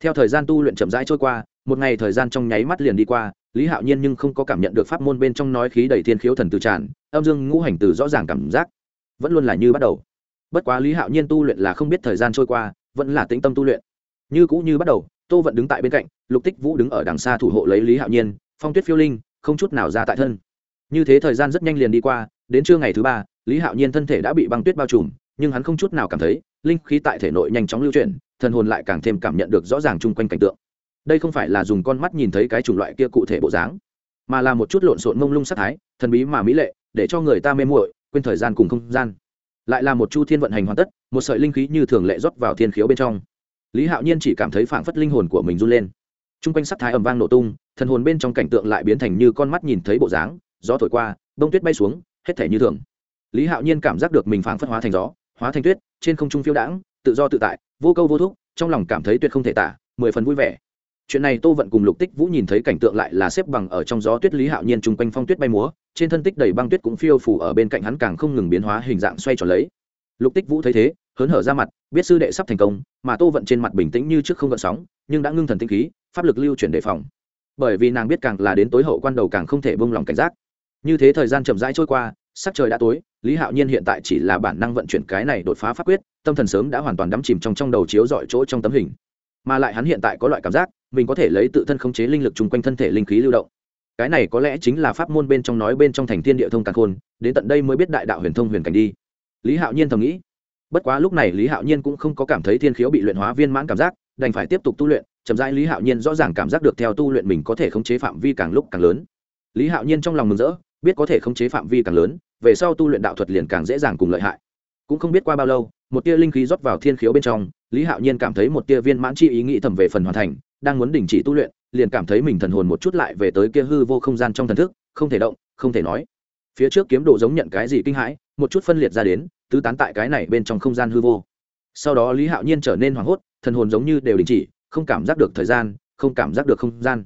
theo thời gian tu luyện chậm rãi trôi qua, một ngày thời gian trong nháy mắt liền đi qua, lý hạo nhiên nhưng không có cảm nhận được pháp môn bên trong nói khí đầy thiên khiếu thần từ tràn, âm dương ngũ hành từ rõ ràng cảm giác. Vẫn luôn là như bắt đầu. Bất quá lý hạo nhiên tu luyện là không biết thời gian trôi qua, vẫn là tĩnh tâm tu luyện. Như cũ như bắt đầu, tô vẫn đứng tại bên cạnh, lục tích vũ đứng ở đằng xa thủ hộ lấy lý hạo nhiên, phong tuyết phiêu linh, không chút nào ra tại thân. Như thế thời gian rất nhanh liền đi qua, đến trưa ngày thứ ba, lý hạo nhiên thân thể đã bị băng tuyết bao trùm, nhưng hắn không chút nào cảm thấy linh khí tại thể nội nhanh chóng lưu chuyển, thần hồn lại càng thêm cảm nhận được rõ ràng chung quanh cảnh tượng. Đây không phải là dùng con mắt nhìn thấy cái chủng loại kia cụ thể bộ dáng, mà là một chút lộn xộn mông lung sắc thái, thần bí mà mỹ lệ, để cho người ta mê muội, quên thời gian cùng không gian. Lại là một chu thiên vận hành hoàn tất, một sợi linh khí như thường lệ rót vào thiên khiếu bên trong. Lý hạo nhiên chỉ cảm thấy phảng phất linh hồn của mình run lên. T r u n g quanh sắc thái ẩm vang nổ tung, thần hồn bên trong cảnh tượng lại biến thành như con mắt nhìn thấy bộ dáng, gió thổi qua, bông tuyết bay xuống, hết thể như thường. Lý hạo nhiên cảm giác được mình phảng phất hóa thành gió, hóa thành tuyết trên không trung phiêu đãng, tự do tự tại, vô câu vô thúc, trong lòng cảm thấy tuyệt không thể tả, mười phần vui vẻ. Chuyện này tô vận cùng lục tích vũ nhìn thấy cảnh tượng lại là xếp bằng ở trong gió tuyết lý hạo nhiên chung quanh phong tuyết bay múa, trên thân tích đầy băng tuyết cũng phiêu phủ ở bên cạnh hắn càng không ngừng biến hóa hình dạng xoay tròn lấy. Lục tích vũ thấy thế, hớn hở ra mặt, biết sư đệ sắp thành công, mà tô vận trên mặt bình tĩnh như trước không gợn sóng, nhưng đã ngưng thần tinh khí, pháp lực lưu chuyển đề phòng. Bởi vì nàng biết càng là đến tối hậu quan đầu càng không thể bông lòng cảnh giác. Như thế thời gian chậm rãi trôi qua sắc trời đã tối, lý hạo nhiên hiện tại chỉ là bản năng vận chuyển cái này đột phá pháp quyết, tâm thần sớm đã hoàn toàn đắm chìm trong trong đầu chiếu dọi chỗ trong tấm hình. Mà lại hắn hiện tại có loại cảm giác, mình có thể lấy tự thân khống chế linh lực chung quanh thân thể linh khí lưu động. Cái này có lẽ chính là pháp môn bên trong nói bên trong thành thiên địa thông càng khôn, đến tận đây mới biết đại đạo huyền thông huyền cảnh đi. Lý hạo nhiên thầm nghĩ. Bất quá lúc này lý hạo nhiên cũng không có cảm thấy thiên khiếu bị luyện hóa viên mãn cảm giác, đành phải tiếp tục tu luyện, chậm rãi lý hạo nhiên rõ ràng cảm giác được theo tu luyện mình có thể khống chế phạm vi càng lúc càng lớn. Lý hạo nhiên trong lòng mừng rỡ biết có thể khống chế phạm vi càng lớn, về sau tu luyện đạo thuật liền càng dễ dàng cùng lợi hại. Cũng không biết qua bao lâu, một tia linh khí rót vào thiên khiếu bên trong, lý hạo nhiên cảm thấy một tia viên mãn chi ý nghĩ thầm về phần hoàn thành, đang muốn đình chỉ tu luyện, liền cảm thấy mình thần hồn một chút lại về tới kia hư vô không gian trong thần thức, không thể động, không thể nói. Phía trước kiếm đồ giống nhận cái gì kinh hãi, một chút phân liệt ra đến, tứ tán tại cái này bên trong không gian hư vô. Sau đó lý hạo nhiên trở nên hoảng hốt, thần hồn giống như đều đình chỉ, không cảm giác được thời gian, không cảm giác được không gian.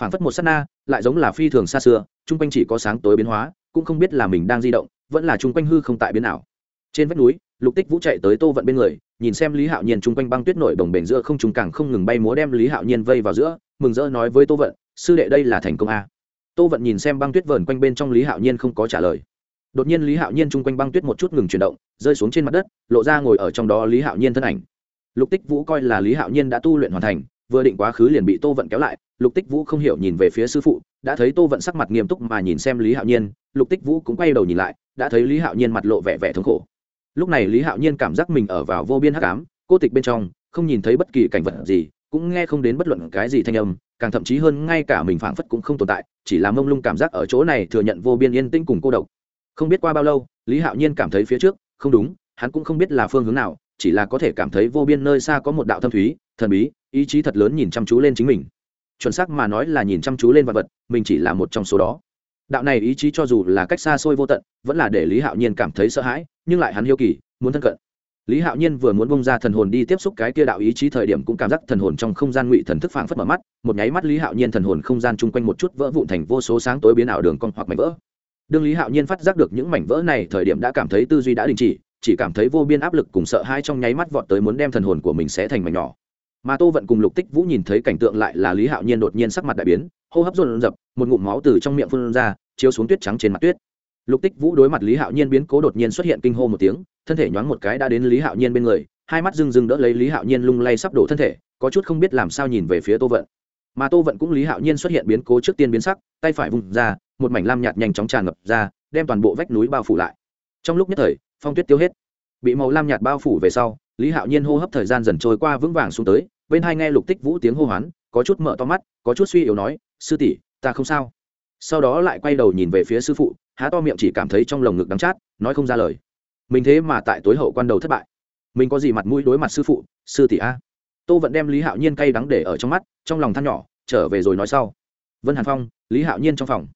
Phảng phất một s á t na, lại giống là phi thường xa xưa chung quanh chỉ có sáng tối biến hóa, cũng không biết là mình đang di động, vẫn là chung quanh hư không tại biến ảo. Trên vách núi, lục tích vũ chạy tới tô vận bên người, nhìn xem lý hạo nhiên chung quanh băng tuyết nổi đồng bền giữa không trùng càng không ngừng bay múa đem lý hạo nhiên vây vào giữa, mừng rỡ nói với tô vận, sư đệ đây là thành công a. Tô vận nhìn xem băng tuyết vờn quanh bên trong lý hạo nhiên không có trả lời. Đột nhiên lý hạo nhiên chung quanh băng tuyết một chút ngừng chuyển động, rơi xuống trên mặt đất, lộ ra ngồi ở trong đó lý hạo nhiên thân ảnh. Lục tích vũ coi là lý hạo nhiên đã tu luyện hoàn thành vừa định quá khứ liền bị tô vận kéo lại, lục tích vũ không hiểu nhìn về phía sư phụ, đã thấy tô vận sắc mặt nghiêm túc mà nhìn xem lý hạo nhiên, lục tích vũ cũng quay đầu nhìn lại, đã thấy lý hạo nhiên mặt lộ vẻ vẻ thống khổ. Lúc này lý hạo nhiên cảm giác mình ở vào vô biên hắc ám, cô tịch bên trong, không nhìn thấy bất kỳ cảnh vật gì, cũng nghe không đến bất luận cái gì thanh âm, càng thậm chí hơn ngay cả mình phảng phất cũng không tồn tại, chỉ là mông lung cảm giác ở chỗ này thừa nhận vô biên yên tĩnh cùng cô độc. Không biết qua bao lâu, lý hạo nhiên cảm thấy phía trước, không đúng, hắn cũng không biết là phương hướng nào, chỉ là có thể cảm thấy vô biên nơi xa có một đạo thâm thúy thần bí, ý chí thật lớn nhìn chăm chú lên chính mình. Chuẩn xác mà nói là nhìn chăm chú lên vật vật, mình chỉ là một trong số đó. Đạo này ý chí cho dù là cách xa xôi vô tận, vẫn là để lý hạo nhiên cảm thấy sợ hãi, nhưng lại hắn hiếu kỳ, muốn thân cận. Lý hạo nhiên vừa muốn bông ra thần hồn đi tiếp xúc cái kia đạo ý chí thời điểm cũng cảm giác thần hồn trong không gian ngụy thần thức phảng phất mở mắt, một nháy mắt lý hạo nhiên thần hồn không gian chung quanh một chút vỡ vụn thành vô số sáng tối biến ảo đường cong hoặc mảnh vỡ. Đương lý hạo nhiên phát giác được những mảnh vỡ này thời điểm đã cảm thấy tư duy đã đình chỉ chỉ cảm thấy vô biên áp lực cùng sợ hãi trong nháy mắt vọt tới muốn đem thần hồn của mình sẽ thành mảnh nhỏ mà tô vận cùng lục tích vũ nhìn thấy cảnh tượng lại là lý hạo nhiên đột nhiên sắc mặt đại biến hô hấp rộn dập một ngụm máu từ trong miệng phun ra chiếu xuống tuyết trắng trên mặt tuyết lục tích vũ đối mặt lý hạo nhiên biến cố đột nhiên xuất hiện kinh hô một tiếng thân thể nhoáng một cái đã đến lý hạo nhiên bên người hai mắt rưng rưng đỡ lấy lý hạo nhiên lung lay sắp đổ thân thể có chút không biết làm sao nhìn về phía tô vận mà tô vận cũng lý hạo nhiên xuất hiện biến cố trước tiên biến sắc tay phải vùng ra một mảnh lam nhạt nhanh chóng tràn ngập ra đem toàn bộ vách núi bao phủ lại trong lúc nhất thời phong tuyết tiêu hết bị màu lam nhạt bao phủ về sau lý hạo nhiên hô hấp thời gian dần trôi qua vững vàng xuống tới, bên hai nghe lục tích vũ tiếng hô hoán, có chút mở to mắt, có chút suy yếu nói, sư tỷ, ta không sao. Sau đó lại quay đầu nhìn về phía sư phụ, há to miệng chỉ cảm thấy trong lồng ngực đắng chát, nói không ra lời. Mình thế mà tại tối hậu quan đầu thất bại. Mình có gì mặt mũi đối mặt sư phụ, sư tỷ a? Tô vẫn đem lý hạo nhiên cay đắng để ở trong mắt, trong lòng than nhỏ, trở về rồi nói sau. Vân hàn phong, lý hạo nhiên trong phòng.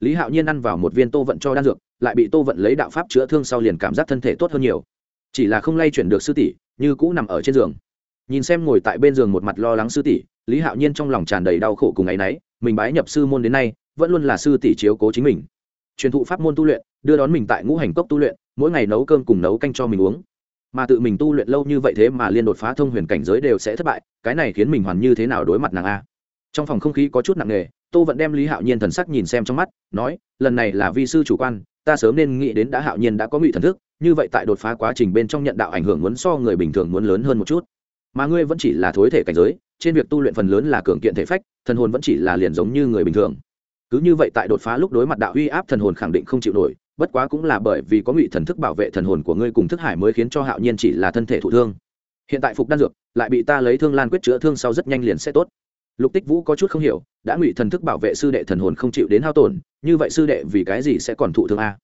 Lý hạo nhiên ăn vào một viên tô vận cho đan dược, lại bị tô vận lấy đạo pháp chữa thương sau liền cảm giác thân thể tốt hơn nhiều chỉ là không lay chuyển được sư tỷ, như cũ nằm ở trên giường. Nhìn xem ngồi tại bên giường một mặt lo lắng sư tỷ, lý hạo nhiên trong lòng tràn đầy đau khổ cùng ấ y n ấ y mình bái nhập sư môn đến nay, vẫn luôn là sư tỷ chiếu cố chính mình. Truyền thụ pháp môn tu luyện, đưa đón mình tại ngũ hành cốc tu luyện, mỗi ngày nấu cơm cùng nấu canh cho mình uống. Mà tự mình tu luyện lâu như vậy thế mà liên đột phá thông huyền cảnh giới đều sẽ thất bại, cái này khiến mình hoàn như thế nào đối mặt nàng a? Trong phòng không khí có chút nặng nề, tô vẫn đem lý hạo nhiên thần sắc nhìn xem trong mắt, nói, lần này là vi sư chủ quan, ta sớm nên nghĩ đến đã hạo nhiên đã có ngụy thần thức như vậy tại đột phá quá trình bên trong nhận đạo ảnh hưởng muốn so người bình thường muốn lớn hơn một chút. Mà ngươi vẫn chỉ là thối thể cảnh giới, trên việc tu luyện phần lớn là cường kiện thể phách, thần hồn vẫn chỉ là liền giống như người bình thường. Cứ như vậy tại đột phá lúc đối mặt đạo uy áp thần hồn khẳng định không chịu nổi, bất quá cũng là bởi vì có ngụy thần thức bảo vệ thần hồn của ngươi cùng thức hải mới khiến cho hạo nhiên chỉ là thân thể thụ thương. Hiện tại phục đan dược, lại bị ta lấy thương lan quyết chữa thương sau rất nhanh liền sẽ tốt. Lục tích vũ có chút không hiểu, đã ngụy thần thức bảo vệ sư đệ thần hồn không chịu đến hao tổn, như vậy sư đệ vì cái gì sẽ còn thụ thương a?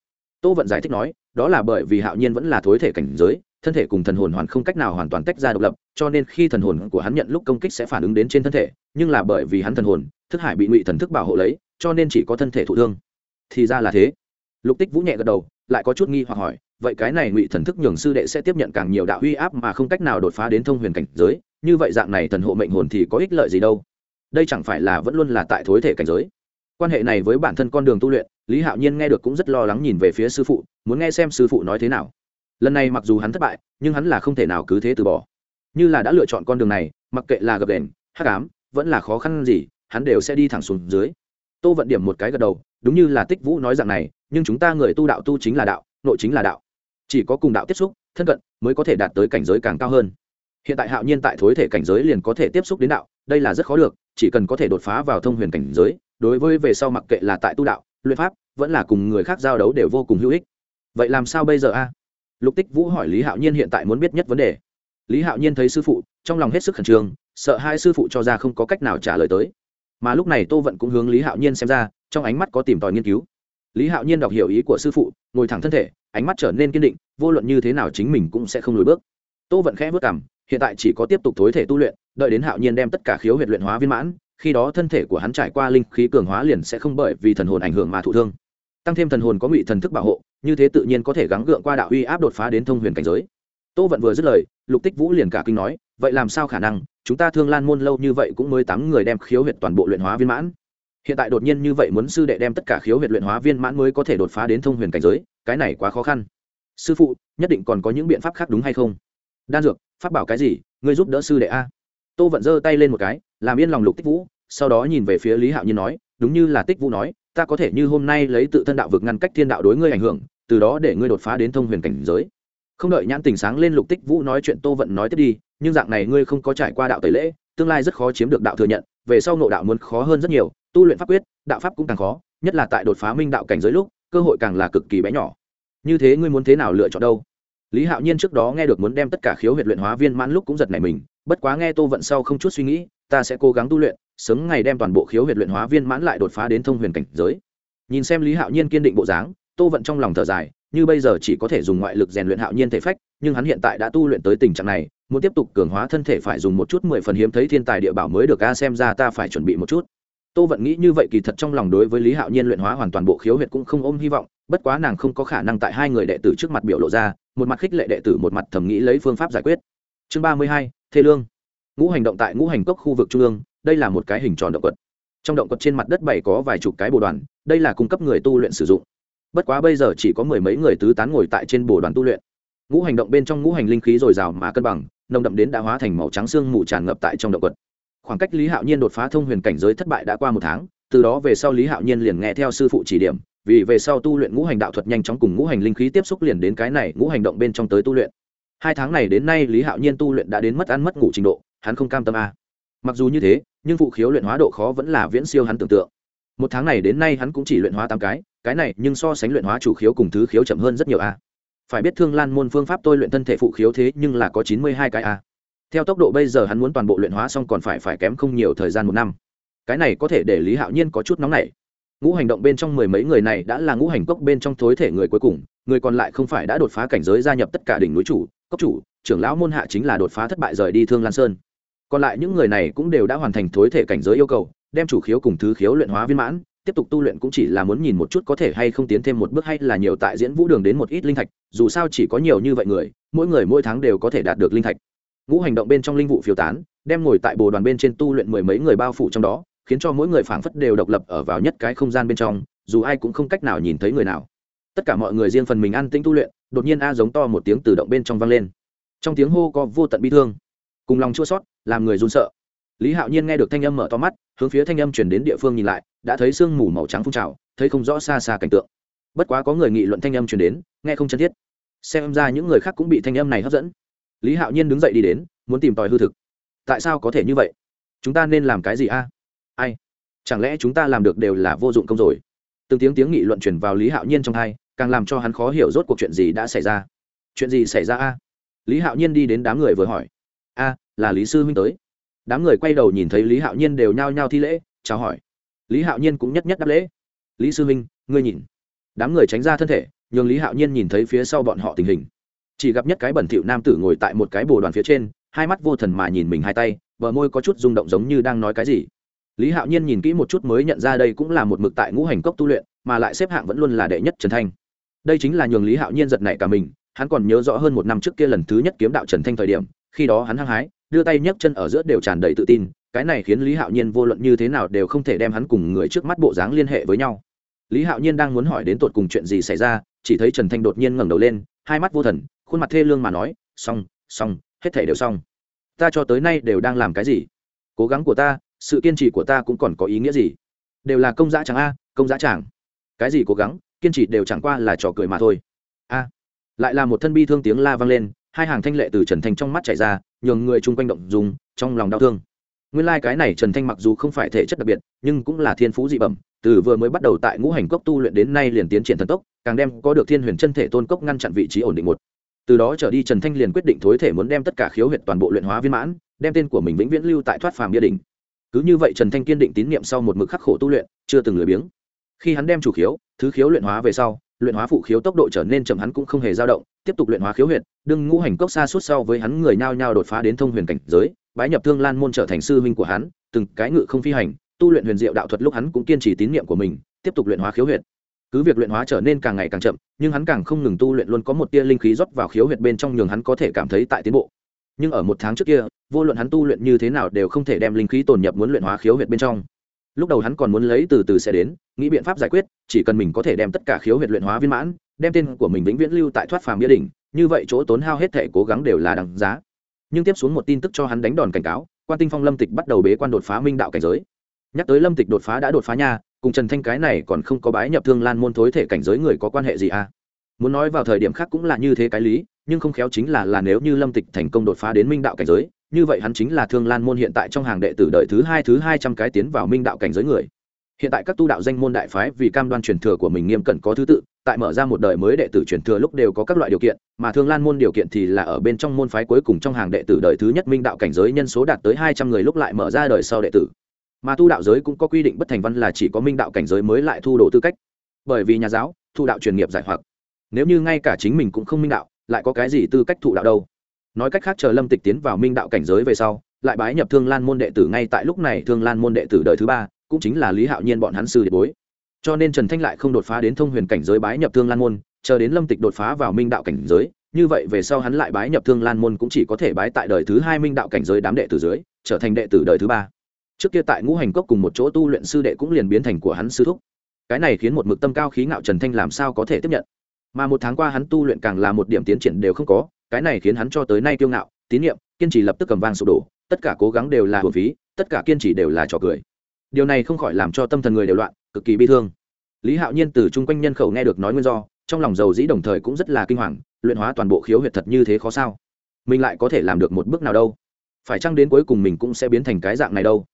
Tô vận giải thích nói, đó là bởi vì hạo nhiên vẫn là thối thể cảnh giới, thân thể cùng thần hồn hoàn không cách nào hoàn toàn tách ra độc lập, cho nên khi thần hồn của hắn nhận lúc công kích sẽ phản ứng đến trên thân thể, nhưng là bởi vì hắn thần hồn, thức hải bị ngụy thần thức bảo hộ lấy, cho nên chỉ có thân thể thụ thương. Thì ra là thế. Lục tích vũ nhẹ gật đầu, lại có chút nghi hoặc hỏi, vậy cái này ngụy thần thức nhường sư đệ sẽ tiếp nhận càng nhiều đạo uy áp mà không cách nào đột phá đến thông huyền cảnh giới, như vậy dạng này thần hộ mệnh hồn thì có ích lợi gì đâu? Đây chẳng phải là vẫn luôn là tại thối thể cảnh giới. Quan hệ này với bản thân con đường tu luyện lý hạo nhiên nghe được cũng rất lo lắng nhìn về phía sư phụ, muốn nghe xem sư phụ nói thế nào. Lần này mặc dù hắn thất bại, nhưng hắn là không thể nào cứ thế từ bỏ. Như là đã lựa chọn con đường này, mặc kệ là gập đèn hắc ám, vẫn là khó khăn gì, hắn đều sẽ đi thẳng xuống dưới. Tô vận điểm một cái gật đầu, đúng như là tích vũ nói rằng này, nhưng chúng ta người tu đạo tu chính là đạo, nội chính là đạo. Chỉ có cùng đạo tiếp xúc, thân cận, mới có thể đạt tới cảnh giới càng cao hơn. Hiện tại hạo nhiên tại thối thể cảnh giới liền có thể tiếp xúc đến đạo, đây là rất khó được, chỉ cần có thể đột phá vào thông huyền cảnh giới, đối với về sau mặc kệ là tại tu đạo luyện pháp, vẫn là cùng người khác giao đấu đều vô cùng hữu ích. Vậy làm sao bây giờ a? Lục tích vũ hỏi lý hạo nhiên hiện tại muốn biết nhất vấn đề. Lý hạo nhiên thấy sư phụ, trong lòng hết sức khẩn trương, sợ hai sư phụ cho ra không có cách nào trả lời tới. Mà lúc này tô vận cũng hướng lý hạo nhiên xem ra, trong ánh mắt có tìm tòi nghiên cứu. Lý hạo nhiên đọc hiểu ý của sư phụ, ngồi thẳng thân thể, ánh mắt trở nên kiên định, vô luận như thế nào chính mình cũng sẽ không lùi bước. Tô vận khẽ vất cảm hiện tại chỉ có tiếp tục thối thể tu luyện, đợi đến hạo nhiên đem tất cả khiếu huyệt luyện hóa viên mãn khi đó thân thể của hắn trải qua linh khí cường hóa liền sẽ không bởi vì thần hồn ảnh hưởng mà thụ thương. Tăng thêm thần hồn có ngụy thần thức bảo hộ, như thế tự nhiên có thể gắng gượng qua đạo uy áp đột phá đến thông huyền cảnh giới. Tô vận vừa dứt lời, lục tích vũ liền cả kinh nói, vậy làm sao khả năng? Chúng ta thương lan môn lâu như vậy cũng mới tám người đem khiếu huyệt toàn bộ luyện hóa viên mãn. Hiện tại đột nhiên như vậy muốn sư đệ đem tất cả khiếu huyệt luyện hóa viên mãn mới có thể đột phá đến thông huyền cảnh giới, cái này quá khó khăn. Sư phụ, nhất định còn có những biện pháp khác đúng hay không? Đan dược, pháp bảo cái gì, ngươi giúp đỡ sư đệ a. Tô vận giơ tay lên một cái, làm yên lòng lục tích vũ sau đó nhìn về phía lý hạo nhiên nói, đúng như là tích vũ nói, ta có thể như hôm nay lấy tự thân đạo vực ngăn cách thiên đạo đối ngươi ảnh hưởng, từ đó để ngươi đột phá đến thông huyền cảnh giới. Không đợi nhãn tình sáng lên lục tích vũ nói chuyện, tô vận nói tiếp đi, nhưng dạng này ngươi không có trải qua đạo tẩy lễ, tương lai rất khó chiếm được đạo thừa nhận, về sau nộ đạo muốn khó hơn rất nhiều, tu luyện pháp quyết, đạo pháp cũng càng khó, nhất là tại đột phá minh đạo cảnh giới lúc, cơ hội càng là cực kỳ bé nhỏ. Như thế ngươi muốn thế nào lựa chọn đâu? Lý hạo nhiên trước đó nghe được muốn đem tất cả khiếu huyện luyện hóa viên mãn lúc cũng giật này mình, bất quá nghe tô vận sau không chút suy nghĩ, ta sẽ cố gắng tu luyện sớm ngày đem toàn bộ khiếu huyệt luyện hóa viên mãn lại đột phá đến thông huyền cảnh giới. Nhìn xem lý hạo nhiên kiên định bộ dáng, tô vận trong lòng thở dài, như bây giờ chỉ có thể dùng ngoại lực rèn luyện hạo nhiên thể phách, nhưng hắn hiện tại đã tu luyện tới tình trạng này, muốn tiếp tục cường hóa thân thể phải dùng một chút mười phần hiếm thấy thiên tài địa bảo mới được a, xem ra ta phải chuẩn bị một chút. Tô vận nghĩ như vậy kỳ thật trong lòng đối với lý hạo nhiên luyện hóa hoàn toàn bộ khiếu huyệt cũng không ôm hy vọng, bất quá nàng không có khả năng tại hai người đệ tử trước mặt biểu lộ ra, một mặt khích lệ đệ tử một mặt thầm nghĩ lấy phương pháp giải quyết. Chương ba mươi hai, thê lương. Ngũ hành động tại ngũ hành cốc khu vực trung ương đây là một cái hình tròn động quật. Trong động quật trên mặt đất bảy có vài chục cái bồ đoàn, đây là cung cấp người tu luyện sử dụng. Bất quá bây giờ chỉ có mười mấy người tứ tán ngồi tại trên bồ đoàn tu luyện. Ngũ hành động bên trong ngũ hành linh khí dồi dào mà cân bằng, nồng đậm đến đã hóa thành màu trắng xương mù tràn ngập tại trong động quật. Khoảng cách lý hạo nhiên đột phá thông huyền cảnh giới thất bại đã qua một tháng, từ đó về sau lý hạo nhiên liền nghe theo sư phụ chỉ điểm, vì về sau tu luyện ngũ hành đạo thuật nhanh chóng cùng ngũ hành linh khí tiếp xúc liền đến cái này ngũ hành động bên trong tới tu luyện. Hai tháng này đến nay lý hạo nhiên tu luyện đã đến mất ăn mất ngủ trình độ, hắn không cam tâm a. À. mặc dù như thế nhưng phụ khiếu luyện hóa độ khó vẫn là viễn siêu hắn tưởng tượng. Một tháng này đến nay hắn cũng chỉ luyện hóa tám cái cái này nhưng so sánh luyện hóa chủ khiếu cùng thứ khiếu chậm hơn rất nhiều a. Phải biết thương lan môn phương pháp tôi luyện thân thể phụ khiếu thế nhưng là có chín mươi hai cái a. Theo tốc độ bây giờ hắn muốn toàn bộ luyện hóa xong còn phải phải kém không nhiều thời gian một năm. Cái này có thể để lý hạo nhiên có chút nóng nảy. Ngũ hành động bên trong mười mấy người này đã là ngũ hành cốc bên trong thối thể người cuối cùng, người còn lại không phải đã đột phá cảnh giới gia nhập tất cả đỉnh núi chủ, cốc chủ, trưởng lão môn hạ chính là đột phá thất bại rời đi thương lan sơn còn lại những người này cũng đều đã hoàn thành thối thể cảnh giới yêu cầu, đem chủ khiếu cùng thứ khiếu luyện hóa viên mãn, tiếp tục tu luyện cũng chỉ là muốn nhìn một chút có thể hay không tiến thêm một bước hay là nhiều tại diễn vũ đường đến một ít linh thạch, dù sao chỉ có nhiều như vậy người, mỗi người mỗi tháng đều có thể đạt được linh thạch. Ngũ hành động bên trong linh vụ phiêu tán, đem ngồi tại bồ đoàn bên trên tu luyện mười mấy người bao phủ trong đó, khiến cho mỗi người phảng phất đều độc lập ở vào nhất cái không gian bên trong, dù ai cũng không cách nào nhìn thấy người nào. Tất cả mọi người riêng phần mình an tĩnh tu luyện, đột nhiên a giống to một tiếng từ động bên trong vang lên. Trong tiếng hô có vô tận bi thương cùng lòng chua sót, làm người run sợ. Lý hạo nhiên nghe được thanh âm mở to mắt, hướng phía thanh âm chuyển đến địa phương nhìn lại, đã thấy sương mù màu trắng phun trào, thấy không rõ xa xa cảnh tượng. Bất quá có người nghị luận thanh âm chuyển đến, nghe không chân thiết. Xem ra những người khác cũng bị thanh âm này hấp dẫn. Lý hạo nhiên đứng dậy đi đến, muốn tìm tòi hư thực. Tại sao có thể như vậy? Chúng ta nên làm cái gì a? Ai? Chẳng lẽ chúng ta làm được đều là vô dụng công rồi? Từng tiếng tiếng nghị luận truyền vào lý hạo nhiên trong hai càng làm cho hắn khó hiểu rốt cuộc chuyện gì đã xảy ra. Chuyện gì xảy ra a? Lý hạo nhiên đi đến đám người vừa hỏi a, là lý sư huynh tới. Đám người quay đầu nhìn thấy lý hạo nhiên đều nhao nhao thi lễ, chào hỏi. Lý hạo nhiên cũng nhất nhất đáp lễ. Lý sư huynh, ngươi nhìn. Đám người tránh ra thân thể, nhường lý hạo nhiên nhìn thấy phía sau bọn họ tình hình. Chỉ gặp nhất cái bẩn thỉu nam tử ngồi tại một cái bồ đoàn phía trên, hai mắt vô thần mà nhìn mình hai tay, bờ môi có chút rung động giống như đang nói cái gì. Lý hạo nhiên nhìn kỹ một chút mới nhận ra đây cũng là một mực tại ngũ hành cốc tu luyện, mà lại xếp hạng vẫn luôn là đệ nhất trần thanh. Đây chính là nhường lý hạo nhiên giật nảy cả mình, hắn còn nhớ rõ hơn một năm trước kia lần thứ nhất kiếm đạo trần thanh thời điểm khi đó hắn hăng hái, đưa tay nhấc chân ở giữa đều tràn đầy tự tin, cái này khiến lý hạo nhiên vô luận như thế nào đều không thể đem hắn cùng người trước mắt bộ dáng liên hệ với nhau. Lý hạo nhiên đang muốn hỏi đến tột cùng chuyện gì xảy ra, chỉ thấy trần thanh đột nhiên ngẩng đầu lên, hai mắt vô thần, khuôn mặt thê lương mà nói, xong xong, hết thể đều xong. Ta cho tới nay đều đang làm cái gì? Cố gắng của ta, sự kiên trì của ta cũng còn có ý nghĩa gì? Đều là công giá chẳng a, công giá chẳng. Cái gì cố gắng, kiên trì đều chẳng qua là trò cười mà thôi. A. Lại là một thân bi thương tiếng la vang lên hai hàng thanh lệ từ trần thanh trong mắt chảy ra, nhường người chung quanh động dùng trong lòng đau thương. Nguyên lai、like、cái này trần thanh mặc dù không phải thể chất đặc biệt, nhưng cũng là thiên phú dị bẩm, từ vừa mới bắt đầu tại ngũ hành cốc tu luyện đến nay liền tiến triển thần tốc, càng đem có được thiên huyền chân thể tôn cốc ngăn chặn vị trí ổn định một. Từ đó trở đi trần thanh liền quyết định thối thể muốn đem tất cả khiếu huyệt toàn bộ luyện hóa viên mãn, đem tên của mình vĩnh viễn lưu tại thoát phàm gia đình cứ như vậy trần thanh kiên định tín nhiệm sau một mực khắc khổ tu luyện, chưa từng lười biếng. Khi hắn đem chủ khiếu, thứ khiếu luyện hóa về sau luyện hóa phụ khiếu tốc độ trở nên chậm, hắn cũng không hề dao động, tiếp tục luyện hóa khiếu huyệt, đương ngũ hành cốc xa suốt sau với hắn người nhao nhao đột phá đến thông huyền cảnh giới, bái nhập thương lan môn trở thành sư huynh của hắn, từng cái ngự không phi hành, tu luyện huyền diệu đạo thuật lúc hắn cũng kiên trì tín nhiệm của mình, tiếp tục luyện hóa khiếu huyệt. Cứ việc luyện hóa trở nên càng ngày càng chậm, nhưng hắn càng không ngừng tu luyện luôn có một tia linh khí rót vào khiếu huyệt bên trong nhường hắn có thể cảm thấy tại tiến bộ. Nhưng ở một tháng trước kia, vô luận hắn tu luyện như thế nào đều không thể đem linh khí tồn nhập muốn luyện hóa khiếu huyệt bên trong lúc đầu hắn còn muốn lấy từ từ sẽ đến, nghĩ biện pháp giải quyết, chỉ cần mình có thể đem tất cả khiếu huyệt luyện hóa viên mãn, đem tên của mình vĩnh viễn lưu tại thoát phàm nghĩa đỉnh, như vậy chỗ tốn hao hết thể cố gắng đều là đằng giá. Nhưng tiếp xuống một tin tức cho hắn đánh đòn cảnh cáo, quan tinh phong lâm tịch bắt đầu bế quan đột phá minh đạo cảnh giới. Nhắc tới lâm tịch đột phá đã đột phá nha, cùng trần thanh cái này còn không có bái nhập thương lan môn thối thể cảnh giới người có quan hệ gì à? Muốn nói vào thời điểm khác cũng là như thế cái lý, nhưng không khéo chính là là nếu như lâm tịch thành công đột phá đến minh đạo cảnh giới như vậy hắn chính là thương lan môn hiện tại trong hàng đệ tử đời thứ hai thứ hai trăm cái tiến vào minh đạo cảnh giới người. Hiện tại các tu đạo danh môn đại phái vì cam đoan truyền thừa của mình nghiêm cẩn có thứ tự, tại mở ra một đời mới đệ tử truyền thừa lúc đều có các loại điều kiện, mà thương lan môn điều kiện thì là ở bên trong môn phái cuối cùng trong hàng đệ tử đời thứ nhất minh đạo cảnh giới nhân số đạt tới hai trăm người lúc lại mở ra đời sau đệ tử. Mà tu đạo giới cũng có quy định bất thành văn là chỉ có minh đạo cảnh giới mới lại thu đồ tư cách. Bởi vì nhà giáo, thu đạo truyền nghiệp giải hoặc. Nếu như ngay cả chính mình cũng không minh đạo, lại có cái gì tư cách thụ đạo đâu? Nói cách khác chờ lâm tịch tiến vào minh đạo cảnh giới về sau, lại bái nhập thương lan môn đệ tử ngay tại lúc này thương lan môn đệ tử đời thứ ba, cũng chính là lý hạo nhiên bọn hắn sư đệ bối. Cho nên trần thanh lại không đột phá đến thông huyền cảnh giới bái nhập thương lan môn, chờ đến lâm tịch đột phá vào minh đạo cảnh giới, như vậy về sau hắn lại bái nhập thương lan môn cũng chỉ có thể bái tại đời thứ hai minh đạo cảnh giới đám đệ tử dưới, trở thành đệ tử đời thứ ba. Trước kia tại ngũ hành cốc cùng một chỗ tu luyện sư đệ cũng liền biến thành của hắn sư thúc. Cái này khiến một mực tâm cao khí ngạo trần thanh làm sao có thể tiếp nhận? Mà một tháng qua hắn tu luyện càng là một điểm tiến triển đều không có cái này khiến hắn cho tới nay kiêu ngạo, tín nhiệm, kiên trì lập tức cầm vang sụp đổ, tất cả cố gắng đều là hồn phí, tất cả kiên trì đều là trò cười. Điều này không khỏi làm cho tâm thần người đều loạn, cực kỳ bi thương. Lý hạo nhiên từ chung quanh nhân khẩu nghe được nói nguyên do, trong lòng dầu dĩ đồng thời cũng rất là kinh hoàng, luyện hóa toàn bộ khiếu huyệt thật như thế khó sao? Mình lại có thể làm được một bước nào đâu? Phải chăng đến cuối cùng mình cũng sẽ biến thành cái dạng này đâu?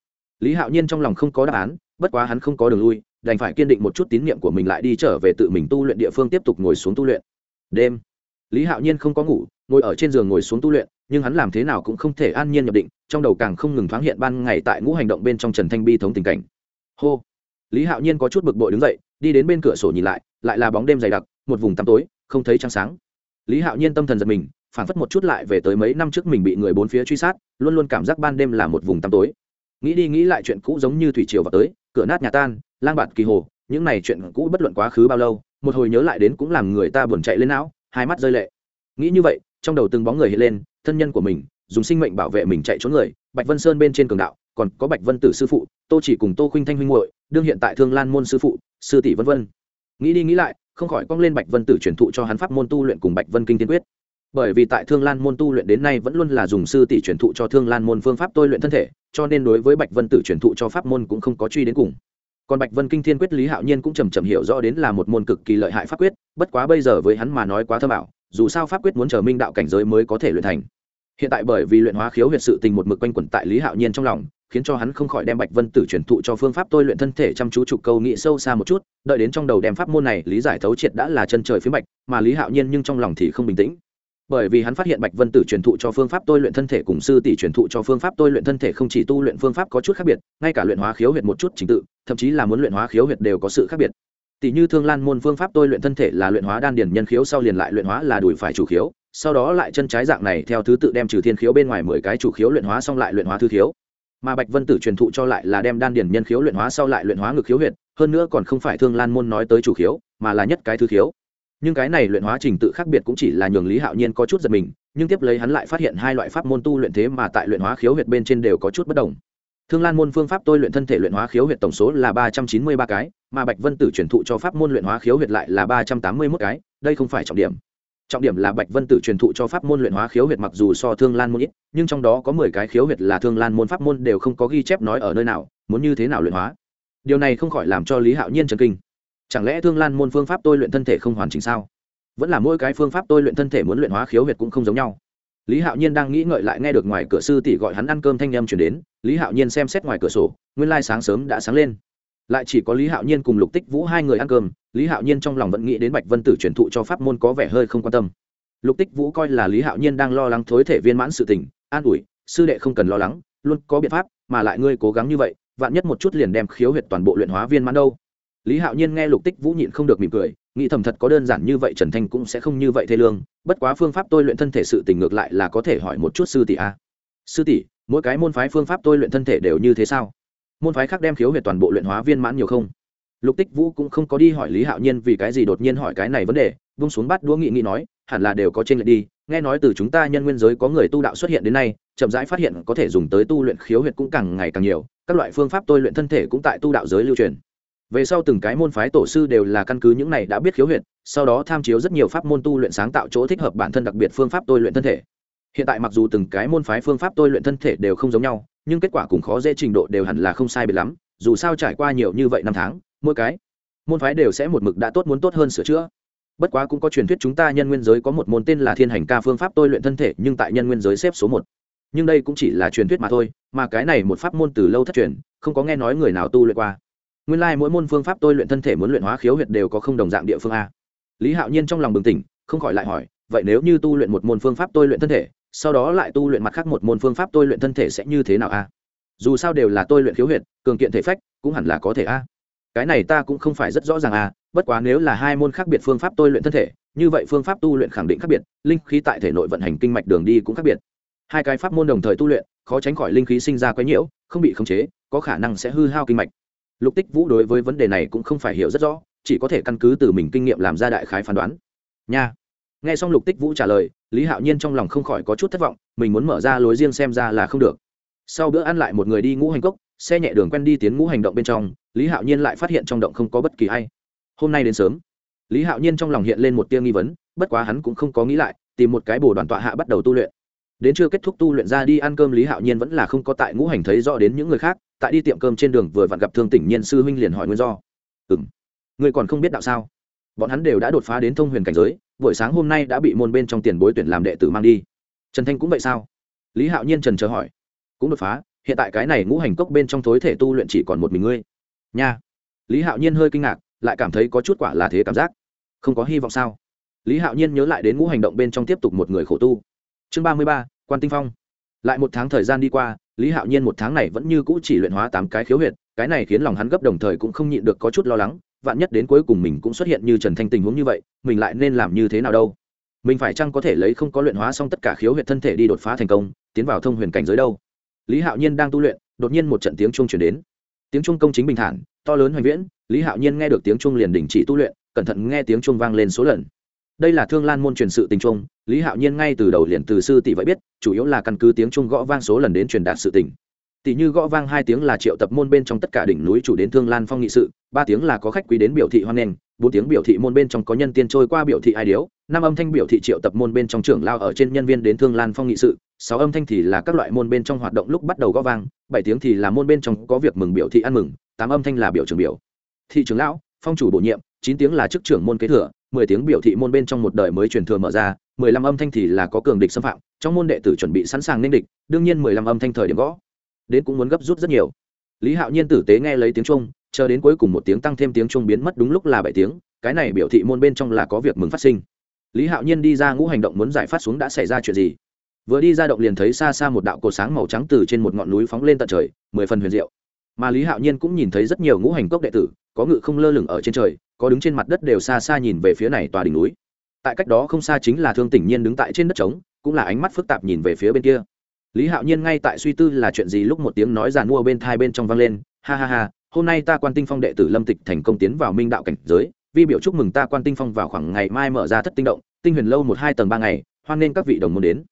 Lý hạo nhiên trong lòng không có đáp án, bất quá hắn không có đường lui, đành phải kiên định một chút tín nhiệm của mình lại đi trở về tự mình tu luyện địa phương tiếp tục ngồi xuống tu luyện. Đêm, lý hạo nhiên không có ngủ ngồi ở trên giường ngồi xuống tu luyện, nhưng hắn làm thế nào cũng không thể an nhiên nhập định, trong đầu càng không ngừng thoáng hiện ban ngày tại ngũ hành động bên trong trần thanh bi thống tình cảnh. Hô! Lý hạo nhiên có chút bực bội đứng dậy, đi đến bên cửa sổ nhìn lại lại là bóng đêm dày đặc, một vùng tăm tối, không thấy trăng sáng. Lý hạo nhiên tâm thần giật mình phản phất một chút lại về tới mấy năm trước mình bị người bốn phía truy sát, luôn luôn cảm giác ban đêm là một vùng tăm tối. Nghĩ đi nghĩ lại chuyện cũ giống như thủy triều vào tới, cửa nát nhà tan, lang bạt kỳ hồ, những này chuyện cũ bất luận quá khứ bao lâu, một hồi nhớ lại đến cũng làm người ta buồn chạy lên não, hai mắt rơi lệ. Nghĩ như vậy trong đầu từng bóng người hiện lên, thân nhân của mình, dùng sinh mệnh bảo vệ mình chạy trốn người. Bạch vân sơn bên trên cường đạo, còn có bạch vân tử sư phụ, tô chỉ cùng tô khuynh thanh huynh muội, đương hiện tại thương lan môn sư phụ, sư tỷ vân vân. Nghĩ đi nghĩ lại, không khỏi cong lên bạch vân tử truyền thụ cho hắn pháp môn tu luyện cùng bạch vân kinh tiên quyết. Bởi vì tại thương lan môn tu luyện đến nay vẫn luôn là dùng sư tỷ truyền thụ cho thương lan môn phương pháp tôi luyện thân thể, cho nên đối với bạch vân tử truyền thụ cho pháp môn cũng không có truy đến cùng. Còn bạch vân kinh thiên quyết lý hạo nhiên cũng chầm chậm hiểu rõ đến là một môn cực kỳ lợi hại pháp quyết, bất quá bây giờ với hắn mà nói quá thơ bảo dù sao pháp quyết muốn chờ minh đạo cảnh giới mới có thể luyện thành. Hiện tại bởi vì luyện hóa khiếu huyệt sự tình một mực quanh quẩn tại lý hạo nhiên trong lòng, khiến cho hắn không khỏi đem bạch vân tử truyền thụ cho phương pháp tôi luyện thân thể chăm chú trục câu nghĩ sâu xa một chút, đợi đến trong đầu đem pháp môn này lý giải thấu triệt đã là chân trời phía bạch, mà lý hạo nhiên nhưng trong lòng thì không bình tĩnh. Bởi vì hắn phát hiện bạch vân tử truyền thụ cho phương pháp tôi luyện thân thể cùng sư tỷ truyền thụ cho phương pháp tôi luyện thân thể không chỉ tu luyện phương pháp có chút khác biệt, ngay cả luyện hóa khiếu huyệt một chút trình tự, thậm chí là muốn luyện hóa khiếu huyệt đều có sự khác biệt tỷ như thương lan môn phương pháp tôi luyện thân thể là luyện hóa đan điền nhân khiếu sau liền lại luyện hóa là đùi phải chủ khiếu, sau đó lại chân trái dạng này theo thứ tự đem trừ thiên khiếu bên ngoài mười cái chủ khiếu luyện hóa xong lại luyện hóa thứ khiếu. Mà bạch vân tử truyền thụ cho lại là đem đan điền nhân khiếu luyện hóa sau lại luyện hóa ngực khiếu huyệt, hơn nữa còn không phải thương lan môn nói tới chủ khiếu, mà là nhất cái thứ khiếu. Nhưng cái này luyện hóa trình tự khác biệt cũng chỉ là nhường lý hạo nhiên có chút giật mình, nhưng tiếp lấy hắn lại phát hiện hai loại pháp môn tu luyện thế mà tại luyện hóa khiếu huyệt bên trên đều có chút bất đồng thương lan môn phương pháp tôi luyện thân thể luyện hóa khiếu huyệt tổng số là ba trăm chín mươi ba cái, mà bạch vân tử truyền thụ cho pháp môn luyện hóa khiếu huyệt lại là ba trăm tám mươi mốt cái, đây không phải trọng điểm. Trọng điểm là bạch vân tử truyền thụ cho pháp môn luyện hóa khiếu huyệt mặc dù so thương lan môn ít, nhưng trong đó có mười cái khiếu huyệt là thương lan môn pháp môn đều không có ghi chép nói ở nơi nào, muốn như thế nào luyện hóa. Điều này không khỏi làm cho lý hạo nhiên chấn kinh. Chẳng lẽ thương lan môn phương pháp tôi luyện thân thể không hoàn chỉnh sao? Vẫn là mỗi cái phương pháp tôi luyện thân thể muốn luyện hóa khiếu huyệt cũng không giống nhau lý hạo nhiên đang nghĩ ngợi lại nghe được ngoài cửa sư tỷ gọi hắn ăn cơm thanh â m chuyển đến, lý hạo nhiên xem xét ngoài cửa sổ, nguyên lai sáng sớm đã sáng lên. Lại chỉ có lý hạo nhiên cùng lục tích vũ hai người ăn cơm, lý hạo nhiên trong lòng vẫn nghĩ đến bạch vân tử truyền thụ cho pháp môn có vẻ hơi không quan tâm. Lục tích vũ coi là lý hạo nhiên đang lo lắng thối thể viên mãn sự tình, an ủi, sư đệ không cần lo lắng, luôn có biện pháp, mà lại ngươi cố gắng như vậy, vạn nhất một chút liền đem khiếu huyệt toàn bộ luyện hóa viên mãn đâu. Lý hạo nhiên nghe lục tích vũ nhịn không được mỉm cười nghĩ thầm thật có đơn giản như vậy trần thanh cũng sẽ không như vậy thê lương, bất quá phương pháp tôi luyện thân thể sự tình ngược lại là có thể hỏi một chút sư tỷ a. Sư tỷ, mỗi cái môn phái phương pháp tôi luyện thân thể đều như thế sao? Môn phái khác đem khiếu huyệt toàn bộ luyện hóa viên mãn nhiều không? Lục tích vũ cũng không có đi hỏi lý hạo nhiên vì cái gì đột nhiên hỏi cái này vấn đề, vung xuống bắt đũa nghị nghị nói, hẳn là đều có trên lệ đi, nghe nói từ chúng ta nhân nguyên giới có người tu đạo xuất hiện đến nay, chậm rãi phát hiện có thể dùng tới tu luyện khiếu huyệt cũng càng ngày càng nhiều, các loại phương pháp tôi luyện thân thể cũng tại tu đạo giới lưu truyền về sau từng cái môn phái tổ sư đều là căn cứ những này đã biết khiếu huyện sau đó tham chiếu rất nhiều pháp môn tu luyện sáng tạo chỗ thích hợp bản thân đặc biệt phương pháp tôi luyện thân thể. Hiện tại mặc dù từng cái môn phái phương pháp tôi luyện thân thể đều không giống nhau, nhưng kết quả cùng khó dễ trình độ đều hẳn là không sai biệt lắm, dù sao trải qua nhiều như vậy năm tháng, mỗi cái môn phái đều sẽ một mực đã tốt muốn tốt hơn sửa chữa. Bất quá cũng có truyền thuyết chúng ta nhân nguyên giới có một môn tên là thiên hành ca phương pháp tôi luyện thân thể, nhưng tại nhân nguyên giới xếp số một. Nhưng đây cũng chỉ là truyền thuyết mà thôi, mà cái này một pháp môn từ lâu thất truyền, không có nghe nói người nào tu luyện qua nguyên lai mỗi môn phương pháp tôi luyện thân thể muốn luyện hóa khiếu huyệt đều có không đồng dạng địa phương a. Lý hạo nhiên trong lòng bừng tỉnh, không khỏi lại hỏi, vậy nếu như tu luyện một môn phương pháp tôi luyện thân thể, sau đó lại tu luyện mặt khác một môn phương pháp tôi luyện thân thể sẽ như thế nào a? Dù sao đều là tôi luyện khiếu huyệt, cường kiện thể phách, cũng hẳn là có thể a. Cái này ta cũng không phải rất rõ ràng a, bất quá nếu là hai môn khác biệt phương pháp tôi luyện thân thể, như vậy phương pháp tu luyện khẳng định khác biệt, linh khí tại thể nội vận hành kinh mạch đường đi cũng khác biệt. Hai cái pháp môn đồng thời tu luyện, khó tránh khỏi linh khí sinh ra quấy nhiễu, không bị khống chế, có khả năng sẽ hư hao kinh mạch lục tích vũ đối với vấn đề này cũng không phải hiểu rất rõ, chỉ có thể căn cứ từ mình kinh nghiệm làm ra đại khái phán đoán. Nha. Nghe xong lục tích vũ trả lời, lý hạo nhiên trong lòng không khỏi có chút thất vọng, mình muốn mở ra lối riêng xem ra là không được. Sau bữa ăn lại một người đi ngũ hành cốc, xe nhẹ đường quen đi tiến ngũ hành động bên trong, lý hạo nhiên lại phát hiện trong động không có bất kỳ a i hôm nay đến sớm. Lý hạo nhiên trong lòng hiện lên một tia nghi vấn, bất quá hắn cũng không có nghĩ lại, tìm một cái bồ đoàn tọa hạ bắt đầu tu luyện. Đến chưa kết thúc tu luyện ra đi ăn cơm, lý hạo nhiên vẫn là không có tại ngũ hành thấy rõ đến những người khác tại đi tiệm cơm trên đường vừa vặn gặp thương tỉnh nhiên sư huynh liền hỏi nguyên do. Ừ m người còn không biết đạo sao? Bọn hắn đều đã đột phá đến thông huyền cảnh giới, buổi sáng hôm nay đã bị môn bên trong tiền bối tuyển làm đệ tử mang đi. Trần thanh cũng vậy sao? Lý hạo nhiên trần chờ hỏi. Cũng đột phá, hiện tại cái này ngũ hành cốc bên trong thối thể tu luyện chỉ còn một mình ngươi. Nha. Lý hạo nhiên hơi kinh ngạc, lại cảm thấy có chút quả là thế cảm giác. Không có hy vọng sao? Lý hạo nhiên nhớ lại đến ngũ hành động bên trong tiếp tục một người khổ tu. Chương ba mươi ba, quan tinh phong. Lại một tháng thời gian đi qua lý hạo nhiên một tháng này vẫn như cũ chỉ luyện hóa tám cái khiếu huyệt, cái này khiến lòng hắn gấp đồng thời cũng không nhịn được có chút lo lắng, vạn nhất đến cuối cùng mình cũng xuất hiện như trần thanh tình huống như vậy, mình lại nên làm như thế nào đâu? Mình phải chăng có thể lấy không có luyện hóa xong tất cả khiếu huyệt thân thể đi đột phá thành công, tiến vào thông huyền cảnh giới đâu? Lý hạo nhiên đang tu luyện, đột nhiên một trận tiếng chuông chuyển đến. Tiếng chuông công chính bình thản, to lớn hoành viễn, lý hạo nhiên nghe được tiếng chuông liền đình chỉ tu luyện, cẩn thận nghe tiếng chuông vang lên số lần. Đây là thương lan môn truyền sự tình chuông lý hạo nhiên ngay từ đầu liền từ sư tỷ vậy biết, chủ yếu là căn cứ tiếng trung gõ vang số lần đến truyền đạt sự tình. Tỷ như gõ vang hai tiếng là triệu tập môn bên trong tất cả đỉnh núi chủ đến thương lan phong nghị sự, ba tiếng là có khách quý đến biểu thị hoan nghênh, bốn tiếng biểu thị môn bên trong có nhân tiên trôi qua biểu thị ai điếu, năm âm thanh biểu thị triệu tập môn bên trong trưởng lao ở trên nhân viên đến thương lan phong nghị sự, sáu âm thanh thì là các loại môn bên trong hoạt động lúc bắt đầu gõ vang, bảy tiếng thì là môn bên trong có việc mừng biểu thị ăn mừng, tám âm thanh là biểu trưởng biểu. Thị trưởng lão, phong chủ bổ nhiệm, chín tiếng là chức trưởng môn kế thừa mười tiếng biểu thị môn bên trong một đời mới truyền thừa mở ra, mười lăm âm thanh thì là có cường địch xâm phạm, trong môn đệ tử chuẩn bị sẵn sàng nên địch, đương nhiên mười lăm âm thanh thời điểm gõ, đến cũng muốn gấp rút rất nhiều. Lý hạo nhiên tử tế nghe lấy tiếng trung chờ đến cuối cùng một tiếng tăng thêm tiếng trung biến mất đúng lúc là bảy tiếng, cái này biểu thị môn bên trong là có việc mừng phát sinh. Lý hạo nhiên đi ra ngũ hành động muốn giải phát xuống đã xảy ra chuyện gì? Vừa đi ra động liền thấy xa xa một đạo cột sáng màu trắng từ trên một ngọn núi phóng lên tận trời, mười phần huyền diệu. Mà lý hạo nhiên cũng nhìn thấy rất nhiều ngũ hành cốc đệ tử, có ngự không lơ lửng ở trên trời có đứng trên mặt đất đều xa xa nhìn về phía này tòa đỉnh núi. Tại cách đó không xa chính là thương tỉnh nhiên đứng tại trên đất trống, cũng là ánh mắt phức tạp nhìn về phía bên kia. Lý hạo nhiên ngay tại suy tư là chuyện gì lúc một tiếng nói giàn mua bên thai bên trong vang lên, ha ha ha, hôm nay ta quan tinh phong đệ tử lâm tịch thành công tiến vào minh đạo cảnh giới, vi biểu chúc mừng ta quan tinh phong vào khoảng ngày mai mở ra thất tinh động, tinh huyền lâu một hai tầng ba ngày, hoan nên các vị đồng môn đến.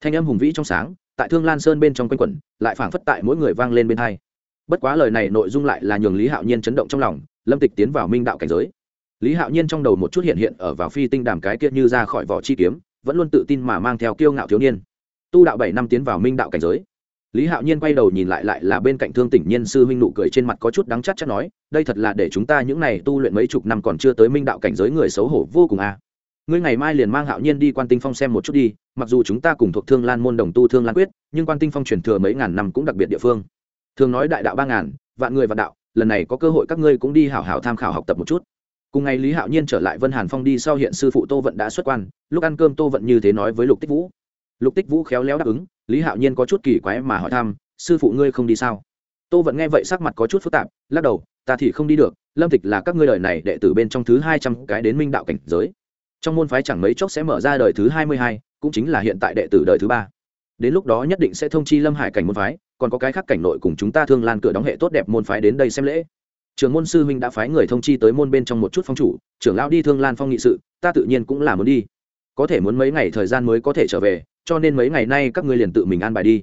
Thanh âm hùng vĩ trong sáng, tại thương lan sơn bên trong quanh quẩn, lại phảng phất tại mỗi người vang lên bên hai. Bất quá lời này nội dung lại là nhường lý hạo nhiên chấn động trong lòng, lâm tịch tiến vào minh đạo cảnh giới lý hạo nhiên trong đầu một chút hiện hiện ở vào phi tinh đàm cái kia như ra khỏi vỏ chi kiếm, vẫn luôn tự tin mà mang theo kiêu ngạo thiếu niên. Tu đạo bảy năm tiến vào minh đạo cảnh giới. Lý hạo nhiên quay đầu nhìn lại lại là bên cạnh thương tỉnh nhiên sư huynh nụ cười trên mặt có chút đắng chắc chắc nói, đây thật là để chúng ta những này tu luyện mấy chục năm còn chưa tới minh đạo cảnh giới người xấu hổ vô cùng à. ngươi ngày mai liền mang hạo nhiên đi quan tinh phong xem một chút đi, mặc dù chúng ta cùng thuộc thương lan môn đồng tu thương lan quyết, nhưng quan tinh phong truyền thừa mấy ngàn năm cũng đặc biệt địa phương. Thường nói đại đạo ba ngàn, vạn người vạn đạo, lần này có cơ hội các ngươi cũng đi hảo hảo tham khảo học tập một chút cùng ngày lý hạo nhiên trở lại vân hàn phong đi sau hiện sư phụ tô vận đã xuất quan, lúc ăn cơm tô vận như thế nói với lục tích vũ. Lục tích vũ khéo léo đáp ứng, lý hạo nhiên có chút kỳ quái mà hỏi thăm, sư phụ ngươi không đi sao? Tô vận nghe vậy sắc mặt có chút phức tạp, lắc đầu, ta thì không đi được, lâm tịch là các ngươi đời này đệ tử bên trong thứ hai trăm cái đến minh đạo cảnh giới. Trong môn phái chẳng mấy chốc sẽ mở ra đời thứ hai mươi hai, cũng chính là hiện tại đệ tử đời thứ ba. Đến lúc đó nhất định sẽ thông chi lâm hải cảnh môn phái, còn có cái khác cảnh nội cùng chúng ta thương lan cửa đóng hệ tốt đẹp môn phái đến đây xem lễ. Trưởng môn sư huynh đã phái người thông chi tới môn bên trong một chút phong chủ, trưởng lão đi thương lan phong nghị sự, ta tự nhiên cũng là muốn đi. Có thể muốn mấy ngày thời gian mới có thể trở về, cho nên mấy ngày nay các ngươi liền tự mình an bài đi.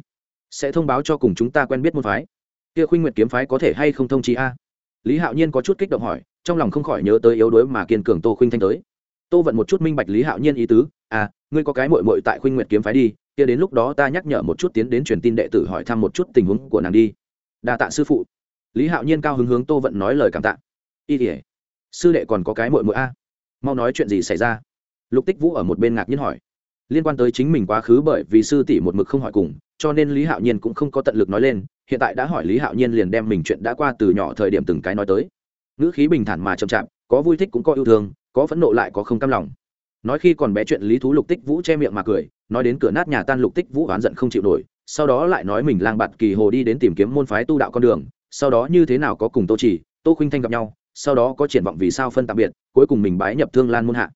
Sẽ thông báo cho cùng chúng ta quen biết môn phái. Kia khuynh nguyệt kiếm phái có thể hay không thông chi a? Lý hạo nhiên có chút kích động hỏi, trong lòng không khỏi nhớ tới yếu đuối mà kiên cường tô khuynh thanh tới. Tô vận một chút minh bạch lý hạo nhiên ý tứ à ngươi có cái mội mội tại khuynh nguyệt kiếm phái đi, kia đến lúc đó ta nhắc nhở một chút tiến đến truyền tin đệ tử hỏi thăm một chút tình huống của nàng đi. Đa tạ sư phụ lý hạo nhiên cao hứng hướng tô vận nói lời cảm tạ. Y tỉa sư đệ còn có cái mội mội a. Mau nói chuyện gì xảy ra? Lục tích vũ ở một bên ngạc nhiên hỏi. Liên quan tới chính mình quá khứ bởi vì sư tỷ một mực không hỏi cùng, cho nên lý hạo nhiên cũng không có tận lực nói lên, hiện tại đã hỏi lý hạo nhiên liền đem mình chuyện đã qua từ nhỏ thời điểm từng cái nói tới. Ngữ khí bình thản mà chậm chạp, có vui thích cũng có yêu thương, có phẫn nộ lại có không cam lòng. Nói khi còn bé chuyện lý thú lục tích vũ che miệng mà cười, nói đến cửa nát nhà tan lục tích vũ oán giận không chịu nổi, sau đó lại nói mình lang bạt kỳ hồ đi đến tìm kiếm môn phái tu đạo con đường sau đó như thế nào có cùng tô chỉ tô khinh thanh gặp nhau, sau đó có triển vọng vì sao phân tạm biệt, cuối cùng mình bái nhập thương lan môn hạ.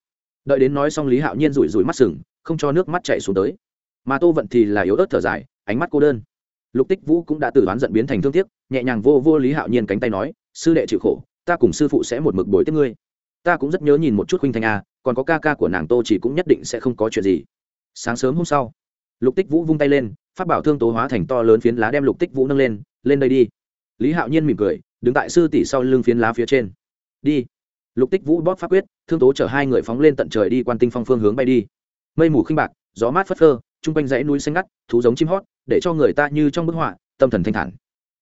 Đợi đến nói xong lý hạo nhiên rủi rủi mắt sừng, không cho nước mắt chạy xuống tới. Mà tô vận thì là yếu ớt thở dài, ánh mắt cô đơn. Lục tích vũ cũng đã từ đoán giận biến thành thương tiếc, nhẹ nhàng vô vô lý hạo nhiên cánh tay nói, sư đệ chịu khổ, ta cùng sư phụ sẽ một mực bồi tiếp ngươi. Ta cũng rất nhớ nhìn một chút khuynh thanh a, còn có ca ca của nàng tô chỉ cũng nhất định sẽ không có chuyện gì. Sáng sớm hôm sau, lục tích vũ vung tay lên, phát bảo thương tố hóa thành to lớn phiến lá đem lục tích vũ nâng lên lên đây đi lý hạo nhiên mỉm cười, đứng tại sư tỷ sau lưng phiến lá phía trên. Đi. Lục tích vũ bóp pháp quyết, thương tố chở hai người phóng lên tận trời đi quan tinh phong phương hướng bay đi. Mây mù khinh bạc, gió mát phất phơ, chung quanh dãy núi xanh ngắt, thú giống chim hót, để cho người ta như trong bức họa, tâm thần thanh thản.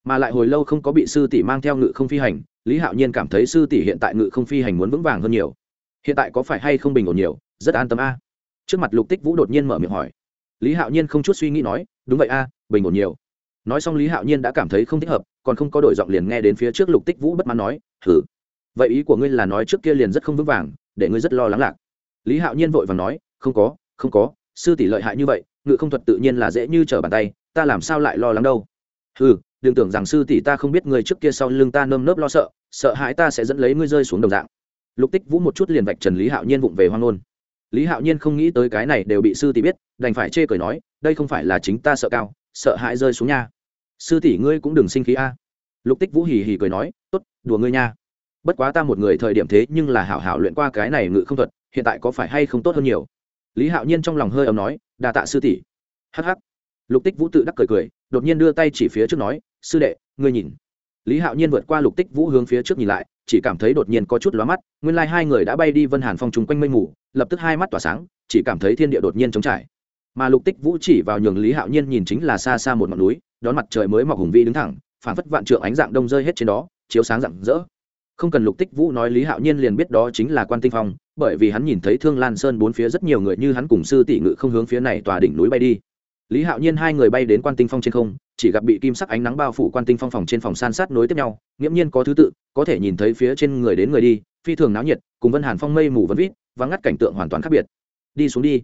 Mà lại hồi lâu không có bị sư tỷ mang theo ngự không phi hành, lý hạo nhiên cảm thấy sư tỷ hiện tại ngự không phi hành muốn vững vàng hơn nhiều. Hiện tại có phải hay không bình ổn nhiều? Rất an tâm a. Trước mặt lục tích vũ đột nhiên mở miệng hỏi. Lý hạo nhiên không chút suy nghĩ nói, đúng vậy a, bình ổn nhiều. Nói xong lý hạo nhiên đã cảm thấy không thích hợp còn không có đổi giọng liền nghe đến phía trước lục tích vũ bất mãn nói thử vậy ý của ngươi là nói trước kia liền rất không vững vàng, để ngươi rất lo lắng lạc. Lý hạo nhiên vội và nói, không có không có, sư tỷ lợi hại như vậy, ngự không thuật tự nhiên là dễ như trở bàn tay, ta làm sao lại lo lắng đâu? Ừ đừng tưởng rằng sư tỷ ta không biết ngươi trước kia sau lưng ta nơm nớp lo sợ sợ hãi ta sẽ dẫn lấy ngươi rơi xuống đồng dạng. Lục tích vũ một chút liền vạch trần lý hạo nhiên vụng về hoang ngôn. Lý hạo nhiên không nghĩ tới cái này đều bị sư tỷ biết, đành phải chê cười nói, đây không phải là chính ta sợ cao, sợ hãi rơi xuống nha sư tỷ ngươi cũng đừng sinh khí a. Lục tích vũ hì hì cười nói, tốt, đùa ngươi nha. Bất quá ta một người thời điểm thế nhưng là hảo hảo luyện qua cái này ngự không thuật, hiện tại có phải hay không tốt hơn nhiều? Lý hạo nhiên trong lòng hơi ấm nói đà tạ sư tỷ. Hh lục tích vũ tự đắc cười cười, đột nhiên đưa tay chỉ phía trước nói, sư đệ, ngươi nhìn. Lý hạo nhiên vượt qua lục tích vũ hướng phía trước nhìn lại, chỉ cảm thấy đột nhiên có chút lóa mắt, nguyên lai、like、hai người đã bay đi vân hàn phong chung quanh mây mù, lập tức hai mắt tỏa sáng, chỉ cảm thấy thiên địa đột nhiên trống trải. Mà lục tích vũ chỉ vào nhường lý hạo nhiên nhìn chính là xa xa một ngọn núi đón mặt trời mới mọc hùng vĩ đứng thẳng phản phất vạn trượng ánh dạng đông rơi hết trên đó, chiếu sáng rạng rỡ. Không cần lục tích vũ nói lý hạo nhiên liền biết đó chính là quan tinh phong, bởi vì hắn nhìn thấy thương lan sơn bốn phía rất nhiều người như hắn cùng sư tỷ ngự không hướng phía này tòa đỉnh núi bay đi. Lý hạo nhiên hai người bay đến quan tinh phong trên không, chỉ gặp bị kim sắc ánh nắng bao phủ quan tinh phong phòng trên phòng san sát nối tiếp nhau, nghiễm nhiên có thứ tự, có thể nhìn thấy phía trên người đến người đi, phi thường náo nhiệt, cùng vân hàn phong mây mù vẫn vít và ngắt cảnh tượng hoàn toàn khác biệt. Đi xuống đi.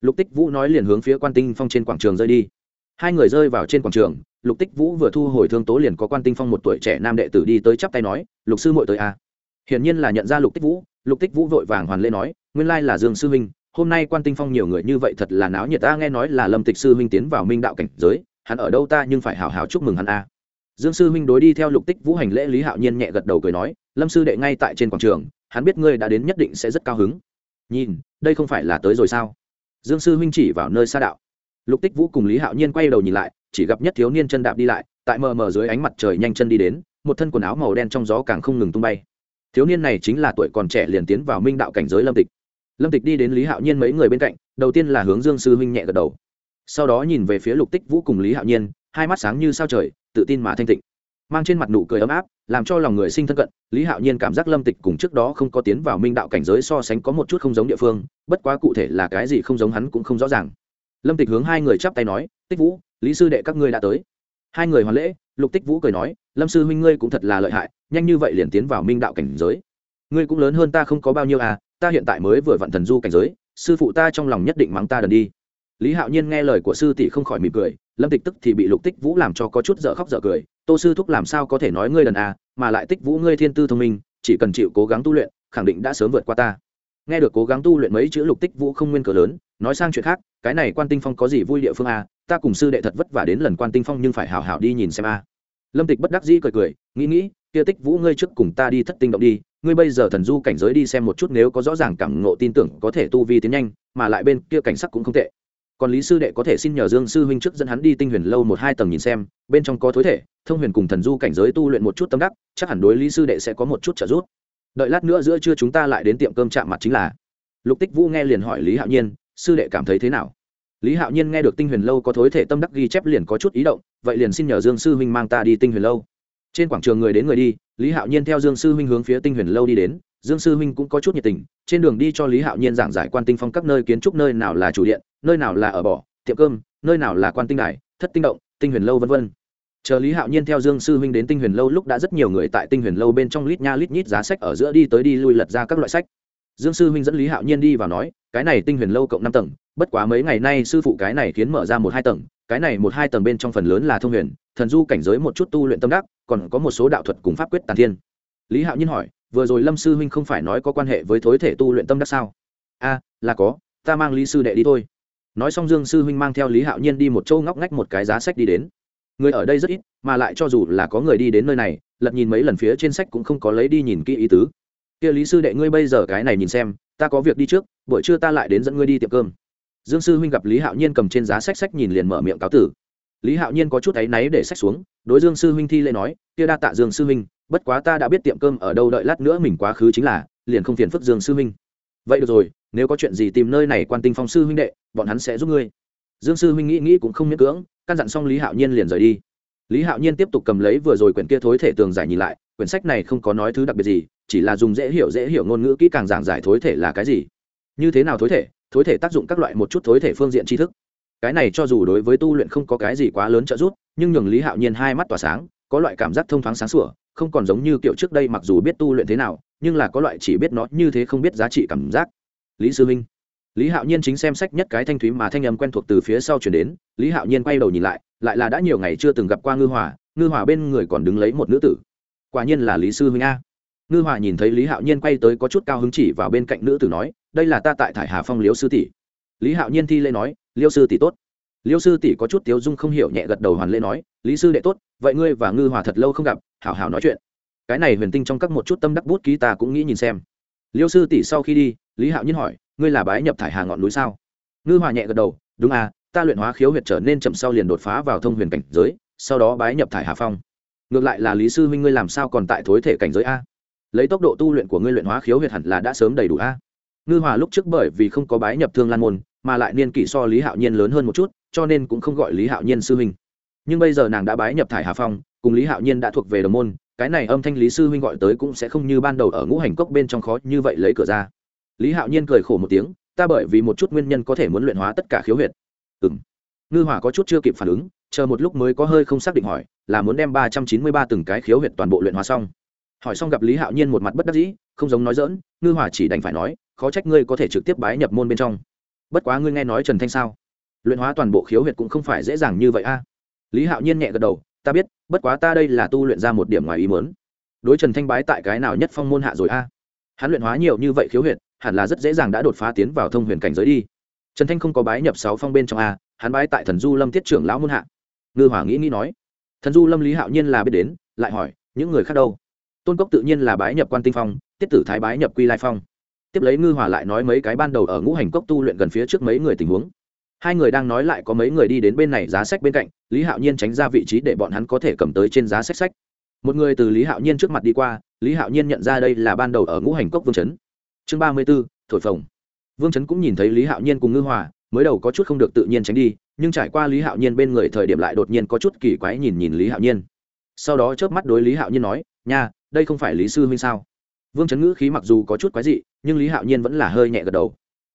Lục tích vũ nói liền hướng phía quan tinh phong trên quảng trường rơi đi hai người rơi vào trên quảng trường, lục tích vũ vừa thu hồi thương tố liền có quan tinh phong một tuổi trẻ nam đệ tử đi tới chắp tay nói, lục sư mội tới a à. hiển nhiên là nhận ra lục tích vũ, lục tích vũ vội vàng hoàn lễ nói, nguyên lai là dương sư huynh, hôm nay quan tinh phong nhiều người như vậy thật là náo nhiệt, ta nghe nói là lâm tịch sư huynh tiến vào minh đạo cảnh giới, hắn ở đâu ta nhưng phải hào hào chúc mừng hắn a dương sư huynh đối đi theo lục tích vũ hành lễ lý hạo nhiên nhẹ gật đầu cười nói, lâm sư đệ ngay tại trên quảng trường, hắn biết ngươi đã đến nhất định sẽ rất cao hứng. Nhìn, đây không phải là tới rồi sao? Dương sư huynh chỉ vào nơi xa đạo lục tích vũ cùng lý hạo nhiên quay đầu nhìn lại, chỉ gặp nhất thiếu niên chân đạp đi lại, tại mờ mờ dưới ánh mặt trời nhanh chân đi đến, một thân quần áo màu đen trong gió càng không ngừng tung bay. Thiếu niên này chính là tuổi còn trẻ liền tiến vào minh đạo cảnh giới lâm tịch. Lâm tịch đi đến lý hạo nhiên mấy người bên cạnh, đầu tiên là hướng dương sư huynh nhẹ gật đầu. Sau đó nhìn về phía lục tích vũ cùng lý hạo nhiên, hai mắt sáng như sao trời, tự tin mà thanh tịnh. Mang trên mặt nụ cười ấm áp, làm cho lòng người sinh thân cận, lý hạo nhiên cảm giác lâm tịch cùng trước đó không có tiến vào minh đạo cảnh giới so sánh có một chút không giống địa phương, bất quá cụ thể là cái gì không giống hắn cũng không rõ ràng lâm tịch hướng hai người chắp tay nói, tích vũ, lý sư đệ các ngươi đã tới. Hai người hoàn lễ, lục tích vũ cười nói, lâm sư huynh ngươi cũng thật là lợi hại, nhanh như vậy liền tiến vào minh đạo cảnh giới. Ngươi cũng lớn hơn ta không có bao nhiêu à ta hiện tại mới vừa vặn thần du cảnh giới, sư phụ ta trong lòng nhất định mắng ta đần đi. Lý hạo nhiên nghe lời của sư tỷ không khỏi mỉm cười, lâm tịch tức thì bị lục tích vũ làm cho có chút dở khóc dở cười, tô sư thúc làm sao có thể nói ngươi đần à mà lại tích vũ ngươi thiên tư thông minh, chỉ cần chịu cố gắng tu luyện, khẳng định đã sớm vượt qua ta. Nghe được cố gắng tu luyện mấy chữ lục tích vũ không nguyên cờ lớn nói sang chuyện khác, cái này quan tinh phong có gì vui địa phương a? ta cùng sư đệ thật vất vả đến lần quan tinh phong nhưng phải hào hào đi nhìn xem a. lâm tịch bất đắc dĩ cười cười, nghĩ nghĩ, kia tích vũ, ngươi trước cùng ta đi thất tinh động đi, ngươi bây giờ thần du cảnh giới đi xem một chút nếu có rõ ràng cảm ngộ tin tưởng có thể tu vi tiến nhanh, mà lại bên kia cảnh sắc cũng không tệ còn lý sư đệ có thể xin nhờ dương sư huynh trước dẫn hắn đi tinh huyền lâu một hai tầng nhìn xem, bên trong có thối thể, thông huyền cùng thần du cảnh giới tu luyện một chút tâm đắc, chắc hẳn đối lý sư đệ sẽ có một chút trợ giúp đợi lát nữa giữa trưa chúng ta lại đến tiệm cơm chạm mặt chính là lục tích vũ nghe liền hỏi lý hạo nhiên sư đệ cảm thấy thế nào? Lý hạo nhiên nghe được tinh huyền lâu có thối thể tâm đắc ghi chép liền có chút ý động, vậy liền xin nhờ dương sư huynh mang ta đi tinh huyền lâu. Trên quảng trường người đến người đi, lý hạo nhiên theo dương sư huynh hướng phía tinh huyền lâu đi đến, dương sư huynh cũng có chút nhiệt tình, trên đường đi cho lý hạo nhiên giảng giải quan tinh phong các nơi kiến trúc nơi nào là chủ điện, nơi nào là ở bỏ tiệm cơm, nơi nào là quan tinh đài, thất tinh động, tinh huyền lâu v v chờ lý hạo nhiên theo dương sư huynh đến tinh huyền lâu lúc đã rất nhiều người tại tinh huyền lâu bên trong lít nha lít nhít giá sách ở giữa đi tới đi lui lật ra các loại sách dương sư huynh dẫn lý hạo nhiên đi vào nói, cái này tinh huyền lâu cộng năm tầng, bất quá mấy ngày nay sư phụ cái này khiến mở ra một hai tầng, cái này một hai tầng bên trong phần lớn là thông huyền, thần du cảnh giới một chút tu luyện tâm đắc, còn có một số đạo thuật cùng pháp quyết tàn thiên. Lý hạo nhiên hỏi, vừa rồi lâm sư huynh không phải nói có quan hệ với thối thể tu luyện tâm đắc sao? A, là có, ta mang lý sư đệ đi thôi. Nói xong dương sư huynh mang theo lý hạo nhiên đi một châu ngóc ngách một cái giá sách đi đến. Người ở đây rất ít, mà lại cho dù là có người đi đến nơi này, lật nhìn mấy lần phía trên sách cũng không có lấy đi nhìn kỹ ý tứ kia lý sư đệ ngươi bây giờ cái này nhìn xem, ta có việc đi trước, buổi trưa ta lại đến dẫn ngươi đi tiệm cơm. Dương sư huynh gặp lý hạo nhiên cầm trên giá sách sách nhìn liền mở miệng cáo tử. Lý hạo nhiên có chút áy náy để sách xuống, đối dương sư huynh thi lễ nói, kia đa tạ dương sư huynh, bất quá ta đã biết tiệm cơm ở đâu đợi lát nữa mình quá khứ chính là, liền không phiền phức dương sư huynh. Vậy được rồi, nếu có chuyện gì tìm nơi này quan tinh phong sư huynh đệ, bọn hắn sẽ giúp ngươi. Dương sư huynh nghĩ nghĩ cũng không miễn cưỡng, căn dặn xong lý hạo nhiên liền rời đi. Lý hạo nhiên tiếp tục cầm lấy vừa rồi quyển kia thối thể tường giải nhìn lại, quyển sách này không có nói thứ đặc biệt gì chỉ là dùng dễ hiểu dễ hiểu ngôn ngữ kỹ càng giảng giải thối thể là cái gì. Như thế nào thối thể? Thối thể tác dụng các loại một chút thối thể phương diện tri thức. Cái này cho dù đối với tu luyện không có cái gì quá lớn trợ giúp, nhưng nhường lý hạo nhiên hai mắt tỏa sáng, có loại cảm giác thông thoáng sáng sủa, không còn giống như kiểu trước đây mặc dù biết tu luyện thế nào, nhưng là có loại chỉ biết nó như thế không biết giá trị cảm giác. Lý sư minh. Lý hạo nhiên chính xem sách nhất cái thanh thúy mà thanh âm quen thuộc từ phía sau chuyển đến, lý hạo nhiên quay đầu nhìn lại lại là đã nhiều ngày chưa từng gặp qua ngư hòa ngư hòa bên người còn đứng lấy một nữ tử. Quả nhiên là lý sư huynh a ngư hòa nhìn thấy lý hạo nhiên quay tới có chút cao hứng chỉ vào bên cạnh nữ tử nói, đây là ta tại thải hà phong liêu sư tỷ. Lý hạo nhiên thi lễ nói, liêu sư tỷ tốt. Liêu sư tỷ có chút tiếu dung không hiểu nhẹ gật đầu hoàn lễ nói, lý sư đệ tốt, vậy ngươi và ngư hòa thật lâu không gặp, hảo hảo nói chuyện. Cái này huyền tinh trong các một chút tâm đắc bút ký ta cũng nghĩ nhìn xem. Liêu sư tỷ sau khi đi, lý hạo nhiên hỏi, ngươi là bái nhập thải hà ngọn núi sao? Ngư hòa nhẹ gật đầu, đúng à ta luyện hóa khiếu huyệt trở nên chậm sau liền đột phá vào thông huyền cảnh giới, sau đó bái nhập thải hà phong. Ngược lại là lý sư huynh ngươi làm sao còn tại thối thể cảnh giới a? Lấy tốc độ tu luyện của ngươi luyện hóa khiếu huyệt hẳn là đã sớm đầy đủ a. Ngư hòa lúc trước bởi vì không có bái nhập thương lan môn, mà lại niên kỷ so lý hạo nhiên lớn hơn một chút, cho nên cũng không gọi lý hạo nhiên sư huynh. Nhưng bây giờ nàng đã bái nhập thải hà phong, cùng lý hạo nhiên đã thuộc về đồng môn, cái này âm thanh lý sư huynh gọi tới cũng sẽ không như ban đầu ở ngũ hành cốc bên trong khó như vậy lấy cửa ra. Lý hạo nhiên cười khổ một tiếng, ta bởi vì một chút nguyên nhân có thể muốn luyện hóa tất cả khiếu huyệt. Ừ m ngư hỏa có chút chưa kịp phản ứng, chờ một lúc mới có hơi không xác định hỏi, là muốn đem ba trăm chín mươi ba từng cái khiếu huyệt toàn bộ luyện hóa xong? Hỏi xong gặp lý hạo nhiên một mặt bất đắc dĩ, không giống nói dỡn ngư hỏa chỉ đành phải nói, khó trách ngươi có thể trực tiếp bái nhập môn bên trong. Bất quá ngươi nghe nói trần thanh sao? Luyện hóa toàn bộ khiếu huyệt cũng không phải dễ dàng như vậy a. Lý hạo nhiên nhẹ gật đầu, ta biết, bất quá ta đây là tu luyện ra một điểm ngoài ý mớn đối trần thanh bái tại cái nào nhất phong môn hạ rồi a? Hắn luyện hóa nhiều như vậy khiếu huyệt, hẳn là rất dễ dàng đã đột phá tiến vào thông huyền cảnh giới đi. Trần thanh không có bái nhập sáu phong bên trong a, hắn bái tại thần du lâm tiết trưởng lão môn hạ. Ngư hỏa nghĩ nghĩ nói. Thần du lâm lý hạo nhiên là biết đến, lại hỏi, những người khác đâu? Tôn cốc tự nhiên là bái nhập quan tinh phong, tiết tử thái bái nhập quy lai phong. Tiếp lấy ngư hòa lại nói mấy cái ban đầu ở ngũ hành cốc tu luyện gần phía trước mấy người tình huống. Hai người đang nói lại có mấy người đi đến bên này giá sách bên cạnh, lý hạo nhiên tránh ra vị trí để bọn hắn có thể cầm tới trên giá sách sách. Một người từ lý hạo nhiên trước mặt đi qua, lý hạo nhiên nhận ra đây là ban đầu ở ngũ hành cốc vương chấn. Chương ba mươi b ố thổi phồng. Vương chấn cũng nhìn thấy lý hạo nhiên cùng ngư hòa mới đầu có chút không được tự nhiên tránh đi, nhưng trải qua lý hạo nhiên bên người thời điểm lại đột nhiên có chút kỳ quái nhìn nhìn lý hạo nhiên. Sau đó chớp mắt đối lý hạo nhiên nói, nha đây không phải lý sư huynh sao? Vương chấn ngữ khí mặc dù có chút quái dị, nhưng lý hạo nhiên vẫn là hơi nhẹ gật đầu.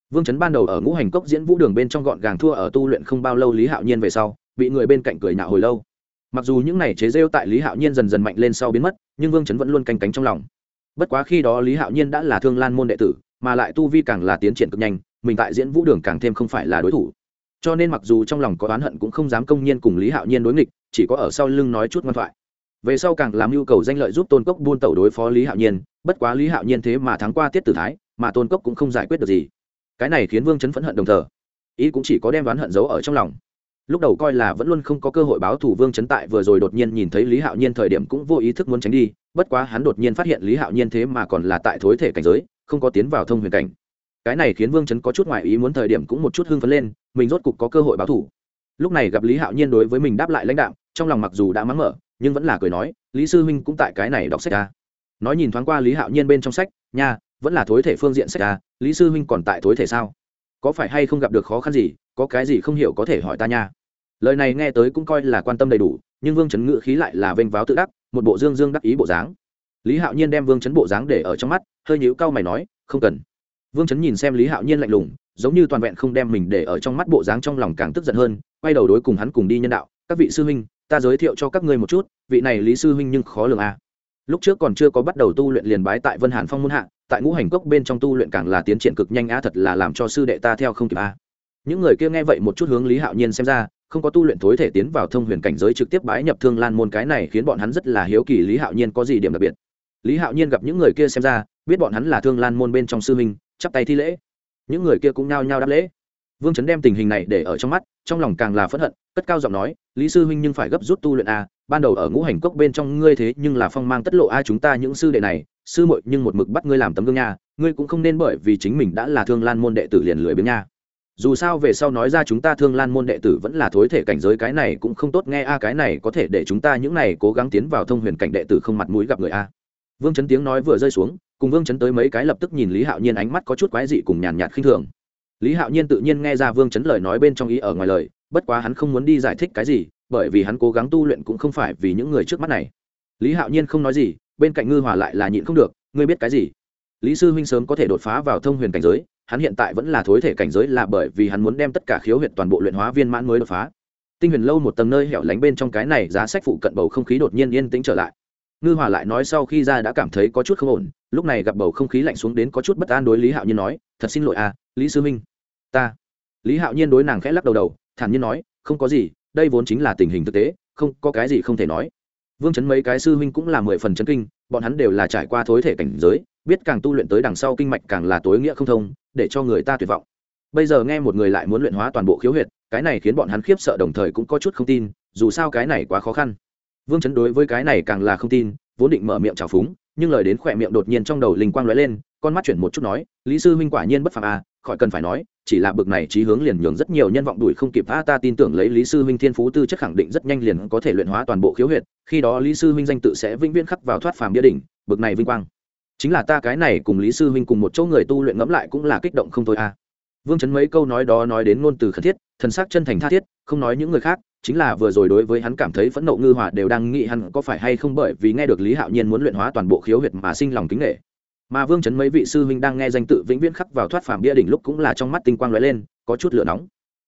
Vương chấn ban đầu ở ngũ hành cốc diễn vũ đường bên trong gọn gàng thua ở tu luyện không bao lâu lý hạo nhiên về sau, bị người bên cạnh cười nạo hồi lâu. Mặc dù những này chế rêu tại lý hạo nhiên dần dần mạnh lên sau biến mất, nhưng vương chấn vẫn luôn canh cánh trong lòng. Bất quá khi đó lý hạo nhiên đã là thương lan môn đệ tử, mà lại tu vi càng là tiến triển cực nhanh, mình tại diễn vũ đường càng thêm không phải là đối thủ. Cho nên mặc dù trong lòng có oán hận cũng không dám công nhiên cùng lý hạo nhiên đối nghịch, chỉ có ở sau lưng nói chút ngoan thoại về sau càng làm nhu cầu danh lợi giúp tôn cốc buôn tẩu đối phó lý hạo nhiên, bất quá lý hạo nhiên thế mà thắng qua tiết tử thái, mà tôn cốc cũng không giải quyết được gì. Cái này khiến vương chấn phẫn hận đồng thờ. Ý cũng chỉ có đem đoán hận giấu ở trong lòng. Lúc đầu coi là vẫn luôn không có cơ hội báo thủ vương chấn tại vừa rồi đột nhiên nhìn thấy lý hạo nhiên thời điểm cũng vô ý thức muốn tránh đi, bất quá hắn đột nhiên phát hiện lý hạo nhiên thế mà còn là tại thối thể cảnh giới, không có tiến vào thông huyền cảnh. Cái này khiến vương chấn có chút ngoại ý muốn thời điểm cũng một chút hưng phấn lên, mình rốt cục có cơ hội báo thủ lúc này gặp lý hạo nhiên đối với mình đáp lại lãnh đạo trong lòng mặc dù đã mắng mở nhưng vẫn là cười nói, lý sư huynh cũng tại cái này đọc sách ra nói nhìn thoáng qua lý hạo nhiên bên trong sách, nha, vẫn là thối thể phương diện sách ra lý sư huynh còn tại thối thể sao? Có phải hay không gặp được khó khăn gì, có cái gì không hiểu có thể hỏi ta nha? Lời này nghe tới cũng coi là quan tâm đầy đủ, nhưng vương chấn ngự khí lại là vênh váo tự đắc, một bộ dương dương đắc ý bộ dáng. Lý hạo nhiên đem vương chấn bộ dáng để ở trong mắt, hơi nhíu cau mày nói, không cần. Vương chấn nhìn xem lý hạo nhiên lạnh lùng, giống như toàn vẹn không đem mình để ở trong mắt bộ dáng trong lòng càng tức giận hơn, quay đầu đối cùng hắn cùng đi nhân đạo, các vị sư huynh ta giới thiệu cho các ngươi một chút, vị này lý sư huynh nhưng khó lường a à. lúc trước còn chưa có bắt đầu tu luyện liền bái tại vân hàn phong muôn hạ, tại ngũ hành cốc bên trong tu luyện càng là tiến triển cực nhanh a thật là làm cho sư đệ ta theo không kịp a những người kia nghe vậy một chút hướng lý hạo nhiên xem ra, không có tu luyện thối thể tiến vào thông huyền cảnh giới trực tiếp bái nhập thương lan môn cái này khiến bọn hắn rất là hiếu kỳ lý hạo nhiên có gì điểm đặc biệt. Lý hạo nhiên gặp những người kia xem ra, biết bọn hắn là thương lan môn bên trong sư huynh, chắp tay thi lễ. Những người kia cũng nhao nhao đáp lễ. Vương chấn đem tình hình này để ở trong mắt trong lòng càng là phẫn hận, cất cao giọng nói, lý sư huynh nhưng phải gấp rút tu luyện a ban đầu ở ngũ hành cốc bên trong ngươi thế nhưng là phong mang tất lộ a à chúng ta những sư đệ này, sư muội nhưng một mực bắt ngươi làm tấm gương nha, ngươi cũng không nên bởi vì chính mình đã là thương lan môn đệ tử liền lười biếng nha. Dù sao về sau nói ra chúng ta thương lan môn đệ tử vẫn là thối thể cảnh giới cái này cũng không tốt nghe a, cái này có thể để chúng ta những này cố gắng tiến vào thông huyền cảnh đệ tử không mặt mũi gặp người a. Vương chấn tiếng nói vừa rơi xuống, cùng vương chấn tới mấy cái lập tức nhìn lý hạo nhiên ánh mắt có chút quái dị cùng nhàn nhạt khinh thường lý hạo nhiên tự nhiên nghe ra vương chấn lời nói bên trong ý ở ngoài lời, bất quá hắn không muốn đi giải thích cái gì, bởi vì hắn cố gắng tu luyện cũng không phải vì những người trước mắt này. Lý hạo nhiên không nói gì, bên cạnh ngư hòa lại là nhịn không được, ngươi biết cái gì? Lý sư huynh sớm có thể đột phá vào thông huyền cảnh giới, hắn hiện tại vẫn là thối thể cảnh giới là bởi vì hắn muốn đem tất cả khiếu huyệt toàn bộ luyện hóa viên mãn mới đột phá. Tinh huyền lâu một tầng nơi hẻo lánh bên trong cái này giá sách phụ cận bầu không khí đột nhiên yên tĩnh trở lại. Ngư hòa lại nói sau khi ra đã cảm thấy có chút không ổn, lúc này gặp bầu không khí lạnh xuống đến có chút bất an đối lý hạo nhiên nói, thật xin lỗi à lý sư minh ta lý hạo nhiên đối nàng khẽ lắc đầu đầu thản nhiên nói không có gì đây vốn chính là tình hình thực tế không có cái gì không thể nói vương chấn mấy cái sư huynh cũng là mười phần chấn kinh bọn hắn đều là trải qua thối thể cảnh giới biết càng tu luyện tới đằng sau kinh mạch càng là tối nghĩa không thông để cho người ta tuyệt vọng bây giờ nghe một người lại muốn luyện hóa toàn bộ khiếu huyệt cái này khiến bọn hắn khiếp sợ đồng thời cũng có chút không tin dù sao cái này quá khó khăn vương chấn đối với cái này càng là không tin vốn định mở miệng trào phúng nhưng lời đến khỏe miệng đột nhiên trong đầu linh quang lóe lên con mắt chuyển một chút nói lý sư huynh quả nhiên bất phàm à khỏi cần phải nói, chỉ là bực này trí hướng liền nhường rất nhiều nhân vọng đuổi không kịp. A, ta tin tưởng lấy lý sư huynh thiên phú tư chất khẳng định rất nhanh liền có thể luyện hóa toàn bộ khiếu huyệt, khi đó lý sư huynh danh tự sẽ vĩnh viễn khắc vào thoát phàm bia đỉnh, bực này vinh quang. Chính là ta cái này cùng lý sư huynh cùng một chỗ người tu luyện ngẫm lại cũng là kích động không thôi à vương chấn mấy câu nói đó nói đến ngôn từ khẩn thiết, thần sắc chân thành tha thiết, không nói những người khác, chính là vừa rồi đối với hắn cảm thấy phẫn nộ ngư hòa đều đang nghĩ hắn có phải hay không bởi vì nghe được lý hạo nhiên muốn luyện hóa toàn bộ khiếu huyệt mà sinh lòng kính nghệ mà vương chấn mấy vị sư huynh đang nghe danh tự vĩnh viễn khắc vào thoát phàm bia đỉnh lúc cũng là trong mắt tinh quang lóe lên, có chút lửa nóng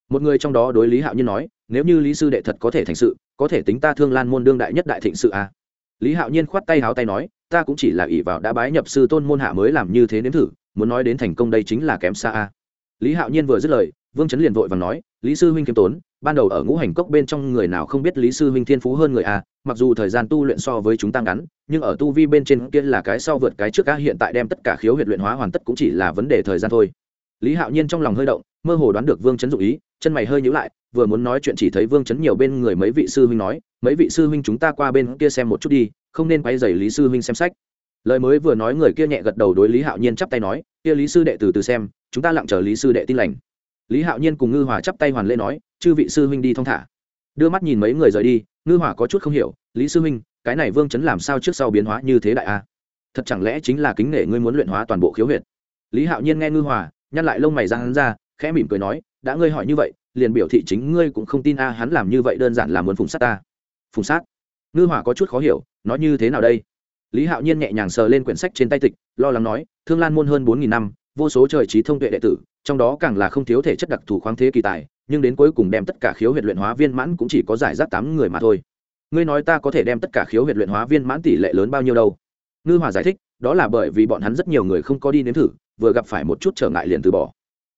một người trong đó đối lý hạo nhiên nói, nếu như lý sư đệ thật có thể thành sự, có thể tính ta thương lan môn đương đại nhất đại thịnh sự à. lý hạo nhiên khoát tay háo tay nói, ta cũng chỉ là ỷ vào đã bái nhập sư tôn môn hạ mới làm như thế nếm thử, muốn nói đến thành công đây chính là kém xa à. lý hạo nhiên vừa dứt lời, vương chấn liền vội và nói, lý sư huynh kiêm tốn, ban đầu ở ngũ hành cốc bên trong người nào không biết lý sư huynh thiên phú hơn người à mặc dù thời gian tu luyện so với chúng ta ngắn nhưng ở tu vi bên trên kia là cái sau vượt cái trước cá hiện tại đem tất cả khiếu huyệt luyện hóa hoàn tất cũng chỉ là vấn đề thời gian thôi. Lý hạo nhiên trong lòng hơi động, mơ hồ đoán được vương chấn dụ ý, chân mày hơi nhíu lại, vừa muốn nói chuyện chỉ thấy vương chấn nhiều bên người mấy vị sư huynh nói, mấy vị sư huynh chúng ta qua bên kia xem một chút đi, không nên quay dày lý sư huynh xem sách. Lời mới vừa nói người kia nhẹ gật đầu đối lý hạo nhiên chắp tay nói, kia lý sư đệ từ từ xem, chúng ta lặng chờ lý sư đệ tin lành. Lý hạo nhiên cùng ngư hòa chắp tay hoàn lễ nói, chư vị sư huynh đi thong thả. Đưa mắt nhìn mấy người rời đi, ngư hòa có chút không hiểu, lý sư huynh cái này vương chấn làm sao trước sau biến hóa như thế đại a? Thật chẳng lẽ chính là kính nể ngươi muốn luyện hóa toàn bộ khiếu huyệt? Lý hạo nhiên nghe ngư hòa, nhăn lại lông mày ra hắn ra, khẽ mỉm cười nói, đã ngươi hỏi như vậy, liền biểu thị chính ngươi cũng không tin a, hắn làm như vậy đơn giản là muốn phùng sát ta. Phùng sát? Ngư hòa có chút khó hiểu nói như thế nào đây? Lý hạo nhiên nhẹ nhàng sờ lên quyển sách trên tay tịch, lo lắng nói, thương lan môn hơn bốn nghìn năm, vô số trời trí thông tuệ đệ tử, trong đó càng là không thiếu thể chất đặc thù khoáng thế kỳ tài, nhưng đến cuối cùng đem tất cả khiếu huyệt luyện hóa viên mãn cũng chỉ có giải rác tám người mà thôi ngươi nói ta có thể đem tất cả khiếu huyệt luyện hóa viên mãn tỷ lệ lớn bao nhiêu đâu? Ngư hòa giải thích, đó là bởi vì bọn hắn rất nhiều người không có đi nếm thử, vừa gặp phải một chút trở ngại liền từ bỏ.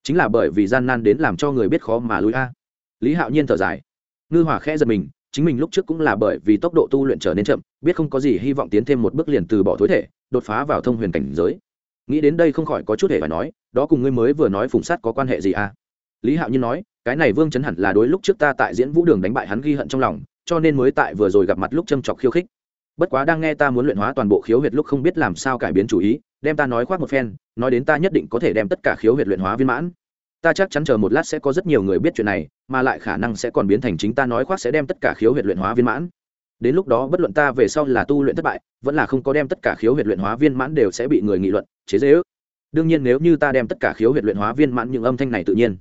Chính là bởi vì gian nan đến làm cho người biết khó mà lùi a. Lý hạo nhiên thở dài. Ngư hòa khẽ giật mình, chính mình lúc trước cũng là bởi vì tốc độ tu luyện trở nên chậm, biết không có gì hy vọng tiến thêm một bước liền từ bỏ thối thể, đột phá vào thông huyền cảnh giới. Nghĩ đến đây không khỏi có chút hề phải nói, đó cùng ngươi mới vừa nói phùng sát có quan hệ gì à lý hạo nhiên nói, cái này vương chấn hẳn là đối lúc trước ta tại diễn vũ đường đánh bại hắn ghi hận trong lòng cho nên mới tại vừa rồi gặp mặt lúc châm chọc khiêu khích. Bất quá đang nghe ta muốn luyện hóa toàn bộ khiếu huyệt lúc không biết làm sao cải biến chủ ý, đem ta nói khoác một phen, nói đến ta nhất định có thể đem tất cả khiếu huyệt luyện hóa viên mãn. Ta chắc chắn chờ một lát sẽ có rất nhiều người biết chuyện này, mà lại khả năng sẽ còn biến thành chính ta nói khoác sẽ đem tất cả khiếu huyệt luyện hóa viên mãn. Đến lúc đó bất luận ta về sau là tu luyện thất bại, vẫn là không có đem tất cả khiếu huyệt luyện hóa viên mãn đều sẽ bị người nghị luận, chế dễ ước đương nhiên nếu như ta đem tất cả khiếu huyệt luyện hóa viên mãn những âm thanh này tự nhiên,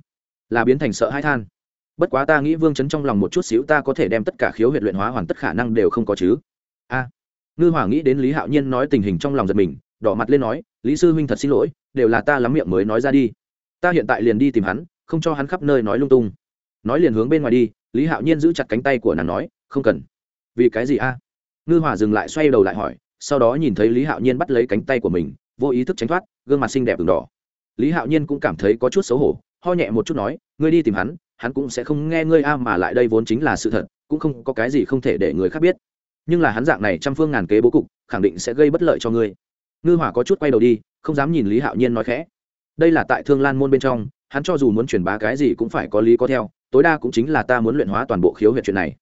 là biến thành sợ hãi than bất quá ta nghĩ vương chấn trong lòng một chút xíu ta có thể đem tất cả khiếu huyệt luyện hóa hoàn tất khả năng đều không có chứ. A. Ngư hỏa nghĩ đến lý hạo nhiên nói tình hình trong lòng giật mình, đỏ mặt lên nói, lý sư huynh thật xin lỗi, đều là ta lắm miệng mới nói ra đi. Ta hiện tại liền đi tìm hắn, không cho hắn khắp nơi nói lung tung. Nói liền hướng bên ngoài đi, lý hạo nhiên giữ chặt cánh tay của nàng nói, không cần. Vì cái gì a? Ngư hỏa dừng lại xoay đầu lại hỏi, sau đó nhìn thấy lý hạo nhiên bắt lấy cánh tay của mình, vô ý thức tránh thoát, gương mặt xinh đẹp v đỏ. Lý hạo nhiên cũng cảm thấy có chút xấu hổ, ho nhẹ một chút nói, ngươi đi tìm hắn hắn cũng sẽ không nghe ngươi a, mà lại đây vốn chính là sự thật, cũng không có cái gì không thể để người khác biết. Nhưng là hắn dạng này trăm phương ngàn kế bố cục, khẳng định sẽ gây bất lợi cho ngươi. Ngư hỏa có chút quay đầu đi, không dám nhìn lý hạo nhiên nói khẽ. Đây là tại thương lan môn bên trong, hắn cho dù muốn truyền bá cái gì cũng phải có lý có theo, tối đa cũng chính là ta muốn luyện hóa toàn bộ khiếu huyệt chuyện này.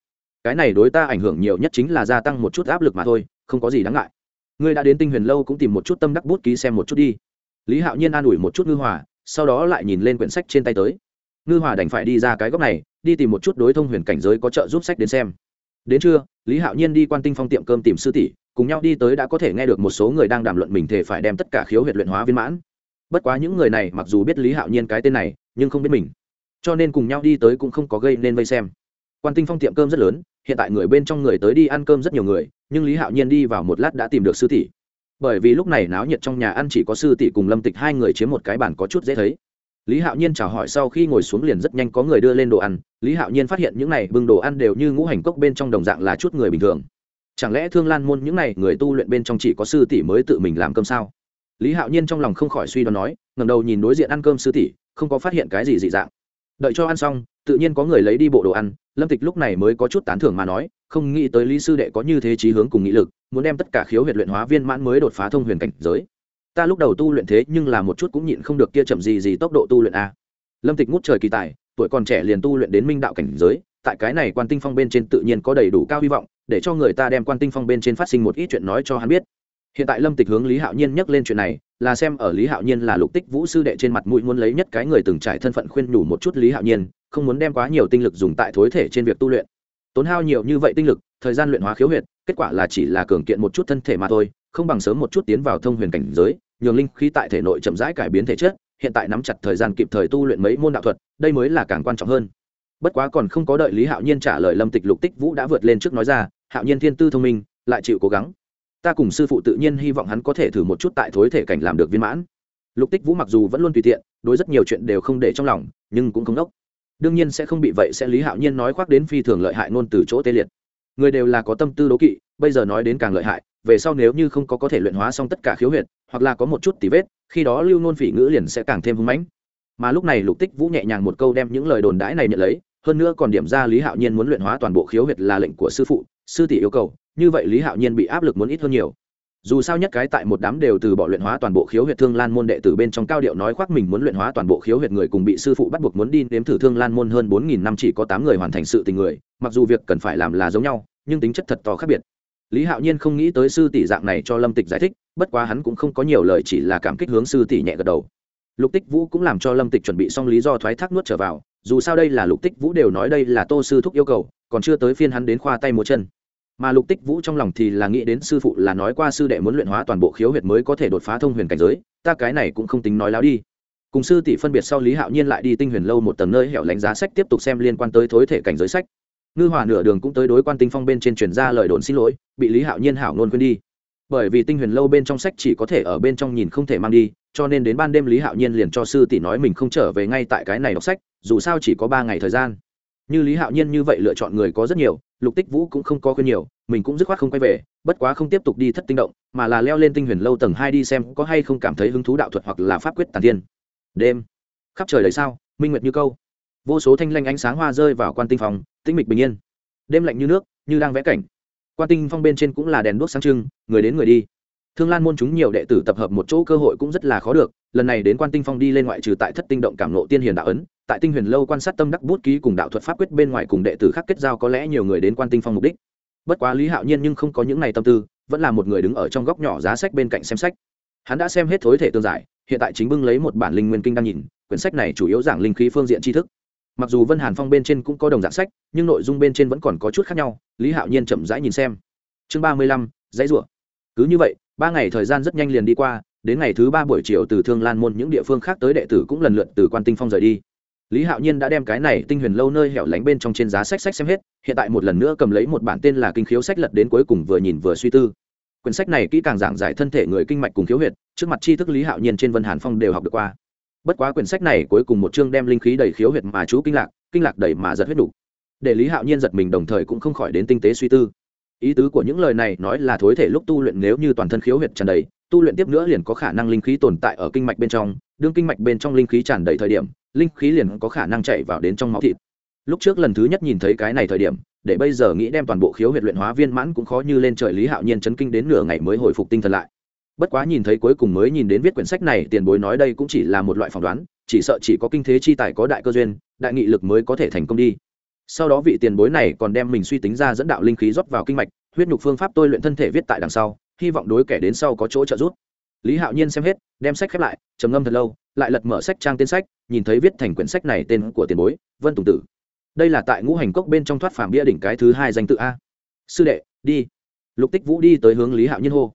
Cái này đối ta ảnh hưởng nhiều nhất chính là gia tăng một chút áp lực mà thôi, không có gì đáng ngại. Ngươi đã đến tinh huyền lâu cũng tìm một chút tâm đắc bút ký xem một chút đi. Lý hạo nhiên an ủi một chút ngư hỏa, sau đó lại nhìn lên quyển sách trên tay tới ngư hòa đành phải đi ra cái góc này, đi tìm một chút đối thông huyền cảnh giới có trợ giúp sách đến xem. Đến trưa, lý hạo nhiên đi quan tinh phong tiệm cơm tìm sư tỷ, cùng nhau đi tới đã có thể nghe được một số người đang đàm luận mình thể phải đem tất cả khiếu huyệt luyện hóa viên mãn. Bất quá những người này mặc dù biết lý hạo nhiên cái tên này, nhưng không biết mình. Cho nên cùng nhau đi tới cũng không có gây nên vây xem. Quan tinh phong tiệm cơm rất lớn, hiện tại người bên trong người tới đi ăn cơm rất nhiều người, nhưng lý hạo nhiên đi vào một lát đã tìm được sư tỷ. Bởi vì lúc này náo nhiệt trong nhà ăn chỉ có sư tỷ cùng lâm tịch hai người chiếm một cái bàn có chút dễ thấy lý hạo nhiên chào hỏi sau khi ngồi xuống liền rất nhanh có người đưa lên đồ ăn. Lý hạo nhiên phát hiện những này bưng đồ ăn đều như ngũ hành cốc bên trong đồng dạng là chút người bình thường. Chẳng lẽ thương lan môn những này người tu luyện bên trong chỉ có sư tỷ mới tự mình làm cơm sao? Lý hạo nhiên trong lòng không khỏi suy đoán nói ngầm đầu nhìn đối diện ăn cơm sư tỷ, không có phát hiện cái gì dị dạng. Đợi cho ăn xong, tự nhiên có người lấy đi bộ đồ ăn. Lâm tịch lúc này mới có chút tán thưởng mà nói, không nghĩ tới lý sư đệ có như thế trí hướng cùng nghị lực, muốn đem tất cả khiếu huyệt luyện hóa viên mãn mới đột phá thông huyền cảnh giới ta lúc đầu tu luyện thế nhưng là một chút cũng nhịn không được kia chậm gì gì tốc độ tu luyện a. Lâm tịch ngút trời kỳ tài, tuổi còn trẻ liền tu luyện đến minh đạo cảnh giới, tại cái này quan tinh phong bên trên tự nhiên có đầy đủ cao hy vọng, để cho người ta đem quan tinh phong bên trên phát sinh một ít chuyện nói cho hắn biết. Hiện tại lâm tịch hướng lý hạo nhiên nhắc lên chuyện này, là xem ở lý hạo nhiên là lục tích vũ sư đệ trên mặt mũi muốn lấy nhất cái người từng trải thân phận khuyên nhủ một chút lý hạo nhiên, không muốn đem quá nhiều tinh lực dùng tại thối thể trên việc tu luyện. Tốn hao nhiều như vậy tinh lực, thời gian luyện hóa khiếu huyệt, kết quả là chỉ là cường kiện một chút thân thể mà thôi không bằng sớm một chút tiến vào thông huyền cảnh giới, nhường linh khí tại thể nội chậm rãi cải biến thể chất, hiện tại nắm chặt thời gian kịp thời tu luyện mấy môn đạo thuật, đây mới là càng quan trọng hơn. Bất quá còn không có đợi lý hạo nhiên trả lời lâm tịch lục tích vũ đã vượt lên trước nói ra, hạo nhiên thiên tư thông minh, lại chịu cố gắng. Ta cùng sư phụ tự nhiên hy vọng hắn có thể thử một chút tại thối thể cảnh làm được viên mãn. Lục tích vũ mặc dù vẫn luôn tùy tiện, đối rất nhiều chuyện đều không để trong lòng, nhưng cũng không đốc. Đương nhiên sẽ không bị vậy sẽ lý hạo nhiên nói khoác đến phi thường lợi hại ngôn từ chỗ tê liệt. Người đều là có tâm tư đố kỵ, bây giờ nói đến càng lợi hại về sau nếu như không có có thể luyện hóa xong tất cả khiếu huyệt, hoặc là có một chút tí vết, khi đó lưu nôn phỉ ngữ liền sẽ càng thêm hưng mãnh. Mà lúc này lục tích vũ nhẹ nhàng một câu đem những lời đồn đãi này nhận lấy, hơn nữa còn điểm ra lý hạo nhiên muốn luyện hóa toàn bộ khiếu huyệt là lệnh của sư phụ, sư tỷ yêu cầu, như vậy lý hạo nhiên bị áp lực muốn ít hơn nhiều. Dù sao nhất cái tại một đám đều từ bỏ luyện hóa toàn bộ khiếu huyệt thương lan môn đệ tử bên trong cao điệu nói khoác mình muốn luyện hóa toàn bộ khiếu huyệt người cùng bị sư phụ bắt buộc muốn đi nếm thử thương lan môn hơn bốn nghìn năm chỉ có tám người hoàn thành sự tình người, mặc dù việc cần phải làm là giống nhau, nhưng tính chất thật to khác biệt lý hạo nhiên không nghĩ tới sư tỷ dạng này cho lâm tịch giải thích, bất quá hắn cũng không có nhiều lời, chỉ là cảm kích hướng sư tỷ nhẹ gật đầu. Lục tích vũ cũng làm cho lâm tịch chuẩn bị xong lý do thoái thác nuốt trở vào, dù sao đây là lục tích vũ đều nói đây là tô sư thúc yêu cầu, còn chưa tới phiên hắn đến khoa tay múa chân. Mà lục tích vũ trong lòng thì là nghĩ đến sư phụ là nói qua sư đệ muốn luyện hóa toàn bộ khiếu huyệt mới có thể đột phá thông huyền cảnh giới, ta cái này cũng không tính nói láo đi. Cùng sư tỷ phân biệt sau lý hạo nhiên lại đi tinh huyền lâu một tầng nơi hẻo lánh giá sách tiếp tục xem liên quan tới thối thể cảnh giới sách ngư hòa nửa đường cũng tới đối quan tinh phong bên trên truyền ra lời đồn xin lỗi, bị lý hạo nhiên hảo nôn quên đi. Bởi vì tinh huyền lâu bên trong sách chỉ có thể ở bên trong nhìn không thể mang đi, cho nên đến ban đêm lý hạo nhiên liền cho sư tỷ nói mình không trở về ngay tại cái này đọc sách, dù sao chỉ có ba ngày thời gian. Như lý hạo nhiên như vậy lựa chọn người có rất nhiều, lục tích vũ cũng không có khuyên nhiều, mình cũng dứt khoát không quay về, bất quá không tiếp tục đi thất tinh động, mà là leo lên tinh huyền lâu tầng hai đi xem có hay không cảm thấy hứng thú đạo thuật hoặc là pháp quyết tàn thiên. Đêm. Khắp trời đầy sao, minh nguyệt như câu vô số thanh lanh ánh sáng hoa rơi vào quan tinh phòng tĩnh mịch bình yên. Đêm lạnh như nước, như đang vẽ cảnh. Quan tinh phong bên trên cũng là đèn đuốc sáng trưng, người đến người đi. Thương lan môn chúng nhiều đệ tử tập hợp một chỗ cơ hội cũng rất là khó được, lần này đến quan tinh phong đi lên ngoại trừ tại thất tinh động cảm lộ tiên hiền đạo ấn, tại tinh huyền lâu quan sát tâm đắc bút ký cùng đạo thuật pháp quyết bên ngoài cùng đệ tử khác kết giao có lẽ nhiều người đến quan tinh phong mục đích. Bất quá lý hạo nhiên nhưng không có những này tâm tư, vẫn là một người đứng ở trong góc nhỏ giá sách bên cạnh xem sách. Hắn đã xem hết thối thể tương giải, hiện tại chính bưng lấy một bản linh nguyên kinh đang nhìn, quyển sách này chủ yếu giảng linh khí phương diện tri thức mặc dù vân hàn phong bên trên cũng có đồng dạng sách, nhưng nội dung bên trên vẫn còn có chút khác nhau, lý hạo nhiên chậm rãi nhìn xem. Chương ba mươi lăm, dãy rủa. Cứ như vậy, ba ngày thời gian rất nhanh liền đi qua, đến ngày thứ ba buổi chiều từ thương lan môn những địa phương khác tới đệ tử cũng lần lượt từ quan tinh phong rời đi. Lý hạo nhiên đã đem cái này tinh huyền lâu nơi hẻo lánh bên trong trên giá sách sách xem hết, hiện tại một lần nữa cầm lấy một bản tên là kinh khiếu sách lật đến cuối cùng vừa nhìn vừa suy tư. Quyển sách này kỹ càng giảng giải thân thể người kinh mạch cùng khiếu huyệt, trước mặt tri thức lý hạo nhiên trên vân hàn phong đều học được qua bất quá quyển sách này cuối cùng một chương đem linh khí đầy khiếu huyệt mà chú kinh lạc kinh lạc đầy mà giật huyết đủ để lý hạo nhiên giật mình đồng thời cũng không khỏi đến tinh tế suy tư. Ý tứ của những lời này nói là thối thể lúc tu luyện nếu như toàn thân khiếu huyệt tràn đầy, tu luyện tiếp nữa liền có khả năng linh khí tồn tại ở kinh mạch bên trong, đương kinh mạch bên trong linh khí tràn đầy thời điểm, linh khí liền có khả năng chạy vào đến trong máu thịt. Lúc trước lần thứ nhất nhìn thấy cái này thời điểm, để bây giờ nghĩ đem toàn bộ khiếu huyệt luyện hóa viên mãn cũng khó như lên trời lý hạo nhiên chấn kinh đến nửa ngày mới hồi phục tinh thần lại bất quá nhìn thấy cuối cùng mới nhìn đến viết quyển sách này, tiền bối nói đây cũng chỉ là một loại phỏng đoán, chỉ sợ chỉ có kinh thế chi tài có đại cơ duyên, đại nghị lực mới có thể thành công đi. Sau đó vị tiền bối này còn đem mình suy tính ra dẫn đạo linh khí rót vào kinh mạch, huyết nhục phương pháp tôi luyện thân thể viết tại đằng sau, hy vọng đối kẻ đến sau có chỗ trợ giúp. Lý hạo nhiên xem hết, đem sách khép lại, trầm ngâm thật lâu, lại lật mở sách trang tên sách, nhìn thấy viết thành quyển sách này tên của tiền bối, vân tùng tử. Đây là tại ngũ hành cốc bên trong thoát phàm bia đỉnh cái thứ hai danh tự a. Sư đệ, đi. Lục tích vũ đi tới hướng lý hạo nhiên hô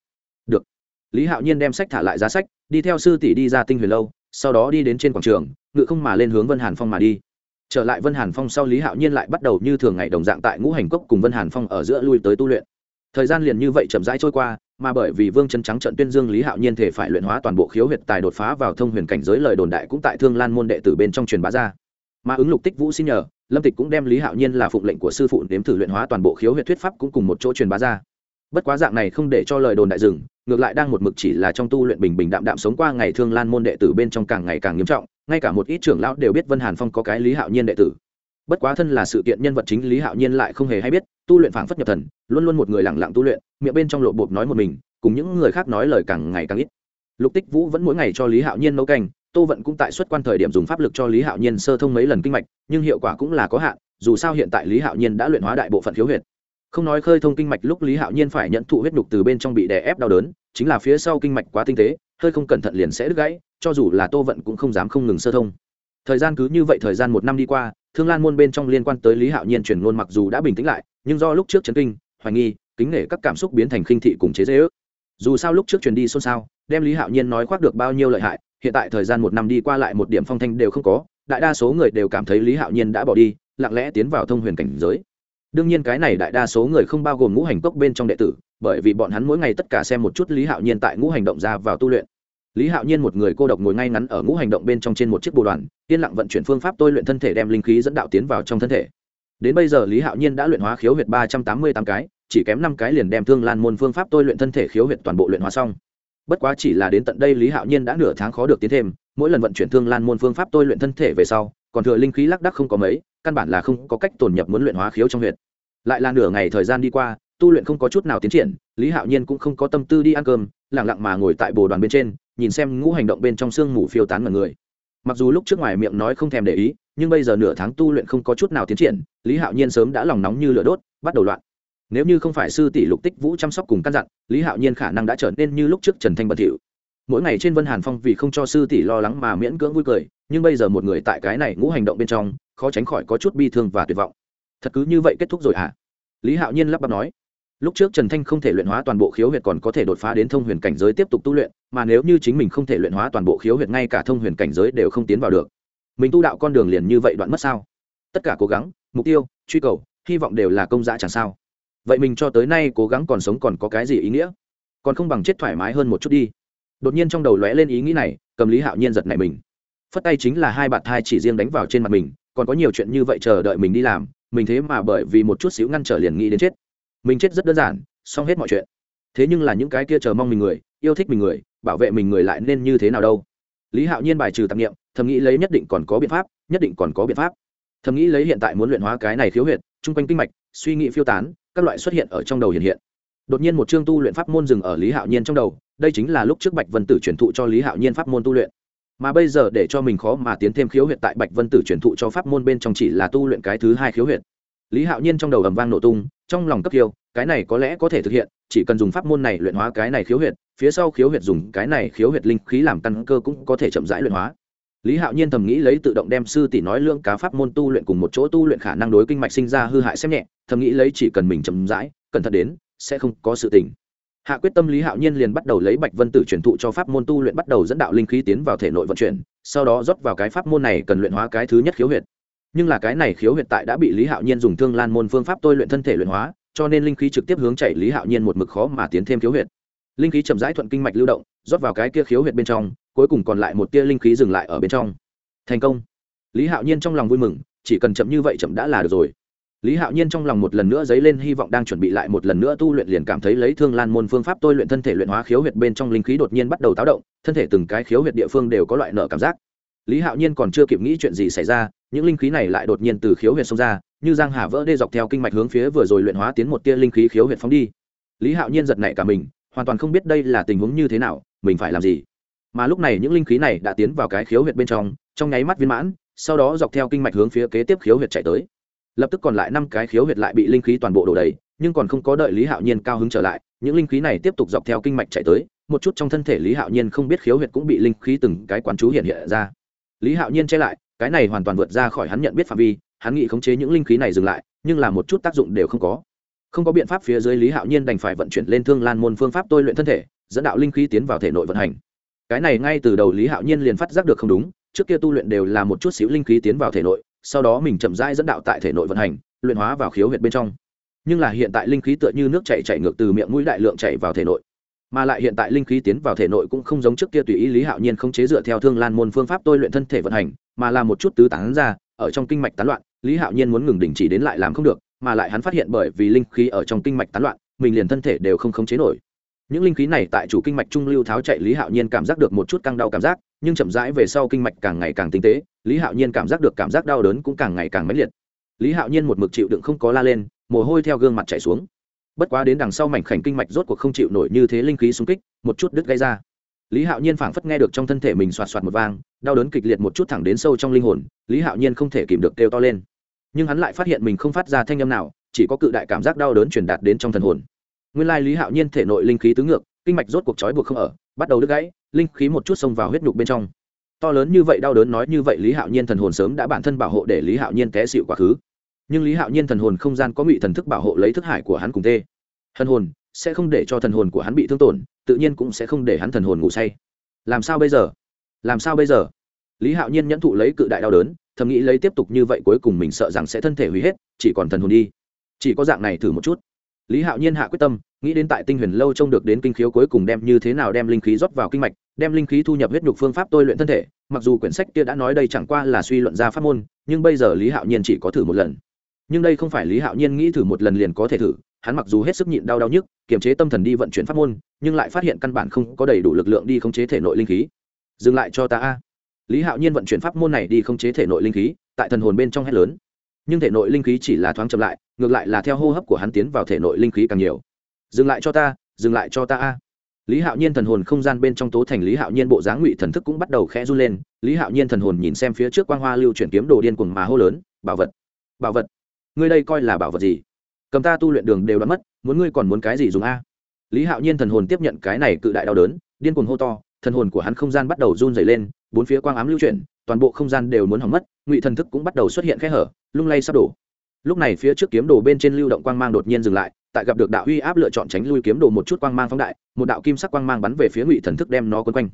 lý hạo nhiên đem sách thả lại giá sách, đi theo sư tỷ đi ra tinh huyền lâu, sau đó đi đến trên quảng trường, ngự không mà lên hướng vân hàn phong mà đi. Trở lại vân hàn phong sau lý hạo nhiên lại bắt đầu như thường ngày đồng dạng tại ngũ hành cốc cùng vân hàn phong ở giữa lui tới tu luyện. Thời gian liền như vậy chậm rãi trôi qua, mà bởi vì vương chân trắng trận tuyên dương lý hạo nhiên thể phải luyện hóa toàn bộ khiếu huyệt tài đột phá vào thông huyền cảnh giới lời đồn đại cũng tại thương lan môn đệ tử bên trong truyền bá ra. Mà ứng lục tích vũ xin nhờ, lâm tịch cũng đem lý hạo nhiên là phụng lệnh của sư phụ nếm thử luyện hóa toàn bộ khiếu huyệt thuyết pháp cũng cùng một chỗ truyền bá ra bất quá dạng này không để cho lời đồn đại dừng, ngược lại đang một mực chỉ là trong tu luyện bình bình đạm đạm sống qua ngày thương lan môn đệ tử bên trong càng ngày càng nghiêm trọng, ngay cả một ít trưởng lão đều biết vân hàn phong có cái lý hạo nhiên đệ tử. Bất quá thân là sự kiện nhân vật chính lý hạo nhiên lại không hề hay biết, tu luyện phảng phất nhập thần, luôn luôn một người lẳng lặng tu luyện, miệng bên trong lộ bột nói một mình, cùng những người khác nói lời càng ngày càng ít. Lục tích vũ vẫn mỗi ngày cho lý hạo nhiên nấu canh, tô vận cũng tại xuất quan thời điểm dùng pháp lực cho lý hạo nhiên sơ thông mấy lần kinh mạch, nhưng hiệu quả cũng là có hạn, dù sao hiện tại lý hạo nhiên đã luyện hóa đại bộ phận khiếu huyệt không nói khơi thông kinh mạch, lúc lý hạo nhiên phải nhận thụ huyết nhục từ bên trong bị đè ép đau đớn, chính là phía sau kinh mạch quá tinh tế, hơi không cẩn thận liền sẽ đứt gãy, cho dù là tô vận cũng không dám không ngừng sơ thông. Thời gian cứ như vậy, thời gian một năm đi qua, thương lan môn bên trong liên quan tới lý hạo nhiên truyền ngôn mặc dù đã bình tĩnh lại, nhưng do lúc trước chấn kinh, hoài nghi, kính nể các cảm xúc biến thành khinh thị cùng chế dễ ước dù sao lúc trước truyền đi xôn xao, đem lý hạo nhiên nói khoác được bao nhiêu lợi hại, hiện tại thời gian một năm đi qua lại một điểm phong thanh đều không có, đại đa số người đều cảm thấy lý hạo nhiên đã bỏ đi, lặng lẽ tiến vào thông huyền cảnh giới đương nhiên cái này đại đa số người không bao gồm ngũ hành cốc bên trong đệ tử, bởi vì bọn hắn mỗi ngày tất cả xem một chút lý hạo nhiên tại ngũ hành động ra vào tu luyện. Lý hạo nhiên một người cô độc ngồi ngay ngắn ở ngũ hành động bên trong trên một chiếc bồ đoàn, yên lặng vận chuyển phương pháp tôi luyện thân thể đem linh khí dẫn đạo tiến vào trong thân thể. Đến bây giờ lý hạo nhiên đã luyện hóa khiếu huyệt ba trăm tám mươi tám cái, chỉ kém năm cái liền đem thương lan môn phương pháp tôi luyện thân thể khiếu huyệt toàn bộ luyện hóa xong. Bất quá chỉ là đến tận đây lý hạo nhiên đã nửa tháng khó được tiến thêm, mỗi lần vận chuyển thương lan môn phương pháp tôi luyện thân thể về sau, còn thừa linh khí lác đắc không có mấy, căn bản là không có cách tổn nhập muốn luyện hóa khiếu trong huyệt lại là nửa ngày thời gian đi qua, tu luyện không có chút nào tiến triển, lý hạo nhiên cũng không có tâm tư đi ăn cơm, lẳng lặng mà ngồi tại bồ đoàn bên trên, nhìn xem ngũ hành động bên trong sương mù phiêu tán mọi người. Mặc dù lúc trước ngoài miệng nói không thèm để ý, nhưng bây giờ nửa tháng tu luyện không có chút nào tiến triển, lý hạo nhiên sớm đã lòng nóng như lửa đốt, bắt đầu loạn. Nếu như không phải sư tỷ lục tích vũ chăm sóc cùng căn dặn, lý hạo nhiên khả năng đã trở nên như lúc trước trần thanh bật thiệu mỗi ngày trên vân hàn phong vì không cho sư tỷ lo lắng mà miễn cưỡng vui cười, nhưng bây giờ một người tại cái này ngũ hành động bên trong, khó tránh khỏi có chút bi thương và tuyệt vọng thật cứ như vậy kết thúc rồi hả? À? lý hạo nhiên lắp bắp nói. Lúc trước trần thanh không thể luyện hóa toàn bộ khiếu huyệt còn có thể đột phá đến thông huyền cảnh giới tiếp tục tu luyện, mà nếu như chính mình không thể luyện hóa toàn bộ khiếu huyệt ngay cả thông huyền cảnh giới đều không tiến vào được. Mình tu đạo con đường liền như vậy đoạn mất sao? Tất cả cố gắng, mục tiêu, truy cầu, hy vọng đều là công giá chẳng sao. Vậy mình cho tới nay cố gắng còn sống còn có cái gì ý nghĩa? Còn không bằng chết thoải mái hơn một chút đi. Đột nhiên trong đầu lóe lên ý nghĩ này, cầm lý hạo nhiên giật này mình. Phất tay chính là hai bạt thai chỉ riêng đánh vào trên mặt mình, còn có nhiều chuyện như vậy chờ đợi mình đi làm mình thế mà bởi vì một chút xíu ngăn trở liền nghĩ đến chết. Mình chết rất đơn giản, xong hết mọi chuyện. Thế nhưng là những cái kia chờ mong mình người, yêu thích mình người, bảo vệ mình người lại nên như thế nào đâu? Lý hạo nhiên bài trừ tạp nghiệm thầm nghĩ lấy nhất định còn có biện pháp, nhất định còn có biện pháp. Thầm nghĩ lấy hiện tại muốn luyện hóa cái này khiếu huyệt, chung quanh kinh mạch, suy nghĩ phiêu tán, các loại xuất hiện ở trong đầu hiện hiện. Đột nhiên một chương tu luyện pháp môn dừng ở lý hạo nhiên trong đầu, đây chính là lúc trước bạch vân tử truyền thụ cho lý hạo nhiên pháp môn tu luyện mà bây giờ để cho mình khó mà tiến thêm khiếu huyệt tại bạch vân tử truyền thụ cho pháp môn bên trong chỉ là tu luyện cái thứ hai khiếu huyệt. Lý hạo nhiên trong đầu ầm vang nổ tung, trong lòng cấp kiêu, cái này có lẽ có thể thực hiện, chỉ cần dùng pháp môn này luyện hóa cái này khiếu huyệt, phía sau khiếu huyệt dùng cái này khiếu huyệt linh khí làm căn cơ cũng có thể chậm rãi luyện hóa. Lý hạo nhiên thầm nghĩ lấy tự động đem sư tỷ nói lương cá pháp môn tu luyện cùng một chỗ tu luyện khả năng đối kinh mạch sinh ra hư hại xem nhẹ, thầm nghĩ lấy chỉ cần mình chậm rãi, cẩn thận đến, sẽ không có sự tình hạ quyết tâm lý hạo nhiên liền bắt đầu lấy bạch vân tử truyền thụ cho pháp môn tu luyện, bắt đầu dẫn đạo linh khí tiến vào thể nội vận chuyển, sau đó rót vào cái pháp môn này cần luyện hóa cái thứ nhất khiếu huyệt. Nhưng là cái này khiếu huyệt tại đã bị lý hạo nhiên dùng thương lan môn phương pháp tôi luyện thân thể luyện hóa, cho nên linh khí trực tiếp hướng chạy lý hạo nhiên một mực khó mà tiến thêm khiếu huyệt. Linh khí chậm rãi thuận kinh mạch lưu động, rót vào cái kia khiếu huyệt bên trong, cuối cùng còn lại một tia linh khí dừng lại ở bên trong. Thành công. Lý hạo nhiên trong lòng vui mừng, chỉ cần chậm như vậy chậm đã là được rồi lý hạo nhiên trong lòng một lần nữa dấy lên hy vọng đang chuẩn bị lại một lần nữa tu luyện liền cảm thấy lấy thương lan môn phương pháp tôi luyện thân thể luyện hóa khiếu huyệt bên trong linh khí đột nhiên bắt đầu táo động, thân thể từng cái khiếu huyệt địa phương đều có loại nợ cảm giác. Lý hạo nhiên còn chưa kịp nghĩ chuyện gì xảy ra, những linh khí này lại đột nhiên từ khiếu huyệt xông ra, như giang hà vỡ đê dọc theo kinh mạch hướng phía vừa rồi luyện hóa tiến một tia linh khí khiếu huyệt phóng đi. Lý hạo nhiên giật nảy cả mình, hoàn toàn không biết đây là tình huống như thế nào, mình phải làm gì? Mà lúc này những linh khí này đã tiến vào cái khiếu huyệt bên trong trong nháy mắt viên mãn, sau đó dọc theo kinh mạch hướng phía kế tiếp khiếu huyệt chạy tới lập tức còn lại năm cái khiếu huyệt lại bị linh khí toàn bộ đổ đầy, nhưng còn không có đợi lý hạo nhiên cao hứng trở lại, những linh khí này tiếp tục dọc theo kinh mạch chạy tới, một chút trong thân thể lý hạo nhiên không biết khiếu huyệt cũng bị linh khí từng cái quán chú hiện hiện ra. Lý hạo nhiên che lại, cái này hoàn toàn vượt ra khỏi hắn nhận biết phạm vi, hắn nghĩ khống chế những linh khí này dừng lại, nhưng là một chút tác dụng đều không có. Không có biện pháp phía dưới lý hạo nhiên đành phải vận chuyển lên thương lan môn phương pháp tôi luyện thân thể, dẫn đạo linh khí tiến vào thể nội vận hành. Cái này ngay từ đầu lý hạo nhiên liền phát giác được không đúng, trước kia tu luyện đều là một chút xíu linh khí tiến vào thể nội sau đó mình chậm rãi dẫn đạo tại thể nội vận hành, luyện hóa vào khiếu huyệt bên trong. Nhưng là hiện tại linh khí tựa như nước chảy chảy ngược từ miệng mũi đại lượng chảy vào thể nội. Mà lại hiện tại linh khí tiến vào thể nội cũng không giống trước kia tùy ý lý hạo nhiên không chế dựa theo thương lan môn phương pháp tôi luyện thân thể vận hành, mà là một chút tứ tán ra, ở trong kinh mạch tán loạn, lý hạo nhiên muốn ngừng đình chỉ đến lại làm không được, mà lại hắn phát hiện bởi vì linh khí ở trong kinh mạch tán loạn, mình liền thân thể đều không khống chế nổi. Những linh khí này tại chủ kinh mạch trung lưu tháo chạy lý hạo nhiên cảm giác được một chút căng đau cảm giác, nhưng chậm rãi về sau kinh mạch càng ngày càng tinh tế lý hạo nhiên cảm giác được cảm giác đau đớn cũng càng ngày càng mãnh liệt. lý hạo nhiên một mực chịu đựng không có la lên, mồ hôi theo gương mặt chảy xuống. bất quá đến đằng sau mảnh khảnh kinh mạch rốt cuộc không chịu nổi như thế linh khí xung kích, một chút đứt gây ra. lý hạo nhiên phảng phất nghe được trong thân thể mình soạt soạt một vang, đau đớn kịch liệt một chút thẳng đến sâu trong linh hồn, lý hạo nhiên không thể kìm được kêu to lên. nhưng hắn lại phát hiện mình không phát ra thanh âm nào, chỉ có cự đại cảm giác đau đớn truyền đạt đến trong thần hồn. nguyên lai lý hạo nhiên thể nội linh khí tứ ngược, kinh mạch rốt cuộc trói buộc không ở, bắt đầu đứt gãy, linh khí một chút xông vào huyết nhục bên trong to lớn như vậy đau đớn nói như vậy lý hạo nhiên thần hồn sớm đã bản thân bảo hộ để lý hạo nhiên té xịu quá khứ. Nhưng lý hạo nhiên thần hồn không gian có ngụy thần thức bảo hộ lấy thức hải của hắn cùng tê. Hân hồn sẽ không để cho thần hồn của hắn bị thương tổn, tự nhiên cũng sẽ không để hắn thần hồn ngủ say. Làm sao bây giờ? Làm sao bây giờ? Lý hạo nhiên nhẫn thụ lấy cự đại đau đớn, thầm nghĩ lấy tiếp tục như vậy cuối cùng mình sợ rằng sẽ thân thể hủy hết, chỉ còn thần hồn đi. Chỉ có dạng này thử một chút. Lý hạo nhiên hạ quyết tâm, nghĩ đến tại tinh huyền lâu trông được đến kinh khiếu cuối cùng đem như thế nào đem linh khí rót vào kinh mạch đem linh khí thu nhập huyết nhục phương pháp tôi luyện thân thể, mặc dù quyển sách kia đã nói đây chẳng qua là suy luận ra pháp môn, nhưng bây giờ lý hạo nhiên chỉ có thử một lần. Nhưng đây không phải lý hạo nhiên nghĩ thử một lần liền có thể thử, hắn mặc dù hết sức nhịn đau đau nhức, kiềm chế tâm thần đi vận chuyển pháp môn, nhưng lại phát hiện căn bản không có đầy đủ lực lượng đi khống chế thể nội linh khí. Dừng lại cho ta a. Lý hạo nhiên vận chuyển pháp môn này đi khống chế thể nội linh khí, tại thần hồn bên trong hét lớn. Nhưng thể nội linh khí chỉ là thoáng chậm lại, ngược lại là theo hô hấp của hắn tiến vào thể nội linh khí càng nhiều. Dừng lại cho ta, dừng lại cho ta a lý hạo nhiên thần hồn không gian bên trong tố thành lý hạo nhiên bộ dáng ngụy thần thức cũng bắt đầu khẽ run lên. Lý hạo nhiên thần hồn nhìn xem phía trước quang hoa lưu chuyển kiếm đồ điên cuồng mà hô lớn, bảo vật bảo vật, ngươi đây coi là bảo vật gì? Cầm ta tu luyện đường đều đã mất, muốn ngươi còn muốn cái gì dùng a? Lý hạo nhiên thần hồn tiếp nhận cái này cự đại đau đớn, điên cuồng hô to, thần hồn của hắn không gian bắt đầu run dày lên, bốn phía quang ám lưu chuyển, toàn bộ không gian đều muốn hỏng mất, ngụy thần thức cũng bắt đầu xuất hiện khe hở, lung lay sắp đổ lúc này phía trước kiếm đồ bên trên lưu động quang mang đột nhiên dừng lại, tại gặp được đạo uy áp lựa chọn tránh lui kiếm đồ một chút quang mang phóng đại, một đạo kim sắc quang mang bắn về phía ngụy thần thức đem nó quấn quanh.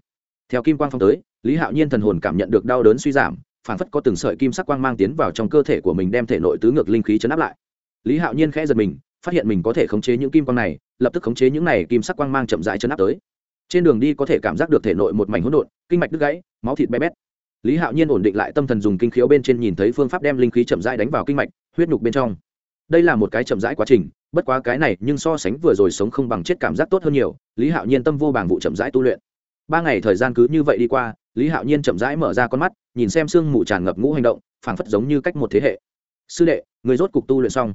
Theo kim quang phong tới, lý hạo nhiên thần hồn cảm nhận được đau đớn suy giảm, phản phất có từng sợi kim sắc quang mang tiến vào trong cơ thể của mình đem thể nội tứ ngược linh khí chấn áp lại. Lý hạo nhiên khẽ giật mình, phát hiện mình có thể khống chế những kim quang này, lập tức khống chế những này kim sắc quang mang chậm rãi chấn áp tới. Trên đường đi có thể cảm giác được thể nội một mảnh hỗn độn, kinh mạch đứt gãy, máu thịt bé bét. Lý hạo nhiên ổn định lại tâm thần dùng kinh khiếu bên trên nhìn thấy phương pháp đem linh khí chậm rãi đánh vào kinh mạch huyết nhục bên trong. Đây là một cái chậm rãi quá trình, bất quá cái này nhưng so sánh vừa rồi sống không bằng chết cảm giác tốt hơn nhiều, lý hạo nhiên tâm vô bảng vụ chậm rãi tu luyện. Ba ngày thời gian cứ như vậy đi qua, lý hạo nhiên chậm rãi mở ra con mắt, nhìn xem sương mù tràn ngập ngũ hành động, phảng phất giống như cách một thế hệ. Sư đệ, người rốt cục tu luyện xong.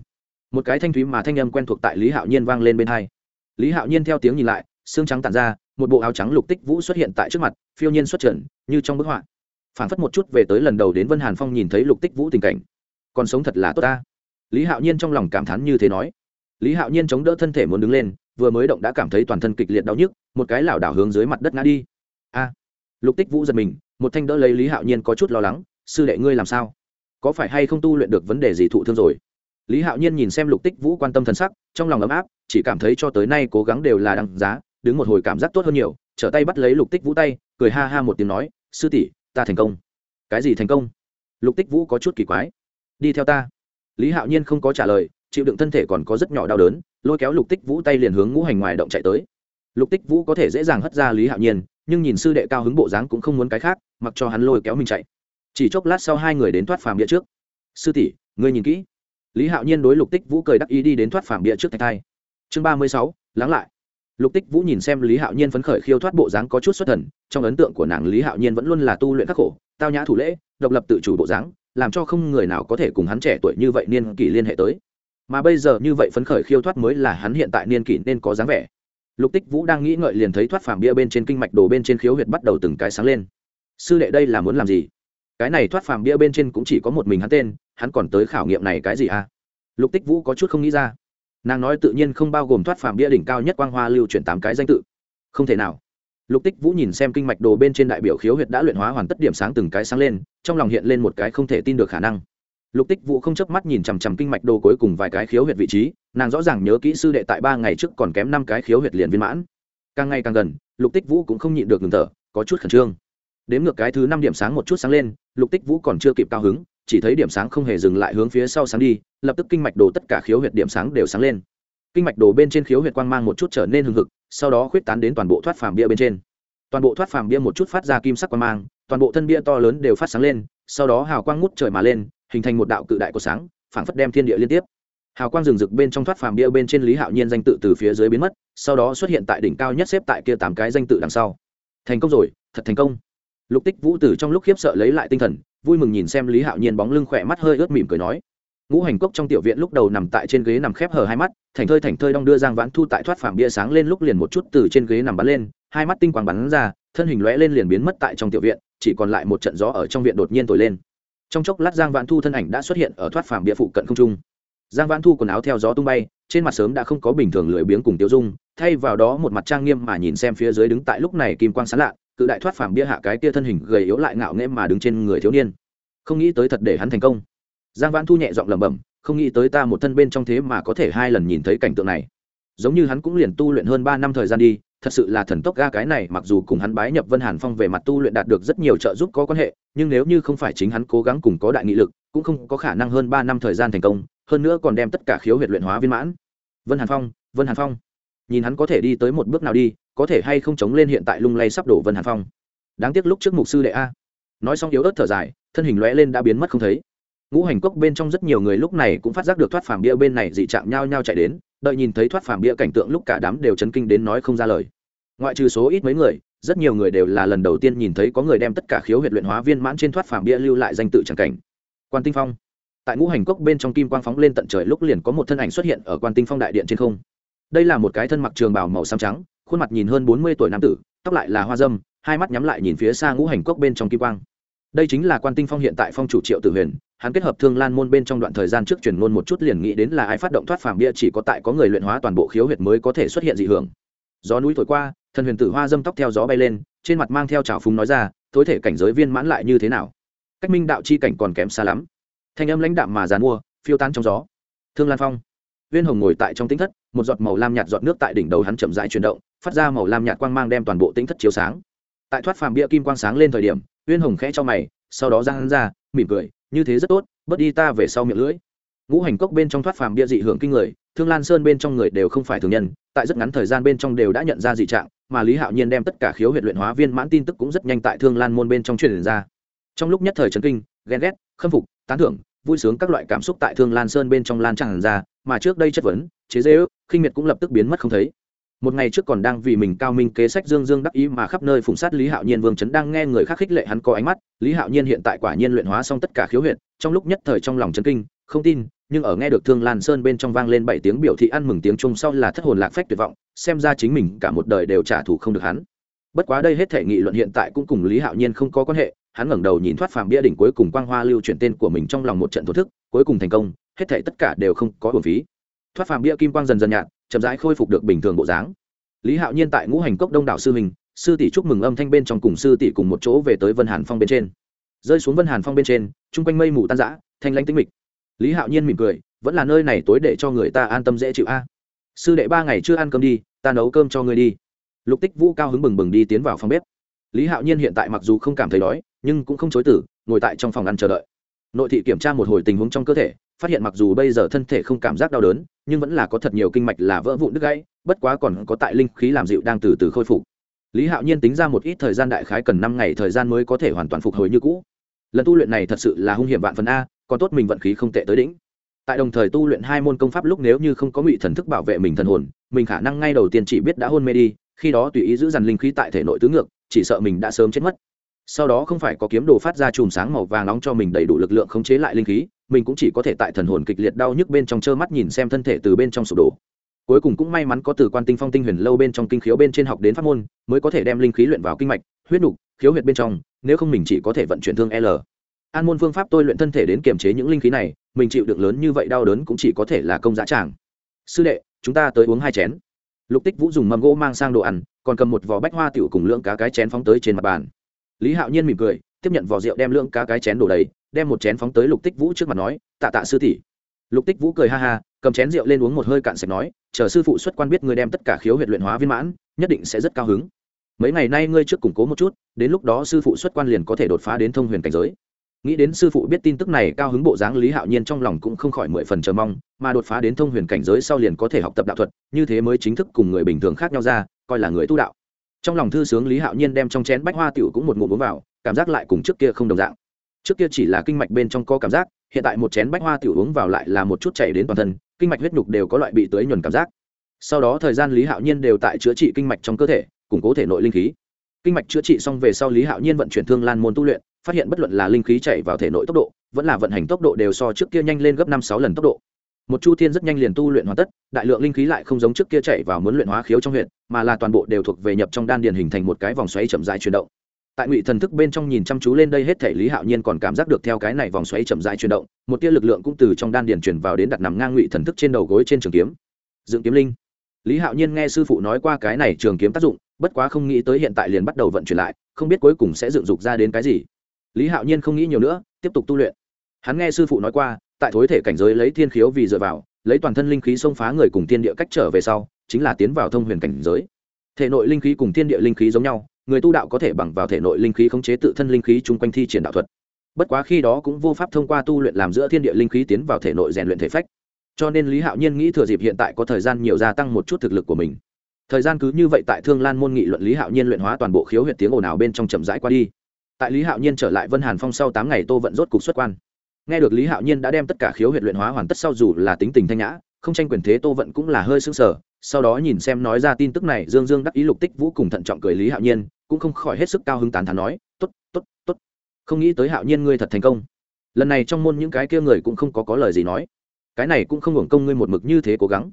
Một cái thanh thúy mà thanh âm quen thuộc tại lý hạo nhiên vang lên bên hai. Lý hạo nhiên theo tiếng nhìn lại, xương trắng tàn ra, một bộ áo trắng lục tích vũ xuất hiện tại trước mặt, phiêu nhiên xuất trần, như trong bức họa. Phảng phất một chút về tới lần đầu đến vân hàn phong nhìn thấy lục tích vũ tình cảnh còn sống thật là tốt ta. Lý hạo nhiên trong lòng cảm thán như thế nói. Lý hạo nhiên chống đỡ thân thể muốn đứng lên, vừa mới động đã cảm thấy toàn thân kịch liệt đau nhức, một cái lảo đảo hướng dưới mặt đất ngã đi. A. Lục tích vũ giật mình, một thanh đỡ lấy lý hạo nhiên có chút lo lắng, sư đệ ngươi làm sao? Có phải hay không tu luyện được vấn đề gì thụ thương rồi? Lý hạo nhiên nhìn xem lục tích vũ quan tâm thân sắc, trong lòng ấm áp, chỉ cảm thấy cho tới nay cố gắng đều là đằng giá, đứng một hồi cảm giác tốt hơn nhiều, trở tay bắt lấy lục tích vũ tay, cười ha ha một tiếng nói, sư tỷ, ta thành công. Cái gì thành công? Lục tích vũ có chút kỳ quái đi theo ta. Lý hạo nhiên không có trả lời, chịu đựng thân thể còn có rất nhỏ đau đớn, lôi kéo lục tích vũ tay liền hướng ngũ hành ngoài động chạy tới. Lục tích vũ có thể dễ dàng hất ra lý hạo nhiên, nhưng nhìn sư đệ cao hứng bộ dáng cũng không muốn cái khác, mặc cho hắn lôi kéo mình chạy. Chỉ chốc lát sau hai người đến thoát phàm địa trước. Sư tỷ, ngươi nhìn kỹ. Lý hạo nhiên đối lục tích vũ cười đắc ý đi đến thoát phàm địa trước thạch thai. Chương ba mươi sáu, lắng lại. Lục tích vũ nhìn xem lý hạo nhiên phấn khởi khiêu thoát bộ dáng có chút xuất thần, trong ấn tượng của nàng lý hạo nhiên vẫn luôn là tu luyện khắc khổ, tao nhã thủ lễ, độc lập tự chủ bộ dáng làm cho không người nào có thể cùng hắn trẻ tuổi như vậy niên kỷ liên hệ tới. Mà bây giờ như vậy phấn khởi khiêu thoát mới là hắn hiện tại niên kỷ nên có dáng vẻ. Lục tích vũ đang nghĩ ngợi liền thấy thoát phàm bia bên trên kinh mạch đồ bên trên khiếu huyệt bắt đầu từng cái sáng lên. Sư đệ đây là muốn làm gì? Cái này thoát phàm bia bên trên cũng chỉ có một mình hắn tên, hắn còn tới khảo nghiệm này cái gì à? Lục tích vũ có chút không nghĩ ra. Nàng nói tự nhiên không bao gồm thoát phàm bia đỉnh cao nhất quang hoa lưu chuyển tám cái danh tự. Không thể nào lục tích vũ nhìn xem kinh mạch đồ bên trên đại biểu khiếu huyệt đã luyện hóa hoàn tất điểm sáng từng cái sáng lên, trong lòng hiện lên một cái không thể tin được khả năng. Lục tích vũ không chớp mắt nhìn chằm chằm kinh mạch đồ cuối cùng vài cái khiếu huyệt vị trí, nàng rõ ràng nhớ kỹ sư đệ tại ba ngày trước còn kém năm cái khiếu huyệt liền viên mãn. Càng ngày càng gần, lục tích vũ cũng không nhịn được ngừng thở, có chút khẩn trương. Đếm ngược cái thứ năm điểm sáng một chút sáng lên, lục tích vũ còn chưa kịp cao hứng, chỉ thấy điểm sáng không hề dừng lại hướng phía sau sáng đi, lập tức kinh mạch đồ tất cả khiếu huyệt điểm sáng đều sáng lên kinh mạch đồ bên trên khiếu huyệt quang mang một chút trở nên hừng hực, sau đó khuyết tán đến toàn bộ thoát phàm bia bên trên. Toàn bộ thoát phàm bia một chút phát ra kim sắc quang mang, toàn bộ thân bia to lớn đều phát sáng lên, sau đó hào quang ngút trời mà lên, hình thành một đạo cự đại của sáng, phảng phất đem thiên địa liên tiếp. Hào quang rừng rực bên trong thoát phàm bia bên trên lý hạo nhiên danh tự từ phía dưới biến mất, sau đó xuất hiện tại đỉnh cao nhất xếp tại kia tám cái danh tự đằng sau. Thành công rồi, thật thành công. Lục tích vũ tử trong lúc khiếp sợ lấy lại tinh thần, vui mừng nhìn xem lý hạo nhiên bóng lưng khỏe mắt hơi ướt mỉm cười nói ngũ hành cốc trong tiểu viện lúc đầu nằm tại trên ghế nằm khép hờ hai mắt, thành thơi thành thơi đong đưa giang vãn thu tại thoát phàm bia sáng lên lúc liền một chút từ trên ghế nằm bắn lên, hai mắt tinh quang bắn ra, thân hình lóe lên liền biến mất tại trong tiểu viện, chỉ còn lại một trận gió ở trong viện đột nhiên thổi lên. Trong chốc lát giang vãn thu thân ảnh đã xuất hiện ở thoát phàm bia phụ cận không trung. Giang vãn thu quần áo theo gió tung bay, trên mặt sớm đã không có bình thường lười biếng cùng tiêu dung, thay vào đó một mặt trang nghiêm mà nhìn xem phía dưới đứng tại lúc này kim quang sán lạ, cự đại thoát phàm bia hạ cái tia thân hình gầy yếu lại ngạo nghễ mà đứng trên người thiếu niên. Không nghĩ tới thật để hắn thành công giang vãn thu nhẹ giọng lẩm bẩm, không nghĩ tới ta một thân bên trong thế mà có thể hai lần nhìn thấy cảnh tượng này. Giống như hắn cũng liền tu luyện hơn ba năm thời gian đi, thật sự là thần tốc ga cái này, mặc dù cùng hắn bái nhập vân hàn phong về mặt tu luyện đạt được rất nhiều trợ giúp có quan hệ, nhưng nếu như không phải chính hắn cố gắng cùng có đại nghị lực, cũng không có khả năng hơn ba năm thời gian thành công, hơn nữa còn đem tất cả khiếu huyệt luyện hóa viên mãn. Vân hàn phong, vân hàn phong. Nhìn hắn có thể đi tới một bước nào đi, có thể hay không chống lên hiện tại lung lay sắp đổ vân hàn phong. Đáng tiếc lúc trước mục sư đệ a. Nói xong yếu ớt thở dài, thân hình lóe lên đã biến mất không thấy ngũ hành cốc bên trong rất nhiều người lúc này cũng phát giác được thoát phàm bia bên này dị chạm nhau nhau chạy đến, đợi nhìn thấy thoát phàm bia cảnh tượng lúc cả đám đều chấn kinh đến nói không ra lời. Ngoại trừ số ít mấy người, rất nhiều người đều là lần đầu tiên nhìn thấy có người đem tất cả khiếu huyệt luyện hóa viên mãn trên thoát phàm bia lưu lại danh tự tràng cảnh. Quan tinh phong. Tại ngũ hành cốc bên trong kim quang phóng lên tận trời lúc liền có một thân ảnh xuất hiện ở quan tinh phong đại điện trên không. Đây là một cái thân mặc trường bào màu xám trắng, khuôn mặt nhìn hơn bốn mươi tuổi nam tử, tóc lại là hoa dâm, hai mắt nhắm lại nhìn phía xa ngũ hành cốc bên trong kim quang. Đây chính là quan tinh phong hiện tại phong chủ triệu tử huyền hắn kết hợp thương lan môn bên trong đoạn thời gian trước truyền ngôn một chút liền nghĩ đến là ai phát động thoát phàm bia chỉ có tại có người luyện hóa toàn bộ khiếu huyệt mới có thể xuất hiện dị hưởng. Gió núi thổi qua, thần huyền tử hoa dâm tóc theo gió bay lên, trên mặt mang theo trào phúng nói ra, tối thể cảnh giới viên mãn lại như thế nào? Cách minh đạo chi cảnh còn kém xa lắm. Thanh âm lãnh đạm mà dàn mua, phiêu tán trong gió. Thương lan phong. Viên hồng ngồi tại trong tính thất, một giọt màu lam nhạt giọt nước tại đỉnh đầu hắn chậm rãi chuyển động, phát ra màu lam nhạt quang mang đem toàn bộ tính thất chiếu sáng. Tại thoát phàm bia kim quang sáng lên thời điểm, viên hồng khẽ cho mày, sau đó ra hắn ra, mỉm cười như thế rất tốt, bớt đi ta về sau miệng lưỡi. Ngũ hành cốc bên trong thoát phàm bia dị hưởng kinh người, thương lan sơn bên trong người đều không phải thường nhân, tại rất ngắn thời gian bên trong đều đã nhận ra dị trạng, mà lý hạo nhiên đem tất cả khiếu huyện luyện hóa viên mãn tin tức cũng rất nhanh tại thương lan môn bên trong truyền ra. Trong lúc nhất thời trấn kinh, ghen ghét, khâm phục, tán thưởng, vui sướng các loại cảm xúc tại thương lan sơn bên trong lan tràn ra, mà trước đây chất vấn, chế dễ ước khinh miệt cũng lập tức biến mất không thấy một ngày trước còn đang vì mình cao minh kế sách dương dương đắc ý mà khắp nơi phụng sát lý hạo nhiên, vương chấn đang nghe người khác khích lệ hắn có ánh mắt. Lý hạo nhiên hiện tại quả nhiên luyện hóa xong tất cả khiếu huyện trong lúc nhất thời trong lòng chấn kinh, không tin, nhưng ở nghe được thương lan sơn bên trong vang lên bảy tiếng biểu thị ăn mừng tiếng chung sau là thất hồn lạc phách tuyệt vọng, xem ra chính mình cả một đời đều trả thù không được hắn. Bất quá đây hết thể nghị luận hiện tại cũng cùng lý hạo nhiên không có quan hệ, hắn ngẩng đầu nhìn thoát phàm bia đỉnh cuối cùng quang hoa lưu chuyển tên của mình trong lòng một trận thổ thức, cuối cùng thành công, hết thể tất cả đều không có hồn phí. Thoát phàm bia kim quang dần dần nhạt chậm rãi khôi phục được bình thường bộ dáng. Lý hạo nhiên tại ngũ hành cốc đông đảo sư hình, sư tỷ chúc mừng âm thanh bên trong cùng sư tỷ cùng một chỗ về tới vân hàn phong bên trên. Rơi xuống vân hàn phong bên trên chung quanh mây mù tan rã thanh lãnh tĩnh mịch. Lý hạo nhiên mỉm cười vẫn là nơi này tối để cho người ta an tâm dễ chịu a. Sư đệ ba ngày chưa ăn cơm đi ta nấu cơm cho ngươi đi. Lục tích vũ cao hứng bừng bừng đi tiến vào phòng bếp. Lý hạo nhiên hiện tại mặc dù không cảm thấy đói nhưng cũng không chối tử ngồi tại trong phòng ăn chờ đợi nội thị kiểm tra một hồi tình huống trong cơ thể, phát hiện mặc dù bây giờ thân thể không cảm giác đau đớn, nhưng vẫn là có thật nhiều kinh mạch là vỡ vụn đứt gãy, bất quá còn có tại linh khí làm dịu đang từ từ khôi phục. Lý hạo nhiên tính ra một ít thời gian đại khái cần năm ngày thời gian mới có thể hoàn toàn phục hồi như cũ. Lần tu luyện này thật sự là hung hiểm vạn phần a, còn tốt mình vận khí không tệ tới đỉnh. Tại đồng thời tu luyện hai môn công pháp lúc nếu như không có ngụy thần thức bảo vệ mình thần hồn, mình khả năng ngay đầu tiên chỉ biết đã hôn mê đi, khi đó tùy ý giữ dằn linh khí tại thể nội tứ ngược, chỉ sợ mình đã sớm chết mất sau đó không phải có kiếm đồ phát ra chùm sáng màu vàng nóng cho mình đầy đủ lực lượng khống chế lại linh khí, mình cũng chỉ có thể tại thần hồn kịch liệt đau nhức bên trong trơ mắt nhìn xem thân thể từ bên trong sụp đổ. Cuối cùng cũng may mắn có từ quan tinh phong tinh huyền lâu bên trong kinh khiếu bên trên học đến pháp môn, mới có thể đem linh khí luyện vào kinh mạch, huyết nục, khiếu huyệt bên trong, nếu không mình chỉ có thể vận chuyển thương l. An môn phương pháp tôi luyện thân thể đến kiềm chế những linh khí này, mình chịu được lớn như vậy đau đớn cũng chỉ có thể là công giá tràng. Sư đệ, chúng ta tới uống hai chén. Lục tích vũ dùng mâm gỗ mang sang đồ ăn, còn cầm một vỏ bách hoa tiểu cùng lượng cá cái chén phóng tới trên mặt bàn lý hạo nhiên mỉm cười, tiếp nhận vỏ rượu đem lượng cá cái chén đổ đầy, đem một chén phóng tới lục tích vũ trước mặt nói, tạ tạ sư tỷ. Lục tích vũ cười ha ha, cầm chén rượu lên uống một hơi cạn sạch nói, chờ sư phụ xuất quan biết ngươi đem tất cả khiếu huyện luyện hóa viên mãn, nhất định sẽ rất cao hứng. Mấy ngày nay ngươi trước củng cố một chút, đến lúc đó sư phụ xuất quan liền có thể đột phá đến thông huyền cảnh giới. Nghĩ đến sư phụ biết tin tức này, cao hứng bộ dáng lý hạo nhiên trong lòng cũng không khỏi mười phần chờ mong, mà đột phá đến thông huyền cảnh giới sau liền có thể học tập đạo thuật, như thế mới chính thức cùng người bình thường khác nhau ra, coi là người tu đạo trong lòng thư sướng lý hạo nhiên đem trong chén bách hoa tiểu cũng một ngụm uống vào, cảm giác lại cùng trước kia không đồng dạng. Trước kia chỉ là kinh mạch bên trong có cảm giác, hiện tại một chén bách hoa tiểu uống vào lại là một chút chảy đến toàn thân, kinh mạch huyết nhục đều có loại bị tưới nhuần cảm giác. Sau đó thời gian lý hạo nhiên đều tại chữa trị kinh mạch trong cơ thể, củng cố thể nội linh khí. Kinh mạch chữa trị xong về sau lý hạo nhiên vận chuyển thương lan môn tu luyện, phát hiện bất luận là linh khí chảy vào thể nội tốc độ, vẫn là vận hành tốc độ đều so trước kia nhanh lên gấp năm sáu lần tốc độ một chu thiên rất nhanh liền tu luyện hoàn tất, đại lượng linh khí lại không giống trước kia chạy vào muốn luyện hóa khiếu trong huyện mà là toàn bộ đều thuộc về nhập trong đan điền hình thành một cái vòng xoáy chậm rãi chuyển động. Tại ngụy thần thức bên trong nhìn chăm chú lên đây hết thể lý hạo nhiên còn cảm giác được theo cái này vòng xoáy chậm rãi chuyển động, một tia lực lượng cũng từ trong đan điền chuyển vào đến đặt nằm ngang ngụy thần thức trên đầu gối trên trường kiếm. Dựng kiếm linh. Lý hạo nhiên nghe sư phụ nói qua cái này trường kiếm tác dụng, bất quá không nghĩ tới hiện tại liền bắt đầu vận chuyển lại, không biết cuối cùng sẽ dựng dục ra đến cái gì. Lý hạo nhiên không nghĩ nhiều nữa, tiếp tục tu luyện. Hắn nghe sư phụ nói qua tại thối thể cảnh giới lấy thiên khiếu vì dựa vào, lấy toàn thân linh khí xông phá người cùng thiên địa cách trở về sau, chính là tiến vào thông huyền cảnh giới. Thể nội linh khí cùng thiên địa linh khí giống nhau, người tu đạo có thể bằng vào thể nội linh khí khống chế tự thân linh khí chung quanh thi triển đạo thuật. Bất quá khi đó cũng vô pháp thông qua tu luyện làm giữa thiên địa linh khí tiến vào thể nội rèn luyện thể phách. Cho nên lý hạo nhiên nghĩ thừa dịp hiện tại có thời gian nhiều gia tăng một chút thực lực của mình. Thời gian cứ như vậy tại thương lan môn nghị luận lý hạo nhiên luyện hóa toàn bộ khiếu huyện tiếng ồn ào bên trong chậm rãi qua đi. Tại lý hạo nhiên trở lại vân hàn phong sau tám ngày tô vận rốt cục xuất quan nghe được lý hạo nhiên đã đem tất cả khiếu huyện luyện hóa hoàn tất sau dù là tính tình thanh nhã, không tranh quyền thế tô vận cũng là hơi sững sờ, sau đó nhìn xem nói ra tin tức này, dương dương đắc ý lục tích vũ cùng thận trọng cười lý hạo nhiên, cũng không khỏi hết sức cao hứng tán thán nói t ố t t ố t t ố t không nghĩ tới hạo nhiên ngươi thật thành công. Lần này trong môn những cái kia người cũng không có có lời gì nói. Cái này cũng không hưởng công ngươi một mực như thế cố gắng.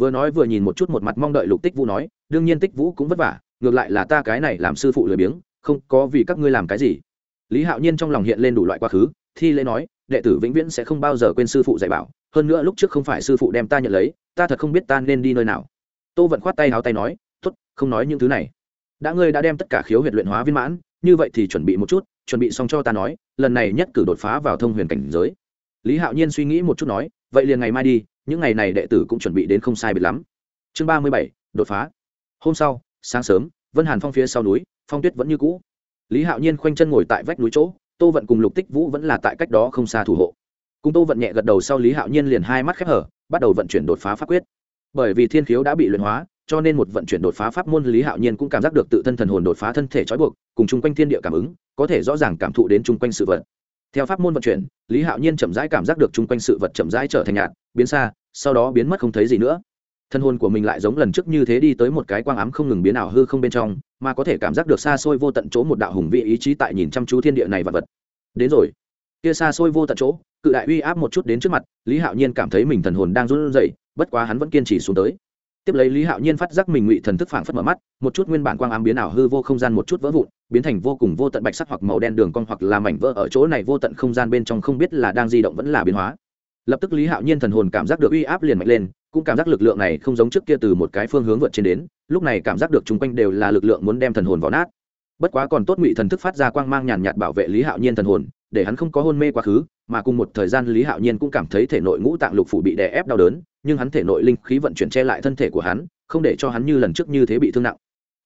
Vừa nói vừa nhìn một chút một mặt mong đợi lục tích vũ nói, đương nhiên tích vũ cũng vất vả, ngược lại là ta cái này làm sư phụ lười biếng, không có vì các ngươi làm cái gì. Lý hạo nhiên trong lòng hiện lên đủ loại quá khứ, thi lễ nói đệ tử vĩnh viễn sẽ không bao giờ quên sư phụ dạy bảo, hơn nữa lúc trước không phải sư phụ đem ta nhận lấy, ta thật không biết ta nên đi nơi nào. Tô vận khoát tay háo tay nói t ố t không nói những thứ này. Đã ngươi đã đem tất cả khiếu huyệt luyện hóa viên mãn, như vậy thì chuẩn bị một chút, chuẩn bị xong cho ta nói, lần này nhất cử đột phá vào thông huyền cảnh giới. Lý hạo nhiên suy nghĩ một chút nói, vậy liền ngày mai đi, những ngày này đệ tử cũng chuẩn bị đến không sai biệt lắm. Chương ba mươi bảy, đột phá. Hôm sau, sáng sớm, vân hàn phong phía sau núi, phong tuyết vẫn như cũ. Lý hạo nhiên khoanh chân ngồi tại vách núi chỗ tô vận cùng lục tích vũ vẫn là tại cách đó không xa thủ hộ. Cùng tô vận nhẹ gật đầu sau lý hạo nhiên liền hai mắt khép hở, bắt đầu vận chuyển đột phá pháp quyết. Bởi vì thiên khiếu đã bị luyện hóa, cho nên một vận chuyển đột phá pháp môn lý hạo nhiên cũng cảm giác được tự thân thần hồn đột phá thân thể trói buộc, cùng chung quanh thiên địa cảm ứng, có thể rõ ràng cảm thụ đến chung quanh sự vật. Theo pháp môn vận chuyển, lý hạo nhiên chậm rãi cảm giác được chung quanh sự vật chậm rãi trở thành nhạt, biến xa, sau đó biến mất không thấy gì nữa thân hồn của mình lại giống lần trước như thế đi tới một cái quang ám không ngừng biến ảo hư không bên trong, mà có thể cảm giác được xa xôi vô tận chỗ một đạo hùng vị ý chí tại nhìn chăm chú thiên địa này vật vật. Đến rồi. Kia xa xôi vô tận chỗ, cự đại uy áp một chút đến trước mặt, lý hạo nhiên cảm thấy mình thần hồn đang run rẩy, bất quá hắn vẫn kiên trì xuống tới. Tiếp lấy lý hạo nhiên phát giác mình ngụy thần thức phảng phất mở mắt, một chút nguyên bản quang ám biến ảo hư vô không gian một chút vỡ vụn, biến thành vô cùng vô tận bạch sắc hoặc màu đen đường cong hoặc là mảnh vỡ ở chỗ này vô tận không gian bên trong không biết là đang di động vẫn là biến hóa. Lập tức lý hạo nhiên thần hồn cảm giác được uy áp liền mạnh lên cũng cảm giác lực lượng này không giống trước kia từ một cái phương hướng vượt trên đến, lúc này cảm giác được chung quanh đều là lực lượng muốn đem thần hồn vào nát. Bất quá còn tốt ngụy thần thức phát ra quang mang nhàn nhạt bảo vệ lý hạo nhiên thần hồn, để hắn không có hôn mê quá khứ, mà cùng một thời gian lý hạo nhiên cũng cảm thấy thể nội ngũ tạng lục phủ bị đè ép đau đớn, nhưng hắn thể nội linh khí vận chuyển che lại thân thể của hắn, không để cho hắn như lần trước như thế bị thương nặng.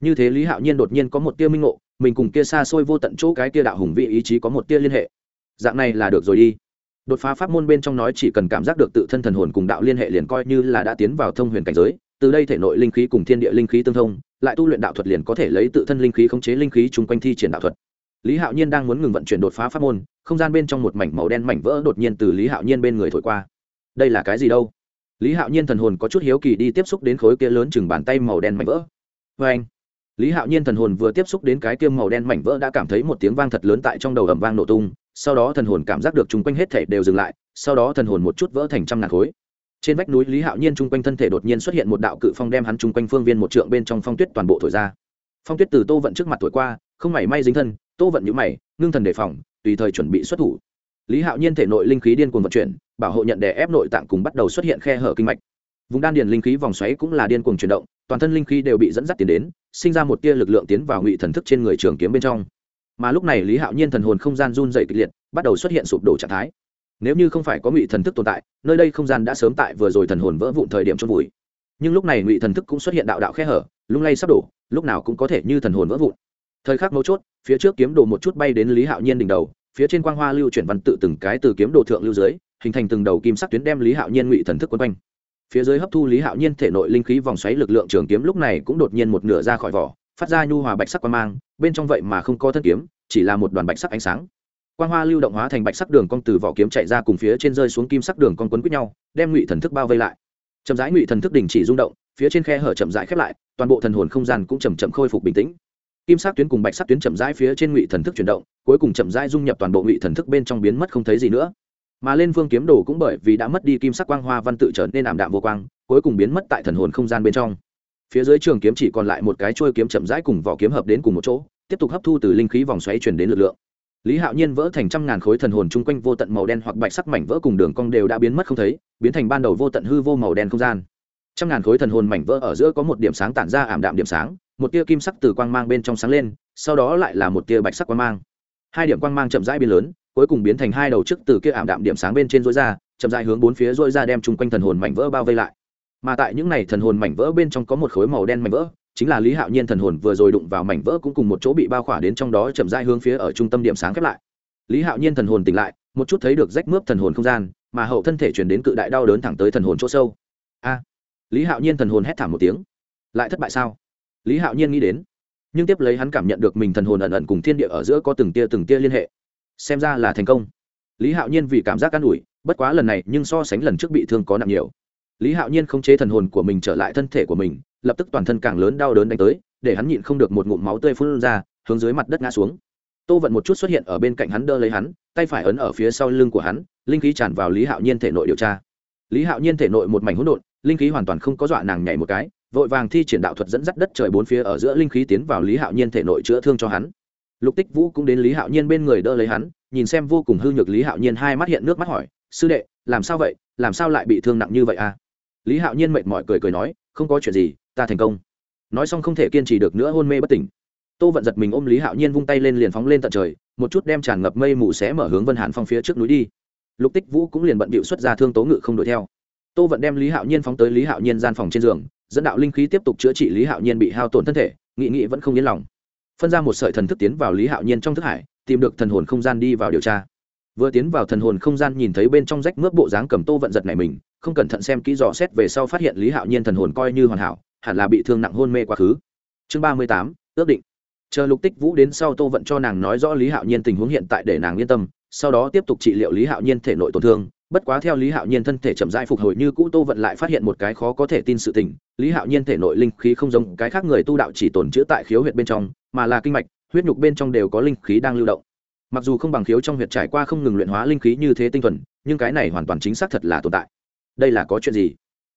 Như thế lý hạo nhiên đột nhiên có một tia minh ngộ, mình cùng kia xa xôi vô tận chỗ cái kia đạo hùng vị ý chí có một tia liên hệ. Dạng này là được rồi đi đột phá pháp môn bên trong nói chỉ cần cảm giác được tự thân thần hồn cùng đạo liên hệ liền coi như là đã tiến vào thông huyền cảnh giới, từ đây thể nội linh khí cùng thiên địa linh khí tương thông, lại tu luyện đạo thuật liền có thể lấy tự thân linh khí khống chế linh khí chung quanh thi triển đạo thuật. Lý hạo nhiên đang muốn ngừng vận chuyển đột phá pháp môn, không gian bên trong một mảnh màu đen mảnh vỡ đột nhiên từ lý hạo nhiên bên người thổi qua. Đây là cái gì đâu? Lý hạo nhiên thần hồn có chút hiếu kỳ đi tiếp xúc đến khối kia lớn chừng bàn tay màu đen mảnh vỡ. Vê anh lý hạo nhiên thần hồn vừa tiếp xúc đến cái kia màu đen mảnh vỡ đã cảm thấy một tiếng vang thật lớn tại trong đầu ẩm vang nổ tung sau đó thần hồn cảm giác được chung quanh hết thể đều dừng lại, sau đó thần hồn một chút vỡ thành trăm ngàn khối. Trên vách núi lý hạo nhiên chung quanh thân thể đột nhiên xuất hiện một đạo cự phong đem hắn chung quanh phương viên một trượng bên trong phong tuyết toàn bộ thổi ra. Phong tuyết từ tô vận trước mặt thổi qua, không mảy may dính thân, tô vận nhũ mày, ngưng thần đề phòng, tùy thời chuẩn bị xuất thủ. Lý hạo nhiên thể nội linh khí điên cuồng vận chuyển, bảo hộ nhận đè ép nội tạng cùng bắt đầu xuất hiện khe hở kinh mạch. Vùng đan điền linh khí vòng xoáy cũng là điên cuồng chuyển động, toàn thân linh khí đều bị dẫn dắt tiến đến, sinh ra một tia lực lượng tiến vào ngụy thần thức trên người trường kiếm bên trong mà lúc này lý hạo nhiên thần hồn không gian run dày kịch liệt, bắt đầu xuất hiện sụp đổ trạng thái. Nếu như không phải có ngụy thần thức tồn tại, nơi đây không gian đã sớm tại vừa rồi thần hồn vỡ vụn thời điểm chôn vùi. Nhưng lúc này ngụy thần thức cũng xuất hiện đạo đạo khe hở, lung lay sắp đổ, lúc nào cũng có thể như thần hồn vỡ vụn. Thời khắc mấu chốt, phía trước kiếm đồ một chút bay đến lý hạo nhiên đỉnh đầu, phía trên quang hoa lưu chuyển văn tự từng cái từ kiếm đồ thượng lưu dưới, hình thành từng đầu kim sắc tuyến đem lý hạo nhiên ngụy thần thức quấn quanh. Phía dưới hấp thu lý hạo nhiên thể nội linh khí vòng xoáy lực lượng trường kiếm lúc này cũng đột nhiên một nửa ra khỏi vỏ phát ra nhu hòa bạch sắc quang mang, bên trong vậy mà không có thân kiếm, chỉ là một đoàn bạch sắc ánh sáng. Quang hoa lưu động hóa thành bạch sắc đường cong từ vỏ kiếm chạy ra cùng phía trên rơi xuống kim sắc đường cong quấn quýt nhau, đem ngụy thần thức bao vây lại. Chậm rãi ngụy thần thức đình chỉ rung động, phía trên khe hở chậm rãi khép lại, toàn bộ thần hồn không gian cũng chậm chậm khôi phục bình tĩnh. Kim sắc tuyến cùng bạch sắc tuyến chậm rãi phía trên ngụy thần thức chuyển động, cuối cùng chậm rãi dung nhập toàn bộ ngụy thần thức bên trong biến mất không thấy gì nữa. Mà lên phương kiếm đồ cũng bởi vì đã mất đi kim sắc quang hoa văn tự trở nên ảm đạm vô quang, cuối cùng biến mất tại thần hồn không gian bên trong phía dưới trường kiếm chỉ còn lại một cái trôi kiếm chậm rãi cùng vỏ kiếm hợp đến cùng một chỗ, tiếp tục hấp thu từ linh khí vòng xoáy truyền đến lực lượng. Lý hạo nhiên vỡ thành trăm ngàn khối thần hồn chung quanh vô tận màu đen hoặc bạch sắc mảnh vỡ cùng đường cong đều đã biến mất không thấy, biến thành ban đầu vô tận hư vô màu đen không gian. Trăm ngàn khối thần hồn mảnh vỡ ở giữa có một điểm sáng tản ra ảm đạm điểm sáng, một tia kim sắc từ quang mang bên trong sáng lên, sau đó lại là một tia bạch sắc quang mang. Hai điểm quang mang chậm rãi biến lớn, cuối cùng biến thành hai đầu chức từ kia ảm đạm điểm sáng bên trên rối ra, chậm rãi hướng bốn phía rối ra đem chung quanh thần hồn mảnh vỡ bao vây lại mà tại những này thần hồn mảnh vỡ bên trong có một khối màu đen mảnh vỡ, chính là lý hạo nhiên thần hồn vừa rồi đụng vào mảnh vỡ cũng cùng một chỗ bị bao khỏa đến trong đó chậm rãi hướng phía ở trung tâm điểm sáng khép lại. Lý hạo nhiên thần hồn tỉnh lại, một chút thấy được rách mướp thần hồn không gian, mà hậu thân thể chuyển đến cự đại đau đớn thẳng tới thần hồn chỗ sâu. A! Lý hạo nhiên thần hồn hét thảm một tiếng. Lại thất bại sao? Lý hạo nhiên nghĩ đến, nhưng tiếp lấy hắn cảm nhận được mình thần hồn ẩn ẩn cùng thiên địa ở giữa có từng tia từng tia liên hệ. Xem ra là thành công. Lý hạo nhiên vì cảm giác an ủi, bất quá lần này nhưng so sánh lần trước bị thương có nặng nhiều lý hạo nhiên không chế thần hồn của mình trở lại thân thể của mình, lập tức toàn thân càng lớn đau đớn đánh tới, để hắn nhịn không được một ngụm máu tươi phun ra, hướng dưới mặt đất ngã xuống. Tô vận một chút xuất hiện ở bên cạnh hắn đỡ lấy hắn, tay phải ấn ở phía sau lưng của hắn, linh khí tràn vào lý hạo nhiên thể nội điều tra. Lý hạo nhiên thể nội một mảnh hỗn độn, linh khí hoàn toàn không có dọa nàng nhảy một cái, vội vàng thi triển đạo thuật dẫn dắt đất trời bốn phía ở giữa linh khí tiến vào lý hạo nhiên thể nội chữa thương cho hắn. Lục tích vũ cũng đến lý hạo nhiên bên người đỡ lấy hắn, nhìn xem vô cùng hư nhược lý hạo nhiên hai mắt hiện nước mắt hỏi, sư đệ, làm sao vậy? Làm sao lại bị thương nặng như vậy à? Lý hạo nhiên mệt mỏi cười cười nói, không có chuyện gì, ta thành công. Nói xong không thể kiên trì được nữa hôn mê bất tỉnh. Tô vận giật mình ôm lý hạo nhiên vung tay lên liền phóng lên tận trời, một chút đem tràn ngập mây mù xé mở hướng vân hàn phong phía trước núi đi. Lục tích vũ cũng liền bận bịu xuất ra thương tố ngự không đuổi theo. Tô vận đem lý hạo nhiên phóng tới lý hạo nhiên gian phòng trên giường, dẫn đạo linh khí tiếp tục chữa trị lý hạo nhiên bị hao tổn thân thể, nghị nghị vẫn không yên lòng. Phân ra một sợi thần thức tiến vào lý hạo nhiên trong thức hải, tìm được thần hồn không gian đi vào điều tra. Vừa tiến vào thần hồn không gian nhìn thấy bên trong rách mướp bộ dáng cầm tô vận giật này mình không cẩn thận xem kỹ dò xét về sau phát hiện lý hạo nhiên thần hồn coi như hoàn hảo, hẳn là bị thương nặng hôn mê quá khứ. Chương ba mươi tám, ước định. Chờ lục tích vũ đến sau tô vận cho nàng nói rõ lý hạo nhiên tình huống hiện tại để nàng yên tâm, sau đó tiếp tục trị liệu lý hạo nhiên thể nội tổn thương. Bất quá theo lý hạo nhiên thân thể chậm rãi phục hồi như cũ, tô vận lại phát hiện một cái khó có thể tin sự tình. Lý hạo nhiên thể nội linh khí không giống cái khác người tu đạo chỉ tồn chữ tại khiếu huyệt bên trong, mà là kinh mạch, huyết nhục bên trong đều có linh khí đang lưu động. Mặc dù không bằng khiếu trong huyệt trải qua không ngừng luyện hóa linh khí như thế tinh thuần, nhưng cái này hoàn toàn chính xác thật là tồn tại đây là có chuyện gì?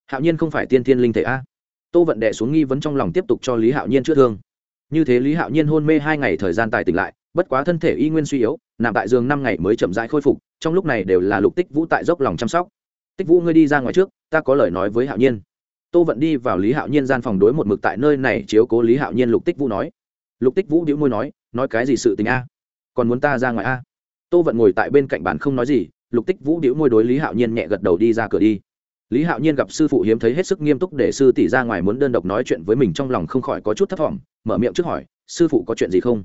Hạo nhiên không phải tiên thiên linh thể a? Tô vận đệ xuống nghi vấn trong lòng tiếp tục cho lý hạo nhiên chữa thương. Như thế lý hạo nhiên hôn mê hai ngày thời gian tài tỉnh lại, bất quá thân thể y nguyên suy yếu, nằm tại giường năm ngày mới chậm rãi khôi phục, trong lúc này đều là lục tích vũ tại dốc lòng chăm sóc. Tích vũ ngươi đi ra ngoài trước, ta có lời nói với hạo nhiên. Tô vận đi vào lý hạo nhiên gian phòng đối một mực tại nơi này chiếu cố lý hạo nhiên lục tích vũ nói. Lục tích vũ đĩu môi nói nói cái gì sự tình a? Còn muốn ta ra ngoài a? Tô vận ngồi tại bên cạnh bàn không nói gì, lục tích vũ đĩu môi đối lý hạo nhiên nhẹ gật đầu đi ra cửa đi lý hạo nhiên gặp sư phụ hiếm thấy hết sức nghiêm túc để sư tỷ ra ngoài muốn đơn độc nói chuyện với mình trong lòng không khỏi có chút thất vọng mở miệng trước hỏi, sư phụ có chuyện gì không?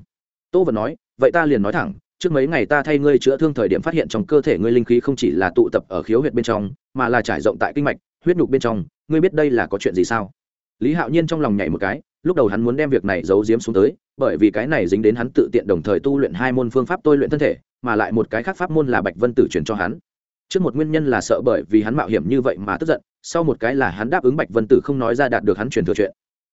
Tô vận nói, vậy ta liền nói thẳng, trước mấy ngày ta thay ngươi chữa thương thời điểm phát hiện trong cơ thể ngươi linh khí không chỉ là tụ tập ở khiếu huyệt bên trong, mà là trải rộng tại kinh mạch, huyết nhục bên trong, ngươi biết đây là có chuyện gì sao? Lý hạo nhiên trong lòng nhảy một cái, lúc đầu hắn muốn đem việc này giấu giếm xuống tới, bởi vì cái này dính đến hắn tự tiện đồng thời tu luyện hai môn phương pháp tôi luyện thân thể, mà lại một cái khác pháp môn là bạch vân tử truyền cho hắn trước một nguyên nhân là sợ bởi vì hắn mạo hiểm như vậy mà tức giận, sau một cái là hắn đáp ứng bạch vân tử không nói ra đạt được hắn truyền thừa chuyện.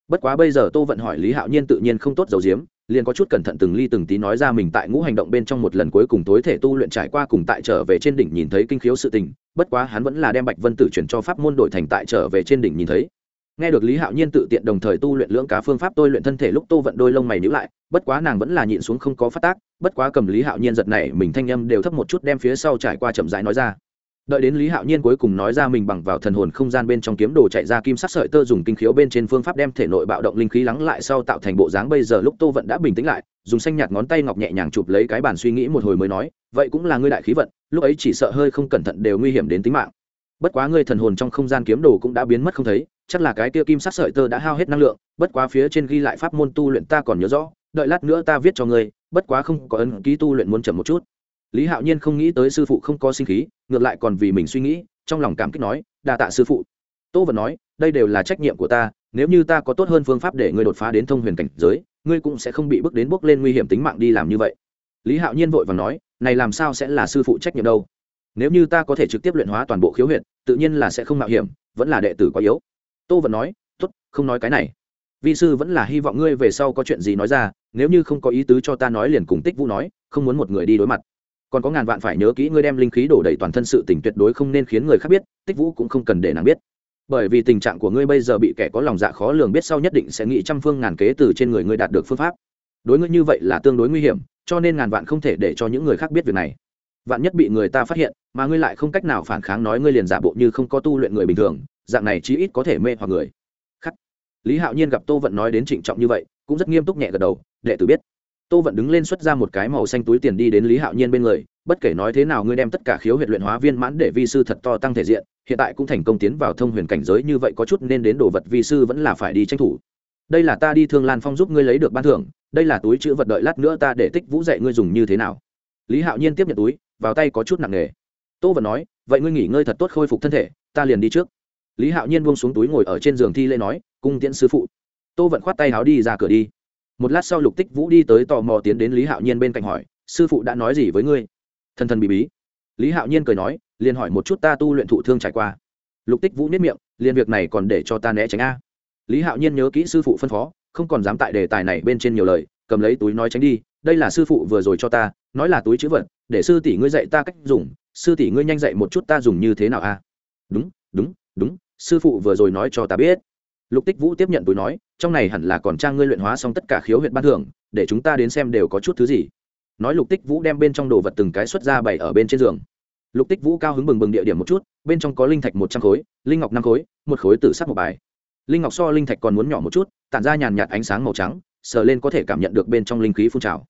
Bất quá bây giờ tô vận hỏi lý hạo nhiên tự nhiên không tốt dầu diếm liền có chút cẩn thận từng ly từng tí nói ra mình tại ngũ hành động bên trong một lần cuối cùng tối thể tu luyện trải qua cùng tại trở về trên đỉnh nhìn thấy kinh khiếu sự tình, bất quá hắn vẫn là đem bạch vân tử chuyển cho pháp môn đổi thành tại trở về trên đỉnh nhìn thấy nghe được lý hạo nhiên tự tiện đồng thời tu luyện lưỡng cá phương pháp, tôi luyện thân thể lúc tô vận đôi lông mày nhữ lại, bất quá nàng vẫn là nhịn xuống không có phát tác, bất quá cầm lý hạo nhiên giật này mình thanh â đều thấp một chút đem phía sau trải qua chậm rãi nói ra. Đợi đến lý hạo nhiên cuối cùng nói ra mình bằng vào thần hồn không gian bên trong kiếm đồ chạy ra kim sắc sợi tơ dùng kinh khiếu bên trên phương pháp đem thể nội bạo động linh khí lắng lại sau tạo thành bộ dáng, bây giờ lúc tô vận đã bình tĩnh lại, dùng xanh nhạt ngón tay ngọc nhẹ nhàng chụp lấy cái bàn suy nghĩ một hồi mới nói, vậy cũng là ngươi đại khí vận, lúc ấy chỉ sợ hơi không cẩn thận đều nguy hiểm đến tính mạng. Bất quá ngươi thần hồn trong không gian kiếm đồ cũng đã biến mất không thấy chắc là cái kia kim sắc sợi tơ đã hao hết năng lượng, bất quá phía trên ghi lại pháp môn tu luyện ta còn nhớ rõ, đợi lát nữa ta viết cho ngươi, bất quá không có ấn ký tu luyện muốn chậm một chút. Lý hạo nhiên không nghĩ tới sư phụ không có sinh khí, ngược lại còn vì mình suy nghĩ, trong lòng cảm kích nói, đa tạ sư phụ. Tô vật nói, đây đều là trách nhiệm của ta, nếu như ta có tốt hơn phương pháp để ngươi đột phá đến thông huyền cảnh giới, ngươi cũng sẽ không bị bước đến bước lên nguy hiểm tính mạng đi làm như vậy. Lý hạo nhiên vội và nói, này làm sao sẽ là sư phụ trách nhiệm đâu? Nếu như ta có thể trực tiếp luyện hóa toàn bộ khiếu huyện tự nhiên là sẽ không mạo hiểm, vẫn là đệ tử quá yếu tô vẫn nói t ố t không nói cái này. Vi sư vẫn là hy vọng ngươi về sau có chuyện gì nói ra, nếu như không có ý tứ cho ta nói liền cùng tích vũ nói, không muốn một người đi đối mặt. Còn có ngàn vạn phải nhớ kỹ ngươi đem linh khí đổ đầy toàn thân sự tình tuyệt đối không nên khiến người khác biết, tích vũ cũng không cần để nàng biết. Bởi vì tình trạng của ngươi bây giờ bị kẻ có lòng dạ khó lường biết sau nhất định sẽ nghĩ trăm phương ngàn kế từ trên người ngươi đạt được phương pháp. Đối ngươi như vậy là tương đối nguy hiểm, cho nên ngàn vạn không thể để cho những người khác biết việc này. Vạn nhất bị người ta phát hiện, mà ngươi lại không cách nào phản kháng nói ngươi liền giả bộ như không có tu luyện người bình thường dạng này chí ít có thể mê hoặc người. Khắc. Lý hạo nhiên gặp tô vận nói đến trịnh trọng như vậy, cũng rất nghiêm túc nhẹ gật đầu, đệ tử biết. Tô vận đứng lên xuất ra một cái màu xanh túi tiền đi đến lý hạo nhiên bên người, bất kể nói thế nào ngươi đem tất cả khiếu huyện luyện hóa viên mãn để vi sư thật to tăng thể diện, hiện tại cũng thành công tiến vào thông huyền cảnh giới như vậy có chút nên đến đồ vật vi sư vẫn là phải đi tranh thủ. Đây là ta đi thương lan phong giúp ngươi lấy được ban thưởng, đây là túi chữ vật đợi lát nữa ta để tích vũ dạy ngươi dùng như thế nào. Lý hạo nhiên tiếp nhận túi, vào tay có chút nặng nề. Tô vẫn nói, vậy ngươi nghỉ ngơi thật tốt khôi phục thân thể, ta liền đi trước lý hạo nhiên buông xuống túi ngồi ở trên giường thi lễ nói, cung tiễn sư phụ. Tô vẫn khoát tay háo đi ra cửa đi. Một lát sau lục tích vũ đi tới tò mò tiến đến lý hạo nhiên bên cạnh hỏi, sư phụ đã nói gì với ngươi? Thần thần bị bí. Lý hạo nhiên cười nói, liền hỏi một chút ta tu luyện thụ thương trải qua. Lục tích vũ nếp miệng, liền việc này còn để cho ta né tránh a. Lý hạo nhiên nhớ kỹ sư phụ phân phó, không còn dám tại đề tài này bên trên nhiều lời, cầm lấy túi nói tránh đi, đây là sư phụ vừa rồi cho ta, nói là túi chữ vật, để sư tỷ ngươi dạy ta cách dùng, sư tỷ ngươi nhanh dạy một chút ta dùng như thế nào a? Đúng đúng đúng sư phụ vừa rồi nói cho ta biết. Lục tích vũ tiếp nhận túi nói, trong này hẳn là còn trang ngươi luyện hóa xong tất cả khiếu huyện ban thưởng, để chúng ta đến xem đều có chút thứ gì. Nói lục tích vũ đem bên trong đồ vật từng cái xuất ra bày ở bên trên giường. Lục tích vũ cao hứng bừng bừng địa điểm một chút, bên trong có linh thạch một trăm khối, linh ngọc năm khối, một khối tử sắc một bài. Linh ngọc so linh thạch còn muốn nhỏ một chút, tản ra nhàn nhạt ánh sáng màu trắng, sờ lên có thể cảm nhận được bên trong linh khí phun trào.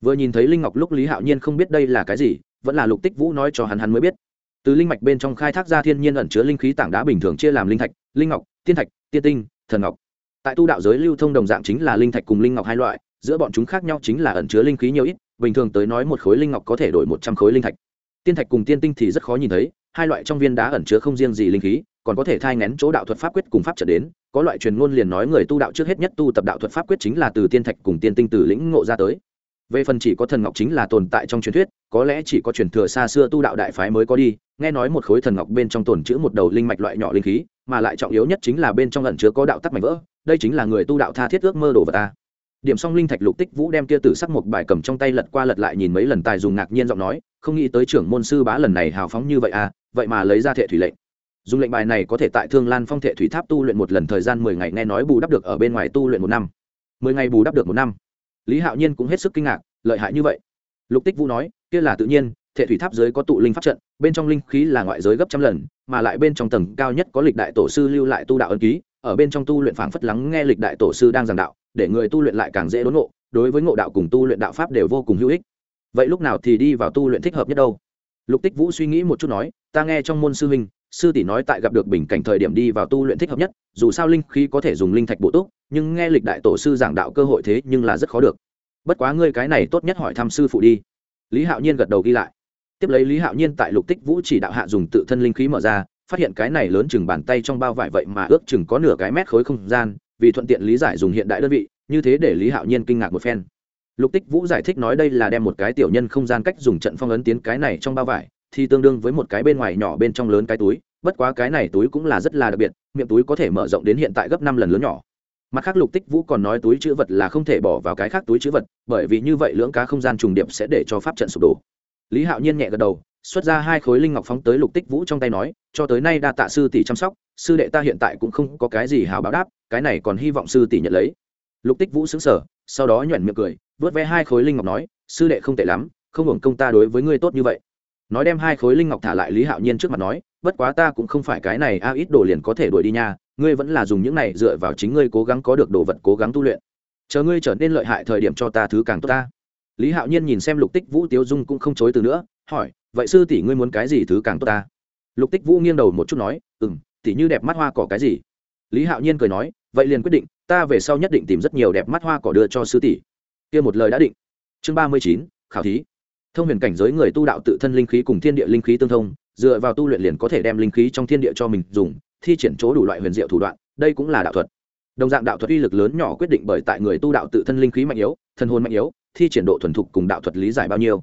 Vừa nhìn thấy linh ngọc lúc lý hạo nhiên không biết đây là cái gì, vẫn là lục tích vũ nói cho hắn hắn mới biết từ linh mạch bên trong khai thác ra thiên nhiên ẩn chứa linh khí tảng đá bình thường chia làm linh thạch, linh ngọc, tiên thạch, tiên tinh, thần ngọc. Tại tu đạo giới lưu thông đồng dạng chính là linh thạch cùng linh ngọc hai loại, giữa bọn chúng khác nhau chính là ẩn chứa linh khí nhiều ít, bình thường tới nói một khối linh ngọc có thể đổi một trăm khối linh thạch. Tiên thạch cùng tiên tinh thì rất khó nhìn thấy, hai loại trong viên đá ẩn chứa không riêng gì linh khí, còn có thể thai ngén chỗ đạo thuật pháp quyết cùng pháp trở đến, có loại truyền ngôn liền nói người tu đạo trước hết nhất tu tập đạo thuật pháp quyết chính là từ tiên thạch cùng tiên tinh từ lĩnh ngộ ra tới. Về phần chỉ có thần ngọc chính là tồn tại trong truyền thuyết, có lẽ chỉ có truyền thừa xa xưa tu đạo đại phái mới có đi nghe nói một khối thần ngọc bên trong tồn chữ một đầu linh mạch loại nhỏ linh khí, mà lại trọng yếu nhất chính là bên trong ẩn chứa có đạo tắc mảnh vỡ, đây chính là người tu đạo tha thiết ước mơ đồ vật ta. Điểm xong linh thạch lục tích vũ đem kia tử sắc một bài cầm trong tay lật qua lật lại nhìn mấy lần tài dùng ngạc nhiên giọng nói, không nghĩ tới trưởng môn sư bá lần này hào phóng như vậy à vậy mà lấy ra thệ thủy lệnh. Dùng lệnh bài này có thể tại thương lan phong thệ thủy tháp tu luyện một lần thời gian mười ngày, nghe nói bù đắp được ở bên ngoài tu luyện một năm. Mười ngày bù đắp được một năm. Lý hạo nhiên cũng hết sức kinh ngạc, lợi hại như vậy. Lục tích vũ nói, kia là tự nhiên, thệ thủy tháp dưới có tụ linh pháp trận bên trong linh khí là ngoại giới gấp trăm lần, mà lại bên trong tầng cao nhất có lịch đại tổ sư lưu lại tu đạo ân ký, ở bên trong tu luyện phảng phất lắng nghe lịch đại tổ sư đang giảng đạo, để người tu luyện lại càng dễ đốn ngộ, đối với ngộ đạo cùng tu luyện đạo pháp đều vô cùng hữu ích. Vậy lúc nào thì đi vào tu luyện thích hợp nhất đâu? Lục tích vũ suy nghĩ một chút nói, ta nghe trong môn sư huynh, sư tỷ nói tại gặp được bình cảnh thời điểm đi vào tu luyện thích hợp nhất, dù sao linh khí có thể dùng linh thạch bổ túc, nhưng nghe lịch đại tổ sư giảng đạo cơ hội thế nhưng là rất khó được. Bất quá ngươi cái này tốt nhất hỏi thăm sư phụ đi. Lý hạo nhiên gật đầu ghi lại tiếp lấy lý hạo nhiên tại lục tích vũ chỉ đạo hạ dùng tự thân linh khí mở ra, phát hiện cái này lớn chừng bàn tay trong bao vải vậy mà ước chừng có nửa cái mét khối không gian, vì thuận tiện lý giải dùng hiện đại đơn vị, như thế để lý hạo nhiên kinh ngạc một phen. Lục tích vũ giải thích nói đây là đem một cái tiểu nhân không gian cách dùng trận phong ấn tiến cái này trong bao vải, thì tương đương với một cái bên ngoài nhỏ bên trong lớn cái túi, bất quá cái này túi cũng là rất là đặc biệt, miệng túi có thể mở rộng đến hiện tại gấp năm lần lớn nhỏ. Mặt khác lục tích vũ còn nói túi chữ vật là không thể bỏ vào cái khác túi chữ vật, bởi vì như vậy lưỡng cá không gian trùng điệp sẽ để cho pháp trận sụp đổ lý hạo nhiên nhẹ gật đầu, xuất ra hai khối linh ngọc phóng tới lục tích vũ trong tay nói, cho tới nay đa tạ sư tỷ chăm sóc, sư đệ ta hiện tại cũng không có cái gì hào báo đáp, cái này còn hy vọng sư tỷ nhận lấy. Lục tích vũ xứng sở sau đó nhoẻn miệng cười, vớt vé hai khối linh ngọc nói, sư đệ không tệ lắm, không hưởng công ta đối với ngươi tốt như vậy. Nói đem hai khối linh ngọc thả lại lý hạo nhiên trước mặt nói, bất quá ta cũng không phải cái này, a, ít đồ liền có thể đuổi đi nha, ngươi vẫn là dùng những này dựa vào chính ngươi cố gắng có được đồ vật cố gắng tu luyện. Chờ ngươi trở nên lợi hại thời điểm cho ta thứ càng tốt ta lý hạo nhiên nhìn xem lục tích vũ tiếu dung cũng không chối từ nữa, hỏi, vậy sư tỷ ngươi muốn cái gì thứ càng tốt ta? Lục tích vũ nghiêng đầu một chút nói ừ m tỷ như đẹp mắt hoa cỏ cái gì? Lý hạo nhiên cười nói, vậy liền quyết định, ta về sau nhất định tìm rất nhiều đẹp mắt hoa cỏ đưa cho sư tỷ. Kia một lời đã định. Chương ba mươi chín, khảo thí. Thông huyền cảnh giới người tu đạo tự thân linh khí cùng thiên địa linh khí tương thông, dựa vào tu luyện liền có thể đem linh khí trong thiên địa cho mình dùng, thi triển chỗ đủ loại huyền diệu thủ đoạn, đây cũng là đạo thuật đồng dạng đạo thuật uy lực lớn nhỏ quyết định bởi tại người tu đạo tự thân linh khí mạnh yếu thân hồn mạnh yếu, thi triển độ thuần thục cùng đạo thuật lý giải bao nhiêu.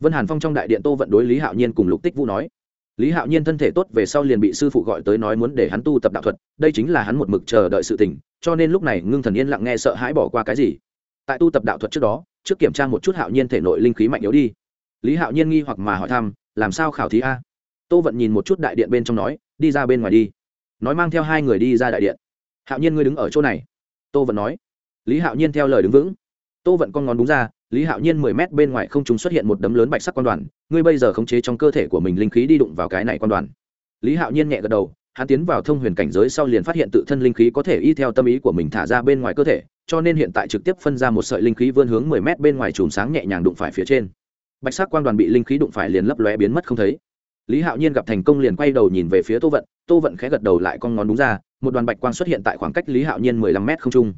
Vân hàn phong trong đại điện tô vận đối lý hạo nhiên cùng lục tích vũ nói, lý hạo nhiên thân thể tốt về sau liền bị sư phụ gọi tới nói muốn để hắn tu tập đạo thuật, đây chính là hắn một mực chờ đợi sự tình, cho nên lúc này ngưng thần yên lặng nghe sợ hãi bỏ qua cái gì. Tại tu tập đạo thuật trước đó, trước kiểm tra một chút hạo nhiên thể nội linh khí mạnh yếu đi. Lý hạo nhiên nghi hoặc mà hỏi thăm, làm sao khảo thí a? Tô vận nhìn một chút đại điện bên trong nói, đi ra bên ngoài đi. Nói mang theo hai người đi ra đại điện hạo nhiên ngươi đứng ở chỗ này. Tô vận nói. Lý hạo nhiên theo lời đứng vững. Tô vận con ngón đúng ra, lý hạo nhiên mười mét bên ngoài không chúng xuất hiện một đấm lớn bạch sắc quan đoàn. Ngươi bây giờ khống chế trong cơ thể của mình linh khí đi đụng vào cái này quan đoàn. Lý hạo nhiên nhẹ gật đầu, hắn tiến vào thông huyền cảnh giới sau liền phát hiện tự thân linh khí có thể y theo tâm ý của mình thả ra bên ngoài cơ thể, cho nên hiện tại trực tiếp phân ra một sợi linh khí vươn hướng mười mét bên ngoài chùm sáng nhẹ nhàng đụng phải phía trên. Bạch sắc quan đoàn bị linh khí đụng phải liền lấp lóe biến mất không thấy lý hạo nhiên gặp thành công liền quay đầu nhìn về phía tô vận tô vận khẽ gật đầu lại con ngón đúng ra, một đoàn bạch quang xuất hiện tại khoảng cách lý hạo nhiên mười lăm m không trung.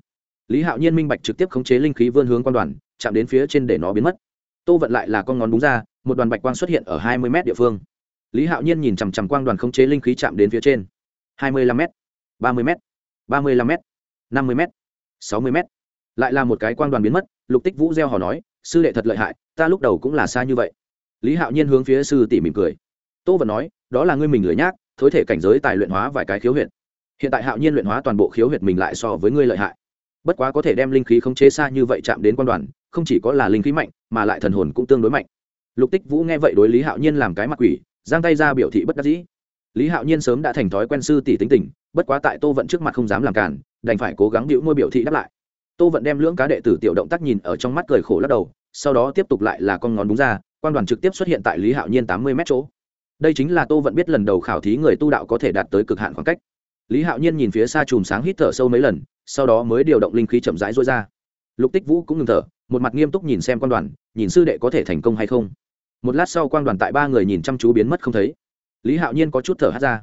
Lý hạo nhiên minh bạch trực tiếp khống chế linh khí vươn hướng quan đoàn, chạm đến phía trên để nó biến mất. Tô vận lại là con ngón đúng ra, một đoàn bạch quang xuất hiện ở hai mươi m địa phương. Lý hạo nhiên nhìn chằm chằm quang đoàn khống chế linh khí chạm đến phía trên. Hai mươi lăm m ba mươi m ba mươi lăm m năm mươi m sáu mươi m lại là một cái quang đoàn biến mất, lục tích vũ gieo hò nói, sư đệ thật lợi hại, ta lúc đầu cũng là xa như vậy. Lý hạo nhiên hướng phía sư tỷ mỉm cười tô vận nói, đó là ngươi mình lười nhác, thối thể cảnh giới tài luyện hóa vài cái khiếu huyệt. Hiện tại hạo nhiên luyện hóa toàn bộ khiếu huyệt mình lại so với ngươi lợi hại. Bất quá có thể đem linh khí không chế xa như vậy chạm đến quan đoàn, không chỉ có là linh khí mạnh, mà lại thần hồn cũng tương đối mạnh. Lục tích vũ nghe vậy đối lý hạo nhiên làm cái mặt quỷ, giang tay ra biểu thị bất đắc dĩ. Lý hạo nhiên sớm đã thành thói quen sư tỷ tính tình, bất quá tại tô vận trước mặt không dám làm cản đành phải cố gắng biểu môi biểu thị đáp lại. Tô vận đem lưỡng cá đệ tử tiểu động tác nhìn ở trong mắt cười khổ lắc đầu, sau đó tiếp tục lại là con ngón đúng ra, quan đoàn trực tiếp xuất hiện tại lý hạo nhiên tám mươi mét chỗ đây chính là tô vẫn biết lần đầu khảo thí người tu đạo có thể đạt tới cực hạn khoảng cách. Lý hạo nhiên nhìn phía xa chùm sáng hít thở sâu mấy lần, sau đó mới điều động linh khí chậm rãi rối ra. Lục tích vũ cũng ngừng thở, một mặt nghiêm túc nhìn xem quan đoàn, nhìn sư đệ có thể thành công hay không. Một lát sau quan đoàn tại ba người nhìn chăm chú biến mất không thấy. Lý hạo nhiên có chút thở hát ra.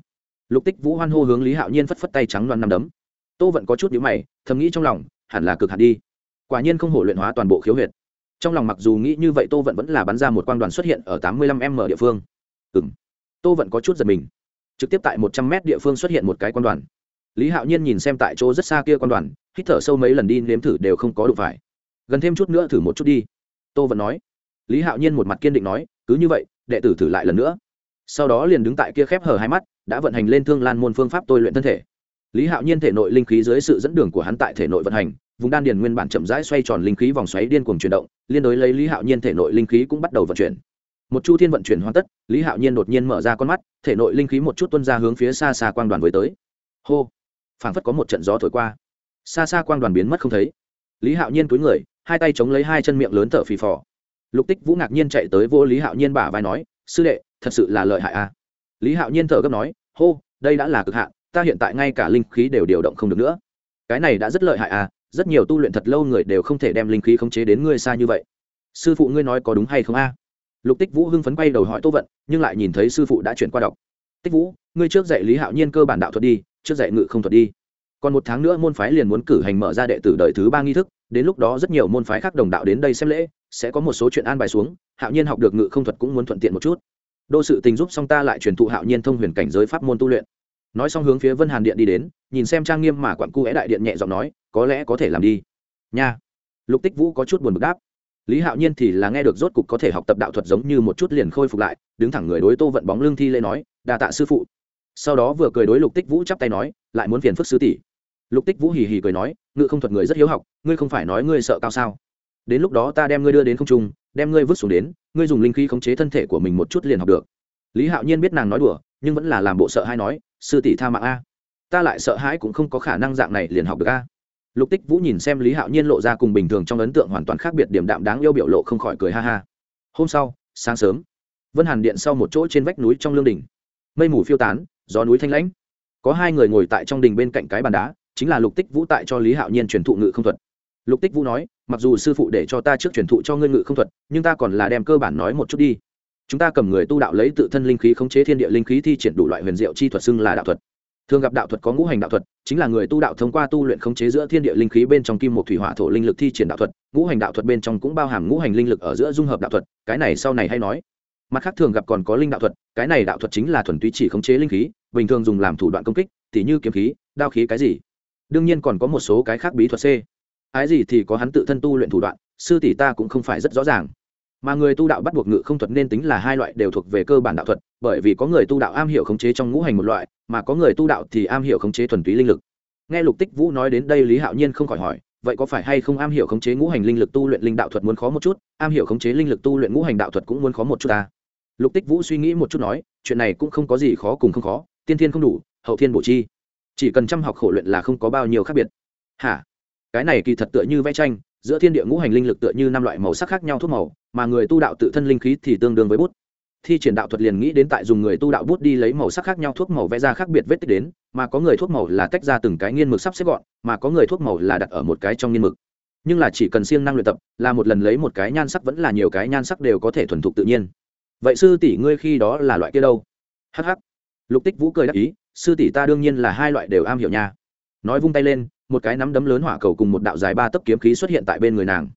Lục tích vũ hoan hô hướng lý hạo nhiên phất phất tay trắng loan nằm đấm. Tô vẫn có chút nhữ mày, thầm nghĩ trong lòng, hẳn là cực hạt đi. Quả nhiên không hổ luyện hóa toàn bộ khiếu huyệt. Trong lòng mặc dù nghĩ như vậy tô vận vẫn là bắn ra một quan đoàn xuất hiện ở tám mươi lăm m địa phương. Ừ m tô vận có chút giật mình. Trực tiếp tại một trăm mét địa phương xuất hiện một cái quan đoàn. Lý hạo nhiên nhìn xem tại chỗ rất xa kia quan đoàn, hít thở sâu mấy lần đi, nếm thử đều không có đụng phải. Gần thêm chút nữa thử một chút đi. Tô vẫn nói. Lý hạo nhiên một mặt kiên định nói, cứ như vậy, đệ tử thử lại lần nữa. Sau đó liền đứng tại kia khép hở hai mắt, đã vận hành lên thương lan môn phương pháp tôi luyện thân thể. Lý hạo nhiên thể nội linh khí dưới sự dẫn đường của hắn tại thể nội vận hành, vùng đan điền nguyên bản chậm rãi xoay tròn linh khí vòng xoáy điên cuồng chuyển động, liên đối lấy lý hạo nhiên thể nội linh khí cũng bắt đầu vận chuyển một chu thiên vận chuyển hoàn tất, lý hạo nhiên đột nhiên mở ra con mắt, thể nội linh khí một chút tuân ra hướng phía xa xa quang đoàn với tới. Hô! Phảng phất có một trận gió thổi qua. Xa xa quang đoàn biến mất không thấy. Lý hạo nhiên túi người, hai tay chống lấy hai chân miệng lớn thở phì phò. Lục tích vũ ngạc nhiên chạy tới vô lý hạo nhiên bả vai nói, sư đệ, thật sự là lợi hại a à? lý hạo nhiên thở gấp nói, hô, đây đã là cực hạn, ta hiện tại ngay cả linh khí đều điều động không được nữa. Cái này đã rất lợi hại à rất nhiều tu luyện thật lâu người đều không thể đem linh khí khống chế đến ngươi xa như vậy. Sư phụ ngươi nói có đúng hay không a? Lục tích vũ hưng phấn quay đầu hỏi tô vận, nhưng lại nhìn thấy sư phụ đã chuyển qua đọc. Tích vũ, ngươi trước dạy lý hạo nhiên cơ bản đạo thuật đi, trước dạy ngự không thuật đi. Còn một tháng nữa môn phái liền muốn cử hành mở ra đệ tử đời thứ ba nghi thức, đến lúc đó rất nhiều môn phái khác đồng đạo đến đây xem lễ, sẽ có một số chuyện an bài xuống, hạo nhiên học được ngự không thuật cũng muốn thuận tiện một chút. Đô sự tình giúp xong ta lại truyền thụ hạo nhiên thông huyền cảnh giới pháp môn tu luyện. Nói xong hướng phía vân hàn điện đi đến, nhìn xem trang nghiêm mà quặn cu é đại điện nhẹ giọng nói, có lẽ có thể làm đi. Nha. Lục tích vũ có chút buồn bực đáp lý hạo nhiên thì là nghe được rốt cục có thể học tập đạo thuật giống như một chút liền khôi phục lại, đứng thẳng người đối tô vận bóng lưng thi lễ nói đà tạ sư phụ. Sau đó vừa cười đối lục tích vũ chắp tay nói, lại muốn phiền phức sư tỷ. Lục tích vũ hì hì cười nói, ngự không thuật người rất hiếu học, ngươi không phải nói ngươi sợ cao sao? Đến lúc đó ta đem ngươi đưa đến không trung, đem ngươi vứt xuống đến, ngươi dùng linh khí khống chế thân thể của mình một chút liền học được. Lý hạo nhiên biết nàng nói đùa, nhưng vẫn là làm bộ sợ hay nói, sư tỷ tha mạng a. Ta lại sợ hãi cũng không có khả năng dạng này liền học được a lục tích vũ nhìn xem lý hạo nhiên lộ ra cùng bình thường trong ấn tượng hoàn toàn khác biệt điểm đạm đáng yêu biểu lộ không khỏi cười ha ha. Hôm sau, sáng sớm, vân hàn điện sau một chỗ trên vách núi trong lương đình mây mù phiêu tán, gió núi thanh lãnh. Có hai người ngồi tại trong đình bên cạnh cái bàn đá, chính là lục tích vũ tại cho lý hạo nhiên truyền thụ ngự không thuật. Lục tích vũ nói, mặc dù sư phụ để cho ta trước truyền thụ cho ngươi ngự không thuật, nhưng ta còn là đem cơ bản nói một chút đi. Chúng ta cầm người tu đạo lấy tự thân linh khí khống chế thiên địa linh khí thi triển đủ loại huyền diệu chi thuật xưng là đạo thuật thường gặp đạo thuật có ngũ hành đạo thuật, chính là người tu đạo thông qua tu luyện khống chế giữa thiên địa linh khí bên trong kim một thủy hỏa thổ linh lực thi triển đạo thuật, ngũ hành đạo thuật bên trong cũng bao hàm ngũ hành linh lực ở giữa dung hợp đạo thuật, cái này sau này hay nói. Mặt khác thường gặp còn có linh đạo thuật, cái này đạo thuật chính là thuần túy chỉ khống chế linh khí, bình thường dùng làm thủ đoạn công kích, tỉ như kiếm khí, đao khí cái gì. Đương nhiên còn có một số cái khác bí thuật c. Ái gì thì có hắn tự thân tu luyện thủ đoạn, sư tỷ ta cũng không phải rất rõ ràng mà người tu đạo bắt buộc ngự không thuật nên tính là hai loại đều thuộc về cơ bản đạo thuật, bởi vì có người tu đạo am hiểu khống chế trong ngũ hành một loại, mà có người tu đạo thì am hiểu khống chế thuần túy linh lực. Nghe lục tích vũ nói đến đây lý hạo nhiên không khỏi hỏi, vậy có phải hay không am hiểu khống chế ngũ hành linh lực tu luyện linh đạo thuật muốn khó một chút, am hiểu khống chế linh lực tu luyện ngũ hành đạo thuật cũng muốn khó một chút ta? Lục tích vũ suy nghĩ một chút nói, chuyện này cũng không có gì khó cùng không khó, tiên thiên không đủ, hậu thiên bổ chi. Chỉ cần chăm học khổ luyện là không có bao nhiêu khác biệt. Hả? Cái này kỳ thật tựa như vẽ tranh giữa thiên địa ngũ hành linh lực tựa như năm loại màu sắc khác nhau thuốc màu, mà người tu đạo tự thân linh khí thì tương đương với bút. Thi triển đạo thuật liền nghĩ đến tại dùng người tu đạo bút đi lấy màu sắc khác nhau thuốc màu vẽ ra khác biệt vết tích đến, mà có người thuốc màu là tách ra từng cái nghiên mực sắp xếp gọn, mà có người thuốc màu là đặt ở một cái trong nghiên mực. Nhưng là chỉ cần siêng năng luyện tập, là một lần lấy một cái nhan sắc vẫn là nhiều cái nhan sắc đều có thể thuần thục tự nhiên. Vậy sư tỷ ngươi khi đó là loại kia đâu? Hh lục tích vũ cười đáp ý, sư tỷ ta đương nhiên là hai loại đều am hiểu nha. Nói vung tay lên một cái nắm đấm lớn hỏa cầu cùng một đạo dài ba tấc kiếm khí xuất hiện tại bên người nàng.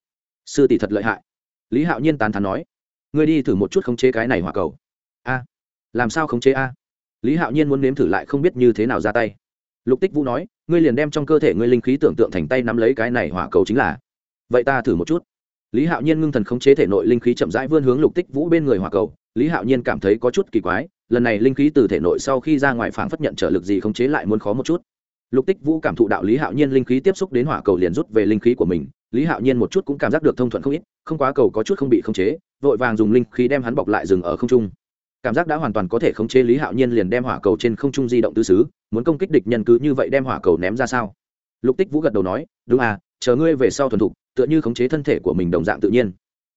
Sư tỷ thật lợi hại. Lý hạo nhiên tán thán nói, ngươi đi thử một chút khống chế cái này hỏa cầu. A, làm sao khống chế a? Lý hạo nhiên muốn nếm thử lại không biết như thế nào ra tay. Lục tích vũ nói, ngươi liền đem trong cơ thể ngươi linh khí tưởng tượng thành tay nắm lấy cái này hỏa cầu chính là. Vậy ta thử một chút. Lý hạo nhiên ngưng thần khống chế thể nội linh khí chậm rãi vươn hướng lục tích vũ bên người hỏa cầu. Lý hạo nhiên cảm thấy có chút kỳ quái, lần này linh khí từ thể nội sau khi ra ngoài phảng phất nhận trở lực gì khống chế lại muốn khó một chút lục tích vũ cảm thụ đạo lý hạo nhiên linh khí tiếp xúc đến hỏa cầu liền rút về linh khí của mình, lý hạo nhiên một chút cũng cảm giác được thông thuận không ít, không quá cầu có chút không bị khống chế, vội vàng dùng linh khí đem hắn bọc lại dừng ở không trung. Cảm giác đã hoàn toàn có thể khống chế lý hạo nhiên liền đem hỏa cầu trên không trung di động tư xứ, muốn công kích địch nhân cứ như vậy đem hỏa cầu ném ra sao? Lục tích vũ gật đầu nói, đúng à chờ ngươi về sau thuần thục, tựa như khống chế thân thể của mình đồng dạng tự nhiên.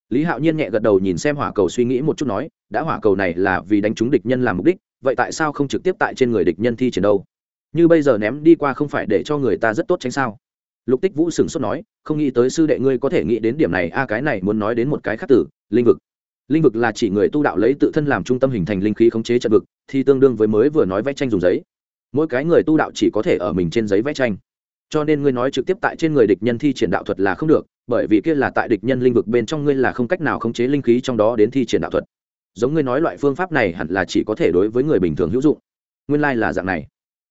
Lý hạo nhiên nhẹ gật đầu nhìn xem hỏa cầu suy nghĩ một chút nói, đã hỏa cầu này là vì đánh trúng địch nhân làm mục đích, vậy tại sao không trực tiếp tại trên người địch nhân thi triển đâu? Như bây giờ ném đi qua không phải để cho người ta rất tốt tránh sao? Lục tích vũ sửng sốt nói, không nghĩ tới sư đệ ngươi có thể nghĩ đến điểm này, a, cái này muốn nói đến một cái khác tử linh vực. Linh vực là chỉ người tu đạo lấy tự thân làm trung tâm hình thành linh khí khống chế trận vực, thì tương đương với mới vừa nói vẽ tranh dùng giấy. Mỗi cái người tu đạo chỉ có thể ở mình trên giấy vẽ tranh. Cho nên ngươi nói trực tiếp tại trên người địch nhân thi triển đạo thuật là không được, bởi vì kia là tại địch nhân linh vực bên trong ngươi là không cách nào khống chế linh khí trong đó đến thi triển đạo thuật. Giống ngươi nói loại phương pháp này hẳn là chỉ có thể đối với người bình thường hữu dụng. Nguyên lai、like、là dạng này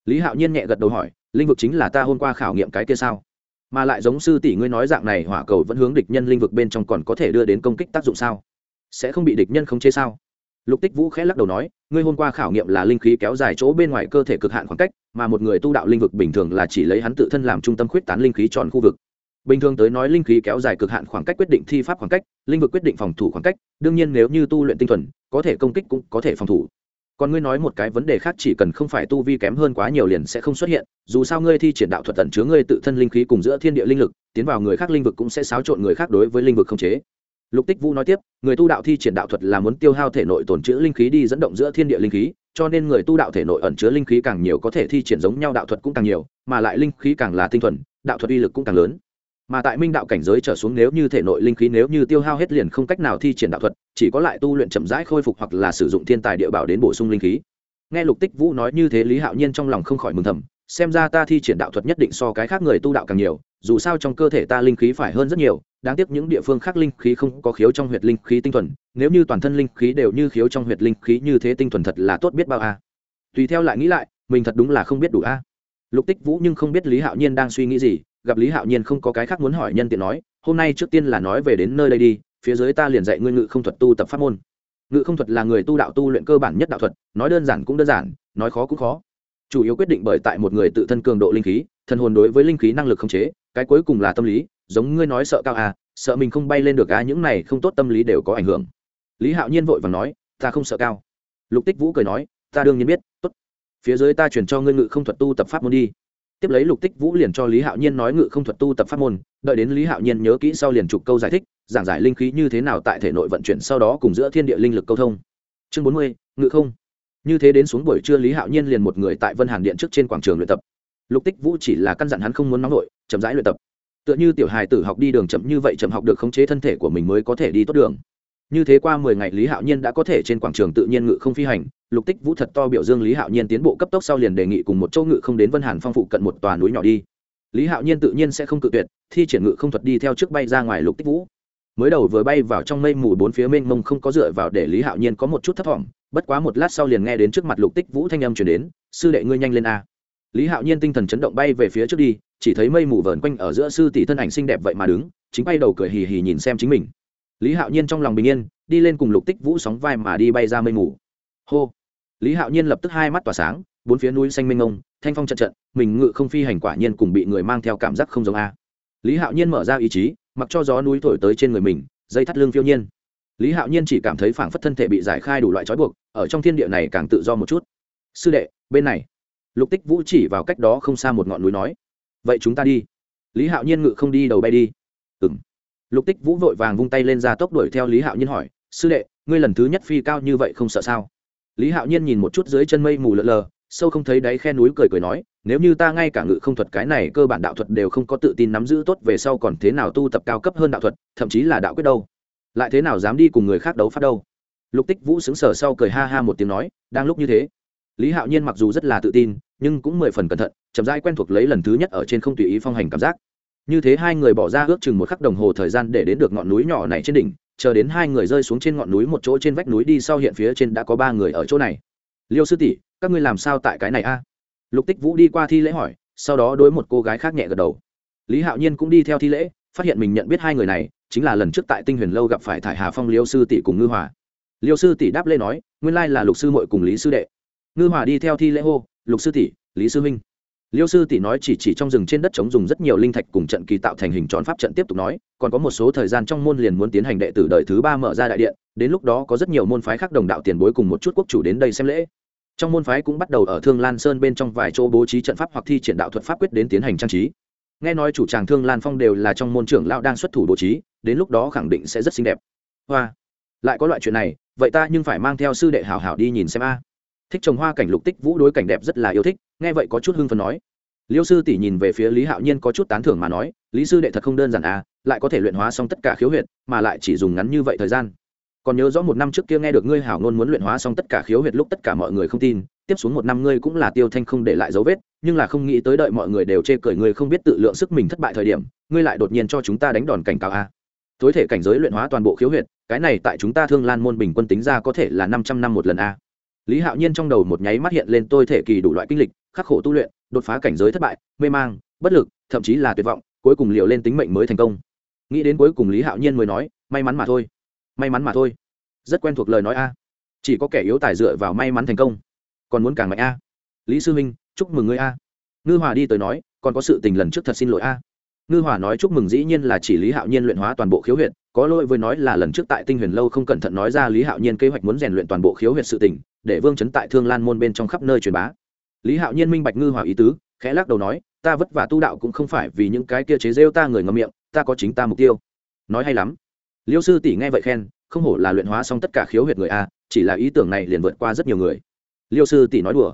lý hạo nhiên nhẹ gật đầu hỏi, linh vực chính là ta hôm qua khảo nghiệm cái kia sao? Mà lại giống sư tỷ ngươi nói dạng này, hỏa cầu vẫn hướng địch nhân linh vực bên trong còn có thể đưa đến công kích tác dụng sao? Sẽ không bị địch nhân khống chế sao? Lục tích vũ khẽ lắc đầu nói, ngươi hôm qua khảo nghiệm là linh khí kéo dài chỗ bên ngoài cơ thể cực hạn khoảng cách, mà một người tu đạo linh vực bình thường là chỉ lấy hắn tự thân làm trung tâm khuyết tán linh khí tròn khu vực. Bình thường tới nói linh khí kéo dài cực hạn khoảng cách quyết định thi pháp khoảng cách, linh vực quyết định phòng thủ khoảng cách, đương nhiên nếu như tu luyện tinh thuần, có thể công kích cũng có thể phòng thủ còn ngươi nói một cái vấn đề khác, chỉ cần không phải tu vi kém hơn quá nhiều liền sẽ không xuất hiện, dù sao ngươi thi triển đạo thuật tận chứa ngươi tự thân linh khí cùng giữa thiên địa linh lực, tiến vào người khác linh vực cũng sẽ xáo trộn người khác đối với linh vực không chế. Lục tích vũ nói tiếp, người tu đạo thi triển đạo thuật là muốn tiêu hao thể nội tồn chữ linh khí đi dẫn động giữa thiên địa linh khí, cho nên người tu đạo thể nội ẩn chứa linh khí càng nhiều có thể thi triển giống nhau đạo thuật cũng càng nhiều, mà lại linh khí càng là tinh thuần, đạo thuật uy lực cũng càng lớn mà tại minh đạo cảnh giới trở xuống nếu như thể nội linh khí nếu như tiêu hao hết liền không cách nào thi triển đạo thuật, chỉ có lại tu luyện chậm rãi khôi phục hoặc là sử dụng thiên tài địa bảo đến bổ sung linh khí. Nghe lục tích vũ nói như thế lý hạo nhiên trong lòng không khỏi mừng thầm, xem ra ta thi triển đạo thuật nhất định so cái khác người tu đạo càng nhiều, dù sao trong cơ thể ta linh khí phải hơn rất nhiều, đáng tiếc những địa phương khác linh khí không có khiếu trong huyệt linh khí tinh thuần, nếu như toàn thân linh khí đều như khiếu trong huyệt linh khí như thế tinh thuần thật là tốt biết bao a. Tùy theo lại nghĩ lại, mình thật đúng là không biết đủ a. Lục tích vũ nhưng không biết lý hạo nhiên đang suy nghĩ gì gặp lý hạo nhiên không có cái khác muốn hỏi nhân tiện nói, hôm nay trước tiên là nói về đến nơi đây đi, phía dưới ta liền dạy ngươi ngự không thuật tu tập pháp môn. Ngự không thuật là người tu đạo tu luyện cơ bản nhất đạo thuật, nói đơn giản cũng đơn giản, nói khó cũng khó. Chủ yếu quyết định bởi tại một người tự thân cường độ linh khí, thần hồn đối với linh khí năng lực không chế, cái cuối cùng là tâm lý, giống ngươi nói sợ cao à sợ mình không bay lên được à những này không tốt tâm lý đều có ảnh hưởng. Lý hạo nhiên vội và nói, ta không sợ cao. Lục tích vũ cười nói, ta đương nhiên biết, tốt. Phía dưới ta chuyển cho ngươi ngự không thuật tu tập pháp môn đi tiếp lấy lục tích vũ liền cho lý hạo nhiên nói ngự không thuật tu tập pháp môn, đợi đến lý hạo nhiên nhớ kỹ sau liền chụp câu giải thích, giảng giải linh khí như thế nào tại thể nội vận chuyển sau đó cùng giữa thiên địa linh lực câu thông. Chương bốn mươi, ngự không. Như thế đến xuống buổi trưa lý hạo nhiên liền một người tại vân hàn điện trước trên quảng trường luyện tập. Lục tích vũ chỉ là căn dặn hắn không muốn nóng nổi chậm rãi luyện tập. Tựa như tiểu hài tử học đi đường chậm như vậy chậm học được khống chế thân thể của mình mới có thể đi tốt đường như thế qua mười ngày, lý hạo nhiên đã có thể trên quảng trường tự nhiên ngự không phi hành. Lục tích vũ thật to biểu dương lý hạo nhiên tiến bộ cấp tốc sau liền đề nghị cùng một châu ngự không đến vân hàn phong phụ cận một tòa núi nhỏ đi. Lý hạo nhiên tự nhiên sẽ không cự tuyệt, thi triển ngự không thuật đi theo trước bay ra ngoài lục tích vũ. Mới đầu vừa bay vào trong mây mù bốn phía mênh mông không có dựa vào để lý hạo nhiên có một chút thất vọng bất quá một lát sau liền nghe đến trước mặt lục tích vũ thanh âm chuyển đến, sư đệ ngươi nhanh lên a. Lý hạo nhiên tinh thần chấn động bay về phía trước đi, chỉ thấy mây mù vờn quanh ở giữa sư tỷ thân ảnh xinh đẹp vậy mà đứng, chính bay đầu cười hì hì nhìn xem chính mình lý hạo nhiên trong lòng bình yên, đi lên cùng lục tích vũ sóng vai mà đi bay ra mây mù. Hô! Lý hạo nhiên lập tức hai mắt tỏa sáng, bốn phía núi xanh mênh ngông thanh phong trận trận, mình ngự không phi hành quả nhiên cùng bị người mang theo cảm giác không giống a. Lý hạo nhiên mở ra ý chí, mặc cho gió núi thổi tới trên người mình, dây thắt lưng phiêu nhiên. Lý hạo nhiên chỉ cảm thấy phảng phất thân thể bị giải khai đủ loại trói buộc, ở trong thiên địa này càng tự do một chút. Sư đệ, bên này. Lục tích vũ chỉ vào cách đó không xa một ngọn núi nói. Vậy chúng ta đi. Lý hạo nhiên ngự không đi, đầu bay đi. Ừ lục tích vũ vội vàng vung tay lên ra tốc đuổi theo lý hạo nhiên hỏi, sư đệ, ngươi lần thứ nhất phi cao như vậy không sợ sao? Lý hạo nhiên nhìn một chút dưới chân mây mù lợn lờ, sâu không thấy đáy khe núi cười cười nói, nếu như ta ngay cả ngự không thuật cái này cơ bản đạo thuật đều không có tự tin nắm giữ tốt về sau còn thế nào tu tập cao cấp hơn đạo thuật, thậm chí là đạo quyết đâu? Lại thế nào dám đi cùng người khác đấu phát đâu? Lục tích vũ xứng sở sau cười ha ha một tiếng nói, đang lúc như thế. Lý hạo nhiên mặc dù rất là tự tin, nhưng cũng mười phần cẩn thận, chậm rãi quen thuộc lấy lần thứ nhất ở trên không tùy ý phong hành cảm giác như thế hai người bỏ ra ước chừng một khắc đồng hồ thời gian để đến được ngọn núi nhỏ này trên đỉnh, chờ đến hai người rơi xuống trên ngọn núi một chỗ trên vách núi đi sau hiện phía trên đã có ba người ở chỗ này. Liêu sư tỷ, các ngươi làm sao tại cái này a? Lục tích vũ đi qua thi lễ hỏi, sau đó đối một cô gái khác nhẹ gật đầu. Lý hạo nhiên cũng đi theo thi lễ, phát hiện mình nhận biết hai người này, chính là lần trước tại tinh huyền lâu gặp phải thải hà phong liêu sư tỷ cùng ngư hòa. Liêu sư tỷ đáp lê nói, nguyên lai là lục sư mội cùng lý sư đệ. Ngư hòa đi theo thi lễ hô, lục sư tỷ, lý sư minh liêu sư tỷ nói chỉ chỉ trong rừng trên đất chống dùng rất nhiều linh thạch cùng trận kỳ tạo thành hình tròn pháp trận tiếp tục nói, còn có một số thời gian trong môn liền muốn tiến hành đệ tử đời thứ ba mở ra đại điện, đến lúc đó có rất nhiều môn phái khác đồng đạo tiền bối cùng một chút quốc chủ đến đây xem lễ. Trong môn phái cũng bắt đầu ở thương lan sơn bên trong vài chỗ bố trí trận pháp hoặc thi triển đạo thuật pháp quyết đến tiến hành trang trí. Nghe nói chủ tràng thương lan phong đều là trong môn trưởng lão đang xuất thủ bố trí, đến lúc đó khẳng định sẽ rất xinh đẹp. Hoa! Lại có loại chuyện này, vậy ta nhưng phải mang theo sư đệ hảo hảo đi nhìn xem a thích trồng hoa cảnh lục tích, vũ đối cảnh đẹp rất là yêu thích, nghe vậy có chút hưng phấn nói liêu sư tỷ nhìn về phía lý hạo nhiên có chút tán thưởng mà nói, lý sư đệ thật không đơn giản à lại có thể luyện hóa xong tất cả khiếu huyệt, mà lại chỉ dùng ngắn như vậy thời gian còn nhớ rõ một năm trước kia nghe được ngươi hảo ngôn muốn luyện hóa xong tất cả khiếu huyệt lúc tất cả mọi người không tin, tiếp xuống một năm ngươi cũng là tiêu thanh không để lại dấu vết, nhưng là không nghĩ tới đợi mọi người đều chê cười ngươi không biết tự lượng sức mình thất bại thời điểm, ngươi lại đột nhiên cho chúng ta đánh đòn cảnh cáo a à. tối thể cảnh giới luyện hóa toàn bộ khiếu huyệt, cái này tại chúng ta thương lan môn bình quân tính ra có thể là năm trăm năm một lần a à lý hạo nhiên trong đầu một nháy mắt hiện lên tôi thể kỳ đủ loại kinh lịch khắc khổ tu luyện đột phá cảnh giới thất bại mê mang bất lực thậm chí là tuyệt vọng cuối cùng liệu lên tính mệnh mới thành công. Nghĩ đến cuối cùng lý hạo nhiên mới nói may mắn mà thôi may mắn mà thôi. Rất quen thuộc lời nói a. Chỉ có kẻ yếu tài dựa vào may mắn thành công còn muốn càng mạnh a. Lý sư Minh, chúc mừng ngươi a. Ngư hòa đi tới nói còn có sự tình lần trước thật xin lỗi a ngư hòa nói chúc mừng dĩ nhiên là chỉ lý hạo nhiên luyện hóa toàn bộ khiếu huyệt, có lỗi với nói là lần trước tại tinh huyền lâu không cẩn thận nói ra lý hạo nhiên kế hoạch muốn rèn luyện toàn bộ khiếu huyệt sự tình, để vương chấn tại thương lan môn bên trong khắp nơi truyền bá. Lý hạo nhiên minh bạch ngư hòa ý tứ, khẽ lắc đầu nói, ta vất vả tu đạo cũng không phải vì những cái kia chế rêu ta người ngâm miệng, ta có chính ta mục tiêu. Nói hay lắm. Liêu sư tỷ nghe vậy khen, không hổ là luyện hóa xong tất cả khiếu huyệt người a, chỉ là ý tưởng này liền vượt qua rất nhiều người. Liêu sư tỷ nói đùa.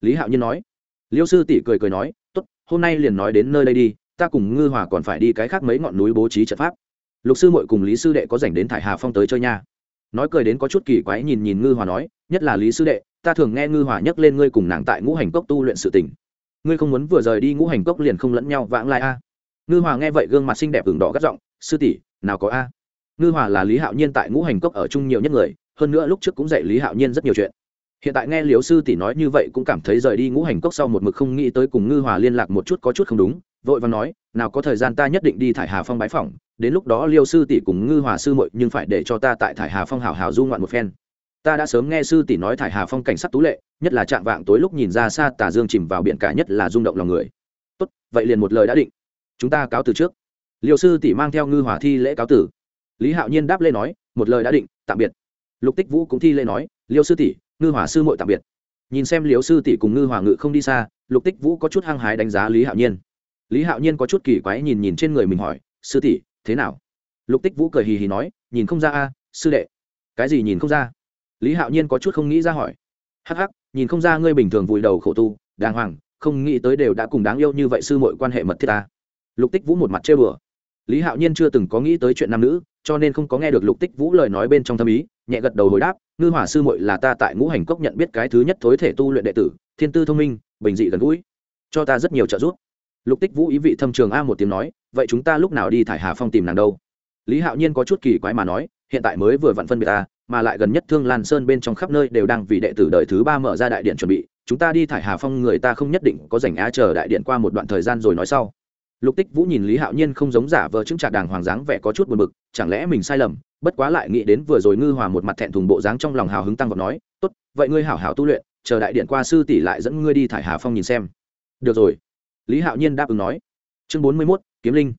Lý hạo nhiên nói. Liêu sư tỷ cười cười nói, tốt, hôm nay liền nói đến nơi đây đi ta cùng ngư hòa còn phải đi cái khác mấy ngọn núi bố trí trận pháp. Lục sư mội cùng lý sư đệ có dành đến thải hà phong tới chơi nha. Nói cười đến có chút kỳ quái nhìn nhìn ngư hòa nói, nhất là lý sư đệ, ta thường nghe ngư hòa nhắc lên ngươi cùng nàng tại ngũ hành cốc tu luyện sự tình. Ngươi không muốn vừa rời đi ngũ hành cốc liền không lẫn nhau vãng lai a? Ngư hòa nghe vậy gương mặt xinh đẹp ửng đỏ gắt giọng, sư tỷ, nào có a? Ngư hòa là lý hạo nhiên tại ngũ hành cốc ở chung nhiều nhất người, hơn nữa lúc trước cũng dạy lý hạo nhiên rất nhiều chuyện hiện tại nghe liều sư tỷ nói như vậy cũng cảm thấy rời đi ngũ hành cốc sau một mực không nghĩ tới cùng ngư hòa liên lạc một chút có chút không đúng, vội và nói, nào có thời gian ta nhất định đi thải hà phong bái phỏng, đến lúc đó liêu sư tỷ cùng ngư hòa sư muội nhưng phải để cho ta tại thải hà phong hào hào du ngoạn một phen. Ta đã sớm nghe sư tỷ nói thải hà phong cảnh sắc tú lệ, nhất là trạng vạng tối lúc nhìn ra xa tà dương chìm vào biển cả nhất là rung động lòng người. Tốt, vậy liền một lời đã định. Chúng ta cáo từ trước. Liêu sư tỷ mang theo ngư hòa thi lễ cáo tử lý hạo nhiên đáp lê nói, một lời đã định, tạm biệt. Lục tích vũ cũng thi lễ nói, liêu sư tỷ ngư hỏa sư muội tạm biệt. Nhìn xem liếu sư tỷ cùng ngư hỏa ngự không đi xa, lục tích vũ có chút hăng hái đánh giá lý hạo nhiên. Lý hạo nhiên có chút kỳ quái nhìn nhìn trên người mình hỏi, sư tỷ, thế nào? Lục tích vũ cười hì hì nói, nhìn không ra a, sư đệ. Cái gì nhìn không ra? Lý hạo nhiên có chút không nghĩ ra hỏi. Hắc hắc, nhìn không ra ngươi bình thường vùi đầu khổ tu, đàng hoàng, không nghĩ tới đều đã cùng đáng yêu như vậy sư mội quan hệ mật thiết ta. Lục tích vũ một mặt chê bừa. Lý hạo nhiên chưa từng có nghĩ tới chuyện nam nữ, cho nên không có nghe được lục tích vũ lời nói bên trong thâm ý, nhẹ gật đầu hồi đáp ngư hỏa sư muội là ta tại ngũ hành cốc nhận biết cái thứ nhất thối thể tu luyện đệ tử, thiên tư thông minh, bình dị gần gũi. Cho ta rất nhiều trợ giúp. Lục tích vũ ý vị thâm trường a một tiếng nói, vậy chúng ta lúc nào đi thải hà phong tìm nàng đâu? Lý hạo nhiên có chút kỳ quái mà nói, hiện tại mới vừa vặn phân biệt ta, mà lại gần nhất thương lan sơn bên trong khắp nơi đều đang vì đệ tử đời thứ ba mở ra đại điện chuẩn bị, chúng ta đi thải hà phong người ta không nhất định có dành á chờ đại điện qua một đoạn thời gian rồi nói sau. Lục tích vũ nhìn lý hạo nhiên không giống giả vờ chứng trạc đàng hoàng dáng vẻ có chút buồn bực, chẳng lẽ mình sai lầm? Bất quá lại nghĩ đến vừa rồi ngư hòa một mặt thẹn thùng bộ dáng trong lòng hào hứng tăng vọt nói, tốt, vậy ngươi hảo hảo tu luyện, chờ đại điện qua sư tỷ lại dẫn ngươi đi thải hà phong nhìn xem. Được rồi. Lý hạo nhiên đáp ứng nói. Chương bốn mươi mốt, kiếm linh.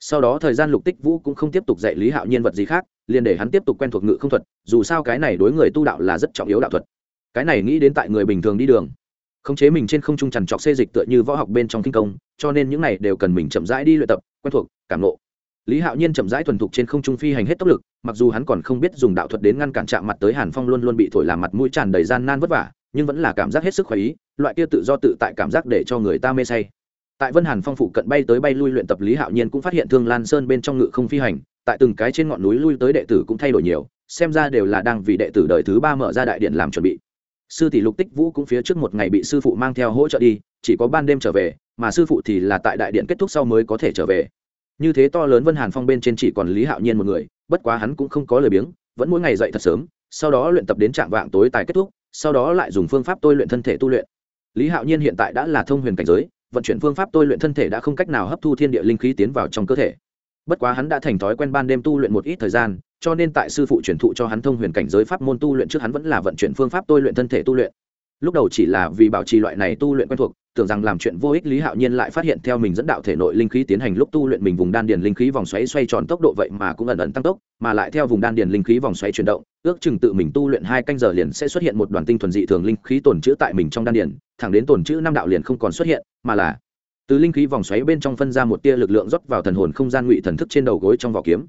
Sau đó thời gian lục tích vũ cũng không tiếp tục dạy lý hạo nhiên vật gì khác, liền để hắn tiếp tục quen thuộc ngự không thuật, dù sao cái này đối người tu đạo là rất trọng yếu đạo thuật. Cái này nghĩ đến tại người bình thường đi đường, khống chế mình trên không trung trằn trọc xê dịch tựa như võ học bên trong kinh công, cho nên những này đều cần mình chậm rãi đi luyện tập, quen thuộc, cảm lộ lý hạo nhiên chậm rãi thuần thục trên không trung phi hành hết tốc lực, mặc dù hắn còn không biết dùng đạo thuật đến ngăn cản chạm mặt tới hàn phong luôn luôn bị thổi làm mặt mũi tràn đầy gian nan vất vả, nhưng vẫn là cảm giác hết sức khỏe ý, loại kia tự do tự tại cảm giác để cho người ta mê say. Tại vân hàn phong phụ cận bay tới bay lui luyện tập, lý hạo nhiên cũng phát hiện thương lan sơn bên trong ngự không phi hành, tại từng cái trên ngọn núi lui tới đệ tử cũng thay đổi nhiều, xem ra đều là đang vì đệ tử đời thứ ba mở ra đại điện làm chuẩn bị. Sư tỷ lục tích vũ cũng phía trước một ngày bị sư phụ mang theo hỗ trợ đi, chỉ có ban đêm trở về, mà sư phụ thì là tại đại điện kết thúc sau mới có thể trở về như thế to lớn vân hàn phong bên trên chỉ còn lý hạo nhiên một người, bất quá hắn cũng không có lời biếng, vẫn mỗi ngày dậy thật sớm, sau đó luyện tập đến trạng vạng tối tài kết thúc, sau đó lại dùng phương pháp tôi luyện thân thể tu luyện. Lý hạo nhiên hiện tại đã là thông huyền cảnh giới, vận chuyển phương pháp tôi luyện thân thể đã không cách nào hấp thu thiên địa linh khí tiến vào trong cơ thể. Bất quá hắn đã thành thói quen ban đêm tu luyện một ít thời gian, cho nên tại sư phụ truyền thụ cho hắn thông huyền cảnh giới pháp môn tu luyện trước hắn vẫn là vận chuyển phương pháp tôi luyện thân thể tu luyện lúc đầu chỉ là vì bảo trì loại này tu luyện quen thuộc, tưởng rằng làm chuyện vô ích lý hạo nhiên lại phát hiện theo mình dẫn đạo thể nội linh khí tiến hành lúc tu luyện mình vùng đan điền linh khí vòng xoáy xoay tròn tốc độ vậy mà cũng ẩn ẩn tăng tốc, mà lại theo vùng đan điền linh khí vòng xoáy chuyển động, ước chừng tự mình tu luyện hai canh giờ liền sẽ xuất hiện một đoàn tinh thuần dị thường linh khí tồn trữ tại mình trong đan điền, thẳng đến tồn trữ năm đạo liền không còn xuất hiện, mà là từ linh khí vòng xoáy bên trong phân ra một tia lực lượng rót vào thần hồn không gian ngụy thần thức trên đầu gối trong vỏ kiếm.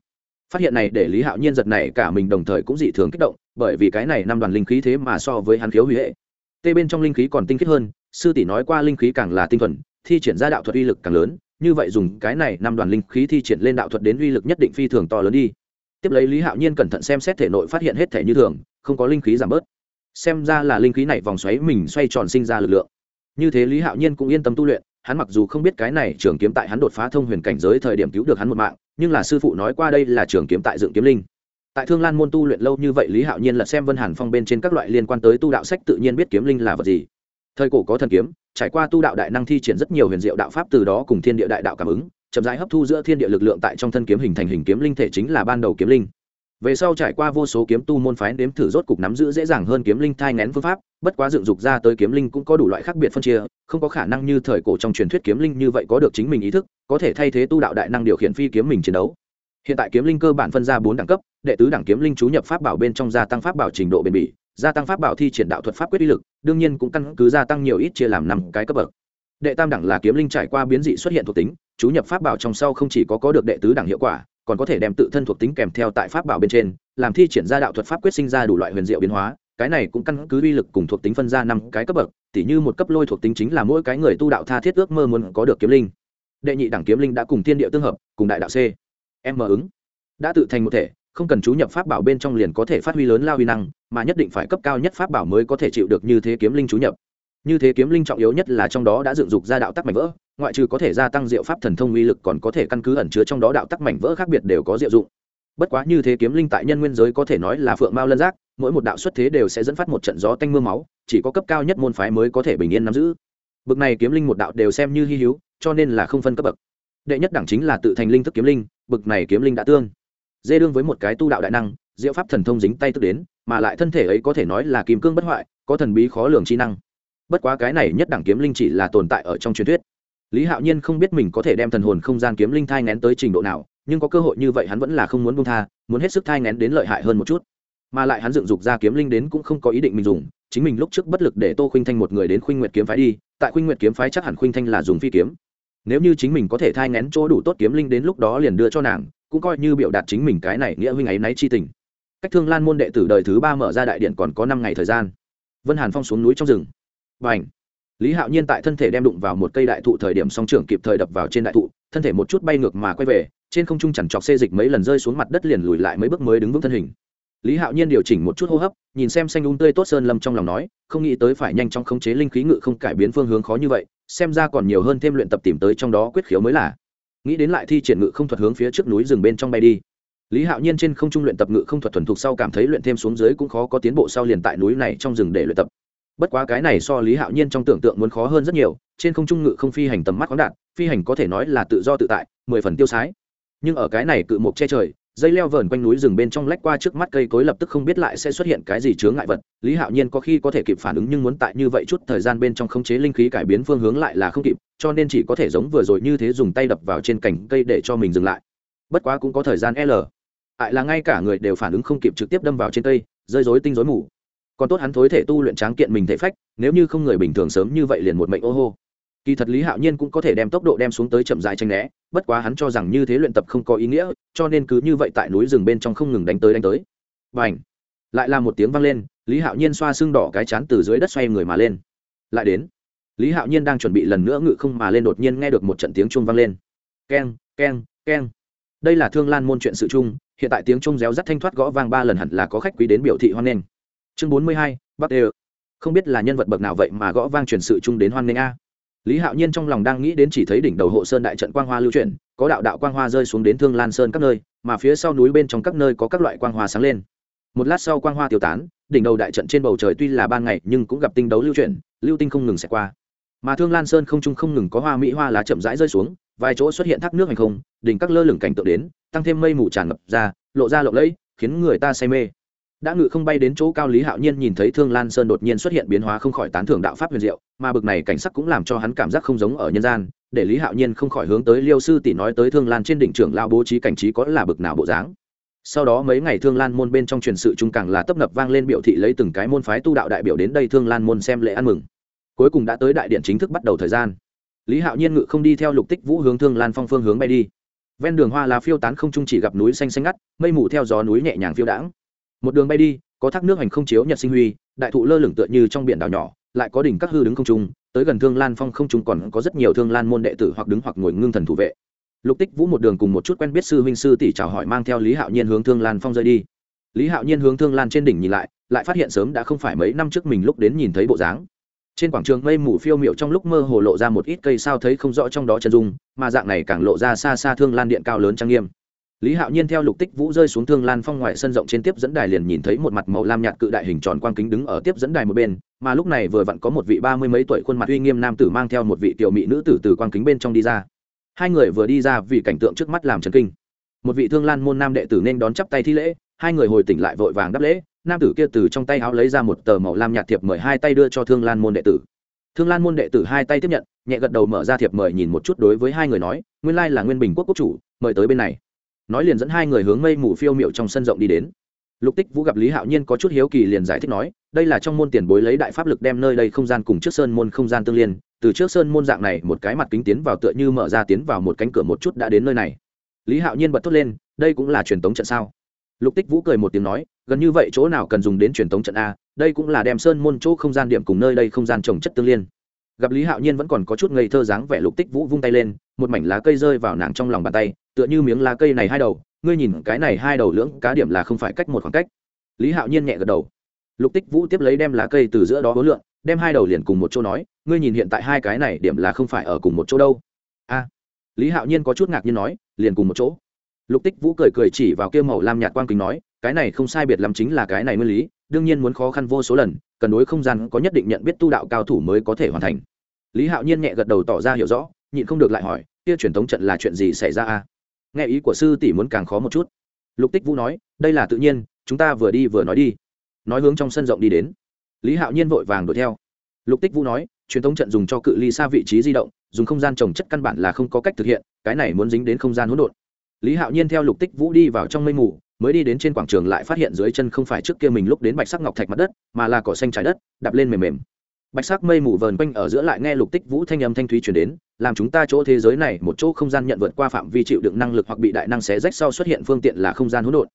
Phát hiện này để lý hạo nhiên giật này cả mình đồng thời cũng dị thường kích động, bởi vì cái này năm đoàn linh khí thế mà so với hắn khiếu hủy hệ tê bên trong linh khí còn tinh khiết hơn, sư tỷ nói qua linh khí càng là tinh thuần, thi triển ra đạo thuật uy lực càng lớn, như vậy dùng cái này năm đoàn linh khí thi triển lên đạo thuật đến uy lực nhất định phi thường to lớn đi. Tiếp lấy lý hạo nhiên cẩn thận xem xét thể nội phát hiện hết thể như thường, không có linh khí giảm bớt. Xem ra là linh khí này vòng xoáy mình xoay tròn sinh ra lực lượng. Như thế lý hạo nhiên cũng yên tâm tu luyện, hắn mặc dù không biết cái này trường kiếm tại hắn đột phá thông huyền cảnh giới thời điểm cứu được hắn một mạng, nhưng là sư phụ nói qua đây là trường kiếm tại dựng kiếm linh tại thương lan môn tu luyện lâu như vậy, lý hạo nhiên lật xem vân hàn phong bên trên các loại liên quan tới tu đạo sách tự nhiên biết kiếm linh là vật gì. Thời cổ có thần kiếm, trải qua tu đạo đại năng thi triển rất nhiều huyền diệu đạo pháp từ đó cùng thiên địa đại đạo cảm ứng, chậm rãi hấp thu giữa thiên địa lực lượng tại trong thân kiếm hình thành hình kiếm linh thể chính là ban đầu kiếm linh. Về sau trải qua vô số kiếm tu môn phái đếm thử rốt cục nắm giữ dễ dàng hơn kiếm linh thai ngén phương pháp, bất quá dựng dục ra tới kiếm linh cũng có đủ loại khác biệt phân chia, không có khả năng như thời cổ trong truyền thuyết kiếm linh như vậy có được chính mình ý thức, có thể thay thế tu đạo đại năng điều khiển phi kiếm mình chiến đấu hiện tại kiếm linh cơ bản phân ra bốn đẳng cấp, đệ tứ đẳng kiếm linh chú nhập pháp bảo bên trong gia tăng pháp bảo trình độ bền bỉ, gia tăng pháp bảo thi triển đạo thuật pháp quyết uy lực, đương nhiên cũng căn cứ gia tăng nhiều ít chia làm năm cái cấp bậc. Đệ tam đẳng là kiếm linh trải qua biến dị xuất hiện thuộc tính, chú nhập pháp bảo trong sau không chỉ có có được đệ tứ đẳng hiệu quả, còn có thể đem tự thân thuộc tính kèm theo tại pháp bảo bên trên, làm thi triển ra đạo thuật pháp quyết sinh ra đủ loại huyền diệu biến hóa, cái này cũng căn cứ uy lực cùng thuộc tính phân ra năm cái cấp bậc, tỉ như một cấp lôi thuộc tính chính là mỗi cái người tu đạo tha thiết ước mơ muốn có được kiếm linh. Đệ nhị đẳng kiếm linh đã cùng thiên địa tương hợp, cùng đại đạo c. Em mở ứng. Đã tự thành một thể, không cần chú nhập pháp bảo bên trong liền có thể phát huy lớn lao huy năng, mà nhất định phải cấp cao nhất pháp bảo mới có thể chịu được như thế kiếm linh chú nhập. Như thế kiếm linh trọng yếu nhất là trong đó đã dựng dục ra đạo tắc mảnh vỡ, ngoại trừ có thể gia tăng diệu pháp thần thông uy lực còn có thể căn cứ ẩn chứa trong đó đạo tắc mảnh vỡ khác biệt đều có diệu dụng. Bất quá như thế kiếm linh tại nhân nguyên giới có thể nói là phượng mao lân giác, mỗi một đạo xuất thế đều sẽ dẫn phát một trận gió tanh mưa máu, chỉ có cấp cao nhất môn phái mới có thể bình yên nắm giữ. Bậc này kiếm linh một đạo đều xem như hy hữu, cho nên là không phân cấp bậc đệ nhất đẳng chính là tự thành linh thức kiếm linh bậc này kiếm linh đã tương. Dê đương với một cái tu đạo đại năng, diệu pháp thần thông dính tay tức đến, mà lại thân thể ấy có thể nói là kim cương bất hoại, có thần bí khó lường chi năng. Bất quá cái này nhất đẳng kiếm linh chỉ là tồn tại ở trong truyền thuyết. Lý hạo nhiên không biết mình có thể đem thần hồn không gian kiếm linh thai ngén tới trình độ nào, nhưng có cơ hội như vậy hắn vẫn là không muốn bông tha, muốn hết sức thai ngén đến lợi hại hơn một chút. Mà lại hắn dựng dục ra kiếm linh đến cũng không có ý định mình dùng, chính mình lúc trước bất lực để tô khuynh thanh một người đến khuynh nguyệt kiếm phái đi, tại khuynh nguyệt kiếm phái chắc hẳn khuynh thanh là dùng phi kiếm nếu như chính mình có thể thai ngén chỗ đủ tốt kiếm linh đến lúc đó liền đưa cho nàng, cũng coi như biểu đạt chính mình cái này nghĩa huynh ấy náy chi tình. Cách thương lan môn đệ tử đời thứ ba mở ra đại điện còn có năm ngày thời gian. Vân hàn phong xuống núi trong rừng. Và ảnh lý hạo nhiên tại thân thể đem đụng vào một cây đại thụ thời điểm song trưởng kịp thời đập vào trên đại thụ, thân thể một chút bay ngược mà quay về, trên không trung chẳng chọc xê dịch mấy lần rơi xuống mặt đất liền lùi lại mấy bước mới đứng vững thân hình lý hạo nhiên điều chỉnh một chút hô hấp, nhìn xem xanh un tươi tốt sơn lâm trong lòng nói, không nghĩ tới phải nhanh chóng khống chế linh khí ngự không cải biến phương hướng khó như vậy, xem ra còn nhiều hơn thêm luyện tập tìm tới trong đó quyết khiếu mới là. Nghĩ đến lại thi triển ngự không thuật hướng phía trước núi rừng bên trong bay đi. Lý hạo nhiên trên không trung luyện tập ngự không thuật thuần thục sau cảm thấy luyện thêm xuống dưới cũng khó có tiến bộ sau liền tại núi này trong rừng để luyện tập. Bất quá cái này so lý hạo nhiên trong tưởng tượng muốn khó hơn rất nhiều, trên không trung ngự không phi hành tầm mắt khoáng đạt, phi hành có thể nói là tự do tự tại, mười phần tiêu sái. Nhưng ở cái này cự mộc che trời dây leo vờn quanh núi rừng bên trong lách qua trước mắt cây cối lập tức không biết lại sẽ xuất hiện cái gì chướng ngại vật. Lý hạo nhiên có khi có thể kịp phản ứng nhưng muốn tại như vậy chút thời gian bên trong khống chế linh khí cải biến phương hướng lại là không kịp, cho nên chỉ có thể giống vừa rồi như thế dùng tay đập vào trên cành cây để cho mình dừng lại. Bất quá cũng có thời gian l. Ại là ngay cả người đều phản ứng không kịp trực tiếp đâm vào trên cây, rơi rối tinh rối mù. Còn tốt hắn thối thể tu luyện tráng kiện mình thể phách, nếu như không người bình thường sớm như vậy liền một mệnh ô hô kỳ thật lý hạo nhiên cũng có thể đem tốc độ đem xuống tới chậm dài tranh né, bất quá hắn cho rằng như thế luyện tập không có ý nghĩa, cho nên cứ như vậy tại núi rừng bên trong không ngừng đánh tới đánh tới. B à n h lại là một tiếng vang lên, lý hạo nhiên xoa xương đỏ cái chán từ dưới đất xoay người mà lên. Lại đến, lý hạo nhiên đang chuẩn bị lần nữa ngự không mà lên đột nhiên nghe được một trận tiếng chuông vang lên. Keng keng keng. Đây là thương lan môn chuyện sự chung, hiện tại tiếng chuông réo rắt thanh thoát gõ vang ba lần hẳn là có khách quý đến biểu thị hoan nghênh. Chương bốn mươi hai, bắc đê. Không biết là nhân vật bậc nào vậy mà gõ vang truyền sự chung đến hoan nghênh a lý hạo nhiên trong lòng đang nghĩ đến chỉ thấy đỉnh đầu hộ sơn đại trận quang hoa lưu chuyển, có đạo đạo quang hoa rơi xuống đến thương lan sơn các nơi, mà phía sau núi bên trong các nơi có các loại quang hoa sáng lên. Một lát sau quang hoa tiêu tán, đỉnh đầu đại trận trên bầu trời tuy là ban ngày nhưng cũng gặp tinh đấu lưu chuyển, lưu tinh không ngừng xẹt qua. Mà thương lan sơn không trung không ngừng có hoa mỹ hoa lá chậm rãi rơi xuống, vài chỗ xuất hiện thác nước hành không, đỉnh các lơ lửng cảnh tượng đến, tăng thêm mây mù tràn ngập ra, lộ ra lộng lẫy, khiến người ta say mê đã ngự không bay đến chỗ cao lý hạo nhiên nhìn thấy thương lan sơn đột nhiên xuất hiện biến hóa không khỏi tán thưởng đạo pháp huyền diệu, mà bực này cảnh sắc cũng làm cho hắn cảm giác không giống ở nhân gian, để lý hạo nhiên không khỏi hướng tới liêu sư tỷ nói tới thương lan trên đỉnh trưởng lao bố trí cảnh trí có là bực nào bộ dáng. Sau đó mấy ngày thương lan môn bên trong truyền sự trung càng là tấp nập vang lên biểu thị lấy từng cái môn phái tu đạo đại biểu đến đây thương lan môn xem lễ ăn mừng. Cuối cùng đã tới đại điện chính thức bắt đầu thời gian. Lý hạo nhiên ngự không đi theo lục tích vũ hướng thương lan phong phương hướng bay đi. Ven đường hoa là phiêu tán không trung chỉ gặp núi xanh xanh ngắt, mây mù theo gió núi nhẹ nhàng phiêu đãng một đường bay đi, có thác nước hành không chiếu nhật sinh huy, đại thụ lơ lửng tựa như trong biển đảo nhỏ, lại có đỉnh các hư đứng không trung, tới gần thương lan phong không trung còn có rất nhiều thương lan môn đệ tử hoặc đứng hoặc ngồi ngưng thần thủ vệ. Lục tích vũ một đường cùng một chút quen biết sư huynh sư tỷ chào hỏi mang theo lý hạo nhiên hướng thương lan phong rơi đi. Lý hạo nhiên hướng thương lan trên đỉnh nhìn lại lại phát hiện sớm đã không phải mấy năm trước mình lúc đến nhìn thấy bộ dáng. Trên quảng trường mây mù phiêu miệu trong lúc mơ hồ lộ ra một ít cây sao thấy không rõ trong đó chân dung, mà dạng này càng lộ ra xa xa thương lan điện cao lớn trang nghiêm lý hạo nhiên theo lục tích vũ rơi xuống thương lan phong ngoài sân rộng trên tiếp dẫn đài liền nhìn thấy một mặt màu lam nhạt cự đại hình tròn quang kính đứng ở tiếp dẫn đài một bên, mà lúc này vừa vặn có một vị ba mươi mấy tuổi khuôn mặt uy nghiêm nam tử mang theo một vị tiểu mỹ nữ tử từ quang kính bên trong đi ra. Hai người vừa đi ra vì cảnh tượng trước mắt làm trần kinh. Một vị thương lan môn nam đệ tử nên đón chắp tay thi lễ, hai người hồi tỉnh lại vội vàng đáp lễ, nam tử kia từ trong tay áo lấy ra một tờ màu lam nhạt thiệp mời hai tay đưa cho thương lan môn đệ tử. Thương lan môn đệ tử hai tay tiếp nhận, nhẹ gật đầu mở ra thiệp mời nhìn một chút đối với hai người nói, nguyên lai là nguyên bình quốc quốc chủ, mời tới bên này nói liền dẫn hai người hướng mây mù phiêu miệu trong sân rộng đi đến. Lục tích vũ gặp lý hạo nhiên có chút hiếu kỳ liền giải thích nói, đây là trong môn tiền bối lấy đại pháp lực đem nơi đây không gian cùng trước sơn môn không gian tương liên, từ trước sơn môn dạng này một cái mặt kính tiến vào tựa như mở ra tiến vào một cánh cửa một chút đã đến nơi này. Lý hạo nhiên bật thốt lên, đây cũng là truyền tống trận sao? Lục tích vũ cười một tiếng nói, gần như vậy chỗ nào cần dùng đến truyền tống trận a, đây cũng là đem sơn môn chỗ không gian điểm cùng nơi đây không gian trồng chất tương liên. Gặp lý hạo nhiên vẫn còn có chút ngây thơ dáng vẻ, lục tích vũ vung tay lên, một mảnh lá cây rơi vào nàng trong lòng bàn tay tựa như miếng lá cây này hai đầu, ngươi nhìn cái này hai đầu lưỡng cá điểm là không phải cách một khoảng cách. Lý hạo nhiên nhẹ gật đầu. Lục tích vũ tiếp lấy đem lá cây từ giữa đó hối lượng, đem hai đầu liền cùng một chỗ nói, ngươi nhìn hiện tại hai cái này điểm là không phải ở cùng một chỗ đâu. A. Lý hạo nhiên có chút ngạc nhiên nói, liền cùng một chỗ. Lục tích vũ cười cười chỉ vào kia màu lam nhạt quang kính nói, cái này không sai biệt lắm chính là cái này nguyên lý, đương nhiên muốn khó khăn vô số lần, cần đối không gian có nhất định nhận biết tu đạo cao thủ mới có thể hoàn thành. Lý hạo nhiên nhẹ gật đầu tỏ ra hiểu rõ, nhịn không được lại hỏi, kia truyền thống trận là chuyện gì xảy ra a? Nghe ý của sư tỷ muốn càng khó một chút. Lục tích vũ nói, đây là tự nhiên, chúng ta vừa đi vừa nói đi. Nói hướng trong sân rộng đi đến. Lý hạo nhiên vội vàng đuổi theo. Lục tích vũ nói, truyền thống trận dùng cho cự ly xa vị trí di động, dùng không gian trồng chất căn bản là không có cách thực hiện, cái này muốn dính đến không gian hỗn độn. Lý hạo nhiên theo lục tích vũ đi vào trong mây mù, mới đi đến trên quảng trường lại phát hiện dưới chân không phải trước kia mình lúc đến bạch sắc ngọc thạch mặt đất, mà là cỏ xanh trái đất, đạp lên mềm mềm. Bạch sắc mây mù vờn quanh ở giữa lại nghe lục tích vũ thanh âm thanh thúy chuyển đến làm chúng ta chỗ thế giới này một chỗ không gian nhận vượt qua phạm vi chịu đựng năng lực hoặc bị đại năng xé rách sau xuất hiện phương tiện là không gian hỗn độn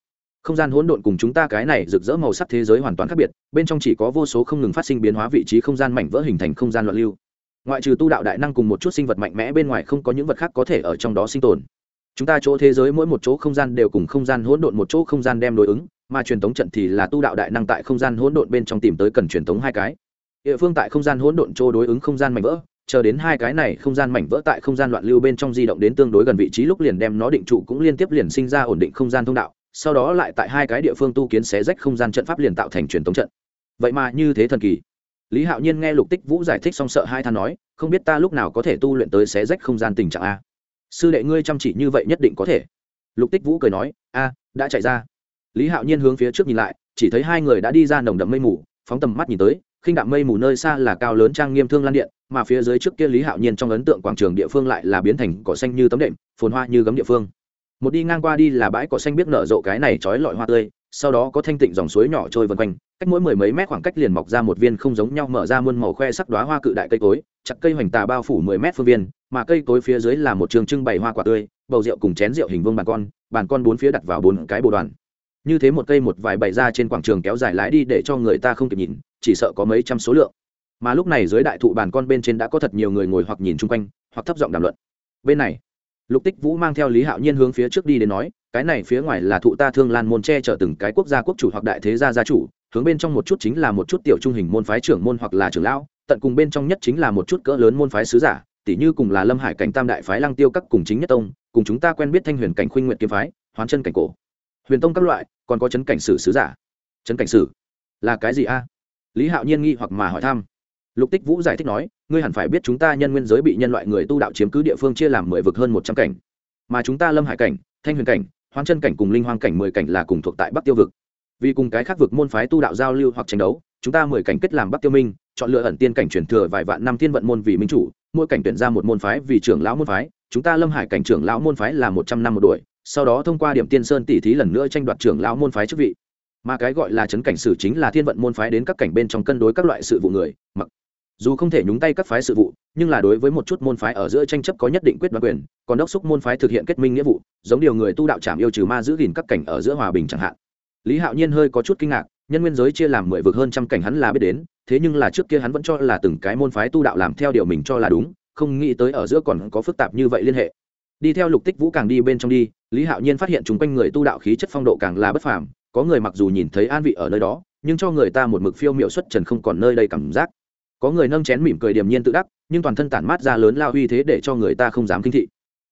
không gian hỗn độn cùng chúng ta cái này rực rỡ màu sắc thế giới hoàn toàn khác biệt bên trong chỉ có vô số không ngừng phát sinh biến hóa vị trí không gian mảnh vỡ hình thành không gian loạn lưu ngoại trừ tu đạo đại năng cùng một chút sinh vật mạnh mẽ bên ngoài không có những vật khác có thể ở trong đó sinh tồn chúng ta chỗ thế giới mỗi một chỗ không gian đều cùng không gian hỗn độn một chỗ không gian đem đối ứng mà truyền thống trận thì là tu đạo đại năng tại không gian hỗn độn bên trong tìm tới cần truyền thống hai cái địa phương tại không gian hỗn độn chỗ đối ứng không gian mảnh vỡ chờ đến hai cái này không gian mảnh vỡ tại không gian loạn lưu bên trong di động đến tương đối gần vị trí lúc liền đem nó định trụ cũng liên tiếp liền sinh ra ổn định không gian thông đạo, sau đó lại tại hai cái địa phương tu kiến xé rách không gian trận pháp liền tạo thành truyền thống trận. Vậy mà như thế thần kỳ. Lý hạo nhiên nghe lục tích vũ giải thích xong sợ hai than nói, không biết ta lúc nào có thể tu luyện tới xé rách không gian tình trạng a? Sư đệ ngươi chăm chỉ như vậy nhất định có thể. Lục tích vũ cười nói, a, đã chạy ra. Lý hạo nhiên hướng phía trước nhìn lại, chỉ thấy hai người đã đi ra nồng đậm mây mù, phóng tầm mắt nhìn tới khinh đạm mây mù nơi xa là cao lớn trang nghiêm thương lan điện, mà phía dưới trước kia lý hạo nhiên trong ấn tượng quảng trường địa phương lại là biến thành cỏ xanh như tấm đệm, phồn hoa như gấm địa phương. Một đi ngang qua đi là bãi cỏ xanh biết nở rộ cái này trói lọi hoa tươi, sau đó có thanh tịnh dòng suối nhỏ trôi vân quanh, cách mỗi mười mấy mét khoảng cách liền mọc ra một viên không giống nhau mở ra muôn màu khoe sắc đoá hoa cự đại cây cối, chặt cây hoành tà bao phủ mười mét phương viên, mà cây cối phía dưới là một trường trưng bày hoa quả tươi, bầu rượu cùng chén rượu hình vương bàn con bàn con bốn phía đặt vào bốn cái bồ đoàn. Như thế một cây một vài bày ra trên quảng trường kéo dài lái đi để cho người ta không kịp nhìn chỉ sợ có mấy trăm số lượng. Mà lúc này dưới đại thụ bàn con bên trên đã có thật nhiều người ngồi hoặc nhìn chung quanh, hoặc thấp giọng đàm luận. Bên này, lục tích vũ mang theo lý hạo nhiên hướng phía trước đi đến nói, cái này phía ngoài là thụ ta thương lan môn che chở từng cái quốc gia quốc chủ hoặc đại thế gia gia chủ, hướng bên trong một chút chính là một chút tiểu trung hình môn phái trưởng môn hoặc là trưởng lão, tận cùng bên trong nhất chính là một chút cỡ lớn môn phái sứ giả tỷ như cùng là lâm hải cảnh tam đại phái lăng tiêu các cùng chính nhất tông, cùng chúng ta quen biết thanh huyền cảnh khuynh nguyện kiếm phái, hoán chân cảnh cổ. Huyền tông các loại, còn có chấn cảnh sử sứ giả. Chấn cảnh sử? Là cái gì a? Lý hạo nhiên nghi hoặc mà hỏi thăm lục tích vũ giải thích nói ngươi hẳn phải biết chúng ta nhân nguyên giới bị nhân loại người tu đạo chiếm cứ địa phương chia làm mười vực hơn một trăm cảnh mà chúng ta lâm hải cảnh thanh huyền cảnh hoang chân cảnh cùng linh hoang cảnh mười cảnh là cùng thuộc tại bắc tiêu vực vì cùng cái khác vực môn phái tu đạo giao lưu hoặc tranh đấu chúng ta mười cảnh kết làm bắc tiêu minh chọn lựa ẩn tiên cảnh chuyển thừa vài vạn năm thiên vận môn vì minh chủ mỗi cảnh tuyển ra một môn phái vì trưởng lão môn phái chúng ta lâm hải cảnh trưởng lão môn phái là một trăm năm một đuổi sau đó thông qua điểm tiên sơn tỷ thí lần nữa tranh đoạt trưởng lão môn phái chức vị mà cái gọi là chấn cảnh sử chính là thiên vận môn phái đến các cảnh bên trong cân đối các loại sự vụ người, mặc dù không thể nhúng tay các phái sự vụ, nhưng là đối với một chút môn phái ở giữa tranh chấp có nhất định quyết đoán quyền, còn đốc xúc môn phái thực hiện kết minh nghĩa vụ, giống điều người tu đạo trảm yêu trừ ma giữ gìn các cảnh ở giữa hòa bình chẳng hạn. Lý hạo nhiên hơi có chút kinh ngạc, nhân nguyên giới chia làm mười vực hơn trăm cảnh hắn là biết đến, thế nhưng là trước kia hắn vẫn cho là từng cái môn phái tu đạo làm theo điều mình cho là đúng, không nghĩ tới ở giữa còn có phức tạp như vậy liên hệ. Đi theo lục tích vũ càng đi bên trong đi, lý hạo nhiên phát hiện chung quanh người tu đạo khí chất phong độ càng là bất phàm có người mặc dù nhìn thấy an vị ở nơi đó, nhưng cho người ta một mực phiêu miệu xuất trần không còn nơi đây cảm giác. Có người nâng chén mỉm cười điềm nhiên tự đắc, nhưng toàn thân tản mát ra lớn lao uy thế để cho người ta không dám kinh thị.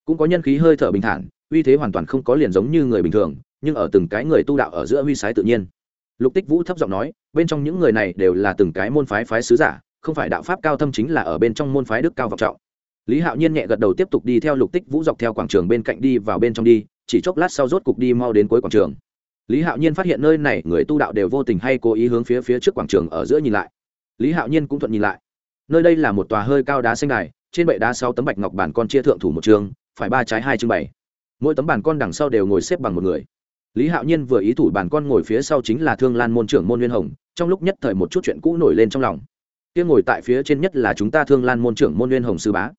Cũng có nhân khí hơi thở bình thản, uy thế hoàn toàn không có liền giống như người bình thường, nhưng ở từng cái người tu đạo ở giữa uy sái tự nhiên. Lục tích vũ thấp giọng nói, bên trong những người này đều là từng cái môn phái phái sứ giả, không phải đạo pháp cao thâm chính là ở bên trong môn phái đức cao vọng trọng. Lý hạo nhiên nhẹ gật đầu tiếp tục đi theo lục tích vũ dọc theo quảng trường bên cạnh đi vào bên trong đi, chỉ chốc lát sau rốt cục đi mau đến cuối quảng trường lý hạo nhiên phát hiện nơi này người tu đạo đều vô tình hay cố ý hướng phía phía trước quảng trường ở giữa nhìn lại. Lý hạo nhiên cũng thuận nhìn lại. Nơi đây là một tòa hơi cao đá xanh đài, trên bệ đá sáu tấm bạch ngọc bản con chia thượng thủ một trường, phải ba trái hai trưng bày. Mỗi tấm bản con đằng sau đều ngồi xếp bằng một người. Lý hạo nhiên vừa ý thủ bản con ngồi phía sau chính là thương lan môn trưởng môn nguyên hồng, trong lúc nhất thời một chút chuyện cũ nổi lên trong lòng. Kia ngồi tại phía trên nhất là chúng ta thương lan môn trưởng môn nguyên hồng sư bá.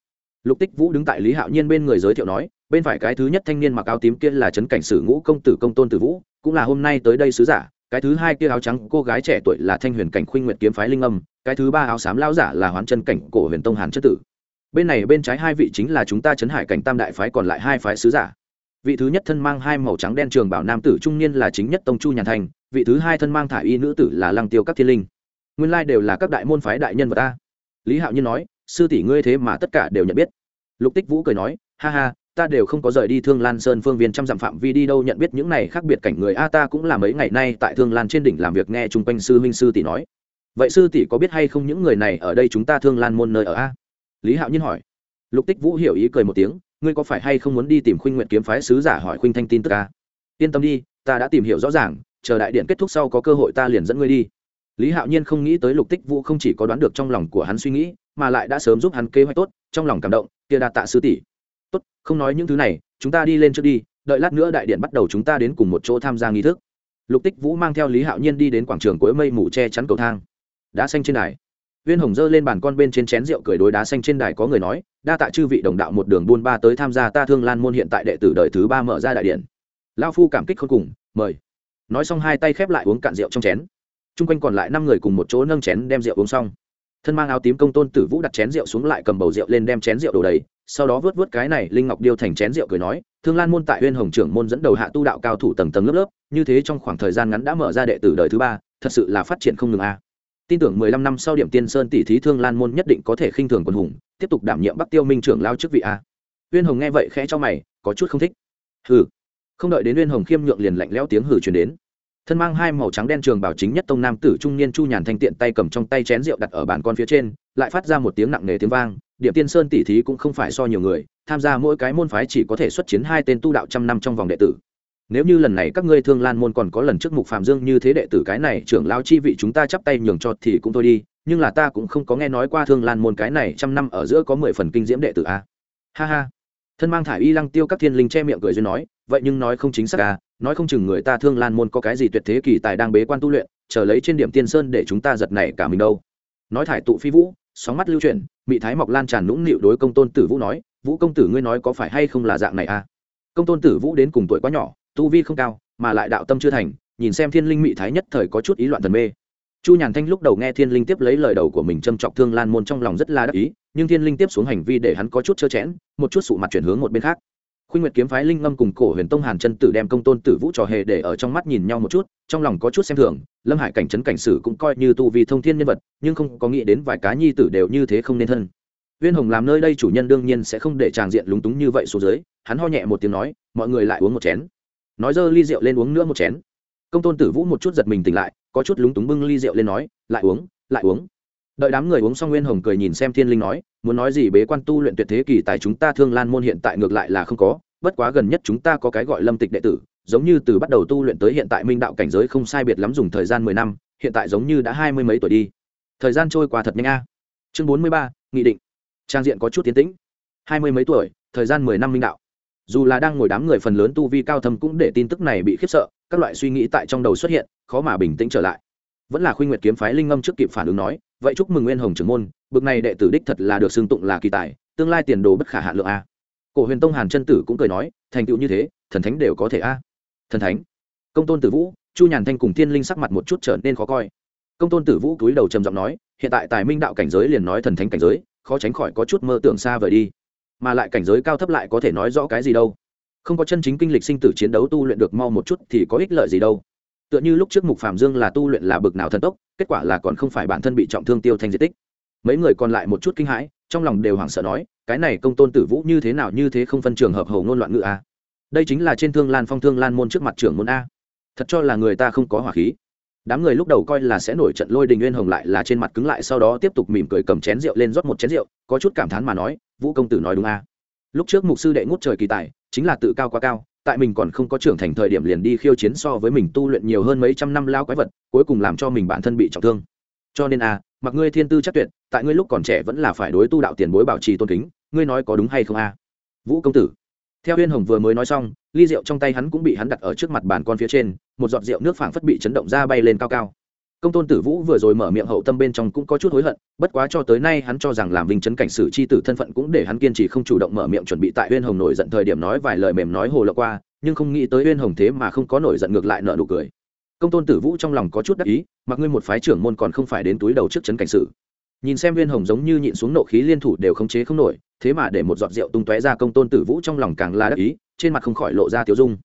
Lục tích vũ đứng tại lý hạo nhiên bên người giới thiệu nói bên phải cái thứ nhất thanh niên mặc áo tím kia là trấn cảnh sử ngũ công tử công tôn tử vũ, cũng là hôm nay tới đây sứ giả, cái thứ hai kia áo trắng cô gái trẻ tuổi là thanh huyền cảnh khuynh nguyệt kiếm phái linh âm, cái thứ ba áo xám lão giả là hoán chân cảnh cổ huyền tông hàn chất tử. Bên này bên trái hai vị chính là chúng ta chấn hải cảnh tam đại phái còn lại hai phái sứ giả. Vị thứ nhất thân mang hai màu trắng đen trường bảo nam tử trung niên là chính nhất tông chu nhàn thành, vị thứ hai thân mang thả y nữ tử là lăng tiêu các thiên linh. Nguyên lai đều là các đại môn phái đại nhân vật ta. Lý hạo nhiên nói, sư tỷ ngươi thế mà tất cả đều nhận biết. Lục tích vũ cười nói, ha ha ta đều không có rời đi thương lan sơn, phương viên trăm dặm phạm vi đi đâu nhận biết những này khác biệt cảnh người. A, ta cũng là mấy ngày nay tại thương lan trên đỉnh làm việc, nghe chung quanh sư huynh, sư tỷ nói. Vậy sư tỷ có biết hay không những người này ở đây chúng ta thương lan môn nơi ở a? Lý hạo nhiên hỏi. Lục tích vũ hiểu ý cười một tiếng. Ngươi có phải hay không muốn đi tìm khuynh nguyện kiếm phái sứ giả hỏi khuynh thanh tin tức a? Yên tâm đi, ta đã tìm hiểu rõ ràng. Chờ đại điện kết thúc sau có cơ hội ta liền dẫn ngươi đi. Lý hạo nhiên không nghĩ tới lục tích vũ không chỉ có đoán được trong lòng của hắn suy nghĩ, mà lại đã sớm giúp hắn kế hoạch tốt, trong lòng cảm động. Kia đa tạ sư tỷ tốt, không nói những thứ này, chúng ta đi lên trước đi, đợi lát nữa đại điện bắt đầu chúng ta đến cùng một chỗ tham gia nghi thức. Lục tích vũ mang theo lý hạo nhiên đi đến quảng trường cuối mây mù che chắn cầu thang. Đá xanh trên đài. Viên hồng dơ lên bàn con bên trên chén rượu cười đối đá xanh trên đài có người nói, đa tạ chư vị đồng đạo một đường buôn ba tới tham gia ta thương lan môn hiện tại đệ tử đời thứ ba mở ra đại điện. Lao phu cảm kích khôn cùng, mời. Nói xong hai tay khép lại uống cạn rượu trong chén. T r u n g quanh còn lại năm người cùng một chỗ nâng chén đem rượu uống xong. Thân mang áo tím công tôn tử vũ đặt chén rượu xuống lại cầm bầu rượu lên đem chén rượu đổ đầy sau đó vớt vớt cái này linh ngọc điêu thành chén rượu cười nói, thương lan môn tại huyên hồng trưởng môn dẫn đầu hạ tu đạo cao thủ tầng tầng lớp lớp, như thế trong khoảng thời gian ngắn đã mở ra đệ tử đời thứ ba, thật sự là phát triển không ngừng a. Tin tưởng mười lăm năm sau điểm tiên sơn tỷ thí thương lan môn nhất định có thể khinh thường quân hùng, tiếp tục đảm nhiệm bắc tiêu minh trưởng lao chức vị a. Huyên hồng nghe vậy khẽ cho mày, có chút không thích. Hừ. Không đợi đến huyên hồng khiêm nhượng liền lạnh lẽo tiếng hừ truyền đến. Thân mang hai màu trắng đen trường bảo chính nhất tông nam tử trung niên chu nhàn thanh tiện tay cầm trong tay chén rượu đặt ở bàn con phía trên, lại phát ra một tiếng nặng nề tiếng vang điểm tiên sơn tỷ thí cũng không phải so nhiều người, tham gia mỗi cái môn phái chỉ có thể xuất chiến hai tên tu đạo trăm năm trong vòng đệ tử. Nếu như lần này các ngươi thương lan môn còn có lần trước mục phạm dương như thế đệ tử cái này, trưởng lao chi vị chúng ta chắp tay nhường cho thì cũng thôi đi, nhưng là ta cũng không có nghe nói qua thương lan môn cái này trăm năm ở giữa có mười phần kinh diễm đệ tử a ha ha. Thân mang thải y lăng tiêu các thiên linh che miệng cười duyên nói, vậy nhưng nói không chính xác à nói không chừng người ta thương lan môn có cái gì tuyệt thế kỳ tài đang bế quan tu luyện, chờ lấy trên điểm tiên sơn để chúng ta giật này cả mình đâu. Nói thải tụ phi vũ, sóng mắt lưu chuyển mị thái mọc lan tràn nũng nịu đối công tôn tử vũ nói, vũ công tử ngươi nói có phải hay không là dạng này à? Công tôn tử vũ đến cùng tuổi quá nhỏ, tu vi không cao, mà lại đạo tâm chưa thành, nhìn xem thiên linh mị thái nhất thời có chút ý loạn thần mê. Chu nhàn thanh lúc đầu nghe thiên linh tiếp lấy lời đầu của mình châm chọc thương lan môn trong lòng rất là đắc ý, nhưng thiên linh tiếp xuống hành vi để hắn có chút trơ chẽn, một chút sụ mặt chuyển hướng một bên khác khuynh nguyệt kiếm phái linh ngâm cùng cổ huyền tông hàn chân tử đem công tôn tử vũ trò hề để ở trong mắt nhìn nhau một chút, trong lòng có chút xem thường, lâm hải cảnh trấn cảnh sử cũng coi như tu vì thông thiên nhân vật, nhưng không có nghĩ đến vài cá nhi tử đều như thế không nên thân. Viên hồng làm nơi đây chủ nhân đương nhiên sẽ không để tràng diện lúng túng như vậy xuống dưới, hắn ho nhẹ một tiếng nói, mọi người lại uống một chén. Nói dơ ly rượu lên uống nữa một chén. Công tôn tử vũ một chút giật mình tỉnh lại, có chút lúng túng bưng ly rượu lên nói, lại uống lại uống đợi đám người uống xong nguyên hồng cười nhìn xem thiên linh nói, muốn nói gì bế quan tu luyện tuyệt thế kỳ tại chúng ta thương lan môn hiện tại ngược lại là không có, bất quá gần nhất chúng ta có cái gọi lâm tịch đệ tử, giống như từ bắt đầu tu luyện tới hiện tại minh đạo cảnh giới không sai biệt lắm dùng thời gian mười năm, hiện tại giống như đã hai mươi mấy tuổi đi. Thời gian trôi qua thật nhanh a. Chương bốn mươi ba, nghị định. Trang diện có chút tiến tĩnh. Hai mươi mấy tuổi, thời gian mười năm minh đạo. Dù là đang ngồi đám người phần lớn tu vi cao thâm cũng để tin tức này bị khiếp sợ, các loại suy nghĩ tại trong đầu xuất hiện, khó mà bình tĩnh trở lại. Vẫn là khuynh nguyệt kiếm phái linh ngâm trước kịp phản ứng nói vậy chúc mừng nguyên hồng trưởng môn, bực này đệ tử đích thật là được xưng tụng là kỳ tài, tương lai tiền đồ bất khả hạ lượng a. Cổ huyền tông hàn chân tử cũng cười nói, thành tựu như thế, thần thánh đều có thể a. Thần thánh? Công tôn tử vũ, chu nhàn thanh cùng thiên linh sắc mặt một chút trở nên khó coi. Công tôn tử vũ cúi đầu trầm giọng nói, hiện tại tài minh đạo cảnh giới liền nói thần thánh cảnh giới, khó tránh khỏi có chút mơ tưởng xa vời đi. Mà lại cảnh giới cao thấp lại có thể nói rõ cái gì đâu. Không có chân chính kinh lịch sinh tử chiến đấu tu luyện được mau một chút thì có ích lợi gì đâu tựa như lúc trước mục phạm dương là tu luyện là bực nào thần tốc, kết quả là còn không phải bản thân bị trọng thương tiêu thành di tích. Mấy người còn lại một chút kinh hãi, trong lòng đều hoảng sợ nói, cái này công tôn tử vũ như thế nào như thế không phân trường hợp hầu ngôn loạn ngữ a. Đây chính là trên thương lan phong thương lan môn trước mặt trưởng môn a. Thật cho là người ta không có hỏa khí. Đám người lúc đầu coi là sẽ nổi trận lôi đình nguyên hồng lại là trên mặt cứng lại sau đó tiếp tục mỉm cười cầm chén rượu lên rót một chén rượu, có chút cảm thán mà nói, vũ công tử nói đúng a. Lúc trước mục sư đệ ngút trời kỳ tài, chính là tự cao quá cao tại mình còn không có trưởng thành thời điểm liền đi khiêu chiến so với mình tu luyện nhiều hơn mấy trăm năm lao quái vật, cuối cùng làm cho mình bản thân bị trọng thương. Cho nên a mặc ngươi thiên tư chắc tuyệt, tại ngươi lúc còn trẻ vẫn là phải đối tu đạo tiền bối bảo trì tôn kính, ngươi nói có đúng hay không a? Vũ công tử. Theo huyên hồng vừa mới nói xong, ly rượu trong tay hắn cũng bị hắn đặt ở trước mặt bàn con phía trên, một giọt rượu nước phảng phất bị chấn động ra bay lên cao cao công tôn tử vũ vừa rồi mở miệng hậu tâm bên trong cũng có chút hối hận, bất quá cho tới nay hắn cho rằng làm vinh chấn cảnh sử c h i tử thân phận cũng để hắn kiên trì không chủ động mở miệng chuẩn bị tại huyên hồng nổi giận thời điểm nói vài lời mềm nói hồ lộ qua, nhưng không nghĩ tới huyên hồng thế mà không có nổi giận ngược lại nợ nụ cười. Công tôn tử vũ trong lòng có chút đắc ý, mặc ngươi một phái trưởng môn còn không phải đến túi đầu trước chấn cảnh sử. Nhìn xem huyên hồng giống như nhịn xuống nộ khí liên thủ đều khống chế không nổi, thế mà để một giọt rượu tung tóe ra công tôn tử vũ trong lòng càng là đắc ý, trên mặt không khỏi lộ ra tiêu dung.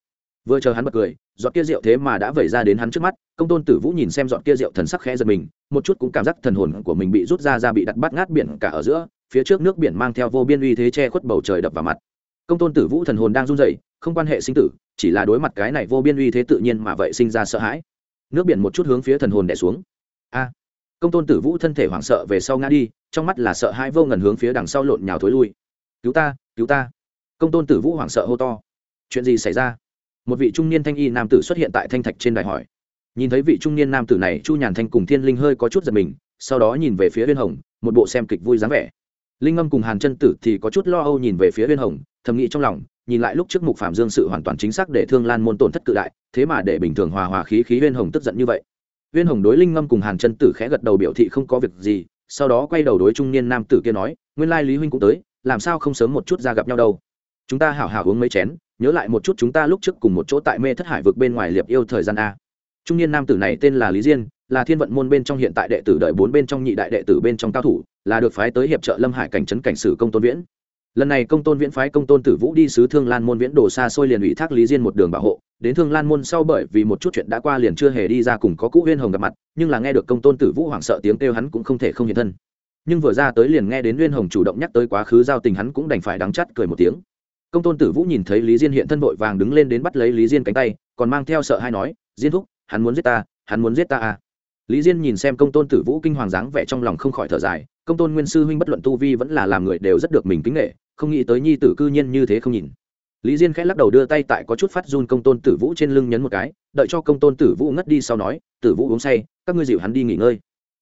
Vừa chờ hắn bật cười giọt kia rượu thế mà đã vẩy ra đến hắn trước mắt, công tôn tử vũ nhìn xem giọt kia rượu thần sắc khẽ giật mình, một chút cũng cảm giác thần hồn của mình bị rút ra ra bị đặt bắt ngát biển cả ở giữa, phía trước nước biển mang theo vô biên uy thế che khuất bầu trời đập vào mặt. Công tôn tử vũ thần hồn đang run dậy không quan hệ sinh tử, chỉ là đối mặt cái này vô biên uy thế tự nhiên mà vậy sinh ra sợ hãi. Nước biển một chút hướng phía thần hồn đẻ xuống. A! Công tôn tử vũ thân thể hoảng sợ về sau ngã đi, trong mắt là sợ hãi vô ngần hướng phía đằng sau lộn nhào thối lui. Cứu ta cứu ta! Công tôn tử vũ hoảng sợ hô to. Chuyện gì xảy ra? Một vị trung niên thanh y nam tử xuất hiện tại thanh thạch trên đài hỏi. Nhìn thấy vị trung niên nam tử này, chu nhàn thanh cùng thiên linh hơi có chút giật mình, sau đó nhìn về phía huyên hồng, một bộ xem kịch vui dáng vẻ. Linh ngâm cùng hàn chân tử thì có chút lo âu nhìn về phía huyên hồng, thầm nghĩ trong lòng, nhìn lại lúc trước mục phạm dương sự hoàn toàn chính xác để thương lan môn tổn thất cự đại, thế mà để bình thường hòa hòa khí khí huyên hồng tức giận như vậy. Huyên hồng đối linh ngâm cùng hàn chân tử khẽ gật đầu biểu thị không có việc gì, sau đó quay đầu đối trung niên nam tử kia nói, nguyên lai lý huynh cũng tới, làm sao không sớm một chút ra gặp nhau đâu? Chúng ta hảo hảo uống mấy chén nhớ lại một chút chúng ta lúc trước cùng một chỗ tại mê thất hải vực bên ngoài liệp yêu thời gian a. Trung niên nam tử này tên là lý diên, là thiên vận môn bên trong hiện tại đệ tử đợi bốn bên trong nhị đại đệ tử bên trong cao thủ, là được phái tới hiệp trợ lâm hải cảnh trấn cảnh sử công tôn viễn. Lần này công tôn viễn phái công tôn tử vũ đi sứ thương lan môn viễn đồ xa xôi liền ủy thác lý diên một đường bảo hộ. Đến thương lan môn sau bởi vì một chút chuyện đã qua liền chưa hề đi ra cùng có cũ huyên hồng gặp mặt, nhưng là nghe được công tôn tử vũ hoảng sợ tiếng kêu hắn cũng không thể không hiện thân. Nhưng vừa ra tới liền nghe đến huyên hồng chủ động nhắc tới quá khứ giao tình hắn cũng đành phải đắng chắt cười một tiếng công tôn tử vũ nhìn thấy lý diên hiện thân vội vàng đứng lên đến bắt lấy lý diên cánh tay, còn mang theo sợ hay nói, diên thúc, hắn muốn giết ta, hắn muốn giết ta à? Lý diên nhìn xem công tôn tử vũ kinh hoàng dáng vẻ trong lòng không khỏi thở dài, công tôn nguyên sư huynh bất luận tu vi vẫn là làm người đều rất được mình kính nghệ, không nghĩ tới nhi tử cư nhiên như thế không nhìn. Lý diên khẽ lắc đầu đưa tay tại có chút phát run công tôn tử vũ trên lưng nhấn một cái, đợi cho công tôn tử vũ ngất đi sau nói, tử vũ uống say, các ngươi dịu hắn đi nghỉ ngơi.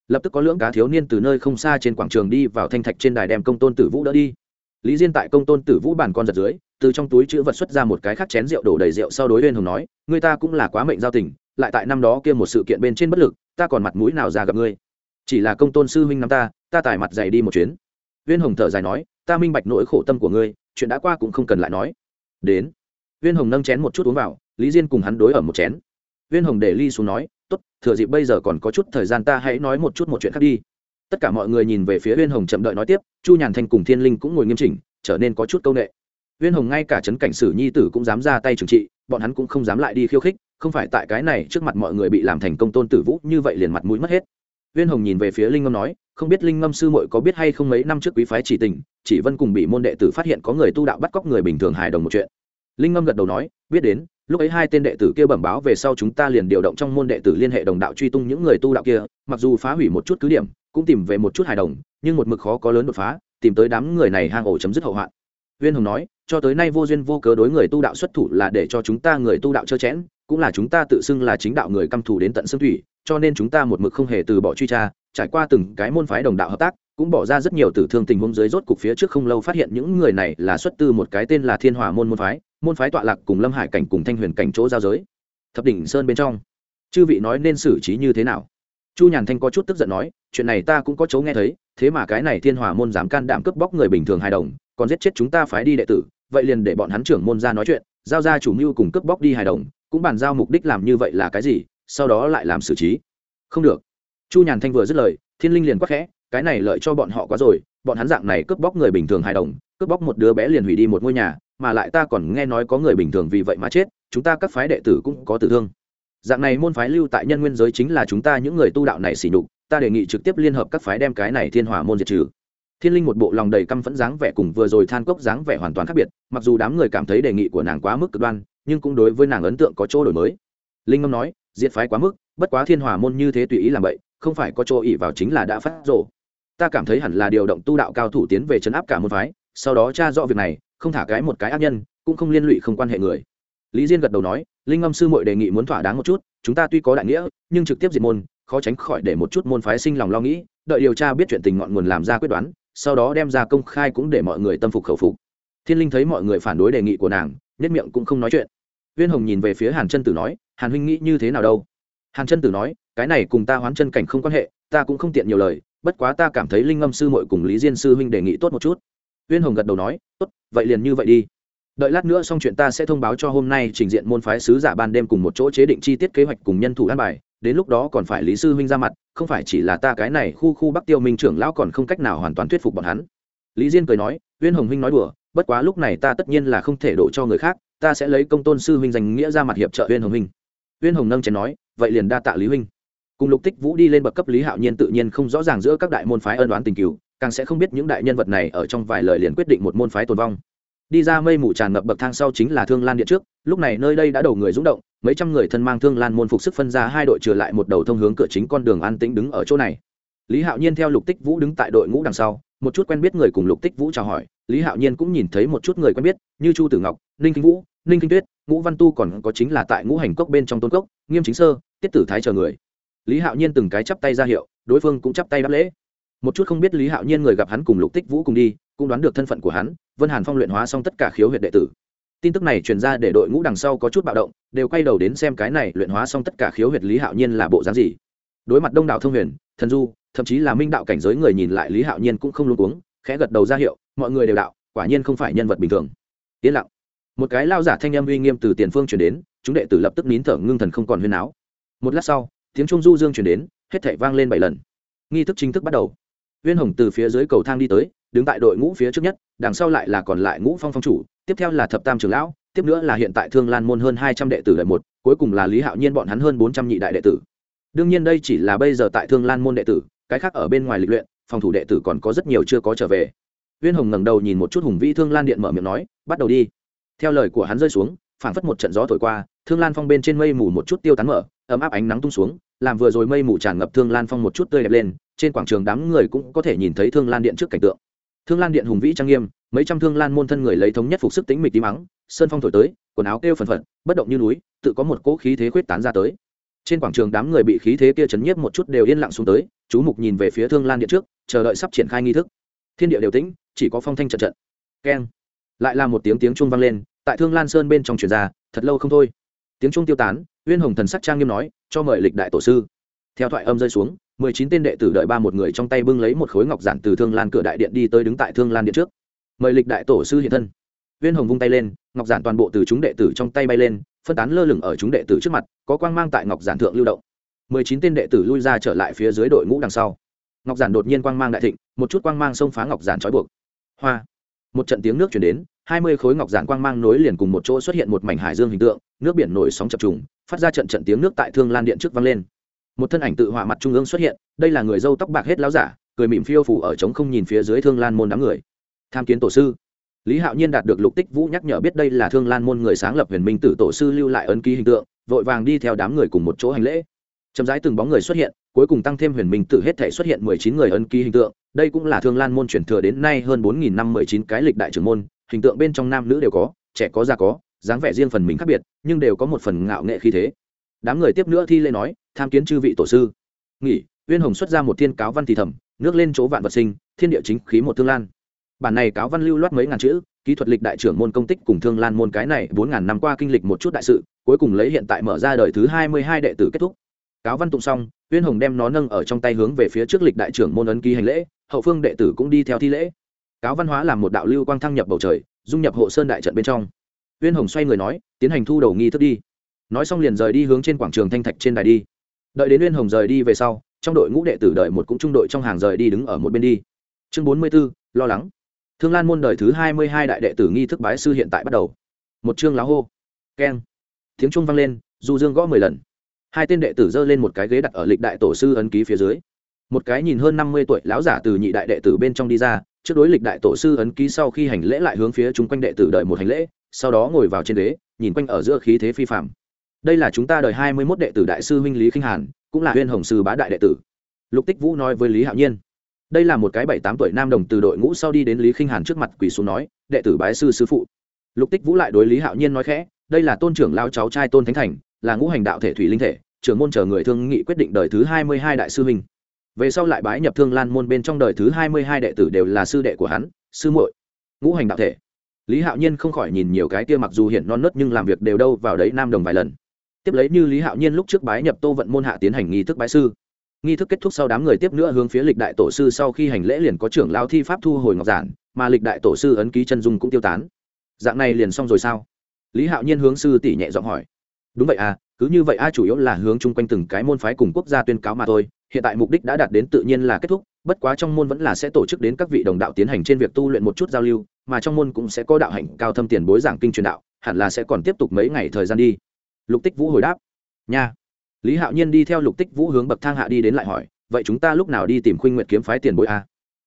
Lập tức có lưỡng cá thiếu niên từ nơi không xa trên quảng trường đi vào thanh thạch trên đài đem công tôn tử vũ đỡ đi lý diên tại công tôn tử vũ bàn con giật dưới, từ trong túi chữ vật xuất ra một cái khác chén rượu đổ đầy rượu sau đối huyên hồng nói, người ta cũng là quá mệnh giao tình, lại tại năm đó kia một sự kiện bên trên bất lực, ta còn mặt mũi nào ra gặp ngươi? Chỉ là công tôn sư huynh năm ta ta tải mặt dày đi một chuyến. Huyên hồng thở dài nói, ta minh bạch nỗi khổ tâm của ngươi, chuyện đã qua cũng không cần lại nói. Đến huyên hồng nâng chén một chút uống vào, lý diên cùng hắn đối ở một chén. Huyên hồng để ly xuống nói, tốt, thừa dịp bây giờ còn có chút thời gian ta hãy nói một chút một chuyện khác đi tất cả mọi người nhìn về phía uyên hồng chậm đợi nói tiếp, chu nhàn thanh cùng thiên linh cũng ngồi nghiêm chỉnh, trở nên có chút c â u n ệ uyên hồng ngay cả trấn cảnh sử nhi tử cũng dám ra tay trừng trị, bọn hắn cũng không dám lại đi khiêu khích, không phải tại cái này trước mặt mọi người bị làm thành công tôn tử vũ, như vậy liền mặt mũi mất hết. Uyên hồng nhìn về phía linh ngâm nói, không biết linh ngâm sư muội có biết hay không mấy năm trước quý phái chỉ tình, chỉ vân cùng bị môn đệ tử phát hiện có người tu đạo bắt cóc người bình thường hài đồng một chuyện. Linh ngâm gật đầu nói, biết đến, lúc ấy hai tên đệ tử kia bẩm báo về sau chúng ta liền điều động trong môn đệ tử liên hệ đồng đạo truy tung những người tu đạo kia, mặc dù phá hủy một chút cứ điểm cũng tìm về một chút hài đồng, nhưng một mực khó có lớn đột phá, tìm tới đám người này hang ổ chấm dứt hậu hoạn. Viên hồng nói, cho tới nay vô duyên vô cớ đối người tu đạo xuất thủ là để cho chúng ta người tu đạo trơ chẽn, cũng là chúng ta tự xưng là chính đạo người căm thù đến tận xương thủy, cho nên chúng ta một mực không hề từ bỏ truy tra, trải qua từng cái môn phái đồng đạo hợp tác, cũng bỏ ra rất nhiều tử thương tình huống dưới rốt cục phía trước không lâu phát hiện những người này là xuất từ một cái tên là thiên hòa môn môn phái môn phái tọa lạc cùng lâm hải cảnh cùng thanh huyền cảnh chỗ giao giới. Thập đỉnh sơn bên trong, chư vị nói nên xử trí như thế nào? Chu nhàn thanh có chút tức giận nói, chuyện này ta cũng có chỗ nghe thấy, thế mà cái này thiên hòa môn dám can đảm cướp bóc người bình thường hài đồng, còn giết chết chúng ta phái đi đệ tử, vậy liền để bọn hắn trưởng môn ra nói chuyện, giao ra chủ mưu cùng cướp bóc đi hài đồng, cũng bàn giao mục đích làm như vậy là cái gì, sau đó lại làm xử trí. Không được. Chu nhàn thanh vừa dứt lời, thiên linh liền quắc khẽ, cái này lợi cho bọn họ quá rồi, bọn hắn dạng này cướp bóc người bình thường hài đồng, cướp bóc một đứa bé liền hủy đi một ngôi nhà, mà lại ta còn nghe nói có người bình thường vì vậy mà chết, chúng ta các phái đệ tử cũng có tử thương dạng này môn phái lưu tại nhân nguyên giới chính là chúng ta những người tu đạo này xỉ nhục, ta đề nghị trực tiếp liên hợp các phái đem cái này thiên hỏa môn diệt trừ. Thiên linh một bộ lòng đầy căm phẫn dáng vẻ cùng vừa rồi than cốc dáng vẻ hoàn toàn khác biệt, mặc dù đám người cảm thấy đề nghị của nàng quá mức cực đoan, nhưng cũng đối với nàng ấn tượng có chỗ đổi mới. Linh ngâm nói, diệt phái quá mức, bất quá thiên hỏa môn như thế tùy ý làm vậy, không phải có chỗ ỉ vào chính là đã phát rộ ta cảm thấy hẳn là điều động tu đạo cao thủ tiến về chấn áp cả môn phái, sau đó tra rõ việc này, không thả cái một cái ác nhân, cũng không liên lụy không quan hệ người. Lý diên gật đầu nói linh âm sư muội đề nghị muốn thỏa đáng một chút, chúng ta tuy có đại nghĩa, nhưng trực tiếp diệt môn, khó tránh khỏi để một chút môn phái sinh lòng lo nghĩ, đợi điều tra biết chuyện tình ngọn nguồn làm ra quyết đoán, sau đó đem ra công khai cũng để mọi người tâm phục khẩu phục. Thiên linh thấy mọi người phản đối đề nghị của nàng, nhất miệng cũng không nói chuyện. Viên hồng nhìn về phía hàn chân tử nói, hàn huynh nghĩ như thế nào đâu? Hàn chân tử nói, cái này cùng ta hoán chân cảnh không quan hệ, ta cũng không tiện nhiều lời, bất quá ta cảm thấy linh âm sư muội cùng lý diên sư huynh đề nghị tốt một chút. Viên hồng gật đầu nói, tốt, vậy liền như vậy đi đợi lát nữa xong chuyện ta sẽ thông báo cho hôm nay trình diện môn phái sứ giả ban đêm cùng một chỗ chế định chi tiết kế hoạch cùng nhân thủ an bài. Đến lúc đó còn phải lý sư huynh ra mặt, không phải chỉ là ta cái này khu khu bắc tiêu minh trưởng lão còn không cách nào hoàn toàn thuyết phục bọn hắn. Lý diên cười nói viên hồng huynh nói đùa, bất quá lúc này ta tất nhiên là không thể đổ cho người khác, ta sẽ lấy công tôn sư huynh danh nghĩa ra mặt hiệp trợ viên hồng huynh. Viên hồng nâng chén nói, vậy liền đa tạ lý huynh. Cùng lục tích vũ đi lên bậc cấp lý hạo nhiên tự nhiên không rõ ràng giữa các đại môn phái ân đoán tình cựu càng sẽ không biết những đại nhân vật này ở trong vài lời liền quyết định một môn phái tồn vong đi ra mây mù tràn ngập bậc thang sau chính là thương lan điện trước, lúc này nơi đây đã đầu người rúng động, mấy trăm người thân mang thương lan môn phục sức phân ra hai đội trừ lại một đầu thông hướng cửa chính con đường an tĩnh đứng ở chỗ này. Lý hạo nhiên theo lục tích vũ đứng tại đội ngũ đằng sau, một chút quen biết người cùng lục tích vũ chào hỏi, lý hạo nhiên cũng nhìn thấy một chút người quen biết, như chu tử ngọc, ninh kinh vũ, ninh kinh tuyết, ngũ văn tu còn có chính là tại ngũ hành cốc bên trong tôn cốc, nghiêm chính sơ, tiết tử thái chờ người. Lý hạo nhiên từng cái chắp tay ra hiệu, đối phương cũng chắp tay đáp lễ. Một chút không biết lý hạo nhiên người gặp hắn cùng lục tích vũ cùng đi, cũng đoán được thân phận của hắn vân hàn phong luyện hóa xong tất cả khiếu huyệt đệ tử. Tin tức này truyền ra để đội ngũ đằng sau có chút bạo động, đều quay đầu đến xem cái này luyện hóa xong tất cả khiếu huyệt lý hạo nhiên là bộ dáng gì. Đối mặt đông đảo thông huyền, thần du, thậm chí là minh đạo cảnh giới người nhìn lại lý hạo nhiên cũng không luôn uống khẽ gật đầu ra hiệu, mọi người đều đạo, quả nhiên không phải nhân vật bình thường. Yên lặng. Một cái lao giả thanh âm uy nghiêm từ tiền phương chuyển đến, chúng đệ tử lập tức nín thở ngưng thần không còn huyên áo một lát sau, tiếng trung du dương chuyển đến, hết thảy vang lên bảy lần. Nghi thức chính thức bắt đầu. Viên hồng từ phía dưới cầu thang đi tới đứng tại đội ngũ phía trước nhất, đằng sau lại là còn lại ngũ phong phong chủ, tiếp theo là thập tam trưởng lão, tiếp nữa là hiện tại thương lan môn hơn hai trăm đệ tử lợi một, cuối cùng là lý hạo nhiên bọn hắn hơn bốn trăm nhị đại đệ tử. Đương nhiên đây chỉ là bây giờ tại thương lan môn đệ tử, cái khác ở bên ngoài lịch luyện, phòng thủ đệ tử còn có rất nhiều chưa có trở về. Viên hồng ngẩng đầu nhìn một chút hùng vĩ thương lan điện mở miệng nói, bắt đầu đi. Theo lời của hắn rơi xuống, phảng phất một trận gió thổi qua, thương lan phong bên trên mây mù một chút tiêu tán mở, ấm áp ánh nắng tung xuống, làm vừa rồi mây mù tràn ngập thương lan phong một chút tươi đẹp lên, trên quảng trường đám người cũng có thể nhìn thấy thương lan điện trước cảnh tượng thương lan điện hùng vĩ trang nghiêm, mấy trăm thương lan môn thân người lấy thống nhất phục sức tính mịch tí mắng, sơn phong thổi tới, quần áo kêu phần phật, bất động như núi, tự có một cỗ khí thế khuyết tán ra tới. Trên quảng trường đám người bị khí thế kia chấn nhiếp một chút đều yên lặng xuống tới, chú mục nhìn về phía thương lan điện trước, chờ đợi sắp triển khai nghi thức. Thiên địa đều tĩnh, chỉ có phong thanh trận trận. Keng. Lại là một tiếng tiếng chuông vang lên, tại thương lan sơn bên trong truyền ra, thật lâu không thôi. Tiếng chuông tiêu tán, uyên hồng thần sắc trang nghiêm nói, cho mời lịch đại tổ sư theo thoại âm rơi xuống, mười chín tên đệ tử đợi ba một người trong tay bưng lấy một khối ngọc giản từ thương lan cửa đại điện đi tới đứng tại thương lan điện trước. Mời lịch đại tổ sư hiện thân. Viên hồng vung tay lên, ngọc giản toàn bộ từ chúng đệ tử trong tay bay lên, phân tán lơ lửng ở chúng đệ tử trước mặt, có quang mang tại ngọc giản thượng lưu động. mười chín tên đệ tử lui ra trở lại phía dưới đội ngũ đằng sau. Ngọc giản đột nhiên quang mang đại thịnh, một chút quang mang xông phá ngọc giản trói buộc. Hoa! Một trận tiếng nước chuyển đến, hai mươi khối ngọc giản quang mang nối liền cùng một chỗ xuất hiện một mảnh hải dương hình tượng, nước biển nổi sóng chập trùng, phát ra trận trận tiếng nước tại thương lan điện trước vang lên một thân ảnh tự họa mặt trung ương xuất hiện, đây là người dâu tóc bạc hết láo giả, cười mỉm phiêu phủ ở trống không nhìn phía dưới thương lan môn đám người. Tham kiến tổ sư. Lý hạo nhiên đạt được lục tích vũ nhắc nhở biết đây là thương lan môn người sáng lập huyền minh tử tổ sư lưu lại ấn ký hình tượng, vội vàng đi theo đám người cùng một chỗ hành lễ. Chậm rãi từng bóng người xuất hiện, cuối cùng tăng thêm huyền minh tử hết thể xuất hiện mười chín người ấn ký hình tượng, đây cũng là thương lan môn truyền thừa đến nay hơn bốn nghìn năm mười chín cái lịch đại trưởng môn, hình tượng bên trong nam nữ đều có, trẻ có già có, dáng vẻ riêng phần mình khác biệt, nhưng đều có một phần ngạo nghệ khí thế. Đám người tiếp nữa thi lễ nói tham kiến chư vị tổ sư. Nghỉ, uyên hồng xuất ra một thiên cáo văn thì thầm, nước lên chỗ vạn vật sinh, thiên địa chính khí một thương lan. Bản này cáo văn lưu loát mấy ngàn chữ, kỹ thuật lịch đại trưởng môn công tích cùng thương lan môn cái này bốn ngàn năm qua kinh lịch một chút đại sự, cuối cùng lấy hiện tại mở ra đời thứ hai mươi hai đệ tử kết thúc. Cáo văn tụng xong, uyên hồng đem nó nâng ở trong tay hướng về phía trước lịch đại trưởng môn ấn ký hành lễ, hậu phương đệ tử cũng đi theo thi lễ. Cáo văn hóa làm một đạo lưu quang thăng nhập bầu trời, dung nhập hộ sơn đại trận bên trong. Uyên hồng xoay người nói, tiến hành thu đầu nghi thức đi. Nói xong liền rời đi hướng trên quảng trường thanh thạch trên đài đi đợi đến uyên hồng rời đi về sau, trong đội ngũ đệ tử đợi một cũng trung đội trong hàng rời đi đứng ở một bên đi. Chương bốn mươi b ố lo lắng. Thương lan môn đời thứ hai mươi hai đại đệ tử nghi thức bái sư hiện tại bắt đầu. Một chương lá hô. Keng. Tiếng trung vang lên, du dương gõ mười lần. Hai tên đệ tử giơ lên một cái ghế đặt ở lịch đại tổ sư ấn ký phía dưới. Một cái nhìn hơn năm mươi tuổi lão giả từ nhị đại đệ tử bên trong đi ra, trước đối lịch đại tổ sư ấn ký sau khi hành lễ lại hướng phía chung quanh đệ tử đợi một hành lễ, sau đó ngồi vào trên ghế, nhìn quanh ở giữa khí thế phi phạm đây là chúng ta đời hai mươi mốt đệ tử đại sư huynh lý khinh hàn, cũng là huyên hồng sư bá đại đệ tử. Lục tích vũ nói với lý hạo nhiên. Đây là một cái bảy tám tuổi nam đồng từ đội ngũ sau đi đến lý khinh hàn trước mặt quỳ xuống nói, đệ tử bái sư sư phụ. Lục tích vũ lại đối lý hạo nhiên nói khẽ, đây là tôn trưởng lao cháu trai tôn thánh thành, là ngũ hành đạo thể thủy linh thể, trưởng môn chờ người thương nghị quyết định đời thứ hai mươi hai đại sư huynh. Về sau lại bái nhập thương lan môn bên trong đời thứ hai mươi hai đệ tử đều là sư đệ của hắn, sư muội, ngũ hành đạo thể. Lý hạo nhiên không khỏi nhìn nhiều cái kia mặc dù hiện non nớt nhưng làm việc đều đâu vào đấy nam đồng vài lần tiếp lấy như lý hạo nhiên lúc trước bái nhập tô vận môn hạ tiến hành nghi thức bái sư. Nghi thức kết thúc sau đám người tiếp nữa hướng phía lịch đại tổ sư sau khi hành lễ liền có trưởng lao thi pháp thu hồi ngọc giản, mà lịch đại tổ sư ấn ký chân dung cũng tiêu tán. Dạng này liền xong rồi sao? Lý hạo nhiên hướng sư tỷ nhẹ giọng hỏi. Đúng vậy à cứ như vậy a, chủ yếu là hướng chung quanh từng cái môn phái cùng quốc gia tuyên cáo mà thôi. Hiện tại mục đích đã đạt đến tự nhiên là kết thúc, bất quá trong môn vẫn là sẽ tổ chức đến các vị đồng đạo tiến hành trên việc tu luyện một chút giao lưu, mà trong môn cũng sẽ có đạo hạnh cao thâm tiền bối giảng kinh truyền đạo, hẳn là sẽ còn tiếp tục mấy ngày thời gian đi lục tích vũ hồi đáp. Nha. Lý hạo nhiên đi theo lục tích vũ hướng bậc thang hạ đi đến lại hỏi, vậy chúng ta lúc nào đi tìm khuynh nguyệt kiếm phái tiền bối a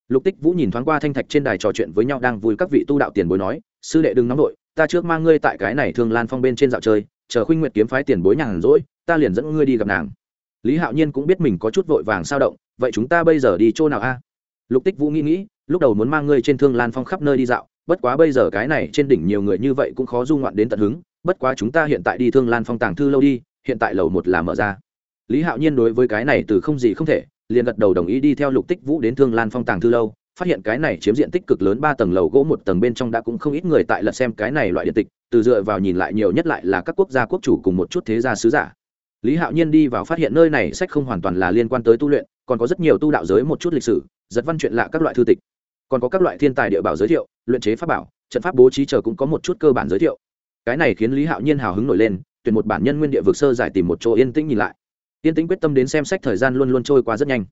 lục tích vũ nhìn thoáng qua thanh thạch trên đài trò chuyện với nhau đang vui các vị tu đạo tiền bối nói, sư đệ đừng nóng đội ta trước mang ngươi tại cái này thường lan phong bên trên dạo chơi, chờ khuynh nguyệt kiếm phái tiền bối nhàn rỗi, ta liền dẫn ngươi đi gặp nàng. Lý hạo nhiên cũng biết mình có chút vội vàng sao động, vậy chúng ta bây giờ đi chỗ nào a? Lục tích vũ nghĩ nghĩ, lúc đầu muốn mang ngươi trên thương lan phong khắp nơi đi dạo, bất quá bây giờ cái này trên đỉnh nhiều người như vậy cũng khó du ngoạn đến tận hứng bất quá chúng ta hiện tại đi thương lan phong tàng thư lâu đi, hiện tại lầu một là mở ra. Lý hạo nhiên đối với cái này từ không gì không thể, liền gật đầu đồng ý đi theo lục tích vũ đến thương lan phong tàng thư lâu, phát hiện cái này chiếm diện tích cực lớn ba tầng lầu gỗ một tầng bên trong đã cũng không ít người tại lật xem cái này loại điện tịch, từ dựa vào nhìn lại nhiều nhất lại là các quốc gia quốc chủ cùng một chút thế gia sứ giả. Lý hạo nhiên đi vào phát hiện nơi này sách không hoàn toàn là liên quan tới tu luyện, còn có rất nhiều tu đạo giới một chút lịch sử, giật văn chuyện lạ các loại thư tịch. Còn có các loại thiên tài địa bảo giới thiệu, luyện chế pháp bảo, trận pháp bố trí chờ cũng có một chút cơ bản giới thiệu cái này khiến lý hạo nhiên hào hứng nổi lên, tuyển một bản nhân nguyên địa vực sơ giải tìm một chỗ yên tĩnh nhìn lại. Yên tĩnh quyết tâm đến xem sách thời gian luôn luôn trôi qua rất nhanh.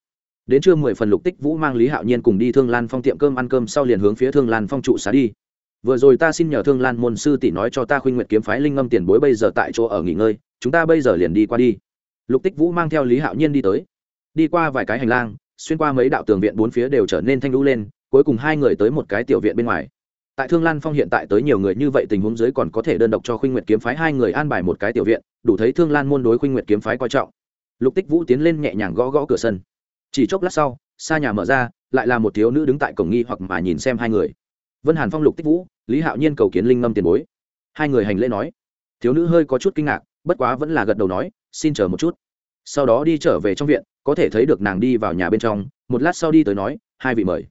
Đến trưa mười phần lục tích vũ mang lý hạo nhiên cùng đi thương lan phong tiệm cơm ăn cơm sau liền hướng phía thương lan phong trụ xá đi. Vừa rồi ta xin nhờ thương lan môn sư tỷ nói cho ta khuyên nguyện kiếm phái linh ngâm tiền bối bây giờ tại chỗ ở nghỉ ngơi, chúng ta bây giờ liền đi qua đi. Lục tích vũ mang theo lý hạo nhiên đi tới. Đi qua vài cái hành lang, xuyên qua mấy đạo tường viện bốn phía đều trở nên thanh lũ lên, cuối cùng hai người tới một cái tiểu viện bên ngoài tại thương lan phong hiện tại tới nhiều người như vậy tình huống dưới còn có thể đơn độc cho khuynh nguyệt kiếm phái hai người an bài một cái tiểu viện, đủ thấy thương lan môn đối khuynh nguyệt kiếm phái coi trọng. Lục tích vũ tiến lên nhẹ nhàng gõ gõ cửa sân. Chỉ chốc lát sau, xa nhà mở ra, lại là một thiếu nữ đứng tại cổng nghi hoặc mà nhìn xem hai người. Vân hàn phong, lục tích vũ, lý hạo nhiên cầu kiến linh ngâm tiền bối. Hai người hành lễ nói. Thiếu nữ hơi có chút kinh ngạc, bất quá vẫn là gật đầu nói, xin chờ một chút. Sau đó đi trở về trong viện, có thể thấy được nàng đi vào nhà bên trong, một lát sau đi tới nói, hai vị mời.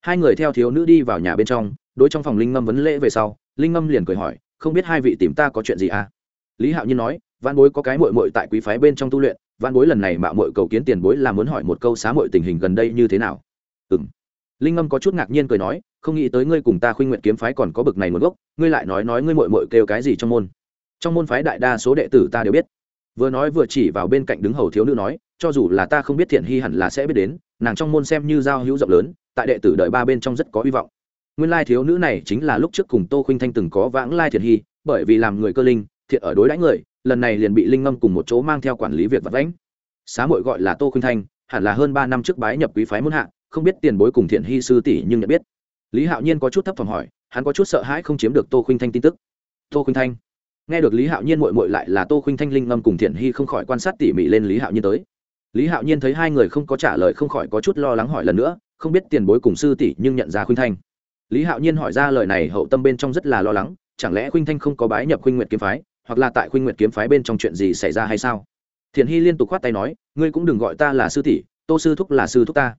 Hai người theo thiếu nữ đi vào nhà bên trong đối trong phòng linh ngâm vấn lễ về sau, linh ngâm liền cười hỏi, không biết hai vị tìm ta có chuyện gì à? Lý hạo nhiên nói văn bối có cái mội mội tại quý phái bên trong tu luyện văn bối lần này mạo mội cầu kiến tiền bối là muốn hỏi một câu xá mội tình hình gần đây như thế nào. Ừ m linh ngâm có chút ngạc nhiên cười nói, không nghĩ tới ngươi cùng ta khuyên nguyện kiếm phái còn có bực này một gốc, ngươi lại nói nói ngươi mội mội kêu cái gì trong môn? Trong môn phái đại đa số đệ tử ta đều biết. Vừa nói vừa chỉ vào bên cạnh đứng hầu thiếu nữ nói, cho dù là ta không biết thiện hy hẳn là sẽ biết đến, nàng trong môn xem như giao hữu rộng lớn, tại đệ tử đợi ba bên trong rất có hy vọng nguyên lai thiếu nữ này chính là lúc trước cùng tô khuynh thanh từng có vãng lai thiện hy, bởi vì làm người cơ linh thiện ở đối đãi người, lần này liền bị linh ngâm cùng một chỗ mang theo quản lý việc vật lãnh xá muội gọi là tô khuynh thanh, hẳn là hơn ba năm trước bái nhập quý phái muôn hạ, không biết tiền bối cùng thiện hy sư tỷ nhưng nhận biết. Lý hạo nhiên có chút thấp phòng hỏi, hắn có chút sợ hãi không chiếm được tô khuynh thanh tin tức. Tô khuynh thanh? Nghe được lý hạo nhiên mội mội lại là tô khuynh thanh, linh ngâm cùng thiện hy không khỏi quan sát tỉ mỉ lên lý hạo nhiên tới. Lý hạo nhiên thấy hai người không có trả lời không khỏi có chút lo lắng hỏi lần nữa, không biết tiền bối cùng sư tỷ nhưng nhận ra khuynh thanh lý hạo nhiên hỏi ra lời này hậu tâm bên trong rất là lo lắng, chẳng lẽ khuynh thanh không có bái nhập khuynh nguyệt kiếm phái, hoặc là tại khuynh nguyệt kiếm phái bên trong chuyện gì xảy ra hay sao? Thiện hy liên tục khoát tay nói, ngươi cũng đừng gọi ta là sư tỷ, tô sư thúc là sư thúc ta.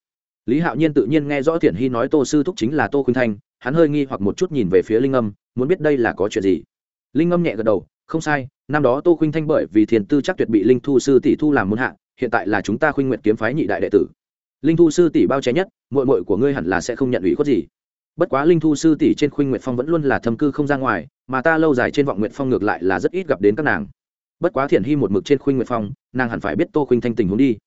Lý hạo nhiên tự nhiên nghe rõ thiện hy nói tô sư thúc chính là tô khuynh thanh, hắn hơi nghi hoặc một chút nhìn về phía linh âm, muốn biết đây là có chuyện gì. Linh âm nhẹ gật đầu, không sai, năm đó tô khuynh thanh bởi vì thiền tư chắc tuyệt bị linh thu sư tỷ thu làm môn hạ, hiện tại là chúng ta khuynh Nguyệt kiếm phái nhị đại đệ tử. Linh thu sư tỷ bao che nhất mội mội của ngươi hẳn là sẽ không nhận ủy khuất gì bất quá linh thu sư tỷ trên khuynh nguyện phong vẫn luôn là thâm cư không ra ngoài, mà ta lâu dài trên vọng nguyện phong ngược lại là rất ít gặp đến các nàng. Bất quá thiền hy một mực trên khuynh nguyện phong, nàng hẳn phải biết tô khuynh thanh tình huống đi.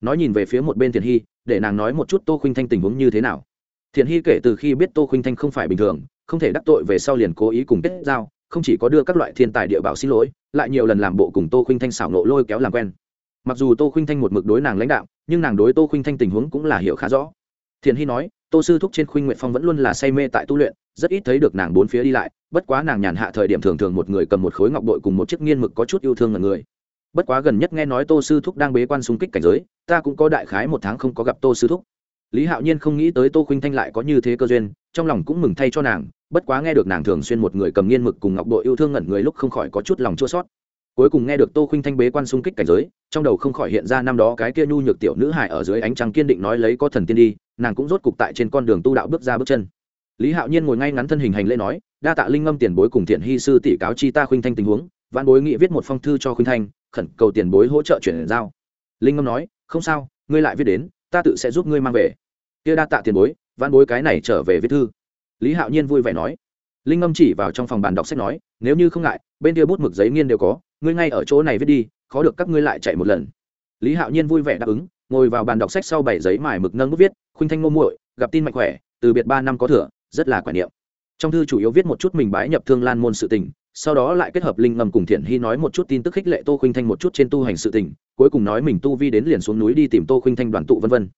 Nói nhìn về phía một bên thiền hy, để nàng nói một chút tô khuynh thanh tình huống như thế nào. Thiền hy kể từ khi biết tô khuynh thanh không phải bình thường, không thể đắc tội về sau liền cố ý cùng kết giao, không chỉ có đưa các loại thiên tài địa bảo xin lỗi, lại nhiều lần làm bộ cùng tô khuynh thanh xảo nộ lôi kéo làm quen. Mặc dù tô khuynh thanh một mực đối nàng lãnh đạo, nhưng nàng đối tô khuynh thanh tình huống cũng là hiểu khá rõ. Thiền hy nói tô sư thúc trên khuynh nguyện phong vẫn luôn là say mê tại tu luyện, rất ít thấy được nàng bốn phía đi lại, bất quá nàng nhàn hạ thời điểm thường thường một người cầm một khối ngọc bội cùng một chiếc nghiên mực có chút yêu thương là người. Bất quá gần nhất nghe nói tô sư thúc đang bế quan xung kích cảnh giới, ta cũng có đại khái một tháng không có gặp tô sư thúc. Lý hạo nhiên không nghĩ tới tô khuynh thanh lại có như thế cơ duyên, trong lòng cũng mừng thay cho nàng, bất quá nghe được nàng thường xuyên một người cầm nghiên mực cùng ngọc bội yêu thương ngẩn người lúc không khỏi có chút lòng chua sót cuối cùng nghe được tô Khinh thanh bế quan xung kích cảnh giới, trong đầu không khỏi hiện ra năm đó cái kia nhu nhược tiểu nữ hải ở dưới ánh trăng kiên định nói lấy có thần tiên đi, nàng cũng rốt cục tại trên con đường tu đạo bước ra bước chân. Lý hạo nhiên ngồi ngay ngắn thân hình hành lễ nói, đa tạ linh ngâm tiền bối cùng thiện hy sư tỷ cáo chi ta khuynh thanh tình huống văn bối nghị viết một phong thư cho khuynh thanh, khẩn cầu tiền bối hỗ trợ chuyển giao. Linh ngâm nói, không sao, ngươi lại viết đến, ta tự sẽ giúp ngươi mang về. Kia đa tạ tiền bối văn bối cái này trở về viết thư. Lý hạo nhiên vui vẻ nói. Linh ngâm chỉ vào trong phòng bàn đọc sách nói, nếu như không ngại, bên kia bút mực giấy nghiên đều có ngươi ngay ở chỗ này viết đi, khó được các ngươi lại chạy một lần. Lý hạo nhiên vui vẻ đáp ứng, ngồi vào bàn đọc sách sau bảy giấy mài mực nâng bút viết, khuynh thanh ngô muội, gặp tin mạnh khỏe, từ biệt ba năm có thửa rất là quả niệm. Trong thư chủ yếu viết một chút mình bái nhập thương lan môn sự tình, sau đó lại kết hợp linh ngầm cùng thiện hy nói một chút tin tức khích lệ tô khuynh thanh một chút trên tu hành sự tình, cuối cùng nói mình tu vi đến liền xuống núi đi tìm tô khuynh thanh đoàn tụ vân vân.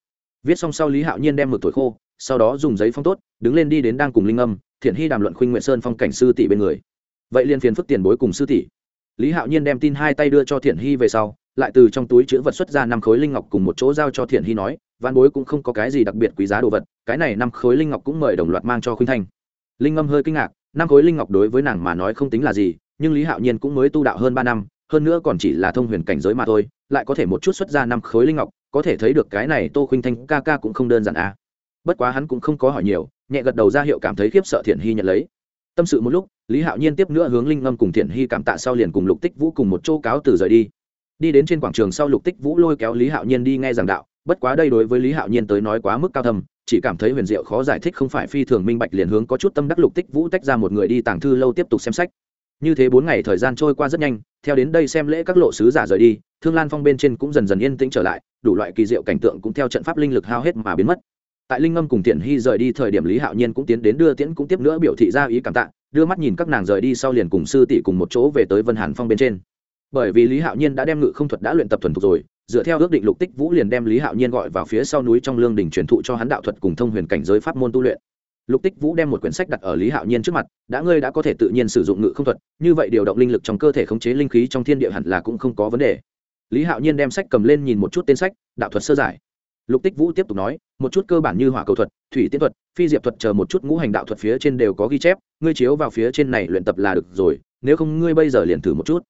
Viết xong sau lý hạo nhiên đem mực thổi khô, sau đó dùng giấy phong tốt, đứng lên đi đến đang cùng linh âm thiện hy đàm luận khuynh nguyện sơn phong cảnh sư tỷ bên người. Vậy liền phiền phức tiền bối cùng sư tỷ lý hạo nhiên đem tin hai tay đưa cho thiện hy về sau, lại từ trong túi chữ vật xuất ra năm khối linh ngọc cùng một chỗ giao cho thiện hy nói văn bối cũng không có cái gì đặc biệt quý giá đồ vật, cái này năm khối linh ngọc cũng mời đồng loạt mang cho khuynh thanh linh ngâm hơi kinh ngạc, năm khối linh ngọc đối với nàng mà nói không tính là gì, nhưng lý hạo nhiên cũng mới tu đạo hơn ba năm, hơn nữa còn chỉ là thông huyền cảnh giới mà thôi, lại có thể một chút xuất ra năm khối linh ngọc, có thể thấy được cái này tô khuynh thanh ca ca cũng không đơn giản à. bất quá hắn cũng không có hỏi nhiều, nhẹ gật đầu ra hiệu cảm thấy khiếp sợ thiện hy nhận lấy tâm sự một lúc, lý hạo nhiên tiếp nữa hướng linh ngâm cùng thiện hy cảm tạ sau liền cùng lục tích vũ cùng một chỗ cáo từ rời đi. Đi đến trên quảng trường sau lục tích vũ lôi kéo lý hạo nhiên đi nghe giảng đạo, bất quá đây đối với lý hạo nhiên tới nói quá mức cao thầm chỉ cảm thấy huyền diệu khó giải thích không phải phi thường minh bạch liền hướng có chút tâm đắc lục tích vũ tách ra một người đi tàng thư lâu tiếp tục xem sách. Như thế bốn ngày thời gian trôi qua rất nhanh, theo đến đây xem lễ các lộ sứ giả rời đi, thương lan phong bên trên cũng dần dần yên tĩnh trở lại, đủ loại kỳ diệu cảnh tượng cũng theo trận pháp linh lực hao hết mà biến mất tại linh ngâm cùng tiện hy rời đi thời điểm lý hạo nhiên cũng tiến đến đưa tiễn cũng tiếp nữa biểu thị ra ý cảm tạ, đưa mắt nhìn các nàng rời đi sau liền cùng sư tỷ cùng một chỗ về tới vân hàn phong bên trên. Bởi vì lý hạo nhiên đã đem ngự không thuật đã luyện tập thuần thục rồi, dựa theo ước định lục tích vũ liền đem lý hạo nhiên gọi vào phía sau núi trong lương đình truyền thụ cho hắn đạo thuật cùng thông huyền cảnh giới pháp môn tu luyện. Lục tích vũ đem một quyển sách đặt ở lý hạo nhiên trước mặt, đã ngươi đã có thể tự nhiên sử dụng ngự không thuật, như vậy điều động linh lực trong cơ thể khống chế linh khí trong thiên địa hẳn là cũng không có vấn đề. Lý hạo nhiên đem sách cầm lên nhìn một chút tên sách, đạo thuật sơ giải lục tích vũ tiếp tục nói, một chút cơ bản như hỏa cầu thuật, thủy tiến thuật, phi diệp thuật chờ một chút ngũ hành đạo thuật phía trên đều có ghi chép, ngươi chiếu vào phía trên này luyện tập là được rồi, nếu không ngươi bây giờ liền thử một chút.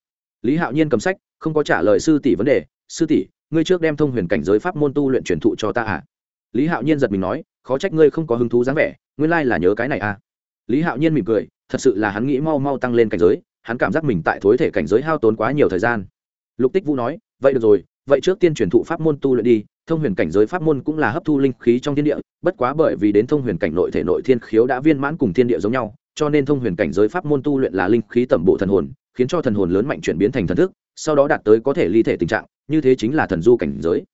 Lý hạo nhiên cầm sách, không có trả lời sư tỷ vấn đề, sư tỷ, ngươi trước đem thông huyền cảnh giới pháp môn tu luyện truyền thụ cho ta à? Lý hạo nhiên giật mình nói, khó trách ngươi không có hứng thú dáng vẻ, nguyên lai là nhớ cái này à? Lý hạo nhiên mỉm cười, thật sự là hắn nghĩ mau mau tăng lên cảnh giới, hắn cảm giác mình tại thối thể cảnh giới hao tốn quá nhiều thời gian. Lục tích vũ nói, vậy được rồi, vậy trước tiên truyền thụ pháp môn tu luyện đi thông huyền cảnh giới pháp môn cũng là hấp thu linh khí trong thiên địa, bất quá bởi vì đến thông huyền cảnh nội thể nội thiên khiếu đã viên mãn cùng thiên địa giống nhau, cho nên thông huyền cảnh giới pháp môn tu luyện là linh khí tẩm bộ thần hồn, khiến cho thần hồn lớn mạnh chuyển biến thành thần thức, sau đó đạt tới có thể ly thể tình trạng, như thế chính là thần du cảnh giới.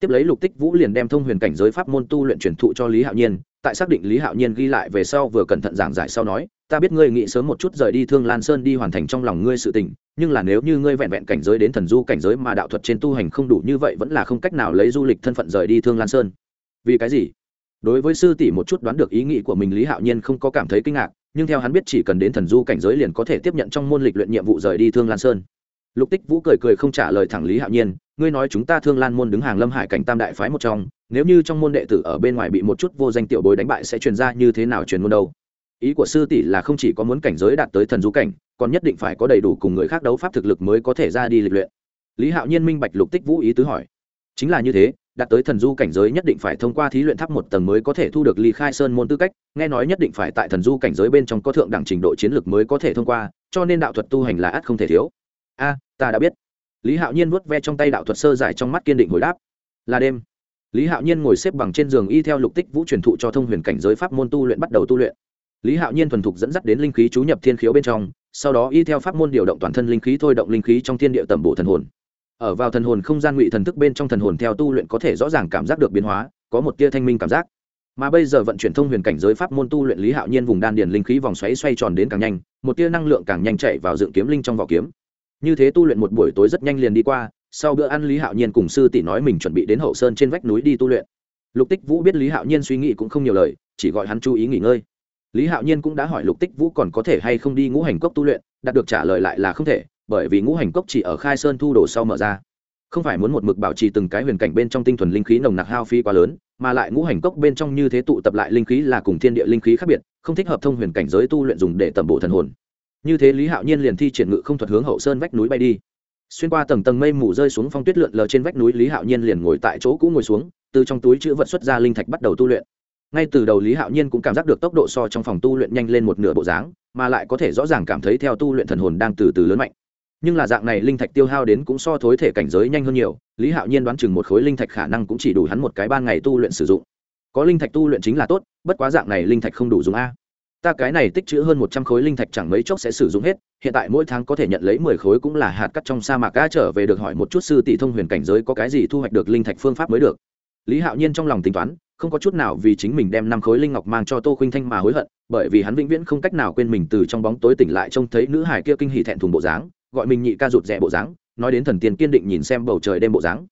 Tiếp lấy lục tích vũ liền đem thông huyền cảnh giới pháp môn tu luyện truyền thụ cho lý hạo nhiên, tại xác định lý hạo nhiên ghi lại về sau vừa cẩn thận giảng giải sau nói ta biết ngươi nghĩ sớm một chút rời đi thương lan sơn đi hoàn thành trong lòng ngươi sự tình, nhưng là nếu như ngươi vẹn vẹn cảnh giới đến thần du, cảnh giới mà đạo thuật trên tu hành không đủ như vậy vẫn là không cách nào lấy du lịch thân phận rời đi thương lan sơn. Vì cái gì? Đối với sư tỷ một chút đoán được ý nghĩ của mình lý hạo nhiên không có cảm thấy kinh ngạc, nhưng theo hắn biết chỉ cần đến thần du, cảnh giới liền có thể tiếp nhận trong môn lịch luyện nhiệm vụ rời đi thương lan sơn. Lục tích vũ cười cười không trả lời thẳng lý hạo nhiên, ngươi nói chúng ta thương lan môn đứng hàng lâm hải cảnh tam đại phái một trong, nếu như trong môn đệ tử ở bên ngoài bị một chút vô danh tiểu bối đánh bại sẽ truyền ra như thế nào truyền môn đâu? Ý của sư tỷ là không chỉ có muốn cảnh giới đạt tới thần du cảnh, còn nhất định phải có đầy đủ cùng người khác đấu pháp thực lực mới có thể ra đi lịch luyện. Lý hạo nhiên minh bạch lục tích vũ ý tứ hỏi. Chính là như thế, đạt tới thần du cảnh giới nhất định phải thông qua thí luyện tháp một tầng mới có thể thu được ly khai sơn môn tư cách, nghe nói nhất định phải tại thần du cảnh giới bên trong có thượng đẳng trình độ chiến lược mới có thể thông qua, cho nên đạo thuật tu hành là ắt không thể thiếu. A, ta đã biết. Lý hạo nhiên vuốt ve trong tay đạo thuật sơ giải trong mắt kiên định hồi đáp. Là đêm. Lý hạo nhiên ngồi xếp bằng trên giường y theo lục tích vũ truyền thụ cho thông huyền cảnh giới pháp môn tu luyện bắt đầu tu luyện lý hạo nhiên thuần thục dẫn dắt đến linh khí chú nhập thiên khiếu bên trong, sau đó y theo pháp môn điều động toàn thân linh khí thôi động linh khí trong thiên địa tẩm bổ thần hồn. Ở vào thần hồn không gian ngụy thần thức bên trong thần hồn theo tu luyện có thể rõ ràng cảm giác được biến hóa, có một tia thanh minh cảm giác. Mà bây giờ vận chuyển thông huyền cảnh giới pháp môn tu luyện lý hạo nhiên vùng đan điền linh khí vòng xoáy xoay tròn đến càng nhanh, một tia năng lượng càng nhanh chạy vào dựng kiếm linh trong vỏ kiếm. Như thế tu luyện một buổi tối rất nhanh liền đi qua, sau bữa ăn lý hạo nhiên cùng sư tỷ nói mình chuẩn bị đến hậu sơn trên vách núi đi tu luyện. Lục tích vũ biết lý hạo nhiên suy nghĩ cũng không nhiều lời, chỉ gọi hắn chú ý nghỉ ngơi lý hạo nhiên cũng đã hỏi lục tích vũ còn có thể hay không đi ngũ hành cốc tu luyện, đạt được trả lời lại là không thể, bởi vì ngũ hành cốc chỉ ở khai sơn thu đồ sau mở ra. Không phải muốn một mực bảo trì từng cái huyền cảnh bên trong tinh thuần linh khí nồng nặc hao phí quá lớn, mà lại ngũ hành cốc bên trong như thế tụ tập lại linh khí là cùng thiên địa linh khí khác biệt, không thích hợp thông huyền cảnh giới tu luyện dùng để tẩm bộ thần hồn. Như thế lý hạo nhiên liền thi triển ngự không thuật hướng hậu sơn vách núi bay đi. Xuyên qua tầng tầng mây mù rơi xuống phong tuyết lượn lờ trên vách núi, lý hạo nhiên liền ngồi tại chỗ cũ ngồi xuống, từ trong túi chữ vật xuất ra linh thạch bắt đầu tu luyện ngay từ đầu lý hạo nhiên cũng cảm giác được tốc độ so trong phòng tu luyện nhanh lên một nửa bộ dáng, mà lại có thể rõ ràng cảm thấy theo tu luyện thần hồn đang từ từ lớn mạnh. Nhưng là dạng này linh thạch tiêu hao đến cũng so thối thể cảnh giới nhanh hơn nhiều, lý hạo nhiên đoán chừng một khối linh thạch khả năng cũng chỉ đủ hắn một cái ban ngày tu luyện sử dụng. Có linh thạch tu luyện chính là tốt, bất quá dạng này linh thạch không đủ dùng a. Ta cái này tích chữ hơn một trăm khối linh thạch chẳng mấy chốc sẽ sử dụng hết, hiện tại mỗi tháng có thể nhận lấy mười khối cũng là hạt cắt trong sa mạc a trở về được hỏi một chút sư tỷ thông huyền cảnh giới có cái gì thu hoạch được linh thạch phương pháp mới được. Lý hạo nhiên trong lòng tính toán không có chút nào vì chính mình đem năm khối linh ngọc mang cho tô khuynh thanh mà hối hận, bởi vì hắn vĩnh viễn không cách nào quên mình từ trong bóng tối tỉnh lại trông thấy nữ hải kia kinh hỉ thẹn thùng bộ dáng, gọi mình nhị ca rụt rè bộ dáng, nói đến thần tiên kiên định nhìn xem bầu trời đêm bộ dáng.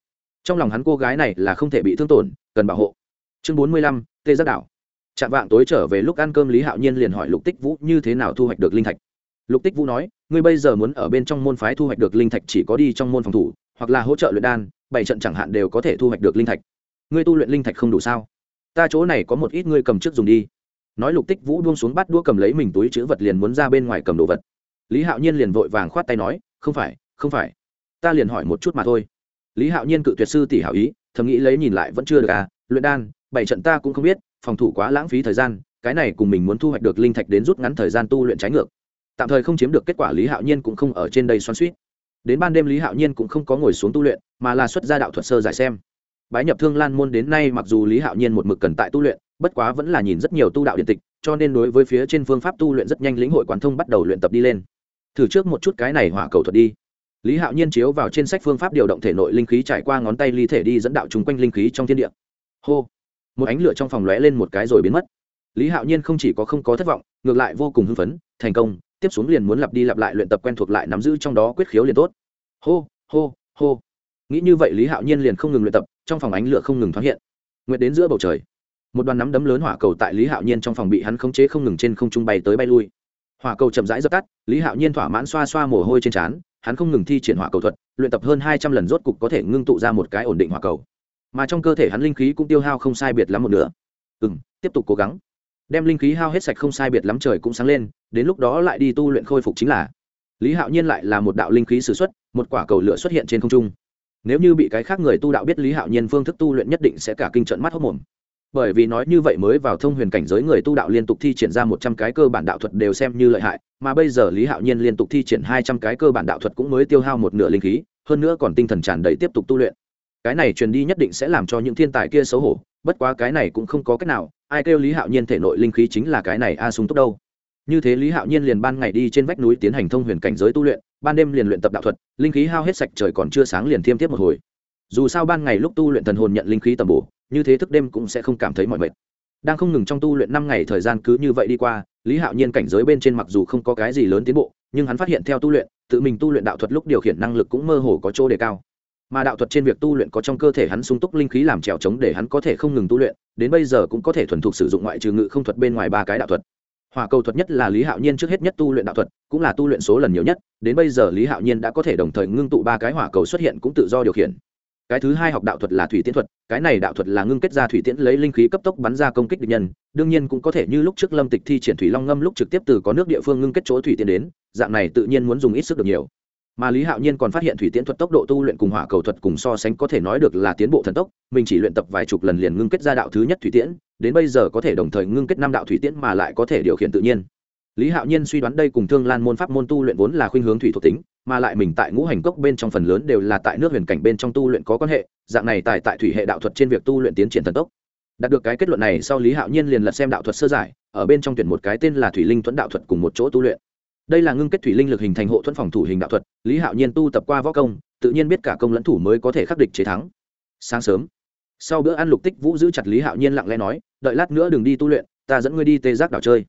Trong lòng hắn cô gái này là không thể bị thương tổn, cần bảo hộ. Chương bốn mươi lăm, tê giác đảo. Chạm vạng tối trở về lúc ăn cơm lý hạo nhiên liền hỏi lục tích vũ như thế nào thu hoạch được linh thạch. Lục tích vũ nói, ngươi bây giờ muốn ở bên trong môn phái thu hoạch được linh thạch chỉ có đi trong môn phòng thủ, hoặc là hỗ trợ luyện đan, bảy trận chẳng hạn đều có thể thu hoạch được linh thạch. Ngươi tu luyện linh thạch không đủ sao? Ta chỗ này có một ít ngươi cầm trước dùng đi. Nói lục tích vũ buông xuống bắt đũa cầm lấy mình túi chữ vật liền muốn ra bên ngoài cầm đồ vật. Lý hạo nhiên liền vội vàng khoát tay nói, không phải không phải. Ta liền hỏi một chút mà thôi. Lý hạo nhiên cự tuyệt sư tỷ hảo ý, thầm nghĩ lấy nhìn lại vẫn chưa được à luyện đan, bảy trận ta cũng không biết, phòng thủ quá lãng phí thời gian, cái này cùng mình muốn thu hoạch được linh thạch đến rút ngắn thời gian tu luyện trái ngược. Tạm thời không chiếm được kết quả, lý hạo nhiên cũng không ở trên đây xoắn suýt đến ban đêm lý hạo nhiên cũng không có ngồi xuống tu luyện, mà là xuất ra đạo thuật sơ giải xem bái nhập thương lan môn đến nay mặc dù lý hạo nhiên một mực cần tại tu luyện, bất quá vẫn là nhìn rất nhiều tu đạo điện tịch, cho nên đối với phía trên phương pháp tu luyện rất nhanh lĩnh hội quán thông bắt đầu luyện tập đi lên. Thử trước một chút cái này hỏa cầu thuật đi. Lý hạo nhiên chiếu vào trên sách phương pháp điều động thể nội linh khí trải qua ngón tay ly thể đi dẫn đạo chung quanh linh khí trong thiên địa. Hô! Một ánh lửa trong phòng lóe lên một cái rồi biến mất. Lý hạo nhiên không chỉ có không có thất vọng, ngược lại vô cùng hưng phấn, thành công, tiếp xuống liền muốn lặp đi lặp lại luyện tập quen thuộc lại nắm giữ trong đó quyết khiếu liền tốt. Hô! Hô! Hô! Nghĩ như vậy lý hạo nhiên liền không ngừng luyện tập trong phòng ánh lửa không ngừng thoáng hiện. Nguyệt đến giữa bầu trời. Một đoàn nắm đấm lớn hỏa cầu tại lý hạo nhiên trong phòng bị hắn khống chế không ngừng trên không trung bay tới bay lui. Hỏa cầu chậm rãi dập tắt, lý hạo nhiên thỏa mãn xoa xoa mồ hôi trên trán, hắn không ngừng thi triển hỏa cầu thuật, luyện tập hơn hai trăm lần rốt cục có thể ngưng tụ ra một cái ổn định hỏa cầu. Mà trong cơ thể hắn linh khí cũng tiêu hao không sai biệt lắm một nửa. Ừ m tiếp tục cố gắng. Đem linh khí hao hết sạch không sai biệt lắm trời cũng sáng lên, đến lúc đó lại đi tu luyện khôi phục chính là. Lý hạo nhiên lại là một đạo linh khí s ử x u ấ t một quả cầu lửa xuất hiện trên không trung nếu như bị cái khác người tu đạo biết lý hạo nhiên phương thức tu luyện nhất định sẽ cả kinh trận mắt hốc mồm. Bởi vì nói như vậy mới vào thông huyền cảnh giới người tu đạo liên tục thi triển ra một trăm cái cơ bản đạo thuật đều xem như lợi hại, mà bây giờ lý hạo nhiên liên tục thi triển hai trăm cái cơ bản đạo thuật cũng mới tiêu hao một nửa linh khí, hơn nữa còn tinh thần tràn đầy tiếp tục tu luyện. Cái này truyền đi nhất định sẽ làm cho những thiên tài kia xấu hổ, bất quá cái này cũng không có cách nào, ai kêu lý hạo nhiên thể nội linh khí chính là cái này a sung túc đâu như thế lý hạo nhiên liền ban ngày đi trên vách núi tiến hành thông huyền cảnh giới tu luyện, ban đêm liền luyện tập đạo thuật, linh khí hao hết sạch trời còn chưa sáng liền thiêm tiếp một hồi. Dù sao ban ngày lúc tu luyện thần hồn nhận linh khí tầm bổ, như thế thức đêm cũng sẽ không cảm thấy mỏi mệt. Đang không ngừng trong tu luyện năm ngày thời gian cứ như vậy đi qua, lý hạo nhiên cảnh giới bên trên mặc dù không có cái gì lớn tiến bộ, nhưng hắn phát hiện theo tu luyện, tự mình tu luyện đạo thuật lúc điều khiển năng lực cũng mơ hồ có chỗ đề cao. Mà đạo thuật trên việc tu luyện có trong cơ thể hắn sung túc linh khí làm trèo trống để hắn có thể không ngừng tu luyện, đến bây giờ cũng có thể thuần thục sử dụng ngoại trừ ngự không thuật bên ngoài ba cái đạo thuật hỏa cầu thuật nhất là lý hạo nhiên trước hết nhất tu luyện đạo thuật, cũng là tu luyện số lần nhiều nhất, đến bây giờ lý hạo nhiên đã có thể đồng thời ngưng tụ ba cái hỏa cầu xuất hiện cũng tự do điều khiển. Cái thứ hai học đạo thuật là thủy tiễn thuật, cái này đạo thuật là ngưng kết ra thủy tiễn lấy linh khí cấp tốc bắn ra công kích địch nhân, đương nhiên cũng có thể như lúc trước lâm tịch thi triển thủy long ngâm lúc trực tiếp từ có nước địa phương ngưng kết chỗ thủy tiễn đến, dạng này tự nhiên muốn dùng ít sức được nhiều mà lý hạo nhiên còn phát hiện thủy tiễn thuật tốc độ tu luyện cùng hỏa cầu thuật cùng so sánh có thể nói được là tiến bộ thần tốc, mình chỉ luyện tập vài chục lần liền ngưng kết ra đạo thứ nhất thủy tiễn, đến bây giờ có thể đồng thời ngưng kết năm đạo thủy tiễn mà lại có thể điều khiển tự nhiên. Lý hạo nhiên suy đoán đây cùng thương lan môn pháp môn tu luyện vốn là khuynh hướng thủy thuộc tính, mà lại mình tại ngũ hành cốc bên trong phần lớn đều là tại nước huyền cảnh bên trong tu luyện có quan hệ, dạng này tại tại thủy hệ đạo thuật trên việc tu luyện tiến triển thần tốc. Đạt được cái kết luận này sau lý hạo nhiên liền lật xem đạo thuật sơ giải, ở bên trong tuyển một cái tên là thủy linh thuẫn đạo thuật cùng một chỗ tu luyện đây là ngưng kết thủy linh lực hình thành hộ thuẫn phòng thủ hình đạo thuật, lý hạo nhiên tu tập qua võ công, tự nhiên biết cả công lẫn thủ mới có thể khắc địch chế thắng. Sáng sớm, sau bữa ăn lục tích vũ giữ chặt lý hạo nhiên lặng lẽ nói, đợi lát nữa đừng đi tu luyện, ta dẫn ngươi đi tê giác đảo chơi.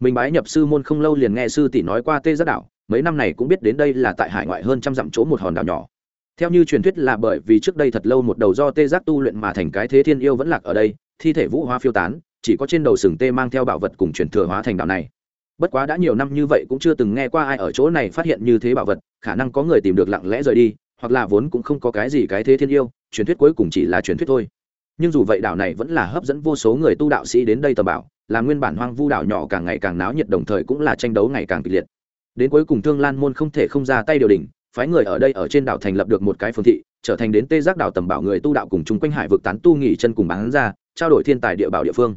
Mình bái nhập sư môn không lâu liền nghe sư tỷ nói qua tê giác đảo, mấy năm này cũng biết đến đây là tại hải ngoại hơn trăm dặm chỗ một hòn đảo nhỏ. Theo như truyền thuyết là bởi vì trước đây thật lâu một đầu do tê giác tu luyện mà thành cái thế thiên yêu vẫn lạc ở đây, thi thể vũ hóa phiêu tán, chỉ có trên đầu sừng tê mang theo bảo vật cùng truyền thừa hóa thành đảo này bất quá đã nhiều năm như vậy cũng chưa từng nghe qua ai ở chỗ này phát hiện như thế bảo vật, khả năng có người tìm được lặng lẽ rời đi, hoặc là vốn cũng không có cái gì cái thế thiên yêu, truyền thuyết cuối cùng chỉ là truyền thuyết thôi. Nhưng dù vậy đảo này vẫn là hấp dẫn vô số người tu đạo sĩ đến đây tầm bảo, là nguyên bản hoang vu đảo nhỏ càng ngày càng náo nhiệt đồng thời cũng là tranh đấu ngày càng kịch liệt. Đến cuối cùng thương lan môn không thể không ra tay điều đình, phái người ở đây ở trên đảo thành lập được một cái phương thị, trở thành đến tê giác đảo tầm bảo người tu đạo cùng chung quanh hải vực tán tu nghỉ chân cùng bán ra, trao đổi thiên tài địa bảo địa phương.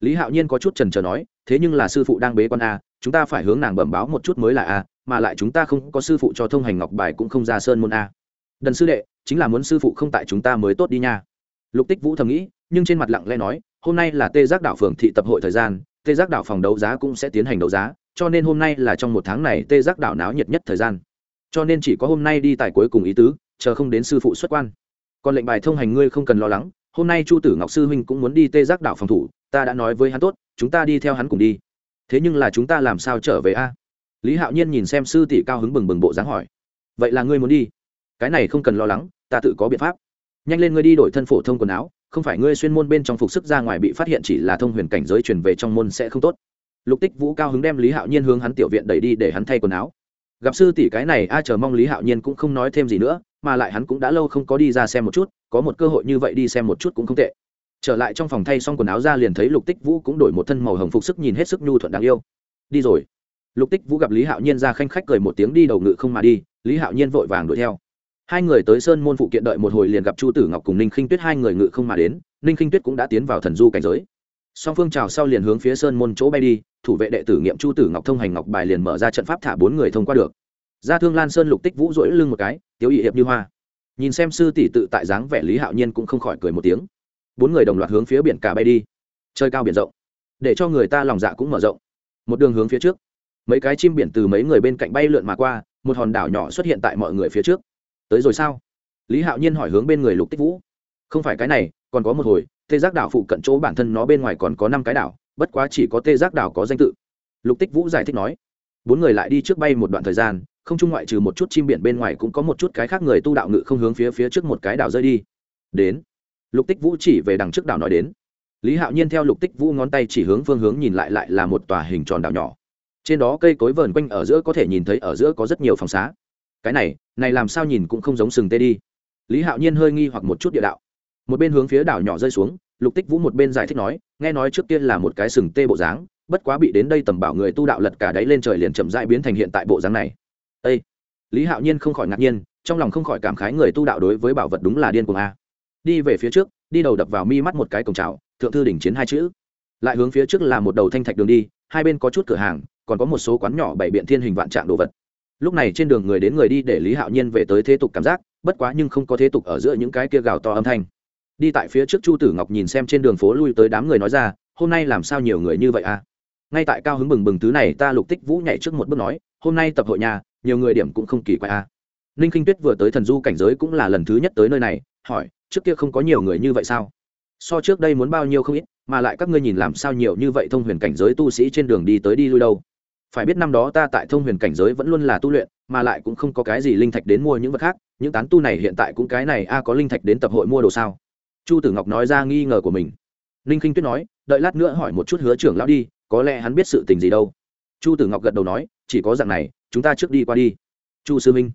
Lý hạo nhiên có chút trần trờ nói thế nhưng là sư phụ đang bế quan a, chúng ta phải hướng nàng bẩm báo một chút mới là a, mà lại chúng ta không có sư phụ cho thông hành ngọc bài cũng không ra sơn môn a. Đần sư đệ, chính là muốn sư phụ không tại chúng ta mới tốt đi nha. Lục tích vũ thầm nghĩ, nhưng trên mặt lặng lẽ nói, hôm nay là tê giác đảo phường thị tập hội thời gian, tê giác đảo phòng đấu giá cũng sẽ tiến hành đấu giá, cho nên hôm nay là trong một tháng này tê giác đảo náo nhiệt nhất thời gian. Cho nên chỉ có hôm nay đi tại cuối cùng ý tứ, chờ không đến sư phụ xuất quan. Còn lệnh bài thông hành ngươi không cần lo lắng, hôm nay chu tử ngọc sư huynh cũng muốn đi tê giác đảo phòng thủ ta đã nói với hắn tốt, chúng ta đi theo hắn cùng đi. Thế nhưng là chúng ta làm sao trở về a? Lý hạo nhiên nhìn xem sư tỷ cao hứng bừng bừng bộ dáng hỏi. Vậy là ngươi muốn đi? Cái này không cần lo lắng, ta tự có biện pháp. Nhanh lên ngươi đi đổi thân phổ thông quần áo, không phải ngươi xuyên môn bên trong phục sức ra ngoài bị phát hiện chỉ là thông huyền cảnh giới truyền về trong môn sẽ không tốt. Lục tích vũ cao hứng đem lý hạo nhiên hướng hắn tiểu viện đẩy đi để hắn thay quần áo. Gặp sư tỷ cái này, a chờ mong lý hạo nhiên cũng không nói thêm gì nữa, mà lại hắn cũng đã lâu không có đi ra xem một chút, có một cơ hội như vậy đi xem một chút cũng không tệ trở lại trong phòng thay xong quần áo ra liền thấy lục tích vũ cũng đổi một thân màu hồng phục sức nhìn hết sức nhu thuận đáng yêu. Đi rồi. Lục tích vũ gặp lý hạo nhiên ra khanh khách cười một tiếng đi đầu ngự không mà đi, lý hạo nhiên vội vàng đuổi theo. Hai người tới sơn môn phụ kiện đợi một hồi liền gặp chu tử ngọc cùng ninh khinh tuyết hai người ngự không mà đến, ninh khinh tuyết cũng đã tiến vào thần du cảnh giới. Song phương trào sau liền hướng phía sơn môn chỗ bay đi, thủ vệ đệ tử nghiệm chu tử ngọc thông hành ngọc bài liền mở ra trận pháp thả bốn người thông qua được. Ra thương lan sơn lục tích vũ rỗi lưng một cái, tiếu ỵ hiệp như hoa. Nhìn xem sư tỷ tự tại dáng vẻ lý hạo nhiên cũng không khỏi cười một tiếng bốn người đồng loạt hướng phía biển cả bay đi. Chơi cao biển rộng, để cho người ta lòng dạ cũng mở rộng. Một đường hướng phía trước, mấy cái chim biển từ mấy người bên cạnh bay lượn mà qua, một hòn đảo nhỏ xuất hiện tại mọi người phía trước. Tới rồi sao? Lý hạo nhiên hỏi hướng bên người lục tích vũ. Không phải cái này, còn có một hồi, tê giác đảo phụ cận chỗ bản thân nó bên ngoài còn có năm cái đảo, bất quá chỉ có tê giác đảo có danh tự. Lục tích vũ giải thích nói. Bốn người lại đi trước bay một đoạn thời gian, không chung ngoại trừ một chút chim biển bên ngoài cũng có một chút cái khác người tu đạo ngự không hướng phía phía trước một cái đảo rơi đi. Đến lục tích vũ chỉ về đằng trước đảo nói đến. Lý hạo nhiên theo lục tích vũ ngón tay chỉ hướng phương hướng nhìn lại lại là một tòa hình tròn đảo nhỏ. Trên đó cây cối vờn quanh ở giữa có thể nhìn thấy ở giữa có rất nhiều phòng xá. Cái này này làm sao nhìn cũng không giống sừng tê đi. Lý hạo nhiên hơi nghi hoặc một chút địa đạo. Một bên hướng phía đảo nhỏ rơi xuống, lục tích vũ một bên giải thích nói, nghe nói trước tiên là một cái sừng tê bộ dáng, bất quá bị đến đây tầm bảo người tu đạo lật cả đáy lên trời liền chậm dại biến thành hiện tại bộ dáng này. Â lý hạo nhiên không khỏi ngạc nhiên, trong lòng không khỏi cảm khái người tu đạo đối với bảo vật đúng là điên cuồng a đi về phía trước, đi đầu đập vào mi mắt một cái cổng trào thượng thư đỉnh chiến hai chữ. Lại hướng phía trước là một đầu thanh thạch đường đi, hai bên có chút cửa hàng, còn có một số quán nhỏ bày biện thiên hình vạn trạng đồ vật. Lúc này trên đường người đến người đi để lý hạo nhiên về tới thế tục cảm giác, bất quá nhưng không có thế tục ở giữa những cái kia gào to âm thanh. Đi tại phía trước chu tử ngọc nhìn xem trên đường phố lui tới đám người nói ra, hôm nay làm sao nhiều người như vậy à? Ngay tại cao hứng bừng bừng thứ này, ta lục tích vũ nhảy trước một bước nói, hôm nay tập hội nhà, nhiều người điểm cũng không kỳ quái a à. ninh k i n h tuyết vừa tới thần du cảnh giới cũng là lần thứ nhất tới nơi này, hỏi trước kia không có nhiều người như vậy sao? So trước đây muốn bao nhiêu không ít, mà lại các ngươi nhìn làm sao nhiều như vậy thông huyền cảnh giới tu sĩ trên đường đi tới đi lui đâu? Phải biết năm đó ta tại thông huyền cảnh giới vẫn luôn là tu luyện, mà lại cũng không có cái gì linh thạch đến mua những vật khác, những tán tu này hiện tại cũng cái này, a, có linh thạch đến tập hội mua đồ sao? Chu tử ngọc nói ra nghi ngờ của mình. Ninh k i n h tuyết nói, đợi lát nữa hỏi một chút hứa trưởng lão đi, có lẽ hắn biết sự tình gì đâu. Chu tử ngọc gật đầu nói, chỉ có dạng này, chúng ta trước đi qua đi. Chu sư minh.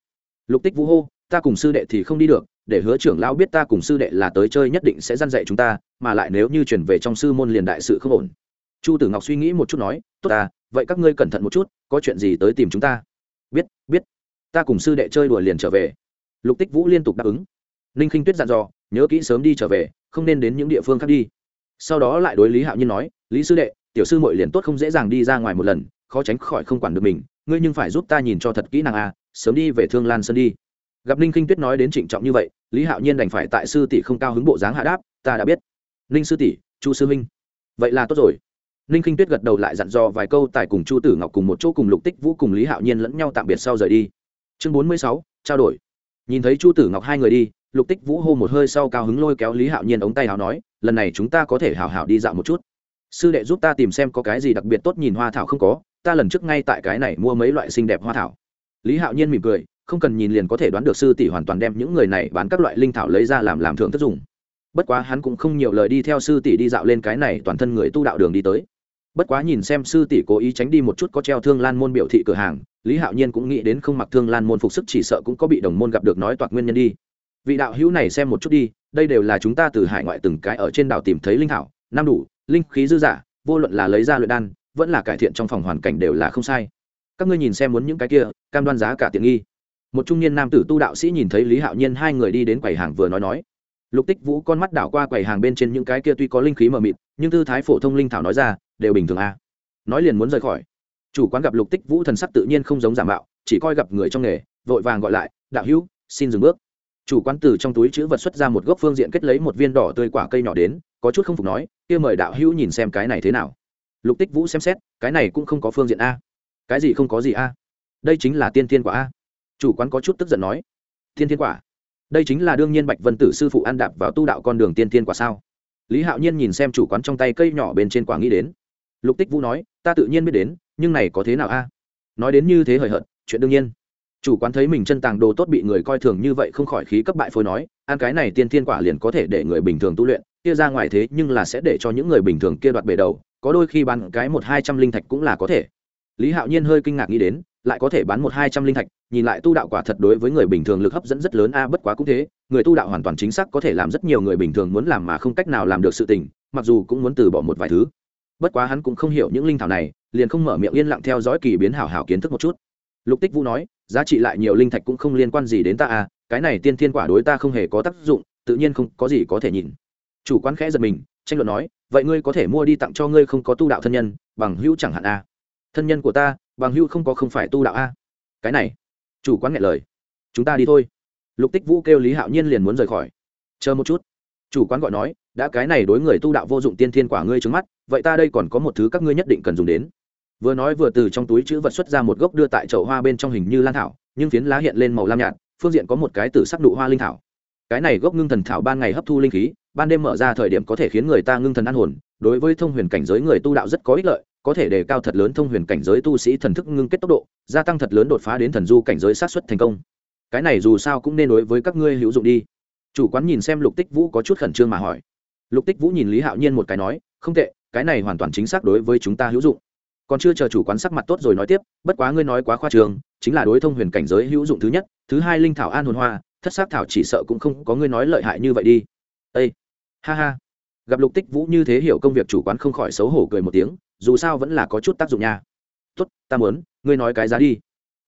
Lục tích vũ hô, ta cùng sư đệ thì không đi được để hứa trưởng lão biết ta cùng sư đệ là tới chơi nhất định sẽ dăn dạy chúng ta mà lại nếu như chuyển về trong sư môn liền đại sự không ổn. Chu tử ngọc suy nghĩ một chút nói tốt ta vậy các ngươi cẩn thận một chút có chuyện gì tới tìm chúng ta. Biết biết ta cùng sư đệ chơi đùa liền trở về. Lục tích vũ liên tục đáp ứng. Ninh khinh tuyết dặn dò nhớ kỹ sớm đi trở về không nên đến những địa phương khác đi. Sau đó lại đối lý hạo nhiên nói lý sư đệ tiểu sư mội liền tốt không dễ dàng đi ra ngoài một lần khó tránh khỏi không quản được mình ngươi nhưng phải giúp ta nhìn cho thật kỹ năng a à, sớm đi về thương lan sơn đi. Gặp ninh kinh tuyết nói đến trịnh trọng như vậy lý hạo nhiên đành phải tại sư tỷ không cao hứng bộ dáng hạ đáp, ta đã biết. Ninh sư tỷ, chu sư minh vậy là tốt rồi. Ninh kinh tuyết gật đầu lại dặn dò vài câu tại cùng chu tử ngọc cùng một chỗ cùng lục tích vũ cùng lý hạo nhiên lẫn nhau tạm biệt sau rời đi. Chương bốn mươi sáu, trao đổi. Nhìn thấy chu tử ngọc hai người đi, lục tích vũ hô một hơi sau cao hứng lôi kéo lý hạo nhiên ống tay hào nói, lần này chúng ta có thể hào hào đi dạo một chút. Sư đệ giúp ta tìm xem có cái gì đặc biệt tốt nhìn hoa thảo không có, ta lần trước ngay tại cái này mua mấy loại xinh đẹp hoa thảo. Lý hạo nhiên mỉm cười không cần nhìn liền có thể đoán được sư tỷ hoàn toàn đem những người này bán các loại linh thảo lấy ra làm làm thưởng thức dùng. Bất quá hắn cũng không nhiều lời đi theo sư tỷ đi dạo lên cái này toàn thân người tu đạo đường đi tới. Bất quá nhìn xem sư tỷ cố ý tránh đi một chút có treo thương lan môn biểu thị cửa hàng, lý hạo nhiên cũng nghĩ đến không mặc thương lan môn phục sức chỉ sợ cũng có bị đồng môn gặp được nói toạc nguyên nhân đi. Vị đạo hữu này xem một chút đi, đây đều là chúng ta từ hải ngoại từng cái ở trên đảo tìm thấy linh thảo nam đủ, linh khí dư giả, vô luận là lấy ra luyện đan, vẫn là cải thiện trong phòng hoàn cảnh đều là không sai. Các ngươi nhìn xem muốn những cái kia, cam đoan giá cả tiện nghi một trung niên nam tử tu đạo sĩ nhìn thấy lý hạo nhiên hai người đi đến quầy hàng vừa nói nói lục tích vũ con mắt đảo qua quầy hàng bên trên những cái kia tuy có linh khí mờ mịt nhưng tư thái phổ thông linh thảo nói ra đều bình thường a à. nói liền muốn rời khỏi chủ quán gặp lục tích vũ thần sắc tự nhiên không giống giả mạo chỉ coi gặp người trong nghề vội vàng gọi lại đạo hữu xin dừng bước chủ quán từ trong túi chữ vật xuất ra một gốc phương diện kết lấy một viên đỏ tươi quả cây nhỏ đến có chút không phục nói kia mời đạo hữu nhìn xem cái này thế nào lục tích vũ xem xét cái này cũng không có phương diện a cái gì không có gì a đây chính là tiên thiên quả a chủ quán có chút tức giận nói, Thiên thiên quả, đây chính là đương nhiên bạch vân tử sư phụ ăn đạp vào tu đạo con đường tiên thiên quả sao? Lý hạo nhiên nhìn xem chủ quán trong tay cây nhỏ bên trên quả nghĩ đến. Lục tích vũ nói, ta tự nhiên biết đến, nhưng này có thế nào a? À? Nói đến như thế hời hợt, chuyện đương nhiên. Chủ quán thấy mình chân tàng đồ tốt bị người coi thường như vậy không khỏi khí cấp bại phôi nói, ăn cái này tiên thiên quả liền có thể để người bình thường tu luyện, kia ra ngoài thế nhưng là sẽ để cho những người bình thường kia đoạt bể đầu, có đôi khi bán cái một hai trăm linh thạch cũng là có thể lý hạo nhiên hơi kinh ngạc nghĩ đến, lại có thể bán một hai trăm linh thạch, nhìn lại tu đạo quả thật đối với người bình thường lực hấp dẫn rất lớn, a, bất quá cũng thế, người tu đạo hoàn toàn chính xác có thể làm rất nhiều người bình thường muốn làm mà không cách nào làm được sự tình, mặc dù cũng muốn từ bỏ một vài thứ. Bất quá hắn cũng không hiểu những linh thảo này, liền không mở miệng yên lặng theo dõi kỳ biến hảo hảo kiến thức một chút. Lục tích vũ nói, giá trị lại nhiều linh thạch cũng không liên quan gì đến ta à cái này tiên thiên quả đối ta không hề có tác dụng, tự nhiên không có gì có thể nhìn. Chủ quán khẽ giật mình, tranh luận nói, vậy ngươi có thể mua đi tặng cho ngươi không có tu đạo thân nhân, bằng hữu chẳng hạn, a thân nhân của ta, bằng hữu không có không phải tu đạo a. Cái này, chủ quán nghẹn lời. Chúng ta đi thôi. Lục tích vũ kêu lý hạo nhiên liền muốn rời khỏi. Chờ một chút. Chủ quán gọi nói, đã cái này đối người tu đạo vô dụng tiên thiên quả ngươi trứng mắt, vậy ta đây còn có một thứ các ngươi nhất định cần dùng đến. Vừa nói vừa từ trong túi chữ vật xuất ra một gốc đưa tại chậu hoa bên trong hình như lan thảo, nhưng phiến lá hiện lên màu lam nhạt, phương diện có một cái tử sắc nụ hoa linh thảo. Cái này gốc ngưng thần thảo ban ngày hấp thu linh khí, ban đêm mở ra thời điểm có thể khiến người ta ngưng thần an hồn, đối với thông huyền cảnh giới người tu đạo rất có ích lợi có thể đề cao thật lớn thông huyền cảnh giới tu sĩ thần thức ngưng kết tốc độ, gia tăng thật lớn đột phá đến thần du cảnh giới sát xuất thành công. Cái này dù sao cũng nên đối với các ngươi hữu dụng đi. Chủ quán nhìn xem lục tích vũ có chút khẩn trương mà hỏi. Lục tích vũ nhìn lý hạo nhiên một cái nói, không tệ, cái này hoàn toàn chính xác đối với chúng ta hữu dụng. Còn chưa chờ chủ quán sắc mặt tốt rồi nói tiếp, bất quá ngươi nói quá khoa trường chính là đối thông huyền cảnh giới hữu dụng thứ nhất, thứ hai linh thảo an hồn hoa, thất xác thảo chỉ sợ cũng không có ngươi nói lợi hại như vậy đi. Â ha ha. Gặp lục tích vũ như thế hiểu công việc chủ quán không khỏi xấu hổ cười một tiếng dù sao vẫn là có chút tác dụng nha. Tốt, ta muốn, ngươi nói cái giá đi.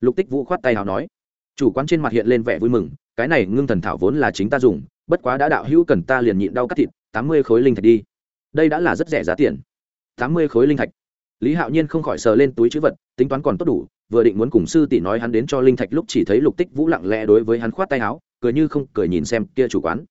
Lục tích vũ khoát tay hào nói. Chủ quán trên mặt hiện lên vẻ vui mừng, cái này ngưng thần thảo vốn là chính ta dùng, bất quá đã đạo hữu cần ta liền nhịn đau cắt thịt, tám mươi khối linh thạch đi. Đây đã là rất rẻ giá tiền. tám mươi khối linh thạch. Lý hạo nhiên không khỏi sờ lên túi chữ vật, tính toán còn tốt đủ, vừa định muốn cùng sư tỷ nói hắn đến cho linh thạch lúc chỉ thấy lục tích vũ lặng lẽ đối với hắn khoát tay áo, cười như không cười nhìn xem kia chủ quán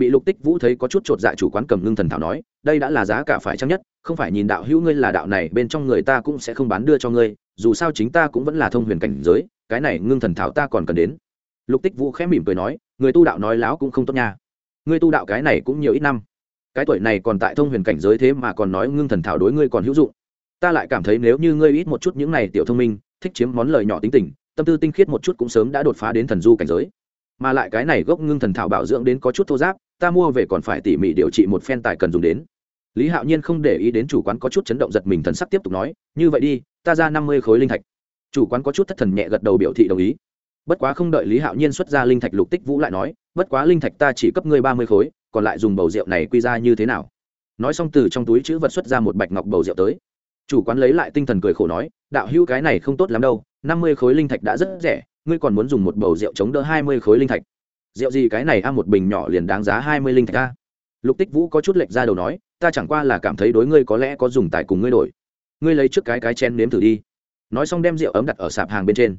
bị lục tích vũ thấy có chút chột dạ chủ quán cầm ngưng thần thảo nói, đây đã là giá cả phải chăng nhất, không phải nhìn đạo hữu ngươi là đạo này, bên trong người ta cũng sẽ không bán đưa cho ngươi, dù sao chính ta cũng vẫn là thông huyền cảnh giới, cái này ngưng thần thảo ta còn cần đến. Lục tích vũ khẽ mỉm cười nói, người tu đạo nói láo cũng không tốt nha. Ngươi tu đạo cái này cũng nhiều ít năm. Cái tuổi này còn tại thông huyền cảnh giới thế mà còn nói ngưng thần thảo đối ngươi còn hữu dụng. Ta lại cảm thấy nếu như ngươi ít một chút những này tiểu thông minh, thích chiếm món lời nhỏ tính tình, tâm tư tinh khiết một chút cũng sớm đã đột phá đến thần du cảnh giới. Mà lại cái này gốc ngưng thần thảo bảo dưỡng đến có chút thô giáp ta mua về còn phải tỉ mỉ điều trị một phen tài cần dùng đến. Lý hạo nhiên không để ý đến chủ quán có chút chấn động giật mình thần sắc tiếp tục nói, như vậy đi, ta ra năm mươi khối linh thạch. Chủ quán có chút thất thần nhẹ gật đầu biểu thị đồng ý. Bất quá không đợi lý hạo nhiên xuất ra linh thạch lục tích vũ lại nói, bất quá linh thạch ta chỉ cấp ngươi ba mươi khối, còn lại dùng bầu rượu này quy ra như thế nào? Nói xong từ trong túi chữ vật xuất ra một bạch ngọc bầu rượu tới. Chủ quán lấy lại tinh thần cười khổ nói, đạo hữu, cái này không tốt lắm đâu, năm mươi khối linh thạch đã rất rẻ, ngươi còn muốn dùng một bầu rượu chống đỡ hai mươi khối linh thạch rượu gì cái này a, một bình nhỏ liền đáng giá hai mươi linh thạch a. Lục tích vũ có chút lệch ra đầu nói, ta chẳng qua là cảm thấy đối ngươi có lẽ có dùng tài cùng ngươi đổi. Ngươi lấy trước cái cái chén nếm thử đi. Nói xong đem rượu ấm đặt ở sạp hàng bên trên.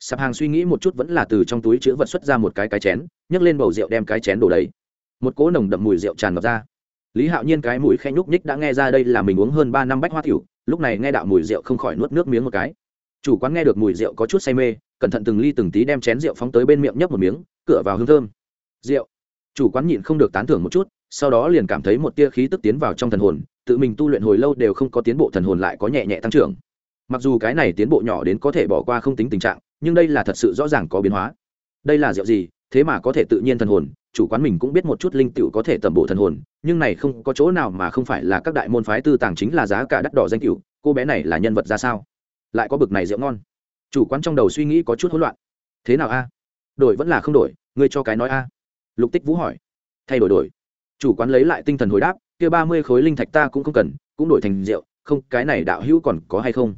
Sạp hàng suy nghĩ một chút vẫn là từ trong túi chữ vật xuất ra một cái cái chén, nhấc lên bầu rượu đem cái chén đổ đầy. Một cỗ nồng đậm mùi rượu tràn ngập ra. Lý hạo nhiên cái mũi khẽ nhúc nhích đã nghe ra đây là mình uống hơn ba năm bách hoa tiểu, lúc này nghe đạo mùi rượu không khỏi nuốt nước miếng một cái. Chủ quán nghe được mùi rượu có chút say mê cẩn thận từng ly từng tí đem chén rượu phóng tới bên miệng nhấp một miếng, cửa vào hương thơm. Rượu. Chủ quán nhịn không được tán thưởng một chút, sau đó liền cảm thấy một tia khí tức tiến vào trong thần hồn, tự mình tu luyện hồi lâu đều không có tiến bộ thần hồn lại có nhẹ nhẹ tăng trưởng. Mặc dù cái này tiến bộ nhỏ đến có thể bỏ qua không tính tình trạng, nhưng đây là thật sự rõ ràng có biến hóa. Đây là rượu gì, thế mà có thể tự nhiên thần hồn, chủ quán mình cũng biết một chút linh tựu có thể tẩm bộ thần hồn, nhưng này không có chỗ nào mà không phải là các đại môn phái tư tàng chính là giá cả đắt đỏ danh cựu cô bé này là nhân vật ra sao? Lại có bực này rượu ngon chủ quán trong đầu suy nghĩ có chút hỗn loạn. Thế nào a? Đổi vẫn là không đổi, ngươi cho cái nói a. Lục tích vũ hỏi. Thay đổi đổi. Chủ quán lấy lại tinh thần hồi đáp, kia ba mươi khối linh thạch ta cũng không cần, cũng đổi thành rượu, không, cái này đạo hữu còn có hay không?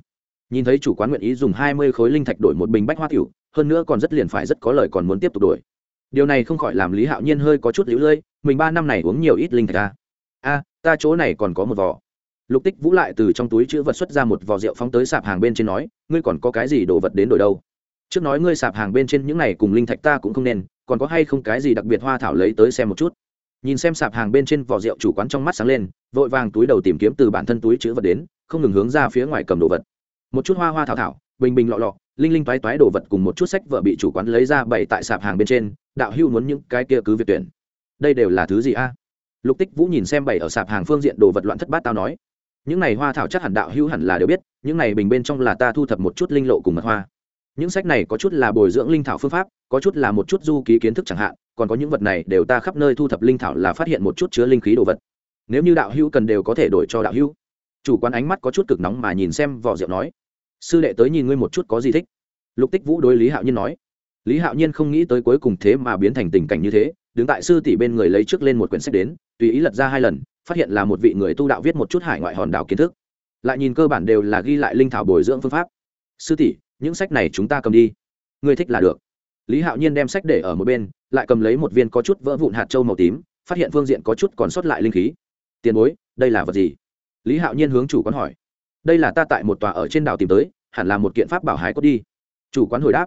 Nhìn thấy chủ quán nguyện ý dùng hai mươi khối linh thạch đổi một bình bách hoa tiểu, hơn nữa còn rất liền phải rất có lời còn muốn tiếp tục đổi. Điều này không khỏi làm lý hạo nhiên hơi có chút lũ lơi, mình ba năm này uống nhiều ít linh thạch a a, ta chỗ này còn có một vỏ lục tích vũ lại từ trong túi chữ vật xuất ra một vò rượu phóng tới sạp hàng bên trên nói, ngươi còn có cái gì đồ vật đến đổi đâu? Trước nói ngươi sạp hàng bên trên những này cùng linh thạch ta cũng không nên, còn có hay không cái gì đặc biệt hoa thảo lấy tới xem một chút? Nhìn xem sạp hàng bên trên vỏ rượu chủ quán trong mắt sáng lên, vội vàng túi đầu tìm kiếm từ bản thân túi chữ vật đến, không ngừng hướng ra phía ngoài cầm đồ vật. Một chút hoa hoa thảo thảo, bình bình lọ lọ, linh linh toái toái đồ vật cùng một chút sách vợ bị chủ quán lấy ra bày tại sạp hàng bên trên, đạo hưu muốn những cái kia cứ việc tuyển. Đây đều là thứ gì a? Lục tích vũ nhìn xem bày ở sạp hàng phương diện đồ vật loạn thất bát tao nói những này hoa thảo chắc hẳn đạo hưu hẳn là đều biết, những này bình bên trong là ta thu thập một chút linh lộ cùng mật hoa. Những sách này có chút là bồi dưỡng linh thảo phương pháp, có chút là một chút du ký kiến thức chẳng hạn, còn có những vật này đều ta khắp nơi thu thập linh thảo là phát hiện một chút chứa linh khí đồ vật. Nếu như đạo hữu cần đều có thể đổi cho đạo hữu. Chủ quán ánh mắt có chút cực nóng mà nhìn xem vỏ rượu nói, sư đệ tới nhìn ngươi một chút có gì thích. Lục tích vũ đối lý hạo nhiên nói. Lý hạo nhiên không nghĩ tới cuối cùng thế mà biến thành tình cảnh như thế, đứng tại sư tỷ bên người lấy trước lên một quyển sách đến, tùy ý lật ra hai lần phát hiện là một vị người tu đạo viết một chút hải ngoại hòn đảo kiến thức. Lại nhìn cơ bản đều là ghi lại linh thảo bồi dưỡng phương pháp. Sư tỷ, những sách này chúng ta cầm đi. Ngươi thích là được. Lý hạo nhiên đem sách để ở một bên, lại cầm lấy một viên có chút vỡ vụn hạt trâu màu tím, phát hiện phương diện có chút còn sót lại linh khí. Tiền bối, đây là vật gì? Lý hạo nhiên hướng chủ quán hỏi. Đây là ta tại một tòa ở trên đảo tìm tới, hẳn là một kiện pháp bảo hái cốt đi. Chủ quán hồi đáp.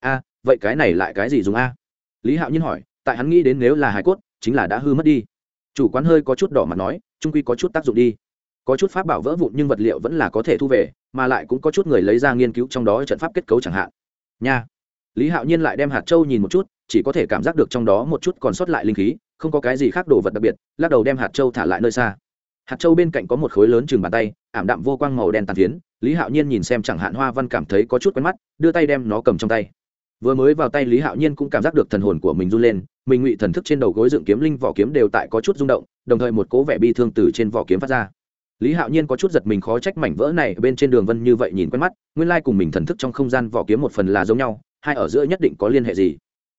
A, vậy cái này lại cái gì dùng a? Lý hạo nhiên hỏi, tại hắn nghĩ đến nếu là hài cốt, chính là đã hư mất đi chủ quán hơi có chút đỏ mặt nói, trung quy có chút tác dụng đi. Có chút pháp bảo vỡ vụn nhưng vật liệu vẫn là có thể thu về, mà lại cũng có chút người lấy ra nghiên cứu trong đó trận pháp kết cấu chẳng hạn. Nha. Lý hạo nhiên lại đem hạt châu nhìn một chút, chỉ có thể cảm giác được trong đó một chút còn sót lại linh khí, không có cái gì khác đồ vật đặc biệt, lắc đầu đem hạt châu thả lại nơi xa. Hạt châu bên cạnh có một khối lớn chừng bàn tay, ảm đạm vô quang màu đen tàn phiến, lý hạo nhiên nhìn xem chẳng hạn hoa văn cảm thấy có chút quen mắt, đưa tay đem nó cầm trong tay. Vừa mới vào tay lý hạo nhiên cũng cảm giác được thần hồn của mình run lên mình ngụy thần thức trên đầu gối dựng kiếm linh vỏ kiếm đều tại có chút rung động, đồng thời một cố vẻ bi thương từ trên vỏ kiếm phát ra. Lý hạo nhiên có chút giật mình khó trách mảnh vỡ này bên trên đường vân như vậy nhìn quen mắt, nguyên lai cùng mình thần thức trong không gian vỏ kiếm một phần là giống nhau, hai ở giữa nhất định có liên hệ gì.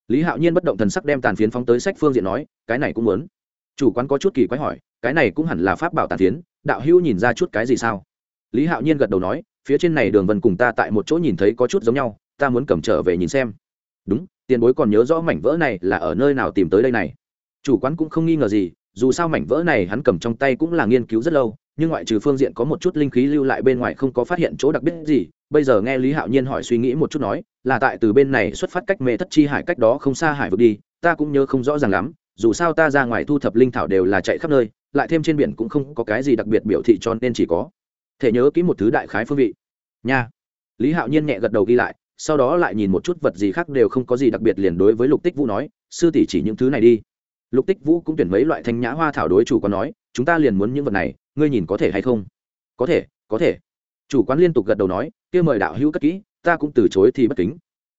Lý hạo nhiên bất động thần sắc đem tàn phiến phóng tới sách phương diện nói, cái này cũng muốn. Chủ quán có chút kỳ quái hỏi, cái này cũng hẳn là pháp bảo tàn phiến, đạo hữu nhìn ra chút cái gì sao? Lý hạo nhiên gật đầu nói, phía trên này đường vân cùng ta tại một chỗ nhìn thấy có chút giống nhau, ta muốn cầm trở về nhìn xem. Đúng tiền bối còn nhớ rõ mảnh vỡ này là ở nơi nào tìm tới đây này? Chủ quán cũng không nghi ngờ gì, dù sao mảnh vỡ này hắn cầm trong tay cũng là nghiên cứu rất lâu, nhưng ngoại trừ phương diện có một chút linh khí lưu lại bên ngoài không có phát hiện chỗ đặc biệt gì. Bây giờ nghe lý hạo nhiên hỏi suy nghĩ một chút nói, là tại từ bên này xuất phát cách mê thất chi hải cách đó không xa hải vực đi, ta cũng nhớ không rõ ràng lắm, dù sao ta ra ngoài thu thập linh thảo đều là chạy khắp nơi, lại thêm trên biển cũng không có cái gì đặc biệt biểu thị cho nên chỉ có thể nhớ kỹ một thứ đại khái phương vị. Nha. Lý hạo nhiên nhẹ gật đầu ghi lại sau đó lại nhìn một chút vật gì khác đều không có gì đặc biệt liền đối với lục tích vũ nói, sư tỷ chỉ những thứ này đi. Lục tích vũ cũng tuyển mấy loại thanh nhã hoa thảo đối chủ quán nói, chúng ta liền muốn những vật này, ngươi nhìn có thể hay không? Có thể có thể. Chủ quán liên tục gật đầu nói, kia mời đạo hữu cất kỹ, ta cũng từ chối thì bất kính.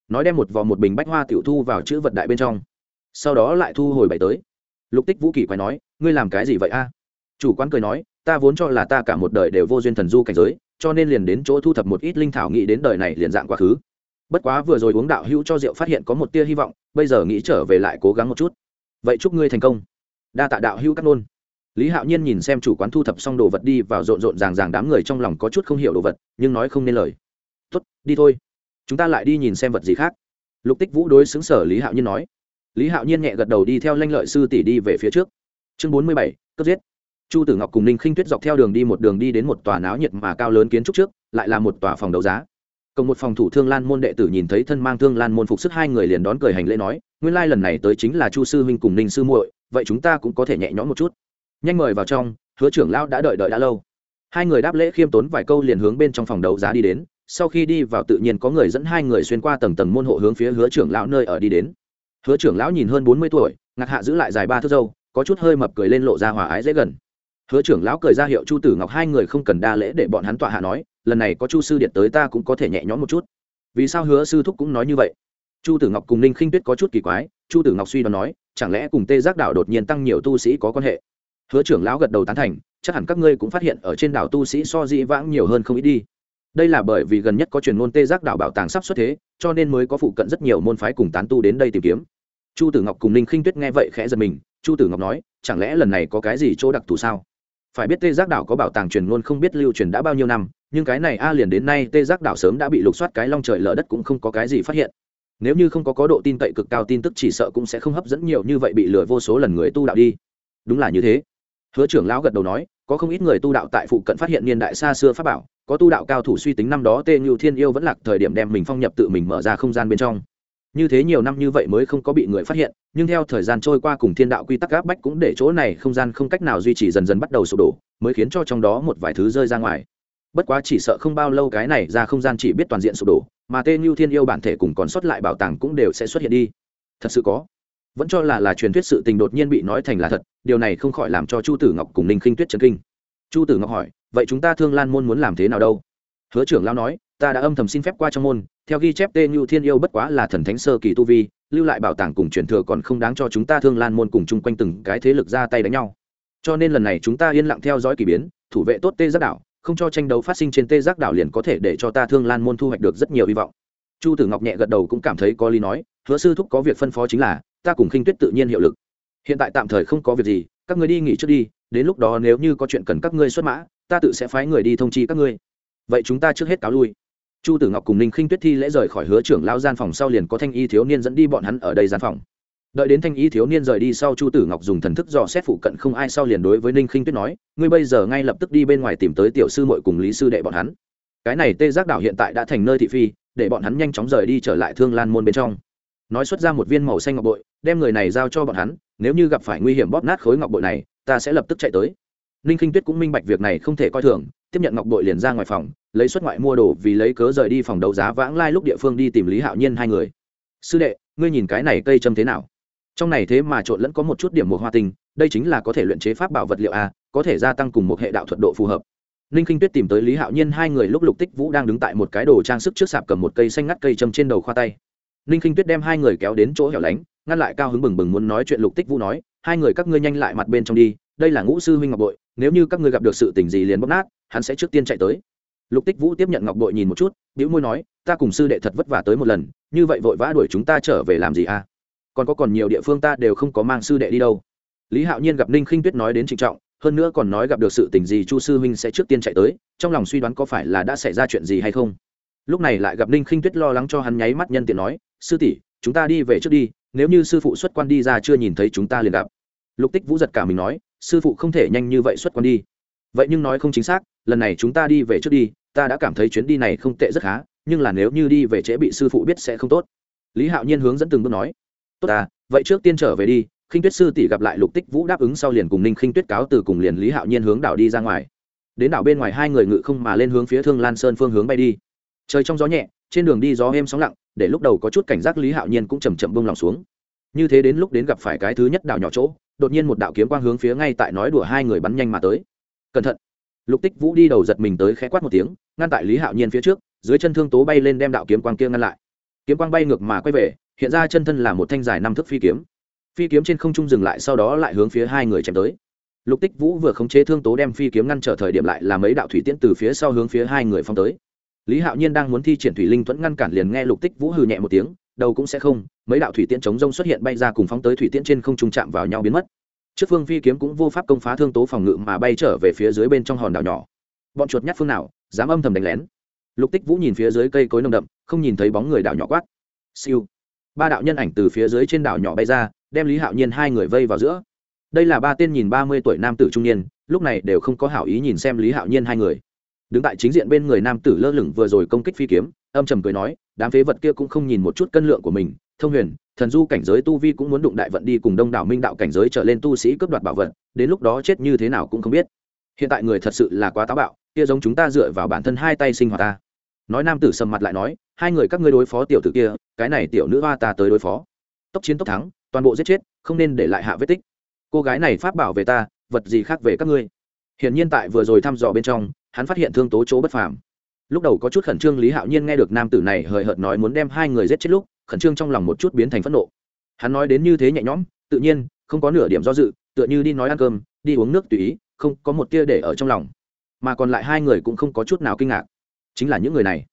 Nói đem một vò một bình bách hoa tiểu thu vào chữ vật đại bên trong. Sau đó lại thu hồi bảy tới. Lục tích vũ kỳ quái nói, ngươi làm cái gì vậy a? Chủ quán cười nói, ta vốn cho là ta cả một đời đều vô duyên thần du cảnh giới, cho nên liền đến chỗ thu thập một ít linh thảo nghĩ đến đời này liền dạng quá khứ bất quá vừa rồi uống đạo hữu cho rượu phát hiện có một tia hy vọng, bây giờ nghĩ trở về lại cố gắng một chút. Vậy chúc ngươi thành công. Đa tạ đạo hữu cắt nôn. Lý hạo nhiên nhìn xem chủ quán thu thập xong đồ vật đi vào rộn rộn ràng ràng đám người trong lòng có chút không hiểu đồ vật, nhưng nói không nên lời. Tốt, đi thôi. Chúng ta lại đi nhìn xem vật gì khác. Lục tích vũ đối xứng sở lý hạo nhiên nói. Lý hạo nhiên nhẹ gật đầu đi theo lanh lợi sư tỷ đi về phía trước. Chương bốn mươi bảy, cướp giết. Chu tử ngọc cùng ninh khinh tuyết dọc theo đường đi một đường đi đến một tòa náo nhiệt mà cao lớn kiến trúc trước, lại là một tòa phòng đấu giá cộng một phòng thủ thương lan môn đệ tử nhìn thấy thân mang thương lan môn phục sức hai người liền đón cười hành lễ nói, nguyên lai lần này tới chính là chu sư huynh cùng ninh sư muội, vậy chúng ta cũng có thể nhẹ nhõm một chút. Nhanh mời vào trong, hứa trưởng lão đã đợi đợi đã lâu. Hai người đáp lễ khiêm tốn vài câu liền hướng bên trong phòng đấu giá đi đến, sau khi đi vào tự nhiên có người dẫn hai người xuyên qua tầng tầng môn hộ hướng phía hứa trưởng lão nơi ở đi đến. Hứa trưởng lão nhìn hơn bốn mươi tuổi, ngạc hạ giữ lại dài ba thước dâu có chút hơi mập cười lên lộ ra hòa ái dễ gần. Hứa trưởng lão cười ra hiệu chu tử ngọc hai người không cần đa lễ để bọn hắn tọa hạ nói lần này có chu sư điện tới ta cũng có thể nhẹ nhõm một chút. Vì sao hứa sư thúc cũng nói như vậy? Chu tử ngọc cùng ninh khinh tuyết có chút kỳ quái, chu tử ngọc suy đoán nói, chẳng lẽ cùng tê giác đảo đột nhiên tăng nhiều tu sĩ có quan hệ? Hứa trưởng lão gật đầu tán thành, chắc hẳn các ngươi cũng phát hiện ở trên đảo tu sĩ so dĩ vãng nhiều hơn không ít đi. Đây là bởi vì gần nhất có truyền ngôn tê giác đảo bảo tàng sắp xuất thế, cho nên mới có phụ cận rất nhiều môn phái cùng tán tu đến đây tìm kiếm. Chu tử ngọc cùng ninh khinh tuyết nghe vậy khẽ giật mình, chu tử ngọc nói, chẳng lẽ lần này có cái gì chỗ đặc thù sao? Phải biết tê giác đảo có bảo tàng truyền ngôn không biết lưu truyền đã bao nhiêu năm nhưng cái này a liền đến nay tê giác đảo sớm đã bị lục soát cái long trời lở đất cũng không có cái gì phát hiện. Nếu như không có có độ tin cậy cực cao tin tức chỉ sợ cũng sẽ không hấp dẫn nhiều như vậy bị lừa vô số lần người tu đạo đi. Đúng là như thế. Hứa trưởng lão gật đầu nói, có không ít người tu đạo tại phụ cận phát hiện niên đại xa xưa pháp bảo, có tu đạo cao thủ suy tính năm đó tê như thiên yêu vẫn lạc thời điểm đem mình phong nhập tự mình mở ra không gian bên trong. Như thế nhiều năm như vậy mới không có bị người phát hiện, nhưng theo thời gian trôi qua cùng thiên đạo quy tắc gáp bách cũng để chỗ này không gian không cách nào duy trì dần dần bắt đầu sụp đổ, mới khiến cho trong đó một vài thứ rơi ra ngoài bất quá chỉ sợ không bao lâu cái này ra không gian chỉ biết toàn diện sụp đổ, mà tên như thiên yêu bản thể cùng còn sót lại bảo tàng cũng đều sẽ xuất hiện đi. Thật sự có. Vẫn cho là là truyền thuyết sự tình đột nhiên bị nói thành là thật, điều này không khỏi làm cho chu tử ngọc cùng ninh khinh tuyết chấn kinh. Chu tử ngọc hỏi, vậy chúng ta thương lan môn muốn làm thế nào đâu? Hứa trưởng lao nói, ta đã âm thầm xin phép qua trong môn, theo ghi chép tên như thiên yêu bất quá là thần thánh sơ kỳ tu vi, lưu lại bảo tàng cùng truyền thừa còn không đáng cho chúng ta thương lan môn cùng chung quanh từng cái thế lực ra tay đánh nhau. Cho nên lần này chúng ta yên lặng theo dõi k ỳ biến, thủ vệ tốt tê giác đảo không cho tranh đấu phát sinh trên tê giác đảo liền có thể để cho ta thương lan môn thu hoạch được rất nhiều hy vọng. Chu tử ngọc nhẹ gật đầu cũng cảm thấy có lý nói, hứa sư thúc có việc phân phó chính là, ta cùng khinh tuyết tự nhiên hiệu lực. Hiện tại tạm thời không có việc gì, các người đi nghỉ trước đi, đến lúc đó nếu như có chuyện cần các ngươi xuất mã, ta tự sẽ phái người đi thông chi các ngươi. Vậy chúng ta trước hết cáo lui. Chu tử ngọc cùng ninh khinh tuyết thi lễ rời khỏi hứa trưởng lao gian phòng sau liền có thanh y thiếu niên dẫn đi bọn hắn ở đây gian phòng đợi đến thanh y thiếu niên rời đi sau chu tử ngọc dùng thần thức dò xét phụ cận không ai sau liền đối với ninh khinh tuyết nói, ngươi bây giờ ngay lập tức đi bên ngoài tìm tới tiểu sư mội cùng lý sư đệ bọn hắn. Cái này tê giác đảo hiện tại đã thành nơi thị phi, để bọn hắn nhanh chóng rời đi trở lại thương lan môn bên trong. Nói xuất ra một viên màu xanh ngọc bội, đem người này giao cho bọn hắn, nếu như gặp phải nguy hiểm bóp nát khối ngọc bội này, ta sẽ lập tức chạy tới. Ninh khinh tuyết cũng minh bạch việc này không thể coi thường, tiếp nhận ngọc bội liền ra ngoài phòng, lấy xuất ngoại mua đồ vì lấy cớ rời đi phòng đấu giá vãng lai lúc địa phương đi tìm lý hạo nhiên hai người. Sư đệ, ngươi nhìn cái này cây châm thế nào? Trong này thế mà trộn lẫn có một chút điểm một hoa tinh, đây chính là có thể luyện chế pháp bảo vật liệu a, có thể gia tăng cùng một hệ đạo thuật độ phù hợp. Ninh k i n h tuyết tìm tới lý hạo nhiên, hai người lúc lục tích vũ đang đứng tại một cái đồ trang sức trước sạp cầm một cây xanh ngắt cây châm trên đầu khoa tay. Ninh k i n h tuyết đem hai người kéo đến chỗ hẻo lánh, ngăn lại cao hứng bừng bừng muốn nói chuyện lục tích vũ nói, hai người các ngươi nhanh lại mặt bên trong đi, đây là ngũ sư huynh ngọc bội, nếu như các ngươi gặp được sự tình gì liền bóp nát, hắn sẽ trước tiên chạy tới. Lục tích vũ tiếp nhận ngọc bội nhìn một chút biểu môi nói, ta cùng sư đệ thật vất vả tới một lần, như vậy vội vã đuổi chúng ta trở về làm gì à còn có còn nhiều địa phương ta đều không có mang sư đệ đi đâu. Lý hạo nhiên gặp ninh khinh tuyết nói đến trịnh trọng, hơn nữa còn nói gặp được sự tình gì chu sư huynh sẽ trước tiên chạy tới, trong lòng suy đoán có phải là đã xảy ra chuyện gì hay không. Lúc này lại gặp ninh khinh tuyết lo lắng cho hắn nháy mắt nhân tiện nói, sư tỷ, chúng ta đi về trước đi, nếu như sư phụ xuất quan đi ra chưa nhìn thấy chúng ta liền gặp. Lục tích vũ giật cả mình nói, sư phụ không thể nhanh như vậy xuất quan đi. Vậy nhưng nói không chính xác, lần này chúng ta đi về trước đi, ta đã cảm thấy chuyến đi này không tệ rất khá, nhưng là nếu như đi về trễ bị sư phụ biết sẽ không tốt. Lý hạo nhiên hướng dẫn từng bước nói tốt à vậy trước tiên trở về đi, khinh tuyết sư tỷ gặp lại lục tích vũ đáp ứng sau liền cùng ninh khinh tuyết cáo từ cùng liền lý hạo nhiên hướng đảo đi ra ngoài. Đến đảo bên ngoài hai người ngự không mà lên hướng phía thương lan sơn phương hướng bay đi. Trời trong gió nhẹ, trên đường đi gió êm sóng lặng, để lúc đầu có chút cảnh giác lý hạo nhiên cũng chầm chậm bông lòng xuống. Như thế đến lúc đến gặp phải cái thứ nhất đảo nhỏ chỗ, đột nhiên một đạo kiếm quang hướng phía ngay tại nói đùa hai người bắn nhanh mà tới. Cẩn thận! Lục tích vũ đi đầu giật mình tới khẽ quát một tiếng, ngăn tại lý hạo nhiên phía trước, dưới chân thương tố bay lên đem đạo kiếm quang kia ngăn lại. Kiếm quang bay ngược mà quay về hiện ra chân thân là một thanh dài năm thước phi kiếm. Phi kiếm trên không trung dừng lại, sau đó lại hướng phía hai người chém tới. Lục tích vũ vừa khống chế thương tố đem phi kiếm ngăn trở thời điểm lại là mấy đạo thủy tiễn từ phía sau hướng phía hai người phong tới. Lý hạo nhiên đang muốn thi triển thủy linh thuẫn ngăn cản liền nghe lục tích vũ hừ nhẹ một tiếng, đầu cũng sẽ không, mấy đạo thủy tiễn chống rông xuất hiện bay ra cùng phóng tới thủy tiễn trên không trung chạm vào nhau biến mất. Trước phương phi kiếm cũng vô pháp công phá thương tố phòng ngự mà bay trở về phía dưới bên trong hòn đảo nhỏ. Bọn chuột nhát phương nào, dám âm thầm đánh lén. Lục tích vũ nhìn phía dưới cây cối nồng đậm, không nhìn thấy bóng người đảo nhỏ quát. Siêu ba đạo nhân ảnh từ phía dưới trên đảo nhỏ bay ra, đem lý hạo nhiên hai người vây vào giữa. Đây là ba tên nhìn ba mươi tuổi nam tử trung niên, lúc này đều không có hảo ý nhìn xem lý hạo nhiên hai người. Đứng tại chính diện bên người nam tử lơ lửng vừa rồi công kích phi kiếm, âm trầm cười nói, đám phế vật kia cũng không nhìn một chút cân lượng của mình, thông huyền, thần du cảnh giới tu vi cũng muốn đụng đại vận đi cùng đông đảo minh đạo cảnh giới trở lên tu sĩ cướp đoạt bảo vật, đến lúc đó chết như thế nào cũng không biết. Hiện tại người thật sự là quá táo bạo, kia giống chúng ta dựa vào bản thân hai tay sinh hoạt ta nói nam tử sầm mặt lại nói, hai người các ngươi đối phó tiểu tử kia, cái này tiểu nữ hoa ta tới đối phó. Tốc chiến tốc thắng, toàn bộ giết chết, không nên để lại hạ vết tích. Cô gái này pháp bảo về ta, vật gì khác về các ngươi? Hiển nhiên tại vừa rồi thăm dò bên trong, hắn phát hiện thương tố chỗ bất phàm. Lúc đầu có chút khẩn trương lý hạo nhiên nghe được nam tử này hời hợt nói muốn đem hai người giết chết lúc, khẩn trương trong lòng một chút biến thành phẫn nộ. Hắn nói đến như thế nhẹ nhõm, tự nhiên, không có nửa điểm do dự, tựa như đi nói ăn cơm, đi uống nước tùy ý, không có một tia để ở trong lòng. Mà còn lại hai người cũng không có chút nào kinh ngạc chính là những người này.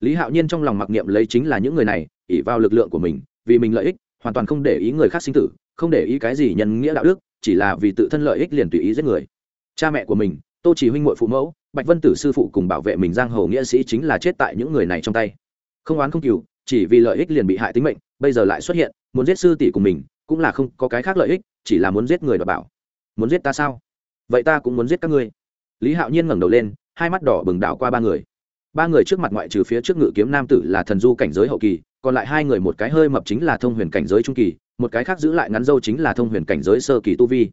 Lý hạo nhiên trong lòng mặc niệm lấy chính là những người này ỉ vào lực lượng của mình, vì mình lợi ích, hoàn toàn không để ý người khác sinh tử, không để ý cái gì nhân nghĩa đạo đức, chỉ là vì tự thân lợi ích liền tùy ý giết người. Cha mẹ của mình, tô chỉ huynh muội phụ mẫu, bạch vân tử sư phụ cùng bảo vệ mình giang hồ nghĩa sĩ chính là chết tại những người này trong tay. Không oán không cừu, chỉ vì lợi ích liền bị hại tính mệnh, bây giờ lại xuất hiện, muốn giết sư tỷ của mình, cũng là không có cái khác lợi ích, chỉ là muốn giết người đọc bảo. Muốn giết ta sao? Vậy ta cũng muốn giết các ngươi. Lý hạo nhiên ngẩng đầu lên, hai mắt đỏ bừng đảo qua ba người ba người trước mặt ngoại trừ phía trước ngự kiếm nam tử là thần du cảnh giới hậu kỳ, còn lại hai người một cái hơi mập chính là thông huyền cảnh giới trung kỳ, một cái khác giữ lại ngắn dâu chính là thông huyền cảnh giới sơ kỳ tu vi.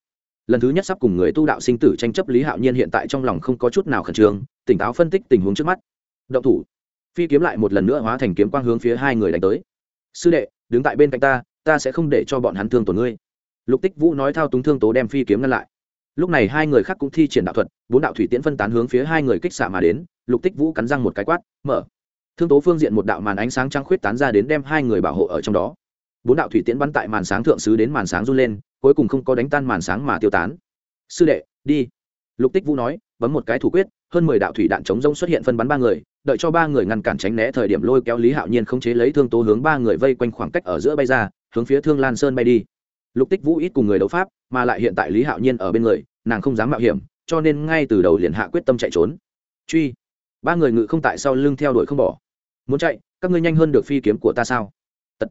Lần thứ nhất sắp cùng người tu đạo sinh tử tranh chấp lý hạo nhiên hiện tại trong lòng không có chút nào khẩn trương, tỉnh táo phân tích tình huống trước mắt. Động thủ. Phi kiếm lại một lần nữa hóa thành kiếm quang hướng phía hai người đánh tới. Sư đệ, đứng tại bên cạnh ta ta sẽ không để cho bọn hắn thương tổn ngươi. Lục tích vũ nói thao túng thương tố đem phi kiếm ngăn lại. Lúc này hai người khác cũng thi triển đạo thuật, bốn đạo thủy tiễn phân tán hướng phía hai người kích xạ mà đến lục tích vũ cắn răng một cái quát, mở. Thương tố phương diện một đạo màn ánh sáng trăng khuyết tán ra đến đem hai người bảo hộ ở trong đó. Bốn đạo thủy tiễn bắn tại màn sáng thượng sứ đến màn sáng run lên, cuối cùng không có đánh tan màn sáng mà tiêu tán. Sư đệ, đi. Lục tích vũ nói, bấm một cái thủ quyết, hơn mười đạo thủy đạn chống rông xuất hiện phân bắn ba người, đợi cho ba người ngăn cản tránh né thời điểm lôi kéo lý hạo nhiên không chế lấy thương tố hướng ba người vây quanh khoảng cách ở giữa bay ra, hướng phía thương lan sơn bay đi. Lục tích vũ ít cùng người đấu pháp, mà lại hiện tại lý hạo nhiên ở bên người, nàng không dám mạo hiểm, cho nên ngay từ đầu liền hạ quyết tâm chạy trốn. Truy ba người ngự không tại sau lưng theo đuổi không bỏ. Muốn chạy, các ngươi nhanh hơn được phi kiếm của ta sao? Tật.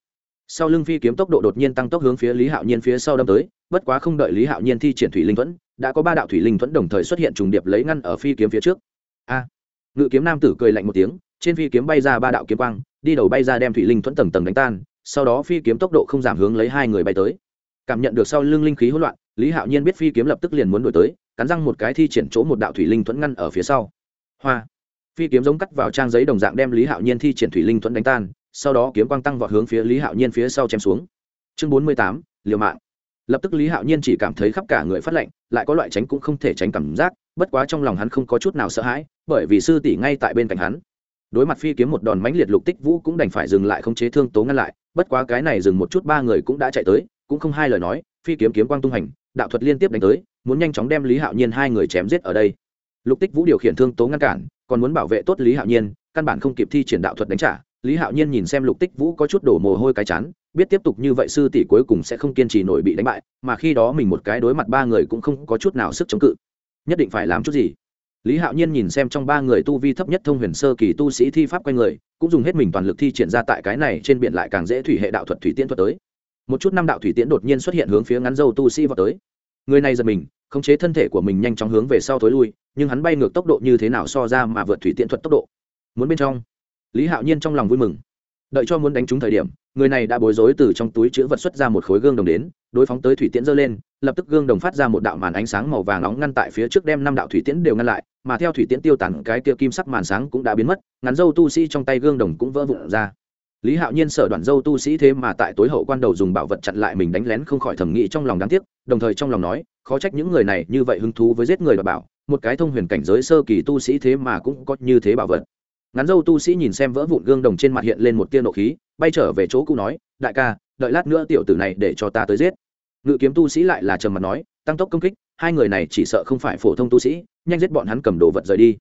sau lưng phi kiếm tốc độ đột nhiên tăng tốc hướng phía lý hạo nhiên phía sau đâm tới, bất quá không đợi lý hạo nhiên thi triển thủy linh thuẫn, đã có ba đạo thủy linh thuẫn đồng thời xuất hiện trùng điệp lấy ngăn ở phi kiếm phía trước. A. Ngự kiếm nam tử cười lạnh một tiếng, trên phi kiếm bay ra ba đạo kiếm quang, đi đầu bay ra đem thủy linh thuẫn tầng tầng đánh tan, sau đó phi kiếm tốc độ không giảm hướng lấy hai người bay tới. Cảm nhận được sau lưng linh khí hỗn loạn, lý hạo nhiên biết phi kiếm lập tức liền muốn đổi tới, cắn răng một cái thi triển chỗ một đạo thủy linh thuẫn ngăn ở phía sau. Hoa phi kiếm giống cắt vào trang giấy đồng dạng đem lý hạo nhiên thi triển thủy linh thuẫn đánh tan, sau đó kiếm quang tăng vọt hướng phía lý hạo nhiên phía sau chém xuống. Chương bốn mươi tám, liều mạng. Lập tức lý hạo nhiên chỉ cảm thấy khắp cả người phát lạnh, lại có loại tránh cũng không thể tránh cảm giác, bất quá trong lòng hắn không có chút nào sợ hãi, bởi vì sư tỷ ngay tại bên cạnh hắn. Đối mặt phi kiếm một đòn mãnh liệt lục tích vũ cũng đành phải dừng lại không chế thương tố ngăn lại, bất quá cái này dừng một chút ba người cũng đã chạy tới, cũng không hai lời nói, phi kiếm kiếm quang tung hành, đạo thuật liên tiếp đánh tới, muốn nhanh chóng đem lý hạo nhiên hai người chém giết ở đây. Lục tích vũ điều khiển thương tố ngăn cản còn muốn bảo vệ tốt lý hạo nhiên căn bản không kịp thi triển đạo thuật đánh trả lý hạo nhiên nhìn xem lục tích vũ có chút đổ mồ hôi cái chán biết tiếp tục như vậy sư tỷ cuối cùng sẽ không kiên trì nổi bị đánh bại mà khi đó mình một cái đối mặt ba người cũng không có chút nào sức chống cự nhất định phải làm chút gì lý hạo nhiên nhìn xem trong ba người tu vi thấp nhất thông huyền sơ kỳ tu sĩ thi pháp quanh người cũng dùng hết mình toàn lực thi triển ra tại cái này trên biển lại càng dễ thủy hệ đạo thuật thủy tiễn thuật tới một chút năm đạo thủy tiễn đột nhiên xuất hiện hướng phía ngắn dâu tu sĩ vào tới người này giật mình, khống chế thân thể của mình nhanh chóng hướng về sau thối lui, nhưng hắn bay ngược tốc độ như thế nào so ra mà vượt thủy tiễn thuật tốc độ? Muốn bên trong. Lý hạo nhiên trong lòng vui mừng. Đợi cho muốn đánh trúng thời điểm, người này đã bối rối từ trong túi chữ vật xuất ra một khối gương đồng đến, đối phóng tới thủy tiễn giơ lên, lập tức gương đồng phát ra một đạo màn ánh sáng màu vàng nóng ngăn tại phía trước đem năm đạo thủy tiễn đều ngăn lại, mà theo thủy tiễn tiêu tản cái tiêu kim sắc màn sáng cũng đã biến mất, ngắn dâu tu sĩ trong tay gương đồng cũng vỡ vụn ra lý hạo nhiên sở đoạn dâu tu sĩ thế mà tại tối hậu quan đầu dùng bảo vật chặn lại mình đánh lén không khỏi thẩm nghĩ trong lòng đáng tiếc, đồng thời trong lòng nói, khó trách những người này như vậy hứng thú với giết người và bảo, một cái thông huyền cảnh giới sơ kỳ tu sĩ thế mà cũng có như thế bảo vật. Ngắn dâu tu sĩ nhìn xem vỡ vụn gương đồng trên mặt hiện lên một tia nộ khí, bay trở về chỗ cũ nói, đại ca, đợi lát nữa tiểu tử này để cho ta tới giết. Ngự kiếm tu sĩ lại là trầm mặt nói, tăng tốc công kích, hai người này chỉ sợ không phải phổ thông tu sĩ, nhanh giết bọn hắn cầm đồ vật rời đi.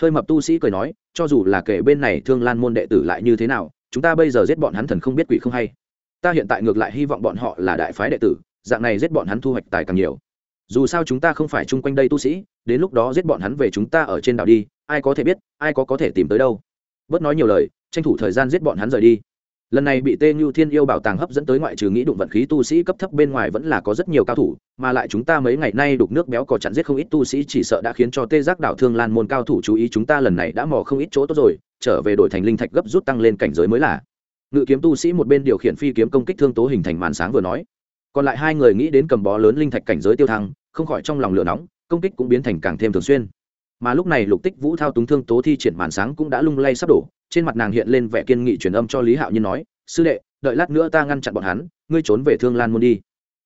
Hơi mập tu sĩ cười nói, cho dù là kể bên này thương lan môn đệ tử lại như thế nào chúng ta bây giờ giết bọn hắn thần không biết quỷ không hay. Ta hiện tại ngược lại hy vọng bọn họ là đại phái đệ tử, dạng này giết bọn hắn thu hoạch tài càng nhiều. Dù sao chúng ta không phải chung quanh đây tu sĩ, đến lúc đó giết bọn hắn về chúng ta ở trên đảo đi, ai có thể biết, ai có có thể tìm tới đâu. Bớt nói nhiều lời, tranh thủ thời gian giết bọn hắn rời đi. Lần này bị tê như thiên yêu bảo tàng hấp dẫn tới ngoại trừ nghĩ đụng vận khí tu sĩ cấp thấp bên ngoài vẫn là có rất nhiều cao thủ, mà lại chúng ta mấy ngày nay đục nước béo có chặn giết không ít tu sĩ chỉ sợ đã khiến cho tê giác đảo thương lan môn cao thủ chú ý chúng ta lần này đã mò không ít chỗ tốt rồi trở về đổi thành linh thạch gấp rút tăng lên cảnh giới mới là. Ngự kiếm tu sĩ một bên điều khiển phi kiếm công kích thương tố hình thành màn sáng vừa nói. Còn lại hai người nghĩ đến cầm bó lớn linh thạch cảnh giới tiêu thăng, không khỏi trong lòng lửa nóng, công kích cũng biến thành càng thêm thường xuyên. Mà lúc này lục tích vũ thao túng thương tố thi triển màn sáng cũng đã lung lay sắp đổ, trên mặt nàng hiện lên vẻ kiên nghị truyền âm cho lý hạo nhiên nói, sư đệ, đợi lát nữa ta ngăn chặn bọn hắn, ngươi trốn về thương lan môn đi.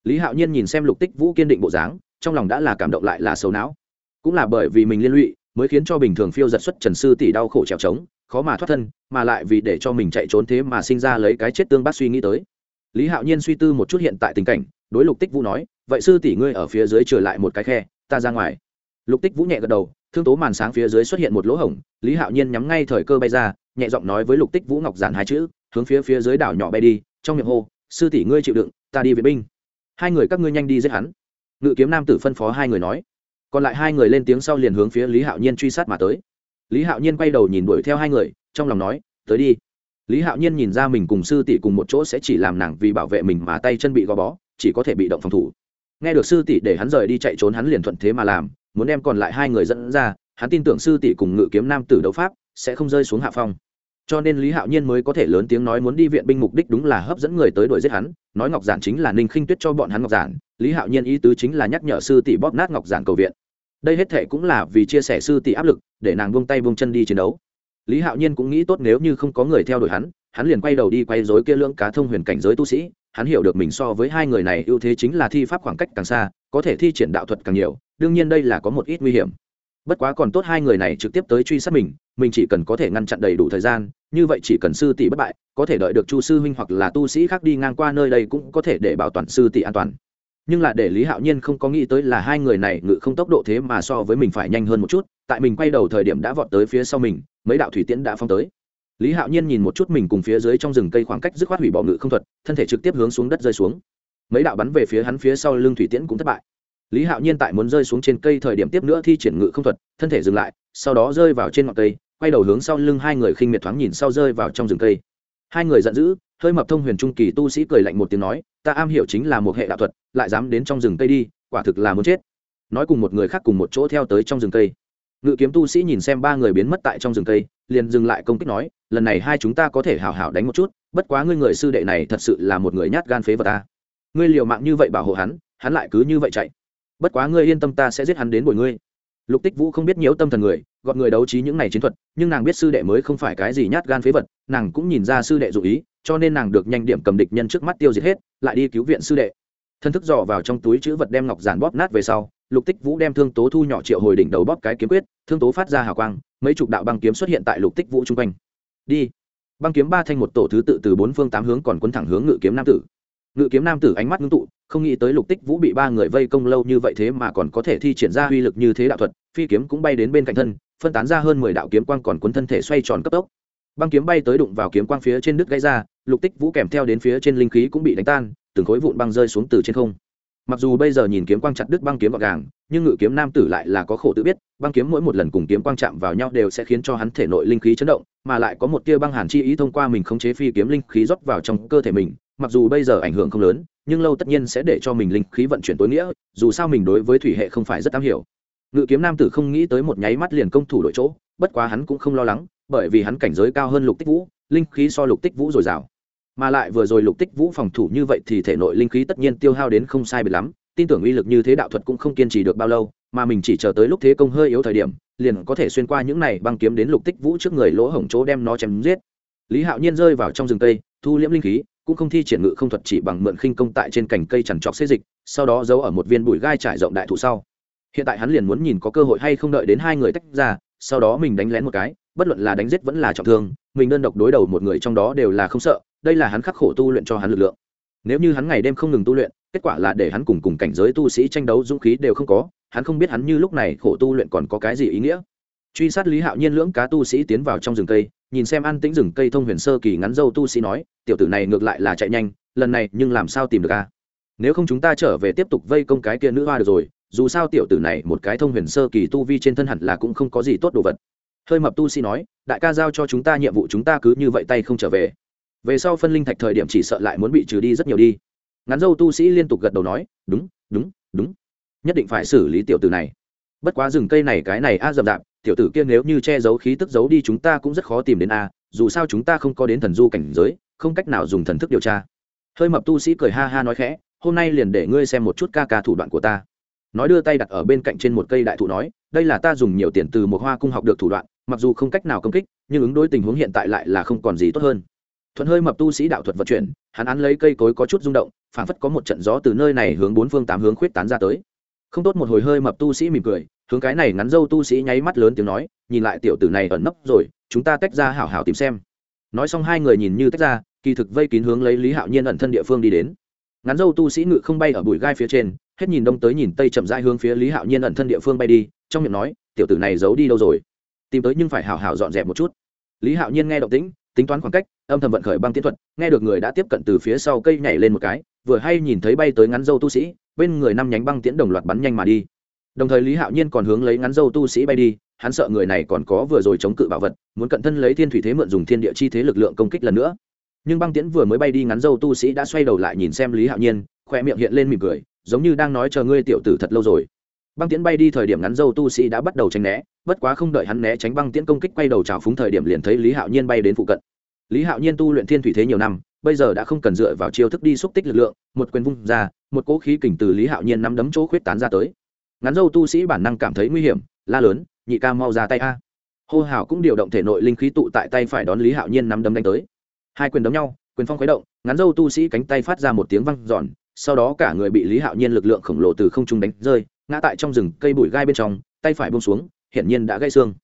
Lý hạo nhiên nhìn xem lục tích vũ kiên định bộ dáng, trong lòng đã là cảm động lại là xấu não. Cũng là bởi vì mình liên lụy, mới khiến cho bình thường phiêu giật xuất trần sư tỷ đau khổ trèo trống khó mà thoát thân, mà lại vì để cho mình chạy trốn thế mà sinh ra lấy cái chết tương bác suy nghĩ tới. Lý hạo nhiên suy tư một chút hiện tại tình cảnh, đối lục tích vũ nói, vậy sư tỷ ngươi ở phía dưới trở lại một cái khe, ta ra ngoài. Lục tích vũ nhẹ gật đầu, thương tố màn sáng phía dưới xuất hiện một lỗ hổng, lý hạo nhiên nhắm ngay thời cơ bay ra, nhẹ giọng nói với lục tích vũ ngọc giản hai chữ, hướng phía phía dưới đảo nhỏ bay đi, trong miệng hô, sư tỷ ngươi chịu đựng, ta đi vệ binh. Hai người các ngươi nhanh đi giết hắn. Ngự kiếm nam tử phân phó hai người nói. Còn lại hai người lên tiếng sau liền hướng phía lý hạo nhiên truy sát mà tới lý hạo nhiên quay đầu nhìn đuổi theo hai người, trong lòng nói, tới đi. Lý hạo nhiên nhìn ra mình cùng sư tỷ cùng một chỗ sẽ chỉ làm nàng vì bảo vệ mình mà tay chân bị gò bó, chỉ có thể bị động phòng thủ. Nghe được sư tỷ để hắn rời đi chạy trốn hắn liền thuận thế mà làm, muốn đem còn lại hai người dẫn ra, hắn tin tưởng sư tỷ cùng ngự kiếm nam tử đấu pháp sẽ không rơi xuống hạ phong. Cho nên lý hạo nhiên mới có thể lớn tiếng nói muốn đi viện binh mục đích đúng là hấp dẫn người tới đuổi giết hắn, nói ngọc giản chính là ninh khinh tuyết cho bọn hắn ngọc giản, lý hạo nhiên ý tứ chính là nhắc nhở sư tỷ bóp nát ngọc giản cầu viện đây hết thệ cũng là vì chia sẻ sư tỷ áp lực, để nàng buông tay buông chân đi chiến đấu. Lý hạo nhiên cũng nghĩ tốt nếu như không có người theo đuổi hắn hắn liền quay đầu đi quay dối kia lưỡng cá thông huyền cảnh giới tu sĩ, hắn hiểu được mình so với hai người này ưu thế chính là thi pháp khoảng cách càng xa, có thể thi triển đạo thuật càng nhiều, đương nhiên đây là có một ít nguy hiểm. Bất quá còn tốt hai người này trực tiếp tới truy sát mình mình chỉ cần có thể ngăn chặn đầy đủ thời gian, như vậy chỉ cần sư tỷ bất bại, có thể đợi được chu sư huynh hoặc là tu sĩ khác đi ngang qua nơi đây cũng có thể để bảo toàn sư tỷ an toàn nhưng là để lý hạo nhiên không có nghĩ tới là hai người này ngự không tốc độ thế mà so với mình phải nhanh hơn một chút, tại mình quay đầu thời điểm đã vọt tới phía sau mình, mấy đạo thủy tiễn đã phong tới. Lý hạo nhiên nhìn một chút mình cùng phía dưới trong rừng cây khoảng cách dứt khoát hủy bỏ ngự không thuật, thân thể trực tiếp hướng xuống đất rơi xuống. Mấy đạo bắn về phía hắn phía sau lưng thủy tiễn cũng thất bại. Lý hạo nhiên tại muốn rơi xuống trên cây thời điểm tiếp nữa thi triển ngự không thuật, thân thể dừng lại, sau đó rơi vào trên ngọn cây, quay đầu hướng sau lưng hai người khinh miệt thoáng nhìn sau rơi vào trong rừng cây. Hai người giận dữ hơi mập thông huyền trung kỳ tu sĩ cười lạnh một tiếng nói, ta am hiểu chính là một hệ đạo thuật, lại dám đến trong rừng cây đi, quả thực là muốn chết. Nói cùng một người khác cùng một chỗ theo tới trong rừng cây. Ngự kiếm tu sĩ nhìn xem ba người biến mất tại trong rừng cây, liền dừng lại công kích nói, lần này hai chúng ta có thể hào hào đánh một chút, bất quá ngươi người sư đệ này thật sự là một người nhát gan phế vật ta. Ngươi liều mạng như vậy bảo hộ hắn hắn lại cứ như vậy chạy. Bất quá ngươi yên tâm ta sẽ giết hắn đến bồi ngươi. Lục tích vũ không biết nhiễu tâm thần người gọn người đấu trí những này chiến thuật, nhưng nàng biết sư đệ mới không phải cái gì nhát gan phế vật, nàng cũng nhìn ra sư đệ dụ ý cho nên nàng được nhanh điểm cầm địch nhân trước mắt tiêu diệt hết, lại đi cứu viện sư đệ. Thân thức dò vào trong túi chữ vật đem ngọc giản bóp nát về sau, lục tích vũ đem thương tố thu nhỏ triệu hồi đỉnh đầu bóp cái kiếm quyết, thương tố phát ra hào quang, mấy chục đạo băng kiếm xuất hiện tại lục tích vũ chung quanh. Đi. Băng kiếm ba thanh một tổ thứ tự từ bốn phương tám hướng còn quấn thẳng hướng ngự kiếm nam tử. Ngự kiếm nam tử ánh mắt ngưng tụ, không nghĩ tới lục tích vũ bị ba người vây công lâu như vậy thế mà còn có thể thi triển ra uy lực như thế đạo thuật, phi kiếm cũng bay đến bên cạnh thân, phân tán ra hơn mười đạo kiếm quang còn cuốn thân thể xoay tròn cấp tốc băng kiếm bay tới đụng vào kiếm quang phía trên đứt gãy ra, lục tích vũ kèm theo đến phía trên linh khí cũng bị đánh tan, từng khối vụn băng rơi xuống từ trên không. Mặc dù bây giờ nhìn kiếm quang chặt đứt băng kiếm gọn gàng, nhưng ngự kiếm nam tử lại là có khổ tự biết, băng kiếm mỗi một lần cùng kiếm quang chạm vào nhau đều sẽ khiến cho hắn thể nội linh khí chấn động, mà lại có một tia băng hàn chi ý thông qua mình khống chế phi kiếm linh khí rót vào trong cơ thể mình, mặc dù bây giờ ảnh hưởng không lớn, nhưng lâu tất nhiên sẽ để cho mình linh khí vận chuyển tối nghĩa, dù sao mình đối với thủy hệ không phải rất am hiểu. Ngự kiếm nam tử không nghĩ tới một nháy mắt liền công thủ đội chỗ, bất quá hắn cũng không lo lắng bởi vì hắn cảnh giới cao hơn lục tích vũ, linh khí so lục tích vũ dồi dào. Mà lại vừa rồi lục tích vũ phòng thủ như vậy thì thể nội linh khí tất nhiên tiêu hao đến không sai biệt lắm, tin tưởng uy lực như thế đạo thuật cũng không kiên trì được bao lâu, mà mình chỉ chờ tới lúc thế công hơi yếu thời điểm, liền có thể xuyên qua những này băng kiếm đến lục tích vũ trước người lỗ hổng chỗ đem nó chém giết. Lý hạo nhiên rơi vào trong rừng cây, thu liễm linh khí, cũng không thi triển ngự không thuật chỉ bằng mượn khinh công tại trên cành cây chằn trọc xê dịch, sau đó giấu ở một viên bụi gai trải rộng đại thụ sau. Hiện tại hắn liền muốn nhìn có cơ hội hay không đợi đến hai người tách ra, sau đó mình đánh lén một cái bất luận là đánh giết vẫn là trọng thương, mình đơn độc đối đầu một người trong đó đều là không sợ, đây là hắn khắc khổ tu luyện cho hắn lực lượng. Nếu như hắn ngày đêm không ngừng tu luyện, kết quả là để hắn cùng cùng cảnh giới tu sĩ tranh đấu dũng khí đều không có, hắn không biết hắn như lúc này khổ tu luyện còn có cái gì ý nghĩa. Truy sát lý hạo nhiên lưỡng cá tu sĩ tiến vào trong rừng cây, nhìn xem an tĩnh rừng cây thông huyền sơ kỳ ngắn dâu tu sĩ nói, tiểu tử này ngược lại là chạy nhanh, lần này nhưng làm sao tìm được a? Nếu không chúng ta trở về tiếp tục vây công cái kia nữ hoa được rồi, dù sao tiểu tử này một cái thông huyền sơ kỳ tu vi trên thân hẳn là cũng không có gì tốt đồ vật hơi mập tu sĩ nói, đại ca giao cho chúng ta nhiệm vụ chúng ta cứ như vậy tay không trở về. Về sau phân linh thạch thời điểm chỉ sợ lại muốn bị trừ đi rất nhiều đi. Ngắn dâu tu sĩ liên tục gật đầu nói, đúng đúng đúng. Nhất định phải xử lý tiểu tử này. Bất quá rừng cây này cái này a à dầm dạp tiểu tử kia nếu như che giấu khí tức giấu đi chúng ta cũng rất khó tìm đến a, dù sao chúng ta không có đến thần du cảnh giới, không cách nào dùng thần thức điều tra. Hơi mập tu sĩ cười ha ha nói khẽ, hôm nay liền để ngươi xem một chút ca ca thủ đoạn của ta. Nói đưa tay đặt ở bên cạnh trên một cây đại thụ nói, đây là ta dùng nhiều tiền từ một hoa cung học được thủ đoạn mặc dù không cách nào công kích, nhưng ứng đối tình huống hiện tại lại là không còn gì tốt hơn. Thuận hơi mập tu sĩ đạo thuật vận chuyển, hắn án lấy cây cối có chút rung động, phảng phất có một trận gió từ nơi này hướng bốn phương tám hướng khuyết tán ra tới. Không tốt một hồi hơi mập tu sĩ mỉm cười, hướng cái này ngắn dâu tu sĩ nháy mắt lớn tiếng nói, nhìn lại tiểu tử này ẩn nấp rồi, chúng ta tách ra hảo hảo tìm xem. Nói xong hai người nhìn như tách ra, kỳ thực vây kín hướng lấy lý hạo nhiên ẩn thân địa phương đi đến. Ngắn dâu tu sĩ ngự không bay ở bụi gai phía trên, hết nhìn đông tới nhìn tây chậm rãi hướng phía lý hạo nhiên ẩn thân địa phương bay đi, trong miệng nói, tiểu tử này giấu đi đâu rồi? Tìm tới nhưng phải hảo hảo dọn dẹp một chút. Lý hạo nhiên nghe động tĩnh, tính toán khoảng cách, âm thầm vận khởi băng tiến thuật, nghe được người đã tiếp cận từ phía sau cây nhảy lên một cái, vừa hay nhìn thấy bay tới ngắn dâu tu sĩ, bên người năm nhánh băng tiễn đồng loạt bắn nhanh mà đi. Đồng thời lý hạo nhiên còn hướng lấy ngắn dâu tu sĩ bay đi, hắn sợ người này còn có vừa rồi chống cự bảo vật, muốn cận thân lấy thiên thủy thế mượn dùng thiên địa chi thế lực lượng công kích lần nữa. Nhưng băng tiễn vừa mới bay đi ngắn dâu tu sĩ đã xoay đầu lại nhìn xem lý hạo nhiên, khoe miệng hiện lên mỉm cười, giống như đang nói chờ ngươi tiểu tử thật lâu rồi băng tiễn bay đi thời điểm ngắn dâu tu sĩ đã bắt đầu tránh né, bất quá không đợi hắn né tránh băng tiễn công kích quay đầu trào phúng thời điểm liền thấy lý hạo nhiên bay đến phụ cận. Lý hạo nhiên tu luyện thiên thủy thế nhiều năm, bây giờ đã không cần dựa vào chiêu thức đi xúc tích lực lượng, một quyền vung ra, một cỗ khí kình từ lý hạo nhiên nắm đấm chỗ khuyết tán ra tới. Ngắn dâu tu sĩ bản năng cảm thấy nguy hiểm, la lớn, nhị ca mau ra tay a. Hô hào cũng điều động thể nội linh khí tụ tại tay phải đón lý hạo nhiên nắm đấm đánh tới. Hai quyền đấm nhau, quyền phong khuấy động, ngắn dâu tu sĩ cánh tay phát ra một tiếng văng giòn sau đó cả người bị lý hạo nhiên lực lượng khổng lồ từ không trung đánh rơi ngã tại trong rừng cây bụi gai bên trong, tay phải bông xuống, hiển nhiên đã gãy xương.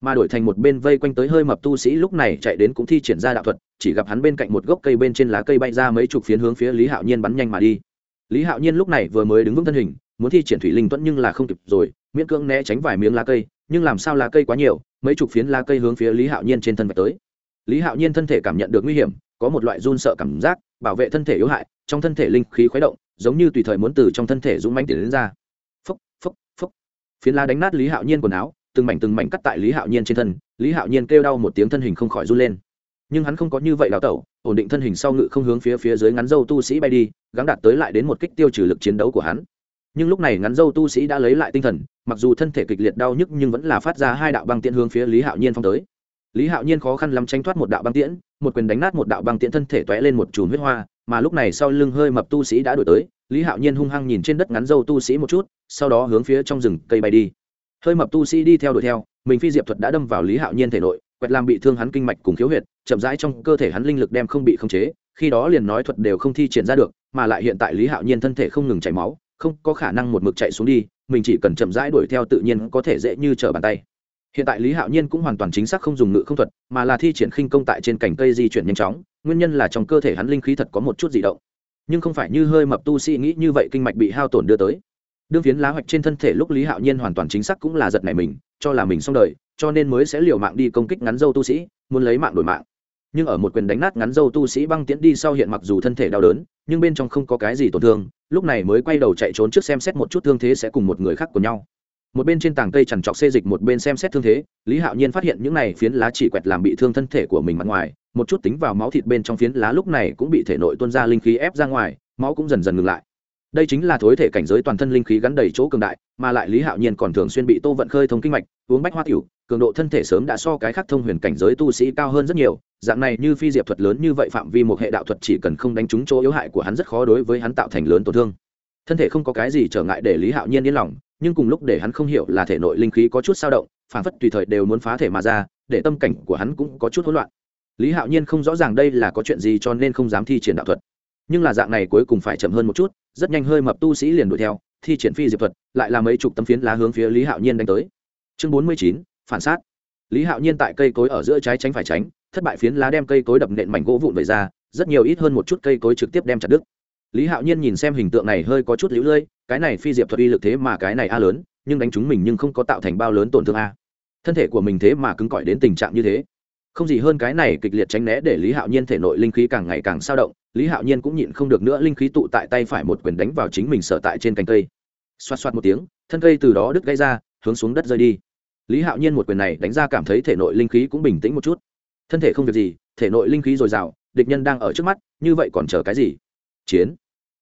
Mà đổi thành một bên vây quanh tới hơi mập tu sĩ lúc này chạy đến cũng thi triển ra đạo thuật, chỉ gặp hắn bên cạnh một gốc cây bên trên lá cây bay ra mấy chục phiến hướng phía lý hạo nhiên bắn nhanh mà đi. Lý hạo nhiên lúc này vừa mới đứng vững thân hình, muốn thi triển thủy linh tuẫn nhưng là không kịp rồi, miễn cưỡng né tránh vài miếng lá cây, nhưng làm sao lá cây quá nhiều, mấy chục phiến lá cây hướng phía lý hạo nhiên trên thân vạch tới. Lý hạo nhiên thân thể cảm nhận được nguy hiểm, có một loại run sợ cảm giác, bảo vệ thân thể yếu hại, trong thân thể linh khí khuấy động, giống như tùy thời muốn từ trong thân thể dũng mãnh tiến đến ra phiến lá đánh nát lý hạo nhiên quần áo, từng mảnh từng mảnh cắt tại lý hạo nhiên trên thân, lý hạo nhiên kêu đau một tiếng thân hình không khỏi run lên. Nhưng hắn không có như vậy đào tẩu, ổn định thân hình sau ngự không hướng phía phía dưới ngắn dâu tu sĩ bay đi, gắng đạt tới lại đến một kích tiêu trừ lực chiến đấu của hắn. Nhưng lúc này ngắn dâu tu sĩ đã lấy lại tinh thần, mặc dù thân thể kịch liệt đau nhức nhưng vẫn là phát ra hai đạo băng tiễn hướng phía lý hạo nhiên phong tới. Lý hạo nhiên khó khăn lắm tranh thoát một đạo băng tiễn, một quyền đánh nát một đạo băng tiễn thân thể t ó é lên một chùm huyết hoa, mà lúc này sau lưng hơi mập tu sĩ đã đổi tới, lý hạo nhiên hung hăng nhìn trên đất ngắn dâu tu sĩ một chút sau đó hướng phía trong rừng cây bay đi. Hơi mập tu sĩ đi theo đuổi theo, mình phi diệp thuật đã đâm vào lý hạo nhiên thể nội, quẹt làm bị thương hắn kinh mạch cùng khiếu huyệt, chậm rãi trong cơ thể hắn linh lực đem không bị khống chế, khi đó liền nói thuật đều không thi triển ra được, mà lại hiện tại lý hạo nhiên thân thể không ngừng chảy máu, không có khả năng một mực chạy xuống đi, mình chỉ cần chậm rãi đuổi theo tự nhiên có thể dễ như trở bàn tay. Hiện tại lý hạo nhiên cũng hoàn toàn chính xác không dùng ngự không thuật, mà là thi triển khinh công tại trên cành cây di chuyển nhanh chóng, nguyên nhân là trong cơ thể hắn linh khí thật có một chút di động. Nhưng không phải như hơi mập tu sĩ nghĩ như vậy kinh mạch bị hao tổn đưa tới đương phiến lá hoạch trên thân thể lúc lý hạo nhiên hoàn toàn chính xác cũng là giật này mình, cho là mình xong đời, cho nên mới sẽ liều mạng đi công kích ngắn dâu tu sĩ, muốn lấy mạng đổi mạng. Nhưng ở một quyền đánh nát ngắn dâu tu sĩ băng tiễn đi sau hiện mặc dù thân thể đau đớn, nhưng bên trong không có cái gì tổn thương, lúc này mới quay đầu chạy trốn trước xem xét một chút thương thế sẽ cùng một người khác của nhau. Một bên trên tảng cây chằn trọc xê dịch, một bên xem xét thương thế, lý hạo nhiên phát hiện những này phiến lá chỉ quẹt làm bị thương thân thể của mình mặt ngoài, một chút tính vào máu thịt bên trong phiến lá lúc này cũng bị thể nội tuôn ra linh khí ép ra ngoài, máu cũng dần dần ngừng lại đây chính là thối thể cảnh giới toàn thân linh khí gắn đầy chỗ cường đại, mà lại lý hạo nhiên còn thường xuyên bị tô vận khơi thông kinh mạch, uống bách hoa tiểu, cường độ thân thể sớm đã so cái khác thông huyền cảnh giới tu sĩ cao hơn rất nhiều, dạng này như phi diệp thuật lớn như vậy phạm vi một hệ đạo thuật chỉ cần không đánh trúng chỗ yếu hại của hắn rất khó đối với hắn tạo thành lớn tổn thương. Thân thể không có cái gì trở ngại để lý hạo nhiên yên lòng, nhưng cùng lúc để hắn không hiểu là thể nội linh khí có chút sao động, phản phất tùy thời đều muốn phá thể mà ra, để tâm cảnh của hắn cũng có chút hỗn loạn. Lý hạo nhiên không rõ ràng đây là có chuyện gì cho nên không dám thi triển đạo thuật nhưng là dạng này cuối cùng phải chậm hơn một chút, rất nhanh hơi mập tu sĩ liền đuổi theo, thi triển phi diệp thuật, lại là mấy chục tấm phiến lá hướng phía lý hạo nhiên đánh tới. Chương bốn mươi chín, phản sát. Lý hạo nhiên tại cây cối ở giữa trái tránh phải tránh, thất bại phiến lá đem cây cối đập nện mảnh gỗ vụn về ra, rất nhiều ít hơn một chút cây cối trực tiếp đem chặt đứt. Lý hạo nhiên nhìn xem hình tượng này hơi có chút lũ lơi, cái này phi diệp thuật uy lực thế mà cái này a lớn, nhưng đánh chúng mình nhưng không có tạo thành bao lớn tổn thương a. Thân thể của mình thế mà cứng cỏi đến tình trạng như thế không gì hơn cái này kịch liệt tránh né để lý hạo nhiên thể nội linh khí càng ngày càng sao động, lý hạo nhiên cũng nhịn không được nữa linh khí tụ tại tay phải một quyền đánh vào chính mình sở tại trên cành cây. Xoát xoát một tiếng, thân cây từ đó đứt gãy ra, hướng xuống đất rơi đi. Lý hạo nhiên một quyền này đánh ra cảm thấy thể nội linh khí cũng bình tĩnh một chút. Thân thể không việc gì, thể nội linh khí dồi dào, địch nhân đang ở trước mắt, như vậy còn chờ cái gì? Chiến.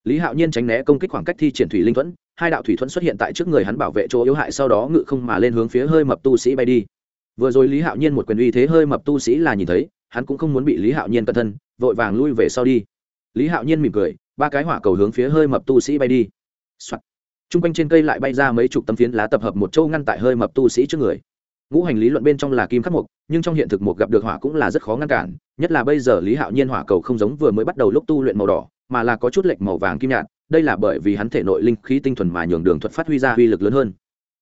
Lý hạo nhiên tránh né công kích khoảng cách thi triển thủy linh thuẫn, hai đạo thủy thuẫn xuất hiện tại trước người hắn bảo vệ chỗ yếu hại sau đó ngự không mà lên hướng phía hơi mập tu sĩ bay đi vừa rồi lý hạo nhiên một quyền uy thế hơi mập tu sĩ là nhìn thấy, hắn cũng không muốn bị lý hạo nhiên cẩn thân, vội vàng lui về sau đi. Lý hạo nhiên mỉm cười, ba cái hỏa cầu hướng phía hơi mập tu sĩ bay đi、Soạn. Trung quanh trên cây lại bay ra mấy chục tấm phiến lá tập hợp một châu ngăn tại hơi mập tu sĩ trước người. Ngũ hành lý luận bên trong là kim khắc mục, nhưng trong hiện thực mục gặp được hỏa cũng là rất khó ngăn cản, nhất là bây giờ lý hạo nhiên hỏa cầu không giống vừa mới bắt đầu lúc tu luyện màu đỏ, mà là có chút lệch màu vàng kim nhạt, đây là bởi vì hắn thể nội linh khí tinh thuần mà nhường đường thuật phát huy ra uy lực lớn hơn.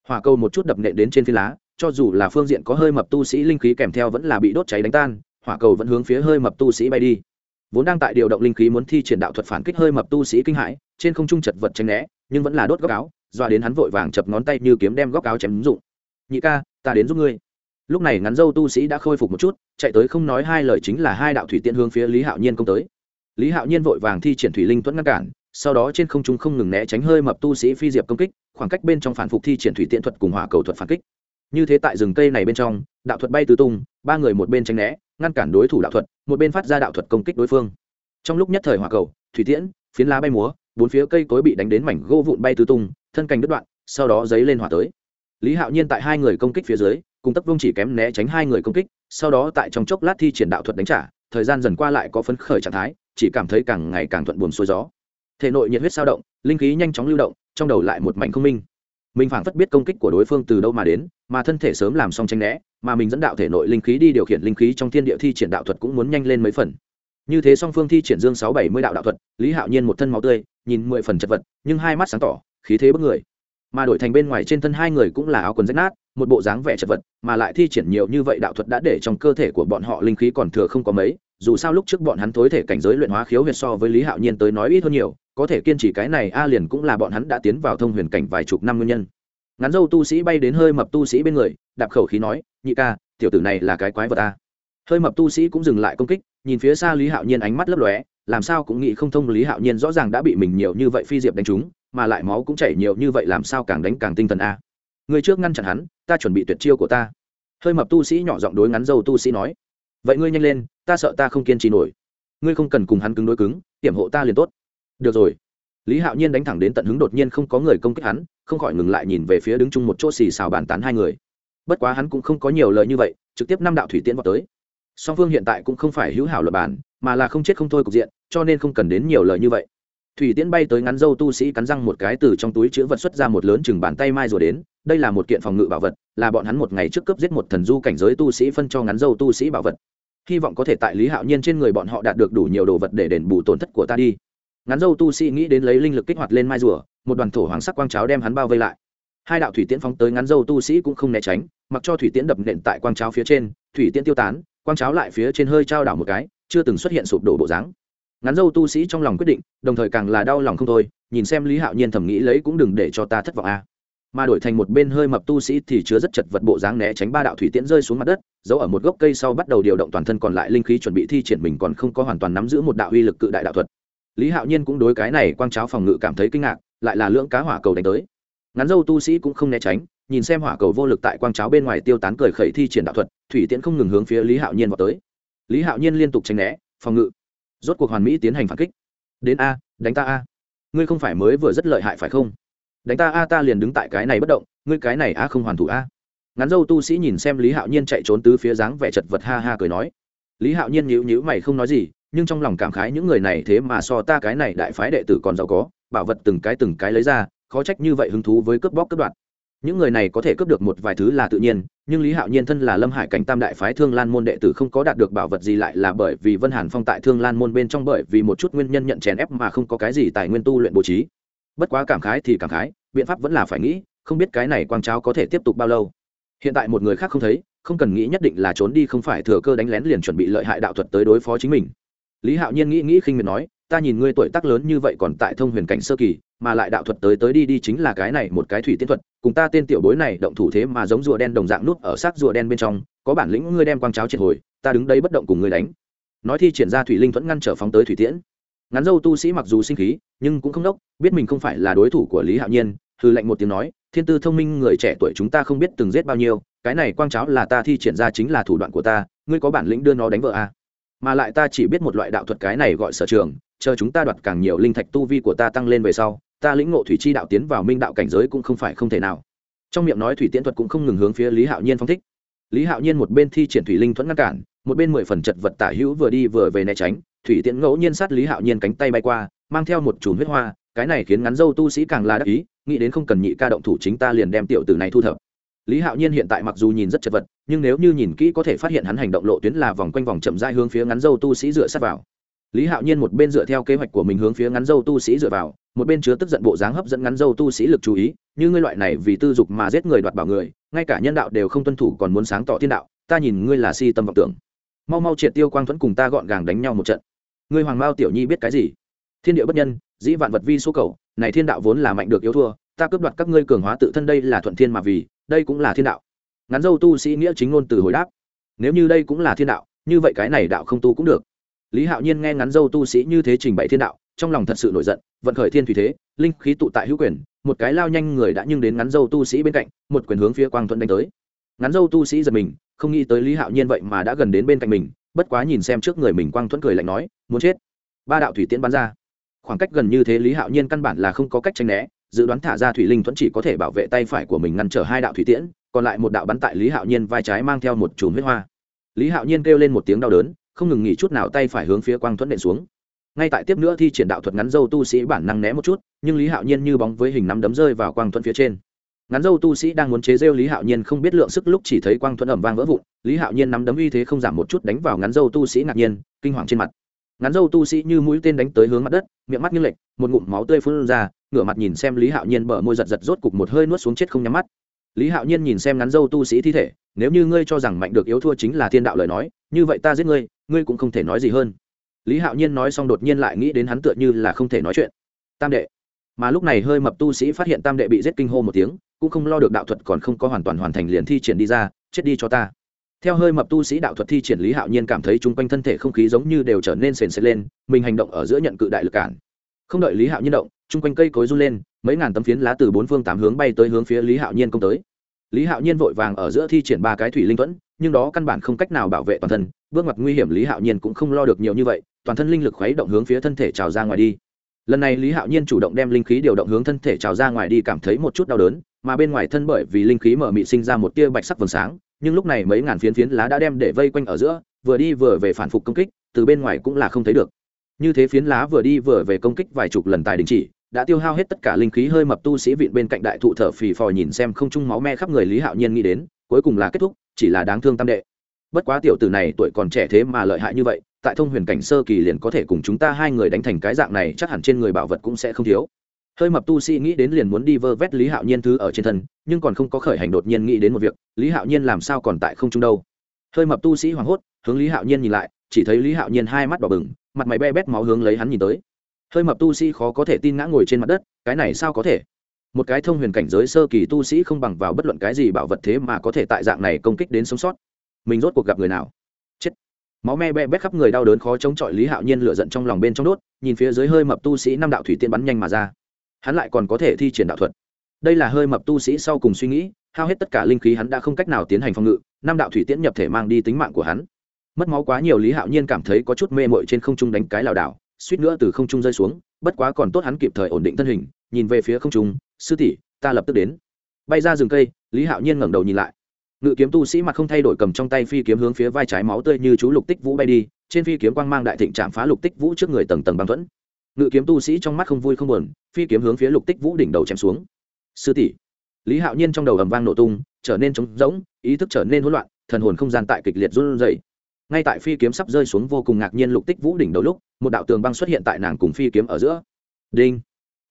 Hỏa cầu một chút đập nện đến trên phi lá cho dù là phương diện có hơi mập tu sĩ linh khí kèm theo vẫn là bị đốt cháy đánh tan, hỏa cầu vẫn hướng phía hơi mập tu sĩ bay đi. Vốn đang tại điều động linh khí muốn thi triển đạo thuật phản kích hơi mập tu sĩ kinh hãi, trên không trung chật vật tranh né, nhưng vẫn là đốt góc áo doa đến hắn vội vàng chập ngón tay như kiếm đem góc áo chém dụng. Nhị ca, ta đến giúp ngươi. Lúc này ngắn dâu tu sĩ đã khôi phục một chút, chạy tới không nói hai lời chính là hai đạo thủy tiện hướng phía lý hạo nhiên công tới. Lý hạo nhiên vội vàng thi triển thủy linh tuẫn ngăn cản, sau đó trên không trung không ngừng né tránh hơi mập tu sĩ phi diệp công kích, khoảng cách bên trong phản phục thi triển thủy tiện thuật cùng hỏa cầu thuật phản kích như thế tại rừng cây này bên trong, đạo thuật bay tứ tung, ba người một bên tránh né, ngăn cản đối thủ đạo thuật, một bên phát ra đạo thuật công kích đối phương. Trong lúc nhất thời hỏa cầu, thủy tiễn, phiến lá bay múa, bốn phía cây cối bị đánh đến mảnh gỗ vụn bay tứ tung, thân cành đứt đoạn, sau đó giấy lên hỏa tới. Lý hạo nhiên tại hai người công kích phía dưới, cùng tấp vông chỉ kém né tránh hai người công kích, sau đó tại trong chốc lát thi triển đạo thuật đánh trả, thời gian dần qua lại có phấn khởi trạng thái, chỉ cảm thấy càng ngày càng thuận buồm xuôi gió. Thể nội nhiệt huyết sao động, linh khí nhanh chóng lưu động, trong đầu lại một mảnh không minh mình phảng phất biết công kích của đối phương từ đâu mà đến, mà thân thể sớm làm xong tranh né, mà mình dẫn đạo thể nội linh khí đi điều khiển linh khí trong thiên địa thi triển đạo thuật cũng muốn nhanh lên mấy phần. Như thế song phương thi triển dương sáu bảy mươi đạo đạo thuật, lý hạo nhiên một thân máu tươi, nhìn mười phần chật vật, nhưng hai mắt sáng tỏ, khí thế bất người. Mà đổi thành bên ngoài trên thân hai người cũng là áo quần rách nát, một bộ dáng vẻ chật vật, mà lại thi triển nhiều như vậy đạo thuật đã để trong cơ thể của bọn họ linh khí còn thừa không có mấy dù sao lúc trước bọn hắn thối thể cảnh giới luyện hóa khiếu huyệt so với lý hạo nhiên tới nói ít hơn nhiều, có thể kiên trì cái này a liền cũng là bọn hắn đã tiến vào thông huyền cảnh vài chục năm nguyên nhân. Ngắn dâu tu sĩ bay đến hơi mập tu sĩ bên người, đạp khẩu khí nói, nhị ca, tiểu tử này là cái quái vật a. Hơi mập tu sĩ cũng dừng lại công kích, nhìn phía xa lý hạo nhiên ánh mắt lấp lóe, làm sao cũng nghĩ không thông lý hạo nhiên rõ ràng đã bị mình nhiều như vậy phi diệp đánh trúng, mà lại máu cũng chảy nhiều như vậy làm sao càng đánh càng tinh thần a. Người trước ngăn chặn hắn, ta chuẩn bị tuyệt chiêu của ta. Hơi mập tu sĩ nhỏ giọng đối ngắn dâu tu sĩ nói vậy ngươi nhanh lên, ta sợ ta không kiên trì nổi. Ngươi không cần cùng hắn cứng đối cứng, hiểm hộ ta liền tốt. Được rồi. Lý hạo nhiên đánh thẳng đến tận hứng đột nhiên không có người công kích hắn, không khỏi ngừng lại nhìn về phía đứng chung một chỗ xì xào bàn tán hai người. Bất quá hắn cũng không có nhiều lời như vậy, trực tiếp năm đạo thủy tiễn vào tới. Song phương hiện tại cũng không phải hữu hảo luật bản, mà là không chết không thôi cục diện, cho nên không cần đến nhiều lời như vậy. Thủy tiễn bay tới ngắn dâu tu sĩ cắn răng một cái từ trong túi chữ vật xuất ra một lớn chừng bàn tay mai rồi đến, đây là một kiện phòng ngự bảo vật, là bọn hắn một ngày trước cướp giết một thần du cảnh giới tu sĩ phân cho ngắn dâu tu sĩ bảo vật hy vọng có thể tại lý hạo nhiên trên người bọn họ đạt được đủ nhiều đồ vật để đền bù tổn thất của ta đi. Ngắn dâu tu sĩ nghĩ đến lấy linh lực kích hoạt lên mai rùa, một đoàn thổ hoàng sắc quang cháo đem hắn bao vây lại. Hai đạo thủy tiễn phóng tới ngắn dâu tu sĩ cũng không né tránh, mặc cho thủy tiễn đập nện tại quang cháo phía trên, thủy tiễn tiêu tán, quang cháo lại phía trên hơi trao đảo một cái, chưa từng xuất hiện sụp đổ bộ dáng. Ngắn dâu tu sĩ trong lòng quyết định, đồng thời càng là đau lòng không thôi, nhìn xem lý hạo nhiên thầm nghĩ lấy cũng đừng để cho ta thất vọng a mà đổi thành một bên hơi mập tu sĩ thì chứa rất chật vật bộ dáng né tránh ba đạo thủy tiễn rơi xuống mặt đất, giấu ở một gốc cây sau bắt đầu điều động toàn thân còn lại linh khí chuẩn bị thi triển mình còn không có hoàn toàn nắm giữ một đạo uy lực cự đại đạo thuật. Lý hạo nhiên cũng đối cái này quang cháo phòng ngự cảm thấy kinh ngạc, lại là lưỡng cá hỏa cầu đánh tới. Ngắn dâu tu sĩ cũng không né tránh, nhìn xem hỏa cầu vô lực tại quang cháo bên ngoài tiêu tán cười khẩy thi triển đạo thuật, thủy tiễn không ngừng hướng phía lý hạo nhiên vào tới. Lý hạo nhiên liên tục tránh né, phòng ngự. Rốt cuộc hoàn mỹ tiến hành phản kích. Đến a, đánh ta a. Ngươi không phải mới vừa rất lợi hại phải không? Đánh ta a, ta liền đứng tại cái này bất động, ngươi cái này a không hoàn thủ a. Ngắn dâu tu sĩ nhìn xem lý hạo nhiên chạy trốn tứ phía dáng vẻ chật vật ha ha cười nói. Lý hạo nhiên nhíu nhíu mày không nói gì, nhưng trong lòng cảm khái những người này thế mà so ta cái này đại phái đệ tử còn giàu có, bảo vật từng cái từng cái lấy ra, khó trách như vậy hứng thú với cướp bóc cướp đoạt. Những người này có thể cướp được một vài thứ là tự nhiên, nhưng lý hạo nhiên thân là lâm hải cảnh tam đại phái thương lan môn đệ tử không có đạt được bảo vật gì lại là bởi vì vân hàn phong tại thương lan môn bên trong bởi vì một chút nguyên nhân nhận chèn ép mà không có cái gì tài nguyên tu luyện bố trí bất quá cảm khái thì cảm khái, biện pháp vẫn là phải nghĩ, không biết cái này quang cháo có thể tiếp tục bao lâu. Hiện tại một người khác không thấy, không cần nghĩ nhất định là trốn đi, không phải thừa cơ đánh lén liền chuẩn bị lợi hại đạo thuật tới đối phó chính mình. Lý hạo nhiên nghĩ nghĩ khinh miệt nói, ta nhìn ngươi tuổi tác lớn như vậy còn tại thông huyền cảnh sơ kỳ, mà lại đạo thuật tới tới đi đi chính là cái này một cái thủy tiên thuật, cùng ta tên tiểu bối này động thủ thế mà giống rùa đen đồng dạng nút ở xác rùa đen bên trong, có bản lĩnh ngươi đem quang cháo triệt hồi, ta đứng đấy bất động cùng ngươi đánh. Nói thi triển ra thủy linh thuẫn ngăn trở phóng tới thủy tiễn ngắn dâu tu sĩ mặc dù sinh khí, nhưng cũng không đốc, biết mình không phải là đối thủ của lý hạo nhiên hư lệnh một tiếng nói, thiên tư thông minh người trẻ tuổi chúng ta không biết từng giết bao nhiêu, cái này quang cháo là ta thi triển ra chính là thủ đoạn của ta, ngươi có bản lĩnh đưa nó đánh vợ à. mà lại ta chỉ biết một loại đạo thuật cái này gọi sở trường, chờ chúng ta đoạt càng nhiều linh thạch tu vi của ta tăng lên về sau, ta lĩnh ngộ thủy chi đạo tiến vào minh đạo cảnh giới cũng không phải không thể nào trong miệng nói thủy tiễn thuật cũng không ngừng hướng phía lý hạo nhiên phong thích lý hạo nhiên một bên thi triển thủy linh thuẫn ngăn cản, một bên mười phần chật vật tả hữu vừa đi vừa về né tránh, thủy tiễn ngẫu nhiên sát lý hạo nhiên cánh tay bay qua, mang theo một chùm huyết hoa, cái này khiến ngắn dâu tu sĩ càng là đắc ý, nghĩ đến không cần nhị ca động thủ chính ta liền đem tiểu tử này thu thập. Lý hạo nhiên hiện tại mặc dù nhìn rất chật vật, nhưng nếu như nhìn kỹ có thể phát hiện hắn hành động lộ tuyến là vòng quanh vòng chậm dai hướng phía ngắn dâu tu sĩ dựa sát vào lý hạo nhiên một bên dựa theo kế hoạch của mình hướng phía ngắn dâu tu sĩ dựa vào, một bên chứa tức giận bộ dáng hấp dẫn ngắn dâu tu sĩ lực chú ý, như ngươi loại này vì tư dục mà giết người đoạt bảo người, ngay cả nhân đạo đều không tuân thủ còn muốn sáng tỏ thiên đạo, ta nhìn ngươi là si tâm vọng tưởng. Mau mau triệt tiêu quang thuẫn cùng ta gọn gàng đánh nhau một trận. Ngươi hoàng mao tiểu nhi biết cái gì? Thiên địa bất nhân, dĩ vạn vật vi số cầu, này thiên đạo vốn là mạnh được yếu thua, ta cướp đoạt các ngươi cường hóa tự thân đây là thuận thiên mà vì, đây cũng là thiên đạo. Ngắn dâu tu sĩ nghĩa chính ngôn từ hồi đáp. Nếu như đây cũng là thiên đạo, như vậy cái này đạo không tu cũng được lý hạo nhiên nghe ngắn dâu tu sĩ như thế trình bày thiên đạo, trong lòng thật sự nổi giận, vận khởi thiên thủy thế, linh khí tụ tại hữu quyền, một cái lao nhanh người đã nhưng đến ngắn dâu tu sĩ bên cạnh, một quyền hướng phía quang thuận đánh tới. Ngắn dâu tu sĩ giật mình, không nghĩ tới lý hạo nhiên vậy mà đã gần đến bên cạnh mình, bất quá nhìn xem trước người mình quang thuẫn cười lạnh nói, muốn chết. Ba đạo thủy tiễn bắn ra. Khoảng cách gần như thế lý hạo nhiên căn bản là không có cách tranh né, dự đoán thả ra thủy linh thuẫn chỉ có thể bảo vệ tay phải của mình ngăn trở hai đạo thủy tiễn, còn lại một đạo bắn tại lý hạo nhiên vai trái mang theo một chùm huyết hoa. Lý hạo nhiên kêu lên một tiếng đau đớn không ngừng nghỉ chút nào tay phải hướng phía quang thuẫn đệm xuống. Ngay tại tiếp nữa thi triển đạo thuật ngắn dâu tu sĩ bản năng né một chút, nhưng lý hạo nhiên như bóng với hình nắm đấm rơi vào quang thuẫn phía trên. Ngắn dâu tu sĩ đang muốn chế rêu lý hạo nhiên không biết lượng sức lúc chỉ thấy quang thuẫn ẩm vang vỡ vụn, lý hạo nhiên nắm đấm uy thế không giảm một chút đánh vào ngắn dâu tu sĩ ngạc nhiên, kinh hoàng trên mặt. Ngắn dâu tu sĩ như mũi tên đánh tới hướng mặt đất, miệng mắt như lệch, một ngụm máu tươi phun ra, ngửa mặt nhìn xem lý hạo nhiên bở môi giật giật rốt cục một hơi nuốt xuống chết không nhắm mắt. Lý hạo nhiên nhìn xem ngắn dâu tu sĩ thi thể, nếu như ngươi cho rằng mạnh được yếu thua chính là thiên đạo lời nói, như vậy ta giết ngươi ngươi cũng không thể nói gì hơn. Lý hạo nhiên nói xong đột nhiên lại nghĩ đến hắn tựa như là không thể nói chuyện. Tam đệ. Mà lúc này hơi mập tu sĩ phát hiện tam đệ bị giết kinh hô một tiếng, cũng không lo được đạo thuật còn không có hoàn toàn hoàn thành liền thi triển đi ra, chết đi cho ta. Theo hơi mập tu sĩ đạo thuật thi triển lý hạo nhiên cảm thấy chung quanh thân thể không khí giống như đều trở nên sền sệt lên, mình hành động ở giữa nhận cự đại lực cản. Không đợi lý hạo nhiên động, chung quanh cây cối run lên, mấy ngàn tấm phiến lá từ bốn phương tám hướng bay tới hướng phía lý hạo nhiên công tới. Lý hạo nhiên vội vàng ở giữa thi triển ba cái thủy linh thuẫn nhưng đó căn bản không cách nào bảo vệ toàn thân, bước ngoặt nguy hiểm lý hạo nhiên cũng không lo được nhiều như vậy, toàn thân linh lực khuấy động hướng phía thân thể trào ra ngoài đi. Lần này lý hạo nhiên chủ động đem linh khí điều động hướng thân thể trào ra ngoài đi cảm thấy một chút đau đớn, mà bên ngoài thân bởi vì linh khí mở mị sinh ra một tia bạch sắc vầng sáng, nhưng lúc này mấy ngàn phiến phiến lá đã đem để vây quanh ở giữa, vừa đi vừa về phản phục công kích, từ bên ngoài cũng là không thấy được. Như thế phiến lá vừa đi vừa về công kích vài chục lần tài đình chỉ, đã tiêu hao hết tất cả linh khí hơi mập tu sĩ vịn bên cạnh đại thụ thở phì phò nhìn xem không trung máu me khắp người lý hạo nhiên nghĩ đến cuối cùng là kết thúc, chỉ là đáng thương tam đệ. Bất quá tiểu tử này tuổi còn trẻ thế mà lợi hại như vậy, tại thông huyền cảnh sơ kỳ liền có thể cùng chúng ta hai người đánh thành cái dạng này chắc hẳn trên người bảo vật cũng sẽ không thiếu. Hơi mập tu sĩ nghĩ đến liền muốn đi vơ vét lý hạo nhiên thứ ở trên thân, nhưng còn không có khởi hành đột nhiên nghĩ đến một việc, lý hạo nhiên làm sao còn tại không trung đâu. Hơi mập tu sĩ hoảng hốt, hướng lý hạo nhiên nhìn lại, chỉ thấy lý hạo nhiên hai mắt đỏ bừng, mặt mày be bét máu hướng lấy hắn nhìn tới. Hơi mập tu sĩ khó có thể tin ngã ngồi trên mặt đất, cái này sao có thể? Một cái thông huyền cảnh giới sơ kỳ tu sĩ không bằng vào bất luận cái gì bảo vật thế mà có thể tại dạng này công kích đến sống sót. Mình rốt cuộc gặp người nào? Chết. Máu me be bét khắp người đau đớn khó chống chọi lý hạo nhiên lựa giận trong lòng bên trong đốt, nhìn phía dưới hơi mập tu sĩ năm đạo thủy tiên bắn nhanh mà ra. Hắn lại còn có thể thi triển đạo thuật. Đây là hơi mập tu sĩ sau cùng suy nghĩ, hao hết tất cả linh khí hắn đã không cách nào tiến hành phòng ngự, năm đạo thủy tiễn nhập thể mang đi tính mạng của hắn. Mất máu quá nhiều lý hạo nhiên cảm thấy có chút mê mội trên không trung đánh cái lảo đảo, suýt nữa từ không trung rơi xuống, bất quá còn tốt hắn kịp thời ổn định thân hình, nhìn về phía không trung sư tỷ, ta lập tức đến. Bay ra rừng cây, lý hạo nhiên ngẩng đầu nhìn lại. Ngự kiếm tu sĩ mặt không thay đổi cầm trong tay phi kiếm hướng phía vai trái máu tươi như chú lục tích vũ bay đi, trên phi kiếm quang mang đại thịnh chạm phá lục tích vũ trước người tầng tầng băng thuẫn. Ngự kiếm tu sĩ trong mắt không vui không buồn, phi kiếm hướng phía lục tích vũ đỉnh đầu chém xuống. Sư tỷ. Lý hạo nhiên trong đầu ầm vang nổ tung, trở nên trống rỗng, ý thức trở nên hỗn loạn, thần hồn không gian tại kịch liệt run rẩy. Ngay tại phi kiếm sắp rơi xuống vô cùng ngạc nhiên lục tích vũ đỉnh đầu lúc, một đạo tường băng xuất hiện tại nàng cùng phi kiếm ở giữa. Đinh!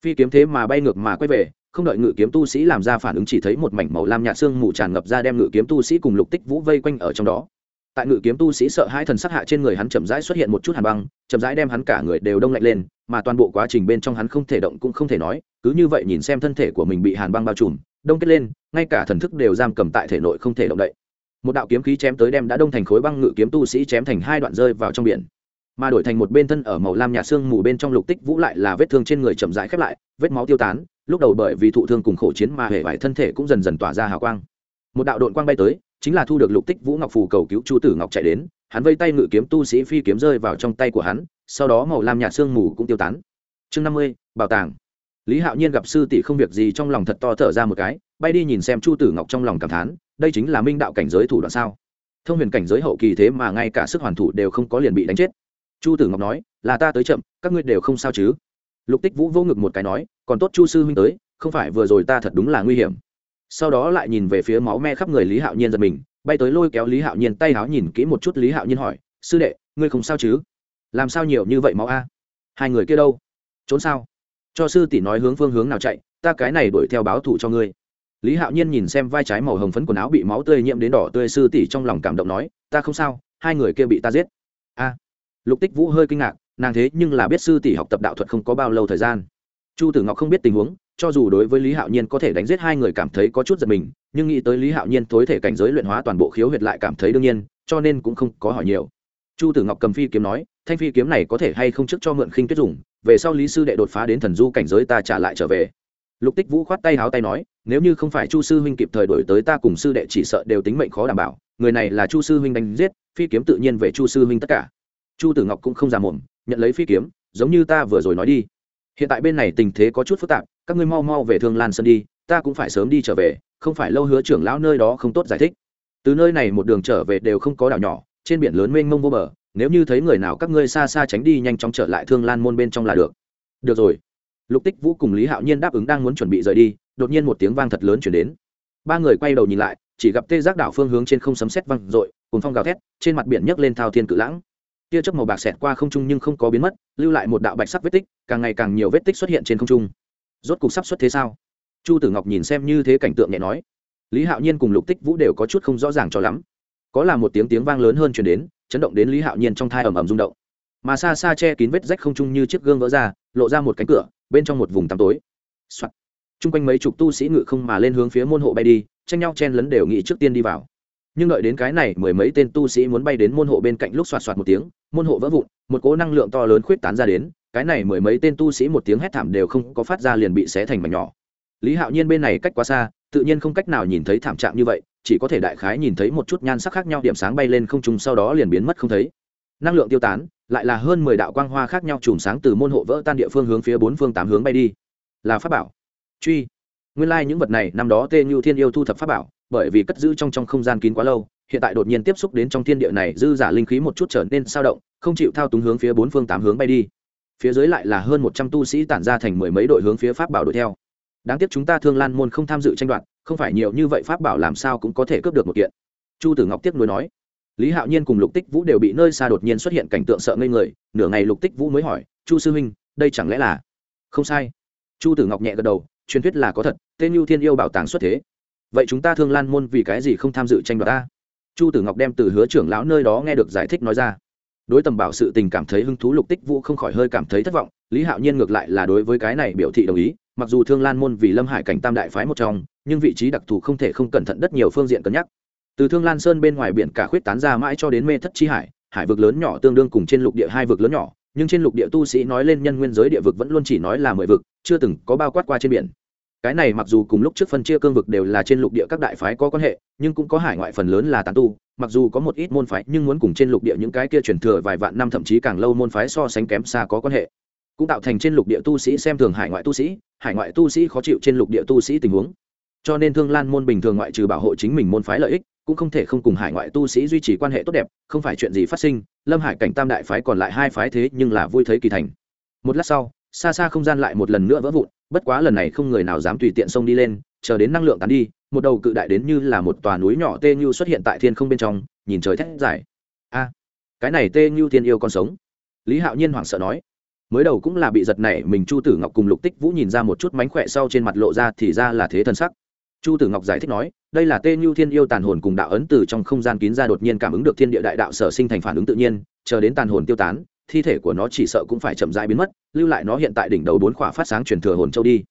Phi kiếm thế mà bay ngược mà quay về, không đợi ngự kiếm tu sĩ làm ra phản ứng chỉ thấy một mảnh màu lam nhạt xương mù tràn ngập ra đem ngự kiếm tu sĩ cùng lục tích vũ vây quanh ở trong đó. Tại ngự kiếm tu sĩ sợ hai thần sắc hạ trên người hắn chậm rãi xuất hiện một chút hàn băng, chậm rãi đem hắn cả người đều đông lạnh lên, mà toàn bộ quá trình bên trong hắn không thể động cũng không thể nói, cứ như vậy nhìn xem thân thể của mình bị hàn băng bao trùm, đông kết lên, ngay cả thần thức đều giam cầm tại thể nội không thể động đậy. Một đạo kiếm khí chém tới đem đã đông thành khối băng ngự kiếm tu sĩ chém thành hai đoạn rơi vào trong biển mà đổi thành một bên thân ở màu lam nhạt xương mù bên trong lục tích vũ lại là vết thương trên người chậm rãi khép lại, vết máu tiêu tán, lúc đầu bởi vì thụ thương cùng khổ chiến mà hề vải thân thể cũng dần dần tỏa ra hào quang. Một đạo đội quang bay tới, chính là thu được lục tích vũ ngọc phù cầu cứu chu tử ngọc chạy đến, hắn vây tay ngự kiếm tu sĩ phi kiếm rơi vào trong tay của hắn, sau đó màu lam nhạt sương mù cũng tiêu tán. Chương năm mươi, bảo tàng. Lý hạo nhiên gặp sư tỷ không việc gì trong lòng thật to thở ra một cái, bay đi nhìn xem chu tử ngọc trong lòng cảm thán, đây chính là minh đạo cảnh giới thủ đoạn sao? Thông huyền cảnh giới hậu kỳ thế mà ngay cả sức hoàn thủ đều không có liền bị đánh chết chu tử ngọc nói, là ta tới chậm, các ngươi đều không sao chứ? Lục tích vũ vô ngực một cái nói, còn tốt chu sư huynh tới, không phải vừa rồi ta thật đúng là nguy hiểm. Sau đó lại nhìn về phía máu me khắp người lý hạo nhiên giật mình, bay tới lôi kéo lý hạo nhiên tay háo nhìn kỹ một chút lý hạo nhiên hỏi, sư đệ, ngươi không sao chứ? Làm sao nhiều như vậy máu a? Hai người kia đâu? Trốn sao? Cho sư tỷ nói hướng phương hướng nào chạy, ta cái này đuổi theo báo thù cho ngươi. Lý hạo nhiên nhìn xem vai trái màu hồng phấn quần áo bị máu tươi nhiễm đến đỏ tươi, sư tỷ trong lòng cảm động nói, ta không sao, hai người kia bị ta giết. A lục tích vũ hơi kinh ngạc, nàng thế nhưng là biết sư tỷ học tập đạo thuật không có bao lâu thời gian. Chu tử ngọc không biết tình huống, cho dù đối với lý hạo nhiên có thể đánh giết hai người cảm thấy có chút giật mình, nhưng nghĩ tới lý hạo nhiên tối thể cảnh giới luyện hóa toàn bộ khiếu huyệt lại cảm thấy đương nhiên, cho nên cũng không có hỏi nhiều. Chu tử ngọc cầm phi kiếm nói, thanh phi kiếm này có thể hay không trước cho mượn khinh tuyết dùng, về sau lý sư đệ đột phá đến thần du cảnh giới ta trả lại trở về. Lục tích vũ khoát tay háo tay nói, nếu như không phải chu sư huynh kịp thời đổi tới ta cùng sư đệ chỉ sợ đều tính mệnh khó đảm bảo, người này là chu sư huynh đánh giết, phi kiếm tự nhiên về chu sư huynh tất cả chu tử ngọc cũng không già mồm, nhận lấy phi kiếm, giống như ta vừa rồi nói đi. Hiện tại bên này tình thế có chút phức tạp, các ngươi mau mau về thương lan sơn đi, ta cũng phải sớm đi trở về, không phải lâu hứa trưởng lão nơi đó không tốt giải thích. Từ nơi này một đường trở về đều không có đảo nhỏ, trên biển lớn mênh mông vô bờ, nếu như thấy người nào các ngươi xa xa tránh đi nhanh chóng trở lại thương lan môn bên trong là được. Được rồi. Lục tích vũ cùng lý hạo nhiên đáp ứng đang muốn chuẩn bị rời đi, đột nhiên một tiếng vang thật lớn chuyển đến. Ba người quay đầu nhìn lại, chỉ gặp tê giác đảo phương hướng trên không sấm xét văng r ộ i cùng phong gào thét, trên mặt biển nhấc lên thao thiên cự lãng tia chớp màu bạc xẹt qua không trung nhưng không có biến mất, lưu lại một đạo bạch sắc vết tích, càng ngày càng nhiều vết tích xuất hiện trên không trung. Rốt cục sắp xuất thế sao? Chu tử ngọc nhìn xem như thế cảnh tượng nhẹ nói. Lý hạo nhiên cùng lục tích vũ đều có chút không rõ ràng cho lắm. Có là một tiếng tiếng vang lớn hơn chuyển đến, chấn động đến lý hạo nhiên trong thai ầm ầm rung động. Mà xa xa che kín vết rách không trung như chiếc gương vỡ ra, lộ ra một cánh cửa, bên trong một vùng tăm tối、Soạn. t r quanh mấy chục tu sĩ ngự không mà lên hướng phía môn hộ bay đi, tranh nhau chen lấn đều nghĩ trước tiên đi vào nhưng đợi đến cái này mười mấy tên tu sĩ muốn bay đến môn hộ bên cạnh lúc xoạt xoạt một tiếng, môn hộ vỡ vụn, một cỗ năng lượng to lớn khuyết tán ra đến, cái này mười mấy tên tu sĩ một tiếng hét thảm đều không có phát ra liền bị xé thành mảnh nhỏ. Lý hạo nhiên bên này cách quá xa, tự nhiên không cách nào nhìn thấy thảm trạng như vậy, chỉ có thể đại khái nhìn thấy một chút nhan sắc khác nhau điểm sáng bay lên không trung sau đó liền biến mất không thấy. Năng lượng tiêu tán, lại là hơn mười đạo quang hoa khác nhau chùm sáng từ môn hộ vỡ tan địa phương hướng phía bốn phương tám hướng bay đi. Là pháp bảo. Truy. Nguyên lai、like、những vật này năm đó tê như thiên yêu thu thập pháp bảo bởi vì cất giữ trong trong không gian kín quá lâu, hiện tại đột nhiên tiếp xúc đến trong thiên địa này, dư giả linh khí một chút trở nên sao động, không chịu thao túng hướng phía bốn phương tám hướng bay đi. Phía dưới lại là hơn một trăm tu sĩ tản ra thành mười mấy đội hướng phía pháp bảo đuổi theo. Đáng tiếc chúng ta thương lan môn không tham dự tranh đoạt, không phải nhiều như vậy pháp bảo làm sao cũng có thể cướp được một kiện. Chu tử ngọc tiếc nuối nói. Lý hạo nhiên cùng lục tích vũ đều bị nơi xa đột nhiên xuất hiện cảnh tượng sợ ngây người, nửa ngày lục tích vũ mới hỏi, chu sư huynh, đây chẳng lẽ là? Không sai. Chu tử ngọc nhẹ gật đầu, truyền thuyết là có thật, tên như thiên yêu bảo tàng xuất thế vậy chúng ta thương lan môn vì cái gì không tham dự tranh đoạt ta? Chu tử ngọc đem từ hứa trưởng lão nơi đó nghe được giải thích nói ra. Đối tầm bảo sự tình cảm thấy hứng thú lục tích vũ không khỏi hơi cảm thấy thất vọng, lý hạo nhiên ngược lại là đối với cái này biểu thị đồng ý, mặc dù thương lan môn vì lâm hải cảnh tam đại phái một trong, nhưng vị trí đặc thù không thể không cẩn thận đất nhiều phương diện cân nhắc. Từ thương lan sơn bên ngoài biển cả khuyết tán ra mãi cho đến mê thất chi hải hải vực lớn nhỏ tương đương cùng trên lục địa hai vực lớn nhỏ, nhưng trên lục địa tu sĩ nói lên nhân nguyên giới địa vực vẫn luôn chỉ nói là mười vực, chưa từng có bao quát qua trên biển cái này mặc dù cùng lúc trước phân chia cương vực đều là trên lục địa các đại phái có quan hệ, nhưng cũng có hải ngoại phần lớn là tán tu, mặc dù có một ít môn phái nhưng muốn cùng trên lục địa những cái kia truyền thừa vài vạn năm thậm chí càng lâu môn phái so sánh kém xa có quan hệ. Cũng tạo thành trên lục địa tu sĩ xem thường hải ngoại tu sĩ, hải ngoại tu sĩ khó chịu trên lục địa tu sĩ tình huống. Cho nên thương lan môn bình thường ngoại trừ bảo hộ chính mình môn phái lợi ích, cũng không thể không cùng hải ngoại tu sĩ duy trì quan hệ tốt đẹp, không phải chuyện gì phát sinh, lâm hải cảnh tam đại phái còn lại hai phái thế nhưng là vui thấy kỳ thành. Một lát sau, xa xa không gian lại một lần nữa vỡ vụn bất quá lần này không người nào dám tùy tiện xông đi lên, chờ đến năng lượng tán đi, một đầu cự đại đến như là một tòa núi nhỏ tê như xuất hiện tại thiên không bên trong, nhìn trời thét dài. A, cái này tê như thiên yêu còn sống. Lý hạo nhiên hoảng sợ nói. Mới đầu cũng là bị giật này mình chu tử ngọc cùng lục tích vũ nhìn ra một chút mánh khỏe sau trên mặt lộ ra thì ra là thế thân sắc. Chu tử ngọc giải thích nói, đây là tê như thiên yêu tàn hồn cùng đạo ấn từ trong không gian kín ra đột nhiên cảm ứng được thiên địa đại đạo sở sinh thành phản ứng tự nhiên, chờ đến tàn hồn tiêu tán thi thể của nó chỉ sợ cũng phải chậm rãi biến mất, lưu lại nó hiện tại đỉnh đầu bốn khỏa phát sáng truyền thừa hồn châu đi.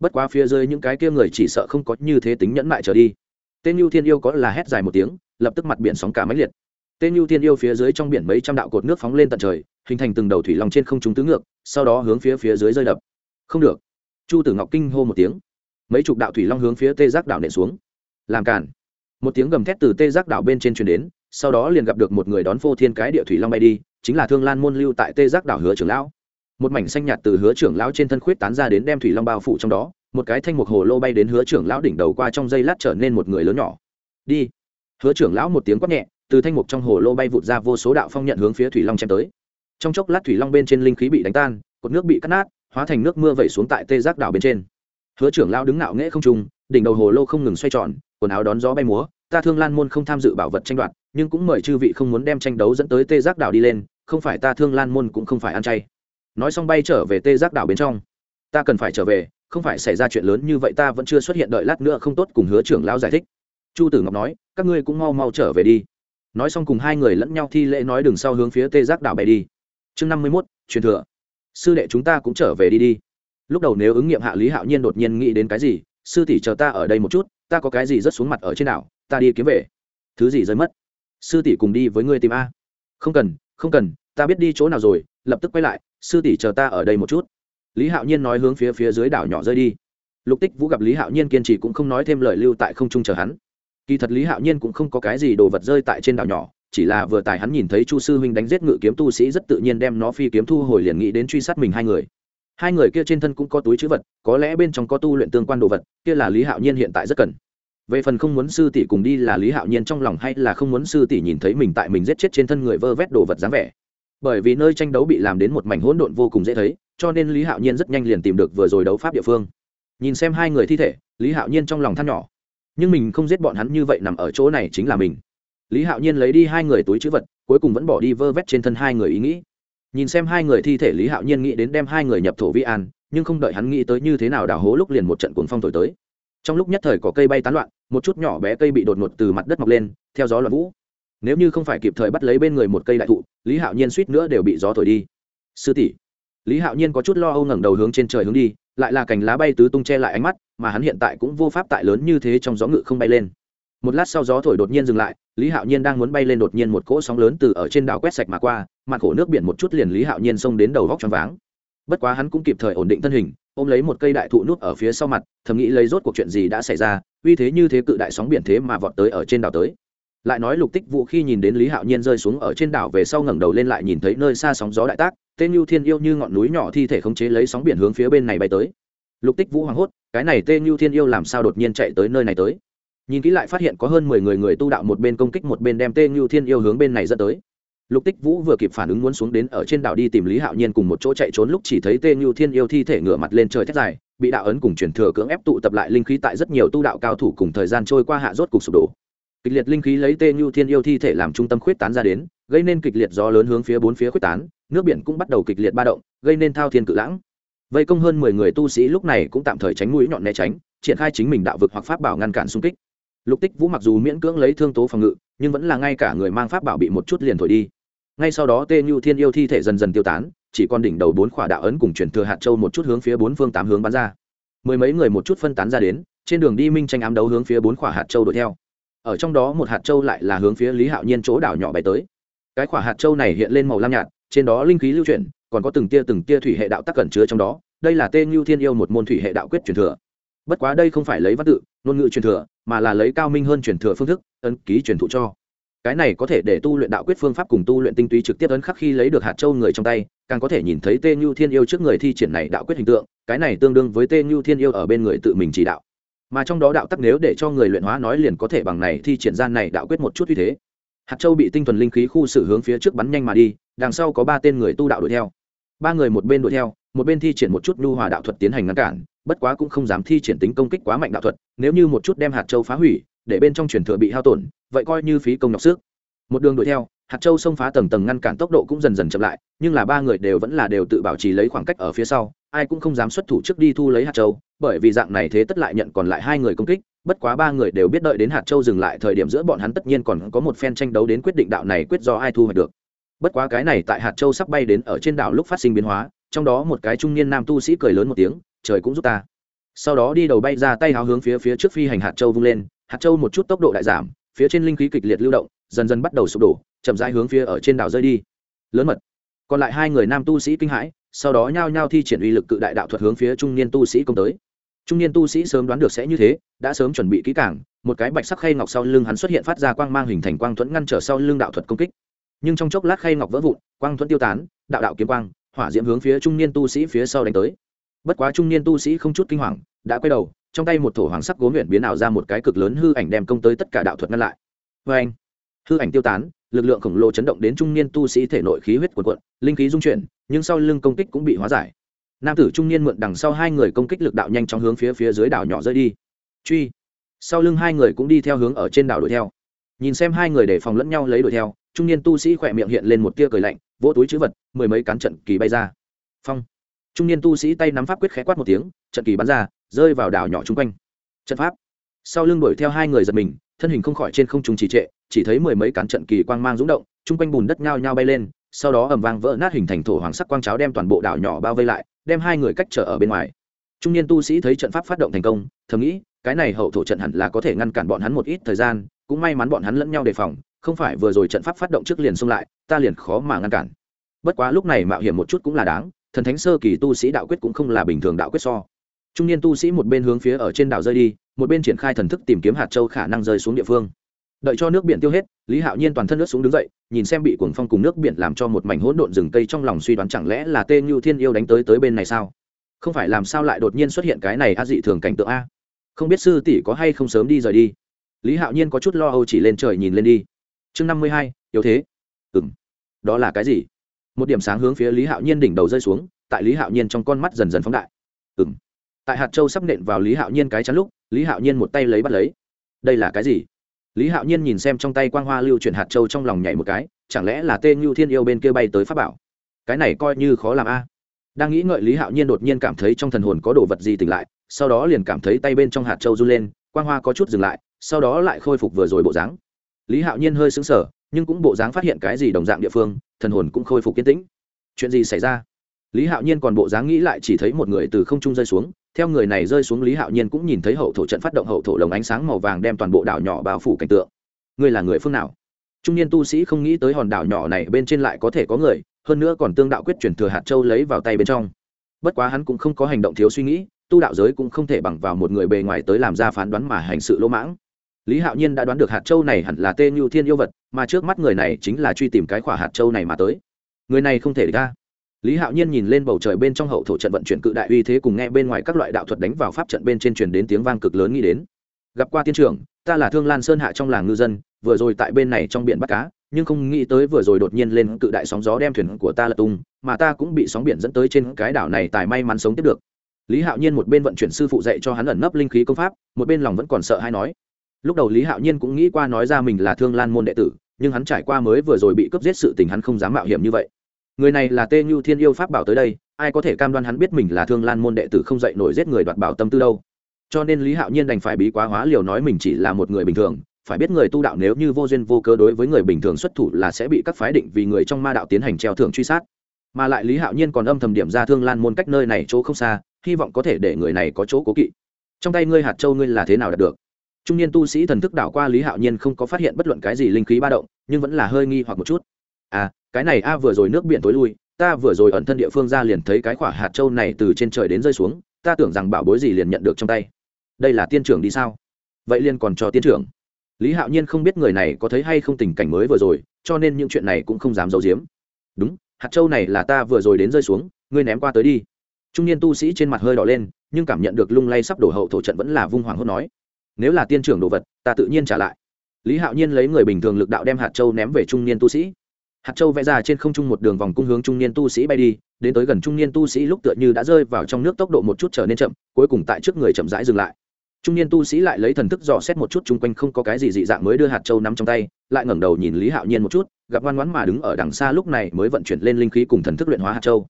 Bất quá phía dưới những cái kia người chỉ sợ không có như thế tính nhẫn mại trở đi. Tên lưu thiên yêu có là hét dài một tiếng, lập tức mặt biển sóng cả máy liệt. Tên lưu thiên yêu phía dưới trong biển mấy trăm đạo cột nước phóng lên tận trời, hình thành từng đầu thủy lòng trên không trung tứ ngược, sau đó hướng phía phía dưới rơi đập. Không được. Chu tử ngọc kinh hô một tiếng. Mấy chục đạo thủy long hướng phía tê giác đảo nện xuống. Làm cản một tiếng gầm thét từ tê giác đảo bên trên truyền đến, sau đó liền gặp được một người đón phô thiên cái địa thủy long bay đi chính là thương lan môn lưu tại tê giác đảo hứa trưởng lão. Một mảnh xanh nhạt từ hứa trưởng lão trên thân khuyết tán ra đến đem thủy long bao phủ trong đó, một cái thanh mục hồ lô bay đến hứa trưởng lão đỉnh đầu qua trong dây lát trở nên một người lớn nhỏ. Đi. Hứa trưởng lão một tiếng quát nhẹ, từ thanh mục trong hồ lô bay vụt ra vô số đạo phong nhận hướng phía thủy long chém tới. Trong chốc lát thủy long bên trên linh khí bị đánh tan, cột nước bị cắt nát, hóa thành nước mưa vẩy xuống tại tê giác đảo bên trên. Hứa trưởng lão đứng ngạo nghễ không trung, đỉnh đầu hồ lô không ngừng xoay tròn, quần áo đón gió bay múa, ta thương lan môn không tham dự bảo vật tranh đoạt nhưng cũng mời chư vị không muốn đem tranh đấu dẫn tới tê giác đảo đi lên, không phải ta thương lan môn cũng không phải ăn chay. Nói xong bay trở về tê giác đảo bên trong. Ta cần phải trở về, không phải xảy ra chuyện lớn như vậy ta vẫn chưa xuất hiện đợi lát nữa không tốt cùng hứa trưởng lão giải thích. Chu tử ngọc nói, các ngươi cũng mau mau trở về đi. Nói xong cùng hai người lẫn nhau thi lễ nói đường sau hướng phía tê giác đảo bay đi. Chương năm mươi mốt, truyền thừa. Sư đệ chúng ta cũng trở về đi đi. Lúc đầu nếu ứng nghiệm hạ lý hạo nhiên đột nhiên nghĩ đến cái gì, sư tỷ chờ ta ở đây một chút, ta có cái gì rất xuống mặt ở trên đảo, ta đi kiếm về. Thứ gì rơi mất? Sư tỷ cùng đi với ngươi tìm a. Không cần không cần, ta biết đi chỗ nào rồi, lập tức quay lại, sư tỷ chờ ta ở đây một chút. Lý hạo nhiên nói hướng phía phía dưới đảo nhỏ rơi đi. Lục tích vũ gặp lý hạo nhiên kiên trì cũng không nói thêm lời lưu tại không trung chờ hắn. Kỳ thật lý hạo nhiên cũng không có cái gì đồ vật rơi tại trên đảo nhỏ, chỉ là vừa tài hắn nhìn thấy chu sư huynh đánh giết ngự kiếm tu sĩ rất tự nhiên đem nó phi kiếm thu hồi liền nghĩ đến truy sát mình hai người. Hai người kia trên thân cũng có túi chữ vật, có lẽ bên trong có tu luyện tương quan đồ vật, kia là lý hạo nhiên hiện tại rất cần về phần không muốn sư tỷ cùng đi là lý hạo nhiên trong lòng hay là không muốn sư tỷ nhìn thấy mình tại mình giết chết trên thân người vơ vét đồ vật dáng vẻ. Bởi vì nơi tranh đấu bị làm đến một mảnh hỗn độn vô cùng dễ thấy, cho nên lý hạo nhiên rất nhanh liền tìm được vừa rồi đấu pháp địa phương. Nhìn xem hai người thi thể, lý hạo nhiên trong lòng than nhỏ. Nhưng mình không giết bọn hắn như vậy nằm ở chỗ này chính là mình. Lý hạo nhiên lấy đi hai người túi chữ vật, cuối cùng vẫn bỏ đi vơ vét trên thân hai người ý nghĩ. Nhìn xem hai người thi thể, lý hạo nhiên nghĩ đến đem hai người nhập thổ vi an, nhưng không đợi hắn nghĩ tới như thế nào đào hố lúc liền một trận cuồng phong thổi tới. Trong lúc nhất thời có cây bay tán loạn một chút nhỏ bé cây bị đột ngột từ mặt đất mọc lên, theo gió loạn vũ. Nếu như không phải kịp thời bắt lấy bên người một cây đại thụ, lý hạo nhiên suýt nữa đều bị gió thổi đi. Sư tỷ. Lý hạo nhiên có chút lo âu ngẩng đầu hướng trên trời hướng đi, lại là cành lá bay tứ tung che lại ánh mắt, mà hắn hiện tại cũng vô pháp tại lớn như thế trong gió ngự không bay lên. Một lát sau gió thổi đột nhiên dừng lại, lý hạo nhiên đang muốn bay lên đột nhiên một cỗ sóng lớn từ ở trên đảo quét sạch mà qua mặt khổ nước biển một chút liền lý hạo nhiên xông đến đầu vóc choáng váng. Bất quá hắn cũng kịp thời ổn định thân hình ôm lấy một cây đại thụ nút ở phía sau mặt, thầm nghĩ lấy rốt cuộc chuyện gì đã xảy ra, uy thế như thế cự đại sóng biển thế mà vọt tới ở trên đảo tới. Lại nói lục tích vũ khi nhìn đến lý hạo nhiên rơi xuống ở trên đảo về sau ngẩng đầu lên lại nhìn thấy nơi xa sóng gió đại tác, tên như thiên yêu như ngọn núi nhỏ thi thể khống chế lấy sóng biển hướng phía bên này bay tới. Lục tích vũ hoảng hốt, cái này tên như thiên yêu làm sao đột nhiên chạy tới nơi này tới? Nhìn kỹ lại phát hiện có hơn mười người người tu đạo một bên công kích một bên đem tên như thiên yêu hướng bên này dẫn tới lục tích vũ vừa kịp phản ứng muốn xuống đến ở trên đảo đi tìm lý hạo nhiên cùng một chỗ chạy trốn lúc chỉ thấy Tê nhu thiên yêu thi thể ngửa mặt lên trời thét dài, bị đạo ấn cùng truyền thừa cưỡng ép tụ tập lại linh khí tại rất nhiều tu đạo cao thủ cùng thời gian trôi qua hạ rốt cục sụp đổ. Kịch liệt linh khí lấy Tê nhu thiên yêu thi thể làm trung tâm khuyết tán ra đến, gây nên kịch liệt gió lớn hướng phía bốn phía khuyết tán, nước biển cũng bắt đầu kịch liệt ba động, gây nên thao thiên cự lãng. Vây công hơn mười người tu sĩ lúc này cũng tạm thời tránh mũi nhọn né tránh, triển khai chính mình đạo vực hoặc pháp bảo ngăn cản xung kích. Lục tích vũ mặc dù miễn cưỡng lấy thương tố phòng ngự, nhưng vẫn là ngay cả người mang pháp bảo bị một chút liền thổi đi ngay sau đó Tê nhu thiên yêu thi thể dần dần tiêu tán, chỉ còn đỉnh đầu bốn khỏa đạo ấn cùng chuyển thừa hạt châu một chút hướng phía bốn phương tám hướng bắn ra. Mười mấy người một chút phân tán ra đến, trên đường đi minh tranh ám đấu hướng phía bốn khỏa hạt châu đuổi theo. Ở trong đó một hạt châu lại là hướng phía lý hạo nhiên chỗ đảo nhỏ bay tới. Cái khỏa hạt châu này hiện lên màu lam nhạt, trên đó linh khí lưu chuyển, còn có từng tia từng tia thủy hệ đạo tắc cẩn chứa trong đó. Đây là tên nhu thiên yêu một môn thủy hệ đạo quyết truyền thừa. Bất quá đây không phải lấy văn tự, ngôn ngữ truyền thừa, mà là lấy cao minh hơn truyền thừa phương thức, ấn ký truyền thụ cho cái này có thể để tu luyện đạo quyết phương pháp cùng tu luyện tinh túy trực tiếp ấn khắc khi lấy được hạt châu người trong tay, càng có thể nhìn thấy tê nhu thiên yêu trước người thi triển này đạo quyết hình tượng, cái này tương đương với tê nhu thiên yêu ở bên người tự mình chỉ đạo. Mà trong đó đạo tắc nếu để cho người luyện hóa nói liền có thể bằng này thi triển gian này đạo quyết một chút như thế. Hạt châu bị tinh thuần linh khí khu xử hướng phía trước bắn nhanh mà đi, đằng sau có ba tên người tu đạo đuổi theo. Ba người một bên đuổi theo, một bên thi triển một chút nhu hòa đạo thuật tiến hành ngăn cản, bất quá cũng không dám thi triển tính công kích quá mạnh đạo thuật, nếu như một chút đem hạt châu phá hủy để bên trong truyền thừa bị hao tổn, vậy coi như phí công nhọc sức. Một đường đuổi theo, hạt châu xông phá tầng tầng ngăn cản tốc độ cũng dần dần chậm lại, nhưng là ba người đều vẫn là đều tự bảo trì lấy khoảng cách ở phía sau, ai cũng không dám xuất thủ trước đi thu lấy hạt châu, bởi vì dạng này thế tất lại nhận còn lại hai người công kích, bất quá ba người đều biết đợi đến hạt châu dừng lại thời điểm giữa bọn hắn tất nhiên còn có một phen tranh đấu đến quyết định đạo này quyết do ai thu hoạch được. Bất quá cái này tại hạt châu sắp bay đến ở trên đảo lúc phát sinh biến hóa, trong đó một cái trung niên nam tu sĩ cười lớn một tiếng, trời cũng giúp ta. Sau đó đi đầu bay ra tay háo hướng phía phía trước phi hành hạt châu vung lên hạt châu một chút tốc độ đại giảm, phía trên linh khí kịch liệt lưu động, dần dần bắt đầu sụp đổ, chậm rãi hướng phía ở trên đảo rơi đi. Lớn mật. Còn lại hai người nam tu sĩ kinh hãi, sau đó nhao nhao thi triển uy lực cự đại đạo thuật hướng phía trung niên tu sĩ công tới. Trung niên tu sĩ sớm đoán được sẽ như thế, đã sớm chuẩn bị kỹ cảng một cái bạch sắc khay ngọc sau lưng hắn xuất hiện phát ra quang mang hình thành quang thuẫn ngăn trở sau lưng đạo thuật công kích. Nhưng trong chốc lát khay ngọc vỡ vụn, quang thuẫn tiêu tán, đạo đạo kiếm quang, hỏa diễm hướng phía trung niên tu sĩ phía sau đánh tới. Bất quá trung niên tu sĩ không chút kinh hoàng, đã quay đầu trong tay một thổ hoàng sắc gốm luyện biến ảo ra một cái cực lớn hư ảnh đem công tới tất cả đạo thuật ngăn lại. Vê anh, hư ảnh tiêu tán, lực lượng khổng lồ chấn động đến trung niên tu sĩ thể nội khí huyết cuồn cuộn, linh khí dung chuyển, nhưng sau lưng công kích cũng bị hóa giải. Nam tử trung niên mượn đằng sau hai người công kích lực đạo nhanh chóng hướng phía phía dưới đảo nhỏ rơi đi. Truy. Sau lưng hai người cũng đi theo hướng ở trên đảo đuổi theo. Nhìn xem hai người để phòng lẫn nhau lấy đuổi theo, trung niên tu sĩ khỏe miệng hiện lên một tia cười lạnh, vỗ túi chữ vật, mười mấy cán trận kỳ bay ra. Phong trung niên tu sĩ tay nắm pháp quyết khẽ quát một tiếng, trận kỳ bắn ra, rơi vào đảo nhỏ chung quanh. Trận pháp. Sau lưng đuổi theo hai người giật mình, thân hình không khỏi trên không trung trì trệ, chỉ thấy mười mấy cán trận kỳ quang mang rúng động, chung quanh bùn đất nhao nhao bay lên, sau đó ầm vang vỡ nát hình thành thổ hoàng sắc quang cháo đem toàn bộ đảo nhỏ bao vây lại, đem hai người cách trở ở bên ngoài. Trung niên tu sĩ thấy trận pháp phát động thành công, thầm nghĩ, cái này hậu thổ trận hẳn là có thể ngăn cản bọn hắn một ít thời gian, cũng may mắn bọn hắn lẫn nhau đề phòng, không phải vừa rồi trận pháp phát động trước liền xông lại, ta liền khó mà ngăn cản. Bất quá lúc này mạo hiểm một chút cũng là đáng thần thánh sơ kỳ tu sĩ đạo quyết cũng không là bình thường đạo quyết so. Trung niên tu sĩ một bên hướng phía ở trên đảo rơi đi, một bên triển khai thần thức tìm kiếm hạt châu khả năng rơi xuống địa phương. Đợi cho nước biển tiêu hết, lý hạo nhiên toàn thân nước xuống đứng dậy, nhìn xem bị cuồng phong cùng nước biển làm cho một mảnh hỗn độn rừng cây trong lòng suy đoán chẳng lẽ là tên như thiên yêu đánh tới tới bên này sao? Không phải làm sao lại đột nhiên xuất hiện cái này a dị thường cảnh tượng a? Không biết sư tỷ có hay không sớm đi rời đi. Lý hạo nhiên có chút lo âu chỉ lên trời nhìn lên đi. Chương năm mươi hai, yếu thế. Ừ m đó là cái gì? Một điểm sáng hướng phía lý hạo nhiên đỉnh đầu rơi xuống, tại lý hạo nhiên trong con mắt dần dần phóng đại. Ừ m tại hạt châu sắp nện vào lý hạo nhiên cái chắn lúc, lý hạo nhiên một tay lấy bắt lấy. Đây là cái gì? Lý hạo nhiên nhìn xem trong tay quang hoa lưu chuyển hạt châu trong lòng nhảy một cái, chẳng lẽ là tên ngưu thiên yêu bên kia bay tới pháp bảo? Cái này coi như khó làm a. Đang nghĩ ngợi lý hạo nhiên đột nhiên cảm thấy trong thần hồn có đồ vật gì tỉnh lại, sau đó liền cảm thấy tay bên trong hạt châu run lên, quang hoa có chút dừng lại, sau đó lại khôi phục vừa rồi bộ dáng. Lý hạo nhiên hơi xứng sở nhưng cũng bộ dáng phát hiện cái gì đồng dạng địa phương thần hồn cũng khôi phục kiên tĩnh. Chuyện gì xảy ra? Lý hạo nhiên còn bộ dáng nghĩ lại chỉ thấy một người từ không trung rơi xuống. Theo người này rơi xuống, lý hạo nhiên cũng nhìn thấy hậu thổ trận phát động hậu thổ lồng ánh sáng màu vàng đem toàn bộ đảo nhỏ bao phủ cảnh tượng. Ngươi là người phương nào? Trung niên tu sĩ không nghĩ tới hòn đảo nhỏ này bên trên lại có thể có người, hơn nữa còn tương đạo quyết chuyển thừa hạt châu lấy vào tay bên trong. Bất quá hắn cũng không có hành động thiếu suy nghĩ, tu đạo giới cũng không thể bằng vào một người bề ngoài tới làm ra phán đoán mà hành sự lỗ mãng. Lý hạo nhiên đã đoán được hạt châu này hẳn là tên như thiên yêu vật mà trước mắt người này chính là truy tìm cái khỏa hạt châu này mà tới. Người này không thể ra. Lý hạo nhiên nhìn lên bầu trời bên trong hậu thổ trận vận chuyển cự đại uy thế cùng nghe bên ngoài các loại đạo thuật đánh vào pháp trận bên trên truyền đến tiếng vang cực lớn nghĩ đến. Gặp qua tiên trưởng, ta là thương lan sơn hạ trong làng ngư dân, vừa rồi tại bên này trong biển bắt cá, nhưng không nghĩ tới vừa rồi đột nhiên lên cự đại sóng gió đem thuyền của ta lật tung, mà ta cũng bị sóng biển dẫn tới trên cái đảo này tài may mắn sống tiếp được. Lý hạo nhiên một bên vận chuyển sư phụ dạy cho hắn ẩn nấp linh khí công pháp, một bên lòng vẫn còn sợ hay nói lúc đầu lý hạo nhiên cũng nghĩ qua nói ra mình là thương lan môn đệ tử, nhưng hắn trải qua mới vừa rồi bị cướp giết sự tình hắn không dám mạo hiểm như vậy. Người này là tê như thiên yêu pháp bảo tới đây, ai có thể cam đoan hắn biết mình là thương lan môn đệ tử không dạy nổi giết người đoạt bảo tâm tư đâu. Cho nên lý hạo nhiên đành phải bí quá hóa liều nói mình chỉ là một người bình thường, phải biết người tu đạo nếu như vô duyên vô cớ đối với người bình thường xuất thủ là sẽ bị các phái định vì người trong ma đạo tiến hành treo thưởng truy sát. Mà lại lý hạo nhiên còn âm thầm điểm ra thương lan môn cách nơi này chỗ không xa, hy vọng có thể để người này có chỗ cố kỵ. Trong tay ngươi hạt châu ngươi là thế nào đạt được? Trung niên tu sĩ thần thức đảo qua lý hạo nhiên không có phát hiện bất luận cái gì linh khí ba động, nhưng vẫn là hơi nghi hoặc một chút. À cái này a, vừa rồi nước biển tối lui, ta vừa rồi ẩn thân địa phương ra liền thấy cái quả hạt châu này từ trên trời đến rơi xuống, ta tưởng rằng bảo bối gì liền nhận được trong tay. Đây là tiên trưởng đi sao? Vậy liền còn cho tiên trưởng. Lý hạo nhiên không biết người này có thấy hay không tình cảnh mới vừa rồi, cho nên những chuyện này cũng không dám giấu giếm. Đúng, hạt châu này là ta vừa rồi đến rơi xuống, ngươi ném qua tới đi. Trung niên tu sĩ trên mặt hơi đỏ lên, nhưng cảm nhận được lung lay sắp đổ hậu thổ trận vẫn là vung hoàng hốt nói nếu là tiên trưởng đồ vật, ta tự nhiên trả lại. Lý hạo nhiên lấy người bình thường lực đạo đem hạt châu ném về trung niên tu sĩ. Hạt châu vẽ ra trên không trung một đường vòng cung hướng trung niên tu sĩ bay đi, đến tới gần trung niên tu sĩ lúc tựa như đã rơi vào trong nước tốc độ một chút trở nên chậm, cuối cùng tại trước người chậm rãi dừng lại. Trung niên tu sĩ lại lấy thần thức dò xét một chút chung quanh không có cái gì dị dạng mới đưa hạt châu nắm trong tay, lại ngẩng đầu nhìn lý hạo nhiên một chút, gặp ngoan ngoãn mà đứng ở đằng xa lúc này mới vận chuyển lên linh khí cùng thần thức luyện hóa hạt châu.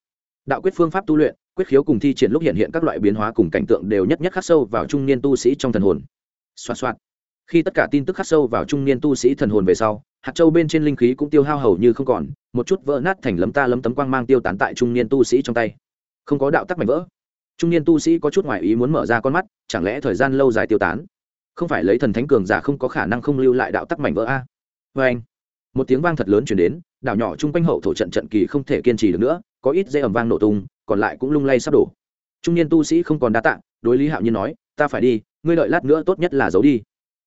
Đạo quyết phương pháp tu luyện, quyết khiếu cùng thi triển lúc hiện hiện các loại biến hóa cùng cảnh tượng đều nhất nhất khắc sâu vào trung niên tu sĩ trong thần hồn xoa xoa khi tất cả tin tức khắc sâu vào trung niên tu sĩ thần hồn về sau, hạt châu bên trên linh khí cũng tiêu hao hầu như không còn, một chút vỡ nát thành lấm ta lấm tấm quang mang tiêu tán tại trung niên tu sĩ trong tay. Không có đạo tắc mảnh vỡ. Trung niên tu sĩ có chút ngoại ý muốn mở ra con mắt, chẳng lẽ thời gian lâu dài tiêu tán? Không phải lấy thần thánh cường giả không có khả năng không lưu lại đạo tắc mảnh vỡ a? Vê anh, một tiếng vang thật lớn chuyển đến, đảo nhỏ chung quanh hậu thổ trận trận kỳ không thể kiên trì được nữa, có ít dây ẩm vang nổ tung, còn lại cũng lung lay sắp đổ. Trung niên tu sĩ không còn đa tạng đối lý hạo nhiên nói ta phải đi, ngươi đợi lát nữa tốt nhất là giấu đi.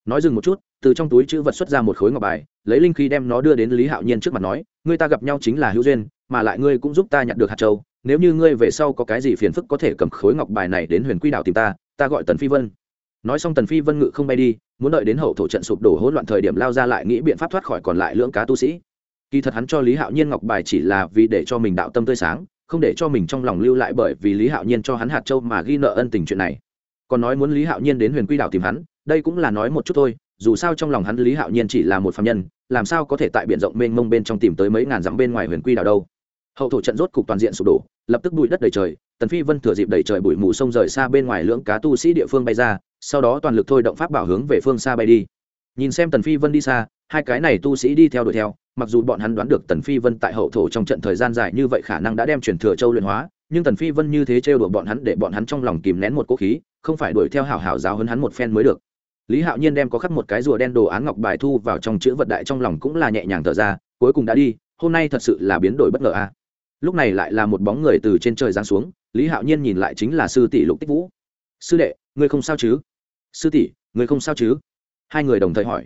Nói dừng một chút, từ trong túi chữ vật xuất ra một khối ngọc bài, lấy linh khí đem nó đưa đến lý hạo nhiên trước mặt nói, ngươi ta gặp nhau chính là hữu duyên, mà lại ngươi cũng giúp ta nhặt được hạt châu. Nếu như ngươi về sau có cái gì phiền phức có thể cầm khối ngọc bài này đến huyền quy đảo tìm ta ta gọi tần phi vân. Nói xong tần phi vân ngự không bay đi, muốn đợi đến hậu thổ trận sụp đổ hỗn loạn thời điểm lao ra lại nghĩ biện pháp thoát khỏi còn lại lưỡng cá tu sĩ. Kỳ thật hắn cho lý hạo nhiên ngọc bài chỉ là vì để cho mình đạo tâm tươi sáng, không để cho mình trong lòng lưu lại bởi vì lý hạo nhiên cho hắn hạt châu mà ghi nợ ân tình chuyện này còn nói muốn lý hạo nhiên đến huyền quy đảo tìm hắn, đây cũng là nói một chút thôi, dù sao trong lòng hắn lý hạo nhiên chỉ là một phạm nhân, làm sao có thể tại biển rộng mênh mông bên trong tìm tới mấy ngàn dặm bên ngoài huyền quy đảo đâu. Hậu thổ trận rốt cục toàn diện sụp đổ, lập tức bụi đất đầy trời, tần phi vân thừa dịp đầy trời bụi mù sông rời xa bên ngoài lưỡng cá tu sĩ địa phương bay ra, sau đó toàn lực thôi động pháp bảo hướng về phương xa bay đi. Nhìn xem tần phi vân đi xa, hai cái này tu sĩ đi theo đuổi theo, mặc dù bọn hắn đoán được tần phi vân tại hậu thổ trong trận thời gian dài như vậy khả năng đã đem truyền thừa châu luyện hóa, nhưng tần phi vân như thế trêu đùa bọn hắn để bọn hắn trong lòng kìm nén một cố khí không phải đuổi theo hảo hảo giáo hơn hắn một phen mới được. Lý hạo nhiên đem có khắc một cái rùa đen đồ án ngọc bài thu vào trong chữ vật đại trong lòng cũng là nhẹ nhàng thở ra, cuối cùng đã đi, hôm nay thật sự là biến đổi bất ngờ a. Lúc này lại là một bóng người từ trên trời giáng xuống, lý hạo nhiên nhìn lại chính là sư tỷ lục tích vũ. Sư đệ, ngươi không sao chứ? Sư tỷ, ngươi không sao chứ? Hai người đồng thời hỏi.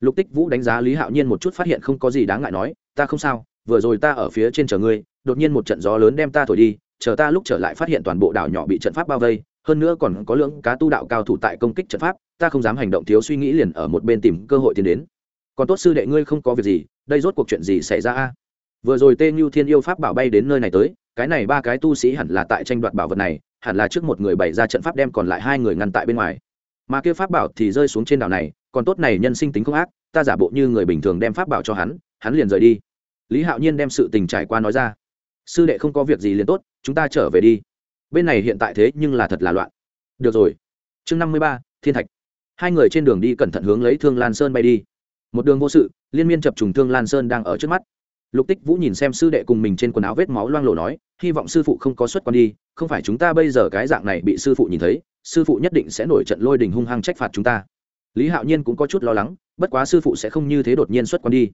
Lục tích vũ đánh giá lý hạo nhiên một chút phát hiện không có gì đáng ngại nói, ta không sao, vừa rồi ta ở phía trên chờ ngươi, đột nhiên một trận gió lớn đem ta thổi đi, chờ ta lúc trở lại phát hiện toàn bộ đảo nhỏ bị trận pháp bao vây hơn nữa còn có lượng cá tu đạo cao thủ tại công kích trận pháp, ta không dám hành động thiếu suy nghĩ liền ở một bên tìm cơ hội tiến đến. Còn tốt sư đệ ngươi không có việc gì, đây rốt cuộc chuyện gì xảy ra a? Vừa rồi tên như thiên yêu pháp bảo bay đến nơi này tới, cái này ba cái tu sĩ hẳn là tại tranh đoạt bảo vật này, hẳn là trước một người bày ra trận pháp đem còn lại hai người ngăn tại bên ngoài. Mà kia pháp bảo thì rơi xuống trên đảo này, còn tốt này nhân sinh tính không ác, ta giả bộ như người bình thường đem pháp bảo cho hắn hắn liền rời đi. Lý hạo nhiên đem sự tình trải qua nói ra. Sư đệ không có việc gì liền tốt, chúng ta trở về đi bên này hiện tại thế nhưng là thật là loạn. Được rồi. Chương năm mươi ba, thiên thạch. Hai người trên đường đi cẩn thận hướng lấy thương lan sơn bay đi. Một đường vô sự, liên miên chập trùng thương lan sơn đang ở trước mắt. Lục tích vũ nhìn xem sư đệ cùng mình trên quần áo vết máu loang lộ nói, hy vọng sư phụ không có xuất quan đi, không phải chúng ta bây giờ cái dạng này bị sư phụ nhìn thấy, sư phụ nhất định sẽ nổi trận lôi đình hung hăng trách phạt chúng ta. Lý hạo nhiên cũng có chút lo lắng, bất quá sư phụ sẽ không như thế đột nhiên xuất quan đi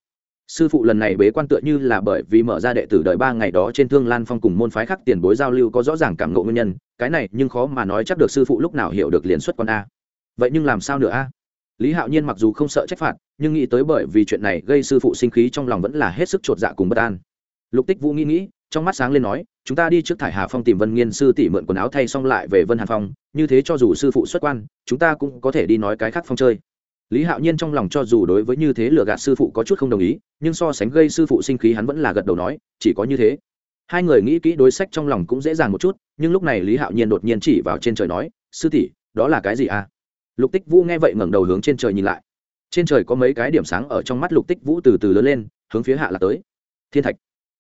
sư phụ lần này bế quan tựa như là bởi vì mở ra đệ tử đợi ba ngày đó trên thương lan phong cùng môn phái khác tiền bối giao lưu có rõ ràng cảm ngộ nguyên nhân, cái này nhưng khó mà nói chắc được sư phụ lúc nào hiểu được liền xuất quan a. Vậy nhưng làm sao nữa a? Lý hạo nhiên mặc dù không sợ trách phạt, nhưng nghĩ tới bởi vì chuyện này gây sư phụ sinh khí trong lòng vẫn là hết sức chột dạ cùng bất an. Lục tích vũ nghĩ nghĩ, trong mắt sáng lên nói, chúng ta đi trước thải hà phong tìm vân nghiên sư tỷ mượn quần áo thay xong lại về vân hàn phong, như thế cho dù sư phụ xuất quan, chúng ta cũng có thể đi nói cái khác phong chơi lý hạo nhiên trong lòng cho dù đối với như thế lừa gạt sư phụ có chút không đồng ý, nhưng so sánh gây sư phụ sinh khí hắn vẫn là gật đầu nói, chỉ có như thế. Hai người nghĩ kỹ đối sách trong lòng cũng dễ dàng một chút, nhưng lúc này lý hạo nhiên đột nhiên chỉ vào trên trời nói, sư tỷ, đó là cái gì à? Lục tích vũ nghe vậy ngẩng đầu hướng trên trời nhìn lại. Trên trời có mấy cái điểm sáng ở trong mắt lục tích vũ từ từ lớn lên, hướng phía hạ là tới. Thiên thạch.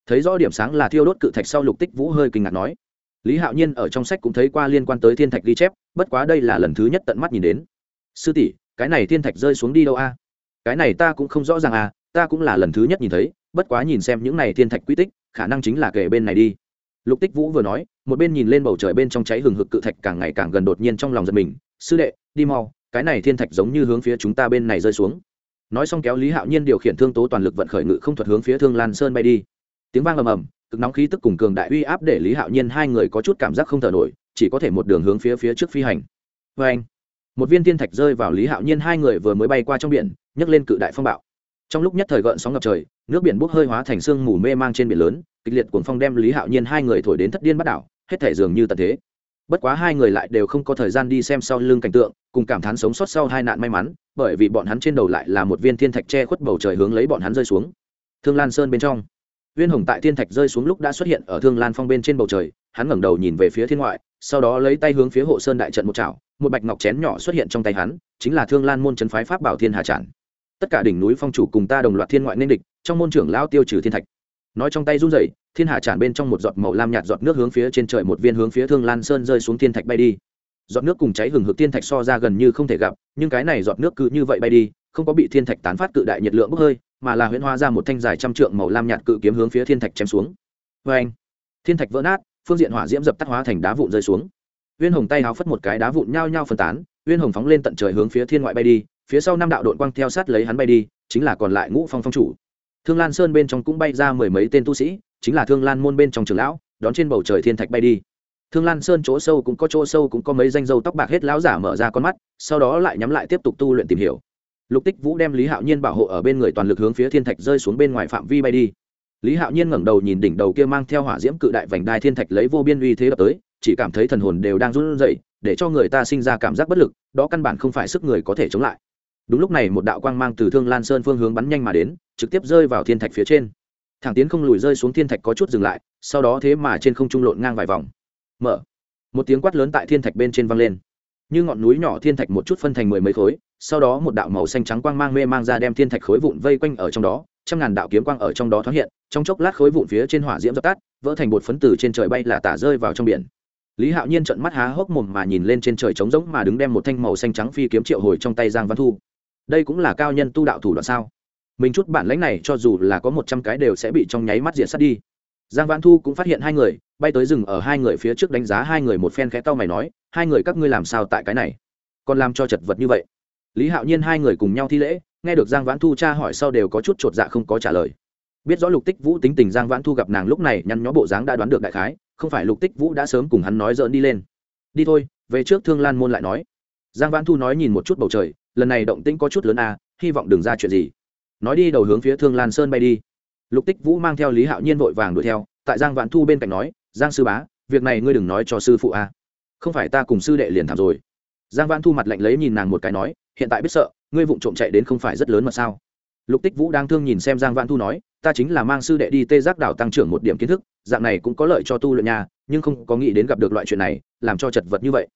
Thấy rõ điểm sáng là thiêu đốt cự thạch sau lục tích vũ hơi kinh ngạc nói. Lý hạo nhiên ở trong sách cũng thấy qua liên quan tới thiên thạch ghi chép, bất quá đây là lần thứ nhất tận mắt nhìn đến. Sư tỷ cái này thiên thạch rơi xuống đi đâu a? Cái này ta cũng không rõ ràng à ta cũng là lần thứ nhất nhìn thấy, bất quá nhìn xem những này thiên thạch quy tích, khả năng chính là kể bên này đi. Lục tích vũ vừa nói, một bên nhìn lên bầu trời bên trong cháy hừng hực cự thạch càng ngày càng gần đột nhiên trong lòng giật mình, sư đệ, đi mau, cái này thiên thạch giống như hướng phía chúng ta bên này rơi xuống. Nói xong kéo lý hạo nhiên điều khiển thương tố toàn lực vận khởi ngự không thuật hướng phía thương lan sơn bay đi. Tiếng vang ầm ầm, cực nóng khí tức cùng cường đại uy áp để lý hạo nhiên hai người có chút cảm giác không thở nổi, chỉ có thể một đường hướng phía phía trước phi hành. Vê anh một viên thiên thạch rơi vào lý hạo nhiên, hai người vừa mới bay qua trong biển, nhấc lên cự đại phong bạo. Trong lúc nhất thời gợn sóng ngập trời, nước biển bốc hơi hóa thành sương mù mê mang trên biển lớn, kịch liệt cuồng phong đem lý hạo nhiên, hai người thổi đến thất điên bắt đảo, hết thể dường như tận thế. Bất quá hai người lại đều không có thời gian đi xem sau lưng cảnh tượng, cùng cảm thán sống sót sau hai nạn may mắn, bởi vì bọn hắn trên đầu lại là một viên thiên thạch che khuất bầu trời hướng lấy bọn hắn rơi xuống. Thương lan sơn bên trong. Viên hồng tại thiên thạch rơi xuống lúc đã xuất hiện ở thương lan phong bên trên bầu trời, hắn ngẩng đầu nhìn về phía thiên ngoại sau đó lấy tay hướng phía hộ sơn đại trận một chảo, một bạch ngọc chén nhỏ xuất hiện trong tay hắn, chính là thương lan môn trấn phái pháp bảo thiên hà trản. Tất cả đỉnh núi phong chủ cùng ta đồng loạt thiên ngoại nên địch, trong môn trưởng lao tiêu trừ thiên thạch. Nói trong tay run rẩy, thiên hà tràn bên trong một giọt màu lam nhạt giọt nước hướng phía trên trời một viên hướng phía thương lan sơn rơi xuống thiên thạch bay đi. Giọt nước cùng cháy hừng hực thiên thạch so ra gần như không thể gặp, nhưng cái này giọt nước cứ như vậy bay đi, không có bị thiên thạch tán phát cự đại nhiệt lượng bốc hơi, mà là huyễn hoa ra một thanh dài trăm trượng màu lam nhạt cự kiếm hướng phía thiên thạch chém xuống. Vê anh thiên thạch vỡ nát phương diện hỏa diễm dập tắt hóa thành đá vụn rơi xuống. Uyên hồng tay háo phất một cái đá vụn nhao nhao phân tán uyên hồng phóng lên tận trời hướng phía thiên ngoại bay đi, phía sau năm đạo đội quang theo sát lấy hắn bay đi, chính là còn lại ngũ phong phong chủ. Thương lan sơn bên trong cũng bay ra mười mấy tên tu sĩ, chính là thương lan môn bên trong trường lão, đón trên bầu trời thiên thạch bay đi. Thương lan sơn chỗ sâu cũng có chỗ sâu cũng có mấy danh dâu tóc bạc hết lão giả mở ra con mắt, sau đó lại nhắm lại tiếp tục tu luyện tìm hiểu. Lục tích vũ đem lý hạo nhiên bảo hộ ở bên người toàn lực hướng phía thiên thạch rơi xuống bên ngoài phạm vi bay đi lý hạo nhiên ngẩng đầu nhìn đỉnh đầu kia mang theo hỏa diễm cự đại vành đai thiên thạch lấy vô biên uy thế đập tới, chỉ cảm thấy thần hồn đều đang run rẩy, để cho người ta sinh ra cảm giác bất lực, đó căn bản không phải sức người có thể chống lại. Đúng lúc này một đạo quang mang từ thương lan sơn phương hướng bắn nhanh mà đến, trực tiếp rơi vào thiên thạch phía trên. Thẳng tiến không lùi rơi xuống thiên thạch có chút dừng lại, sau đó thế mà trên không trung lộn ngang vài vòng. Mở. Một tiếng quát lớn tại thiên thạch bên trên vang lên. Như ngọn núi nhỏ thiên thạch một chút phân thành mười mấy khối, sau đó một đạo màu xanh trắng quang mang mê mang ra đem thiên thạch khối vụn vây quanh ở trong đó trăm ngàn đạo kiếm quang ở trong đó thoáng hiện, trong chốc lát khối vụn phía trên hỏa diễm dập tắt, vỡ thành bột phấn từ trên trời bay là tả rơi vào trong biển. Lý hạo nhiên trận mắt há hốc mồm mà nhìn lên trên trời trống rỗng mà đứng đem một thanh màu xanh trắng phi kiếm triệu hồi trong tay giang văn thu. Đây cũng là cao nhân tu đạo thủ đoạn sao? Mình chút bản lãnh này cho dù là có một trăm cái đều sẽ bị trong nháy mắt diện sát đi. Giang văn thu cũng phát hiện hai người, bay tới rừng ở hai người phía trước đánh giá hai người một phen khẽ tao mày nói, hai người các ngươi làm sao tại cái này? Còn làm cho chật vật như vậy? Lý hạo nhiên hai người cùng nhau thi lễ nghe được giang vãn thu cha hỏi sau đều có chút chột dạ không có trả lời. Biết rõ lục tích vũ tính tình giang vãn thu gặp nàng lúc này nhăn nhó bộ dáng đã đoán được đại khái, không phải lục tích vũ đã sớm cùng hắn nói dỡn đi lên. Đi thôi, về trước thương lan môn lại nói. Giang vãn thu nói nhìn một chút bầu trời, lần này động tĩnh có chút lớn à hy vọng đừng ra chuyện gì. Nói đi, đầu hướng phía thương lan sơn bay đi. Lục tích vũ mang theo lý hạo nhiên vội vàng đuổi theo, tại giang vãn thu bên cạnh nói, giang sư bá, việc này ngươi đừng nói cho sư phụ à. không phải ta cùng sư đệ liền thảm rồi. Giang vãn thu mặt lạnh lấy nhìn nàng một cái nói, hiện tại biết sợ ngươi vụng trộm chạy đến không phải rất lớn mà sao? Lục tích vũ đang thương nhìn xem giang vãn thu nói, ta chính là mang sư đệ đi tê giác đảo tăng trưởng một điểm kiến thức, dạng này cũng có lợi cho tu luyện nhà, nhưng không có nghĩ đến gặp được loại chuyện này, làm cho chật vật như vậy.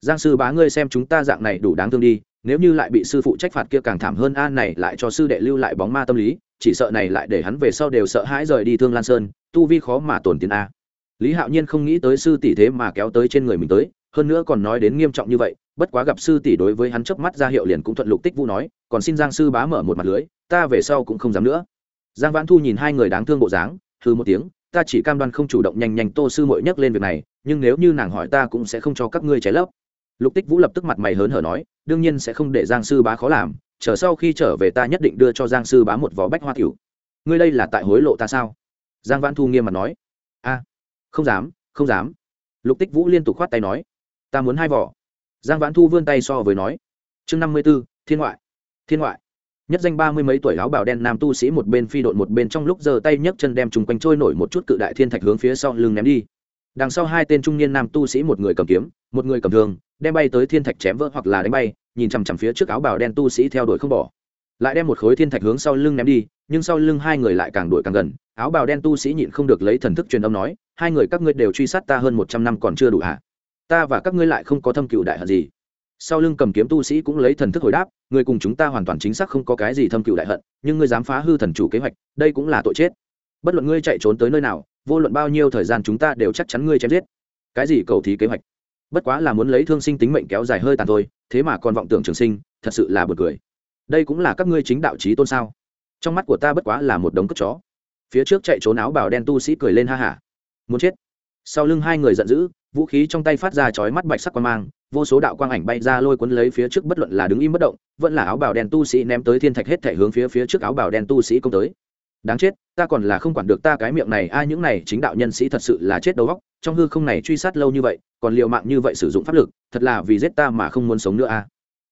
Giang sư bá ngươi xem chúng ta dạng này đủ đáng thương đi, nếu như lại bị sư phụ trách phạt kia càng thảm hơn a này lại cho sư đệ lưu lại bóng ma tâm lý, chỉ sợ này lại để hắn về sau đều sợ hãi rời đi thương lan sơn, tu vi khó mà tổn tiền a. Lý hạo nhiên không nghĩ tới sư tỷ thế mà kéo tới trên người mình tới, hơn nữa còn nói đến nghiêm trọng như vậy bất quá gặp sư tỷ đối với hắn chớp mắt ra hiệu liền cũng thuận lục tích vũ nói, còn xin giang sư bá mở một mặt lưới, ta về sau cũng không dám nữa. Giang vãn thu nhìn hai người đáng thương bộ dáng hư một tiếng, ta chỉ cam đoan không chủ động nhanh nhanh tô sư mội nhắc lên việc này, nhưng nếu như nàng hỏi ta cũng sẽ không cho các ngươi trái lấp. Lục tích vũ lập tức mặt mày hớn hở nói, đương nhiên sẽ không để giang sư bá khó làm, chờ sau khi trở về ta nhất định đưa cho giang sư bá một vỏ bách hoa tiểu ngươi đây là tại hối lộ ta sao? Giang vãn thu nghiêm mặt nói. A, không dám không dám. Lục tích vũ liên tục khoát tay nói. Ta muốn hai vỏ giang vãn thu vươn tay so với nói, chương năm mươi b ố thiên ngoại thiên ngoại. Nhất danh ba mươi mấy tuổi áo bào đen nam tu sĩ một bên phi đội một bên trong lúc giơ tay nhấc chân đem chung quanh trôi nổi một chút cự đại thiên thạch hướng phía sau lưng ném đi. Đằng sau hai tên trung niên nam tu sĩ một người cầm kiếm, một người cầm thương, đem bay tới thiên thạch chém vỡ hoặc là đánh bay, nhìn chằm chằm phía trước áo bào đen tu sĩ theo đuổi không bỏ. Lại đem một khối thiên thạch hướng sau lưng ném đi, nhưng sau lưng hai người lại càng đuổi càng gần, áo bào đen tu sĩ nhịn không được lấy thần thức truyền âm nói, hai người các ngươi đều truy sát ta hơn một trăm năm còn chưa đủ hả? Ta và các ngươi lại không có thâm cựu đại hận gì. Sau lưng cầm kiếm tu sĩ cũng lấy thần thức hồi đáp, người cùng chúng ta hoàn toàn chính xác không có cái gì thâm cựu đại hận, nhưng ngươi dám phá hư thần chủ kế hoạch, đây cũng là tội chết. Bất luận ngươi chạy trốn tới nơi nào, vô luận bao nhiêu thời gian chúng ta đều chắc chắn ngươi chém giết. Cái gì cầu thí kế hoạch? Bất quá là muốn lấy thương sinh tính mệnh kéo dài hơi tàn thôi, thế mà còn vọng tưởng trường sinh, thật sự là buồn cười. Đây cũng là các ngươi chính đạo trí tôn sao? Trong mắt của ta bất quá là một đống cất chó. Phía trước chạy trốn áo bào đen tu sĩ cười lên ha hả. Muốn chết sau lưng hai người giận dữ, vũ khí trong tay phát ra chói mắt bạch sắc quang mang, vô số đạo quang ảnh bay ra lôi cuốn lấy phía trước bất luận là đứng im bất động, vẫn là áo bào đen tu sĩ ném tới thiên thạch hết thể hướng phía phía trước áo bào đen tu sĩ công tới. Đáng chết, ta còn là không quản được ta cái miệng này, ai những này chính đạo nhân sĩ thật sự là chết đầu góc trong hư không này truy sát lâu như vậy, còn liệu mạng như vậy sử dụng pháp lực, thật là vì giết ta mà không muốn sống nữa a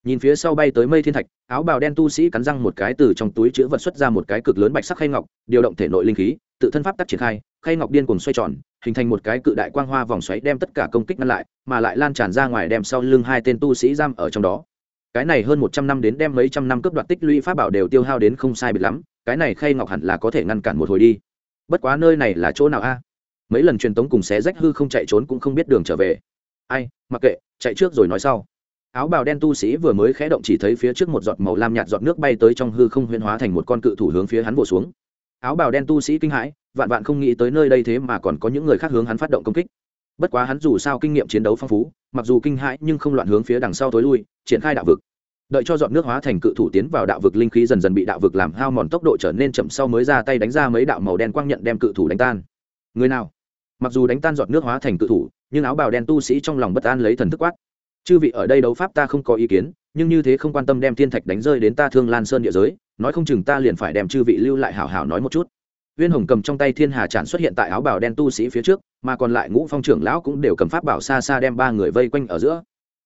nhìn phía sau bay tới mây thiên thạch, áo bào đen tu sĩ cắn răng một cái từ trong túi chữ vật xuất ra một cái cực lớn bạch sắc khay ngọc, điều động thể nội linh khí, tự thân pháp tắc triển khai, khay ngọc điên cùng xoay tròn, hình thành một cái cự đại quang hoa vòng xoáy đem tất cả công kích ngăn lại, mà lại lan tràn ra ngoài đem sau lưng hai tên tu sĩ giam ở trong đó. Cái này hơn một trăm năm đến đem mấy trăm năm cướp đoạt tích lũy pháp bảo đều tiêu hao đến không sai biệt lắm, cái này khay ngọc hẳn là có thể ngăn cản một hồi đi. Bất quá nơi này là chỗ nào a? Mấy lần truyền tống cùng xé rách hư không chạy trốn cũng không biết đường trở về. Ai, mặc kệ, chạy trước rồi nói sau áo bào đen tu sĩ vừa mới khẽ động chỉ thấy phía trước một giọt màu lam nhạt giọt nước bay tới trong hư không huyên hóa thành một con cự thủ hướng phía hắn bổ xuống. Áo bào đen tu sĩ kinh hãi, vạn vạn không nghĩ tới nơi đây thế mà còn có những người khác hướng hắn phát động công kích. Bất quá hắn dù sao kinh nghiệm chiến đấu phong phú, mặc dù kinh hãi nhưng không loạn hướng phía đằng sau tối lui, triển khai đạo vực. Đợi cho dọn nước hóa thành cự thủ tiến vào đạo vực, linh khí dần dần bị đạo vực làm hao mòn tốc độ trở nên chậm sau mới ra tay đánh ra mấy đạo màu đen quang nhận đem cự thủ đánh tan. Người nào? Mặc dù đánh tan giọt nước hóa thành cự thủ, nhưng áo bào đen tu sĩ trong lòng bất an lấy thần thức quát chư vị ở đây đấu pháp ta không có ý kiến, nhưng như thế không quan tâm đem thiên thạch đánh rơi đến ta thương lan sơn địa giới, nói không chừng ta liền phải đem chư vị lưu lại hảo hảo nói một chút. Viên hồng cầm trong tay thiên hà tràn xuất hiện tại áo bào đen tu sĩ phía trước, mà còn lại ngũ phong trưởng lão cũng đều cầm pháp bảo xa xa đem ba người vây quanh ở giữa.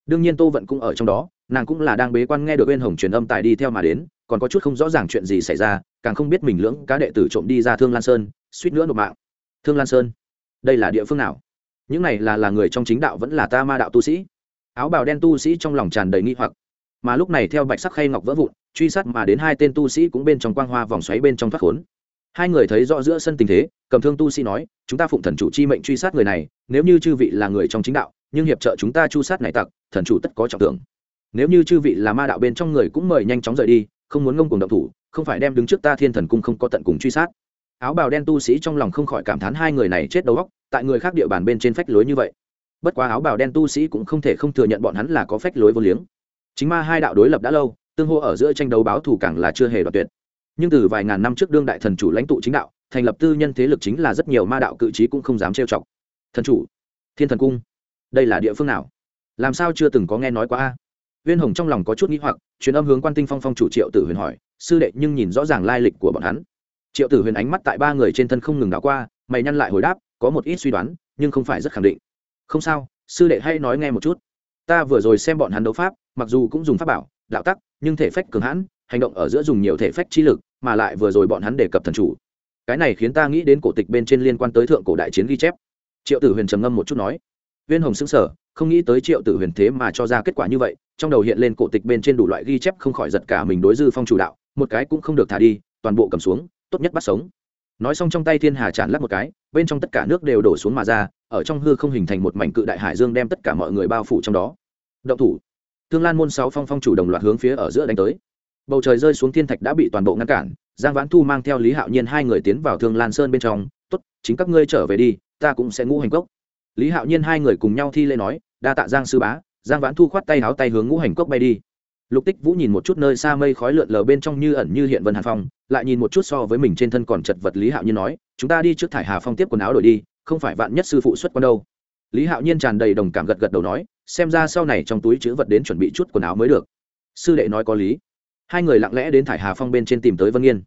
Đương nhiên tô vận cũng ở trong đó, nàng cũng là đang bế quan nghe được viên hồng truyền âm tài đi theo mà đến, còn có chút không rõ ràng chuyện gì xảy ra, càng không biết mình lưỡng cá đệ tử trộm đi ra thương lan sơn, suýt nữa nộp mạng. Thương lan sơn, đây là địa phương nào? Những này là là người trong chính đạo vẫn là ta ma đạo tu sĩ áo bào đen tu sĩ trong lòng tràn đầy nghi hoặc. Mà lúc này theo bạch sắc khay ngọc vỡ vụn, truy sát mà đến hai tên tu sĩ cũng bên trong quang hoa vòng xoáy bên trong thoát khốn. Hai người thấy rõ giữa sân tình thế, cầm thương tu sĩ nói, chúng ta phụng thần chủ chi mệnh truy sát người này, nếu như chư vị là người trong chính đạo, nhưng hiệp trợ chúng ta chu sát này tặc, thần chủ tất có trọng thưởng. Nếu như chư vị là ma đạo bên trong người cũng mời nhanh chóng rời đi, không muốn ngông cùng động thủ, không phải đem đứng trước ta thiên thần cung không có tận cùng truy sát. Áo bào đen tu sĩ trong lòng không khỏi cảm thán hai người này chết đầu óc, tại người khác địa bàn bên trên phách lối như vậy bất quá áo bào đen tu sĩ cũng không thể không thừa nhận bọn hắn là có phách lối vô liếng. Chính ma hai đạo đối lập đã lâu, tương hô ở giữa tranh đấu báo thù càng là chưa hề đoạt tuyệt. Nhưng từ vài ngàn năm trước đương đại thần chủ lãnh tụ chính đạo, thành lập tư nhân thế lực chính là rất nhiều ma đạo cự trí cũng không dám trêu chọc. Thần chủ, thiên thần cung, đây là địa phương nào? Làm sao chưa từng có nghe nói qua a? Viên hồng trong lòng có chút nghĩ hoặc, truyền âm hướng quan tinh phong phong chủ triệu tử huyền hỏi, sư đệ, nhưng nhìn rõ ràng lai lịch của bọn hắn. Triệu tử huyền ánh mắt tại ba người trên thân không ngừng đảo qua, mày nhăn lại hồi đáp, có một ít suy đoán, nhưng không phải rất khẳng định không sao, sư đệ hay nói nghe một chút. Ta vừa rồi xem bọn hắn đấu pháp, mặc dù cũng dùng pháp bảo, đạo tắc, nhưng thể phách cường hãn, hành động ở giữa dùng nhiều thể phách chi lực, mà lại vừa rồi bọn hắn đề cập thần chủ. Cái này khiến ta nghĩ đến cổ tịch bên trên liên quan tới thượng cổ đại chiến ghi chép. Triệu tử huyền trầm ngâm một chút nói. Viên hồng xứng sở không nghĩ tới triệu tử huyền thế mà cho ra kết quả như vậy, trong đầu hiện lên cổ tịch bên trên đủ loại ghi chép không khỏi giật cả mình đối dư phong chủ đạo, một cái cũng không được thả đi, toàn bộ cầm xuống, tốt nhất bắt sống nói xong trong tay thiên hà tràn lắc một cái, bên trong tất cả nước đều đổ xuống mà ra, ở trong hư không hình thành một mảnh cự đại hải dương đem tất cả mọi người bao phủ trong đó. Động thủ. Thương lan môn sáu phong phong chủ đồng loạt hướng phía ở giữa đánh tới. Bầu trời rơi xuống thiên thạch đã bị toàn bộ ngăn cản, giang vãn thu mang theo lý hạo nhiên hai người tiến vào thương lan sơn bên trong, tốt, chính các ngươi trở về đi, ta cũng sẽ ngũ hành cốc. Lý hạo nhiên hai người cùng nhau thi lễ nói, đa tạ giang sư bá. Giang vãn thu khoát tay háo tay hướng ngũ hành cốc bay đi lục tích vũ nhìn một chút nơi xa mây khói lượn lờ bên trong như ẩn như hiện vân hàn phong, lại nhìn một chút so với mình trên thân còn chật vật lý hạo nhiên nói, chúng ta đi trước thải hà phong tiếp quần áo đổi đi, không phải vạn nhất sư phụ xuất quân đâu. Lý hạo nhiên tràn đầy đồng cảm gật gật đầu nói, xem ra sau này trong túi chữ vật đến chuẩn bị chút quần áo mới được. Sư đệ nói có lý. Hai người lặng lẽ đến thải hà phong bên trên tìm tới vân nghiên.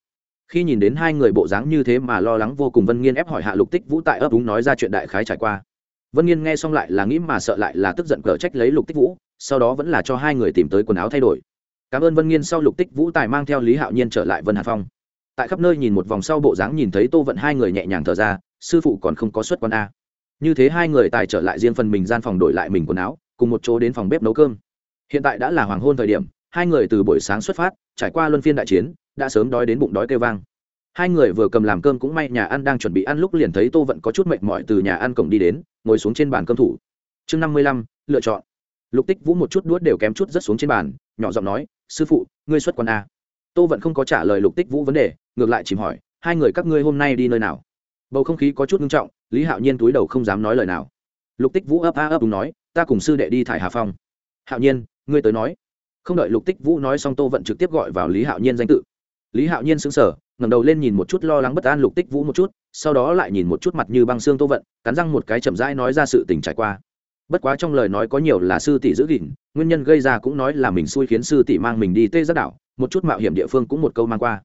Khi nhìn đến hai người bộ dáng như thế mà lo lắng vô cùng, vân nghiên ép hỏi hạ lục tích vũ tại ấp úng nói ra chuyện đại khái trải qua. Vân nghiên nghe xong lại là nghĩ mà sợ lại là tức giận cờ trách lấy lục tích vũ sau đó vẫn là cho hai người tìm tới quần áo thay đổi. Cảm ơn vân nghiên sau lục tích vũ tài mang theo lý hạo nhiên trở lại vân hà phong. Tại khắp nơi nhìn một vòng sau bộ dáng nhìn thấy tô vận hai người nhẹ nhàng thở ra, sư phụ còn không có suất con a. Như thế hai người tài trở lại riêng phần mình gian phòng đổi lại mình quần áo, cùng một chỗ đến phòng bếp nấu cơm. Hiện tại đã là hoàng hôn thời điểm, hai người từ buổi sáng xuất phát, trải qua luân phiên đại chiến, đã sớm đói đến bụng đói kêu vang. Hai người vừa cầm làm cơm cũng may nhà ăn đang chuẩn bị ăn lúc liền thấy tô vận có chút mệt mỏi từ nhà ăn cổng đi đến, ngồi xuống trên bàn cơm thủ. Chương năm mươi lăm, lựa chọn lục tích vũ một chút đuốt đều kém chút rất xuống trên bàn, nhỏ giọng nói, sư phụ, ngươi xuất quan a tô vận không có trả lời lục tích vũ vấn đề, ngược lại chìm hỏi, hai người các ngươi hôm nay đi nơi nào? Bầu không khí có chút nghiêm trọng, lý hạo nhiên túi đầu không dám nói lời nào. Lục tích vũ ấp a ấp đúng nói, ta cùng sư đệ đi thải hà phong. Hạo nhiên, ngươi tới nói. Không đợi lục tích vũ nói xong tô vận trực tiếp gọi vào lý hạo nhiên danh tự. Lý hạo nhiên xứng sở ngẩng đầu lên nhìn một chút lo lắng bất an lục tích vũ một chút, sau đó lại nhìn một chút mặt như băng xương tô vận, cắn răng một cái chậm rãi nói ra sự tình trải qua bất quá trong lời nói có nhiều là sư tỷ giữ gìn, nguyên nhân gây ra cũng nói là mình xui khiến sư tỷ mang mình đi tê giác đảo, một chút mạo hiểm địa phương cũng một câu mang qua.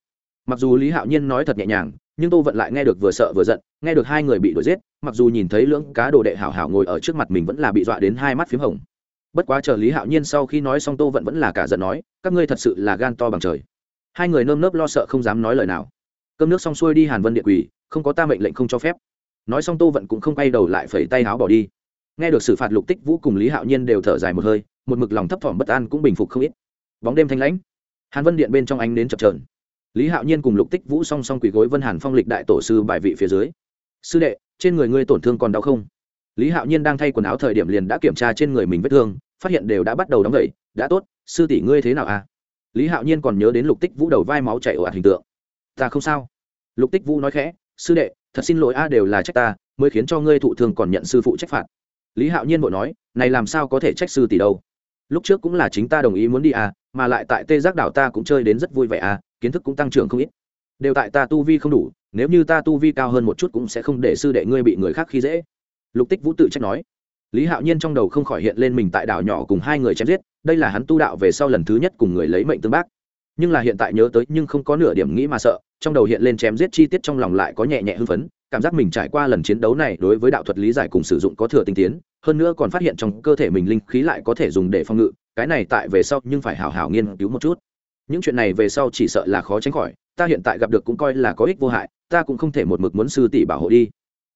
Mặc dù lý hạo nhiên nói thật nhẹ nhàng, nhưng tô vận lại nghe được vừa sợ vừa giận, nghe được hai người bị đuổi giết, mặc dù nhìn thấy lưỡng cá đồ đệ hảo hảo ngồi ở trước mặt mình vẫn là bị dọa đến hai mắt p h í m hồng. Bất quá chờ lý hạo nhiên sau khi nói xong tô vận vẫn là cả giận nói, các ngươi thật sự là gan to bằng trời. Hai người nơm nớp lo sợ không dám nói lời nào. Cơm nước xong xuôi đi hàn vân địa quỳ, không có ta mệnh lệnh không cho phép. Nói xong tô vận cũng không quay đầu lại phẩy tay áo bỏ đi nghe được xử phạt lục tích vũ cùng lý hạo nhiên đều thở dài một hơi, một mực lòng thấp thỏm bất an cũng bình phục không ít. Bóng đêm thanh lãnh. Hàn vân điện bên trong ánh đến chập trờn lý hạo nhiên cùng lục tích vũ song song quỳ gối vân hàn phong lịch đại tổ sư bài vị phía dưới. Sư đệ, trên người ngươi tổn thương còn đau không? Lý hạo nhiên đang thay quần áo thời điểm liền đã kiểm tra trên người mình vết thương, phát hiện đều đã bắt đầu đóng gậy. Đã tốt, sư tỷ ngươi thế nào à? Lý hạo nhiên còn nhớ đến lục tích vũ đầu vai máu chảy ồ ạt hình tượng. Ta không sao. Lục tích vũ nói khẽ, sư đệ, thật xin lỗi a, đều là trách ta, mới khiến cho ngươi thụ thương còn nhận sư phụ trách phạt lý hạo nhiên vội nói, này làm sao có thể trách sư tỷ đâu? Lúc trước cũng là chính ta đồng ý muốn đi à mà lại tại tê giác đảo ta cũng chơi đến rất vui vẻ à kiến thức cũng tăng trưởng không ít. Đều tại ta tu vi không đủ, nếu như ta tu vi cao hơn một chút cũng sẽ không để sư đệ ngươi bị người khác khi dễ. Lục tích vũ tự trách nói. Lý hạo nhiên trong đầu không khỏi hiện lên mình tại đảo nhỏ cùng hai người chém giết, đây là hắn tu đạo về sau lần thứ nhất cùng người lấy mệnh tương bác. Nhưng là hiện tại nhớ tới nhưng không có nửa điểm nghĩ mà sợ, trong đầu hiện lên chém giết chi tiết trong lòng lại có nhẹ nhẹ hưng phấn cảm giác mình trải qua lần chiến đấu này đối với đạo thuật lý giải cùng sử dụng có thừa tinh tiến, hơn nữa còn phát hiện trong cơ thể mình linh khí lại có thể dùng để phòng ngự, cái này tại về sau nhưng phải hào hào nghiên cứu một chút. Những chuyện này về sau chỉ sợ là khó tránh khỏi, ta hiện tại gặp được cũng coi là có ích vô hại, ta cũng không thể một mực muốn sư tỷ bảo hộ đi.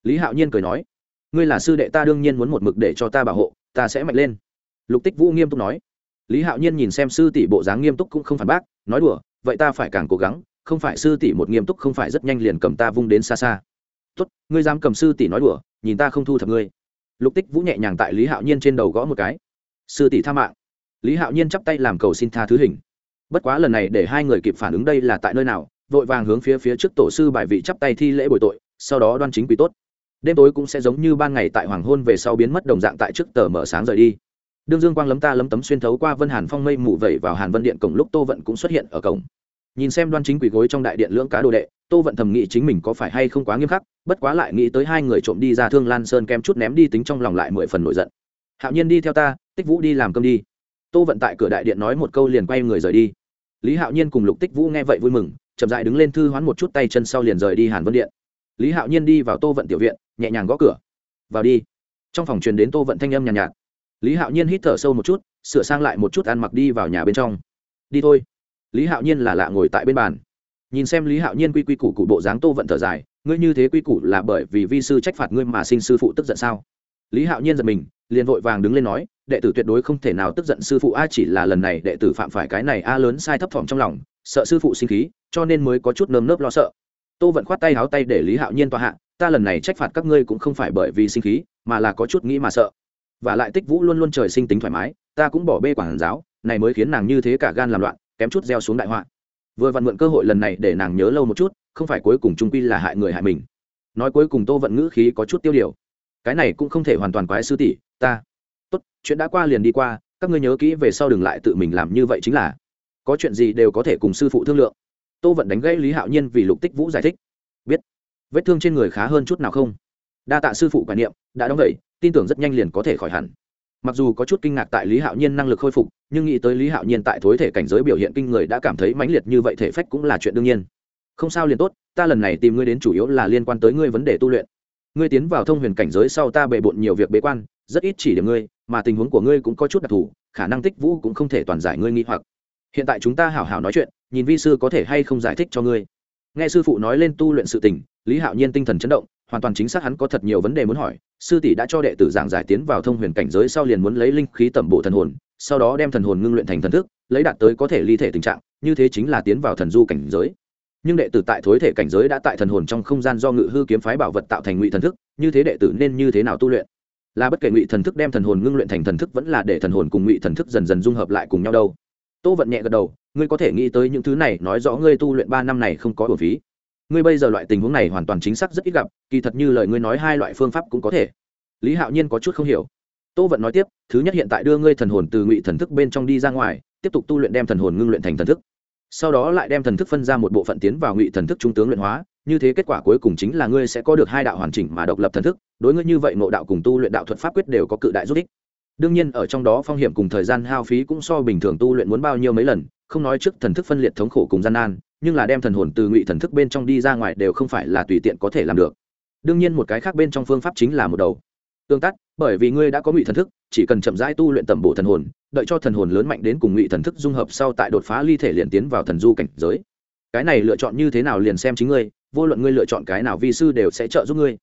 Lý hạo nhiên cười nói, ngươi là sư đệ ta đương nhiên muốn một mực để cho ta bảo hộ, ta sẽ mạnh lên. Lục tích vũ nghiêm túc nói. Lý hạo nhiên nhìn xem sư tỷ bộ dáng nghiêm túc cũng không phản bác, nói đùa, vậy ta phải càng cố gắng, không phải sư tỷ một nghiêm túc không phải rất nhanh liền cầm ta vung đến xa xa tốt, ngươi dám cầm sư tỷ nói đùa, nhìn ta không thu thập ngươi. Lục tích vũ nhẹ nhàng tại lý hạo nhiên trên đầu gõ một cái. Sư tỷ tha mạng. Lý hạo nhiên chắp tay làm cầu xin tha thứ hình. Bất quá lần này để hai người kịp phản ứng đây là tại nơi nào, vội vàng hướng phía phía trước tổ sư bài vị chắp tay thi lễ bồi tội, sau đó đoan chính quý tốt. Đêm tối cũng sẽ giống như ban ngày tại hoàng hôn về sau biến mất đồng dạng tại trước tờ mở sáng rời đi. Đương dương quang lấm ta lấm tấm xuyên thấu qua vân hàn phong mây mù vẩy vào hàn vân điện cổng lúc tô vận cũng xuất hiện ở cổng. Nhìn xem đoan chính quỷ gối trong đại điện lưỡng cá đồ đệ tô vận thầm nghĩ chính mình có phải hay không quá nghiêm khắc bất quá lại nghĩ tới hai người trộm đi ra thương lan sơn kem chút ném đi tính trong lòng lại mười phần nổi giận. Hạo nhiên đi theo ta tích vũ đi làm cơm đi. Tô vận tại cửa đại điện nói một câu liền quay người rời đi. Lý hạo nhiên cùng lục tích vũ nghe vậy vui mừng chậm dại đứng lên thư hoán một chút tay chân sau liền rời đi hàn vân điện. Lý hạo nhiên đi vào tô vận tiểu viện nhẹ nhàng gõ cửa. Vào đi. Trong phòng truyền đến tô vận thanh âm nhàn nhạt, nhạt. Lý hạo nhiên hít thở sâu một chút sửa sang lại một chút ăn mặc đi vào nhà bên trong. Đi thôi. Lý hạo nhiên là lạ ngồi tại bên bàn nhìn xem lý hạo nhiên quy quy củ cụ bộ dáng tô vận thở dài, ngươi như thế quy củ là bởi vì vi sư trách phạt ngươi mà sinh sư phụ tức giận sao? Lý hạo nhiên giật mình, liền vội vàng đứng lên nói, đệ tử tuyệt đối không thể nào tức giận sư phụ a, chỉ là lần này đệ tử phạm phải cái này a lớn sai thấp thỏm trong lòng, sợ sư phụ sinh khí, cho nên mới có chút nơm nớp lo sợ. Tô vận khoát tay háo tay để lý hạo nhiên tòa hạ, ta lần này trách phạt các ngươi cũng không phải bởi vì sinh khí, mà là có chút nghĩ mà sợ. Và lại tích vũ luôn luôn trời sinh tính thoải mái, ta cũng bỏ bê quản giáo, này mới khiến nàng như thế cả gan làm loạn, kém chút gieo xuống đại họa vừa vặn mượn cơ hội lần này để nàng nhớ lâu một chút, không phải cuối cùng trung quy là hại người hại mình. Nói cuối cùng tô vận ngữ khí có chút tiêu điều. Cái này cũng không thể hoàn toàn quái sư tỷ, ta. Tốt, chuyện đã qua liền đi qua, các ngươi nhớ kỹ về sau đừng lại tự mình làm như vậy chính là. Có chuyện gì đều có thể cùng sư phụ thương lượng. Tô vận đánh gãy lý hạo nhiên vì lục tích vũ giải thích. Biết. Vết thương trên người khá hơn chút nào không? Đa tạ sư phụ quản niệm, đã đóng vậy, tin tưởng rất nhanh liền có thể khỏi hẳn mặc dù có chút kinh ngạc tại lý hạo nhiên năng lực khôi phục, nhưng nghĩ tới lý hạo nhiên tại thối thể cảnh giới biểu hiện kinh người đã cảm thấy mãnh liệt như vậy thể phách cũng là chuyện đương nhiên. Không sao liền tốt, ta lần này tìm ngươi đến chủ yếu là liên quan tới ngươi vấn đề tu luyện. Ngươi tiến vào thông huyền cảnh giới sau ta bề bộn nhiều việc bế quan, rất ít chỉ điểm ngươi, mà tình huống của ngươi cũng có chút đặc thù, khả năng tích vũ cũng không thể toàn giải ngươi nghi hoặc. Hiện tại chúng ta hảo hảo nói chuyện, nhìn vi sư có thể hay không giải thích cho ngươi. Nghe sư phụ nói lên tu luyện sự tình, lý hạo nhiên tinh thần chấn động, hoàn toàn chính xác hắn có thật nhiều vấn đề muốn hỏi sư tỷ đã cho đệ tử giảng giải tiến vào thông huyền cảnh giới sau liền muốn lấy linh khí tẩm bổ thần hồn, sau đó đem thần hồn ngưng luyện thành thần thức, lấy đạt tới có thể ly thể tình trạng, như thế chính là tiến vào thần du cảnh giới. Nhưng đệ tử tại thối thể cảnh giới đã tại thần hồn trong không gian do ngự hư kiếm phái bảo vật tạo thành ngụy thần thức, như thế đệ tử nên như thế nào tu luyện? Là bất kể ngụy thần thức đem thần hồn ngưng luyện thành thần thức vẫn là để thần hồn cùng ngụy thần thức dần dần dung hợp lại cùng nhau đâu. Tô vận nhẹ gật đầu, ngươi có thể nghĩ tới những thứ này, nói rõ ngươi tu luyện ba năm này không có bổ phí ngươi bây giờ loại tình huống này hoàn toàn chính xác rất ít gặp, kỳ thật như lời ngươi nói hai loại phương pháp cũng có thể. Lý hạo nhiên có chút không hiểu. Tô vận nói tiếp, thứ nhất hiện tại đưa ngươi thần hồn từ ngụy thần thức bên trong đi ra ngoài, tiếp tục tu luyện đem thần hồn ngưng luyện thành thần thức. Sau đó lại đem thần thức phân ra một bộ phận tiến vào ngụy thần thức trung tướng luyện hóa, như thế kết quả cuối cùng chính là ngươi sẽ có được hai đạo hoàn chỉnh mà độc lập thần thức, đối ngươi như vậy ngộ đạo cùng tu luyện đạo thuật pháp quyết đều có cự đại giúp ích. Đương nhiên, ở trong đó phong hiểm cùng thời gian hao phí cũng so bình thường tu luyện muốn bao nhiêu mấy lần, không nói trước thần thức phân liệt thống khổ cùng gian nan nhưng là đem thần hồn từ ngụy thần thức bên trong đi ra ngoài đều không phải là tùy tiện có thể làm được. Đương nhiên một cái khác bên trong phương pháp chính là một đầu. Tương tác, bởi vì ngươi đã có ngụy thần thức, chỉ cần chậm rãi tu luyện tẩm bổ thần hồn, đợi cho thần hồn lớn mạnh đến cùng ngụy thần thức dung hợp sau tại đột phá ly thể liền tiến vào thần du cảnh giới. Cái này lựa chọn như thế nào liền xem chính ngươi, vô luận ngươi lựa chọn cái nào vi sư đều sẽ trợ giúp ngươi.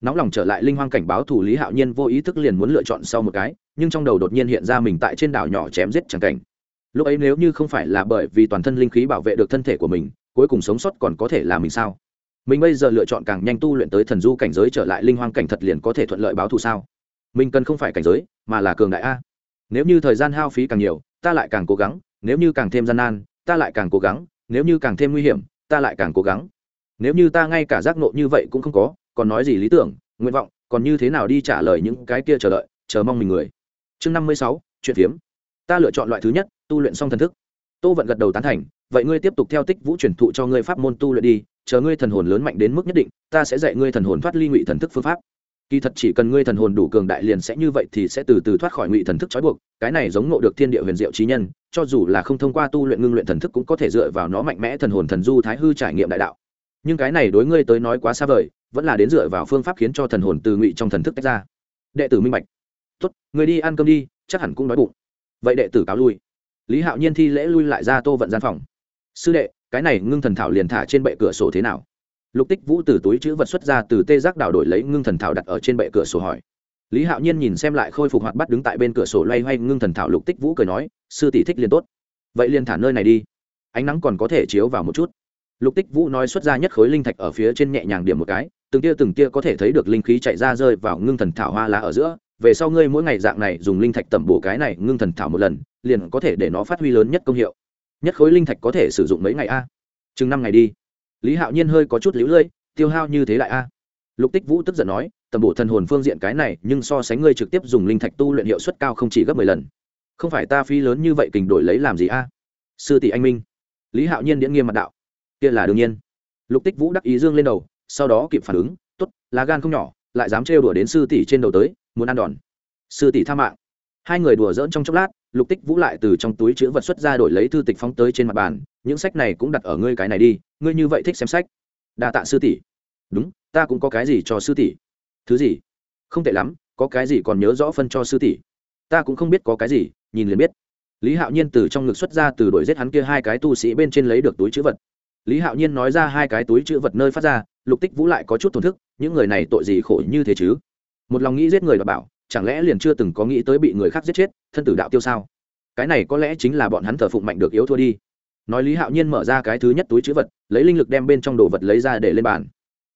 Nóng lòng trở lại linh hoang cảnh báo thủ lý hạo nhiên vô ý thức liền muốn lựa chọn sau một cái, nhưng trong đầu đột nhiên hiện ra mình tại trên đảo nhỏ chém giết chẳng cảnh lúc ấy nếu như không phải là bởi vì toàn thân linh khí bảo vệ được thân thể của mình, cuối cùng sống sót còn có thể là mình sao? Mình bây giờ lựa chọn càng nhanh tu luyện tới thần du cảnh giới trở lại linh hoang cảnh thật liền có thể thuận lợi báo thù sao? Mình cần không phải cảnh giới, mà là cường đại a. Nếu như thời gian hao phí càng nhiều, ta lại càng cố gắng, nếu như càng thêm gian nan, ta lại càng cố gắng, nếu như càng thêm nguy hiểm, ta lại càng cố gắng. Nếu như ta ngay cả giác nộ như vậy cũng không có, còn nói gì lý tưởng, nguyện vọng, còn như thế nào đi trả lời những cái kia chờ đợi, chờ mong mình người. Chương năm mươi sáu, chuyện phiếm. Ta lựa chọn loại thứ nhất tu luyện xong thần thức. Tô vận gật đầu tán thành, vậy ngươi tiếp tục theo tích vũ truyền thụ cho ngươi pháp môn tu luyện đi, chờ ngươi thần hồn lớn mạnh đến mức nhất định, ta sẽ dạy ngươi thần hồn thoát ly ngụy thần thức phương pháp. Kỳ thật chỉ cần ngươi thần hồn đủ cường đại liền sẽ như vậy thì sẽ từ từ thoát khỏi ngụy thần thức trói buộc, cái này giống ngộ được thiên địa huyền diệu trí nhân, cho dù là không thông qua tu luyện ngưng luyện thần thức cũng có thể dựa vào nó mạnh mẽ thần hồn thần du thái hư trải nghiệm đại đạo. Nhưng cái này đối ngươi tới nói quá xa vời, vẫn là đến dựa vào phương pháp khiến cho thần hồn từ ngụy trong thần thức tách ra. Đệ tử minh bạch. Tốt người đi ăn cơm đi, chắc hẳn cũng đói bụng. Vậy đệ tử cáo lui lý hạo nhiên thi lễ lui lại ra tô vận gian phòng. Sư đệ, cái này ngưng thần thảo liền thả trên bệ cửa sổ thế nào? Lục tích vũ từ túi chữ vật xuất ra từ tê giác đảo đổi lấy ngưng thần thảo đặt ở trên bệ cửa sổ hỏi. Lý hạo nhiên nhìn xem lại khôi phục hoạt bắt đứng tại bên cửa sổ loay hoay ngưng thần thảo, lục tích vũ cười nói, sư tỷ thích liền tốt. Vậy liền thả nơi này đi. Ánh nắng còn có thể chiếu vào một chút. Lục tích vũ nói xuất ra nhất khối linh thạch ở phía trên nhẹ nhàng điểm một cái, từng tia từng tia có thể thấy được linh khí chạy ra rơi vào ngưng thần thảo hoa lá ở giữa. Về sau ngươi mỗi ngày dạng này dùng linh thạch tẩm bổ cái này ngưng thần thảo một lần liền có thể để nó phát huy lớn nhất công hiệu. Nhất khối linh thạch có thể sử dụng mấy ngày a? Chừng năm ngày đi. Lý hạo nhiên hơi có chút lũ lưỡi tiêu hao như thế lại a? Lục tích vũ tức giận nói, tầm bộ thần hồn phương diện cái này, nhưng so sánh ngươi trực tiếp dùng linh thạch tu luyện hiệu suất cao không chỉ gấp mười lần. Không phải ta phi lớn như vậy kình đổi lấy làm gì a? Sư tỷ anh minh. Lý hạo nhiên điễn nghiêm mặt đạo. Kia là đương nhiên. Lục tích vũ đắc ý dương lên đầu, sau đó kịp phản ứng t ố t lá gan không nhỏ, lại dám trêu đùa đến sư tỷ trên đầu tới, muốn ăn đòn. Sư tỷ tha mạng hai người đùa dỡn trong chốc lát, lục tích vũ lại từ trong túi chữ vật xuất ra đổi lấy thư tịch phóng tới trên mặt bàn, những sách này cũng đặt ở ngươi cái này đi, ngươi như vậy thích xem sách. Đa tạ sư tỷ. Đúng, ta cũng có cái gì cho sư tỷ. Thứ gì? Không tệ lắm, có cái gì còn nhớ rõ phân cho sư tỷ. Ta cũng không biết có cái gì, nhìn liền biết. Lý hạo nhiên từ trong ngực xuất ra từ đổi giết hắn kia hai cái tu sĩ bên trên lấy được túi chữ vật. Lý hạo nhiên nói ra hai cái túi chữ vật nơi phát ra, lục tích vũ lại có chút thổn thức, những người này tội gì khổ như thế chứ? Một lòng nghĩ giết người và bảo chẳng lẽ liền chưa từng có nghĩ tới bị người khác giết chết, thân tử đạo tiêu sao? Cái này có lẽ chính là bọn hắn thờ phụng mạnh được yếu thua đi. Nói lý hạo nhiên mở ra cái thứ nhất túi chữ vật, lấy linh lực đem bên trong đồ vật lấy ra để lên bàn.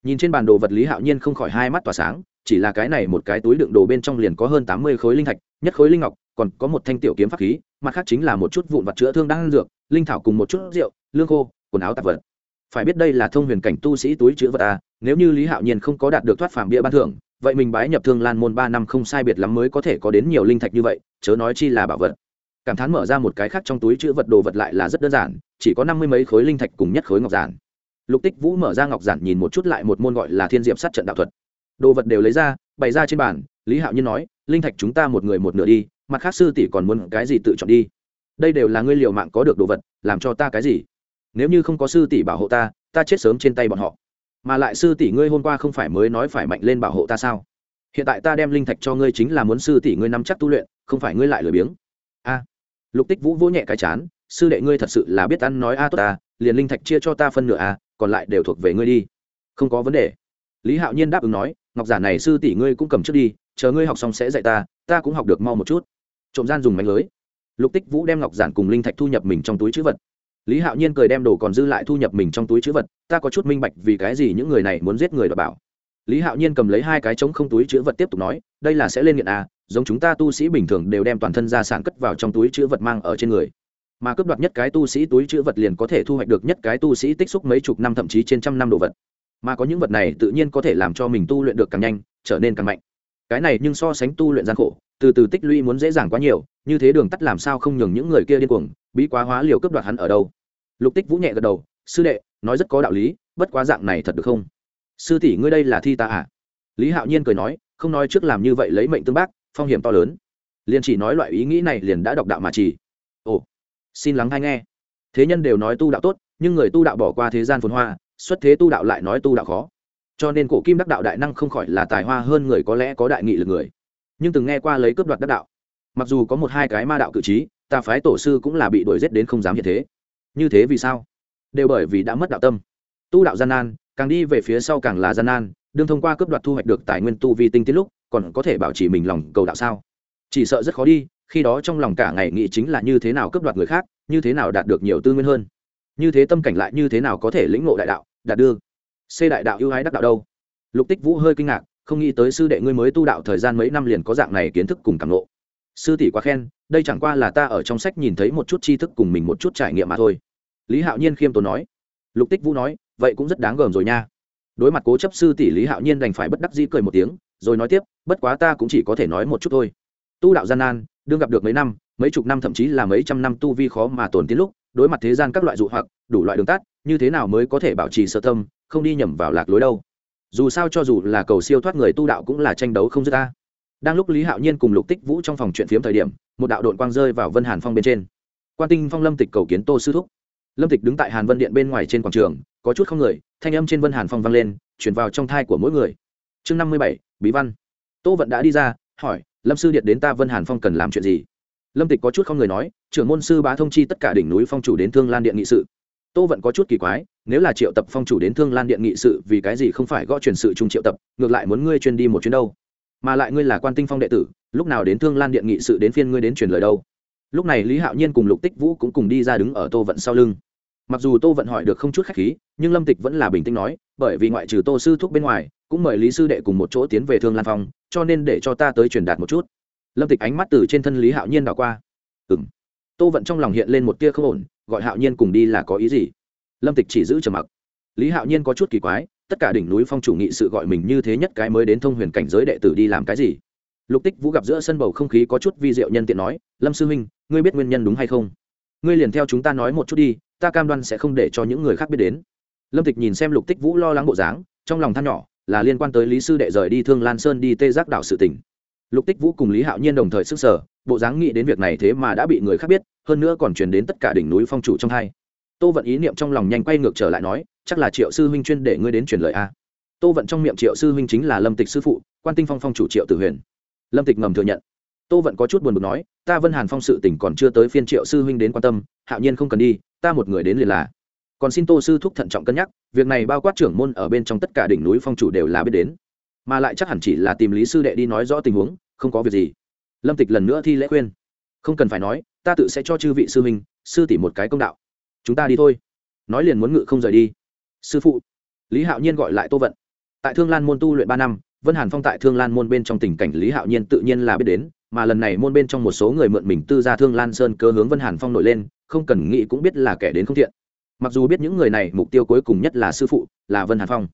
Nhìn trên bàn đồ vật lý hạo nhiên không khỏi hai mắt tỏa sáng, chỉ là cái này một cái túi đựng đồ bên trong liền có hơn tám mươi khối linh thạch, nhất khối linh ngọc, còn có một thanh tiểu kiếm pháp khí, mặt khác chính là một chút vụn vật chữa thương đang dược, linh thảo cùng một chút rượu, lương khô, quần áo tạp vật. Phải biết đây là thông huyền cảnh tu sĩ túi chữ vật à nếu như lý hạo nhiên không có đạt được thoát phạm bia ban thưởng vậy mình bái nhập thương lan môn ba năm không sai biệt lắm mới có thể có đến nhiều linh thạch như vậy, chớ nói chi là bảo vật. Cảm thán mở ra một cái khác trong túi chữ vật đồ vật lại là rất đơn giản, chỉ có năm mươi mấy khối linh thạch cùng nhất khối ngọc giản. Lục tích vũ mở ra ngọc giản nhìn một chút lại một môn gọi là thiên diệm sát trận đạo thuật. Đồ vật đều lấy ra, bày ra trên bàn, lý hạo nhiên nói, linh thạch chúng ta một người một nửa đi, mặt khác sư tỷ còn muốn cái gì tự chọn đi. Đây đều là ngươi liều mạng có được đồ vật, làm cho ta cái gì? Nếu như không có sư tỷ bảo hộ ta ta chết sớm trên tay bọn họ mà lại sư tỷ ngươi hôm qua không phải mới nói phải mạnh lên bảo hộ ta sao? Hiện tại ta đem linh thạch cho ngươi chính là muốn sư tỷ ngươi nắm chắc tu luyện, không phải ngươi lại lười biếng. A. Lục tích vũ vỗ nhẹ cái chán, sư đệ ngươi thật sự là biết ăn nói a tốt ta, liền linh thạch chia cho ta phân nửa a, còn lại đều thuộc về ngươi đi. Không có vấn đề. Lý hạo nhiên đáp ứng nói, ngọc giả này sư tỷ ngươi cũng cầm trước đi, chờ ngươi học xong sẽ dạy ta ta cũng học được mau một chút. Trộm gian dùng mánh lưới. Lục tích vũ đem ngọc giản cùng linh thạch thu nhập mình trong túi chữ vật lý hạo nhiên cười đem đồ còn dư lại thu nhập mình trong túi chữ vật, ta có chút minh bạch vì cái gì những người này muốn giết người đ bảo. Lý hạo nhiên cầm lấy hai cái trống không túi chữ vật tiếp tục nói, đây là sẽ lên nghiện à giống chúng ta tu sĩ bình thường đều đem toàn thân gia sản cất vào trong túi chữ vật mang ở trên người. Mà cướp đoạt nhất cái tu sĩ túi chữ vật liền có thể thu hoạch được nhất cái tu sĩ tích xúc mấy chục năm thậm chí trên trăm năm đồ vật. Mà có những vật này tự nhiên có thể làm cho mình tu luyện được càng nhanh, trở nên càng mạnh. Cái này nhưng so sánh tu luyện gian khổ, từ từ tích lũy muốn dễ dàng quá nhiều, như thế đường tắt làm sao không nhường những người kia điên cuồng, bí quá hóa liều cướp đoạt hắn ở đâu? Lục tích vũ nhẹ gật đầu, sư đệ, nói rất có đạo lý, bất quá dạng này thật được không? Sư tỷ ngươi đây là thi ta à? Lý hạo nhiên cười nói, không nói trước làm như vậy lấy mệnh tương bác, phong hiểm to lớn. Liền chỉ nói loại ý nghĩ này liền đã đọc đạo mà chỉ. Ồ, xin lắng hay nghe. Thế nhân đều nói tu đạo tốt, nhưng người tu đạo bỏ qua thế gian phồn hoa, xuất thế tu đạo lại nói tu đạo khó. Cho nên cổ kim đắc đạo đại năng không khỏi là tài hoa hơn người có lẽ có đại nghị lực người. Nhưng từng nghe qua lấy cướp đoạt đắc đạo. Mặc dù có một hai cái ma đạo cử trí, ta phái tổ sư cũng là bị đuổi giết đến không dám hiện thế như thế vì sao? Đều bởi vì đã mất đạo tâm. Tu đạo gian nan, càng đi về phía sau càng là gian nan, đương thông qua cướp đoạt thu hoạch được tài nguyên tu vi tinh tiết lúc, còn có thể bảo trì mình lòng cầu đạo sao? Chỉ sợ rất khó đi, khi đó trong lòng cả ngày nghĩ chính là như thế nào cướp đoạt người khác, như thế nào đạt được nhiều tư nguyên hơn. Như thế tâm cảnh lại như thế nào có thể lĩnh ngộ đại đạo, đạt đưa c đại đạo ưu ái đắc đạo đâu? Lục tích vũ hơi kinh ngạc, không nghĩ tới sư đệ ngươi mới tu đạo thời gian mấy năm liền có dạng này kiến thức cùng cảm ngộ. Sư tỷ quá khen đây chẳng qua là ta ở trong sách nhìn thấy một chút tri thức cùng mình một chút trải nghiệm mà thôi. Lý hạo nhiên khiêm tốn nói. Lục tích vũ nói, vậy cũng rất đáng gờm rồi nha. Đối mặt cố chấp sư tỷ lý hạo nhiên đành phải bất đắc dĩ cười một tiếng, rồi nói tiếp, bất quá ta cũng chỉ có thể nói một chút thôi. Tu đạo gian nan, đương gặp được mấy năm, mấy chục năm thậm chí là mấy trăm năm tu vi khó mà tồn tiến lúc, đối mặt thế gian các loại dụ hoặc, đủ loại đường tắt, như thế nào mới có thể bảo trì sơ tâm, không đi nhầm vào lạc lối đâu. Dù sao cho dù là cầu siêu thoát người tu đạo cũng là tranh đấu không dứt ta đang lúc lý hạo nhiên cùng lục tích vũ trong phòng chuyện phiếm thời điểm, một đạo đội quang rơi vào vân hàn phong bên trên. Quan tinh phong lâm tịch cầu kiến tô sư thúc. Lâm tịch đứng tại hàn vân điện bên ngoài trên quảng trường, có chút không người, thanh âm trên vân hàn phong vang lên chuyển vào trong thai của mỗi người. Chương năm mươi bảy, bí văn. Tô vận đã đi ra, hỏi, lâm sư điện đến ta vân hàn phong cần làm chuyện gì? Lâm tịch có chút không người nói, trưởng môn sư bá thông chi tất cả đỉnh núi phong chủ đến thương lan điện nghị sự. Tô vận có chút kỳ quái, nếu là triệu tập phong chủ đến thương lan điện nghị sự, vì cái gì không phải gõ truyền sự chung triệu tập, ngược lại muốn ngươi chuyên đi một chuyến đâu? Mà lại ngươi là quan tinh phong đệ tử, lúc nào đến thương lan điện nghị sự đến phiên ngươi đến truyền lời đâu? Lúc này lý hạo nhiên cùng lục tích vũ cũng cùng đi ra đứng ở tô vận sau lưng. Mặc dù tô vận hỏi được không chút khách khí, nhưng lâm tịch vẫn là bình tĩnh nói, bởi vì ngoại trừ tô sư thúc bên ngoài, cũng mời lý sư đệ cùng một chỗ tiến về thương lan phong, cho nên để cho ta tới truyền đạt một chút. Lâm tịch ánh mắt từ trên thân lý hạo nhiên đảo qua. Ừ m tô vận trong lòng hiện lên một tia không ổn, gọi hạo nhiên cùng đi là có ý gì? Lâm tịch chỉ giữ trầm mặc. Lý hạo nhiên có chút kỳ quái tất cả đỉnh núi phong chủ nghị sự gọi mình như thế nhất cái mới đến thông huyền cảnh giới đệ tử đi làm cái gì? Lục tích vũ gặp giữa sân bầu không khí có chút vi diệu nhân tiện nói, lâm sư huynh, ngươi biết nguyên nhân đúng hay không? Ngươi liền theo chúng ta nói một chút đi, ta cam đoan sẽ không để cho những người khác biết đến. Lâm tịch nhìn xem lục tích vũ lo lắng bộ dáng, trong lòng than nhỏ, là liên quan tới lý sư đệ rời đi thương lan sơn đi tê giác đảo sự tỉnh lục tích vũ cùng lý hạo nhiên đồng thời sức sở bộ dáng nghĩ đến việc này thế mà đã bị người khác biết, hơn nữa còn truyền đến tất cả đỉnh núi phong chủ trong hai tô vận ý niệm trong lòng nhanh quay ngược trở lại nói, chắc là triệu sư huynh chuyên để ngươi đến truyền lời a. Tô vận trong miệng triệu sư huynh chính là lâm tịch sư phụ, quan tinh phong phong chủ triệu tử huyền. Lâm tịch ngầm thừa nhận. Tô vận có chút buồn bực nói, ta vân hàn phong sự tỉnh còn chưa tới phiên triệu sư huynh đến quan tâm, hạo nhiên không cần đi, ta một người đến liền là. Còn xin tô sư thúc thận trọng cân nhắc, việc này bao quát trưởng môn ở bên trong tất cả đỉnh núi phong chủ đều là biết đến. Mà lại chắc hẳn chỉ là tìm lý sư đệ đi nói rõ tình huống, không có việc gì. Lâm tịch lần nữa thi lễ khuyên. Không cần phải nói, ta tự sẽ cho chư vị sư huynh, sư tỷ một cái công đạo chúng ta đi thôi. Nói liền muốn ngự không rời đi. Sư phụ. Lý hạo nhiên gọi lại tô vận. Tại thương lan môn tu luyện ba năm, vân hàn phong tại thương lan môn bên trong tình cảnh lý hạo nhiên tự nhiên là biết đến, mà lần này môn bên trong một số người mượn mình tư ra thương lan sơn cơ hướng vân hàn phong nổi lên, không cần nghĩ cũng biết là kẻ đến không thiện. Mặc dù biết những người này mục tiêu cuối cùng nhất là sư phụ, là vân hàn phong.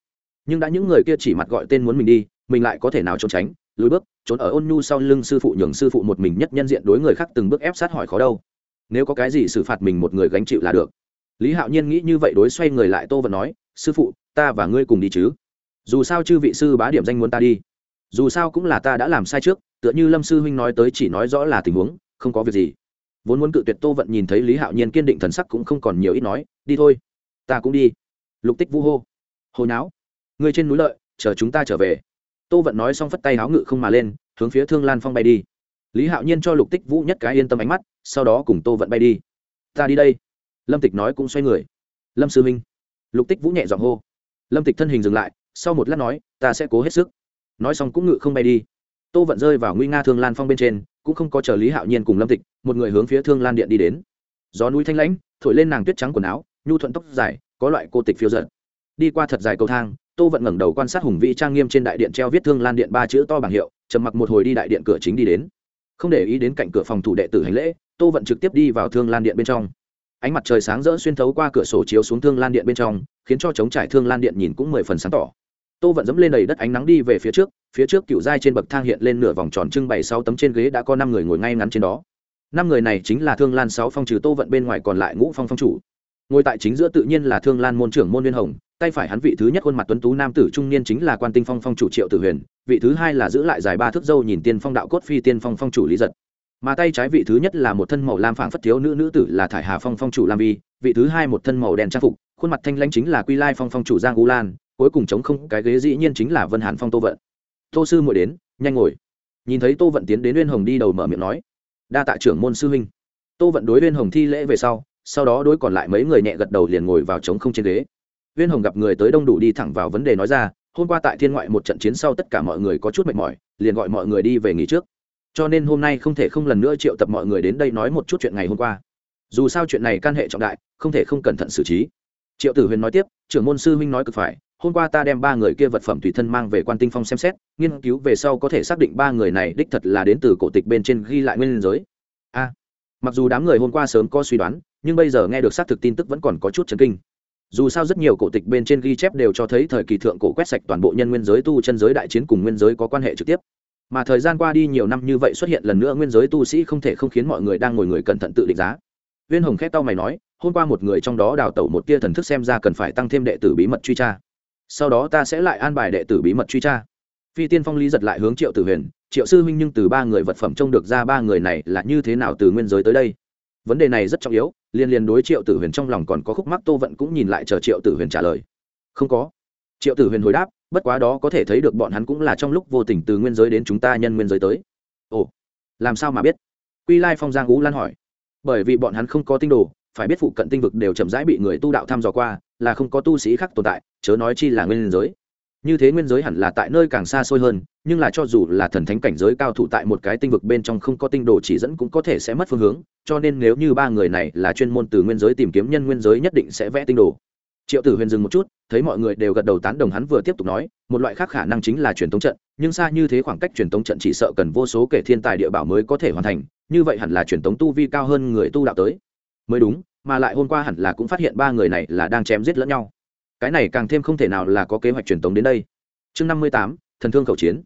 Nhưng đã những người kia chỉ mặt gọi tên muốn mình đi, mình lại có thể nào trốn tránh, lùi bước, trốn ở ôn nhu sau lưng sư phụ nhường sư phụ một mình nhất nhân diện đối người khác từng bước ép sát hỏi khó đâu nếu có cái gì xử phạt mình một người gánh chịu là được. Lý hạo nhiên nghĩ như vậy đối xoay người lại tô vẫn nói, sư phụ, ta và ngươi cùng đi chứ. Dù sao chư vị sư bá điểm danh muốn ta đi. Dù sao cũng là ta đã làm sai trước, tựa như lâm sư huynh nói tới chỉ nói rõ là tình huống, không có việc gì. Vốn muốn cự tuyệt tô vận nhìn thấy lý hạo nhiên kiên định thần sắc cũng không còn nhiều ít nói, đi thôi, ta cũng đi. Lục tích vu hô hồi não người trên núi lợi, chờ chúng ta trở về. Tô vận nói xong phất tay háo ngự không mà lên, hướng phía thương lan phong bay đi lý hạo nhiên cho lục tích vũ nhất cái yên tâm ánh mắt, sau đó cùng tô vận bay đi. Ta đi đây. Lâm tịch nói cũng xoay người. Lâm sư minh lục tích vũ nhẹ giọng hô. Lâm tịch thân hình dừng lại, sau một lát nói, ta sẽ cố hết sức. Nói xong cũng ngự không bay đi. Tô vận rơi vào nguy nga thương lan phong bên trên, cũng không có chờ lý hạo nhiên cùng lâm tịch, một người hướng phía thương lan điện đi đến. Gió núi thanh lãnh, thổi lên nàng tuyết trắng quần áo, nhu thuận tóc dài, có loại cô tịch phiêu giận đi qua thật dài cầu thang, tô vận ngẩng đầu quan sát hùng vĩ trang nghiêm trên đại điện treo viết thương lan điện ba chữ to bảng hiệu, trầm mặc một hồi đi đại điện cửa chính đi đến không để ý đến cạnh cửa phòng thủ đệ tử hành lễ, tô vận trực tiếp đi vào thương lan điện bên trong. Ánh mặt trời sáng rỡ xuyên thấu qua cửa sổ chiếu xuống thương lan điện bên trong, khiến cho chống trải thương lan điện nhìn cũng mười phần sáng tỏ. Tô vận dẫm lên đầy đất ánh nắng đi về phía trước phía trước cựu giai trên bậc thang hiện lên nửa vòng tròn trưng bày sáu tấm trên ghế đã có năm người ngồi ngay ngắn trên đó. Năm người này chính là thương lan sáu phong trừ tô vận bên ngoài còn lại ngũ phong phong chủ. Ngồi tại chính giữa tự nhiên là thương lan môn trưởng môn liên hồng tay phải hắn vị thứ nhất khuôn mặt tuấn tú nam tử trung niên chính là quan tinh phong phong chủ triệu tử huyền, vị thứ hai là giữ lại dài ba thước dâu nhìn tiên phong đạo cốt phi tiên phong phong chủ lý giật. Mà tay trái vị thứ nhất là một thân màu lam phảng phất thiếu nữ nữ tử là thải hà phong phong chủ lam vi, vị thứ hai một thân màu đen trang phục, khuôn mặt thanh lãnh chính là quy lai phong phong chủ giang u lan, cuối cùng chống không, cái ghế dĩ nhiên chính là vân hàn phong tô vận. Tô sư muội đến, nhanh ngồi. Nhìn thấy tô vận tiến đến uyên hồng đi đầu mở miệng nói, đa tạ trưởng môn sư huynh. Tô vận đối uyên hồng thi lễ về sau sau đó đối còn lại mấy người nhẹ gật đầu liền ngồi vào chống không trên ghế. Viên hồng gặp người tới đông đủ đi thẳng vào vấn đề nói ra, hôm qua tại thiên ngoại một trận chiến sau tất cả mọi người có chút mệt mỏi, liền gọi mọi người đi về nghỉ trước. Cho nên hôm nay không thể không lần nữa triệu tập mọi người đến đây nói một chút chuyện ngày hôm qua. Dù sao chuyện này can hệ trọng đại, không thể không cẩn thận xử trí. Triệu tử huyền nói tiếp, trưởng môn sư huynh nói cực phải, hôm qua ta đem ba người kia vật phẩm tùy thân mang về quan tinh phong xem xét, nghiên cứu về sau có thể xác định ba người này đích thật là đến từ cổ tịch bên trên ghi lại nguyên giới. A. Mặc dù đám người hôm qua sớm có suy đoán, nhưng bây giờ nghe được xác thực tin tức vẫn còn có chút chấn kinh dù sao rất nhiều cổ tịch bên trên ghi chép đều cho thấy thời kỳ thượng cổ quét sạch toàn bộ nhân nguyên giới tu chân giới đại chiến cùng nguyên giới có quan hệ trực tiếp. Mà thời gian qua đi nhiều năm như vậy xuất hiện lần nữa nguyên giới tu sĩ không thể không khiến mọi người đang ngồi người cẩn thận tự định giá. Viên hồng khét tao mày nói, hôm qua một người trong đó đào tẩu một tia thần thức xem ra cần phải tăng thêm đệ tử bí mật truy tra. Sau đó ta sẽ lại an bài đệ tử bí mật truy tra. Phi tiên phong lý giật lại hướng triệu tử huyền, triệu sư huynh nhưng từ ba người vật phẩm trông được ra ba người này là như thế nào từ nguyên giới tới đây? Vấn đề này rất trọng yếu liên liên đối triệu tử huyền trong lòng còn có khúc mắc, tô vận cũng nhìn lại chờ triệu tử huyền trả lời. Không có. Triệu tử huyền hồi đáp, bất quá đó có thể thấy được bọn hắn cũng là trong lúc vô tình từ nguyên giới đến chúng ta nhân nguyên giới tới. Ồ, làm sao mà biết? Quy lai phong giang ú lan hỏi. Bởi vì bọn hắn không có tinh đồ, phải biết phụ cận tinh vực đều chậm rãi bị người tu đạo thăm dò qua, là không có tu sĩ khác tồn tại, chớ nói chi là nguyên giới như thế nguyên giới hẳn là tại nơi càng xa xôi hơn, nhưng là cho dù là thần thánh cảnh giới cao thủ tại một cái tinh vực bên trong không có tinh đồ chỉ dẫn cũng có thể sẽ mất phương hướng, cho nên nếu như ba người này là chuyên môn từ nguyên giới tìm kiếm nhân nguyên giới nhất định sẽ vẽ tinh đồ. Triệu tử huyền dừng một chút, thấy mọi người đều gật đầu tán đồng hắn vừa tiếp tục nói, một loại khác khả năng chính là truyền thống trận, nhưng xa như thế khoảng cách truyền thống trận chỉ sợ cần vô số kể thiên tài địa bảo mới có thể hoàn thành, như vậy hẳn là truyền thống tu vi cao hơn người tu đạo tới. Mới đúng, mà lại hôm qua hẳn là cũng phát hiện ba người này là đang chém giết lẫn nhau cái này càng thêm không thể nào là có kế hoạch truyền tống đến đây. Chương năm mươi tám, thần thương khẩu chiến.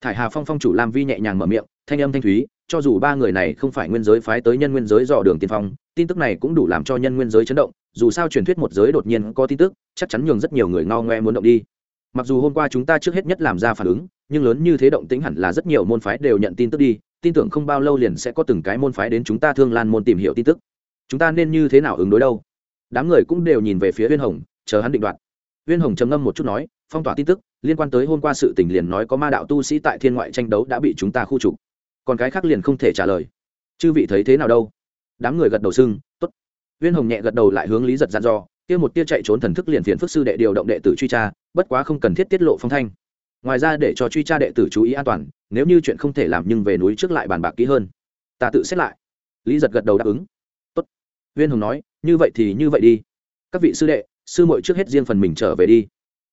Thải hà phong phong chủ lam vi nhẹ nhàng mở miệng, thanh âm thanh thúy, cho dù ba người này không phải nguyên giới phái tới nhân nguyên giới dò đường tiên phong, tin tức này cũng đủ làm cho nhân nguyên giới chấn động, dù sao truyền thuyết một giới đột nhiên có tin tức, chắc chắn nhường rất nhiều người ngao ngoe muốn động đi. Mặc dù hôm qua chúng ta trước hết nhất làm ra phản ứng, nhưng lớn như thế động tĩnh hẳn là rất nhiều môn phái đều nhận tin tức đi, tin tưởng không bao lâu liền sẽ có từng cái môn phái đến chúng ta thương lan môn tìm hiểu tin tức. Chúng ta nên như thế nào ứng đối đâu? Đám người cũng đều nhìn về phía huyên hồng chờ hắn định đoạt. Uyên hồng trầm ngâm một chút nói, phong tỏa tin tức, liên quan tới hôm qua sự tình liền nói có ma đạo tu sĩ tại thiên ngoại tranh đấu đã bị chúng ta khu trục. Còn cái khác liền không thể trả lời. Chư vị thấy thế nào đâu? Đám người gật đầu sưng, tốt. viên hồng nhẹ gật đầu lại hướng lý giật dặn dò, kia một tia chạy trốn thần thức liền phiền phức sư đệ điều động đệ tử truy tra, bất quá không cần thiết tiết lộ phong thanh. Ngoài ra để cho truy tra đệ tử chú ý an toàn, nếu như chuyện không thể làm nhưng về núi trước lại bàn bạc kỹ hơn. Ta tự xét lại. Lý giật gật đầu đáp ứng. Tốt. viên hồng nói, như vậy thì như vậy đi. Các vị sư đệ sư muội trước hết riêng phần mình trở về đi.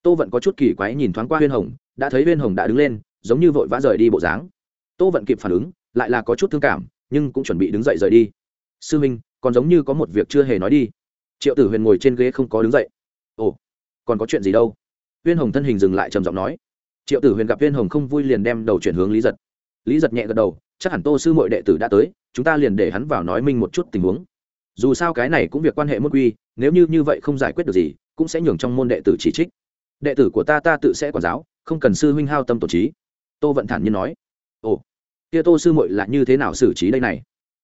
Tô vận có chút kỳ quái nhìn thoáng qua huyên hồng, đã thấy huyên hồng đã đứng lên, giống như vội vã rời đi bộ dáng. Tô vận kịp phản ứng, lại là có chút thương cảm, nhưng cũng chuẩn bị đứng dậy rời đi. Sư minh, còn giống như có một việc chưa hề nói đi. Triệu tử huyền ngồi trên ghế không có đứng dậy. Ồ, còn có chuyện gì đâu? Huyên hồng thân hình dừng lại trầm giọng nói. Triệu tử huyền gặp huyên hồng không vui liền đem đầu chuyển hướng lý giật. Lý giật nhẹ gật đầu, chắc hẳn tô sư mội đệ tử đã tới, chúng ta liền để hắn vào nói minh một chút tình huống. Dù sao cái này cũng việc quan hệ môn quy nếu như như vậy không giải quyết được gì, cũng sẽ nhường trong môn đệ tử chỉ trích. Đệ tử của ta ta tự sẽ quản giáo, không cần sư huynh hao tâm tổ trí. Tô vận thản nhiên nói. Ồ, kia tô sư muội là như thế nào xử trí đây này?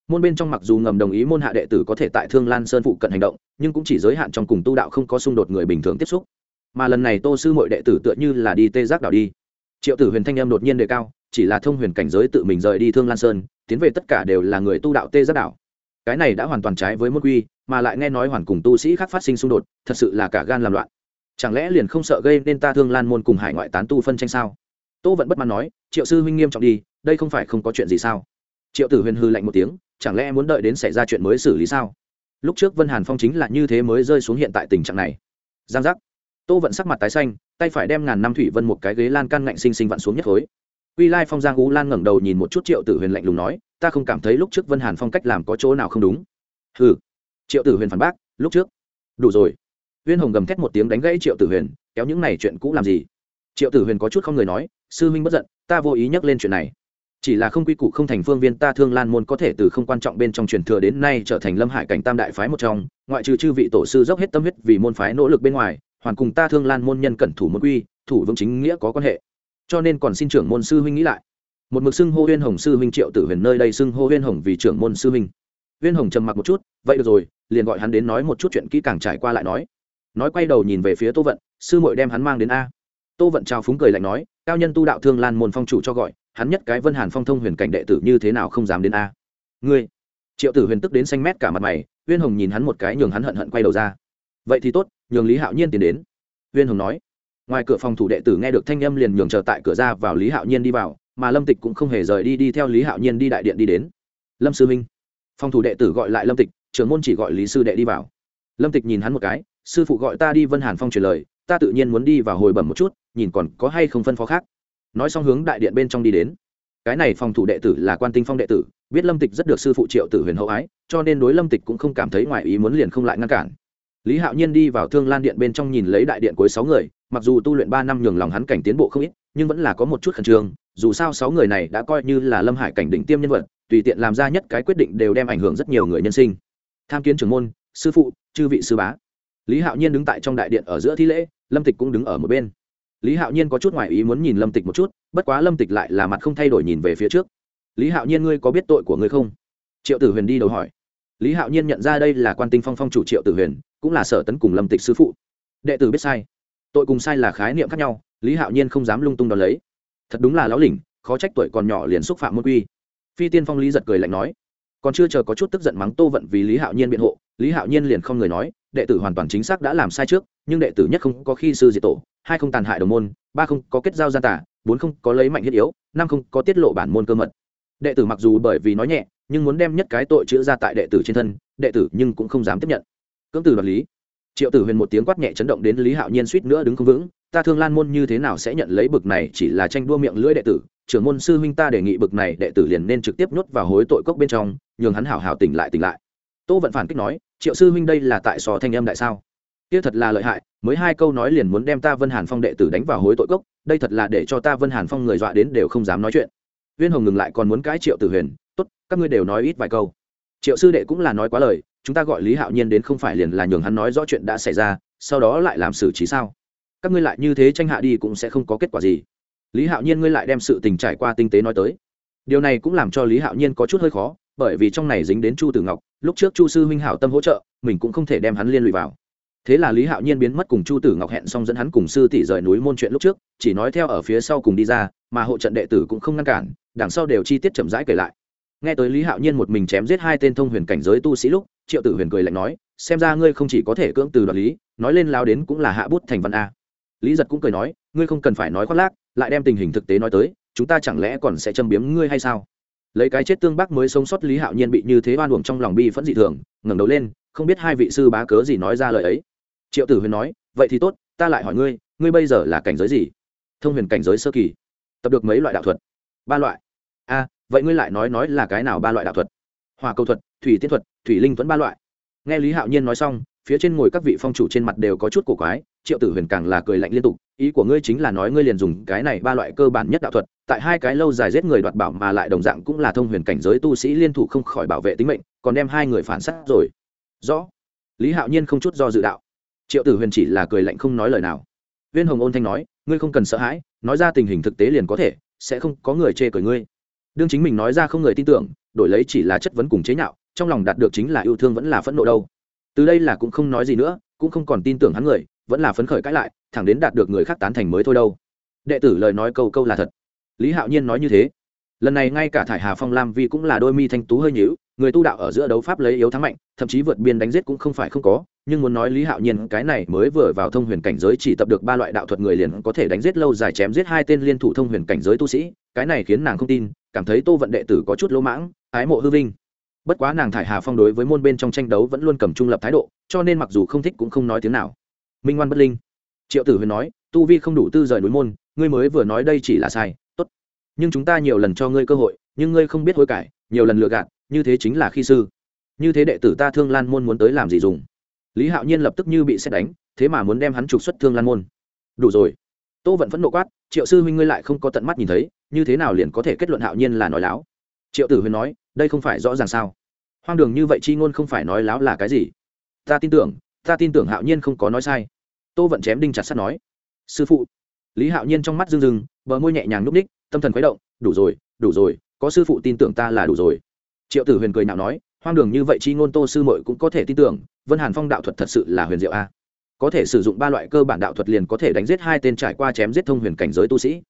Môn bên trong mặc dù ngầm đồng ý môn hạ đệ tử có thể tại thương lan sơn phụ cận hành động, nhưng cũng chỉ giới hạn trong cùng tu đạo không có xung đột người bình thường tiếp xúc. Mà lần này tô sư muội đệ tử tựa như là đi tê giác đảo đi. Triệu tử huyền thanh em đột nhiên đề cao, chỉ là thông huyền cảnh giới tự mình rời đi thương lan sơn, tiến về tất cả đều là người tu đạo tê giác đảo cái này đã hoàn toàn trái với môn quy, mà lại nghe nói hoàn cùng tu sĩ khác phát sinh xung đột, thật sự là cả gan làm loạn. Chẳng lẽ liền không sợ gây nên ta thương lan môn cùng hải ngoại tán tu phân tranh sao? Tô vẫn bất mãn nói, triệu sư huynh nghiêm trọng đi, đây không phải không có chuyện gì sao? Triệu tử huyền hư lạnh một tiếng, chẳng lẽ muốn đợi đến xảy ra chuyện mới xử lý sao? Lúc trước vân hàn phong chính là như thế mới rơi xuống hiện tại tình trạng này. Giang giác. Tô vận sắc mặt tái xanh, tay phải đem ngàn năm thủy vân một cái ghế lan căn ngạnh xinh xinh vặn xuống nhất khối. Quy lai phong giang u lan ngẩng đầu nhìn một chút triệu tử huyền lạnh lùng nói ta không cảm thấy lúc trước vân hàn phong cách làm có chỗ nào không đúng. Ừ. triệu tử huyền phản bác, lúc trước. Đủ rồi. Viên hồng gầm thét một tiếng đánh gãy triệu tử huyền, kéo những này chuyện cũ làm gì? Triệu tử huyền có chút không người nói, sư huynh bất giận, ta vô ý nhắc lên chuyện này. Chỉ là không quy củ không thành phương viên ta thương lan môn có thể từ không quan trọng bên trong truyền thừa đến nay trở thành lâm hải cảnh tam đại phái một trong, ngoại trừ chư vị tổ sư dốc hết tâm huyết vì môn phái nỗ lực bên ngoài, hoàn cùng ta thương lan môn nhân cẩn thủ môn quy, thủ vững chính nghĩa có quan hệ. Cho nên còn xin trưởng môn sư huynh nghĩ lại một mực xưng hô huyên hồng sư huynh triệu tử huyền nơi đây xưng hô huyên hồng vì trưởng môn sư huynh. Huyên hồng trầm mặc một chút, vậy được rồi, liền gọi hắn đến nói một chút chuyện kỹ càng trải qua lại nói. Nói quay đầu nhìn về phía tô vận, sư muội đem hắn mang đến a. Tô vận trao phúng cười lạnh nói, cao nhân tu đạo thương lan môn phong chủ cho gọi, hắn nhất cái vân hàn phong thông huyền cảnh đệ tử như thế nào không dám đến a. Ngươi? Triệu tử huyền tức đến xanh mét cả mặt mày uyên hồng nhìn hắn một cái nhường hắn hận hận quay đầu ra. Vậy thì tốt, nhường lý hạo nhiên tiến đến. Uyên hồng nói. Ngoài cửa phòng thủ đệ tử nghe được thanh âm liền nhường chờ tại cửa ra vào lý hạo nhiên đi vào mà lâm tịch cũng không hề rời đi đi theo lý hạo nhiên đi đại điện đi đến. Lâm sư minh phòng thủ đệ tử gọi lại lâm tịch, trưởng môn chỉ gọi lý sư đệ đi vào. Lâm tịch nhìn hắn một cái, sư phụ gọi ta đi vân hàn phong truyền lời, ta tự nhiên muốn đi và hồi bẩm một chút, nhìn còn có hay không phân phó khác. Nói xong hướng đại điện bên trong đi đến. Cái này phòng thủ đệ tử là quan tinh phong đệ tử, biết lâm tịch rất được sư phụ triệu tử huyền hậu ái, cho nên đối lâm tịch cũng không cảm thấy ngoài ý muốn liền không lại ngăn cản. Lý hạo nhiên đi vào thương lan điện bên trong nhìn lấy đại điện cuối sáu người, mặc dù tu luyện ba năm nhường lòng hắn cảnh tiến bộ không ít, nhưng vẫn là có một chút khẩn trương dù sao sáu người này đã coi như là lâm hải cảnh đỉnh tiêm nhân vật, tùy tiện làm ra nhất cái quyết định đều đem ảnh hưởng rất nhiều người nhân sinh. Tham kiến trưởng môn, sư phụ, chư vị sư bá. Lý hạo nhiên đứng tại trong đại điện ở giữa thi lễ, lâm tịch cũng đứng ở một bên. Lý hạo nhiên có chút ngoại ý muốn nhìn lâm tịch một chút, bất quá lâm tịch lại là mặt không thay đổi nhìn về phía trước. Lý hạo nhiên, ngươi có biết tội của ngươi không? Triệu tử huyền đi đầu hỏi. Lý hạo nhiên nhận ra đây là quan tinh phong phong chủ triệu tử huyền, cũng là sở tấn cùng lâm tịch sư phụ. Đệ tử biết sai. Tội cùng sai là khái niệm khác nhau, lý hạo nhiên không dám lung tung đón lấy thật đúng là lão lỉnh, khó trách tuổi còn nhỏ liền xúc phạm môn quy. Phi tiên phong lý giật cười lạnh nói, còn chưa chờ có chút tức giận mắng tô vận vì lý hạo nhiên biện hộ, lý hạo nhiên liền không người nói, đệ tử hoàn toàn chính xác đã làm sai trước, nhưng đệ tử nhất không có khi sư diệt tổ, hai không tàn hại đồng môn, ba không có kết giao gia tả, bốn không có lấy mạnh thiết yếu, năm không có tiết lộ bản môn cơ mật. Đệ tử mặc dù bởi vì nói nhẹ, nhưng muốn đem nhất cái tội chữa ra tại đệ tử trên thân, đệ tử nhưng cũng không dám tiếp nhận. Cưỡng từ đoạt lý. Triệu tử huyền một tiếng quát nhẹ chấn động đến lý hạo nhiên suýt nữa đứng không vững ta thương lan môn như thế nào sẽ nhận lấy bực này chỉ là tranh đua miệng lưỡi đệ tử, trưởng môn sư huynh ta đề nghị bực này đệ tử liền nên trực tiếp nhốt vào hối tội cốc bên trong, nhường hắn hảo hảo tỉnh lại tỉnh lại. Tô vận phản kích nói, triệu sư huynh đây là tại sò thanh âm đại sao? Kia thật là lợi hại, mới hai câu nói liền muốn đem ta vân hàn phong đệ tử đánh vào hối tội cốc, đây thật là để cho ta vân hàn phong người dọa đến đều không dám nói chuyện. Viên hồng ngừng lại còn muốn cãi triệu tử huyền, tốt, các ngươi đều nói ít vài câu. Triệu sư đệ cũng là nói quá lời, chúng ta gọi lý hạo nhiên đến không phải liền là nhường hắn nói rõ chuyện đã xảy ra, sau đó lại làm xử trí sao? Các ngươi lại như thế tranh hạ đi cũng sẽ không có kết quả gì. Lý hạo nhiên ngươi lại đem sự tình trải qua tinh tế nói tới. Điều này cũng làm cho lý hạo nhiên có chút hơi khó, bởi vì trong này dính đến chu tử ngọc, lúc trước chu sư huynh hảo tâm hỗ trợ, mình cũng không thể đem hắn liên lụy vào. Thế là lý hạo nhiên biến mất cùng chu tử ngọc hẹn xong dẫn hắn cùng sư tỷ rời núi môn chuyện lúc trước, chỉ nói theo ở phía sau cùng đi ra, mà hộ trận đệ tử cũng không ngăn cản, đằng sau đều chi tiết chậm rãi kể lại. Nghe tới lý hạo nhiên một mình chém giết hai tên thông huyền cảnh giới tu sĩ lúc, triệu tử huyền cười lạnh nói, xem ra ngươi không chỉ có thể cưỡng từ đoạt lý, nói lên lao đến cũng là hạ bút thành văn a lý giật cũng cười nói, ngươi không cần phải nói khoác lác, lại đem tình hình thực tế nói tới, chúng ta chẳng lẽ còn sẽ châm biếm ngươi hay sao? Lấy cái chết tương bắc mới sống sót lý hạo nhiên bị như thế oan uổng trong lòng bi phẫn dị thường, ngẩng đầu lên, không biết hai vị sư bá cớ gì nói ra lời ấy. Triệu tử huyền nói, vậy thì tốt, ta lại hỏi ngươi ngươi bây giờ là cảnh giới gì? Thông huyền cảnh giới sơ kỳ. Tập được mấy loại đạo thuật? Ba loại. A, vậy ngươi lại nói nói là cái nào ba loại đạo thuật? Hòa cầu thuật, thủy tiên thuật, thủy linh vẫn ba loại. Nghe lý hạo nhiên nói xong phía trên ngồi các vị phong chủ trên mặt đều có chút cổ quái, triệu tử huyền càng là cười lạnh liên tục, ý của ngươi chính là nói ngươi liền dùng cái này ba loại cơ bản nhất đạo thuật, tại hai cái lâu dài giết người đoạt bảo mà lại đồng dạng cũng là thông huyền cảnh giới tu sĩ liên thủ không khỏi bảo vệ tính mệnh, còn đem hai người phản sát rồi. Rõ. Lý hạo nhiên không chút do dự đạo. Triệu tử huyền chỉ là cười lạnh không nói lời nào. Viên hồng ôn thanh nói, ngươi không cần sợ hãi, nói ra tình hình thực tế liền có thể, sẽ không có người chê cười ngươi. Đương chính mình nói ra không người tin tưởng, đổi lấy chỉ là chất vấn cùng chế nhạo, trong lòng đạt được chính là yêu thương vẫn là phẫn nộ đâu từ đây là cũng không nói gì nữa, cũng không còn tin tưởng hắn người, vẫn là phấn khởi cãi lại, thẳng đến đạt được người khác tán thành mới thôi đâu. Đệ tử lời nói câu câu là thật. Lý hạo nhiên nói như thế. Lần này ngay cả thải hà phong lam vi cũng là đôi mi thanh tú hơi nhữu người tu đạo ở giữa đấu pháp lấy yếu thắng mạnh, thậm chí vượt biên đánh giết cũng không phải không có, nhưng muốn nói lý hạo nhiên cái này mới vừa vào thông huyền cảnh giới chỉ tập được ba loại đạo thuật người liền có thể đánh giết lâu dài chém giết hai tên liên thủ thông huyền cảnh giới tu sĩ, cái này khiến nàng không tin, cảm thấy tô vận đệ tử có chút lỗ mãng, ái mộ hư vinh bất quá nàng thải hà phong đối với môn bên trong tranh đấu vẫn luôn cầm trung lập thái độ, cho nên mặc dù không thích cũng không nói tiếng nào. Minh ngoan bất linh, triệu tử huyền nói, tu vi không đủ tư rời núi môn, ngươi mới vừa nói đây chỉ là sai, tốt. Nhưng chúng ta nhiều lần cho ngươi cơ hội, nhưng ngươi không biết hối cải, nhiều lần lừa gạt, như thế chính là khi sư. Như thế đệ tử ta thương lan môn muốn tới làm gì dùng? Lý hạo nhiên lập tức như bị xét đánh, thế mà muốn đem hắn trục xuất thương lan môn. Đủ rồi. Tô vận phẫn nộ quát, triệu sư huynh ngươi lại không có tận mắt nhìn thấy, như thế nào liền có thể kết luận hạo nhiên là nói láo? Triệu tử huyền nói, đây không phải rõ ràng sao? Hoang đường như vậy chi ngôn không phải nói láo là cái gì? Ta tin tưởng, ta tin tưởng hạo nhiên không có nói sai. Tô vận chém đinh chặt sắt nói, sư phụ. Lý hạo nhiên trong mắt rưng rưng, bờ môi nhẹ nhàng núp ních, tâm thần khuấy động, đủ rồi đủ rồi, có sư phụ tin tưởng ta là đủ rồi. Triệu tử huyền cười nào nói, hoang đường như vậy chi ngôn tô sư mội cũng có thể tin tưởng, vân hàn phong đạo thuật thật sự là huyền diệu a. Có thể sử dụng ba loại cơ bản đạo thuật liền có thể đánh giết hai tên trải qua chém giết thông huyền cảnh giới tu sĩ.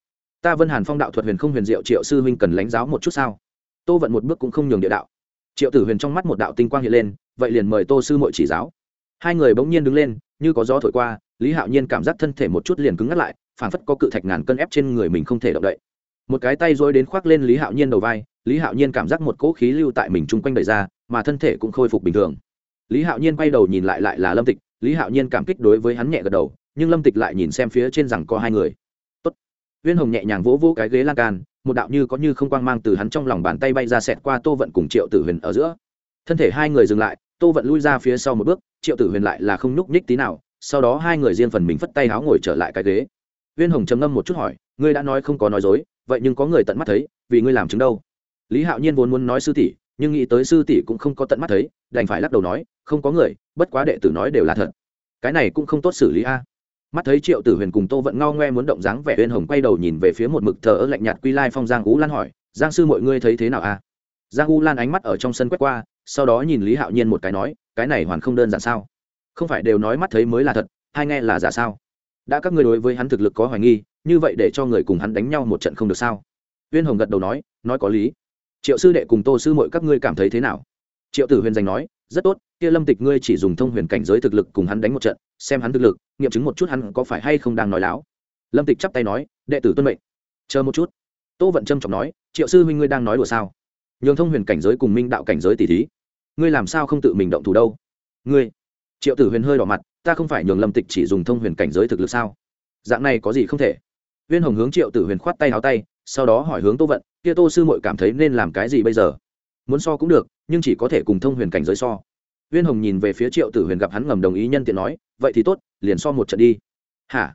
Ta vân hàn phong đạo thuật huyền không huyền diệu, triệu sư huynh cần lãnh giáo một chút sao? Tô vận một bước cũng không nhường địa đạo. Triệu tử huyền trong mắt một đạo tinh quang hiện lên, vậy liền mời tô sư mội chỉ giáo. Hai người bỗng nhiên đứng lên, như có gió thổi qua, lý hạo nhiên cảm giác thân thể một chút liền cứng ngắt lại, phảng phất có cự thạch ngàn cân ép trên người mình không thể động đậy. Một cái tay dối đến khoác lên lý hạo nhiên đầu vai, lý hạo nhiên cảm giác một cỗ khí lưu tại mình chung quanh đẩy ra, mà thân thể cũng khôi phục bình thường. Lý hạo nhiên quay đầu nhìn lại lại là lâm tịch, lý hạo nhiên cảm kích đối với hắn nhẹ gật đầu, nhưng lâm tịch lại nhìn xem phía trên rằng có hai người. Tốt. viên hồng nhẹ nhàng vỗ vỗ cái ghế lan can một đạo như có như không quang mang từ hắn trong lòng bàn tay bay ra xẹt qua tô vận cùng triệu tử huyền ở giữa. Thân thể hai người dừng lại, tô vận lui ra phía sau một bước, triệu tử huyền lại là không nhúc nhích tí nào, sau đó hai người riêng phần mình phất tay háo ngồi trở lại cái ghế. Viên hồng trầm ngâm một chút hỏi, ngươi đã nói không có nói dối, vậy nhưng có người tận mắt thấy, vì ngươi làm chứng đâu? Lý hạo nhiên vốn muốn nói sư tỷ, nhưng nghĩ tới sư tỷ cũng không có tận mắt thấy, đành phải lắc đầu nói, không có người, bất quá đệ tử nói đều là thật. Cái này cũng không tốt xử lý a mắt thấy triệu tử huyền cùng tô vận ngao ngoe muốn động dáng vẻ uyên hồng quay đầu nhìn về phía một mực thờ ơ lạnh nhạt quy lai phong giang ú lan hỏi, giang sư mọi ngươi thấy thế nào a giang u lan ánh mắt ở trong sân quét qua, sau đó nhìn lý hạo nhiên một cái nói, cái này hoàn không đơn giản sao? Không phải đều nói mắt thấy mới là thật hay nghe là giả sao? Đã các ngươi đối với hắn thực lực có hoài nghi, như vậy để cho người cùng hắn đánh nhau một trận không được sao? Uyên hồng gật đầu nói nói có lý. Triệu sư đệ cùng tô sư mọi các ngươi cảm thấy thế nào? Triệu tử huyền danh nói, rất tốt, kia lâm tịch ngươi chỉ dùng thông huyền cảnh giới thực lực cùng hắn đánh một trận xem hắn thực lực, nghiệm chứng một chút hắn có phải hay không đang nói láo. Lâm tịch chắp tay nói, đệ tử tuân mệnh. Chờ một chút. Tô vận trâm trọng nói, triệu sư huynh ngươi đang nói đùa sao? Nhường thông huyền cảnh giới cùng minh đạo cảnh giới tỷ thí. Ngươi làm sao không tự mình động thủ đâu? Ngươi. Triệu tử huyền hơi đỏ mặt, ta không phải nhường lâm tịch chỉ dùng thông huyền cảnh giới thực lực sao? Dạng này có gì không thể? Viên hồng hướng triệu tử huyền khoát tay háo tay, sau đó hỏi hướng tô vận, kia tô sư mội cảm thấy nên làm cái gì bây giờ? Muốn so cũng được, nhưng chỉ có thể cùng thông huyền cảnh giới so viên hồng nhìn về phía triệu tử huyền gặp hắn ngầm đồng ý nhân tiện nói, vậy thì tốt, liền so một trận đi. Hả?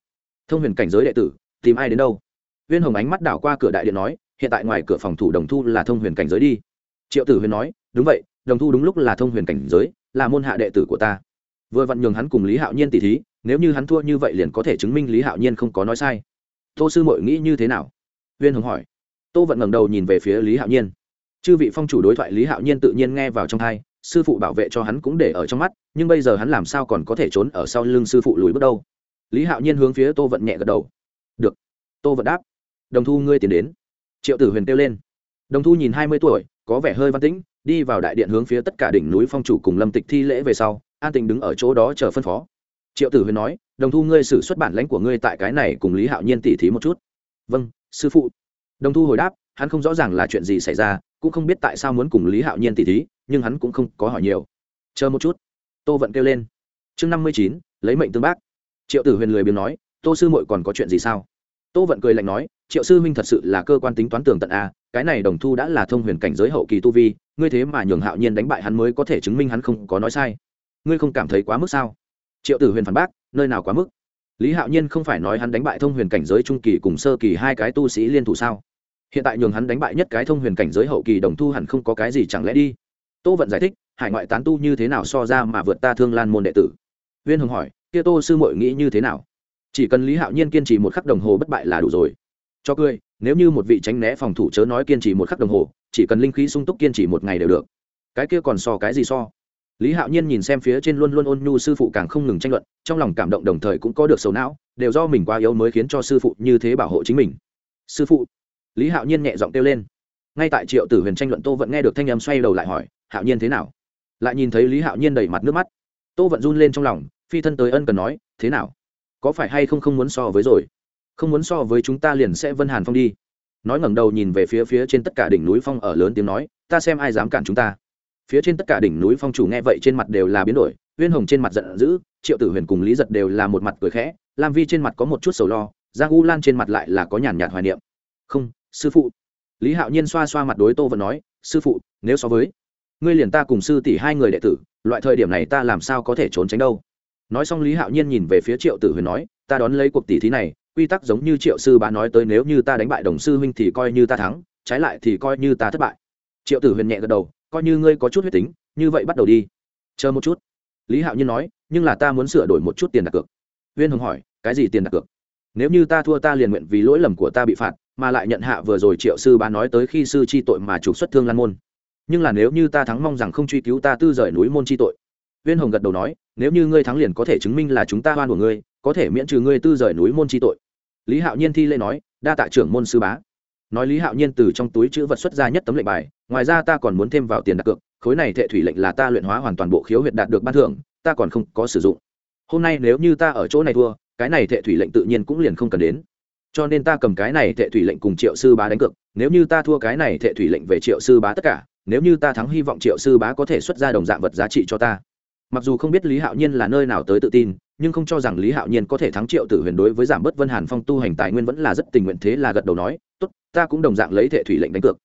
Thông huyền cảnh giới đệ tử, tìm ai đến đâu? Viên hồng ánh mắt đảo qua cửa đại điện nói, hiện tại ngoài cửa phòng thủ đồng thu là thông huyền cảnh giới đi. Triệu tử huyền nói, đúng vậy, đồng thu đúng lúc là thông huyền cảnh giới, là môn hạ đệ tử của ta. Vừa vặn nhường hắn cùng lý hạo nhiên tỷ thí, nếu như hắn thua như vậy liền có thể chứng minh lý hạo nhiên không có nói sai. Tô sư mội nghĩ như thế nào? Viên hồng hỏi. Tô vận ngẩng đầu nhìn về phía lý hạo nhiên. Chư vị phong chủ đối thoại lý hạo nhiên tự nhiên nghe vào trong thai sư phụ bảo vệ cho hắn cũng để ở trong mắt, nhưng bây giờ hắn làm sao còn có thể trốn ở sau lưng sư phụ lùi bước đâu? Lý hạo nhiên hướng phía tô vận nhẹ gật đầu. Được. Tô vận đáp. Đồng thu ngươi tiến đến. Triệu tử huyền kêu lên. Đồng thu nhìn hai mươi tuổi, có vẻ hơi văn tĩnh, đi vào đại điện hướng phía tất cả đỉnh núi phong chủ cùng lâm tịch thi lễ về sau, an tình đứng ở chỗ đó chờ phân phó. Triệu tử huyền nói, đồng thu ngươi xử xuất bản lãnh của ngươi tại cái này cùng lý hạo nhiên tỉ thí một chút. Vâng sư phụ. Đồng thu hồi đáp, hắn không rõ ràng là chuyện gì xảy ra cũng không biết tại sao muốn cùng lý hạo nhiên tỉ thí, nhưng hắn cũng không có hỏi nhiều. Chờ một chút. Tô vận kêu lên. Chương năm mươi chín, lấy mệnh tương bác. Triệu tử huyền lười biếng nói, tô sư mội còn có chuyện gì sao? Tô vận cười lạnh nói, triệu sư huynh thật sự là cơ quan tính toán tường tận a, cái này đồng thu đã là thông huyền cảnh giới hậu kỳ tu vi, ngươi thế mà nhường hạo nhiên đánh bại hắn mới có thể chứng minh hắn không có nói sai. Ngươi không cảm thấy quá mức sao? Triệu tử huyền phản bác, nơi nào quá mức? Lý hạo nhiên không phải nói hắn đánh bại thông huyền cảnh giới trung kỳ cùng sơ kỳ hai cái tu sĩ liên thủ sao? Hiện tại nhường hắn đánh bại nhất cái thông huyền cảnh giới hậu kỳ đồng thu hẳn không có cái gì chẳng lẽ đi. Tô vận giải thích, hải ngoại tán tu như thế nào so ra mà vượt ta thương lan môn đệ tử. Viên hồng hỏi, kia tô sư mội nghĩ như thế nào? Chỉ cần lý hạo nhiên kiên trì một khắc đồng hồ bất bại là đủ rồi. Cho cười, nếu như một vị tránh né phòng thủ chớ nói kiên trì một khắc đồng hồ, chỉ cần linh khí sung túc kiên trì một ngày đều được. Cái kia còn so cái gì so? Lý hạo nhiên nhìn xem phía trên luôn luôn ôn nhu sư phụ càng không ngừng tranh luận, trong lòng cảm động đồng thời cũng có được sầu não, đều do mình quá yếu mới khiến cho sư phụ như thế bảo hộ chính mình. Sư phụ lý hạo nhiên nhẹ giọng kêu lên. Ngay tại triệu tử huyền tranh luận, tô vẫn nghe được thanh âm xoay đầu lại hỏi, hạo nhiên thế nào? Lại nhìn thấy lý hạo nhiên đầy mặt nước mắt. Tô vận run lên trong lòng, phi thân tới ân cần nói, thế nào? Có phải hay không không muốn so với rồi? Không muốn so với chúng ta liền sẽ vân hàn phong đi. Nói ngẩng đầu nhìn về phía phía trên tất cả đỉnh núi phong ở lớn tiếng nói, ta xem ai dám cản chúng ta. Phía trên tất cả đỉnh núi phong chủ nghe vậy trên mặt đều là biến đổi huyên hồng trên mặt giận dữ, triệu tử huyền cùng lý giật đều là một mặt cười khẽ, lam vi trên mặt có một chút sầu lo, giang u lan trên mặt lại là có nhàn nhạt hoài niệm. Không sư phụ. Lý hạo nhiên xoa xoa mặt đối tô vẫn nói, sư phụ, nếu so với ngươi liền ta cùng sư tỷ hai người đệ tử, loại thời điểm này ta làm sao có thể trốn tránh đâu? Nói xong lý hạo nhiên nhìn về phía triệu tử huyền nói, ta đón lấy cuộc tỷ thí này, quy tắc giống như triệu sư bá nói tới nếu như ta đánh bại đồng sư huynh thì coi như ta thắng, trái lại thì coi như ta thất bại. Triệu tử huyền nhẹ gật đầu, coi như ngươi có chút huyết tính, như vậy bắt đầu đi. Chờ một chút. Lý hạo nhiên nói, nhưng là ta muốn sửa đổi một chút tiền đặt cược. Huyên hồng hỏi, cái gì tiền đặt cược? Nếu như ta thua ta liền nguyện vì lỗi lầm của ta bị phạt, mà lại nhận hạ vừa rồi triệu sư bá nói tới khi sư chi tội mà trục xuất thương lan môn. Nhưng là nếu như ta thắng mong rằng không truy cứu ta tư rời núi môn chi tội. Viên hồng gật đầu nói, nếu như ngươi thắng liền có thể chứng minh là chúng ta hoan của ngươi, có thể miễn trừ ngươi tư rời núi môn chi tội. Lý hạo nhiên thi lễ nói, đa tạ trưởng môn sư bá. Nói lý hạo nhiên từ trong túi chữ vật xuất ra nhất tấm lệnh bài, ngoài ra ta còn muốn thêm vào tiền đặt cược, khối này thệ thủy lệnh là ta luyện hóa hoàn toàn bộ khiếu huyệt đạt được ban thưởng, ta còn không có sử dụng. Hôm nay nếu như ta ở chỗ này thua cái này thệ thủy lệnh tự nhiên cũng liền không cần đến. Cho nên ta cầm cái này thệ thủy lệnh cùng triệu sư bá đánh cược, nếu như ta thua cái này thệ thủy lệnh về triệu sư bá tất cả, nếu như ta thắng hy vọng triệu sư bá có thể xuất ra đồng dạng vật giá trị cho ta. Mặc dù không biết lý hạo nhiên là nơi nào tới tự tin, nhưng không cho rằng lý hạo nhiên có thể thắng triệu tử huyền đối với giảm bớt vân hàn phong tu hành tài nguyên vẫn là rất tình nguyện thế là gật đầu nói, tốt, ta cũng đồng dạng lấy thệ thủy lệnh đánh cược.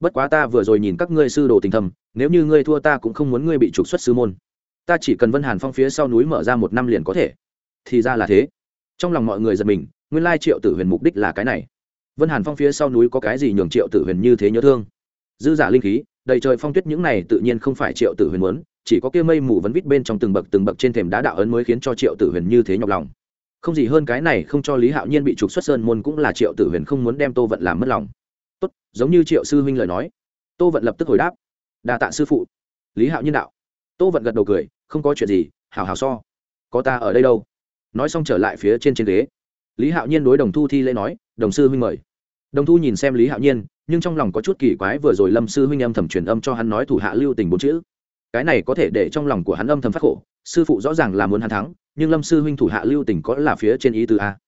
Bất quá ta vừa rồi nhìn các ngươi sư đồ tình thầm, nếu như ngươi thua ta cũng không muốn ngươi bị trục xuất sư môn. Ta chỉ cần vân hàn phong phía sau núi mở ra một năm liền có thể. Thì ra là thế trong lòng mọi người giật mình, nguyên lai triệu tử huyền mục đích là cái này. Vân hàn phong phía sau núi có cái gì nhường triệu tử huyền như thế nhớ thương? Dư giả linh khí, đầy trời phong tuyết những này tự nhiên không phải triệu tử huyền muốn, chỉ có kia mây mù vấn vít bên trong từng bậc từng bậc trên thềm đá đạo ấn mới khiến cho triệu tử huyền như thế nhọc lòng. Không gì hơn cái này không cho lý hạo nhiên bị trục xuất sơn môn cũng là triệu tử huyền không muốn đem tô vận làm mất lòng. Tốt, giống như triệu sư huynh lời nói. Tô vận lập tức hồi đáp. Đà tạ sư phụ. Lý hạo nhiên đạo. Tô vận gật đầu cười, không có chuyện gì hào hào so. Có ta ở đây đâu? Nói xong trở lại phía trên trên ghế. Lý hạo nhiên đối đồng thu thi lễ nói, đồng sư huynh mời. Đồng thu nhìn xem lý hạo nhiên, nhưng trong lòng có chút kỳ quái vừa rồi lâm sư huynh âm thầm truyền âm cho hắn nói thủ hạ lưu tình bốn chữ. Cái này có thể để trong lòng của hắn âm thầm phát khổ, sư phụ rõ ràng là muốn hắn thắng, nhưng lâm sư huynh thủ hạ lưu tình có là phía trên ý từ a?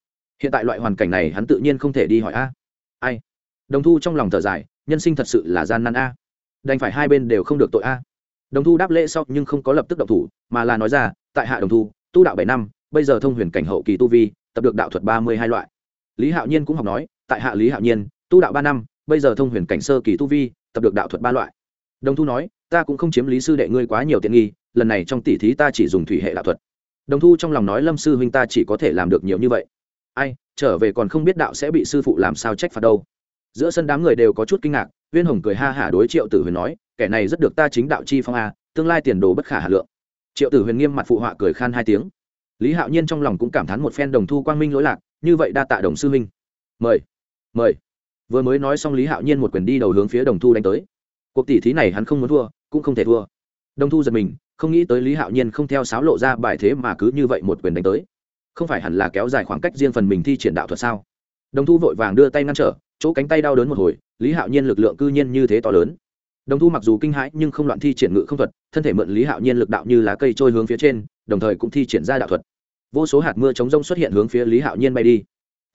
Hiện tại loại hoàn cảnh này hắn tự nhiên không thể đi hỏi a. Ai? Đồng thu trong lòng thở dài, nhân sinh thật sự là gian nan a. Đành phải hai bên đều không được tội a. Đồng thu đáp lễ sau nhưng không có lập tức động thủ, mà là nói ra, tại hạ đồng thu, tu đạo bảy năm bây giờ thông huyền cảnh hậu kỳ tu vi, tập được đạo thuật ba mươi hai loại. Lý hạo nhiên cũng học nói, tại hạ lý hạo nhiên, tu đạo ba năm, bây giờ thông huyền cảnh sơ kỳ tu vi, tập được đạo thuật ba loại. Đồng thu nói, ta cũng không chiếm lý sư đệ ngươi quá nhiều tiện nghi, lần này trong tỷ thí ta chỉ dùng thủy hệ đạo thuật. Đồng thu trong lòng nói lâm sư huynh ta chỉ có thể làm được nhiều như vậy. Ai, trở về còn không biết đạo sẽ bị sư phụ làm sao trách phạt đâu. Giữa sân đám người đều có chút kinh ngạc, viên hồng cười ha hả đối triệu tử huyền nói, kẻ này rất được ta chính đạo chi phong a, tương lai tiền đồ bất khả hà lượng. Triệu tử huyền nghiêm mặt phụ họa cười khan hai tiếng lý hạo nhiên trong lòng cũng cảm thán một phen đồng thu quang minh lỗi lạc, như vậy đa tạ đồng sư minh mời mời. Vừa mới nói xong lý hạo nhiên một quyền đi đầu hướng phía đồng thu đánh tới. Cuộc tỷ thí này hắn không muốn thua, cũng không thể thua. Đồng thu giật mình, không nghĩ tới lý hạo nhiên không theo sáo lộ ra bài thế mà cứ như vậy một quyền đánh tới. Không phải hẳn là kéo dài khoảng cách riêng phần mình thi triển đạo thuật sao? Đồng thu vội vàng đưa tay ngăn trở, chỗ cánh tay đau đớn một hồi, lý hạo nhiên lực lượng cư nhiên như thế to lớn. Đồng thu mặc dù kinh hãi nhưng không loạn thi triển ngự không thuật, thân thể mượn lý hạo nhiên lực đạo như lá cây trôi hướng phía trên đồng thời cũng thi triển ra đạo thuật. Vô số hạt mưa chống rông xuất hiện hướng phía lý hạo nhiên bay đi.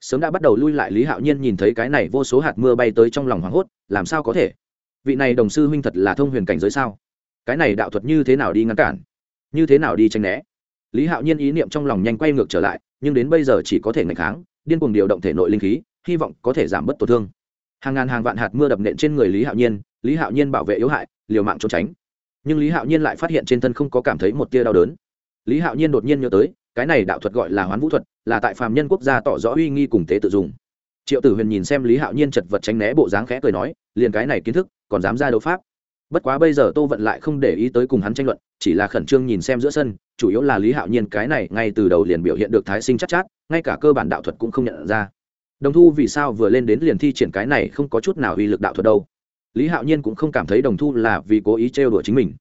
Sớm đã bắt đầu lui lại, lý hạo nhiên nhìn thấy cái này vô số hạt mưa bay tới trong lòng hoảng hốt, làm sao có thể? Vị này đồng sư huynh thật là thông huyền cảnh giới sao? Cái này đạo thuật như thế nào đi ngăn cản? Như thế nào đi tranh né? Lý hạo nhiên ý niệm trong lòng nhanh quay ngược trở lại, nhưng đến bây giờ chỉ có thể ngày kháng, điên cuồng điều động thể nội linh khí, hy vọng có thể giảm bớt tổn thương. Hàng ngàn hàng vạn hạt mưa đập nện trên người lý hạo nhiên, lý hạo nhiên bảo vệ yếu hại, liều mạng trốn tránh. Nhưng lý hạo nhiên lại phát hiện trên thân không có cảm thấy một tia đau đớn lý hạo nhiên đột nhiên nhớ tới cái này đạo thuật gọi là hoán vũ thuật là tại phàm nhân quốc gia tỏ rõ uy nghi cùng tế tự dùng. Triệu tử huyền nhìn xem lý hạo nhiên chật vật tránh né bộ dáng khẽ cười nói liền cái này kiến thức còn dám ra đấu pháp. Bất quá bây giờ tô vận lại không để ý tới cùng hắn tranh luận chỉ là khẩn trương nhìn xem giữa sân chủ yếu là lý hạo nhiên cái này ngay từ đầu liền biểu hiện được thái sinh chắc chát, chát ngay cả cơ bản đạo thuật cũng không nhận ra. Đồng thu vì sao vừa lên đến liền thi triển cái này không có chút nào uy lực đạo thuật đâu. Lý hạo nhiên cũng không cảm thấy đồng thu là vì cố ý trêu đùa chính mình.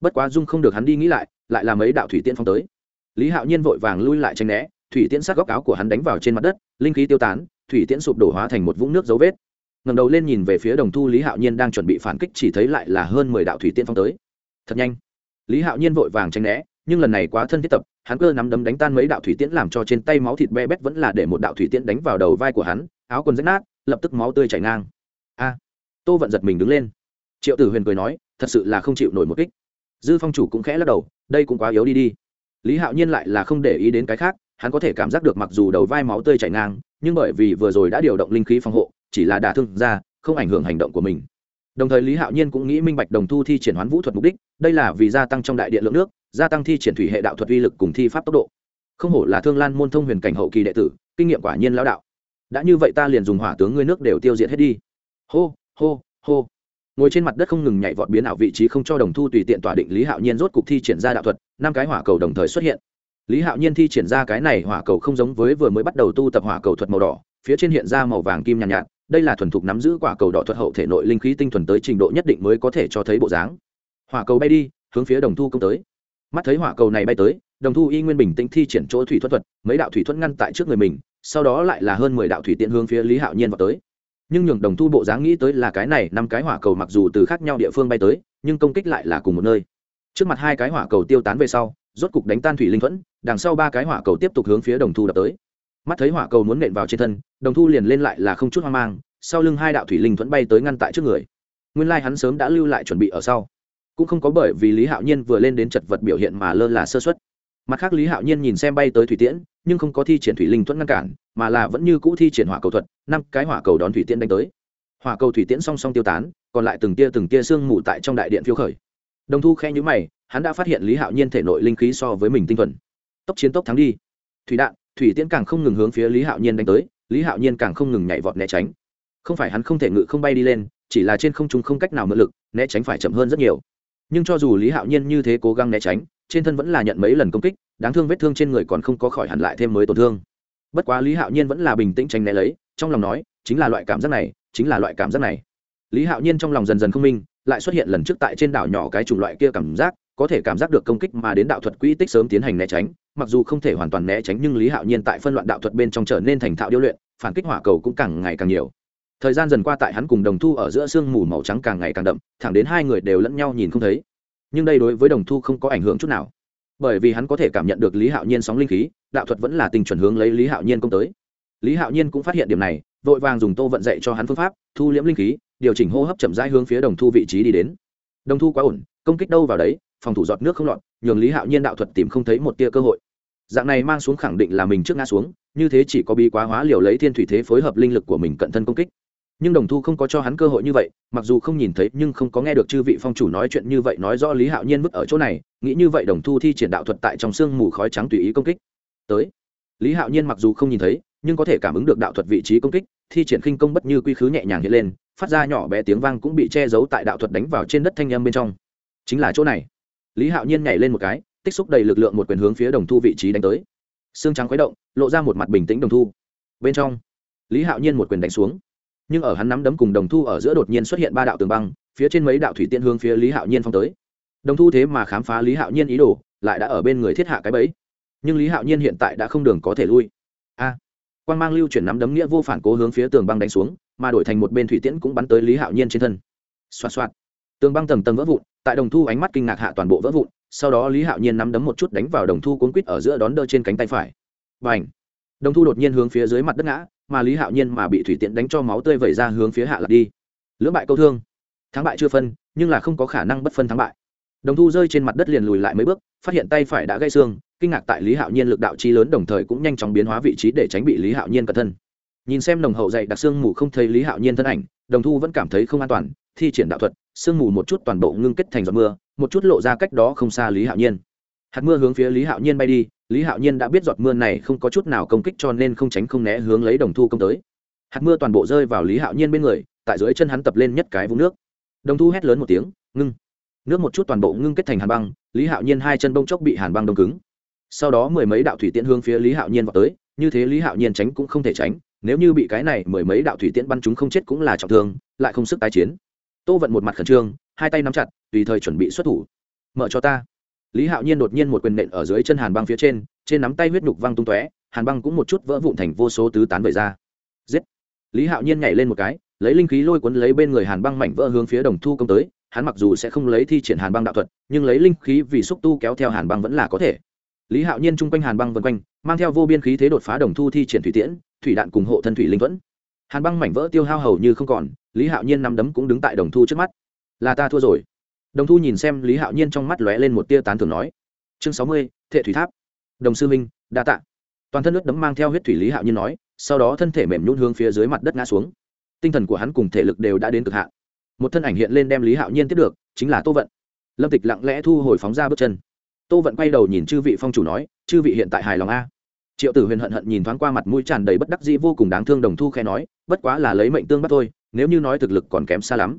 Bất quá dung không được hắn đi nghĩ lại lại là mấy đạo thủy tiên phong tới. Lý hạo nhiên vội vàng lui lại tranh né, thủy tiễn sát góc áo của hắn đánh vào trên mặt đất, linh khí tiêu tán, thủy tiễn sụp đổ hóa thành một vũng nước dấu vết. Ngầm đầu lên nhìn về phía đồng thu lý hạo nhiên đang chuẩn bị phản kích chỉ thấy lại là hơn mười đạo thủy tiễn phong tới. Thật nhanh. Lý hạo nhiên vội vàng tranh né, nhưng lần này quá thân thiết tập, hắn cơ nắm đấm đánh tan mấy đạo thủy tiễn làm cho trên tay máu thịt be bét vẫn là để một đạo thủy tiễn đánh vào đầu vai của hắn, áo quần rách nát, lập tức máu tươi chảy ngang. A. Tô vận giật mình đứng lên. Triệu tử huyền cười nói, thật sự là không chịu nổi một kích dư phong chủ cũng khẽ lắc đầu, đây cũng quá yếu đi đi. Lý hạo nhiên lại là không để ý đến cái khác, hắn có thể cảm giác được mặc dù đầu vai máu tươi chảy ngang, nhưng bởi vì vừa rồi đã điều động linh khí phòng hộ, chỉ là đả thương ra, không ảnh hưởng hành động của mình. Đồng thời lý hạo nhiên cũng nghĩ minh bạch đồng thu thi triển hoán vũ thuật mục đích, đây là vì gia tăng trong đại điện lượng nước, gia tăng thi triển thủy hệ đạo thuật uy lực cùng thi pháp tốc độ. Không hổ là thương lan môn thông huyền cảnh hậu kỳ đệ tử, kinh nghiệm quả nhiên lão đạo. Đã như vậy ta liền dùng hỏa tướng ngươi nước đều tiêu diệt hết đi. Hô hô hô ngồi trên mặt đất không ngừng nhảy vọt biến ảo vị trí không cho đồng thu tùy tiện tỏa định lý hạo nhiên rốt cục thi triển ra đạo thuật năm cái hỏa cầu đồng thời xuất hiện. Lý hạo nhiên thi triển ra cái này hỏa cầu không giống với vừa mới bắt đầu tu tập hỏa cầu thuật màu đỏ phía trên hiện ra màu vàng kim nhàn nhạt, nhạt đây là thuần thục nắm giữ quả cầu đỏ thuật hậu thể nội linh khí tinh thuần tới trình độ nhất định mới có thể cho thấy bộ dáng. Hỏa cầu bay đi hướng phía đồng thu công tới. Mắt thấy hỏa cầu này bay tới đồng thu y nguyên bình tĩnh thi triển chỗ thủy thuật thuật mấy đạo thủy thuật ngăn tại trước người mình sau đó lại là hơn mười đạo thủy tiện hướng phía lý hạo nhiên vào tới nhưng nhường đồng thu bộ dáng nghĩ tới là cái này, năm cái hỏa cầu mặc dù từ khác nhau địa phương bay tới, nhưng công kích lại là cùng một nơi. Trước mặt hai cái hỏa cầu tiêu tán về sau, rốt cục đánh tan thủy linh thuẫn, đằng sau ba cái hỏa cầu tiếp tục hướng phía đồng thu đập tới. Mắt thấy hỏa cầu muốn nện vào trên thân, đồng thu liền lên lại là không chút hoang mang, sau lưng hai đạo thủy linh thuẫn bay tới ngăn tại trước người. Nguyên lai hắn sớm đã lưu lại chuẩn bị ở sau. Cũng không có bởi vì lý hạo nhiên vừa lên đến chật vật biểu hiện mà lơ là sơ xuất mặt khác lý hạo nhiên nhìn xem bay tới thủy tiễn, nhưng không có thi triển thủy linh thuẫn ngăn cản, mà là vẫn như cũ thi triển hỏa cầu thuật, năm cái hỏa cầu đón thủy tiễn đánh tới. Hỏa cầu thủy tiễn song song tiêu tán, còn lại từng tia từng tia sương mù tại trong đại điện phiêu khởi. Đồng thu khe nhữ mày, hắn đã phát hiện lý hạo nhiên thể nội linh khí so với mình tinh thuần. Tốc chiến tốc thắng đi. Thủy đạn, thủy tiễn càng không ngừng hướng phía lý hạo nhiên đánh tới, lý hạo nhiên càng không ngừng nhảy vọt né tránh. Không phải hắn không thể ngự không bay đi lên, chỉ là trên không trung không cách nào mượn lực, né tránh phải chậm hơn rất nhiều. Nhưng cho dù lý hạo nhiên như thế cố gắng né tránh trên thân vẫn là nhận mấy lần công kích, đáng thương vết thương trên người còn không có khỏi hẳn lại thêm mới tổn thương. Bất quá lý hạo nhiên vẫn là bình tĩnh tránh né lấy, trong lòng nói, chính là loại cảm giác này, chính là loại cảm giác này. Lý hạo nhiên trong lòng dần dần không minh, lại xuất hiện lần trước tại trên đảo nhỏ cái chủng loại kia cảm giác, có thể cảm giác được công kích mà đến đạo thuật quỹ tích sớm tiến hành né tránh, mặc dù không thể hoàn toàn né tránh nhưng lý hạo nhiên tại phân loạn đạo thuật bên trong trở nên thành thạo điêu luyện, phản kích hỏa cầu cũng càng ngày càng nhiều. Thời gian dần qua tại hắn cùng đồng thu ở giữa sương mù màu trắng càng ngày càng đậm, thẳng đến hai người đều lẫn nhau nhìn không thấy nhưng đây đối với đồng thu không có ảnh hưởng chút nào. Bởi vì hắn có thể cảm nhận được lý hạo nhiên sóng linh khí, đạo thuật vẫn là tình chuẩn hướng lấy lý hạo nhiên công tới. Lý hạo nhiên cũng phát hiện điểm này, vội vàng dùng tô vận dạy cho hắn phương pháp, thu liễm linh khí, điều chỉnh hô hấp chậm rãi hướng phía đồng thu vị trí đi đến. Đồng thu quá ổn, công kích đâu vào đấy, phòng thủ giọt nước không lọt, nhường lý hạo nhiên đạo thuật tìm không thấy một tia cơ hội. Dạng này mang xuống khẳng định là mình trước ngã xuống, như thế chỉ có bi quá hóa liều lấy thiên thủy thế phối hợp linh lực của mình cận thân công kích nhưng đồng thu không có cho hắn cơ hội như vậy, mặc dù không nhìn thấy nhưng không có nghe được chư vị phong chủ nói chuyện như vậy nói rõ lý hạo nhiên mức ở chỗ này, nghĩ như vậy đồng thu thi triển đạo thuật tại trong sương mù khói trắng tùy ý công kích. Tới, lý hạo nhiên mặc dù không nhìn thấy, nhưng có thể cảm ứng được đạo thuật vị trí công kích, thi triển khinh công bất như quy khứ nhẹ nhàng hiện lên, phát ra nhỏ bé tiếng vang cũng bị che giấu tại đạo thuật đánh vào trên đất thanh âm bên trong. Chính là chỗ này. Lý hạo nhiên nhảy lên một cái, tích xúc đầy lực lượng một quyền hướng phía đồng thu vị trí đánh tới. Xương trắng khuấy động, lộ ra một mặt bình tĩnh đồng thu. Bên trong, lý hạo nhiên một quyền đánh xuống nhưng ở hắn nắm đấm cùng đồng thu ở giữa đột nhiên xuất hiện ba đạo tường băng phía trên mấy đạo thủy tiên hướng phía lý hạo nhiên phong tới. Đồng thu thế mà khám phá lý hạo nhiên ý đồ lại đã ở bên người thiết hạ cái bẫy. Nhưng lý hạo nhiên hiện tại đã không đường có thể lui. A! À, quan g mang lưu chuyển nắm đấm nghĩa vô phản cố hướng phía tường băng đánh xuống mà đổi thành một bên thủy tiễn cũng bắn tới lý hạo nhiên trên thân. Xoa xoa tường băng tầng tầng vỡ vụn tại đồng thu ánh mắt kinh ngạc hạ toàn bộ vỡ vụn sau đó lý hạo nhiên nắm đấm một chút đánh vào đồng thu cuốn quýt ở giữa đón đỡ trên cánh tay phải. Và ảnh đồng thu đột nhiên hướng phía dưới mặt đất ngã mà lý hạo nhiên mà bị thủy Tiện đánh cho máu tươi vẩy ra hướng phía hạ lạc đi. Lưỡng bại câu thương. Thắng bại chưa phân, nhưng là không có khả năng bất phân thắng bại. Đồng thu rơi trên mặt đất liền lùi lại mấy bước, phát hiện tay phải đã gây xương, kinh ngạc tại lý hạo nhiên lực đạo chi lớn đồng thời cũng nhanh chóng biến hóa vị trí để tránh bị lý hạo nhiên cẩn thân nhìn xem đồng hậu dậy đặc xương mù không thấy lý hạo nhiên thân ảnh, đồng thu vẫn cảm thấy không an toàn, thi triển đạo thuật sương mù một chút toàn bộ ngưng kết thành giọt mưa, một chút lộ ra cách đó không xa lý hạo nhiên. Hạt mưa hướng phía lý hạo nhiên bay đi lý hạo nhiên đã biết giọt mưa này không có chút nào công kích cho nên không tránh không né hướng lấy đồng thu công tới. Hạt mưa toàn bộ rơi vào lý hạo nhiên bên người, tại dưới chân hắn tập lên nhất cái vũng nước. Đồng thu hét lớn một tiếng, ngưng. Nước một chút toàn bộ ngưng kết thành hàn băng, lý hạo nhiên hai chân bông chốc bị hàn băng đông cứng. Sau đó mười mấy đạo thủy tiễn hướng phía lý hạo nhiên vào tới, như thế lý hạo nhiên tránh cũng không thể tránh, nếu như bị cái này mười mấy đạo thủy tiễn bắn chúng không chết cũng là trọng thương, lại không sức tái chiến. Tô vận một mặt khẩn trương, hai tay nắm chặt, tùy thời chuẩn bị xuất thủ. Mở cho ta lý hạo nhiên đột nhiên một quyền nện ở dưới chân hàn băng phía trên trên nắm tay huyết nhục văng tung tóe, hàn băng cũng một chút vỡ vụn thành vô số tứ tán vẩy ra. Giết! Lý hạo nhiên nhảy lên một cái, lấy linh khí lôi cuốn lấy bên người hàn băng mảnh vỡ hướng phía đồng thu công tới, hắn mặc dù sẽ không lấy thi triển hàn băng đạo thuật, nhưng lấy linh khí vì xúc tu kéo theo hàn băng vẫn là có thể. Lý hạo nhiên chung quanh hàn băng vân quanh, mang theo vô biên khí thế đột phá đồng thu thi triển thủy tiễn, thủy đạn cùng hộ thân thủy linh thuẫn. Hàn băng mảnh vỡ tiêu hao hầu như không còn, lý hạo nhiên nắm đấm cũng đứng tại đồng thu trước mắt. Là ta thua rồi đồng thu nhìn xem lý hạo nhiên trong mắt lóe lên một tia tán thường nói, chương sáu mươi, thệ thủy tháp. Đồng sư minh đa t ạ toàn thân nước đấm mang theo huyết thủy lý hạo nhiên nói, sau đó thân thể mềm nhún hướng phía dưới mặt đất ngã xuống. Tinh thần của hắn cùng thể lực đều đã đến cực hạn. Một thân ảnh hiện lên đem lý hạo nhiên tiếp được, chính là tô vận. Lâm tịch lặng lẽ thu hồi phóng ra bước chân. Tô vận quay đầu nhìn chư vị phong chủ nói, chư vị hiện tại hài lòng a? Triệu tử huyền hận hận nhìn thoáng qua mặt mũi tràn đầy bất đắc dĩ vô cùng đáng thương đồng thu khe nói, bất quá là lấy mệnh tương bắt thôi, nếu như nói thực lực còn kém xa lắm.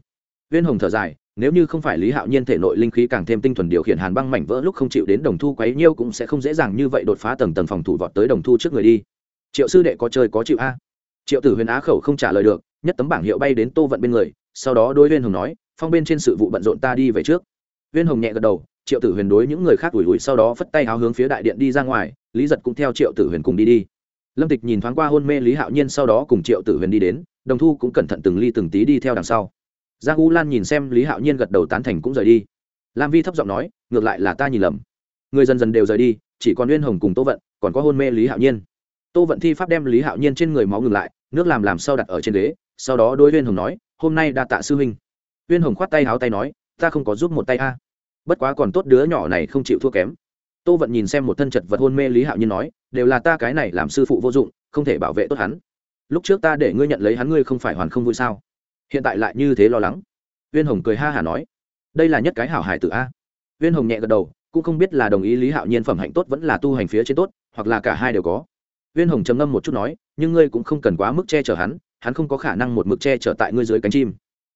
Viên hồng thở dài nếu như không phải lý hạo nhiên thể nội linh khí càng thêm tinh thuần điều khiển hàn băng mảnh vỡ lúc không chịu đến đồng thu quấy nhiêu cũng sẽ không dễ dàng như vậy đột phá tầng tầng phòng thủ vọt tới đồng thu trước người đi. Triệu sư đệ có chơi có chịu a? Triệu tử huyền á khẩu không trả lời được, nhất tấm bảng hiệu bay đến tô vận bên người, sau đó đôi viên hồng nói, phong bên trên sự vụ bận rộn ta đi về trước. Viên hồng nhẹ gật đầu, triệu tử huyền đối những người khác ủi ủi sau đó phất tay háo hướng phía đại điện đi ra ngoài, lý giật cũng theo triệu tử huyền cùng đi đi. Lâm tịch nhìn thoáng qua hôn mê lý hạo nhiên sau đó cùng triệu tử huyền đi đến, đồng thu cũng cẩn thận từng ly từng tí đi theo đằng sau giang u lan nhìn xem lý hạo nhiên gật đầu tán thành cũng rời đi. Lam vi thấp giọng nói, ngược lại là ta nhìn lầm. Người dần dần đều rời đi, chỉ còn nguyên hồng cùng tô vận, còn có hôn mê lý hạo nhiên. Tô vận thi pháp đem lý hạo nhiên trên người máu ngừng lại, nước làm làm sau đặt ở trên ghế, sau đó đôi huyên hồng nói, hôm nay đa tạ sư huynh. Huyên hồng khoát tay háo tay nói, ta không có giúp một tay a. Bất quá còn tốt đứa nhỏ này không chịu thua kém. Tô vận nhìn xem một thân chật vật hôn mê lý hạo nhiên nói, đều là ta cái này làm sư phụ vô dụng, không thể bảo vệ tốt hắn. Lúc trước ta để ngươi nhận lấy hắn ngươi không phải hoàn không vui sao? Hiện tại lại như thế lo lắng. Viên hồng cười ha hả nói, đây là nhất cái hảo hải tử a. Viên hồng nhẹ gật đầu, cũng không biết là đồng ý lý hạo nhiên phẩm hạnh tốt vẫn là tu hành phía trên tốt, hoặc là cả hai đều có. Viên hồng trầm ngâm một chút nói, nhưng ngươi cũng không cần quá mức che chở hắn hắn không có khả năng một mực che chở tại ngươi dưới cánh chim.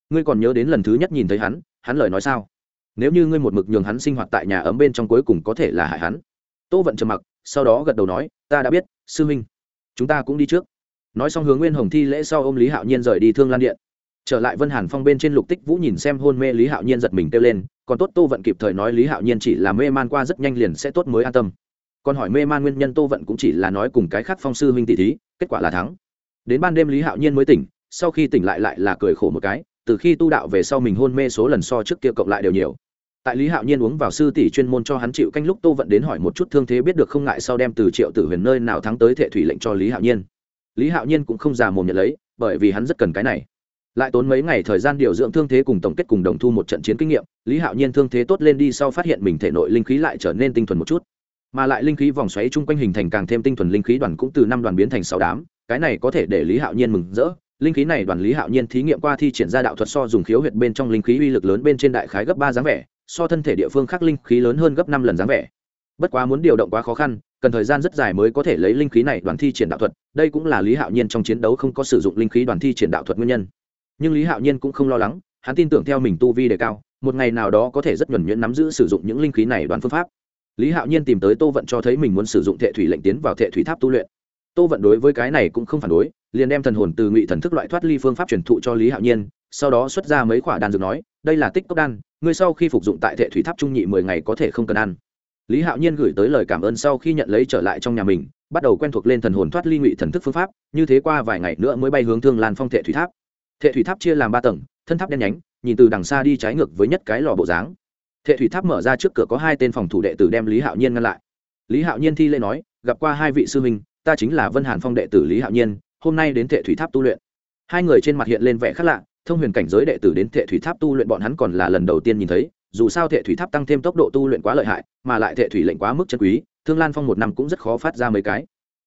Ngươi còn nhớ đến lần thứ nhất nhìn thấy hắn hắn lời nói sao? Nếu như ngươi một mực nhường hắn sinh hoạt tại nhà ấm bên trong cuối cùng có thể là hại hắn. Tô vận trầm mặc, sau đó gật đầu nói, ta đã biết, sư minh chúng ta cũng đi trước. Nói xong hướng nguyên hồng thi lễ sau ôm lý hạo nhiên rời đi thương lan điện trở lại vân hàn phong bên trên lục tích vũ nhìn xem hôn mê lý hạo nhiên giật mình kêu lên, còn tốt tô vận kịp thời nói lý hạo nhiên chỉ là mê man qua rất nhanh liền sẽ tốt mới an tâm. Còn hỏi mê man nguyên nhân tô vận cũng chỉ là nói cùng cái khác phong sư huynh tỷ thí, kết quả là thắng. Đến ban đêm lý hạo nhiên mới tỉnh, sau khi tỉnh lại lại là cười khổ một cái, từ khi tu đạo về sau mình hôn mê số lần so trước kia cộng lại đều nhiều. Tại lý hạo nhiên uống vào sư tỷ chuyên môn cho hắn chịu canh lúc tô vận đến hỏi một chút thương thế biết được không ngại sau đem từ triệu tử huyền nơi nào thắng tới thệ thủy lệnh cho lý hạo nhiên. Lý hạo nhiên cũng không già mồm nhận lấy, bởi vì hắn rất cần cái này lại tốn mấy ngày thời gian điều dưỡng thương thế cùng tổng kết cùng đồng thu một trận chiến kinh nghiệm, lý hạo nhiên thương thế tốt lên đi sau phát hiện mình thể nội linh khí lại trở nên tinh thuần một chút. Mà lại linh khí vòng xoáy chung quanh hình thành càng thêm tinh thuần linh khí đoàn cũng từ năm đoàn biến thành sáu đám, cái này có thể để lý hạo nhiên mừng rỡ. Linh khí này đoàn lý hạo nhiên thí nghiệm qua thi triển ra đạo thuật so dùng khiếu huyệt bên trong linh khí uy lực lớn bên trên đại khái gấp ba dáng vẻ, so thân thể địa phương khác linh khí lớn hơn gấp năm lần dáng vẻ. Bất quá muốn điều động quá khó khăn, cần thời gian rất dài mới có thể lấy linh khí này đoàn thi triển đạo thuật, đây cũng là lý hạo nhiên trong chiến đấu không có sử dụng linh khí đoàn thi triển đạo thuật nguyên nhân nhưng lý hạo nhiên cũng không lo lắng, hắn tin tưởng theo mình tu vi đề cao, một ngày nào đó có thể rất nhuẩn nhuyễn nắm giữ sử dụng những linh khí này đoàn phương pháp. Lý hạo nhiên tìm tới tô vận cho thấy mình muốn sử dụng thệ thủy lệnh tiến vào thệ thủy tháp tu luyện. Tô vận đối với cái này cũng không phản đối, liền đem thần hồn từ ngụy thần thức loại thoát ly phương pháp truyền thụ cho lý hạo nhiên, sau đó xuất ra mấy khoả đan dược nói, đây là tích cốc đan, ngươi sau khi phục dụng tại thệ thủy tháp trung nhị mười ngày có thể không cần ăn. Lý hạo nhiên gửi tới lời cảm ơn sau khi nhận lấy trở lại trong nhà mình, bắt đầu quen thuộc lên thần hồn thoát ly ngụy thần thức phương pháp, như thế qua vài ngày nữa mới bay hướng thương lan phong thệ thủy tháp thệ thủy tháp chia làm ba tầng, thân tháp đen nhánh, nhìn từ đằng xa đi trái ngược với nhất cái lò bộ dáng. Thệ thủy tháp mở ra trước cửa có hai tên phòng thủ đệ tử đem lý hạo nhiên ngăn lại. Lý hạo nhiên thi lễ nói, gặp qua hai vị sư huynh, ta chính là vân hàn phong đệ tử lý hạo nhiên, hôm nay đến thệ thủy tháp tu luyện. Hai người trên mặt hiện lên vẻ khác lạ, thông huyền cảnh giới đệ tử đến thệ thủy tháp tu luyện bọn hắn còn là lần đầu tiên nhìn thấy, dù sao thệ thủy tháp tăng thêm tốc độ tu luyện quá lợi hại, mà lại thệ thủy lệnh quá mức chân quý, thương lan phong một năm cũng rất khó phát ra mấy cái.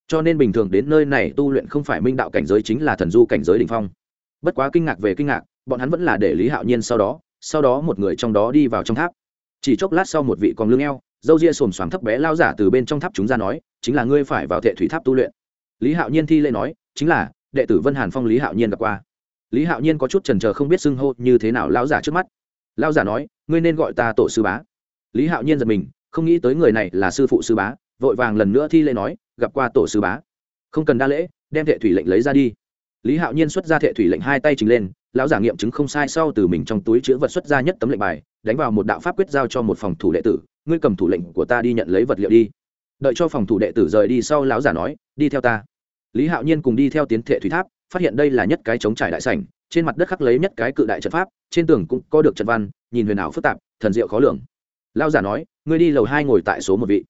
Cho nên bình thường đến nơi này tu luyện không phải minh đạo cảnh giới chính là thần du cảnh giới đ ỉ n h phong bất quá kinh ngạc về kinh ngạc, bọn hắn vẫn là để lý hạo nhiên sau đó sau đó một người trong đó đi vào trong tháp. Chỉ chốc lát sau một vị còn lương eo, dâu ria xồm xoàm thấp bé lao giả từ bên trong tháp chúng ra nói, chính là ngươi phải vào thệ thủy tháp tu luyện. Lý hạo nhiên thi lễ nói, chính là, đệ tử vân hàn phong lý hạo nhiên gặp qua. Lý hạo nhiên có chút trần trờ không biết xưng hô như thế nào lao giả trước mắt. Lao giả nói, ngươi nên gọi ta tổ sư bá. Lý hạo nhiên giật mình, không nghĩ tới người này là sư phụ sư bá, vội vàng lần nữa thi lễ nói, gặp qua tổ sư bá. Không cần đa lễ, đem thệ thủy lệnh lấy ra đi lý hạo nhiên xuất ra thệ thủy lệnh hai tay trình lên, lão giả nghiệm chứng không sai sau từ mình trong túi chữ vật xuất ra nhất tấm lệnh bài, đánh vào một đạo pháp quyết giao cho một phòng thủ đệ tử, ngươi cầm thủ lệnh của ta đi nhận lấy vật liệu đi. Đợi cho phòng thủ đệ tử rời đi sau lão giả nói, đi theo ta. Lý hạo nhiên cùng đi theo tiến thệ thủy tháp, phát hiện đây là nhất cái chống trải đại sảnh, trên mặt đất khắc lấy nhất cái cự đại trận pháp, trên tường cũng có được trận văn, nhìn huyền ảo phức tạp, thần diệu khó lường. Lao giả nói, ngươi đi lầu hai ngồi tại số một vị.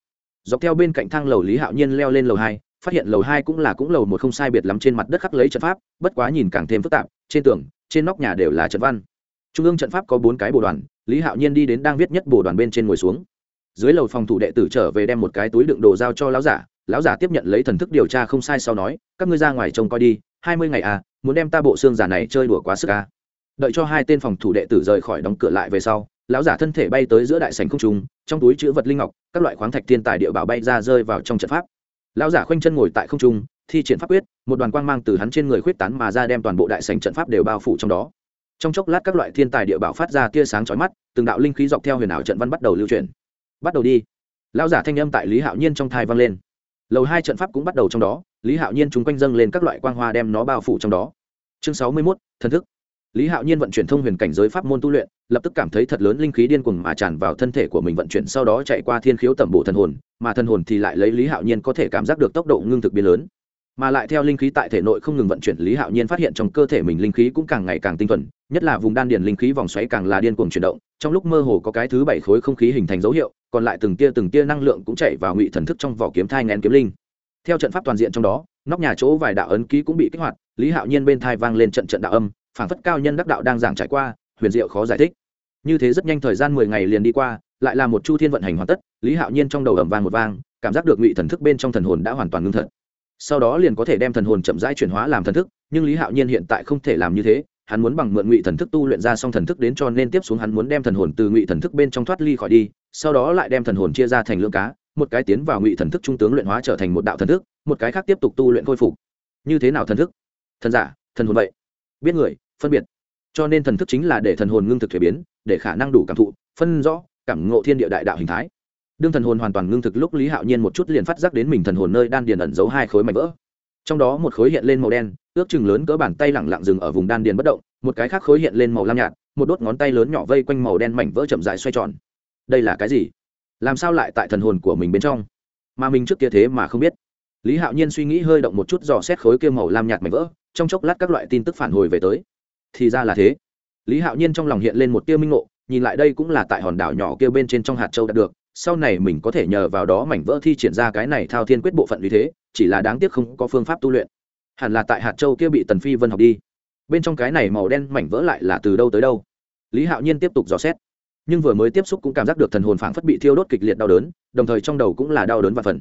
Dọc theo bên cạnh thang lầu lý hạo nhiên leo lên lầu hai phát hiện lầu hai cũng là cũng lầu một không sai biệt lắm trên mặt đất khắc lấy trận pháp, bất quá nhìn càng thêm phức tạp, trên tường, trên nóc nhà đều là trận văn. Trung ương trận pháp có bốn cái bồ đoàn, lý hạo nhiên đi đến đang viết nhất bồ đoàn bên trên ngồi xuống. Dưới lầu phòng thủ đệ tử trở về đem một cái túi đựng đồ giao cho lão giả lão giả tiếp nhận lấy thần thức điều tra không sai sau nói, các ngươi ra ngoài trông coi đi, hai mươi ngày à muốn đem ta bộ xương giả này chơi đùa quá sức à. đợi cho hai tên phòng thủ đệ tử rời khỏi đóng cửa lại về sau, lão giả thân thể bay tới giữa đại sành không trung, trong túi chữ vật linh ngọc, các loại khoáng thạch thiên tài địa bảo bay ra rơi vào trong trận pháp lão giả khoanh chân ngồi tại không trung, thi triển pháp quyết, một đoàn quang mang từ hắn trên người khuyết tán mà ra đem toàn bộ đại sành trận pháp đều bao phủ trong đó. Trong chốc lát các loại thiên tài địa bảo phát ra tia sáng chói mắt, từng đạo linh khí dọc theo huyền ảo trận văn bắt đầu lưu chuyển. Bắt đầu đi. Lão giả thanh âm tại lý hạo nhiên trong thai vang lên. Lầu hai trận pháp cũng bắt đầu trong đó, lý hạo nhiên chúng quanh dâng lên các loại quang hoa đem nó bao phủ trong đó. Chương sáu mươi mốt, thần thức lý hạo nhiên vận chuyển thông huyền cảnh giới pháp môn tu luyện, lập tức cảm thấy thật lớn linh khí điên cuồng mà tràn vào thân thể của mình vận chuyển, sau đó chạy qua thiên khiếu tẩm bộ thần hồn, mà thần hồn thì lại lấy lý hạo nhiên có thể cảm giác được tốc độ ngưng thực biến lớn. Mà lại theo linh khí tại thể nội không ngừng vận chuyển, lý hạo nhiên phát hiện trong cơ thể mình linh khí cũng càng ngày càng tinh thuần, nhất là vùng đan điền linh khí vòng xoáy càng là điên cuồng chuyển động, trong lúc mơ hồ có cái thứ bảy khối không khí hình thành dấu hiệu, còn lại từng tia từng tia năng lượng cũng chạy vào ngụy thần thức trong vỏ kiếm thai ngén kiếm linh. Theo trận pháp toàn diện trong đó, nóc nhà chỗ vài đạo ấn ký cũng bị kích hoạt, lý hạo nhiên bên thai vang lên trận trận đạo âm phảng phất cao nhân đắc đạo đang giảng trải qua, huyền diệu khó giải thích. Như thế rất nhanh thời gian mười ngày liền đi qua, lại là một chu thiên vận hành hoàn tất, lý hạo nhiên trong đầu ẩm vang một vang, cảm giác được ngụy thần thức bên trong thần hồn đã hoàn toàn ngưng thật. Sau đó liền có thể đem thần hồn chậm rãi chuyển hóa làm thần thức, nhưng lý hạo nhiên hiện tại không thể làm như thế, hắn muốn bằng mượn ngụy thần thức tu luyện ra xong thần thức đến cho nên tiếp xuống hắn muốn đem thần hồn từ ngụy thần thức bên trong thoát ly khỏi đi, sau đó lại đem thần hồn chia ra thành lượng cá, một cái tiến vào ngụy thần thức trung tướng luyện hóa trở thành một đạo thần thức, một cái khác tiếp tục tu luyện khôi phục. Như thế nào thần thức? Thần giả, thần hồn vậy biết người, phân biệt. Cho nên thần thức chính là để thần hồn ngưng thực thuế biến, để khả năng đủ cảm thụ, phân rõ, cảm ngộ thiên địa đại đạo hình thái. Đương thần hồn hoàn toàn ngưng thực lúc, lý hạo nhiên một chút liền phát giác đến mình thần hồn nơi đan điền ẩn giấu hai khối mảnh vỡ. Trong đó một khối hiện lên màu đen, ước chừng lớn cỡ bàn tay lẳng lặng dừng ở vùng đan điền bất động, một cái khác khối hiện lên màu lam nhạt, một đốt ngón tay lớn nhỏ vây quanh màu đen mảnh vỡ chậm dài xoay tròn. Đây là cái gì? Làm sao lại tại thần hồn của mình bên trong? Mà mình trước kia thế mà không biết. Lý hạo nhiên suy nghĩ hơi động một chút dò xét khối kia màu lam nhạt mảnh vỡ trong chốc lát các loại tin tức phản hồi về tới. Thì ra là thế. Lý hạo nhiên trong lòng hiện lên một tia minh ngộ, nhìn lại đây cũng là tại hòn đảo nhỏ kia bên trên trong hạt châu đạt được, sau này mình có thể nhờ vào đó mảnh vỡ thi triển ra cái này thao thiên quyết bộ phận vì thế, chỉ là đáng tiếc không có phương pháp tu luyện. Hẳn là tại hạt châu kia bị tần phi vân học đi. Bên trong cái này màu đen mảnh vỡ lại là từ đâu tới đâu? Lý hạo nhiên tiếp tục dò xét. Nhưng vừa mới tiếp xúc cũng cảm giác được thần hồn phảng phất bị thiêu đốt kịch liệt đau đớn, đồng thời trong đầu cũng là đau đớn và phần.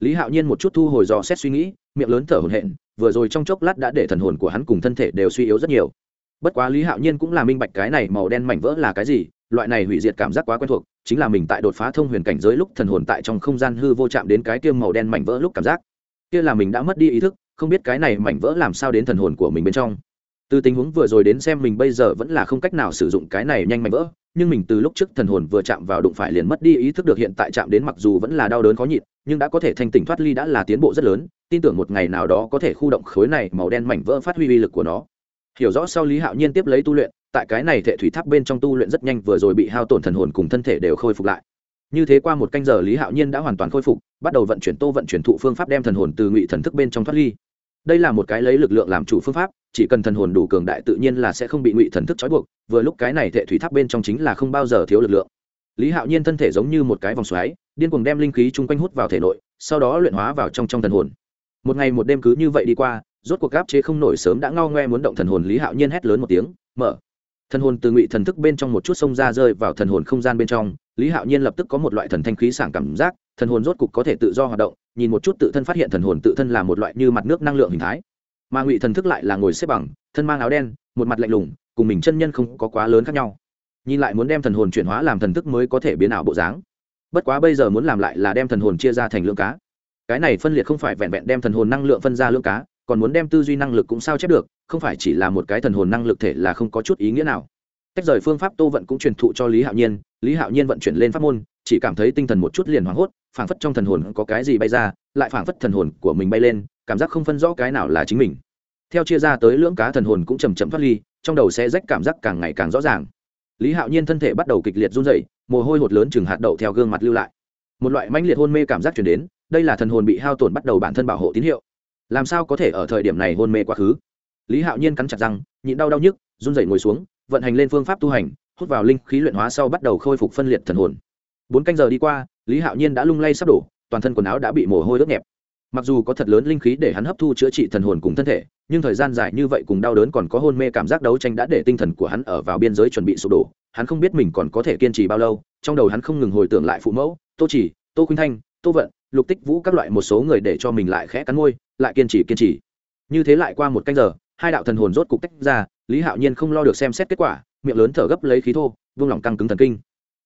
Lý hạo nhiên một chút thu hồi dò xét suy nghĩ, miệng lớn thở hổn hển vừa rồi trong chốc lát đã để thần hồn của hắn cùng thân thể đều suy yếu rất nhiều. Bất quá lý hạo nhiên cũng là minh bạch cái này màu đen mảnh vỡ là cái gì, loại này hủy diệt cảm giác quá quen thuộc, chính là mình tại đột phá thông huyền cảnh giới lúc thần hồn tại trong không gian hư vô chạm đến cái kia màu đen mảnh vỡ lúc cảm giác. Kia là mình đã mất đi ý thức, không biết cái này mảnh vỡ làm sao đến thần hồn của mình bên trong. Từ tình huống vừa rồi đến xem mình bây giờ vẫn là không cách nào sử dụng cái này nhanh mảnh vỡ nhưng mình từ lúc trước thần hồn vừa chạm vào đụng phải liền mất đi ý thức được hiện tại chạm đến mặc dù vẫn là đau đớn khó nhịn, nhưng đã có thể thanh tỉnh thoát ly đã là tiến bộ rất lớn, tin tưởng một ngày nào đó có thể khu động khối này màu đen mảnh vỡ phát huy uy lực của nó. Hiểu rõ sau lý hạo nhiên tiếp lấy tu luyện, tại cái này thệ thủy tháp bên trong tu luyện rất nhanh vừa rồi bị hao tổn thần hồn cùng thân thể đều khôi phục lại. Như thế qua một canh giờ lý hạo nhiên đã hoàn toàn khôi phục, bắt đầu vận chuyển tô vận chuyển thụ phương pháp đem thần hồn từ ngụy thần thức bên trong thoát ly đây là một cái lấy lực lượng làm chủ phương pháp, chỉ cần thần hồn đủ cường đại tự nhiên là sẽ không bị ngụy thần thức trói buộc, vừa lúc cái này thệ thủy tháp bên trong chính là không bao giờ thiếu lực lượng. Lý hạo nhiên thân thể giống như một cái vòng xoáy, điên cuồng đem linh khí chung quanh hút vào thể nội, sau đó luyện hóa vào trong trong thần hồn. Một ngày một đêm cứ như vậy đi qua, rốt cuộc gáp chế không nổi sớm đã ngao ngoe muốn động thần hồn lý hạo nhiên hét lớn một tiếng, mở! Thần hồn từ ngụy thần thức bên trong một chút sông ra rơi vào thần hồn không gian bên trong lý hạo nhiên lập tức có một loại thần thanh khí sảng cảm giác, thần hồn rốt cục có thể tự do hoạt động, nhìn một chút tự thân phát hiện thần hồn tự thân là một loại như mặt nước năng lượng hình thái. Mà ngụy thần thức lại là ngồi xếp bằng, thân mang áo đen, một mặt lạnh lùng, cùng mình chân nhân không có quá lớn khác nhau. Nhìn lại muốn đem thần hồn chuyển hóa làm thần thức mới có thể biến ảo bộ dáng. Bất quá bây giờ muốn làm lại là đem thần hồn chia ra thành lượng cá. Cái này phân liệt không phải vẹn vẹn đem thần hồn năng lượng phân ra lượng cá, còn muốn đem tư duy năng lực cũng sao chép được, không phải chỉ là một cái thần hồn năng lực thể là không có chút ý nghĩa nào. Tách rời phương pháp tô vận cũng truyền thụ cho lý hạo nhiên lý hạo nhiên vận chuyển lên pháp môn, chỉ cảm thấy tinh thần một chút liền hoảng hốt, phảng phất trong thần hồn có cái gì bay ra, lại phảng phất thần hồn của mình bay lên, cảm giác không phân rõ cái nào là chính mình. Theo chia ra tới lưỡng cá thần hồn cũng chầm chậm thoát ly, trong đầu sẽ rách cảm giác càng ngày càng rõ ràng. Lý hạo nhiên thân thể bắt đầu kịch liệt run dậy mồ hôi hột lớn chừng hạt đậu theo gương mặt lưu lại. Một loại mãnh liệt hôn mê cảm giác chuyển đến, đây là thần hồn bị hao tổn bắt đầu bản thân bảo hộ tín hiệu. Làm sao có thể ở thời điểm này hôn mê quá khứ? Lý hạo nhiên cắn chặt răng, nhịn đau đau nhức, run rẩy ngồi xuống, vận hành lên phương pháp tu hành hút vào linh khí luyện hóa sau bắt đầu khôi phục phân liệt thần hồn. Bốn canh giờ đi qua, lý hạo nhiên đã lung lay sắp đổ, toàn thân quần áo đã bị mồ hôi đốt nhẹp. Mặc dù có thật lớn linh khí để hắn hấp thu chữa trị thần hồn cùng thân thể, nhưng thời gian dài như vậy cùng đau đớn còn có hôn mê cảm giác đấu tranh đã để tinh thần của hắn ở vào biên giới chuẩn bị sụp đổ. Hắn không biết mình còn có thể kiên trì bao lâu, trong đầu hắn không ngừng hồi tưởng lại phụ mẫu, tô chỉ, tô khuynh thanh, tô vận, lục tích vũ các loại một số người để cho mình lại khẽ cắn môi, lại kiên trì kiên trì. Như thế lại qua một canh giờ, hai đạo thần hồn rốt cục tách ra, lý hạo nhiên không lo được xem xét kết quả miệng lớn thở gấp lấy khí thô, vung lòng căng cứng thần kinh.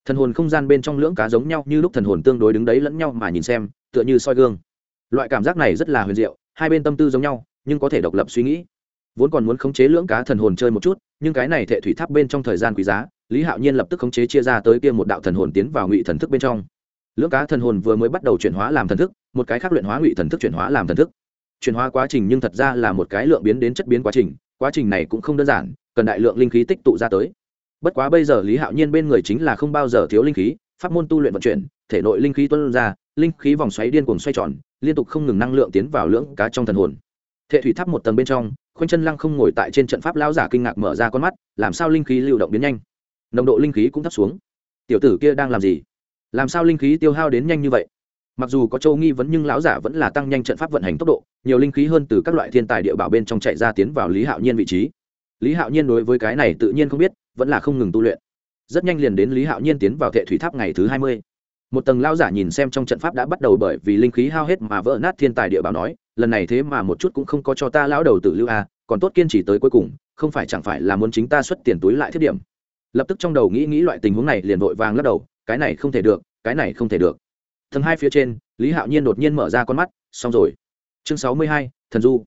Thần hồn không gian bên trong lưỡng cá giống nhau như lúc thần hồn tương đối đứng đấy lẫn nhau mà nhìn xem, tựa như soi gương. Loại cảm giác này rất là huyền diệu, hai bên tâm tư giống nhau, nhưng có thể độc lập suy nghĩ. Vốn còn muốn khống chế lưỡng cá thần hồn chơi một chút, nhưng cái này thệ thủy tháp bên trong thời gian quý giá, lý hạo nhiên lập tức khống chế chia ra tới kia một đạo thần hồn tiến vào ngụy thần thức bên trong. Lưỡng cá thần hồn vừa mới bắt đầu chuyển hóa làm thần thức, một cái khác luyện hóa ngụy thần thức chuyển hóa làm thần thức. Chuyển hóa quá trình nhưng thật ra là một cái lượng biến đến chất biến quá trình quá trình này cũng không đơn giản cần đại lượng linh khí tích tụ ra tới. Bất quá bây giờ lý hạo nhiên bên người chính là không bao giờ thiếu linh khí, pháp môn tu luyện vận chuyển, thể nội linh khí tuân ra, linh khí vòng xoáy điên cuồng xoay tròn, liên tục không ngừng năng lượng tiến vào lưỡng cá trong thần hồn. Thệ thủy tháp một tầng bên trong khoanh chân lăng không ngồi tại trên trận pháp lão giả kinh ngạc mở ra con mắt, làm sao linh khí lưu động biến nhanh? Nồng độ linh khí cũng thấp xuống. Tiểu tử kia đang làm gì? Làm sao linh khí tiêu hao đến nhanh như vậy? Mặc dù có châu nghi vấn nhưng lão giả vẫn là tăng nhanh trận pháp vận hành tốc độ, nhiều linh khí hơn từ các loại thiên tài địa bảo bên trong chạy ra tiến vào lý hạo nhiên vị trí lý hạo nhiên đối với cái này tự nhiên không biết, vẫn là không ngừng tu luyện. Rất nhanh liền đến lý hạo nhiên tiến vào thệ thủy tháp ngày thứ hai mươi. Một tầng lao giả nhìn xem trong trận pháp đã bắt đầu bởi vì linh khí hao hết mà vỡ nát thiên tài địa bảo nói, lần này thế mà một chút cũng không có cho ta lão đầu tử lưu a, còn tốt kiên trì tới cuối cùng, không phải chẳng phải là muốn chính ta xuất tiền túi lại thiết điểm. Lập tức trong đầu nghĩ nghĩ loại tình huống này liền vội vàng lắc đầu, cái này không thể được, cái này không thể được. Tầng hai phía trên, lý hạo nhiên đột nhiên mở ra con mắt, xong rồi. Chương sáu mươi hai, thần du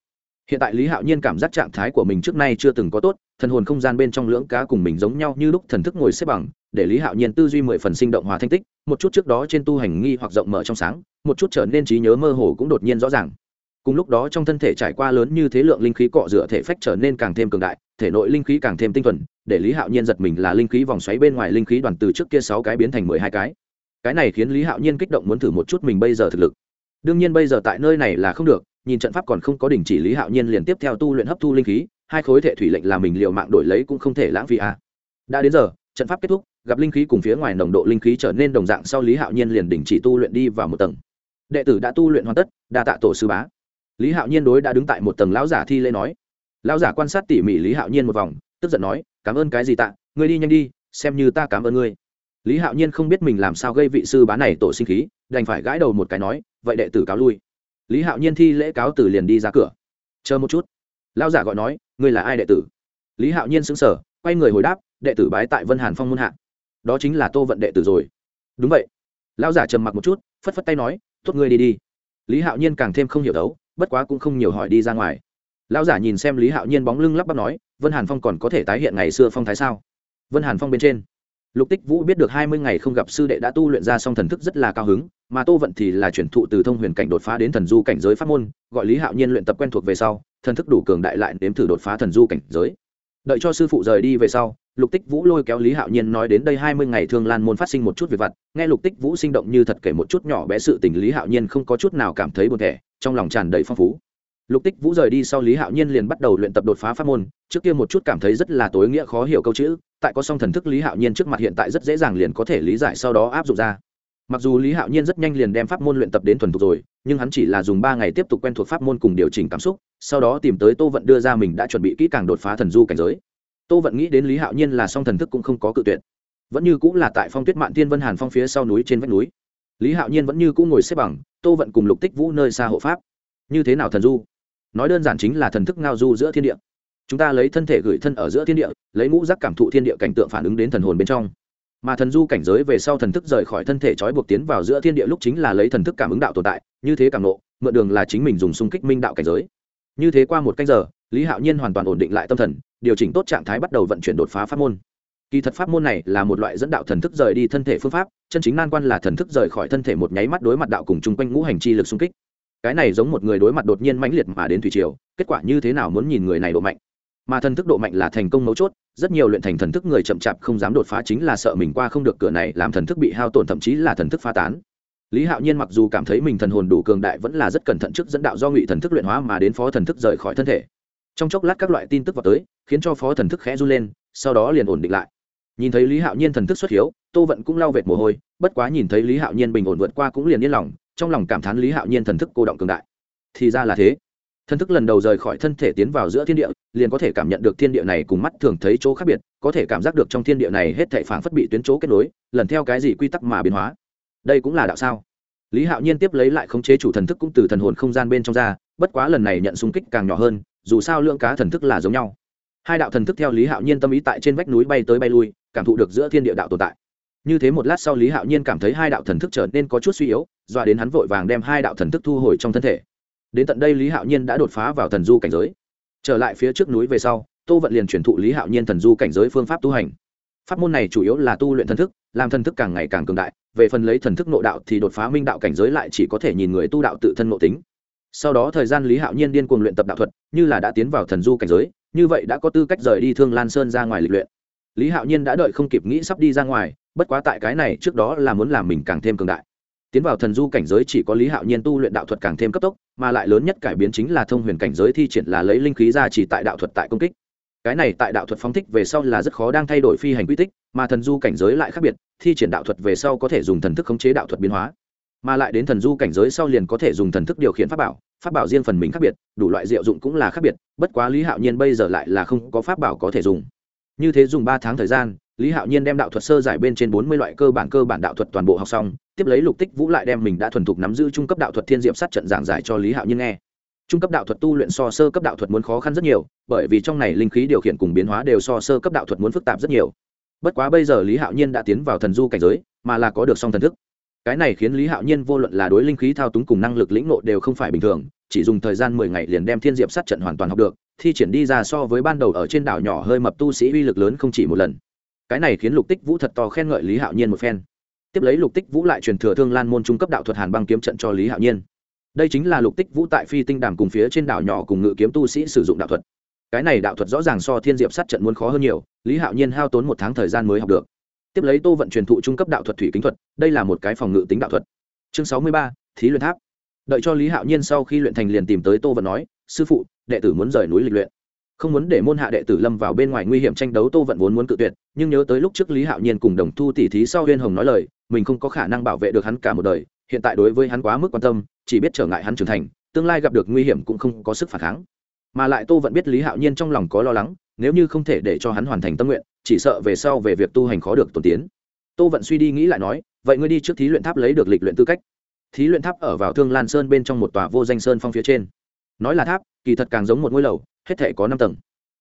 hiện tại lý hạo nhiên cảm giác trạng thái của mình trước nay chưa từng có tốt, thần hồn không gian bên trong lưỡng cá cùng mình giống nhau như lúc thần thức ngồi xếp bằng, để lý hạo nhiên tư duy mười phần sinh động hòa thanh tích, một chút trước đó trên tu hành nghi hoặc rộng mở trong sáng, một chút trở nên trí nhớ mơ hồ cũng đột nhiên rõ ràng. Cùng lúc đó trong thân thể trải qua lớn như thế lượng linh khí cọ rửa thể phách trở nên càng thêm cường đại, thể nội linh khí càng thêm tinh thuần, để lý hạo nhiên giật mình là linh khí vòng xoáy bên ngoài linh khí đoàn từ trước kia sáu cái biến thành mười hai cái. Cái này khiến lý hạo nhiên kích động muốn thử một chút mình bây giờ thực lực. Đương nhiên bây giờ tại nơi này là không được nhìn trận pháp còn không có đình chỉ lý hạo nhiên liền tiếp theo tu luyện hấp thu linh khí, hai khối thể thủy lệnh là mình liệu mạng đổi lấy cũng không thể lãng phí à. đã đến giờ, trận pháp kết thúc, gặp linh khí cùng phía ngoài nồng độ linh khí trở nên đồng dạng sau lý hạo nhiên liền đình chỉ tu luyện đi vào một tầng. Đệ tử đã tu luyện hoàn tất, đa tạ tổ sư bá. Lý hạo nhiên đối đã đứng tại một tầng lão giả thi lễ nói. Lão giả quan sát tỉ mỉ lý hạo nhiên một vòng, tức giận nói, cảm ơn cái gì tạ, ngươi đi nhanh đi, xem như ta cảm ơn ngươi. Lý hạo nhiên không biết mình làm sao gây vị sư bá này tổ sinh khí, đành phải gãi đầu một cái nói, vậy đệ tử cáo lui lý hạo nhiên thi lễ cáo từ liền đi ra cửa. Chờ một chút. Lão giả gọi nói, ngươi là ai đệ tử? Lý hạo nhiên xứng sở quay người hồi đáp, đệ tử bái tại vân hàn phong môn hạ. Đó chính là tô vận đệ tử rồi. Đúng vậy. Lão giả trầm mặc một chút, phất phất tay nói, tốt ngươi đi đi. Lý hạo nhiên càng thêm không hiểu đấu, bất quá cũng không nhiều hỏi đi ra ngoài. Lão giả nhìn xem lý hạo nhiên bóng lưng lắp bắp nói, vân hàn phong còn có thể tái hiện ngày xưa phong thái sao? Vân hàn phong bên trên. Lục tích vũ biết được hai mươi ngày không gặp sư đệ đã tu luyện ra song thần thức rất là cao hứng mà tô vận thì là chuyển thụ từ thông huyền cảnh đột phá đến thần du cảnh giới pháp môn, gọi lý hạo nhiên luyện tập quen thuộc về sau, thần thức đủ cường đại lại nếm thử đột phá thần du cảnh giới. Đợi cho sư phụ rời đi về sau, lục tích vũ lôi kéo lý hạo nhiên nói đến đây hai mươi ngày thương lan môn phát sinh một chút việc vặt, nghe lục tích vũ sinh động như thật kể một chút nhỏ bé sự tình, lý hạo nhiên không có chút nào cảm thấy buồn thẻ, trong lòng tràn đầy phong phú. Lục tích vũ rời đi sau lý hạo nhiên liền bắt đầu luyện tập đột phá pháp môn, trước kia một chút cảm thấy rất là tối nghĩa khó hiểu câu chữ, tại có song thần thức lý hạo nhiên trước mặt hiện tại rất dễ dàng liền có thể lý giải sau đó áp dụng ra mặc dù lý hạo nhiên rất nhanh liền đem pháp môn luyện tập đến thuần thục rồi, nhưng hắn chỉ là dùng ba ngày tiếp tục quen thuộc pháp môn cùng điều chỉnh cảm xúc, sau đó tìm tới tô vận đưa ra mình đã chuẩn bị kỹ càng đột phá thần du cảnh giới. Tô vận nghĩ đến lý hạo nhiên là song thần thức cũng không có cự tuyệt. Vẫn như cũng là tại phong tuyết mạn thiên vân hàn phong phía sau núi trên vách núi. Lý hạo nhiên vẫn như cũng ngồi xếp bằng, tô vận cùng lục tích vũ nơi xa hộ pháp. Như thế nào thần du? Nói đơn giản chính là thần thức ngao du giữa thiên địa. Chúng ta lấy thân thể gửi thân ở giữa thiên địa, lấy ngũ giác cảm thụ thiên địa cảnh tượng phản ứng đến thần hồn bên trong mà thần du cảnh giới về sau thần thức rời khỏi thân thể trói buộc tiến vào giữa thiên địa lúc chính là lấy thần thức cảm ứng đạo tồn tại, như thế cảm nộ mượn đường là chính mình dùng xung kích minh đạo cảnh giới. Như thế qua một canh giờ, lý hạo nhiên hoàn toàn ổn định lại tâm thần, điều chỉnh tốt trạng thái bắt đầu vận chuyển đột phá pháp môn. Kỳ thật pháp môn này là một loại dẫn đạo thần thức rời đi thân thể phương pháp, chân chính nan quan là thần thức rời khỏi thân thể một nháy mắt đối mặt đạo cùng chung quanh ngũ hành chi lực xung kích. Cái này giống một người đối mặt đột nhiên mãnh liệt mà đến thủy triều, kết quả như thế nào muốn nhìn người này độ mạnh? Mà thần thức độ mạnh là thành công mấu chốt, rất nhiều luyện thành thần thức người chậm chạp không dám đột phá chính là sợ mình qua không được cửa này làm thần thức bị hao tổn thậm chí là thần thức pha tán. Lý hạo nhiên mặc dù cảm thấy mình thần hồn đủ cường đại vẫn là rất cẩn thận trước dẫn đạo do ngụy thần thức luyện hóa mà đến phó thần thức rời khỏi thân thể. Trong chốc lát các loại tin tức vào tới, khiến cho phó thần thức khẽ run lên, sau đó liền ổn định lại. Nhìn thấy lý hạo nhiên thần thức xuất hiếu, tô vận cũng lau vệt mồ hôi, bất quá nhìn thấy lý hạo nhiên bình ổn vượt qua cũng liền yên lòng, trong lòng cảm thán lý hạo nhiên thần thức cô động cường đại. Thì ra là thế thần thức lần đầu rời khỏi thân thể tiến vào giữa thiên địa, liền có thể cảm nhận được thiên địa này cùng mắt thường thấy chỗ khác biệt, có thể cảm giác được trong thiên địa này hết thảy phảng phất bị tuyến chỗ kết nối, lần theo cái gì quy tắc mà biến hóa. Đây cũng là đạo sao? Lý hạo nhiên tiếp lấy lại khống chế chủ thần thức cũng từ thần hồn không gian bên trong ra, bất quá lần này nhận xung kích càng nhỏ hơn, dù sao lượng cá thần thức là giống nhau. Hai đạo thần thức theo lý hạo nhiên tâm ý tại trên vách núi bay tới bay lui, cảm thụ được giữa thiên địa đạo tồn tại. Như thế một lát sau lý hạo nhiên cảm thấy hai đạo thần thức trở nên có chút suy yếu, dọa đến hắn vội vàng đem hai đạo thần thức thu hồi trong thân thể đến tận đây lý hạo nhiên đã đột phá vào thần du cảnh giới. Trở lại phía trước núi về sau, tô vận liền chuyển thụ lý hạo nhiên thần du cảnh giới phương pháp tu hành. Pháp môn này chủ yếu là tu luyện thần thức, làm thần thức càng ngày càng cường đại, về phần lấy thần thức nộ đạo thì đột phá minh đạo cảnh giới lại chỉ có thể nhìn người tu đạo tự thân nộ tính. Sau đó thời gian lý hạo nhiên điên cuồng luyện tập đạo thuật, như là đã tiến vào thần du cảnh giới, như vậy đã có tư cách rời đi thương lan sơn ra ngoài lịch luyện. Lý hạo nhiên đã đợi không kịp nghĩ sắp đi ra ngoài, bất quá tại cái này trước đó là muốn làm mình càng thêm cường đại tiến vào thần du cảnh giới chỉ có lý hạo nhiên tu luyện đạo thuật càng thêm cấp tốc, mà lại lớn nhất cải biến chính là thông huyền cảnh giới thi triển là lấy linh khí ra chỉ tại đạo thuật tại công kích. Cái này tại đạo thuật phóng thích về sau là rất khó đang thay đổi phi hành quy tích, mà thần du cảnh giới lại khác biệt, thi triển đạo thuật về sau có thể dùng thần thức khống chế đạo thuật biến hóa. Mà lại đến thần du cảnh giới sau liền có thể dùng thần thức điều khiển pháp bảo pháp bảo riêng phần mình khác biệt, đủ loại diệu dụng cũng là khác biệt, bất quá lý hạo nhiên bây giờ lại là không có pháp bảo có thể dùng. Như thế dùng ba tháng thời gian lý hạo nhiên đem đạo thuật sơ giải bên trên bốn mươi loại cơ bản cơ bản đạo thuật toàn bộ học xong, tiếp lấy lục tích vũ lại đem mình đã thuần thục nắm giữ trung cấp đạo thuật thiên diệp sát trận giảng giải cho lý hạo nhiên nghe. Trung cấp đạo thuật tu luyện so sơ cấp đạo thuật muốn khó khăn rất nhiều, bởi vì trong này linh khí điều khiển cùng biến hóa đều so sơ cấp đạo thuật muốn phức tạp rất nhiều. Bất quá bây giờ lý hạo nhiên đã tiến vào thần du cảnh giới, mà là có được song thần thức. Cái này khiến lý hạo nhiên vô luận là đối linh khí thao túng cùng năng lực lĩnh nộ đều không phải bình thường, chỉ dùng thời gian mười ngày liền đem thiên diệp sát trận hoàn toàn học được, thi triển đi ra so với ban đầu ở trên đảo nhỏ hơi mập tu sĩ uy lực lớn không chỉ một lần cái này khiến lục tích vũ thật to khen ngợi lý hạo nhiên một phen tiếp lấy lục tích vũ lại truyền thừa thương lan môn trung cấp đạo thuật hàn băng kiếm trận cho lý hạo nhiên đây chính là lục tích vũ tại phi tinh đàm cùng phía trên đảo nhỏ cùng ngự kiếm tu sĩ sử dụng đạo thuật cái này đạo thuật rõ ràng so thiên diệp sát trận muốn khó hơn nhiều lý hạo nhiên hao tốn một tháng thời gian mới học được tiếp lấy tô vận truyền thụ trung cấp đạo thuật thủy kính thuật đây là một cái phòng ngự tính đạo thuật chương sáu mươi ba thí luyện tháp đợi cho lý hạo nhiên sau khi luyện thành liền tìm tới tô vận nói sư phụ đệ tử muốn rời núi lịch luyện không muốn để môn hạ đệ tử lâm vào bên ngoài nguy hiểm tranh đấu, tô vận vốn muốn cự tuyệt, nhưng nhớ tới lúc trước lý hạo nhiên cùng đồng thu tỉ thí sau huyên hồng nói lời, mình không có khả năng bảo vệ được hắn cả một đời, hiện tại đối với hắn quá mức quan tâm, chỉ biết trở ngại hắn trưởng thành, tương lai gặp được nguy hiểm cũng không có sức phản kháng. Mà lại tô vẫn biết lý hạo nhiên trong lòng có lo lắng, nếu như không thể để cho hắn hoàn thành tâm nguyện, chỉ sợ về sau về việc tu hành khó được tổn tiến. Tô vận suy đi nghĩ lại nói, vậy ngươi đi trước thí luyện tháp lấy được lịch luyện tư cách. Thí luyện tháp ở vào thương lan sơn bên trong một tòa vô danh sơn phong phía trên. Nói là tháp, kỳ thật càng giống một ngôi lầu hết thể có năm tầng.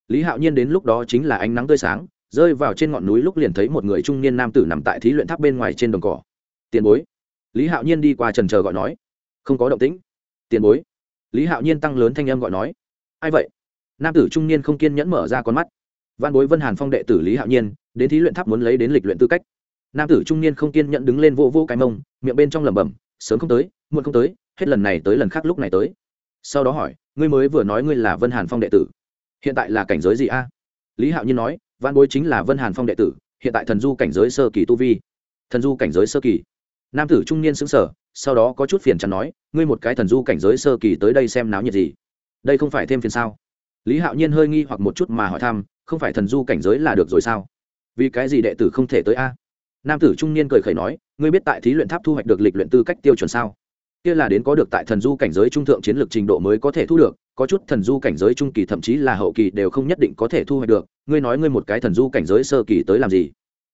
Lý hạo nhiên đến lúc đó chính là ánh nắng tươi sáng, rơi vào trên ngọn núi lúc liền thấy một người trung niên nam tử nằm tại thí luyện tháp bên ngoài trên đồng cỏ. Tiền bối. Lý hạo nhiên đi qua trần chờ gọi nói. Không có động tĩnh. Tiền bối. Lý hạo nhiên tăng lớn thanh âm gọi nói. Ai vậy? Nam tử trung niên không kiên nhẫn mở ra con mắt. Văn bối vân hàn phong đệ tử lý hạo nhiên, đến thí luyện tháp muốn lấy đến lịch luyện tư cách. Nam tử trung niên không kiên nhẫn đứng lên vô vô cái mông, miệng bên trong lẩm bẩm, sớm không tới, muộn không tới, hết lần này tới lần khác lúc này tới. Sau đó hỏi ngươi mới vừa nói ngươi là vân hàn phong đệ tử. Hiện tại là cảnh giới gì a? Lý hạo nhiên nói văn bối chính là vân hàn phong đệ tử, hiện tại thần du cảnh giới sơ kỳ tu vi. Thần du cảnh giới sơ kỳ. Nam tử trung niên xứng sở sau đó có chút phiền chắn nói, ngươi một cái thần du cảnh giới sơ kỳ tới đây xem náo nhiệt gì? Đây không phải thêm phiền sao? Lý hạo nhiên hơi nghi hoặc một chút mà hỏi thăm, không phải thần du cảnh giới là được rồi sao? Vì cái gì đệ tử không thể tới a? Nam tử trung niên cười khẩy nói, ngươi biết tại thí luyện tháp thu hoạch được lịch luyện tư cách tiêu chuẩn sao? Kia là đến có được tại thần du cảnh giới trung thượng chiến lược trình độ mới có thể thu được, có chút thần du cảnh giới trung kỳ thậm chí là hậu kỳ đều không nhất định có thể thu hoạch được, ngươi nói ngươi một cái thần du cảnh giới sơ kỳ tới làm gì?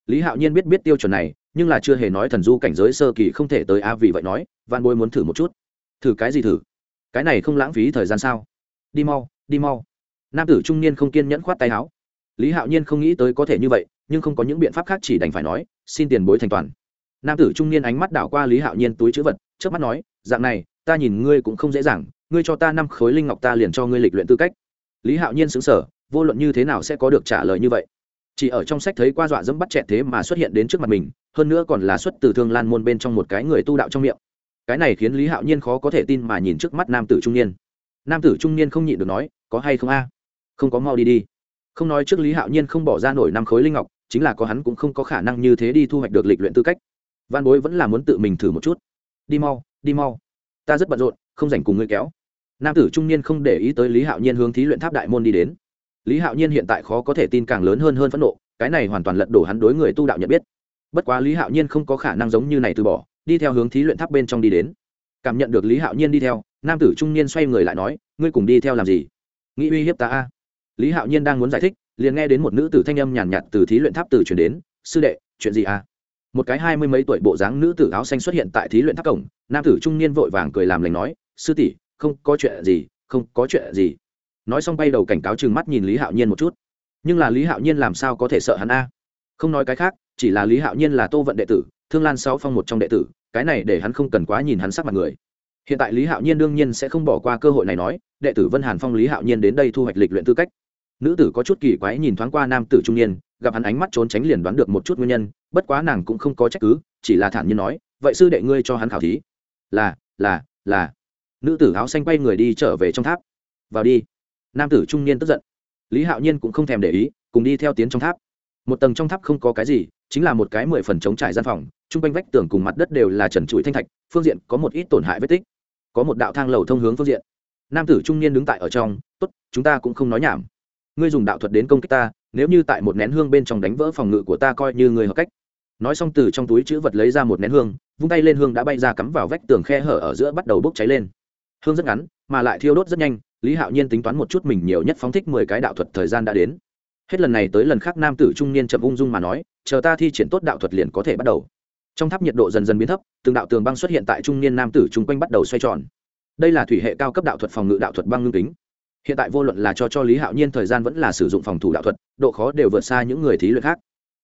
Lý hạo nhiên biết biết tiêu chuẩn này, nhưng là chưa hề nói thần du cảnh giới sơ kỳ không thể tới a vì vậy nói van bôi muốn thử một chút. Thử cái gì thử? Cái này không lãng phí thời gian sao? Đi mau đi mau. Nam tử trung niên không kiên nhẫn khoát tay áo. Lý hạo nhiên không nghĩ tới có thể như vậy, nhưng không có những biện pháp khác chỉ đành phải nói, xin tiền bối thành toàn. Nam tử trung niên ánh mắt đảo qua lý hạo nhiên túi chữ vật trước mắt nói dạng này, ta nhìn ngươi cũng không dễ dàng, ngươi cho ta năm khối linh ngọc ta liền cho ngươi lịch luyện tư cách. Lý hạo nhiên xứng sở vô luận như thế nào sẽ có được trả lời như vậy? Chỉ ở trong sách thấy qua dọa dẫm bắt chẹt thế mà xuất hiện đến trước mặt mình, hơn nữa còn là xuất từ thương lan môn bên trong một cái người tu đạo trong miệng. Cái này khiến lý hạo nhiên khó có thể tin mà nhìn trước mắt nam tử trung niên. Nam tử trung niên không nhịn được nói, có hay không a? Không có mau đi đi. Không nói trước lý hạo nhiên không bỏ ra nổi năm khối linh ngọc, chính là có hắn cũng không có khả năng như thế đi thu hoạch được lịch luyện tư cách. Văn bối vẫn là muốn tự mình thử một chút. Đi mau đi mau. Ta rất bận rộn, không dành cùng ngươi kéo. Nam tử trung niên không để ý tới lý hạo nhiên hướng thí luyện tháp đại môn đi đến. Lý hạo nhiên hiện tại khó có thể tin càng lớn hơn hơn phẫn nộ, cái này hoàn toàn lật đổ hắn đối người tu đạo nhận biết. Bất quá lý hạo nhiên không có khả năng giống như này từ bỏ, đi theo hướng thí luyện tháp bên trong đi đến. Cảm nhận được lý hạo nhiên đi theo, nam tử trung niên xoay người lại nói, ngươi cùng đi theo làm gì? Nghĩ uy hiếp ta a? Lý hạo nhiên đang muốn giải thích, liền nghe đến một nữ tử thanh âm nhàn nhạt từ thí luyện tháp từ chuyển đến, sư đệ, chuyện gì a? Một cái hai mươi mấy tuổi bộ dáng nữ tử áo xanh xuất hiện tại thí luyện tháp cổng, nam tử trung niên vội vàng cười làm lành nói, sư tỷ, không có chuyện gì, không có chuyện gì. Nói xong bay đầu cảnh cáo chừng mắt nhìn lý hạo nhiên một chút. Nhưng là lý hạo nhiên làm sao có thể sợ hắn a? Không nói cái khác, chỉ là lý hạo nhiên là tô vận đệ tử, thương lan sáu phong một trong đệ tử, cái này để hắn không cần quá nhìn hắn sắc mặt người. Hiện tại lý hạo nhiên đương nhiên sẽ không bỏ qua cơ hội này nói, đệ tử vân hàn phong lý hạo nhiên đến đây thu hoạch lịch luyện tư cách. Nữ tử có chút kỳ quái nhìn thoáng qua nam tử trung niên gặp hắn ánh mắt trốn tránh liền đoán được một chút nguyên nhân, bất quá nàng cũng không có trách cứ, chỉ là thản nhiên nói, vậy sư đệ ngươi cho hắn khảo thí. Là là là. Nữ tử áo xanh quay người đi trở về trong tháp. Vào đi. Nam tử trung niên tức giận. Lý hạo nhiên cũng không thèm để ý, cùng đi theo tiến trong tháp. Một tầng trong tháp không có cái gì, chính là một cái mười phần chống trải gian phòng t r u n g quanh vách tường cùng mặt đất đều là trần trụi thanh thạch, phương diện có một ít tổn hại vết tích, có một đạo thang lầu thông hướng phương diện. Nam tử trung niên đứng tại ở trong t ố t chúng ta cũng không nói nhảm. Ngươi dùng đạo thuật đến công kích ta nếu như tại một nén hương bên trong đánh vỡ phòng ngự của ta coi như người hợp cách. Nói xong từ trong túi chữ vật lấy ra một nén hương, vung tay lên hương đã bay ra cắm vào vách tường khe hở ở giữa bắt đầu bốc cháy lên. Hương rất ngắn, mà lại thiêu đốt rất nhanh, lý hạo nhiên tính toán một chút mình nhiều nhất phóng thích mười cái đạo thuật thời gian đã đến. Hết lần này tới lần khác nam tử trung niên chậm ung dung mà nói, chờ ta thi triển tốt đạo thuật liền có thể bắt đầu. Trong tháp nhiệt độ dần dần biến thấp, từng đạo tường băng xuất hiện tại trung niên nam tử chung quanh bắt đầu xoay tròn. Đây là thủy hệ cao cấp đạo thuật phòng ngự đạo thuật băng ngưng kính hiện tại vô luận là cho cho lý hạo nhiên thời gian vẫn là sử dụng phòng thủ đạo thuật, độ khó đều vượt xa những người thí luyện khác.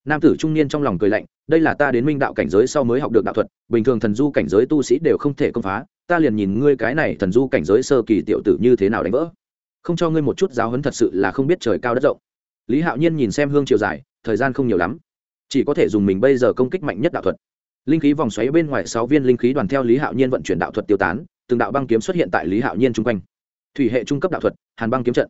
Nam tử trung niên trong lòng cười lạnh, đây là ta đến minh đạo cảnh giới sau mới học được đạo thuật, bình thường thần du cảnh giới tu sĩ đều không thể công phá, ta liền nhìn ngươi cái này thần du cảnh giới sơ kỳ tiểu tử như thế nào đánh vỡ. Không cho ngươi một chút giáo hấn thật sự là không biết trời cao đất rộng. Lý hạo nhiên nhìn xem hương chiều dài, thời gian không nhiều lắm. Chỉ có thể dùng mình bây giờ công kích mạnh nhất đạo thuật. Linh khí vòng xoáy bên ngoài sáu viên linh khí đoàn theo lý hạo nhiên vận chuyển đạo thuật tiêu tán, từng đạo băng kiếm xuất hiện tại lý hạo nhiên chung quanh thủy hệ trung cấp đạo thuật, hàn băng kiếm trận.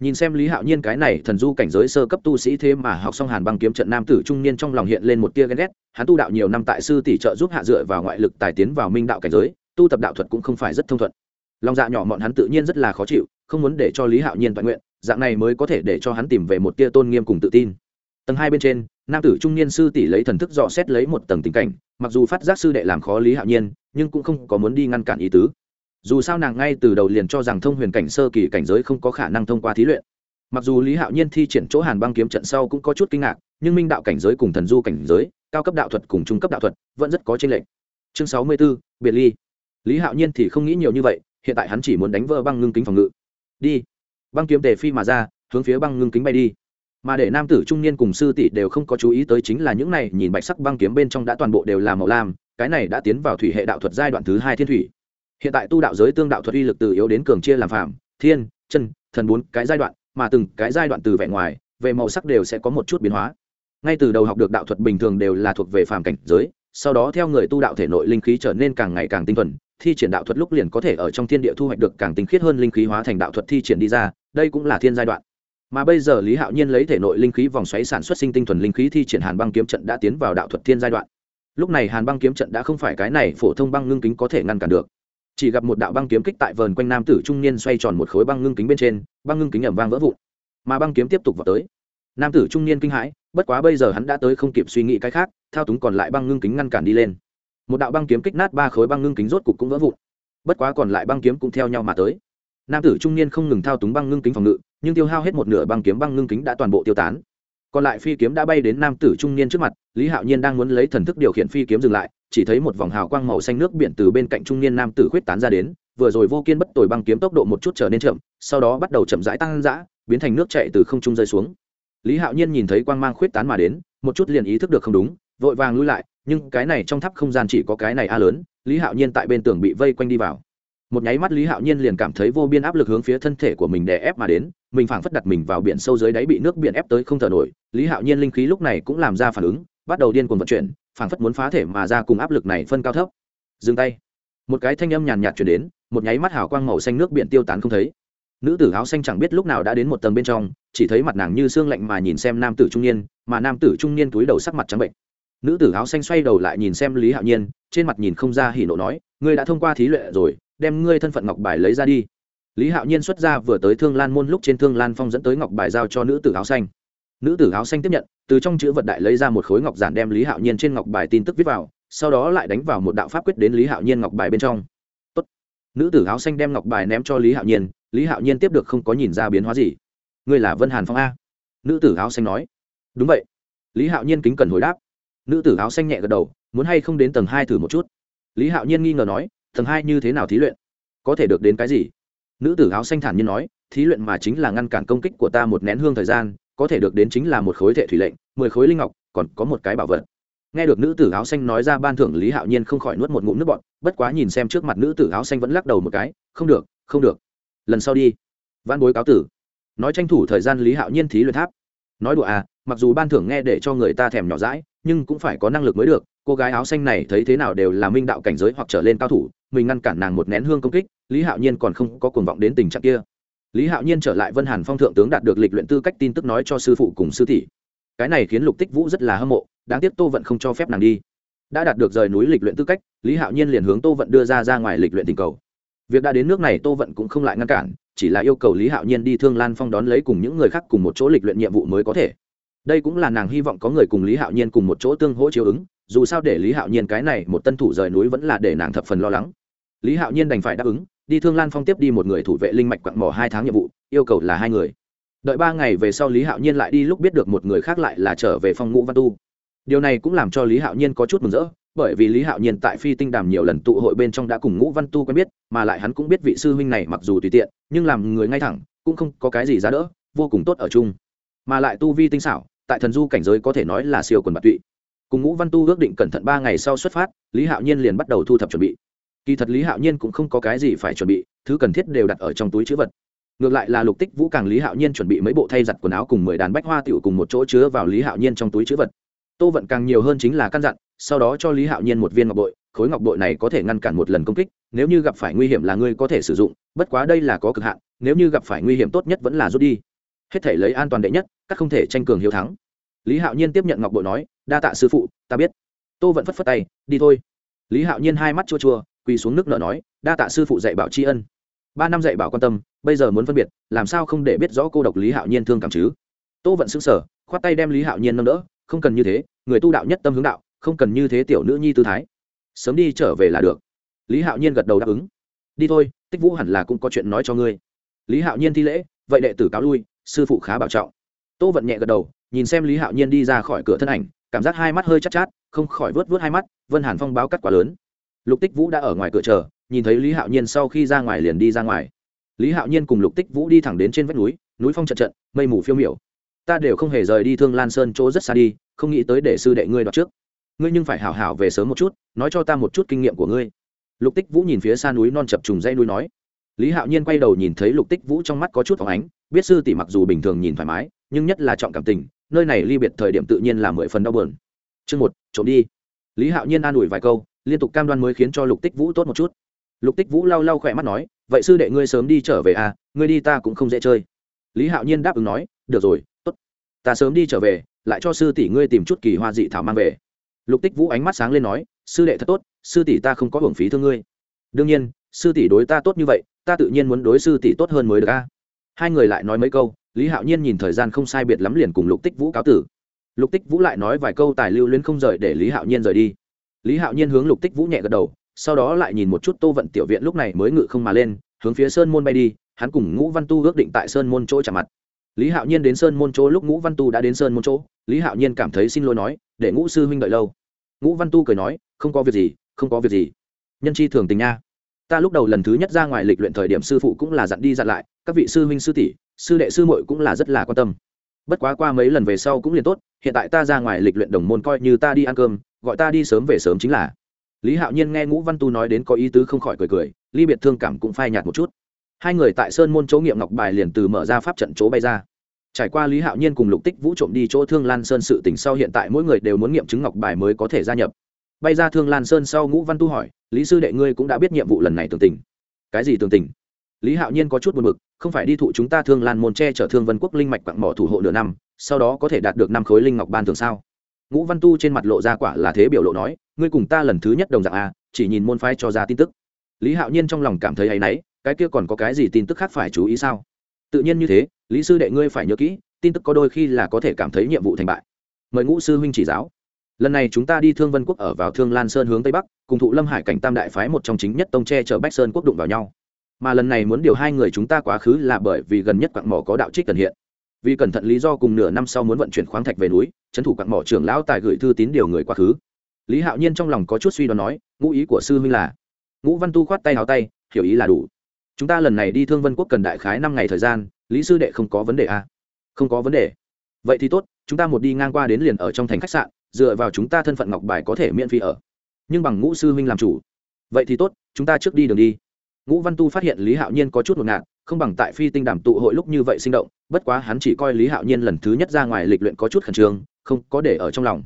Nhìn xem lý hạo nhiên cái này thần du cảnh giới sơ cấp tu sĩ thế mà học xong hàn băng kiếm trận nam tử trung niên trong lòng hiện lên một tia ghen ghét, hắn tu đạo nhiều năm tại sư tỷ trợ giúp hạ dựa vào ngoại lực tài tiến vào minh đạo cảnh giới, tu tập đạo thuật cũng không phải rất thông thuận. Lòng dạ nhỏ bọn hắn tự nhiên rất là khó chịu, không muốn để cho lý hạo nhiên toàn nguyện, dạng này mới có thể để cho hắn tìm về một tia tôn nghiêm cùng tự tin. Tầng hai bên trên, nam tử trung niên sư tỷ lấy thần thức dò xét lấy một tầng tình cảnh, mặc dù phát giác sư đệ làm khó lý hạo nhiên, nhưng cũng không có muốn đi ngăn cản ý tứ dù sao nàng ngay từ đầu liền cho rằng thông huyền cảnh sơ kỳ cảnh giới không có khả năng thông qua thí luyện. Mặc dù lý hạo nhiên thi triển chỗ hàn băng kiếm trận sau cũng có chút kinh ngạc, nhưng minh đạo cảnh giới cùng thần du cảnh giới, cao cấp đạo thuật cùng trung cấp đạo thuật vẫn rất có tranh lệch. Chương sáu mươi b ố biệt ly. Lý hạo nhiên thì không nghĩ nhiều như vậy, hiện tại hắn chỉ muốn đánh vỡ băng ngưng kính phòng ngự. Đi. Băng kiếm tề phi mà ra, hướng phía băng ngưng kính bay đi. Mà để nam tử trung niên cùng sư tỷ đều không có chú ý tới chính là những này, nhìn bạch sắc băng kiếm bên trong đã toàn bộ đều là màu lam, cái này đã tiến vào thủy hệ đạo thuật giai đoạn thứ hai thiên thủy hiện tại tu đạo giới tương đạo thuật uy lực từ yếu đến cường chia làm phạm thiên, chân, thần bốn cái giai đoạn, mà từng cái giai đoạn từ vẻ ngoài, về màu sắc đều sẽ có một chút biến hóa. Ngay từ đầu học được đạo thuật bình thường đều là thuộc về phàm cảnh giới, sau đó theo người tu đạo thể nội linh khí trở nên càng ngày càng tinh thuần, thi triển đạo thuật lúc liền có thể ở trong thiên địa thu hoạch được càng tinh khiết hơn linh khí hóa thành đạo thuật thi triển đi ra, đây cũng là thiên giai đoạn. Mà bây giờ lý hạo nhiên lấy thể nội linh khí vòng xoáy sản xuất sinh tinh thuần linh khí thi triển hàn băng kiếm trận đã tiến vào đạo thuật thiên giai đoạn. Lúc này hàn băng kiếm trận đã không phải cái này phổ thông băng ngưng kính có thể ngăn cản được chỉ gặp một đạo băng kiếm kích tại vờn quanh nam tử trung niên xoay tròn một khối băng ngưng kính bên trên, băng ngưng kính ẩm vang vỡ vụn, mà băng kiếm tiếp tục vào tới. Nam tử trung niên kinh hãi, bất quá bây giờ hắn đã tới không kịp suy nghĩ cái khác, thao túng còn lại băng ngưng kính ngăn cản đi lên. Một đạo băng kiếm kích nát ba khối băng ngưng kính rốt cục cũng vỡ vụn, bất quá còn lại băng kiếm cũng theo nhau mà tới. Nam tử trung niên không ngừng thao túng băng ngưng kính phòng ngự, nhưng tiêu hao hết một nửa băng kiếm băng ngưng kính đã toàn bộ tiêu tán. Còn lại phi kiếm đã bay đến nam tử trung niên trước mặt, lý hạo nhiên đang muốn lấy thần thức điều khiển phi kiếm dừng lại chỉ thấy một vòng hào quang màu xanh nước biển từ bên cạnh trung niên nam tử khuyết tán ra đến, vừa rồi vô kiên bất tồi băng kiếm tốc độ một chút trở nên chậm, sau đó bắt đầu chậm rãi tăng dã, biến thành nước chạy từ không trung rơi xuống. Lý hạo nhiên nhìn thấy quang mang khuyết tán mà đến, một chút liền ý thức được không đúng, vội vàng lui lại, nhưng cái này trong tháp không gian chỉ có cái này a lớn, lý hạo nhiên tại bên tường bị vây quanh đi vào. Một nháy mắt lý hạo nhiên liền cảm thấy vô biên áp lực hướng phía thân thể của mình đè ép mà đến, mình phảng phất đặt mình vào biển sâu dưới đáy bị nước biển ép tới không thở nổi, lý hạo nhiên linh khí lúc này cũng làm ra phản ứng, bắt đầu điên cuồng vận chuyển phảng phất muốn phá thể mà ra cùng áp lực này phân cao thấp. Dừng tay. Một cái thanh âm nhàn nhạt chuyển đến, một nháy mắt hào quang màu xanh nước biển tiêu tán không thấy. Nữ tử áo xanh chẳng biết lúc nào đã đến một tầng bên trong, chỉ thấy mặt nàng như xương lạnh mà nhìn xem nam tử trung niên, mà nam tử trung niên túi đầu sắc mặt trắng bệnh. Nữ tử áo xanh xoay đầu lại nhìn xem lý hạo nhiên, trên mặt nhìn không ra hỉ nộ nói, ngươi đã thông qua thí luyện rồi, đem ngươi thân phận ngọc bài lấy ra đi. Lý hạo nhiên xuất ra vừa tới thương lan môn lúc trên thương lan phong dẫn tới ngọc bài giao cho nữ tử áo xanh nữ tử áo xanh tiếp nhận, từ trong chữ vật đại lấy ra một khối ngọc giản đem lý hạo nhiên trên ngọc bài tin tức viết vào, sau đó lại đánh vào một đạo pháp quyết đến lý hạo nhiên ngọc bài bên trong. Tốt. nữ tử áo xanh đem ngọc bài ném cho lý hạo nhiên, lý hạo nhiên tiếp được không có nhìn ra biến hóa gì. Ngươi là vân hàn phong a. Nữ tử áo xanh nói. Đúng vậy. Lý hạo nhiên kính cần hồi đáp. Nữ tử áo xanh nhẹ gật đầu, muốn hay không đến tầng hai thử một chút. Lý hạo nhiên nghi ngờ nói, tầng hai như thế nào thí luyện? Có thể được đến cái gì? Nữ tử áo xanh thản nhiên nói, thí luyện mà chính là ngăn cản công kích của ta một nén hương thời gian có thể được đến chính là một khối thệ thủy lệnh, mười khối linh ngọc, còn có một cái bảo vật. Nghe được nữ tử áo xanh nói ra ban thưởng lý hạo nhiên không khỏi nuốt một ngụm nước bọt, bất quá nhìn xem trước mặt nữ tử áo xanh vẫn lắc đầu một cái, không được không được. Lần sau đi. Văn bối cáo tử. Nói tranh thủ thời gian lý hạo nhiên thí luyện tháp. Nói đùa à mặc dù ban thưởng nghe để cho người ta thèm nhỏ rãi nhưng cũng phải có năng lực mới được. Cô gái áo xanh này thấy thế nào đều là minh đạo cảnh giới hoặc trở lên cao thủ, mình ngăn cản nàng một nén hương công kích, lý hạo nhiên còn không có cuồng vọng đến tình trạng kia lý hạo nhiên trở lại vân hàn phong thượng tướng đạt được lịch luyện tư cách tin tức nói cho sư phụ cùng sư tỷ. Cái này khiến lục tích vũ rất là hâm mộ, đáng tiếc tô vận không cho phép nàng đi. Đã đạt được rời núi lịch luyện tư cách, lý hạo nhiên liền hướng tô vận đưa ra ra ngoài lịch luyện tình cầu. Việc đã đến nước này tô vận cũng không lại ngăn cản, chỉ là yêu cầu lý hạo nhiên đi thương lan phong đón lấy cùng những người khác cùng một chỗ lịch luyện nhiệm vụ mới có thể. Đây cũng là nàng hy vọng có người cùng lý hạo nhiên cùng một chỗ tương hỗ chiếu ứng, dù sao để lý hạo nhiên cái này một tân thủ rời núi vẫn là để nàng thập phần lo lắng. Lý hạo nhiên đành phải đáp ứng đi thương lan phong tiếp đi một người thủ vệ linh mạch quặng mỏ hai tháng nhiệm vụ, yêu cầu là hai người. Đợi ba ngày về sau lý hạo nhiên lại đi lúc biết được một người khác lại là trở về phong ngũ văn tu. Điều này cũng làm cho lý hạo nhiên có chút mừng rỡ, bởi vì lý hạo nhiên tại phi tinh đàm nhiều lần tụ hội bên trong đã cùng ngũ văn tu quen biết, mà lại hắn cũng biết vị sư huynh này mặc dù tùy tiện, nhưng làm người ngay thẳng, cũng không có cái gì ra đỡ, vô cùng tốt ở chung. Mà lại tu vi tinh xảo, tại thần du cảnh giới có thể nói là siêu quần bạc tụy. Cùng ngũ văn tu ước định cẩn thận ba ngày sau xuất phát, lý hạo nhiên liền bắt đầu thu thập chuẩn bị kỳ thật lý hạo nhiên cũng không có cái gì phải chuẩn bị, thứ cần thiết đều đặt ở trong túi chữ vật. Ngược lại là lục tích vũ càng lý hạo nhiên chuẩn bị mấy bộ thay giặt quần áo cùng mười đàn bách hoa tiểu cùng một chỗ chứa vào lý hạo nhiên trong túi chữ vật. Tô vận càng nhiều hơn chính là căn dặn, sau đó cho lý hạo nhiên một viên ngọc bội, khối ngọc bội này có thể ngăn cản một lần công kích, nếu như gặp phải nguy hiểm là ngươi có thể sử dụng, bất quá đây là có cực hạn, nếu như gặp phải nguy hiểm tốt nhất vẫn là rút đi. Hết thể lấy an toàn đệ nhất, các không thể tranh cường hiếu thắng. Lý hạo nhiên tiếp nhận ngọc bội nói, đa tạ sư phụ, ta biết. Tô Vận phất phất tay, đi thôi. Lý hạo nhiên hai mắt chua chua quỳ xuống nước nợ nói, đa tạ sư phụ dạy bảo tri ân. Ba năm dạy bảo quan tâm, bây giờ muốn phân biệt, làm sao không để biết rõ cô độc lý hạo nhiên thương cảm chứ? Tô vận xứng sở khoát tay đem lý hạo nhiên nâng đỡ, không cần như thế, người tu đạo nhất tâm hướng đạo, không cần như thế tiểu nữ nhi tư thái. Sớm đi trở về là được. Lý hạo nhiên gật đầu đáp ứng. Đi thôi, tích vũ hẳn là cũng có chuyện nói cho ngươi. Lý hạo nhiên thi lễ, vậy đệ tử cáo lui, sư phụ khá bảo trọng. Tô vận nhẹ gật đầu, nhìn xem lý hạo nhiên đi ra khỏi cửa thân ảnh, cảm giác hai mắt hơi chát chát, không khỏi vớt vớt hai mắt, vân hàn phong báo cắt quá lớn lục tích vũ đã ở ngoài cửa chờ, nhìn thấy lý hạo nhiên sau khi ra ngoài liền đi ra ngoài. Lý hạo nhiên cùng lục tích vũ đi thẳng đến trên vách núi núi phong trận trận, mây mù phiêu miểu. Ta đều không hề rời đi thương lan sơn chỗ rất xa đi, không nghĩ tới để sư đệ ngươi đoạt trước. Ngươi nhưng phải hảo hảo về sớm một chút, nói cho ta một chút kinh nghiệm của ngươi. Lục tích vũ nhìn phía xa núi non chập trùng dây núi nói. Lý hạo nhiên quay đầu nhìn thấy lục tích vũ trong mắt có chút phóng ánh, biết sư tỷ mặc dù bình thường nhìn thoải mái, nhưng nhất là trọng cảm tình, nơi này ly biệt thời điểm tự nhiên là mười phần đau bờn chương một, trộm đi. Lý hạo nhiên an ủi vài câu liên tục cam đoan mới khiến cho lục tích vũ tốt một chút. Lục tích vũ lau lau khỏe mắt nói, vậy sư đệ ngươi sớm đi trở về à? Ngươi đi ta cũng không dễ chơi. Lý hạo nhiên đáp ứng nói, được rồi, tốt. Ta sớm đi trở về, lại cho sư tỷ ngươi tìm chút kỳ hoa dị thảo mang về. Lục tích vũ ánh mắt sáng lên nói, sư đệ thật tốt, sư tỷ ta không có hưởng phí thương ngươi. Đương nhiên, sư tỷ đối ta tốt như vậy, ta tự nhiên muốn đối sư tỷ tốt hơn mới được a. Hai người lại nói mấy câu, lý hạo nhiên nhìn thời gian không sai biệt lắm liền cùng lục tích vũ cáo tử. Lục tích vũ lại nói vài câu tài lưu luyến không rời để lý hạo nhiên rời đi lý hạo nhiên hướng lục tích vũ nhẹ gật đầu, sau đó lại nhìn một chút tô vận tiểu viện lúc này mới ngự không mà lên, hướng phía sơn môn bay đi, hắn cùng ngũ văn tu ước định tại sơn môn chỗ chạm mặt. Lý hạo nhiên đến sơn môn chỗ lúc ngũ văn tu đã đến sơn môn chỗ, lý hạo nhiên cảm thấy xin lỗi nói, để ngũ sư huynh đợi lâu. Ngũ văn tu cười nói, không có việc gì, không có việc gì. Nhân chi thường tình nha. Ta lúc đầu lần thứ nhất ra ngoài lịch luyện thời điểm sư phụ cũng là dặn đi dặn lại, các vị sư huynh sư tỷ, sư đệ sư muội cũng là rất là quan tâm. Bất quá qua mấy lần về sau cũng liền tốt, hiện tại ta ra ngoài lịch luyện đồng môn coi như ta đi ăn cơm gọi ta đi sớm về sớm chính là. Lý hạo nhiên nghe ngũ văn tu nói đến có ý tứ không khỏi cười cười, ly biệt thương cảm cũng phai nhạt một chút. Hai người tại sơn môn chỗ nghiệm ngọc bài liền từ mở ra pháp trận chỗ bay ra. Trải qua lý hạo nhiên cùng lục tích vũ trộm đi chỗ thương lan sơn sự tỉnh sau hiện tại mỗi người đều muốn nghiệm chứng ngọc bài mới có thể gia nhập. Bay ra thương lan sơn sau ngũ văn tu hỏi, lý sư đệ ngươi cũng đã biết nhiệm vụ lần này tường tình? Cái gì tường tình? Lý hạo nhiên có chút buồn b ự c không phải đi thụ chúng ta thương lan môn che chở thương vân quốc linh mạch quặng mỏ thủ hộ nửa năm, sau đó có thể đạt được năm khối linh ngọc ban thường sao? Ngũ văn tu trên mặt lộ ra quả là thế biểu lộ nói, ngươi cùng ta lần thứ nhất đồng dạng a chỉ nhìn môn phái cho ra tin tức. Lý hạo nhiên trong lòng cảm thấy hay náy, cái kia còn có cái gì tin tức khác phải chú ý sao? Tự nhiên như thế, lý sư đệ ngươi phải nhớ kỹ, tin tức có đôi khi là có thể cảm thấy nhiệm vụ thành bại. Mời ngũ sư huynh chỉ giáo. Lần này chúng ta đi thương vân quốc ở vào thương lan sơn hướng tây bắc, cùng thụ lâm hải cảnh tam đại phái một trong chính nhất tông tre chở bách sơn quốc đụng vào nhau. Mà lần này muốn điều hai người chúng ta quá khứ là bởi vì gần nhất quặng mỏ có đạo trích cần hiện vì cẩn thận lý do cùng nửa năm sau muốn vận chuyển khoáng thạch về núi, trấn thủ quặng mỏ trưởng lão tài gửi thư tín điều người quá khứ. Lý hạo nhiên trong lòng có chút suy đoán nói, ngũ ý của sư huynh là? Ngũ văn tu khoát tay hào tay, hiểu ý là đủ. Chúng ta lần này đi thương vân quốc cần đại khái năm ngày thời gian, lý sư đệ không có vấn đề à? không có vấn đề. Vậy thì tốt, chúng ta một đi ngang qua đến liền ở trong thành khách sạn, dựa vào chúng ta thân phận ngọc bài có thể miễn phí ở. Nhưng bằng ngũ sư huynh làm chủ. Vậy thì tốt, chúng ta trước đi đường đi. Ngũ văn tu phát hiện lý hạo nhiên có chút ngột ngạt không bằng tại phi tinh đàm tụ hội lúc như vậy sinh động, bất quá hắn chỉ coi lý hạo nhiên lần thứ nhất ra ngoài lịch luyện có chút khẩn trương, không có để ở trong lòng.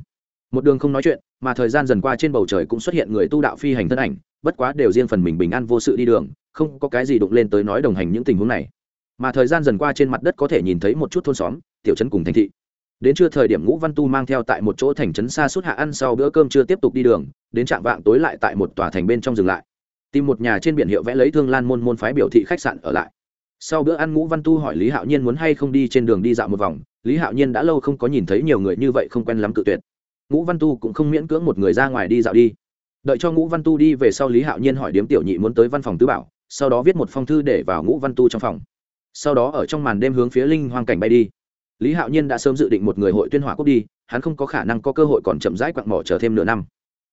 Một đường không nói chuyện, mà thời gian dần qua trên bầu trời cũng xuất hiện người tu đạo phi hành thân ảnh, bất quá đều riêng phần mình bình an vô sự đi đường, không có cái gì đụng lên tới nói đồng hành những tình huống này. Mà thời gian dần qua trên mặt đất có thể nhìn thấy một chút thôn xóm, tiểu trấn cùng thành thị. Đến trưa thời điểm ngũ văn tu mang theo tại một chỗ thành trấn xa suốt hạ ăn sau bữa cơm chưa tiếp tục đi đường, đến trạm vạng tối lại tại một tòa thành bên trong dừng lại. Tìm một nhà trên biển hiệu vẽ lấy thương lan môn môn phái biểu thị khách sạn ở lại sau bữa ăn ngũ văn tu hỏi lý hạo nhiên muốn hay không đi trên đường đi dạo một vòng, lý hạo nhiên đã lâu không có nhìn thấy nhiều người như vậy không quen lắm cự tuyệt. Ngũ văn tu cũng không miễn cưỡng một người ra ngoài đi dạo đi. Đợi cho ngũ văn tu đi về sau lý hạo nhiên hỏi điếm tiểu nhị muốn tới văn phòng tứ bảo, sau đó viết một phong thư để vào ngũ văn tu trong phòng. Sau đó ở trong màn đêm hướng phía linh hoang cảnh bay đi. Lý hạo nhiên đã sớm dự định một người hội tuyên hỏa quốc đi, hắn không có khả năng có cơ hội còn chậm rãi quặng mỏ chờ thêm nửa năm.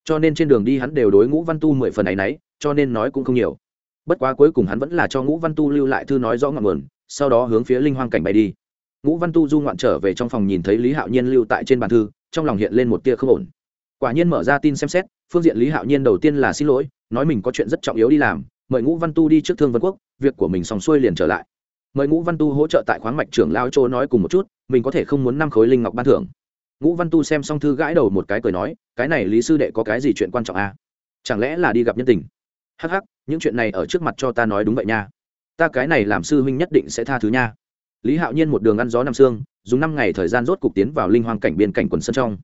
Cho nên trên đường đi hắn đều đối ngũ văn tu mười phần ấ y n ấ y cho nên nói cũng không nhiều bất quá cuối cùng hắn vẫn là cho ngũ văn tu lưu lại thư nói rõ ngọn nguồn, sau đó hướng phía linh hoang cảnh bay đi. Ngũ văn tu du ngoạn trở về trong phòng nhìn thấy lý hạo nhiên lưu tại trên bàn thư, trong lòng hiện lên một tia không ổn. Quả nhiên mở ra tin xem xét, phương diện lý hạo nhiên đầu tiên là xin lỗi, nói mình có chuyện rất trọng yếu đi làm, mời ngũ văn tu đi trước thương vân quốc, việc của mình xong xuôi liền trở lại. Mời ngũ văn tu hỗ trợ tại khoáng mạch trưởng lao châu nói cùng một chút, mình có thể không muốn năm khối linh ngọc ban thưởng. Ngũ văn tu xem xong thư gãi đầu một cái cười nói, cái này lý sư đệ có cái gì chuyện quan trọng à? chẳng lẽ là đi gặp nhân tình? Hắc hắc những chuyện này ở trước mặt cho ta nói đúng vậy nha. Ta cái này làm sư huynh nhất định sẽ tha thứ nha. Lý hạo nhiên một đường ăn gió năm sương, dùng năm ngày thời gian rốt cục tiến vào linh hoang cảnh biên cảnh quần sân trong.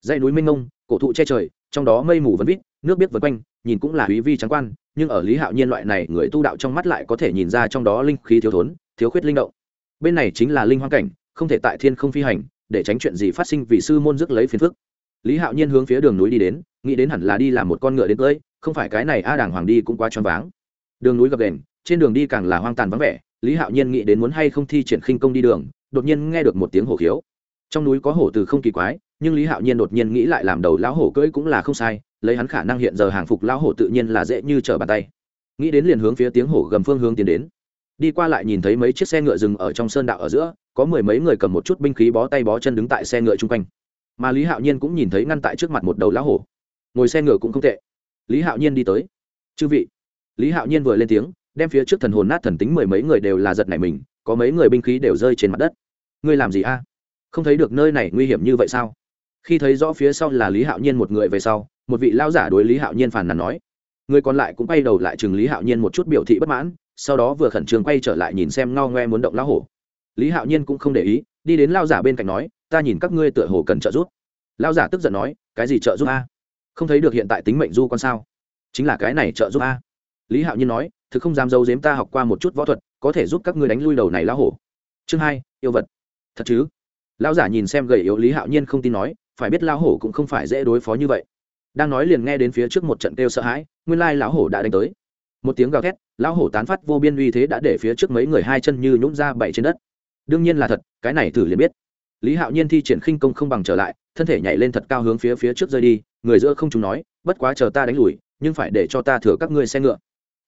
Dãy núi minh ngông cổ thụ che trời trong đó mây mù vấn vít nước biết vân quanh nhìn cũng là quý vi trắng quan nhưng ở lý hạo nhiên loại này người tu đạo trong mắt lại có thể nhìn ra trong đó linh khí thiếu thốn thiếu khuyết linh động. Bên này chính là linh hoang cảnh không thể tại thiên không phi hành để tránh chuyện gì phát sinh vì sư môn rước lấy phiền phức. Lý hạo nhiên hướng phía đường núi đi đến nghĩ đến hẳn là đi làm một con ngựa đến tới không phải cái này a đàng hoàng đi cũng quá choáng váng. Đường núi gập đền trên đường đi càng là hoang tàn vắng vẻ, lý hạo nhiên nghĩ đến muốn hay không thi triển khinh công đi đường, đột nhiên nghe được một tiếng hổ khiếu. Trong núi có hổ từ không kỳ quái, nhưng lý hạo nhiên đột nhiên nghĩ lại làm đầu lão hổ cưỡi cũng là không sai, lấy hắn khả năng hiện giờ hàng phục lão hổ tự nhiên là dễ như trở bàn tay. Nghĩ đến liền hướng phía tiếng hổ gầm phương hướng tiến đến. Đi qua lại nhìn thấy mấy chiếc xe ngựa dừng ở trong sơn đạo ở giữa, có mười mấy người cầm một chút binh khí bó tay bó chân đứng tại xe ngựa chung quanh. Mà lý hạo nhiên cũng nhìn thấy ngăn tại trước mặt một đầu lão hổ. Ngồi xe ngựa cũng không tệ lý hạo nhiên đi tới. Chư vị. Lý hạo nhiên vừa lên tiếng, đem phía trước thần hồn nát thần tính mười mấy người đều là giật nảy mình, có mấy người binh khí đều rơi trên mặt đất. Ngươi làm gì a? Không thấy được nơi này nguy hiểm như vậy sao? Khi thấy rõ phía sau là lý hạo nhiên một người về sau, một vị lao giả đối lý hạo nhiên phàn nàn nói, người còn lại cũng quay đầu lại chừng lý hạo nhiên một chút biểu thị bất mãn, sau đó vừa khẩn trương quay trở lại nhìn xem ngao ngoe muốn động lao hổ. Lý hạo nhiên cũng không để ý, đi đến lao giả bên cạnh nói, ta nhìn các ngươi tựa hồ cần trợ giúp. Lao giả tức giận nói, cái gì trợ giúp a? Không thấy được hiện tại tính mệnh du con sao? Chính là cái này trợ giúp a. Lý hạo nhiên nói, thực không dám giấu giếm ta học qua một chút võ thuật, có thể giúp các ngươi đánh lui đầu này lão hổ. Chương hai, yêu vật. Thật chứ? Lão giả nhìn xem gầy yếu lý hạo nhiên không tin nói, phải biết lão hổ cũng không phải dễ đối phó như vậy. Đang nói liền nghe đến phía trước một trận kêu sợ hãi, nguyên lai lão hổ đã đánh tới. Một tiếng gào thét, lão hổ tán phát vô biên uy thế đã để phía trước mấy người hai chân như nhũng ra bảy trên đất. Đương nhiên là thật, cái này thử liền biết. Lý hạo nhiên thi triển khinh công không bằng trở lại, thân thể nhảy lên thật cao hướng phía phía trước rơi đi người giữa không chúng nói, bất quá chờ ta đánh lùi, nhưng phải để cho ta thừa các ngươi xe ngựa.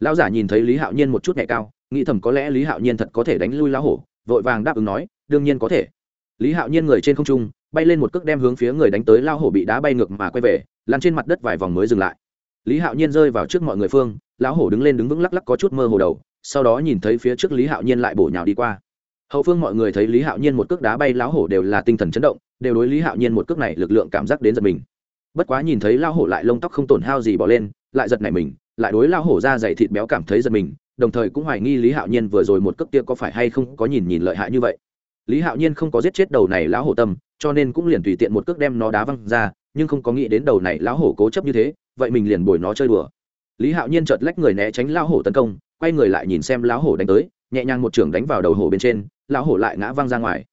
Lão giả nhìn thấy lý hạo nhiên một chút nhẹ cao, nghĩ thầm có lẽ lý hạo nhiên thật có thể đánh lui lão hổ, vội vàng đáp ứng nói, đương nhiên có thể. Lý hạo nhiên người trên không trung, bay lên một cước đem hướng phía người đánh tới lao hổ bị đá bay ngược mà quay về, lăn trên mặt đất vài vòng mới dừng lại. Lý hạo nhiên rơi vào trước mọi người phương, lão hổ đứng lên đứng vững lắc lắc có chút mơ hồ đầu, sau đó nhìn thấy phía trước lý hạo nhiên lại bổ nhào đi qua. Hậu phương mọi người thấy lý hạo nhiên một cước đá bay, lão hổ đều là tinh thần chấn động, đều đối lý hạo nhiên một cước này lực lượng cảm giác đến giật mình bất quá nhìn thấy lao hổ lại lông tóc không tổn hao gì bỏ lên, lại giật nảy mình, lại đối lao hổ ra dày thịt béo cảm thấy giật mình, đồng thời cũng hoài nghi lý hạo nhiên vừa rồi một cước kia có phải hay không có nhìn nhìn lợi hại như vậy. Lý hạo nhiên không có giết chết đầu này lão hổ tâm, cho nên cũng liền tùy tiện một cước đem nó đá văng ra, nhưng không có nghĩ đến đầu này lão hổ cố chấp như thế, vậy mình liền bồi nó chơi đùa. Lý hạo nhiên chợt lách người né tránh lão hổ tấn công, quay người lại nhìn xem lão hổ đánh tới, nhẹ nhàng một trường đánh vào đầu hổ bên trên, lão hổ lại ngã văng ra ngoài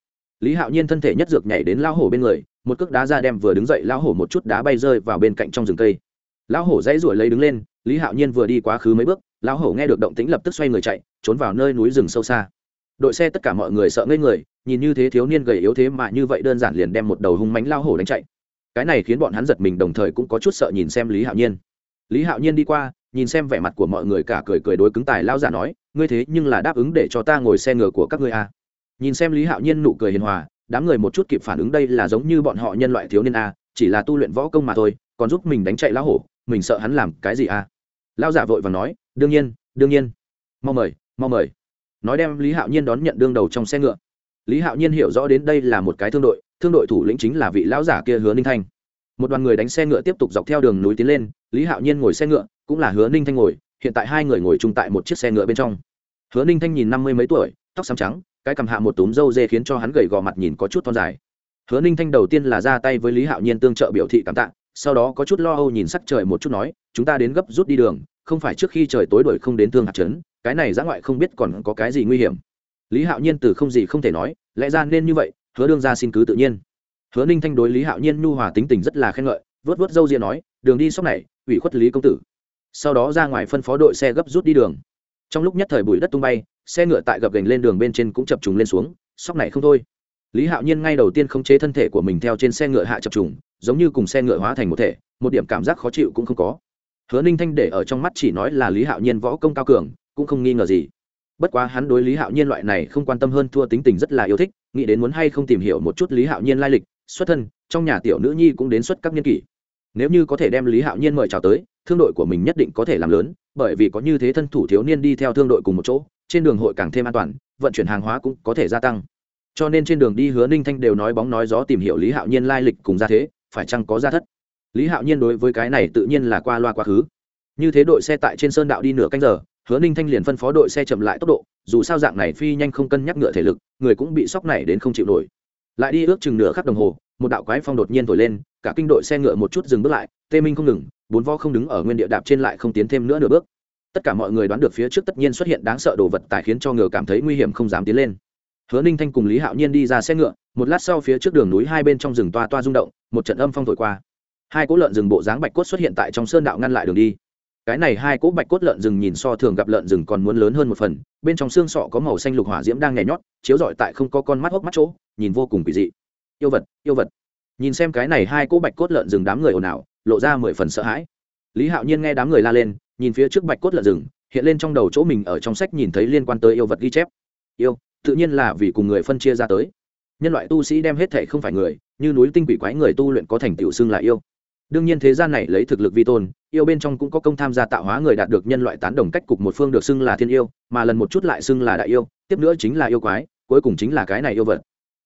lý hạo nhiên thân thể nhất dược nhảy đến lao hổ bên người, một cước đá ra đem vừa đứng dậy lao hổ một chút đá bay rơi vào bên cạnh trong rừng cây. Lão hổ dãy ruổi lấy đứng lên, lý hạo nhiên vừa đi quá khứ mấy bước, lão hổ nghe được động tĩnh lập tức xoay người chạy, trốn vào nơi núi rừng sâu xa. Đội xe tất cả mọi người sợ ngây người, nhìn như thế thiếu niên gầy yếu thế mà như vậy đơn giản liền đem một đầu hung mánh lao hổ đánh chạy. Cái này khiến bọn hắn giật mình đồng thời cũng có chút sợ nhìn xem lý hạo nhiên. Lý hạo nhiên đi qua, nhìn xem vẻ mặt của mọi người cả cười cười đối cứng tài lao giả nói, ngươi thế nhưng là đáp ứng để cho ta ngồi xe ngựa của các ngươi a à nhìn xem lý hạo nhiên nụ cười hiền hòa đám người một chút kịp phản ứng đây là giống như bọn họ nhân loại thiếu niên a à, chỉ là tu luyện võ công mà thôi còn giúp mình đánh chạy lão hổ mình sợ hắn làm cái gì a? À? Lão giả vội và nói đương nhiên đương nhiên. Mau mời mau mời. Nói đem lý hạo nhiên đón nhận đương đầu trong xe ngựa. Lý hạo nhiên hiểu rõ đến đây là một cái thương đội thương đội thủ lĩnh chính là vị lão giả kia hứa ninh thanh. Một đoàn người đánh xe ngựa tiếp tục dọc theo đường núi tiến lên lý hạo nhiên ngồi xe ngựa cũng là hứa ninh thanh ngồi hiện tại hai người ngồi chung tại một chiếc xe ngựa bên trong. Hứa ninh thanh nhìn năm mươi mấy tuổi tóc xám trắng cái cầm hạ một túm râu dê khiến cho hắn gầy gò mặt nhìn có chút thon dài. Hứa ninh thanh đầu tiên là ra tay với lý hạo nhiên tương trợ biểu thị cảm tạ, sau đó có chút lo âu nhìn sắc trời một chút nói, chúng ta đến gấp rút đi đường, không phải trước khi trời tối đuổi không đến thương hạt trấn, cái này dã ngoại không biết còn có cái gì nguy hiểm. Lý hạo nhiên từ không gì không thể nói, lẽ ra nên như vậy, hứa đương ra xin cứ tự nhiên. Hứa ninh thanh đối lý hạo nhiên nhu hòa tính tình rất là khen ngợi, vớt vớt dâu ria nói, đường đi sóc này, ủy khuất lý công tử. Sau đó ra ngoài phân phó đội xe gấp rút đi đường trong lúc nhất thời bụi đất tung bay, xe ngựa tại gập gành lên đường bên trên cũng chập trùng lên xuống, sóc này không thôi. Lý hạo nhiên ngay đầu tiên khống chế thân thể của mình theo trên xe ngựa hạ chập trùng, giống như cùng xe ngựa hóa thành một thể, một điểm cảm giác khó chịu cũng không có. Hứa ninh thanh để ở trong mắt chỉ nói là lý hạo nhiên võ công cao cường, cũng không nghi ngờ gì. Bất quá hắn đối lý hạo nhiên loại này không quan tâm hơn thua tính tình rất là yêu thích, nghĩ đến muốn hay không tìm hiểu một chút lý hạo nhiên lai lịch, xuất thân, trong nhà tiểu nữ nhi cũng đến xuất các niên kỷ. Nếu như có thể đem lý hạo nhiên mời chào tới thương đội của mình nhất định có thể làm lớn, bởi vì có như thế thân thủ thiếu niên đi theo thương đội cùng một chỗ, trên đường hội càng thêm an toàn, vận chuyển hàng hóa cũng có thể gia tăng. Cho nên trên đường đi hứa ninh thanh đều nói bóng nói gió tìm hiểu lý hạo nhiên lai lịch cùng ra thế, phải chăng có ra thất? Lý hạo nhiên đối với cái này tự nhiên là qua loa quá khứ. Như thế đội xe tại trên sơn đạo đi nửa canh giờ, hứa ninh thanh liền phân phó đội xe chậm lại tốc độ, dù sao dạng này phi nhanh không cân nhắc ngựa thể lực, người cũng bị sốc này đến không chịu nổi. Lại đi ước chừng nửa khắc đồng hồ, một đạo quái phong đột nhiên thổi lên, cả kinh đội xe ngựa một chút dừng bước lại, tê minh không ngừng bốn vo không đứng ở nguyên địa đạp trên lại không tiến thêm nữa nửa bước. Tất cả mọi người đoán được phía trước tất nhiên xuất hiện đáng sợ đồ vật tài khiến cho ngựa cảm thấy nguy hiểm không dám tiến lên. Hứa ninh thanh cùng lý hạo nhiên đi ra xe ngựa, một lát sau phía trước đường núi hai bên trong rừng toa toa rung động, một trận âm phong thổi qua. Hai cỗ lợn rừng bộ dáng bạch cốt xuất hiện tại trong sơn đạo ngăn lại đường đi. Cái này hai cỗ bạch cốt lợn rừng nhìn so thường gặp lợn rừng còn muốn lớn hơn một phần, bên trong xương sọ có màu xanh lục hỏa diễm đang nhảy nhót, chiếu rọi tại không có con mắt hốc mắt chỗ, nhìn vô cùng kỳ dị. Yêu vật yêu vật. Nhìn xem cái này hai cỗ bạch cốt lợn rừng đám người ồn ào lộ ra mười phần sợ hãi. Lý hạo nhiên nghe đám người la lên, nhìn phía trước bạch cốt lợn rừng, hiện lên trong đầu chỗ mình ở trong sách nhìn thấy liên quan tới yêu vật ghi chép. Yêu, tự nhiên là vì cùng người phân chia ra tới. Nhân loại tu sĩ đem hết thể không phải người, như núi tinh quỷ quái người tu luyện có thành tựu xưng là yêu. Đương nhiên thế gian này lấy thực lực vi tôn, yêu bên trong cũng có công tham gia tạo hóa người đạt được nhân loại tán đồng cách cục một phương được xưng là thiên yêu, mà lần một chút lại xưng là đại yêu, tiếp nữa chính là yêu quái, cuối cùng chính là cái này yêu vật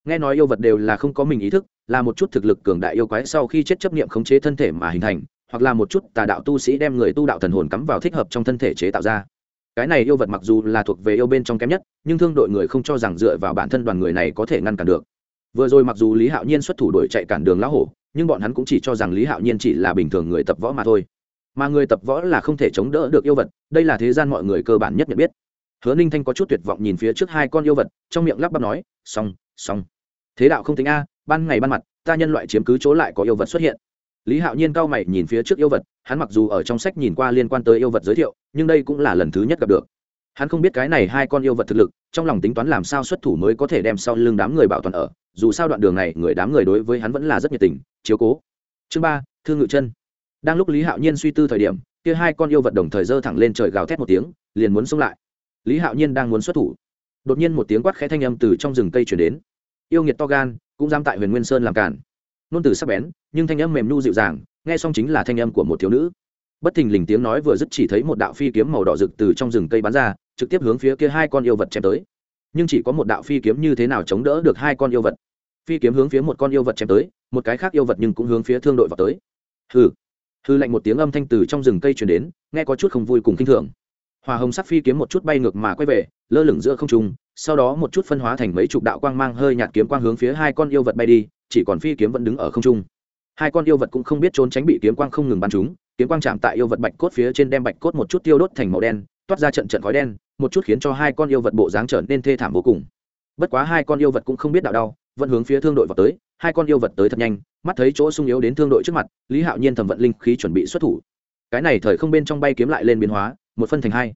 nghe nói yêu vật đều là không có mình ý thức, là một chút thực lực cường đại yêu quái sau khi chết chấp niệm khống chế thân thể mà hình thành, hoặc là một chút tà đạo tu sĩ đem người tu đạo thần hồn cắm vào thích hợp trong thân thể chế tạo ra. Cái này yêu vật mặc dù là thuộc về yêu bên trong kém nhất, nhưng thương đội người không cho rằng dựa vào bản thân đoàn người này có thể ngăn cản được. Vừa rồi mặc dù lý hạo nhiên xuất thủ đổi chạy cản đường lão hổ, nhưng bọn hắn cũng chỉ cho rằng lý hạo nhiên chỉ là bình thường người tập võ mà thôi. Mà người tập võ là không thể chống đỡ được yêu vật, đây là thế gian mọi người cơ bản nhất nhận biết. Hứa ninh thanh có chút tuyệt vọng nhìn phía trước hai con yêu vật, trong miệng lắp bắp nói, xong xong thế đạo không tính a, ban ngày ban mặt, ta nhân loại chiếm cứ chỗ lại có yêu vật xuất hiện. Lý hạo nhiên cao mày nhìn phía trước yêu vật, hắn mặc dù ở trong sách nhìn qua liên quan tới yêu vật giới thiệu, nhưng đây cũng là lần thứ nhất gặp được. Hắn không biết cái này hai con yêu vật thực lực, trong lòng tính toán làm sao xuất thủ mới có thể đem sau lưng đám người bảo toàn ở, dù sao đoạn đường này người đám người đối với hắn vẫn là rất nhiệt tình, chiếu cố. Chương ba thương ngự chân. Đang lúc lý hạo nhiên suy tư thời điểm, kia hai con yêu vật đồng thời giơ thẳng lên trời gào thét một tiếng, liền muốn xông lại. Lý hạo nhiên đang muốn xuất thủ. Đột nhiên một tiếng quát khẽ thanh âm từ trong rừng cây chuyển đến yêu nghiệt to gan, cũng dám tại huyền nguyên sơn làm cản nôn từ sắc bén, nhưng thanh âm mềm nu dịu dàng, nghe xong chính là thanh âm của một thiếu nữ. Bất thình lình tiếng nói vừa dứt chỉ thấy một đạo phi kiếm màu đỏ rực từ trong rừng cây bắn ra, trực tiếp hướng phía kia hai con yêu vật chém tới. Nhưng chỉ có một đạo phi kiếm như thế nào chống đỡ được hai con yêu vật? Phi kiếm hướng phía một con yêu vật chém tới, một cái khác yêu vật nhưng cũng hướng phía thương đội vào tới. Hừ. Hư lạnh một tiếng âm thanh từ trong rừng cây truyền đến, nghe có chút không vui cùng kinh thường hòa hồng sắc phi kiếm một chút bay ngược mà quay về, lơ lửng giữa không trung, sau đó một chút phân hóa thành mấy chục đạo quang mang hơi nhạt kiếm quang hướng phía hai con yêu vật bay đi, chỉ còn phi kiếm vẫn đứng ở không trung. Hai con yêu vật cũng không biết trốn tránh bị kiếm quang không ngừng bắn chúng, kiếm quang chạm tại yêu vật bạch cốt phía trên đem bạch cốt một chút tiêu đốt thành màu đen, toát ra trận trận khói đen, một chút khiến cho hai con yêu vật bộ dáng trở nên thê thảm vô cùng. Bất quá hai con yêu vật cũng không biết đạo đau, vẫn hướng phía thương đội vào tới, hai con yêu vật tới thật nhanh, mắt thấy chỗ sung yếu đến thương đội trước mặt, lý hạo nhiên thẩm vận linh khí chuẩn bị xuất thủ. Cái này thời không bên trong bay kiếm lại lên biến hóa một phân thành hai.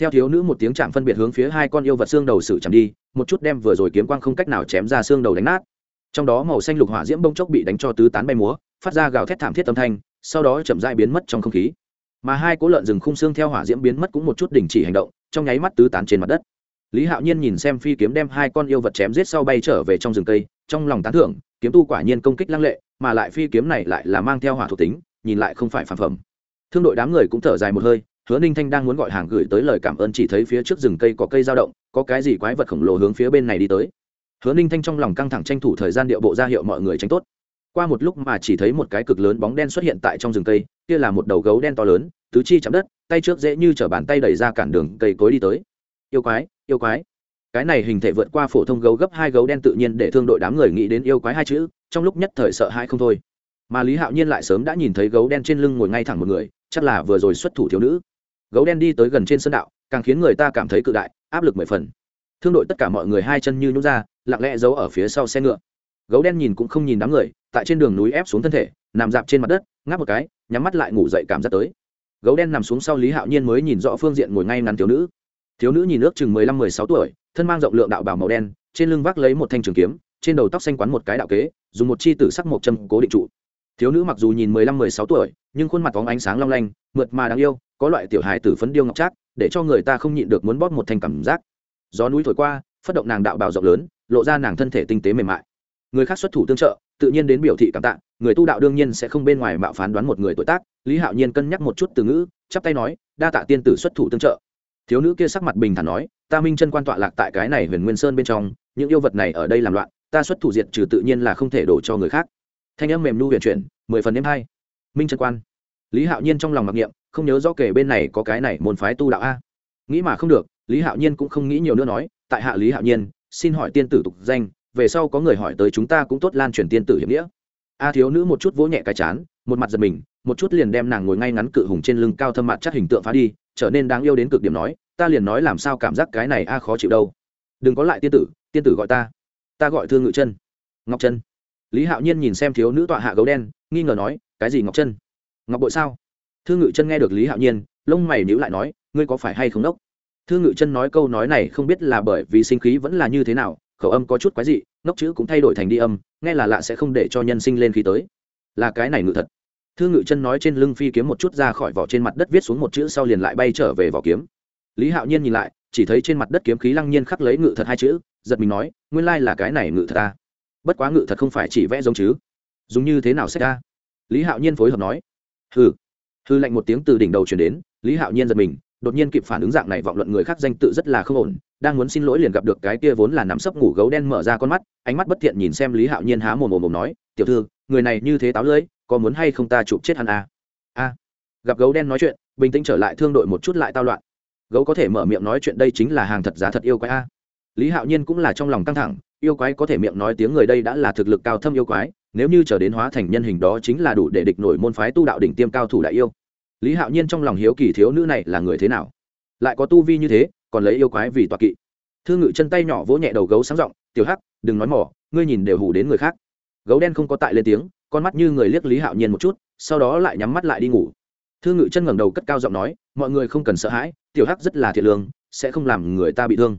Theo thiếu nữ một tiếng chạm phân biệt hướng phía hai con yêu vật xương đầu xử chạm đi, một chút đem vừa rồi kiếm quang không cách nào chém ra xương đầu đánh nát. Trong đó màu xanh lục hỏa diễm bông chốc bị đánh cho tứ tán bay múa, phát ra gào thét thảm thiết âm thanh, sau đó chậm dại biến mất trong không khí. Mà hai cố lợn rừng khung xương theo hỏa diễm biến mất cũng một chút đình chỉ hành động, trong nháy mắt tứ tán trên mặt đất. Lý hạo nhiên nhìn xem phi kiếm đem hai con yêu vật chém giết sau bay trở về trong rừng cây, trong lòng tán thưởng, kiếm tu quả nhiên công kích lăng lệ, mà lại phi kiếm này lại là mang theo hỏa thuộc tính, nhìn lại không phải phản phẩm. Thương đội đám người cũng thở dài một hơi hứa ninh thanh đang muốn gọi hàng gửi tới lời cảm ơn chỉ thấy phía trước rừng cây có cây dao động, có cái gì quái vật khổng lồ hướng phía bên này đi tới. Hứa ninh thanh trong lòng căng thẳng tranh thủ thời gian điệu bộ ra hiệu mọi người tránh tốt. Qua một lúc mà chỉ thấy một cái cực lớn bóng đen xuất hiện tại trong rừng cây, kia là một đầu gấu đen to lớn, tứ chi chạm đất, tay trước dễ như chở bàn tay đẩy ra cản đường cây cối đi tới. Yêu quái yêu quái. Cái này hình thể vượt qua phổ thông gấu gấp hai gấu đen tự nhiên để thương đội đám người nghĩ đến yêu quái hai chữ, trong lúc nhất thời sợ hãi không thôi. Mà lý hạo nhiên lại sớm đã nhìn thấy gấu đen trên lưng ngồi ngay thẳng một người, chắc là vừa rồi xuất thủ thiếu nữ gấu đen đi tới gần trên sân đạo, càng khiến người ta cảm thấy cự đại, áp lực mười phần. Thương đội tất cả mọi người hai chân như nhút ra, lặng lẽ giấu ở phía sau xe ngựa. Gấu đen nhìn cũng không nhìn đám người, tại trên đường núi ép xuống thân thể, nằm dạp trên mặt đất, ngáp một cái, nhắm mắt lại ngủ dậy cảm giác tới. Gấu đen nằm xuống sau lý hạo nhiên mới nhìn rõ phương diện ngồi ngay ngắn thiếu nữ. Thiếu nữ nhìn ước chừng mười lăm, mười sáu tuổi, thân mang rộng lượng đạo bào màu đen, trên lưng vác lấy một thanh trường kiếm, trên đầu tóc xanh quắn một cái đạo kế, dùng một chi tử sắc một châm cố định trụ. Thiếu nữ mặc dù nhìn mười lăm, mười sáu tuổi, nhưng khuôn mặt có ánh sáng long lanh, mượt mà đáng yêu có loại tiểu hài tử phấn điêu ngọc trác, để cho người ta không nhịn được muốn bóp một thanh cảm giác. Gió núi thổi qua, phát động nàng đạo bào rộng lớn, lộ ra nàng thân thể tinh tế mềm mại. Người khác xuất thủ tương trợ, tự nhiên đến biểu thị cảm tạ, người tu đạo đương nhiên sẽ không bên ngoài mạo phán đoán một người tuổi tác. Lý hạo nhiên cân nhắc một chút từ ngữ, chắp tay nói, đa tạ tiên tử xuất thủ tương trợ. Thiếu nữ kia sắc mặt bình thản nói, ta minh chân quan tọa lạc tại cái này huyền nguyên sơn bên trong, những yêu vật này ở đây làm loạn, ta xuất thủ diệt trừ tự nhiên là không thể đổ cho người khác. Thanh âm mềm nu huyền chuyển, mười phần đêm hai minh chân quan. Lý hạo nhiên trong lòng mặc niệm không nhớ rõ kể bên này có cái này môn phái tu đạo a. Nghĩ mà không được, lý hạo nhiên cũng không nghĩ nhiều nữa nói, tại hạ lý hạo nhiên, xin hỏi tiên tử tục danh, về sau có người hỏi tới chúng ta cũng tốt lan truyền tiên tử hiểm nghĩa. A thiếu nữ một chút vỗ nhẹ cái chán, một mặt giật mình, một chút liền đem nàng ngồi ngay ngắn cự hùng trên lưng cao thâm mặt chắc hình tượng phá đi, trở nên đáng yêu đến cực điểm nói, ta liền nói làm sao cảm giác cái này a khó chịu đâu. Đừng có lại tiên tử tiên tử gọi ta. Ta gọi thương ngự chân. Ngọc chân. Lý hạo nhiên nhìn xem thiếu nữ tọa hạ gấu đen, nghi ngờ nói, cái gì ngọc chân? Ngọc bội sao? Thương ngự chân nghe được lý hạo nhiên, lông mày nhữ lại nói, ngươi có phải hay không đốc? Thương ngự chân nói câu nói này không biết là bởi vì sinh khí vẫn là như thế nào, khẩu âm có chút quái dị, ngốc chữ cũng thay đổi thành đi âm, nghe là lạ sẽ không để cho nhân sinh lên khí tới. Là cái này ngự thật. Thương ngự chân nói trên lưng phi kiếm một chút ra khỏi vỏ trên mặt đất viết xuống một chữ sau liền lại bay trở về vỏ kiếm. Lý hạo nhiên nhìn lại, chỉ thấy trên mặt đất kiếm khí lăng nhiên khắc lấy ngự thật hai chữ, giật mình nói, nguyên lai là cái này ngự thật ta bất quá ngự thật không phải chỉ vẽ giống chứ. Dùng như thế nào xét ra? Lý hạo nhiên phối hợp nói, hừ hư lạnh một tiếng từ đỉnh đầu chuyển đến, lý hạo nhiên giật mình, đột nhiên kịp phản ứng dạng này vọng luận người khác danh tự rất là không ổn, đang muốn xin lỗi liền gặp được cái kia vốn là nằm sấp ngủ gấu đen mở ra con mắt, ánh mắt bất thiện nhìn xem lý hạo nhiên há mồm mồm mồm nói, tiểu thư, người này như thế táo lưỡi, có muốn hay không ta chụp chết hắn à? a. Gặp gấu đen nói chuyện, bình tĩnh trở lại thương đội một chút lại tao loạn. Gấu có thể mở miệng nói chuyện đây chính là hàng thật giá thật yêu quái a. Lý hạo nhiên cũng là trong lòng căng thẳng, yêu quái có thể miệng nói tiếng người đây đã là thực lực cao thâm yêu quái nếu như trở đến hóa thành nhân hình đó chính là đủ để địch nổi môn phái tu đạo đỉnh tiêm cao thủ đại yêu. Lý hạo nhiên trong lòng hiếu kỳ thiếu nữ này là người thế nào? Lại có tu vi như thế, còn lấy yêu quái vì toạc kỵ. Thương ngự chân tay nhỏ vỗ nhẹ đầu gấu sáng r ộ n g tiểu hắc, đừng nói mỏ ngươi nhìn đều hù đến người khác. Gấu đen không có tại lên tiếng, con mắt như người liếc lý hạo nhiên một chút, sau đó lại nhắm mắt lại đi ngủ. Thương ngự chân ngẩng đầu cất cao giọng nói, mọi người không cần sợ hãi, tiểu hắc rất là thiện lương, sẽ không làm người ta bị thương.